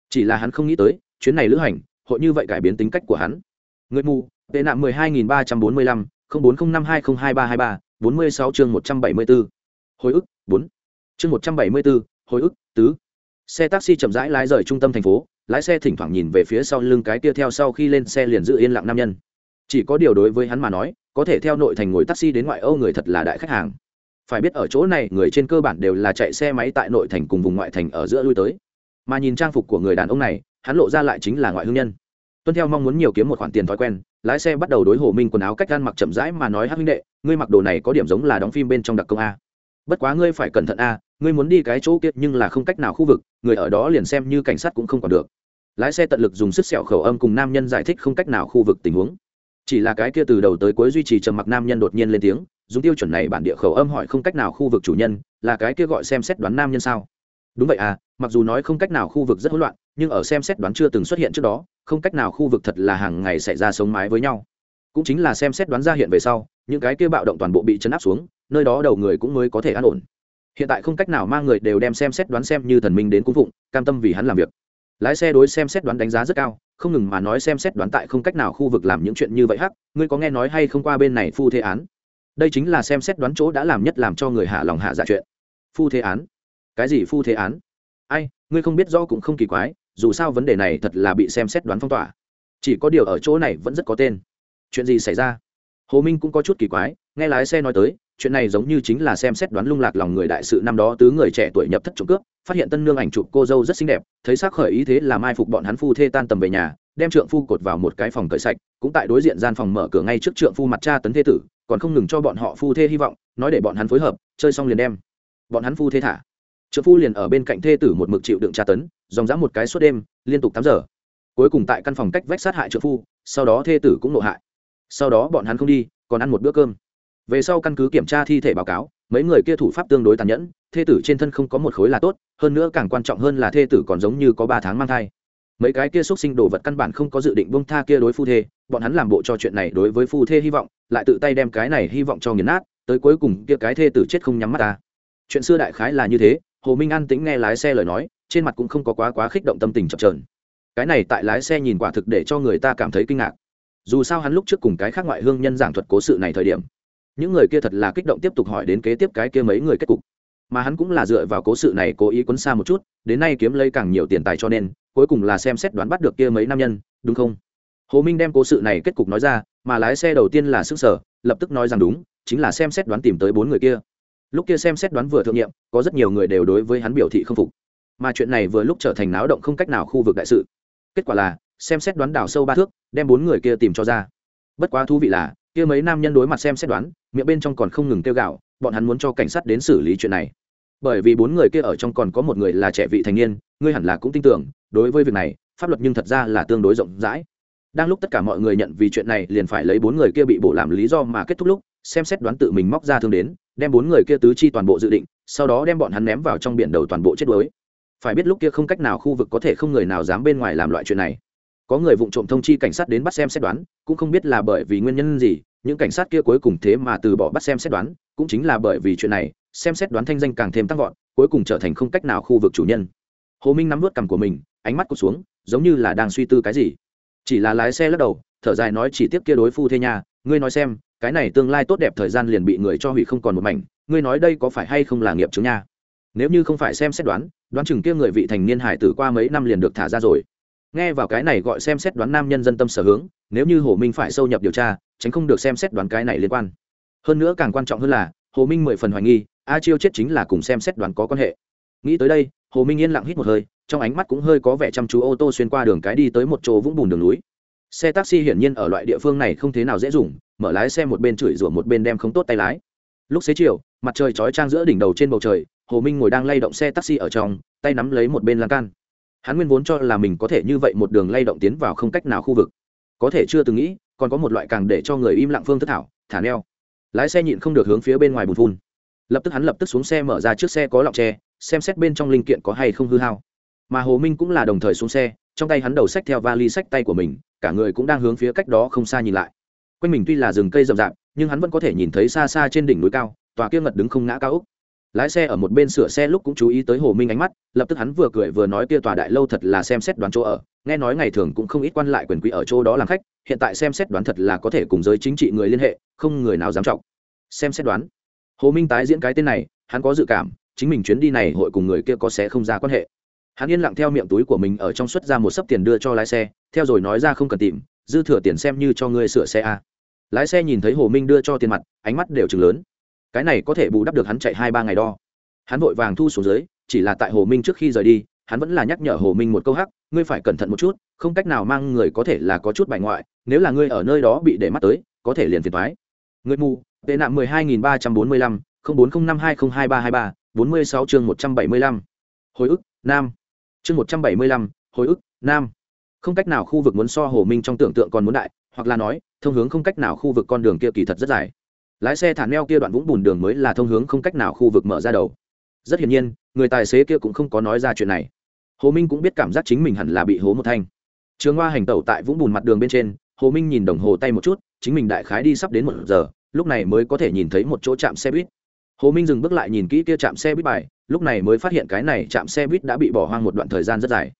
Speaker 1: Chỉ là hắn không nghĩ tới chuyến này lữ hành, hội như vậy cải biến tính cách của hắn. Người mù, tệ nạn mười hai nghìn ba trăm bốn mươi lăm, không bốn không năm hai không hai ba hai ba, bốn mươi sáu chương một trăm bảy mươi bốn hồi ức, bốn. Chương một trăm bảy mươi bốn hồi ức, tứ. Xe taxi chậm rãi lái rời trung tâm thành phố, lái xe thỉnh thoảng nhìn về phía sau lưng cái kia theo sau khi lên xe liền giữ yên lặng nam nhân. Chỉ có điều đối với hắn mà nói, có thể theo nội thành ngồi taxi đến ngoại âu người thật là đại khách hàng. Phải biết ở chỗ này, người trên cơ bản đều là chạy xe máy tại nội thành cùng vùng ngoại thành ở giữa lui tới. Mà nhìn trang phục của người đàn ông này hắn lộ ra lại chính là ngoại hương nhân. Tuân theo mong muốn nhiều kiếm một khoản tiền thói quen, lái xe bắt đầu đối hồ minh quần áo cách gan mặc chậm rãi mà nói hát huynh đệ, ngươi mặc đồ này có điểm giống là đóng phim bên trong đặc công a. Bất quá ngươi phải cẩn thận a, ngươi muốn đi cái chỗ kia nhưng là không cách nào khu vực, người ở đó liền xem như cảnh sát cũng không còn được. Lái xe tận lực dùng sức sẹo khẩu âm cùng nam nhân giải thích không cách nào khu vực tình huống. Chỉ là cái kia từ đầu tới cuối duy trì trầm mặc nam nhân đột nhiên lên tiếng, dùng tiêu chuẩn này bản địa khẩu âm hỏi không cách nào khu vực chủ nhân, là cái kia gọi xem xét đoán nam nhân sao? Đúng vậy à mặc dù nói không cách nào khu vực rất hỗn loạn nhưng ở xem xét đoán chưa từng xuất hiện trước đó, không cách nào khu vực thật là hàng ngày xảy ra sống mái với nhau. Cũng chính là xem xét đoán ra hiện về sau, những cái kia bạo động toàn bộ bị chấn áp xuống, nơi đó đầu người cũng mới có thể an ổn. Hiện tại không cách nào mang người đều đem xem xét đoán xem như thần minh đến cung phụng, cam tâm vì hắn làm việc. Lái xe đối xem xét đoán đánh giá rất cao, không ngừng mà nói xem xét đoán tại không cách nào khu vực làm những chuyện như vậy hắc, ngươi có nghe nói hay không qua bên này phu thế án? Đây chính là xem xét đoán chỗ đã làm nhất làm cho người hạ lòng hạ dạ chuyện. Phu thế án? Cái gì phu thế án? Ai, ngươi không biết rõ cũng không kỳ quái dù sao vấn đề này thật là bị xem xét đoán phong tỏa. Chỉ có điều ở chỗ này vẫn rất có tên. Chuyện gì xảy ra? Hồ minh cũng có chút kỳ quái, nghe lái xe nói tới, chuyện này giống như chính là xem xét đoán lung lạc lòng người đại sự năm đó tứ người trẻ tuổi nhập thất trộm cướp, phát hiện tân nương ảnh chụp cô dâu rất xinh đẹp, thấy xác khởi ý thế là mai phục bọn hắn phu thê tan tầm về nhà, đem trượng phu cột vào một cái phòng cởi sạch, cũng tại đối diện gian phòng mở cửa ngay trước trượng phu mặt cha tấn thê tử, còn không ngừng cho bọn họ phu thê hy vọng, nói để bọn hắn phối hợp, chơi xong liền đem. Bọn hắn phu thê thả. Trượng phu liền ở bên cạnh thê tử một mực chịu đựng tra tấn dòng dã một cái suốt đêm, liên tục tám giờ. Cuối cùng tại căn phòng cách vách sát hại trợ phu, sau đó thê tử cũng nộ hại. Sau đó bọn hắn không đi, còn ăn một bữa cơm. Về sau căn cứ kiểm tra thi thể báo cáo, mấy người kia thủ pháp tương đối tàn nhẫn, thê tử trên thân không có một khối là tốt, hơn nữa càng quan trọng hơn là thê tử còn giống như có ba tháng mang thai. Mấy cái kia xúc sinh đồ vật căn bản không có dự định bông tha kia đối phu thê, bọn hắn làm bộ cho chuyện này đối với phu thê hy vọng, lại tự tay đem cái này hy vọng cho nghiền nát, tới cuối cùng kia cái thê tử chết không nhắm mắt ta. Chuyện xưa đại khái là như thế, hồ minh an tĩnh nghe lái xe lời nói trên mặt cũng không có quá quá khích động tâm tình chập trờn cái này tại lái xe nhìn quả thực để cho người ta cảm thấy kinh ngạc. Dù sao hắn lúc trước cùng cái khác ngoại hương nhân giảng thuật cố sự này thời điểm, những người kia thật là kích động tiếp tục hỏi đến kế tiếp cái kia mấy người kết cục. Mà hắn cũng là dựa vào cố sự này cố ý quấn xa một chút, đến nay kiếm lấy càng nhiều tiền tài cho nên, cuối cùng là xem xét đoán bắt được kia mấy nam nhân, đúng không? Hồ minh đem cố sự này kết cục nói ra, mà lái xe đầu tiên là sức sở, lập tức nói rằng đúng, chính là xem xét đoán tìm tới bốn người kia. Lúc kia xem xét đoán vừa thượng nhiệm có rất nhiều người đều đối với hắn biểu thị không phục mà chuyện này vừa lúc trở thành náo động không cách nào khu vực đại sự. Kết quả là, xem xét đoán đào sâu ba thước, đem bốn người kia tìm cho ra. Bất quá thú vị là, kia mấy nam nhân đối mặt xem xét đoán, miệng bên trong còn không ngừng kêu gạo bọn hắn muốn cho cảnh sát đến xử lý chuyện này. Bởi vì bốn người kia ở trong còn có một người là trẻ vị thành niên, ngươi hẳn là cũng tin tưởng, đối với việc này, pháp luật nhưng thật ra là tương đối rộng rãi. Đang lúc tất cả mọi người nhận vì chuyện này liền phải lấy bốn người kia bị bổ làm lý do mà kết thúc lúc, xem xét đoán tự mình móc ra thương đến, đem bốn người kia tứ chi toàn bộ dự định, sau đó đem bọn hắn ném vào trong biển đầu toàn bộ chết đuối phải biết lúc kia không cách nào khu vực có thể không người nào dám bên ngoài làm loại chuyện này. Có người vụng trộm thông chi cảnh sát đến bắt xem xét đoán, cũng không biết là bởi vì nguyên nhân gì, những cảnh sát kia cuối cùng thế mà từ bỏ bắt xem xét đoán, cũng chính là bởi vì chuyện này, xem xét đoán thanh danh càng thêm tăng vọt, cuối cùng trở thành không cách nào khu vực chủ nhân. Hồ minh nắm vớt cằm của mình, ánh mắt cụt xuống, giống như là đang suy tư cái gì. Chỉ là lái xe lắc đầu, thở dài nói chỉ tiếp kia đối phu thế nhà ngươi nói xem, cái này tương lai tốt đẹp thời gian liền bị người cho hủy không còn một mảnh, ngươi nói đây có phải hay không là nghiệp chứng nha? Nếu như không phải xem xét đoán đoán chừng kia người vị thành niên hải tử qua mấy năm liền được thả ra rồi. Nghe vào cái này gọi xem xét đoán nam nhân dân tâm sở hướng, nếu như hồ minh phải sâu nhập điều tra, tránh không được xem xét đoán cái này liên quan. Hơn nữa càng quan trọng hơn là, hồ minh mười phần hoài nghi, a chiêu chết chính là cùng xem xét đoán có quan hệ. Nghĩ tới đây, hồ minh yên lặng hít một hơi, trong ánh mắt cũng hơi có vẻ chăm chú ô tô xuyên qua đường cái đi tới một chỗ vũng bùn đường núi. Xe taxi hiển nhiên ở loại địa phương này không thế nào dễ dùng, mở lái xe một bên chửi rủa một bên đem không tốt tay lái. Lúc xế chiều, mặt trời chói trang giữa đỉnh đầu trên bầu trời hồ minh ngồi đang lay động xe taxi ở trong, tay nắm lấy một bên lan can. Hắn nguyên vốn cho là mình có thể như vậy một đường lay động tiến vào không cách nào khu vực. Có thể chưa từng nghĩ, còn có một loại càng để cho người im lặng phương thức thảo, thả neo. Lái xe nhịn không được hướng phía bên ngoài bùn phun. Lập tức hắn lập tức xuống xe mở ra trước xe có lọng tre, xem xét bên trong linh kiện có hay không hư hao. Mà hồ minh cũng là đồng thời xuống xe, trong tay hắn đầu sách theo vali sách tay của mình, cả người cũng đang hướng phía cách đó không xa nhìn lại. Quanh mình tuy là rừng cây rậm rạp, nhưng hắn vẫn có thể nhìn thấy xa xa trên đỉnh núi cao, tòa kia ngật đứng không ngã cao úc lái xe ở một bên sửa xe lúc cũng chú ý tới hồ minh ánh mắt, lập tức hắn vừa cười vừa nói kia tòa đại lâu thật là xem xét đoán chỗ ở. Nghe nói ngày thường cũng không ít quan lại quyền quý ở chỗ đó làm khách, hiện tại xem xét đoán thật là có thể cùng giới chính trị người liên hệ, không người nào dám trọng. Xem xét đoán. Hồ minh tái diễn cái tên này, hắn có dự cảm, chính mình chuyến đi này hội cùng người kia có sẽ không ra quan hệ. Hắn yên lặng theo miệng túi của mình ở trong xuất ra một sấp tiền đưa cho lái xe, theo rồi nói ra không cần tìm, dư thừa tiền xem như cho ngươi sửa xe a. Lái xe nhìn thấy hồ minh đưa cho tiền mặt, ánh mắt đều chừng lớn cái này có thể bù đắp được hắn chạy hai ba ngày đo. Hắn vội vàng thu xuống dưới, chỉ là tại hồ minh trước khi rời đi, hắn vẫn là nhắc nhở hồ minh một câu hắc, ngươi phải cẩn thận một chút, không cách nào mang người có thể là có chút bài ngoại, nếu là ngươi ở nơi đó bị để mắt tới, có thể liền phiền thoái người mù, tệ nạn mười hai nghìn ba trăm bốn mươi lăm, không bốn không năm hai không hai ba hai ba, bốn mươi sáu chương một trăm bảy mươi lăm. Hồi ức, nam. Chương một trăm bảy mươi lăm, hồi ức, nam. Không cách nào khu vực muốn so hồ minh trong tưởng tượng còn muốn đại, hoặc là nói, thông hướng không cách nào khu vực con đường kia kỳ thật rất dài lái xe thả neo kia đoạn vũng bùn đường mới là thông hướng không cách nào khu vực mở ra đầu. Rất hiển nhiên, người tài xế kia cũng không có nói ra chuyện này. Hồ minh cũng biết cảm giác chính mình hẳn là bị hố một thanh. Trường hoa hành tẩu tại vũng bùn mặt đường bên trên, hồ minh nhìn đồng hồ tay một chút, chính mình đại khái đi sắp đến một giờ, lúc này mới có thể nhìn thấy một chỗ trạm xe buýt. Hồ minh dừng bước lại nhìn kỹ kia trạm xe buýt bài, lúc này mới phát hiện cái này trạm xe buýt đã bị bỏ hoang một đoạn thời gian rất dài.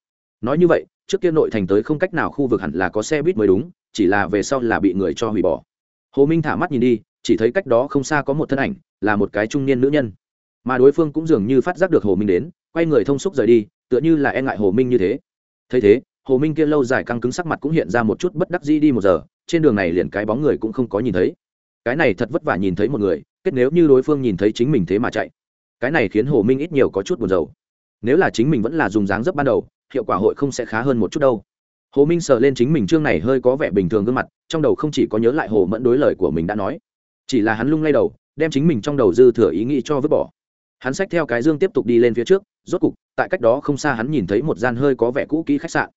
Speaker 1: Nói như vậy, trước kia nội thành tới không cách nào khu vực hẳn là có xe buýt mới đúng, chỉ là về sau là bị người cho hủy bỏ. Hồ minh thả mắt nhìn đi chỉ thấy cách đó không xa có một thân ảnh, là một cái trung niên nữ nhân. Mà đối phương cũng dường như phát giác được hồ minh đến, quay người thông xúc rời đi, tựa như là e ngại hồ minh như thế. Thấy thế, hồ minh kia lâu dài căng cứng sắc mặt cũng hiện ra một chút bất đắc dĩ đi một giờ, trên đường này liền cái bóng người cũng không có nhìn thấy. Cái này thật vất vả nhìn thấy một người, kết nếu như đối phương nhìn thấy chính mình thế mà chạy. Cái này khiến hồ minh ít nhiều có chút buồn rầu. Nếu là chính mình vẫn là dùng dáng dấp ban đầu, hiệu quả hội không sẽ khá hơn một chút đâu. Hồ minh sờ lên chính mình chương này hơi có vẻ bình thường gương mặt, trong đầu không chỉ có nhớ lại hồ mẫn đối lời của mình đã nói chỉ là hắn lung lay đầu, đem chính mình trong đầu dư thừa ý nghĩ cho vứt bỏ. Hắn xách theo cái dương tiếp tục đi lên phía trước, rốt cục, tại cách đó không xa hắn nhìn thấy một gian hơi có vẻ cũ kỹ khách sạn.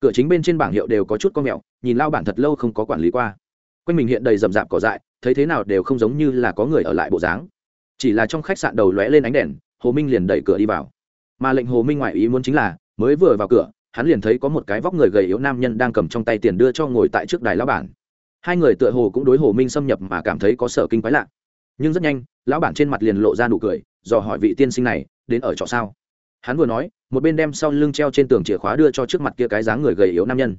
Speaker 1: Cửa chính bên trên bảng hiệu đều có chút con mẹo, nhìn lao bản thật lâu không có quản lý qua. Quanh mình hiện đầy rậm rạp cỏ dại, thấy thế nào đều không giống như là có người ở lại bộ dáng. Chỉ là trong khách sạn đầu lóe lên ánh đèn, hồ minh liền đẩy cửa đi vào. Mà lệnh hồ minh ngoại ý muốn chính là, mới vừa vào cửa, hắn liền thấy có một cái vóc người gầy yếu nam nhân đang cầm trong tay tiền đưa cho ngồi tại trước đài lao bản hai người tựa hồ cũng đối hồ minh xâm nhập mà cảm thấy có sở kinh quái lạ. Nhưng rất nhanh, lão bản trên mặt liền lộ ra nụ cười do hỏi vị tiên sinh này, đến ở trọ sao? Hắn vừa nói, một bên đem sau lưng treo trên tường chìa khóa đưa cho trước mặt kia cái dáng người gầy yếu nam nhân.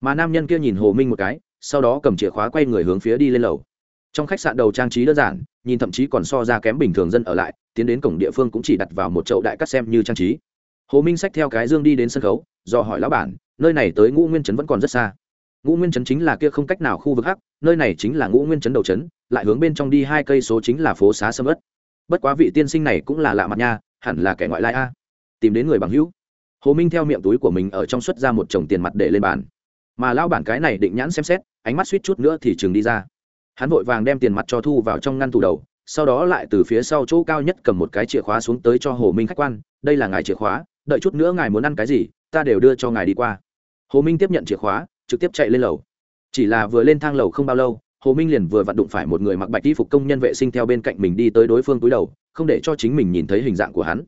Speaker 1: Mà nam nhân kia nhìn hồ minh một cái, sau đó cầm chìa khóa quay người hướng phía đi lên lầu. Trong khách sạn đầu trang trí đơn giản, nhìn thậm chí còn so ra kém bình thường dân ở lại, tiến đến cổng địa phương cũng chỉ đặt vào một chậu đại cắt xem như trang trí. Hồ minh xách theo cái dương đi đến sân khấu do hỏi lão bản, nơi này tới ngũ nguyên trấn vẫn còn rất xa ngũ nguyên trấn chính là kia không cách nào khu vực hắc, nơi này chính là ngũ nguyên trấn đầu trấn, lại hướng bên trong đi hai cây số chính là phố xá sâm ất. Bất quá vị tiên sinh này cũng là lạ mặt nha, hẳn là kẻ ngoại lai a. Tìm đến người bằng hữu. Hồ minh theo miệng túi của mình ở trong xuất ra một chồng tiền mặt để lên bàn. Mà lao bản cái này định nhãn xem xét, ánh mắt suýt chút nữa thì chừng đi ra. Hắn vội vàng đem tiền mặt cho thu vào trong ngăn tủ đầu, sau đó lại từ phía sau chỗ cao nhất cầm một cái chìa khóa xuống tới cho hồ minh khách quan, đây là ngài chìa khóa, đợi chút nữa ngài muốn ăn cái gì, ta đều đưa cho ngài đi qua. Hồ minh tiếp nhận chìa khóa trực tiếp chạy lên lầu. Chỉ là vừa lên thang lầu không bao lâu, hồ minh liền vừa vặn đụng phải một người mặc bạch y phục công nhân vệ sinh theo bên cạnh mình đi tới đối phương túi đầu, không để cho chính mình nhìn thấy hình dạng của hắn.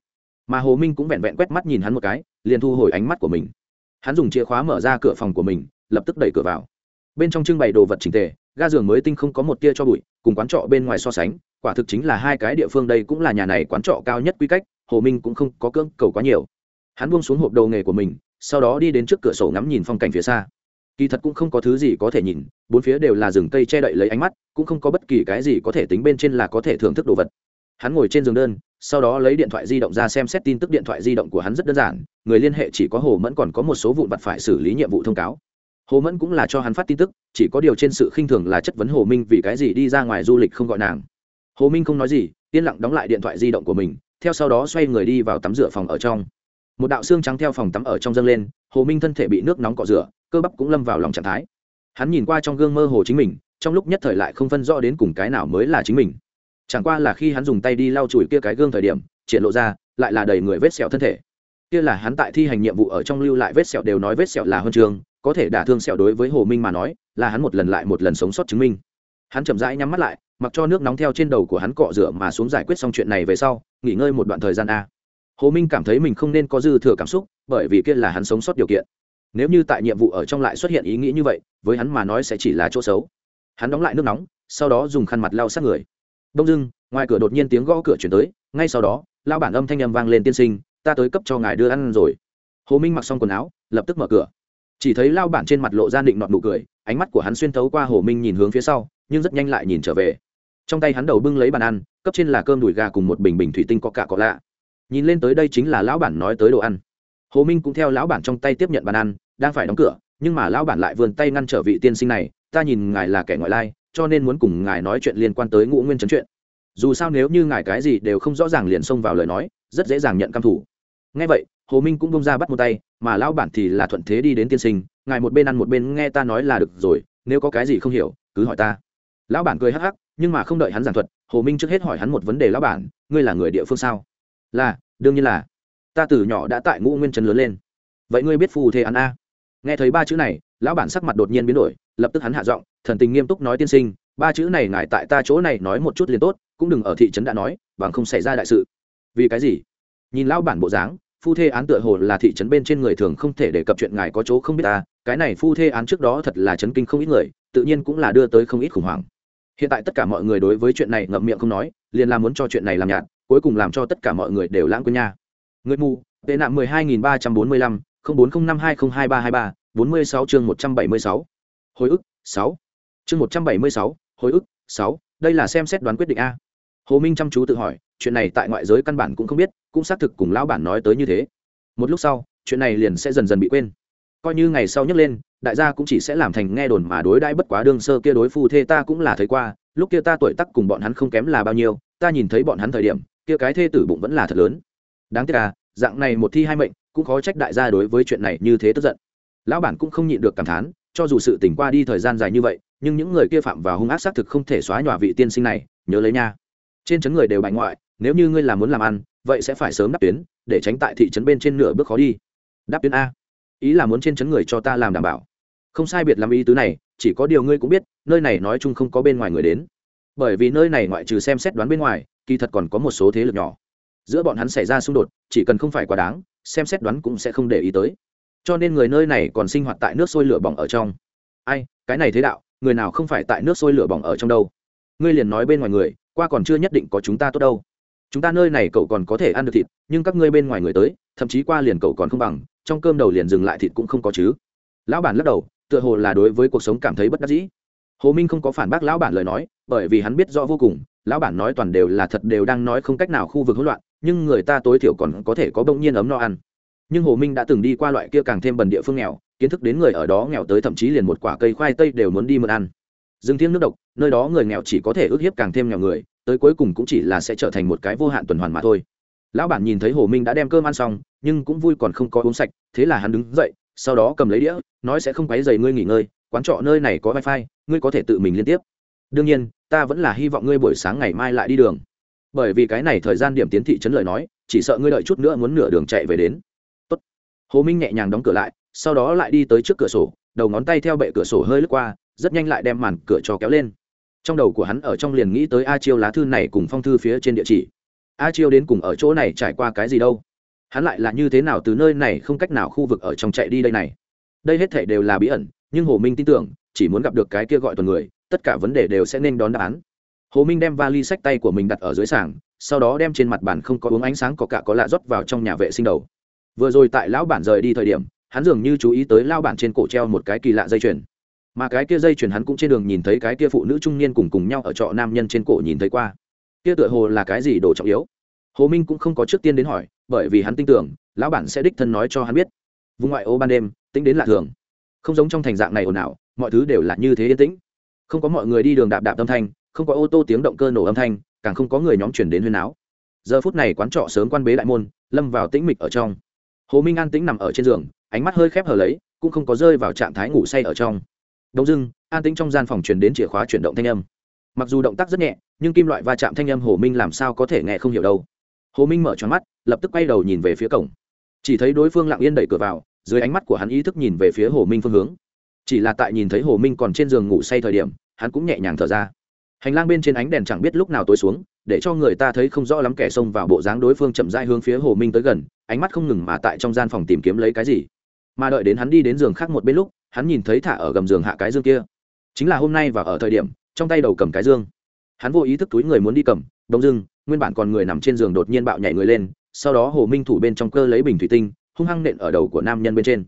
Speaker 1: Mà hồ minh cũng vẹn vẹn quét mắt nhìn hắn một cái, liền thu hồi ánh mắt của mình. Hắn dùng chìa khóa mở ra cửa phòng của mình, lập tức đẩy cửa vào. Bên trong trưng bày đồ vật trình tề, ga giường mới tinh không có một tia cho bụi, cùng quán trọ bên ngoài so sánh, quả thực chính là hai cái địa phương đây cũng là nhà này quán trọ cao nhất quy cách, hồ minh cũng không có cưỡng cầu quá nhiều. Hắn buông xuống hộp đầu nghề của mình, sau đó đi đến trước cửa sổ ngắm nhìn phong cảnh phía xa kỳ thật cũng không có thứ gì có thể nhìn, bốn phía đều là rừng cây che đậy lấy ánh mắt, cũng không có bất kỳ cái gì có thể tính bên trên là có thể thưởng thức đồ vật. Hắn ngồi trên giường đơn, sau đó lấy điện thoại di động ra xem xét tin tức điện thoại di động của hắn rất đơn giản, người liên hệ chỉ có hồ mẫn còn có một số vụn vặt phải xử lý nhiệm vụ thông cáo. Hồ mẫn cũng là cho hắn phát tin tức, chỉ có điều trên sự khinh thường là chất vấn hồ minh vì cái gì đi ra ngoài du lịch không gọi nàng. Hồ minh không nói gì, yên lặng đóng lại điện thoại di động của mình, theo sau đó xoay người đi vào tắm rửa phòng ở trong một đạo xương trắng theo phòng tắm ở trong dâng lên, hồ minh thân thể bị nước nóng cọ rửa, cơ bắp cũng lâm vào lòng trạng thái. Hắn nhìn qua trong gương mơ hồ chính mình, trong lúc nhất thời lại không phân rõ đến cùng cái nào mới là chính mình. Chẳng qua là khi hắn dùng tay đi lau chùi kia cái gương thời điểm, triển lộ ra, lại là đầy người vết sẹo thân thể. Kia là hắn tại thi hành nhiệm vụ ở trong lưu lại vết sẹo đều nói vết sẹo là huân trường, có thể đả thương sẹo đối với hồ minh mà nói, là hắn một lần lại một lần sống sót chứng minh. Hắn chậm rãi nhắm mắt lại, mặc cho nước nóng theo trên đầu của hắn cọ rửa mà xuống giải quyết xong chuyện này về sau, nghỉ ngơi một đoạn thời gian a hồ minh cảm thấy mình không nên có dư thừa cảm xúc, bởi vì kia là hắn sống sót điều kiện. Nếu như tại nhiệm vụ ở trong lại xuất hiện ý nghĩ như vậy, với hắn mà nói sẽ chỉ là chỗ xấu. Hắn đóng lại nước nóng, sau đó dùng khăn mặt lau sát người. Đông dưng ngoài cửa đột nhiên tiếng gõ cửa chuyển tới, ngay sau đó lao bản âm thanh âm vang lên tiên sinh, ta tới cấp cho ngài đưa ăn rồi. Hồ minh mặc xong quần áo, lập tức mở cửa. Chỉ thấy lao bản trên mặt lộ ra định nọt nụ cười, ánh mắt của hắn xuyên thấu qua hồ minh nhìn hướng phía sau, nhưng rất nhanh lại nhìn trở về. Trong tay hắn đầu bưng lấy bàn ăn, cấp trên là cơm đùi gà cùng một bình bình thủy tinh có cả có lạ nhìn lên tới đây chính là lão bản nói tới đồ ăn. Hồ minh cũng theo lão bản trong tay tiếp nhận bàn ăn, đang phải đóng cửa, nhưng mà lão bản lại vươn tay ngăn trở vị tiên sinh này, ta nhìn ngài là kẻ ngoại lai, cho nên muốn cùng ngài nói chuyện liên quan tới ngũ nguyên trấn chuyện. Dù sao nếu như ngài cái gì đều không rõ ràng liền xông vào lời nói, rất dễ dàng nhận căm thủ ngay vậy, hồ minh cũng bông ra bắt một tay, mà lão bản thì là thuận thế đi đến tiên sinh, ngài một bên ăn một bên nghe ta nói là được rồi, nếu có cái gì không hiểu, cứ hỏi ta. Lão bản cười hắc hắc, nhưng mà không đợi hắn giảng thuật, hồ minh trước hết hỏi hắn một vấn đề, lão bản, ngươi là người địa phương sao? Là, đương nhiên là. Ta từ nhỏ đã tại ngũ nguyên trấn lớn lên. Vậy ngươi biết phù thế ăn a? Nghe thấy ba chữ này, lão bản sắc mặt đột nhiên biến đổi, lập tức hắn hạ giọng, thần tình nghiêm túc nói tiên sinh, ba chữ này ngài tại ta chỗ này nói một chút liền tốt, cũng đừng ở thị trấn đã nói, bằng không xảy ra đại sự. Vì cái gì? Nhìn lão bản bộ dáng phu thê án tựa hồ là thị trấn bên trên người thường không thể đề cập chuyện ngài có chỗ không biết ta cái này phu thê án trước đó thật là chấn kinh không ít người, tự nhiên cũng là đưa tới không ít khủng hoảng. Hiện tại tất cả mọi người đối với chuyện này ngậm miệng không nói, liền là muốn cho chuyện này làm nhạt cuối cùng làm cho tất cả mọi người đều lãng quên nha. Người mù, tệ nạn mười hai nghìn ba trăm bốn mươi lăm, không bốn không năm hai không hai ba hai ba, bốn mươi sáu chương một trăm bảy mươi sáu. Hồi ức, sáu. Chương một trăm bảy mươi sáu, hồi ức, sáu. Đây là xem xét đoán quyết định a. Hồ minh chăm chú tự hỏi, chuyện này tại ngoại giới căn bản cũng không biết, cũng xác thực cùng lão bản nói tới như thế. Một lúc sau, chuyện này liền sẽ dần dần bị quên. Coi như ngày sau nhấc lên, đại gia cũng chỉ sẽ làm thành nghe đồn mà đối đãi bất quá đương sơ kia đối phu thê ta cũng là thấy qua, lúc kia ta tuổi tắc cùng bọn hắn không kém là bao nhiêu, ta nhìn thấy bọn hắn thời điểm kia cái thê tử bụng vẫn là thật lớn. Đáng tiếc à dạng này một thi hai mệnh, cũng khó trách đại gia đối với chuyện này như thế tức giận. Lão bản cũng không nhịn được cảm thán, cho dù sự tỉnh qua đi thời gian dài như vậy, nhưng những người kia phạm vào hung ác xác thực không thể xóa nhòa vị tiên sinh này, nhớ lấy nha. Trên chấn người đều bại ngoại, nếu như ngươi là muốn làm ăn, vậy sẽ phải sớm đáp tuyến, để tránh tại thị trấn bên trên nửa bước khó đi. Đáp tuyến a. Ý là muốn trên chấn người cho ta làm đảm bảo. Không sai biệt làm ý tứ này, chỉ có điều ngươi cũng biết, nơi này nói chung không có bên ngoài người đến. Bởi vì nơi này ngoại trừ xem xét đoán bên ngoài kỳ thật còn có một số thế lực nhỏ. Giữa bọn hắn xảy ra xung đột, chỉ cần không phải quá đáng, xem xét đoán cũng sẽ không để ý tới. Cho nên người nơi này còn sinh hoạt tại nước sôi lửa bỏng ở trong. Ai, cái này thế đạo, người nào không phải tại nước sôi lửa bỏng ở trong đâu? Ngươi liền nói bên ngoài người, qua còn chưa nhất định có chúng ta tốt đâu. Chúng ta nơi này cậu còn có thể ăn được thịt, nhưng các ngươi bên ngoài người tới, thậm chí qua liền cậu còn không bằng, trong cơm đầu liền dừng lại thịt cũng không có chứ. Lão bản lắc đầu, tựa hồ là đối với cuộc sống cảm thấy bất đắc dĩ. Hồ minh không có phản bác lão bản lời nói, bởi vì hắn biết rõ vô cùng lão bản nói toàn đều là thật đều đang nói không cách nào khu vực hỗn loạn, nhưng người ta tối thiểu còn có thể có bỗng nhiên ấm no ăn. Nhưng hồ minh đã từng đi qua loại kia càng thêm bần địa phương nghèo, kiến thức đến người ở đó nghèo tới thậm chí liền một quả cây khoai tây đều muốn đi mượn ăn. Rừng thiêng nước độc, nơi đó người nghèo chỉ có thể ức hiếp càng thêm nghèo người, tới cuối cùng cũng chỉ là sẽ trở thành một cái vô hạn tuần hoàn mà thôi. Lão bản nhìn thấy hồ minh đã đem cơm ăn xong, nhưng cũng vui còn không có uống sạch, thế là hắn đứng dậy, sau đó cầm lấy đĩa, nói sẽ không quấy dày ngươi nghỉ ngơi, quán trọ nơi này có wifi, ngươi có thể tự mình liên tiếp. Đương nhiên ta vẫn là hy vọng ngươi buổi sáng ngày mai lại đi đường. Bởi vì cái này thời gian điểm tiến thị trấn lời nói, chỉ sợ ngươi đợi chút nữa muốn nửa đường chạy về đến. Tốt. hồ minh nhẹ nhàng đóng cửa lại, sau đó lại đi tới trước cửa sổ, đầu ngón tay theo bệ cửa sổ hơi lướt qua, rất nhanh lại đem màn cửa cho kéo lên. Trong đầu của hắn ở trong liền nghĩ tới a chiêu lá thư này cùng phong thư phía trên địa chỉ. A chiêu đến cùng ở chỗ này trải qua cái gì đâu? Hắn lại là như thế nào từ nơi này không cách nào khu vực ở trong chạy đi đây này? Đây hết thể đều là bí ẩn, nhưng hồ minh tin tưởng, chỉ muốn gặp được cái kia gọi tuần người tất cả vấn đề đều sẽ nên đón đáp án. Hồ minh đem vali sách tay của mình đặt ở dưới sảng sau đó đem trên mặt bàn không có uống ánh sáng có cả có lạ rót vào trong nhà vệ sinh đầu. Vừa rồi tại lão bản rời đi thời điểm, hắn dường như chú ý tới lao bản trên cổ treo một cái kỳ lạ dây chuyền. Mà cái kia dây chuyền hắn cũng trên đường nhìn thấy cái kia phụ nữ trung niên cùng cùng nhau ở trọ nam nhân trên cổ nhìn thấy qua. Kia tựa hồ là cái gì đồ trọng yếu? Hồ minh cũng không có trước tiên đến hỏi, bởi vì hắn tin tưởng, lão bản sẽ đích thân nói cho hắn biết. Vùng ngoại ô ban đêm, tính đến lạ thường. Không giống trong thành dạng này ồn ào, mọi thứ đều là như thế yên tĩnh không có mọi người đi đường đạp đạp âm thanh, không có ô tô tiếng động cơ nổ âm thanh, càng không có người nhóm chuyển đến huyên áo giờ phút này quán trọ sớm quan bế đại môn, lâm vào tĩnh mịch ở trong. Hồ minh an tĩnh nằm ở trên giường, ánh mắt hơi khép hờ lấy, cũng không có rơi vào trạng thái ngủ say ở trong. Đông dưng an tĩnh trong gian phòng truyền đến chìa khóa chuyển động thanh âm. Mặc dù động tác rất nhẹ, nhưng kim loại va chạm thanh âm hồ minh làm sao có thể nghe không hiểu đâu. Hồ minh mở tròn mắt, lập tức quay đầu nhìn về phía cổng. Chỉ thấy đối phương lặng yên đẩy cửa vào, dưới ánh mắt của hắn ý thức nhìn về phía hồ minh phương hướng chỉ là tại nhìn thấy hồ minh còn trên giường ngủ say thời điểm, hắn cũng nhẹ nhàng thở ra. Hành lang bên trên ánh đèn chẳng biết lúc nào tối xuống, để cho người ta thấy không rõ lắm kẻ xông vào bộ dáng đối phương chậm dai hướng phía hồ minh tới gần, ánh mắt không ngừng mà tại trong gian phòng tìm kiếm lấy cái gì. Mà đợi đến hắn đi đến giường khác một bên lúc, hắn nhìn thấy thả ở gầm giường hạ cái dương kia. Chính là hôm nay và ở thời điểm, trong tay đầu cầm cái dương. Hắn vô ý thức túi người muốn đi cầm đông dưng, nguyên bản còn người nằm trên giường đột nhiên bạo nhảy người lên, sau đó hồ minh thủ bên trong cơ lấy bình thủy tinh, hung hăng nện ở đầu của nam nhân bên trên.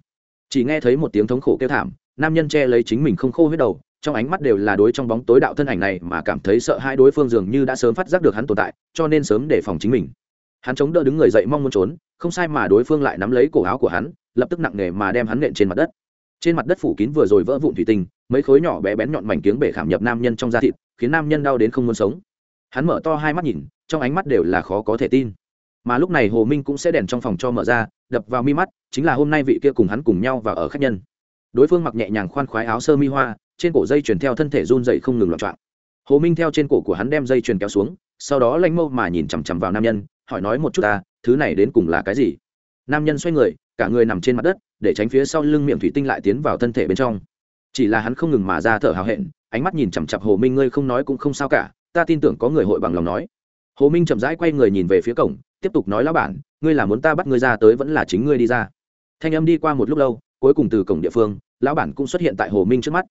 Speaker 1: Chỉ nghe thấy một tiếng thống khổ kêu thảm nam nhân che lấy chính mình không khô huyết đầu, trong ánh mắt đều là đối trong bóng tối đạo thân ảnh này mà cảm thấy sợ hai đối phương dường như đã sớm phát giác được hắn tồn tại, cho nên sớm để phòng chính mình. Hắn chống đỡ đứng người dậy mong muốn trốn, không sai mà đối phương lại nắm lấy cổ áo của hắn, lập tức nặng nề mà đem hắn nện trên mặt đất. Trên mặt đất phủ kín vừa rồi vỡ vụn thủy tinh, mấy khối nhỏ bé bén nhọn mảnh kiếng bể khảm nhập nam nhân trong da thịt, khiến nam nhân đau đến không muốn sống. Hắn mở to hai mắt nhìn, trong ánh mắt đều là khó có thể tin. Mà lúc này hồ minh cũng sẽ đèn trong phòng cho mở ra, đập vào mi mắt, chính là hôm nay vị kia cùng hắn cùng nhau và ở khách nhân đối phương mặc nhẹ nhàng khoan khoái áo sơ mi hoa, trên cổ dây chuyền theo thân thể run dậy không ngừng loạn trọng hồ minh theo trên cổ của hắn đem dây chuyền kéo xuống, sau đó lanh mâu mà nhìn chằm chằm vào nam nhân, hỏi nói một chút ta, thứ này đến cùng là cái gì? Nam nhân xoay người, cả người nằm trên mặt đất, để tránh phía sau lưng miệng thủy tinh lại tiến vào thân thể bên trong. Chỉ là hắn không ngừng mà ra thở hào hẹn, ánh mắt nhìn chằm chặp hồ minh, ngươi không nói cũng không sao cả, ta tin tưởng có người hội bằng lòng nói. Hồ minh chậm rãi quay người nhìn về phía cổng, tiếp tục nói lão bản, ngươi là muốn ta bắt ngươi ra tới vẫn là chính ngươi đi ra. Thanh âm đi qua một lúc lâu cuối cùng từ cổng địa phương, lão bản cũng xuất hiện tại hồ minh trước mắt.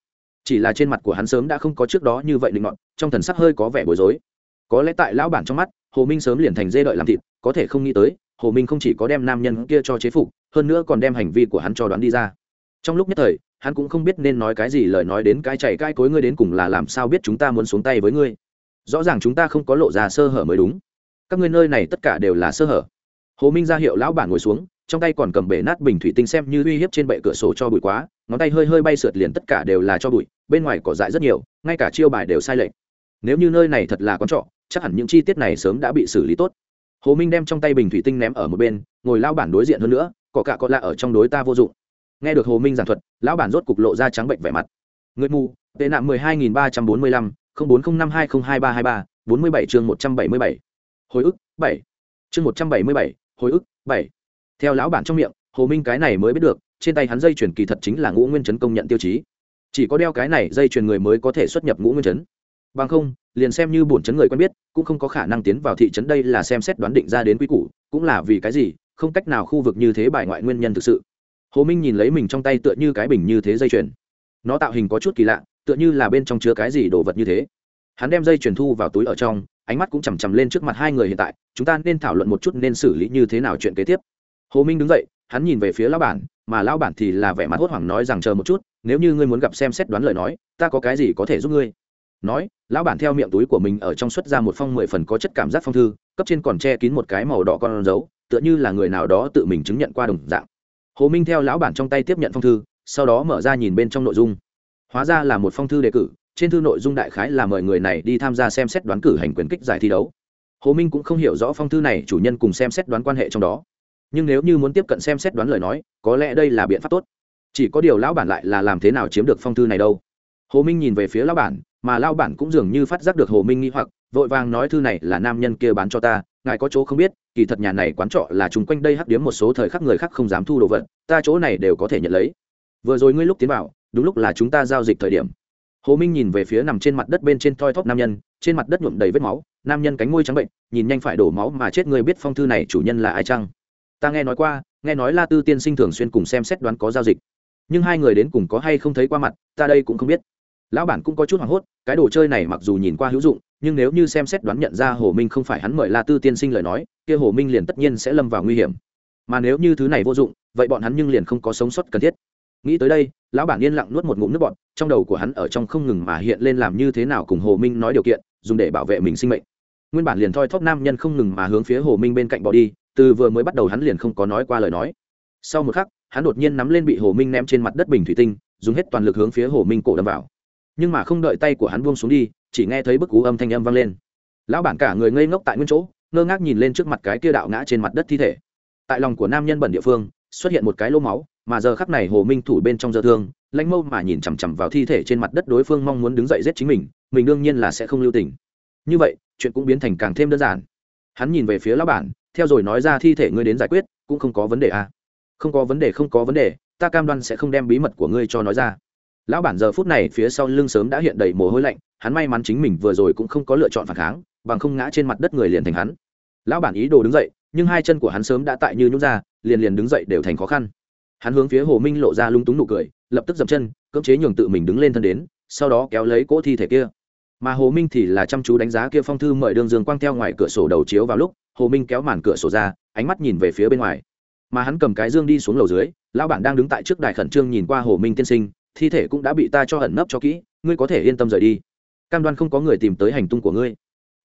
Speaker 1: Chỉ là trên mặt của hắn sớm đã không có trước đó như vậy định ngọn trong thần sắc hơi có vẻ bối rối. Có lẽ tại lão bản trong mắt, hồ minh sớm liền thành dê đợi làm thịt, có thể không nghĩ tới, hồ minh không chỉ có đem nam nhân kia cho chế phục, hơn nữa còn đem hành vi của hắn cho đoán đi ra. Trong lúc nhất thời, hắn cũng không biết nên nói cái gì lời nói đến cái chảy cái cối ngươi đến cùng là làm sao biết chúng ta muốn xuống tay với ngươi. Rõ ràng chúng ta không có lộ ra sơ hở mới đúng. Các ngươi nơi này tất cả đều là sơ hở. Hồ minh ra hiệu lão bản ngồi xuống trong tay còn cầm bể nát bình thủy tinh xem như uy hiếp trên bệ cửa sổ cho bụi quá, ngón tay hơi hơi bay sượt liền tất cả đều là cho bụi, bên ngoài cỏ dại rất nhiều, ngay cả chiêu bài đều sai lệch. Nếu như nơi này thật là con trọ, chắc hẳn những chi tiết này sớm đã bị xử lý tốt. Hồ minh đem trong tay bình thủy tinh ném ở một bên, ngồi lao bản đối diện hơn nữa, cỏ cả cọ lạ ở trong đối ta vô dụng. Nghe được hồ minh giảng thuật, lão bản rốt cục lộ ra trắng bệnh vẻ mặt. Người mù, tệ nạn mười hai nghìn ba trăm bốn mươi lăm, không bốn không năm hai không hai ba hai ba, bốn mươi bảy chương một trăm bảy mươi bảy. Hồi ức bảy. Chương một trăm bảy mươi bảy, hồi ức bảy theo lão bản trong miệng, hồ minh cái này mới biết được, trên tay hắn dây chuyển kỳ thật chính là ngũ nguyên chấn công nhận tiêu chí. Chỉ có đeo cái này dây chuyền người mới có thể xuất nhập ngũ nguyên chấn. Bằng không, liền xem như bổn chấn người quen biết, cũng không có khả năng tiến vào thị trấn đây là xem xét đoán định ra đến quy củ, cũng là vì cái gì, không cách nào khu vực như thế bài ngoại nguyên nhân thực sự. Hồ minh nhìn lấy mình trong tay tựa như cái bình như thế dây chuyền. Nó tạo hình có chút kỳ lạ, tựa như là bên trong chứa cái gì đồ vật như thế. Hắn đem dây chuyền thu vào túi ở trong, ánh mắt cũng chằm chằm lên trước mặt hai người hiện tại, chúng ta nên thảo luận một chút nên xử lý như thế nào chuyện kế tiếp hồ minh đứng dậy, hắn nhìn về phía lão bản, mà lão bản thì là vẻ mặt hốt hoảng nói rằng, chờ một chút, nếu như ngươi muốn gặp xem xét đoán lời nói, ta có cái gì có thể giúp ngươi? Nói, lão bản theo miệng túi của mình ở trong xuất ra một phong mười phần có chất cảm giác phong thư, cấp trên còn che kín một cái màu đỏ con dấu, tựa như là người nào đó tự mình chứng nhận qua đồng dạng. Hồ minh theo lão bản trong tay tiếp nhận phong thư, sau đó mở ra nhìn bên trong nội dung. Hóa ra là một phong thư đề cử, trên thư nội dung đại khái là mời người này đi tham gia xem xét đoán cử hành quyền kích giải thi đấu. Hồ minh cũng không hiểu rõ phong thư này chủ nhân cùng xem xét đoán quan hệ trong đó nhưng nếu như muốn tiếp cận xem xét đoán lời nói, có lẽ đây là biện pháp tốt. Chỉ có điều lão bản lại là làm thế nào chiếm được phong thư này đâu. Hồ minh nhìn về phía lão bản, mà lão bản cũng dường như phát giác được hồ minh nghi hoặc, vội vàng nói thư này là nam nhân kia bán cho ta, ngài có chỗ không biết, kỳ thật nhà này quán trọ là chung quanh đây hắc điếm một số thời khắc người khác không dám thu đồ vật, ta chỗ này đều có thể nhận lấy. Vừa rồi ngươi lúc tiến vào, đúng lúc là chúng ta giao dịch thời điểm. Hồ minh nhìn về phía nằm trên mặt đất bên trên thoi thóp nam nhân, trên mặt đất nhuộm đầy vết máu, nam nhân cánh môi trắng bệnh, nhìn nhanh phải đổ máu mà chết người biết phong thư này chủ nhân là ai chăng? Ta nghe nói qua, nghe nói la tư tiên sinh thường xuyên cùng xem xét đoán có giao dịch. Nhưng hai người đến cùng có hay không thấy qua mặt, ta đây cũng không biết. Lão bản cũng có chút hoảng hốt, cái đồ chơi này mặc dù nhìn qua hữu dụng, nhưng nếu như xem xét đoán nhận ra hồ minh không phải hắn mời la tư tiên sinh lời nói, kia hồ minh liền tất nhiên sẽ lâm vào nguy hiểm. Mà nếu như thứ này vô dụng, vậy bọn hắn nhưng liền không có sống sót cần thiết. Nghĩ tới đây, lão bản yên lặng nuốt một ngụm nước bọt, trong đầu của hắn ở trong không ngừng mà hiện lên làm như thế nào cùng hồ minh nói điều kiện, dùng để bảo vệ mình sinh mệnh. Nguyên bản liền thoi thóp nam nhân không ngừng mà hướng phía hồ minh bên cạnh bỏ đi từ vừa mới bắt đầu hắn liền không có nói qua lời nói. Sau một khắc, hắn đột nhiên nắm lên bị hồ minh ném trên mặt đất bình thủy tinh, dùng hết toàn lực hướng phía hồ minh cổ đâm vào. Nhưng mà không đợi tay của hắn buông xuống đi, chỉ nghe thấy bức cú âm thanh âm vang lên. Lão bản cả người ngây ngốc tại nguyên chỗ, ngơ ngác nhìn lên trước mặt cái kia đạo ngã trên mặt đất thi thể. Tại lòng của nam nhân bẩn địa phương, xuất hiện một cái lô máu, mà giờ khắc này hồ minh thủ bên trong dơ thương lãnh mâu mà nhìn chằm chằm vào thi thể trên mặt đất đối phương mong muốn đứng dậy giết chính mình mình đương nhiên là sẽ không lưu tình. Như vậy, chuyện cũng biến thành càng thêm đơn giản. Hắn nhìn về phía lão bản theo rồi nói ra thi thể ngươi đến giải quyết, cũng không có vấn đề à. không có vấn đề, không có vấn đề, ta cam đoan sẽ không đem bí mật của ngươi cho nói ra. Lão bản giờ phút này phía sau lưng sớm đã hiện đầy mồ hôi lạnh, hắn may mắn chính mình vừa rồi cũng không có lựa chọn phản kháng, bằng không ngã trên mặt đất người liền thành hắn. Lão bản ý đồ đứng dậy, nhưng hai chân của hắn sớm đã tại như nhút ra, liền liền đứng dậy đều thành khó khăn. Hắn hướng phía hồ minh lộ ra lung túng nụ cười, lập tức dậm chân, cưỡng chế nhường tự mình đứng lên thân đến, sau đó kéo lấy cỗ thi thể kia mà hồ minh thì là chăm chú đánh giá kia phong thư mời đường dương quang theo ngoài cửa sổ đầu chiếu vào lúc, hồ minh kéo màn cửa sổ ra, ánh mắt nhìn về phía bên ngoài. Mà hắn cầm cái dương đi xuống lầu dưới, lão bản đang đứng tại trước đài khẩn trương nhìn qua hồ minh tiên sinh, thi thể cũng đã bị ta cho ẩn nấp cho kỹ, ngươi có thể yên tâm rời đi. Cam đoan không có người tìm tới hành tung của ngươi.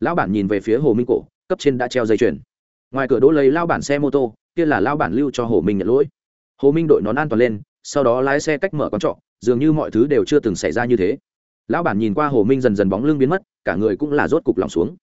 Speaker 1: Lão bản nhìn về phía hồ minh cổ, cấp trên đã treo dây chuyền. Ngoài cửa đỗ lấy lao bản xe mô tô, kia là lao bản lưu cho hồ minh nhận lỗi. Hồ minh đội nón an toàn lên, sau đó lái xe cách mở con trọ, dường như mọi thứ đều chưa từng xảy ra như thế lão bản nhìn qua hồ minh dần dần bóng lưng biến mất, cả người cũng là rốt cục lòng xuống.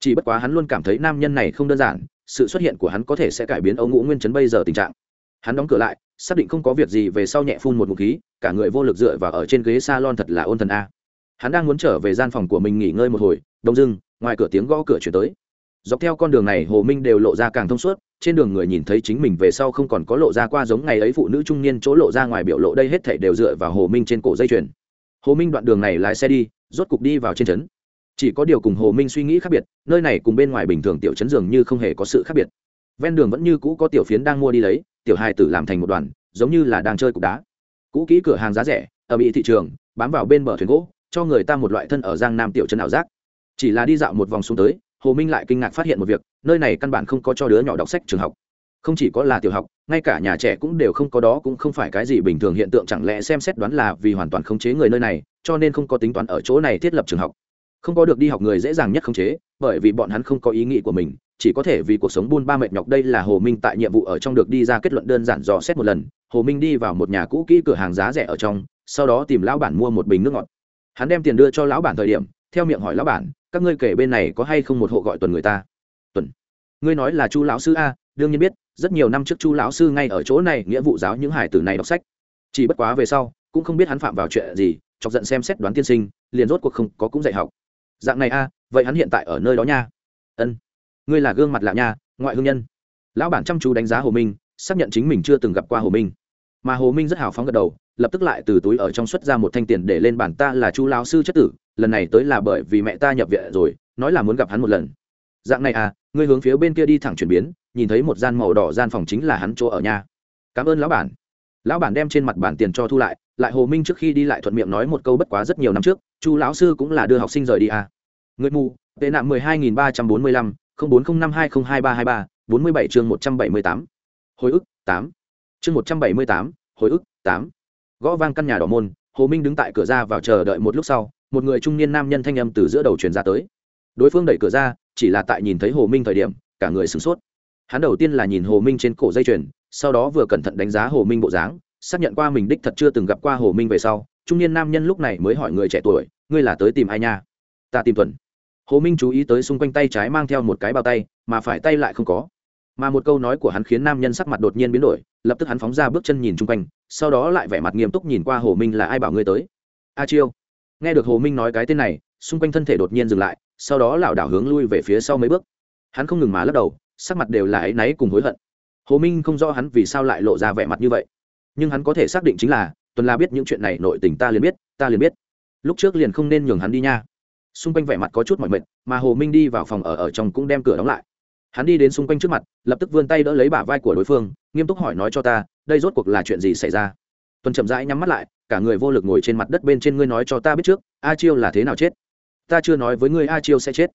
Speaker 1: Chỉ bất quá hắn luôn cảm thấy nam nhân này không đơn giản, sự xuất hiện của hắn có thể sẽ cải biến âu ngũ nguyên chấn bây giờ tình trạng. Hắn đóng cửa lại, xác định không có việc gì về sau nhẹ phun một ngụ khí, cả người vô lực dựa vào ở trên ghế s a lon thật là ôn thần a. Hắn đang muốn trở về gian phòng của mình nghỉ ngơi một hồi, đông dưng, ngoài cửa tiếng gõ cửa chuyển tới. Dọc theo con đường này, hồ minh đều lộ ra càng thông suốt, trên đường người nhìn thấy chính mình về sau không còn có lộ ra qua giống ngày ấy phụ nữ trung niên chỗ lộ ra ngoài biểu lộ, đây hết thảy đều dựa vào hồ minh trên cổ dây chuyền hồ minh đoạn đường này lái xe đi, rốt cục đi vào trên trấn. Chỉ có điều cùng hồ minh suy nghĩ khác biệt, nơi này cùng bên ngoài bình thường tiểu trấn dường như không hề có sự khác biệt. Ven đường vẫn như cũ có tiểu phiến đang mua đi lấy, tiểu hai tử làm thành một đoàn, giống như là đang chơi cục đá. Cũ kỹ cửa hàng giá rẻ, ở bị thị trường, bám vào bên bờ thuyền gỗ, cho người ta một loại thân ở giang nam tiểu trấn ảo giác. Chỉ là đi dạo một vòng xuống tới, hồ minh lại kinh ngạc phát hiện một việc, nơi này căn bản không có cho đứa nhỏ đọc sách trường học. Không chỉ có là tiểu học ngay cả nhà trẻ cũng đều không có đó, cũng không phải cái gì bình thường. Hiện tượng chẳng lẽ xem xét đoán là vì hoàn toàn khống chế người nơi này, cho nên không có tính toán ở chỗ này thiết lập trường học? Không có được đi học người dễ dàng nhất khống chế, bởi vì bọn hắn không có ý nghĩ của mình, chỉ có thể vì cuộc sống buôn ba mệt nhọc. Đây là hồ minh tại nhiệm vụ ở trong được đi ra kết luận đơn giản dò xét một lần. Hồ minh đi vào một nhà cũ kỹ cửa hàng giá rẻ ở trong, sau đó tìm lão bản mua một bình nước ngọt. Hắn đem tiền đưa cho lão bản thời điểm, theo miệng hỏi lão bản, các ngươi kể bên này có hay không một hộ gọi tuần người ta? Tuần. Ngươi nói là chu lão sư a đương nhiên biết, rất nhiều năm trước chu lão sư ngay ở chỗ này nghĩa vụ giáo những hải tử này đọc sách. Chỉ bất quá về sau, cũng không biết hắn phạm vào chuyện gì, chọc giận xem xét đoán tiên sinh, liền rốt cuộc không có cũng dạy học. Dạng này a, vậy hắn hiện tại ở nơi đó nha. Ân. Ngươi là gương mặt lạ nha, ngoại hương nhân. Lão bản chăm chú đánh giá hồ minh, xác nhận chính mình chưa từng gặp qua hồ minh. Mà hồ minh rất hào phóng gật đầu, lập tức lại từ túi ở trong xuất ra một thanh tiền để lên bản ta là chu lão sư chất tử, lần này tới là bởi vì mẹ ta nhập viện rồi, nói là muốn gặp hắn một lần. Dạng này à ngươi hướng phía bên kia đi thẳng chuyển biến nhìn thấy một gian màu đỏ gian phòng chính là hắn chỗ ở nhà cảm ơn lão bản. Lão bản đem trên mặt bản tiền cho thu lại lại hồ minh trước khi đi lại thuận miệng nói một câu bất quá rất nhiều năm trước, chu lão sư cũng là đưa học sinh rời đi à. người mù, tệ nạn mười hai nghìn ba trăm bốn mươi lăm bốn không năm hai không hai ba hai ba, bốn mươi bảy chương một trăm bảy mươi tám. Hồi ức, tám. Chương một trăm bảy mươi tám, hồi ức, tám. Gõ vang căn nhà đỏ môn, hồ minh đứng tại cửa ra vào chờ đợi một lúc sau, một người trung niên nam nhân thanh âm từ giữa đầu truyền ra tới. Đối phương đẩy cửa ra, chỉ là tại nhìn thấy hồ minh thời điểm, cả người sửng sốt hắn đầu tiên là nhìn hồ minh trên cổ dây chuyền, sau đó vừa cẩn thận đánh giá hồ minh bộ dáng, xác nhận qua mình đích thật chưa từng gặp qua hồ minh về sau, trung niên nam nhân lúc này mới hỏi người trẻ tuổi, ngươi là tới tìm ai nha? Ta tìm tuần. Hồ minh chú ý tới xung quanh tay trái mang theo một cái bao tay, mà phải tay lại không có. Mà một câu nói của hắn khiến nam nhân sắc mặt đột nhiên biến đổi, lập tức hắn phóng ra bước chân nhìn chung quanh, sau đó lại vẻ mặt nghiêm túc nhìn qua hồ minh là ai bảo ngươi tới. A chiêu. Nghe được hồ minh nói cái tên này, xung quanh thân thể đột nhiên dừng lại, sau đó lảo đảo hướng lui về phía sau mấy bước. Hắn không ngừng mà lắc đầu sắc mặt đều là áy náy cùng hối hận. Hồ minh không rõ hắn vì sao lại lộ ra vẻ mặt như vậy. Nhưng hắn có thể xác định chính là, tuần la biết những chuyện này nội tình ta liền biết, ta liền biết. Lúc trước liền không nên nhường hắn đi nha. Xung quanh vẻ mặt có chút mọi mệt, mà hồ minh đi vào phòng ở ở trong cũng đem cửa đóng lại. Hắn đi đến xung quanh trước mặt, lập tức vươn tay đỡ lấy bả vai của đối phương, nghiêm túc hỏi nói cho ta, đây rốt cuộc là chuyện gì xảy ra? Tuần chậm rãi nhắm mắt lại, cả người vô lực ngồi trên mặt đất bên trên ngươi nói cho ta biết trước, a chiêu là thế nào chết? Ta chưa nói với ngươi a chiêu sẽ chết.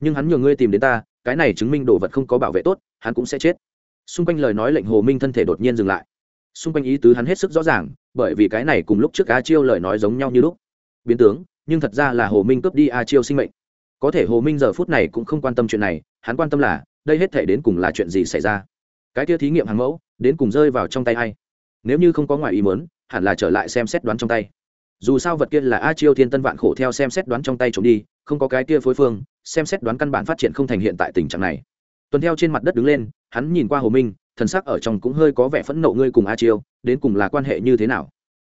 Speaker 1: Nhưng hắn nhường ngươi tìm đến ta cái này chứng minh đồ vật không có bảo vệ tốt, hắn cũng sẽ chết. Xung quanh lời nói lệnh hồ minh thân thể đột nhiên dừng lại. Xung quanh ý tứ hắn hết sức rõ ràng, bởi vì cái này cùng lúc trước a chiêu lời nói giống nhau như lúc. Biến tướng, nhưng thật ra là hồ minh cướp đi a chiêu sinh mệnh. Có thể hồ minh giờ phút này cũng không quan tâm chuyện này, hắn quan tâm là, đây hết thể đến cùng là chuyện gì xảy ra? Cái kia thí nghiệm hàng mẫu, đến cùng rơi vào trong tay a i nếu như không có ngoài ý mớn hẳn là trở lại xem xét đoán trong tay dù sao vật kia là a chiêu thiên tân vạn khổ theo xem xét đoán trong tay trộm đi, không có cái kia phối phương, xem xét đoán căn bản phát triển không thành hiện tại tình trạng này. Tuần theo trên mặt đất đứng lên, hắn nhìn qua hồ minh, thần sắc ở trong cũng hơi có vẻ phẫn nộ ngươi cùng a chiêu, đến cùng là quan hệ như thế nào?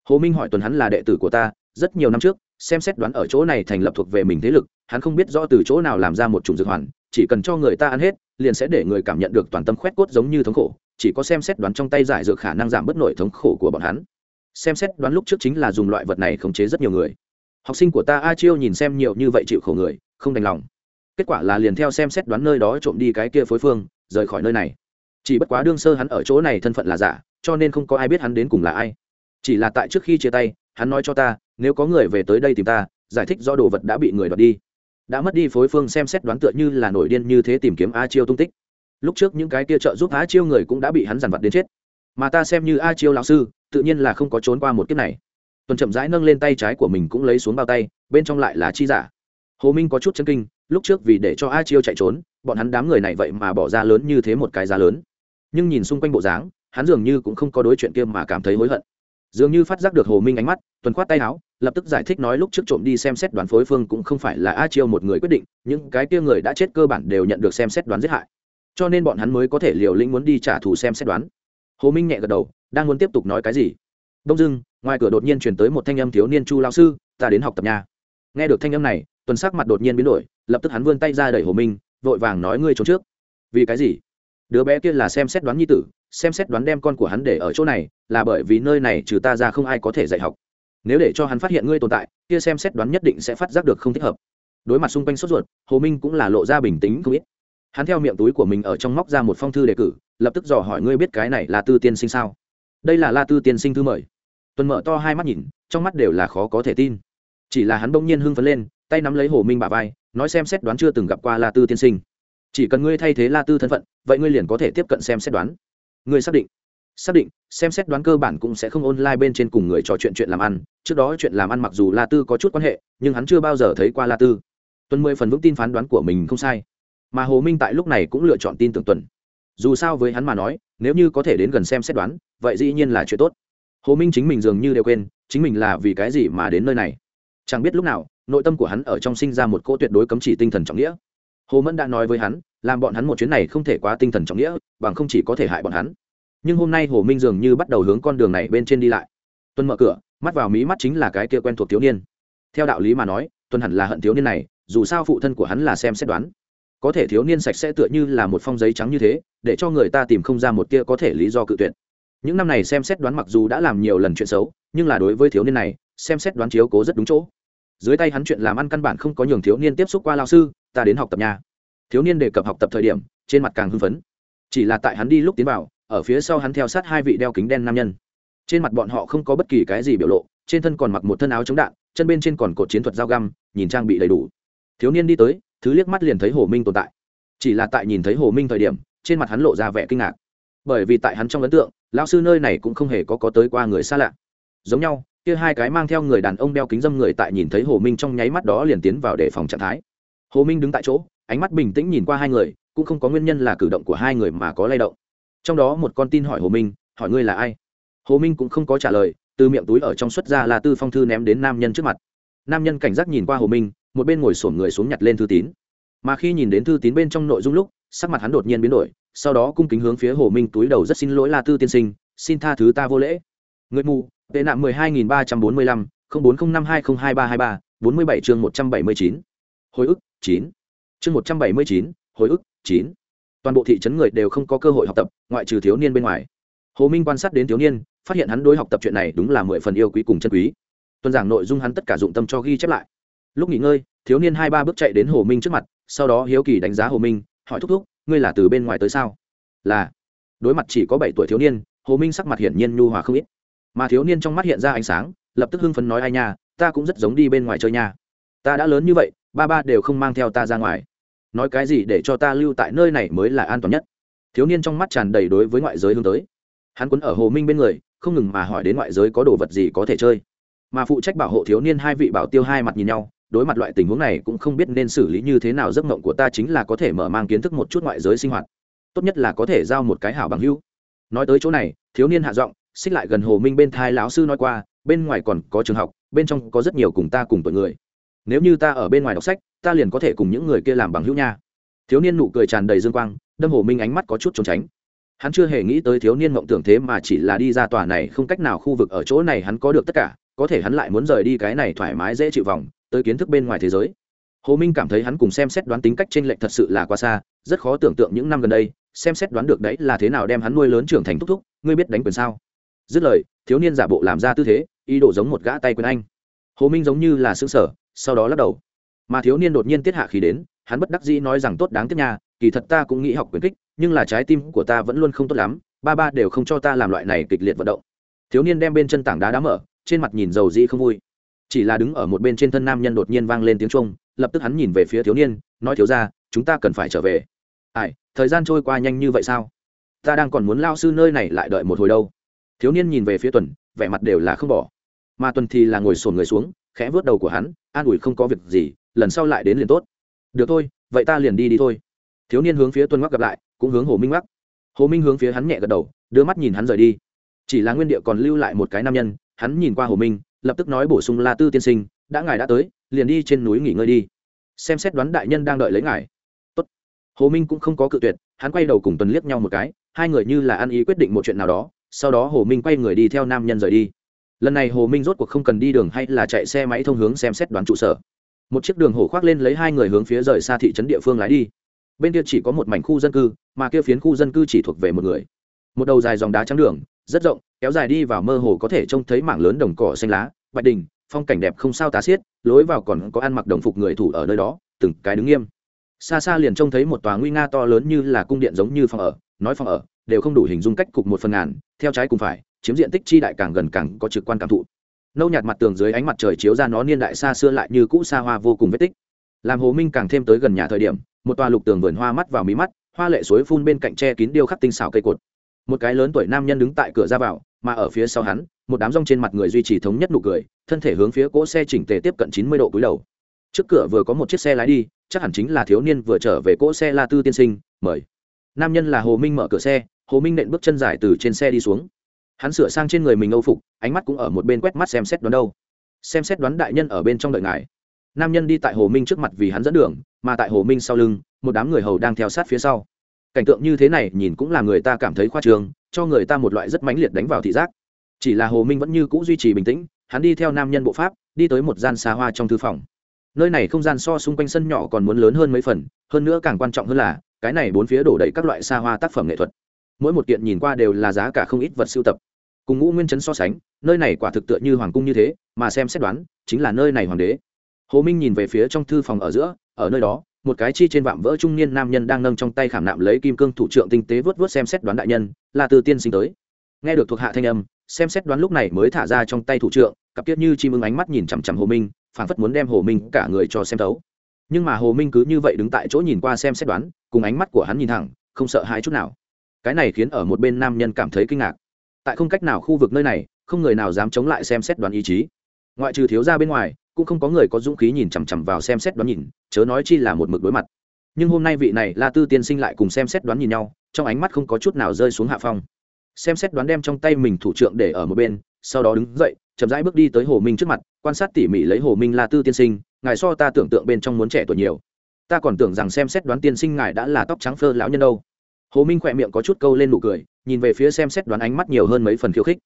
Speaker 1: Hồ minh hỏi tuần hắn là đệ tử của ta, rất nhiều năm trước, xem xét đoán ở chỗ này thành lập thuộc về mình thế lực, hắn không biết rõ từ chỗ nào làm ra một chủng dược hoàn, chỉ cần cho người ta ăn hết, liền sẽ để người cảm nhận được toàn tâm khoét cốt giống như thống khổ, chỉ có xem xét đoán trong tay giải dược khả năng giảm bớt nổi thống khổ của bọn hắn xem xét đoán lúc trước chính là dùng loại vật này khống chế rất nhiều người. Học sinh của ta a chiêu nhìn xem nhiều như vậy chịu khổ người, không đành lòng. Kết quả là liền theo xem xét đoán nơi đó trộm đi cái kia phối phương, rời khỏi nơi này. Chỉ bất quá đương sơ hắn ở chỗ này thân phận là giả, cho nên không có ai biết hắn đến cùng là ai. Chỉ là tại trước khi chia tay, hắn nói cho ta, nếu có người về tới đây tìm ta, giải thích do đồ vật đã bị người đoạt đi. Đã mất đi phối phương xem xét đoán tựa như là nổi điên như thế tìm kiếm a chiêu tung tích. Lúc trước những cái kia trợ giúp a chiêu người cũng đã bị hắn dằn vặt đến chết. Mà ta xem như a chiêu lão sư tự nhiên là không có trốn qua một kiếp này. Tuần chậm rãi nâng lên tay trái của mình cũng lấy xuống bao tay, bên trong lại là chi giả. Hồ minh có chút chân kinh, lúc trước vì để cho a chiêu chạy trốn, bọn hắn đám người này vậy mà bỏ ra lớn như thế một cái giá lớn. Nhưng nhìn xung quanh bộ dáng, hắn dường như cũng không có đối chuyện kia mà cảm thấy hối hận. Dường như phát giác được hồ minh ánh mắt, tuần khoát tay áo, lập tức giải thích nói lúc trước trộm đi xem xét đoán phối phương cũng không phải là a chiêu một người quyết định, những cái kia người đã chết cơ bản đều nhận được xem xét đoán giết hại. Cho nên bọn hắn mới có thể liều lĩnh muốn đi trả thù xem xét đoán. Hồ minh nhẹ gật đầu đang muốn tiếp tục nói cái gì? Đông dưng ngoài cửa đột nhiên chuyển tới một thanh âm thiếu niên chu lao sư, ta đến học tập nhà nghe được thanh âm này, tuần sắc mặt đột nhiên biến đổi, lập tức hắn vươn tay ra đẩy hồ minh, vội vàng nói ngươi trốn trước. Vì cái gì? Đứa bé kia là xem xét đoán nhi tử, xem xét đoán đem con của hắn để ở chỗ này, là bởi vì nơi này trừ ta ra không ai có thể dạy học. Nếu để cho hắn phát hiện ngươi tồn tại, kia xem xét đoán nhất định sẽ phát giác được không thích hợp. Đối mặt xung quanh sốt ruột, hồ minh cũng là lộ ra bình tĩnh không ít. Hắn theo miệng túi của mình ở trong móc ra một phong thư đề cử, lập tức dò hỏi ngươi biết cái này là tư tiên sinh sao? Đây là la tư tiên sinh thư mời. Tuần mở to hai mắt nhìn, trong mắt đều là khó có thể tin. Chỉ là hắn bỗng nhiên hưng phấn lên, tay nắm lấy hồ minh bà vai, nói xem xét đoán chưa từng gặp qua la tư tiên sinh. Chỉ cần ngươi thay thế la tư thân phận, vậy ngươi liền có thể tiếp cận xem xét đoán. Ngươi xác định. Xác định, xem xét đoán cơ bản cũng sẽ không online bên trên cùng người trò chuyện chuyện làm ăn. Trước đó chuyện làm ăn mặc dù la tư có chút quan hệ, nhưng hắn chưa bao giờ thấy qua la tư. Tuần mười phần vững tin phán đoán của mình không sai. Mà hồ minh tại lúc này cũng lựa chọn tin tưởng tuần. Dù sao với hắn mà nói nếu như có thể đến gần xem xét đoán, vậy dĩ nhiên là chuyện tốt. Hồ minh chính mình dường như đều quên, chính mình là vì cái gì mà đến nơi này. Chẳng biết lúc nào, nội tâm của hắn ở trong sinh ra một cỗ tuyệt đối cấm chỉ tinh thần trọng nghĩa. Hồ mẫn đã nói với hắn, làm bọn hắn một chuyến này không thể quá tinh thần trọng nghĩa, bằng không chỉ có thể hại bọn hắn. Nhưng hôm nay hồ minh dường như bắt đầu hướng con đường này bên trên đi lại. Tuân mở cửa, mắt vào mí mắt chính là cái kia quen thuộc thiếu niên. Theo đạo lý mà nói, tuân hẳn là hận thiếu niên này, dù sao phụ thân của hắn là xem xét đoán có thể thiếu niên sạch sẽ tựa như là một phong giấy trắng như thế, để cho người ta tìm không ra một tia có thể lý do cự tuyệt. Những năm này xem xét đoán mặc dù đã làm nhiều lần chuyện xấu, nhưng là đối với thiếu niên này, xem xét đoán chiếu cố rất đúng chỗ. Dưới tay hắn chuyện làm ăn căn bản không có nhường thiếu niên tiếp xúc qua lao sư, ta đến học tập nhà thiếu niên đề cập học tập thời điểm, trên mặt càng hưng phấn. Chỉ là tại hắn đi lúc tiến vào, ở phía sau hắn theo sát hai vị đeo kính đen nam nhân. Trên mặt bọn họ không có bất kỳ cái gì biểu lộ, trên thân còn mặc một thân áo chống đạn, chân bên trên còn cột chiến thuật dao găm, nhìn trang bị đầy đủ. Thiếu niên đi tới thứ liếc mắt liền thấy hồ minh tồn tại. Chỉ là tại nhìn thấy hồ minh thời điểm, trên mặt hắn lộ ra vẻ kinh ngạc. Bởi vì tại hắn trong ấn tượng, lão sư nơi này cũng không hề có có tới qua người xa lạ. Giống nhau, kia hai cái mang theo người đàn ông đeo kính dâm người tại nhìn thấy hồ minh trong nháy mắt đó liền tiến vào để phòng trạng thái. Hồ minh đứng tại chỗ, ánh mắt bình tĩnh nhìn qua hai người, cũng không có nguyên nhân là cử động của hai người mà có lay động. Trong đó một con tin hỏi hồ minh, hỏi ngươi là ai? Hồ minh cũng không có trả lời, từ miệng túi ở trong xuất ra là tư phong thư ném đến nam nhân trước mặt. Nam nhân cảnh giác nhìn qua hồ minh một bên ngồi sổm người xuống nhặt lên thư tín. Mà khi nhìn đến thư tín bên trong nội dung lúc, sắc mặt hắn đột nhiên biến đổi, sau đó cung kính hướng phía hồ minh túi đầu rất xin lỗi la tư tiên sinh, xin tha thứ ta vô lễ. Người mù, tệ nạn mười hai nghìn ba trăm bốn mươi lăm, không bốn không năm hai không hai ba hai ba, bốn mươi bảy chương một trăm bảy mươi chín. Hồi ức, chín. Chương một trăm bảy mươi chín, hồi ức, chín. Toàn bộ thị trấn người đều không có cơ hội học tập, ngoại trừ thiếu niên bên ngoài. Hồ minh quan sát đến thiếu niên, phát hiện hắn đối học tập chuyện này đúng là mười phần yêu quý cùng chân quý. Tuần giảng nội dung hắn tất cả dụng tâm cho ghi chép lại lúc nghỉ ngơi, thiếu niên hai ba bước chạy đến hồ minh trước mặt, sau đó hiếu kỳ đánh giá hồ minh, hỏi thúc thúc, ngươi là từ bên ngoài tới sao? Là. Đối mặt chỉ có bảy tuổi thiếu niên, hồ minh sắc mặt hiển nhiên nhu hòa không ít. Mà thiếu niên trong mắt hiện ra ánh sáng, lập tức hưng phấn nói, ai nha, ta cũng rất giống đi bên ngoài chơi nha. Ta đã lớn như vậy, ba ba đều không mang theo ta ra ngoài. Nói cái gì để cho ta lưu tại nơi này mới là an toàn nhất. Thiếu niên trong mắt tràn đầy đối với ngoại giới hướng tới. Hắn quấn ở hồ minh bên người, không ngừng mà hỏi đến ngoại giới có đồ vật gì có thể chơi. Mà phụ trách bảo hộ thiếu niên hai vị bảo tiêu hai mặt nhìn nhau đối mặt loại tình huống này cũng không biết nên xử lý như thế nào giấc mộng của ta chính là có thể mở mang kiến thức một chút ngoại giới sinh hoạt. Tốt nhất là có thể giao một cái hảo bằng hữu. Nói tới chỗ này, thiếu niên hạ giọng, xích lại gần hồ minh bên thai lão sư nói qua, bên ngoài còn có trường học, bên trong có rất nhiều cùng ta cùng tuổi người. Nếu như ta ở bên ngoài đọc sách, ta liền có thể cùng những người kia làm bằng hữu nha. Thiếu niên nụ cười tràn đầy dương quang, đâm hồ minh ánh mắt có chút trốn tránh. Hắn chưa hề nghĩ tới thiếu niên mộng tưởng thế mà chỉ là đi ra tòa này, không cách nào khu vực ở chỗ này hắn có được tất cả, có thể hắn lại muốn rời đi cái này thoải mái dễ chịu vòng tới kiến thức bên ngoài thế giới. Hồ minh cảm thấy hắn cùng xem xét đoán tính cách t r ê n lệch thật sự là quá xa, rất khó tưởng tượng những năm gần đây, xem xét đoán được đấy là thế nào đem hắn nuôi lớn trưởng thành thúc thúc, ngươi biết đánh quyền sao? Dứt lời, thiếu niên giả bộ làm ra tư thế, ý đồ giống một gã tay quyền anh. Hồ minh giống như là xương sở sau đó lắc đầu. Mà thiếu niên đột nhiên tiết hạ khí đến, hắn bất đắc dĩ nói rằng, tốt đáng tiếc nha, kỳ thật ta cũng nghĩ học quyền kích, nhưng là trái tim của ta vẫn luôn không tốt lắm, ba ba đều không cho ta làm loại này kịch liệt vận động. Thiếu niên đem bên chân tảng đá đá mở, trên mặt nhìn dầu dĩ không vui chỉ là đứng ở một bên trên thân nam nhân đột nhiên vang lên tiếng trung lập tức hắn nhìn về phía thiếu niên, nói, thiếu ra chúng ta cần phải trở về. Ai, thời gian trôi qua nhanh như vậy sao? Ta đang còn muốn lao sư nơi này lại đợi một hồi đâu. Thiếu niên nhìn về phía tuần, vẻ mặt đều là không bỏ. Mà tuần thì là ngồi sồn người xuống, khẽ vớt đầu của hắn, an ủi không có việc gì, lần sau lại đến liền tốt. Được thôi, vậy ta liền đi đi thôi. Thiếu niên hướng phía tuần mắc gặp lại, cũng hướng hồ minh mắc hồ minh hướng phía hắn nhẹ gật đầu, đưa mắt nhìn hắn rời đi. Chỉ là nguyên địa còn lưu lại một cái nam nhân, hắn nhìn qua hồ minh lập tức nói bổ sung la tư tiên sinh, đã ngài đã tới, liền đi trên núi nghỉ ngơi đi. Xem xét đoán đại nhân đang đợi lấy ngài. Tốt. hồ minh cũng không có cự tuyệt, hắn quay đầu cùng tuần liếc nhau một cái, hai người như là ăn ý quyết định một chuyện nào đó, sau đó hồ minh quay người đi theo nam nhân rời đi. Lần này hồ minh rốt cuộc không cần đi đường hay là chạy xe máy thông hướng xem xét đoán trụ sở. Một chiếc đường hổ khoác lên lấy hai người hướng phía rời xa thị trấn địa phương lái đi. Bên kia chỉ có một mảnh khu dân cư, mà kia phiến khu dân cư chỉ thuộc về một người. Một đầu dài dòng đá trắng đường, rất rộng, kéo dài đi vào mơ hồ có thể trông thấy mảng lớn đồng cỏ xanh lá bạch đình, phong cảnh đẹp không sao tá xiết, lối vào còn có ăn mặc đồng phục người thủ ở nơi đó, từng cái đứng nghiêm. Xa xa liền trông thấy một tòa nguy nga to lớn như là cung điện giống như phòng ở, nói phòng ở, đều không đủ hình dung cách cục một phần ngàn, theo trái cùng phải, chiếm diện tích chi đại càng gần càng có trực quan cảm thụ. Nâu nhạt mặt tường dưới ánh mặt trời chiếu ra nó niên đại xa xưa lại như cũ xa hoa vô cùng vết tích. Làm hồ minh càng thêm tới gần nhà thời điểm, một tòa lục tường vườn hoa mắt vào mí mắt, hoa lệ suối phun bên cạnh tre kín điêu khắc tinh xảo cây cột. Một cái lớn tuổi nam nhân đứng tại cửa ra vào, mà ở phía sau hắn một đám rong trên mặt người duy trì thống nhất nụ cười, thân thể hướng phía cỗ xe chỉnh tề tiếp cận chín mươi độ cúi đầu. Trước cửa vừa có một chiếc xe lái đi, chắc hẳn chính là thiếu niên vừa trở về cỗ xe la tư tiên sinh, mời. Nam nhân là hồ minh mở cửa xe, hồ minh nện bước chân dài từ trên xe đi xuống. Hắn sửa sang trên người mình âu phục, ánh mắt cũng ở một bên quét mắt xem xét đoán đâu. Xem xét đoán đại nhân ở bên trong đợi ngài. Nam nhân đi tại hồ minh trước mặt vì hắn dẫn đường, mà tại hồ minh sau lưng, một đám người hầu đang theo sát phía sau. Cảnh tượng như thế này nhìn cũng là người ta cảm thấy khoa trường cho người ta một loại rất mãnh liệt đánh vào thị giác chỉ là hồ minh vẫn như c ũ duy trì bình tĩnh, hắn đi theo nam nhân bộ pháp, đi tới một gian xa hoa trong thư phòng. Nơi này không gian so xung quanh sân nhỏ còn muốn lớn hơn mấy phần, hơn nữa càng quan trọng hơn là, cái này bốn phía đổ đầy các loại xa hoa tác phẩm nghệ thuật. Mỗi một kiện nhìn qua đều là giá cả không ít vật sưu tập. Cùng ngũ nguyên chấn so sánh, nơi này quả thực tựa như hoàng cung như thế, mà xem xét đoán, chính là nơi này hoàng đế. Hồ minh nhìn về phía trong thư phòng ở giữa, ở nơi đó, một cái chi trên vạm vỡ trung niên nam nhân đang nâng trong tay khảm nạm lấy kim cương thủ trưởng tinh tế vớt vớt xem xét đoán đại nhân, là từ tiên sinh tới. Nghe được thuộc hạ thanh âm xem xét đoán lúc này mới thả ra trong tay thủ trưởng cặp tiết như chim ưng ánh mắt nhìn chằm chằm hồ minh, phảng phất muốn đem hồ minh cả người cho xem thấu. Nhưng mà hồ minh cứ như vậy đứng tại chỗ nhìn qua xem xét đoán, cùng ánh mắt của hắn nhìn thẳng, không sợ hãi chút nào. Cái này khiến ở một bên nam nhân cảm thấy kinh ngạc. Tại không cách nào khu vực nơi này, không người nào dám chống lại xem xét đoán ý chí. Ngoại trừ thiếu ra bên ngoài, cũng không có người có dũng khí nhìn chằm chằm vào xem xét đoán nhìn, chớ nói chi là một mực đối mặt. Nhưng hôm nay vị này la tư tiên sinh lại cùng xem xét đoán nhìn nhau, trong ánh mắt không có chút nào rơi xuống hạ phong xem xét đoán đem trong tay mình thủ trưởng để ở một bên, sau đó đứng dậy, chậm rãi bước đi tới hồ minh trước mặt, quan sát tỉ mỉ lấy hồ minh la tư tiên sinh, ngài so ta tưởng tượng bên trong muốn trẻ tuổi nhiều. Ta còn tưởng rằng xem xét đoán tiên sinh ngài đã là tóc trắng phơ lão nhân đâu. Hồ minh khỏe miệng có chút câu lên nụ cười, nhìn về phía xem xét đoán ánh mắt nhiều hơn mấy phần khiêu khích.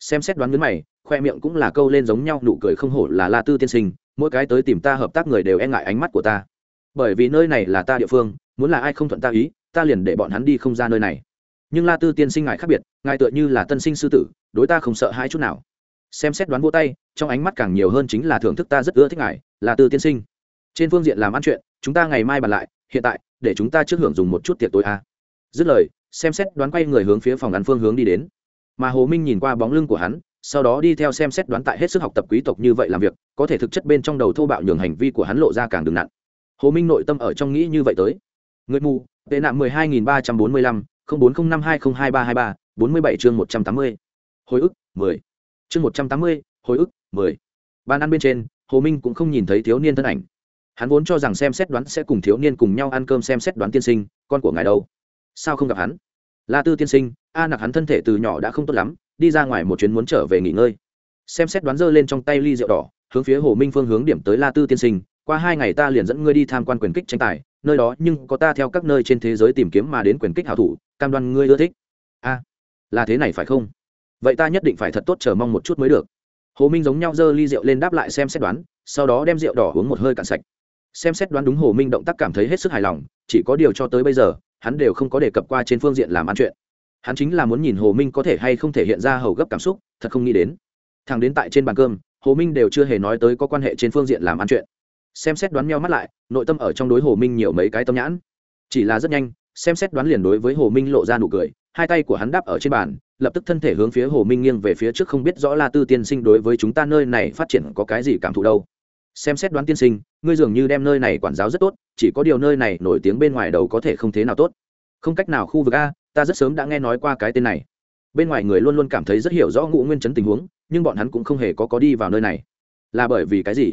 Speaker 1: Xem xét đoán ngứa mày khoe miệng cũng là câu lên giống nhau, nụ cười không hổ là la tư tiên sinh, mỗi cái tới tìm ta hợp tác người đều e ngại ánh mắt của ta. Bởi vì nơi này là ta địa phương, muốn là ai không thuận ta ý, ta liền để bọn hắn đi không ra nơi này nhưng la tư tiên sinh ngài khác biệt, ngài tựa như là tân sinh sư tử, đối ta không sợ hai chút nào. Xem xét đoán vô tay, trong ánh mắt càng nhiều hơn chính là thưởng thức ta rất ưa thích ngài là tư tiên sinh. Trên phương diện làm ăn chuyện, chúng ta ngày mai bàn lại, hiện tại, để chúng ta trước hưởng dùng một chút tiệc tối a. Dứt lời, xem xét đoán quay người hướng phía phòng ăn phương hướng đi đến. Mà hồ minh nhìn qua bóng lưng của hắn, sau đó đi theo xem xét đoán tại hết sức học tập quý tộc như vậy làm việc, có thể thực chất bên trong đầu thô bạo nhường hành vi của hắn lộ ra càng đừng nặng. Hồ minh nội tâm ở trong nghĩ như vậy tới. Người mù, tệ nạn mười hai nghìn ba trăm bốn mươi lăm bốn không năm hai không hai ba hai ba, bốn mươi bảy chương một trăm tám mươi. Hồi ức, mười. Chương một trăm tám mươi, hồi ức, mười. Bàn ăn bên trên, hồ minh cũng không nhìn thấy thiếu niên thân ảnh. Hắn vốn cho rằng xem xét đoán sẽ cùng thiếu niên cùng nhau ăn cơm xem xét đoán tiên sinh, con của ngài đâu? Sao không gặp hắn? La tư tiên sinh, a nặc hắn thân thể từ nhỏ đã không tốt lắm, đi ra ngoài một chuyến muốn trở về nghỉ ngơi. Xem xét đoán dơ lên trong tay ly rượu đỏ, hướng phía hồ minh phương hướng điểm tới la tư tiên sinh, qua hai ngày ta liền dẫn ngươi đi tham quan quyền kích tranh tài, nơi đó nhưng có ta theo các nơi trên thế giới tìm kiếm mà đến quyền kích hảo thủ cam đoan ngươi ưa thích. A, là thế này phải không? Vậy ta nhất định phải thật tốt chờ mong một chút mới được. Hồ minh giống nhau dơ ly rượu lên đáp lại xem xét đoán, sau đó đem rượu đỏ uống một hơi cạn sạch. Xem xét đoán đúng hồ minh động tác cảm thấy hết sức hài lòng, chỉ có điều cho tới bây giờ, hắn đều không có đề cập qua trên phương diện làm ăn chuyện. Hắn chính là muốn nhìn hồ minh có thể hay không thể hiện ra hầu gấp cảm xúc, thật không nghĩ đến. Thằng đến tại trên bàn cơm, hồ minh đều chưa hề nói tới có quan hệ trên phương diện làm ăn chuyện. Xem xét đoán meo mắt lại, nội tâm ở trong đối hồ minh nhiều mấy cái tâm nhãn. Chỉ là rất nhanh xem xét đoán liền đối với hồ minh lộ ra nụ cười, hai tay của hắn đáp ở trên bàn, lập tức thân thể hướng phía hồ minh nghiêng về phía trước không biết rõ la tư tiên sinh đối với chúng ta nơi này phát triển có cái gì cảm thụ đâu. Xem xét đoán tiên sinh, ngươi dường như đem nơi này quản giáo rất tốt, chỉ có điều nơi này nổi tiếng bên ngoài đầu có thể không thế nào tốt. Không cách nào khu vực a, ta rất sớm đã nghe nói qua cái tên này. Bên ngoài người luôn luôn cảm thấy rất hiểu rõ ngũ nguyên chấn tình huống, nhưng bọn hắn cũng không hề có có đi vào nơi này. Là bởi vì cái gì?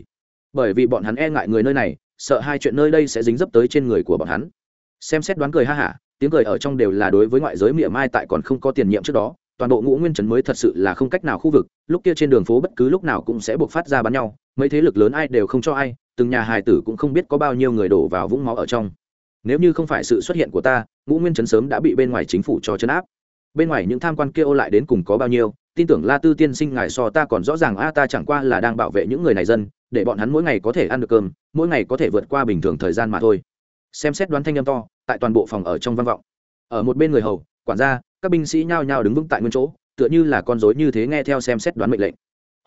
Speaker 1: Bởi vì bọn hắn e ngại người nơi này, sợ hai chuyện nơi đây sẽ dính dấp tới trên người của bọn hắn xem xét đoán cười ha hả, tiếng cười ở trong đều là đối với ngoại giới mỉa mai tại còn không có tiền nhiệm trước đó, toàn bộ ngũ nguyên trấn mới thật sự là không cách nào khu vực, lúc kia trên đường phố bất cứ lúc nào cũng sẽ buộc phát ra bắn nhau, mấy thế lực lớn ai đều không cho ai, từng nhà hài tử cũng không biết có bao nhiêu người đổ vào vũng máu ở trong. Nếu như không phải sự xuất hiện của ta, ngũ nguyên trấn sớm đã bị bên ngoài chính phủ cho chấn áp. Bên ngoài những tham quan kia ô lại đến cùng có bao nhiêu, tin tưởng la tư tiên sinh ngài so ta còn rõ ràng, a, ta chẳng qua là đang bảo vệ những người này dân, để bọn hắn mỗi ngày có thể ăn được cơm, mỗi ngày có thể vượt qua bình thường thời gian mà thôi. Xem xét đoán thanh âm to tại toàn bộ phòng ở trong văn vọng. Ở một bên người hầu, quản gia, các binh sĩ nhao nhao đứng vững tại nguyên chỗ, tựa như là con rối như thế nghe theo xem xét đoán mệnh lệnh.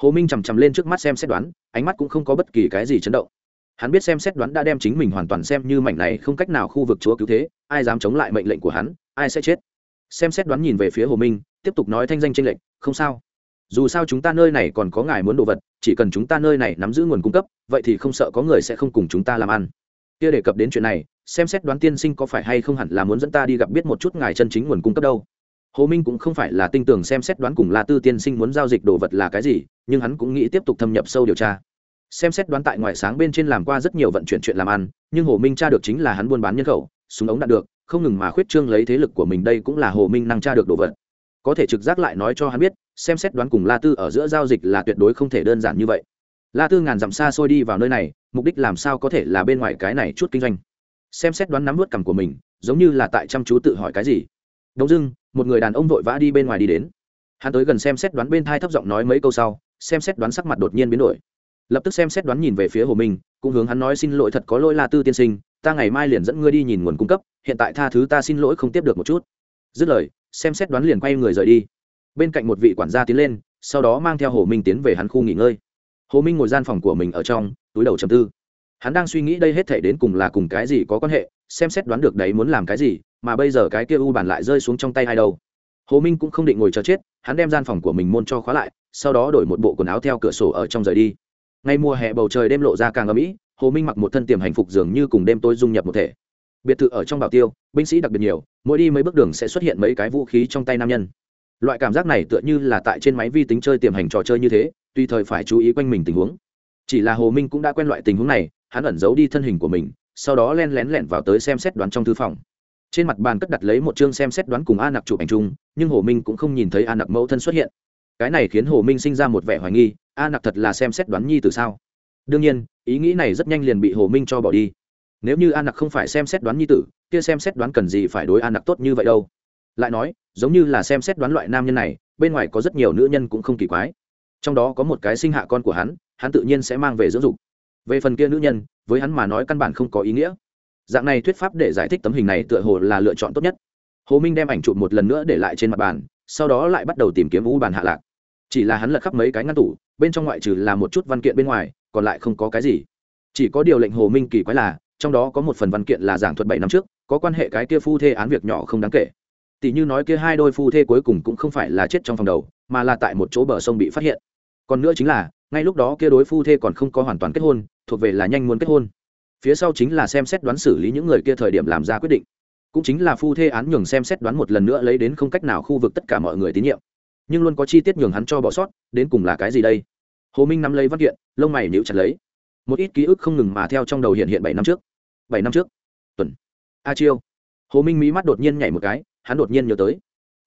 Speaker 1: Hồ minh chằm chằm lên trước mắt xem xét đoán, ánh mắt cũng không có bất kỳ cái gì chấn động. Hắn biết xem xét đoán đã đem chính mình hoàn toàn xem như mảnh này không cách nào khu vực chúa cứu thế, ai dám chống lại mệnh lệnh của hắn, ai sẽ chết. Xem xét đoán nhìn về phía hồ minh, tiếp tục nói thanh danh tranh lệnh không sao. Dù sao chúng ta nơi này còn có ngài muốn đồ vật, chỉ cần chúng ta nơi này nắm giữ nguồn cung cấp, vậy thì không sợ có người sẽ không cùng chúng ta làm ăn. Kia đề cập đến chuyện này xem xét đoán tiên sinh có phải hay không hẳn là muốn dẫn ta đi gặp biết một chút ngài chân chính nguồn cung cấp đâu. Hồ minh cũng không phải là tin tưởng xem xét đoán cùng la tư tiên sinh muốn giao dịch đồ vật là cái gì, nhưng hắn cũng nghĩ tiếp tục thâm nhập sâu điều tra. Xem xét đoán tại ngoại sáng bên trên làm qua rất nhiều vận chuyển chuyện làm ăn, nhưng hồ minh tra được chính là hắn buôn bán nhân khẩu, súng ống đạt được, không ngừng mà khuyết trương lấy thế lực của mình đây cũng là hồ minh năng tra được đồ vật. Có thể trực giác lại nói cho hắn biết, xem xét đoán cùng la tư ở giữa giao dịch là tuyệt đối không thể đơn giản như vậy. La tư ngàn dặm xa xôi đi vào nơi này, mục đích làm sao có thể là bên ngoài cái này chút kinh doanh xem xét đoán nắm vớt cằm của mình, giống như là tại chăm chú tự hỏi cái gì. Đông dưng một người đàn ông vội vã đi bên ngoài đi đến. Hắn tới gần xem xét đoán bên thai thấp giọng nói mấy câu sau, xem xét đoán sắc mặt đột nhiên biến đổi. Lập tức xem xét đoán nhìn về phía hồ minh, cũng hướng hắn nói xin lỗi thật có lỗi la tư tiên sinh, ta ngày mai liền dẫn ngươi đi nhìn nguồn cung cấp, hiện tại tha thứ ta xin lỗi không tiếp được một chút. Dứt lời, xem xét đoán liền quay người rời đi. Bên cạnh một vị quản gia tiến lên, sau đó mang theo hồ minh tiến về hắn khu nghỉ ngơi. Hồ minh ngồi gian phòng của mình ở trong, túi đầu chầm tư hắn đang suy nghĩ đây hết thể đến cùng là cùng cái gì có quan hệ xem xét đoán được đấy muốn làm cái gì mà bây giờ cái kia u bàn lại rơi xuống trong tay ai đâu. Hồ minh cũng không định ngồi chờ chết hắn đem gian phòng của mình môn cho khóa lại sau đó đổi một bộ quần áo theo cửa sổ ở trong rời đi. Ngay mùa hè bầu trời đêm lộ ra càng ở mỹ, hồ minh mặc một thân tiềm hành phục dường như cùng đêm tôi dung nhập một thể. Biệt thự ở trong bảo tiêu binh sĩ đặc biệt nhiều mỗi đi mấy bước đường sẽ xuất hiện mấy cái vũ khí trong tay nam nhân. Loại cảm giác này tựa như là tại trên máy vi tính chơi tiềm hành trò chơi như thế tùy thời phải chú ý quanh mình tình huống. Chỉ là hồ minh cũng đã quen loại tình huống này hắn ẩn giấu đi thân hình của mình, sau đó len lén lẹn vào tới xem xét đoán trong thư phòng. Trên mặt bàn cất đặt lấy một chương xem xét đoán cùng a nặc chụp ảnh chung, nhưng hồ minh cũng không nhìn thấy a nặc mẫu thân xuất hiện. Cái này khiến hồ minh sinh ra một vẻ hoài nghi, a nặc thật là xem xét đoán nhi từ sao? Đương nhiên, ý nghĩ này rất nhanh liền bị hồ minh cho bỏ đi. Nếu như a nặc không phải xem xét đoán nhi tử, kia xem xét đoán cần gì phải đối a nặc tốt như vậy đâu? Lại nói, giống như là xem xét đoán loại nam nhân này, bên ngoài có rất nhiều nữ nhân cũng không kỳ quái. Trong đó có một cái sinh hạ con của hắn hắn tự nhiên sẽ mang về dưỡng dục về phần kia nữ nhân, với hắn mà nói căn bản không có ý nghĩa. Dạng này thuyết pháp để giải thích tấm hình này tựa hồ là lựa chọn tốt nhất. Hồ minh đem ảnh chụp một lần nữa để lại trên mặt bàn, sau đó lại bắt đầu tìm kiếm vũ bàn hạ lạc. Chỉ là hắn lật khắp mấy cái ngăn tủ, bên trong ngoại trừ là một chút văn kiện bên ngoài, còn lại không có cái gì. Chỉ có điều lệnh hồ minh kỳ quái là, trong đó có một phần văn kiện là giảng thuật bảy năm trước, có quan hệ cái kia phu thê án việc nhỏ không đáng kể. Tỷ như nói kia hai đôi phu thê cuối cùng cũng không phải là chết trong phòng đầu, mà là tại một chỗ bờ sông bị phát hiện còn nữa chính là, ngay lúc đó kia đối phu thê còn không có hoàn toàn kết hôn, thuộc về là nhanh muốn kết hôn. Phía sau chính là xem xét đoán xử lý những người kia thời điểm làm ra quyết định. Cũng chính là phu thê án nhường xem xét đoán một lần nữa lấy đến không cách nào khu vực tất cả mọi người tín nhiệm. Nhưng luôn có chi tiết nhường hắn cho bỏ sót, đến cùng là cái gì đây? Hồ minh nắm lấy văn kiện, lông mày níu chặt lấy. Một ít ký ức không ngừng mà theo trong đầu hiện hiện bảy năm trước. Bảy năm trước. Tuần. A chiêu. Hồ minh mí mắt đột nhiên nhảy một cái, hắn đột nhiên nhớ tới.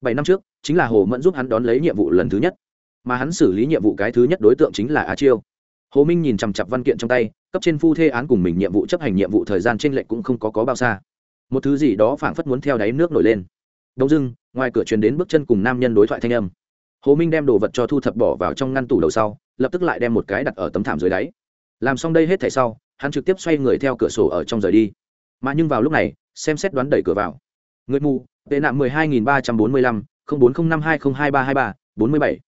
Speaker 1: Bảy năm trước, chính là hồ mẫn giúp hắn đón lấy nhiệm vụ lần thứ nhất mà hắn xử lý nhiệm vụ cái thứ nhất đối tượng chính là a chiêu. Hồ minh nhìn chằm chặp văn kiện trong tay, cấp trên phu thê án cùng mình nhiệm vụ chấp hành nhiệm vụ thời gian t r ê n lệch cũng không có có bao xa. Một thứ gì đó phảng phất muốn theo đáy nước nổi lên. Đông dưng ngoài cửa truyền đến bước chân cùng nam nhân đối thoại thanh âm. Hồ minh đem đồ vật cho thu thập bỏ vào trong ngăn tủ đầu sau, lập tức lại đem một cái đặt ở tấm thảm dưới đáy. Làm xong đây hết thảy sau, hắn trực tiếp xoay người theo cửa sổ ở trong rời đi. Mà nhưng vào lúc này, xem xét đoán đẩy cửa vào. Người mù, tệ nạn mười hai nghìn ba trăm bốn mươi lăm, không bốn không năm hai không hai ba hai ba, bốn mươi bảy.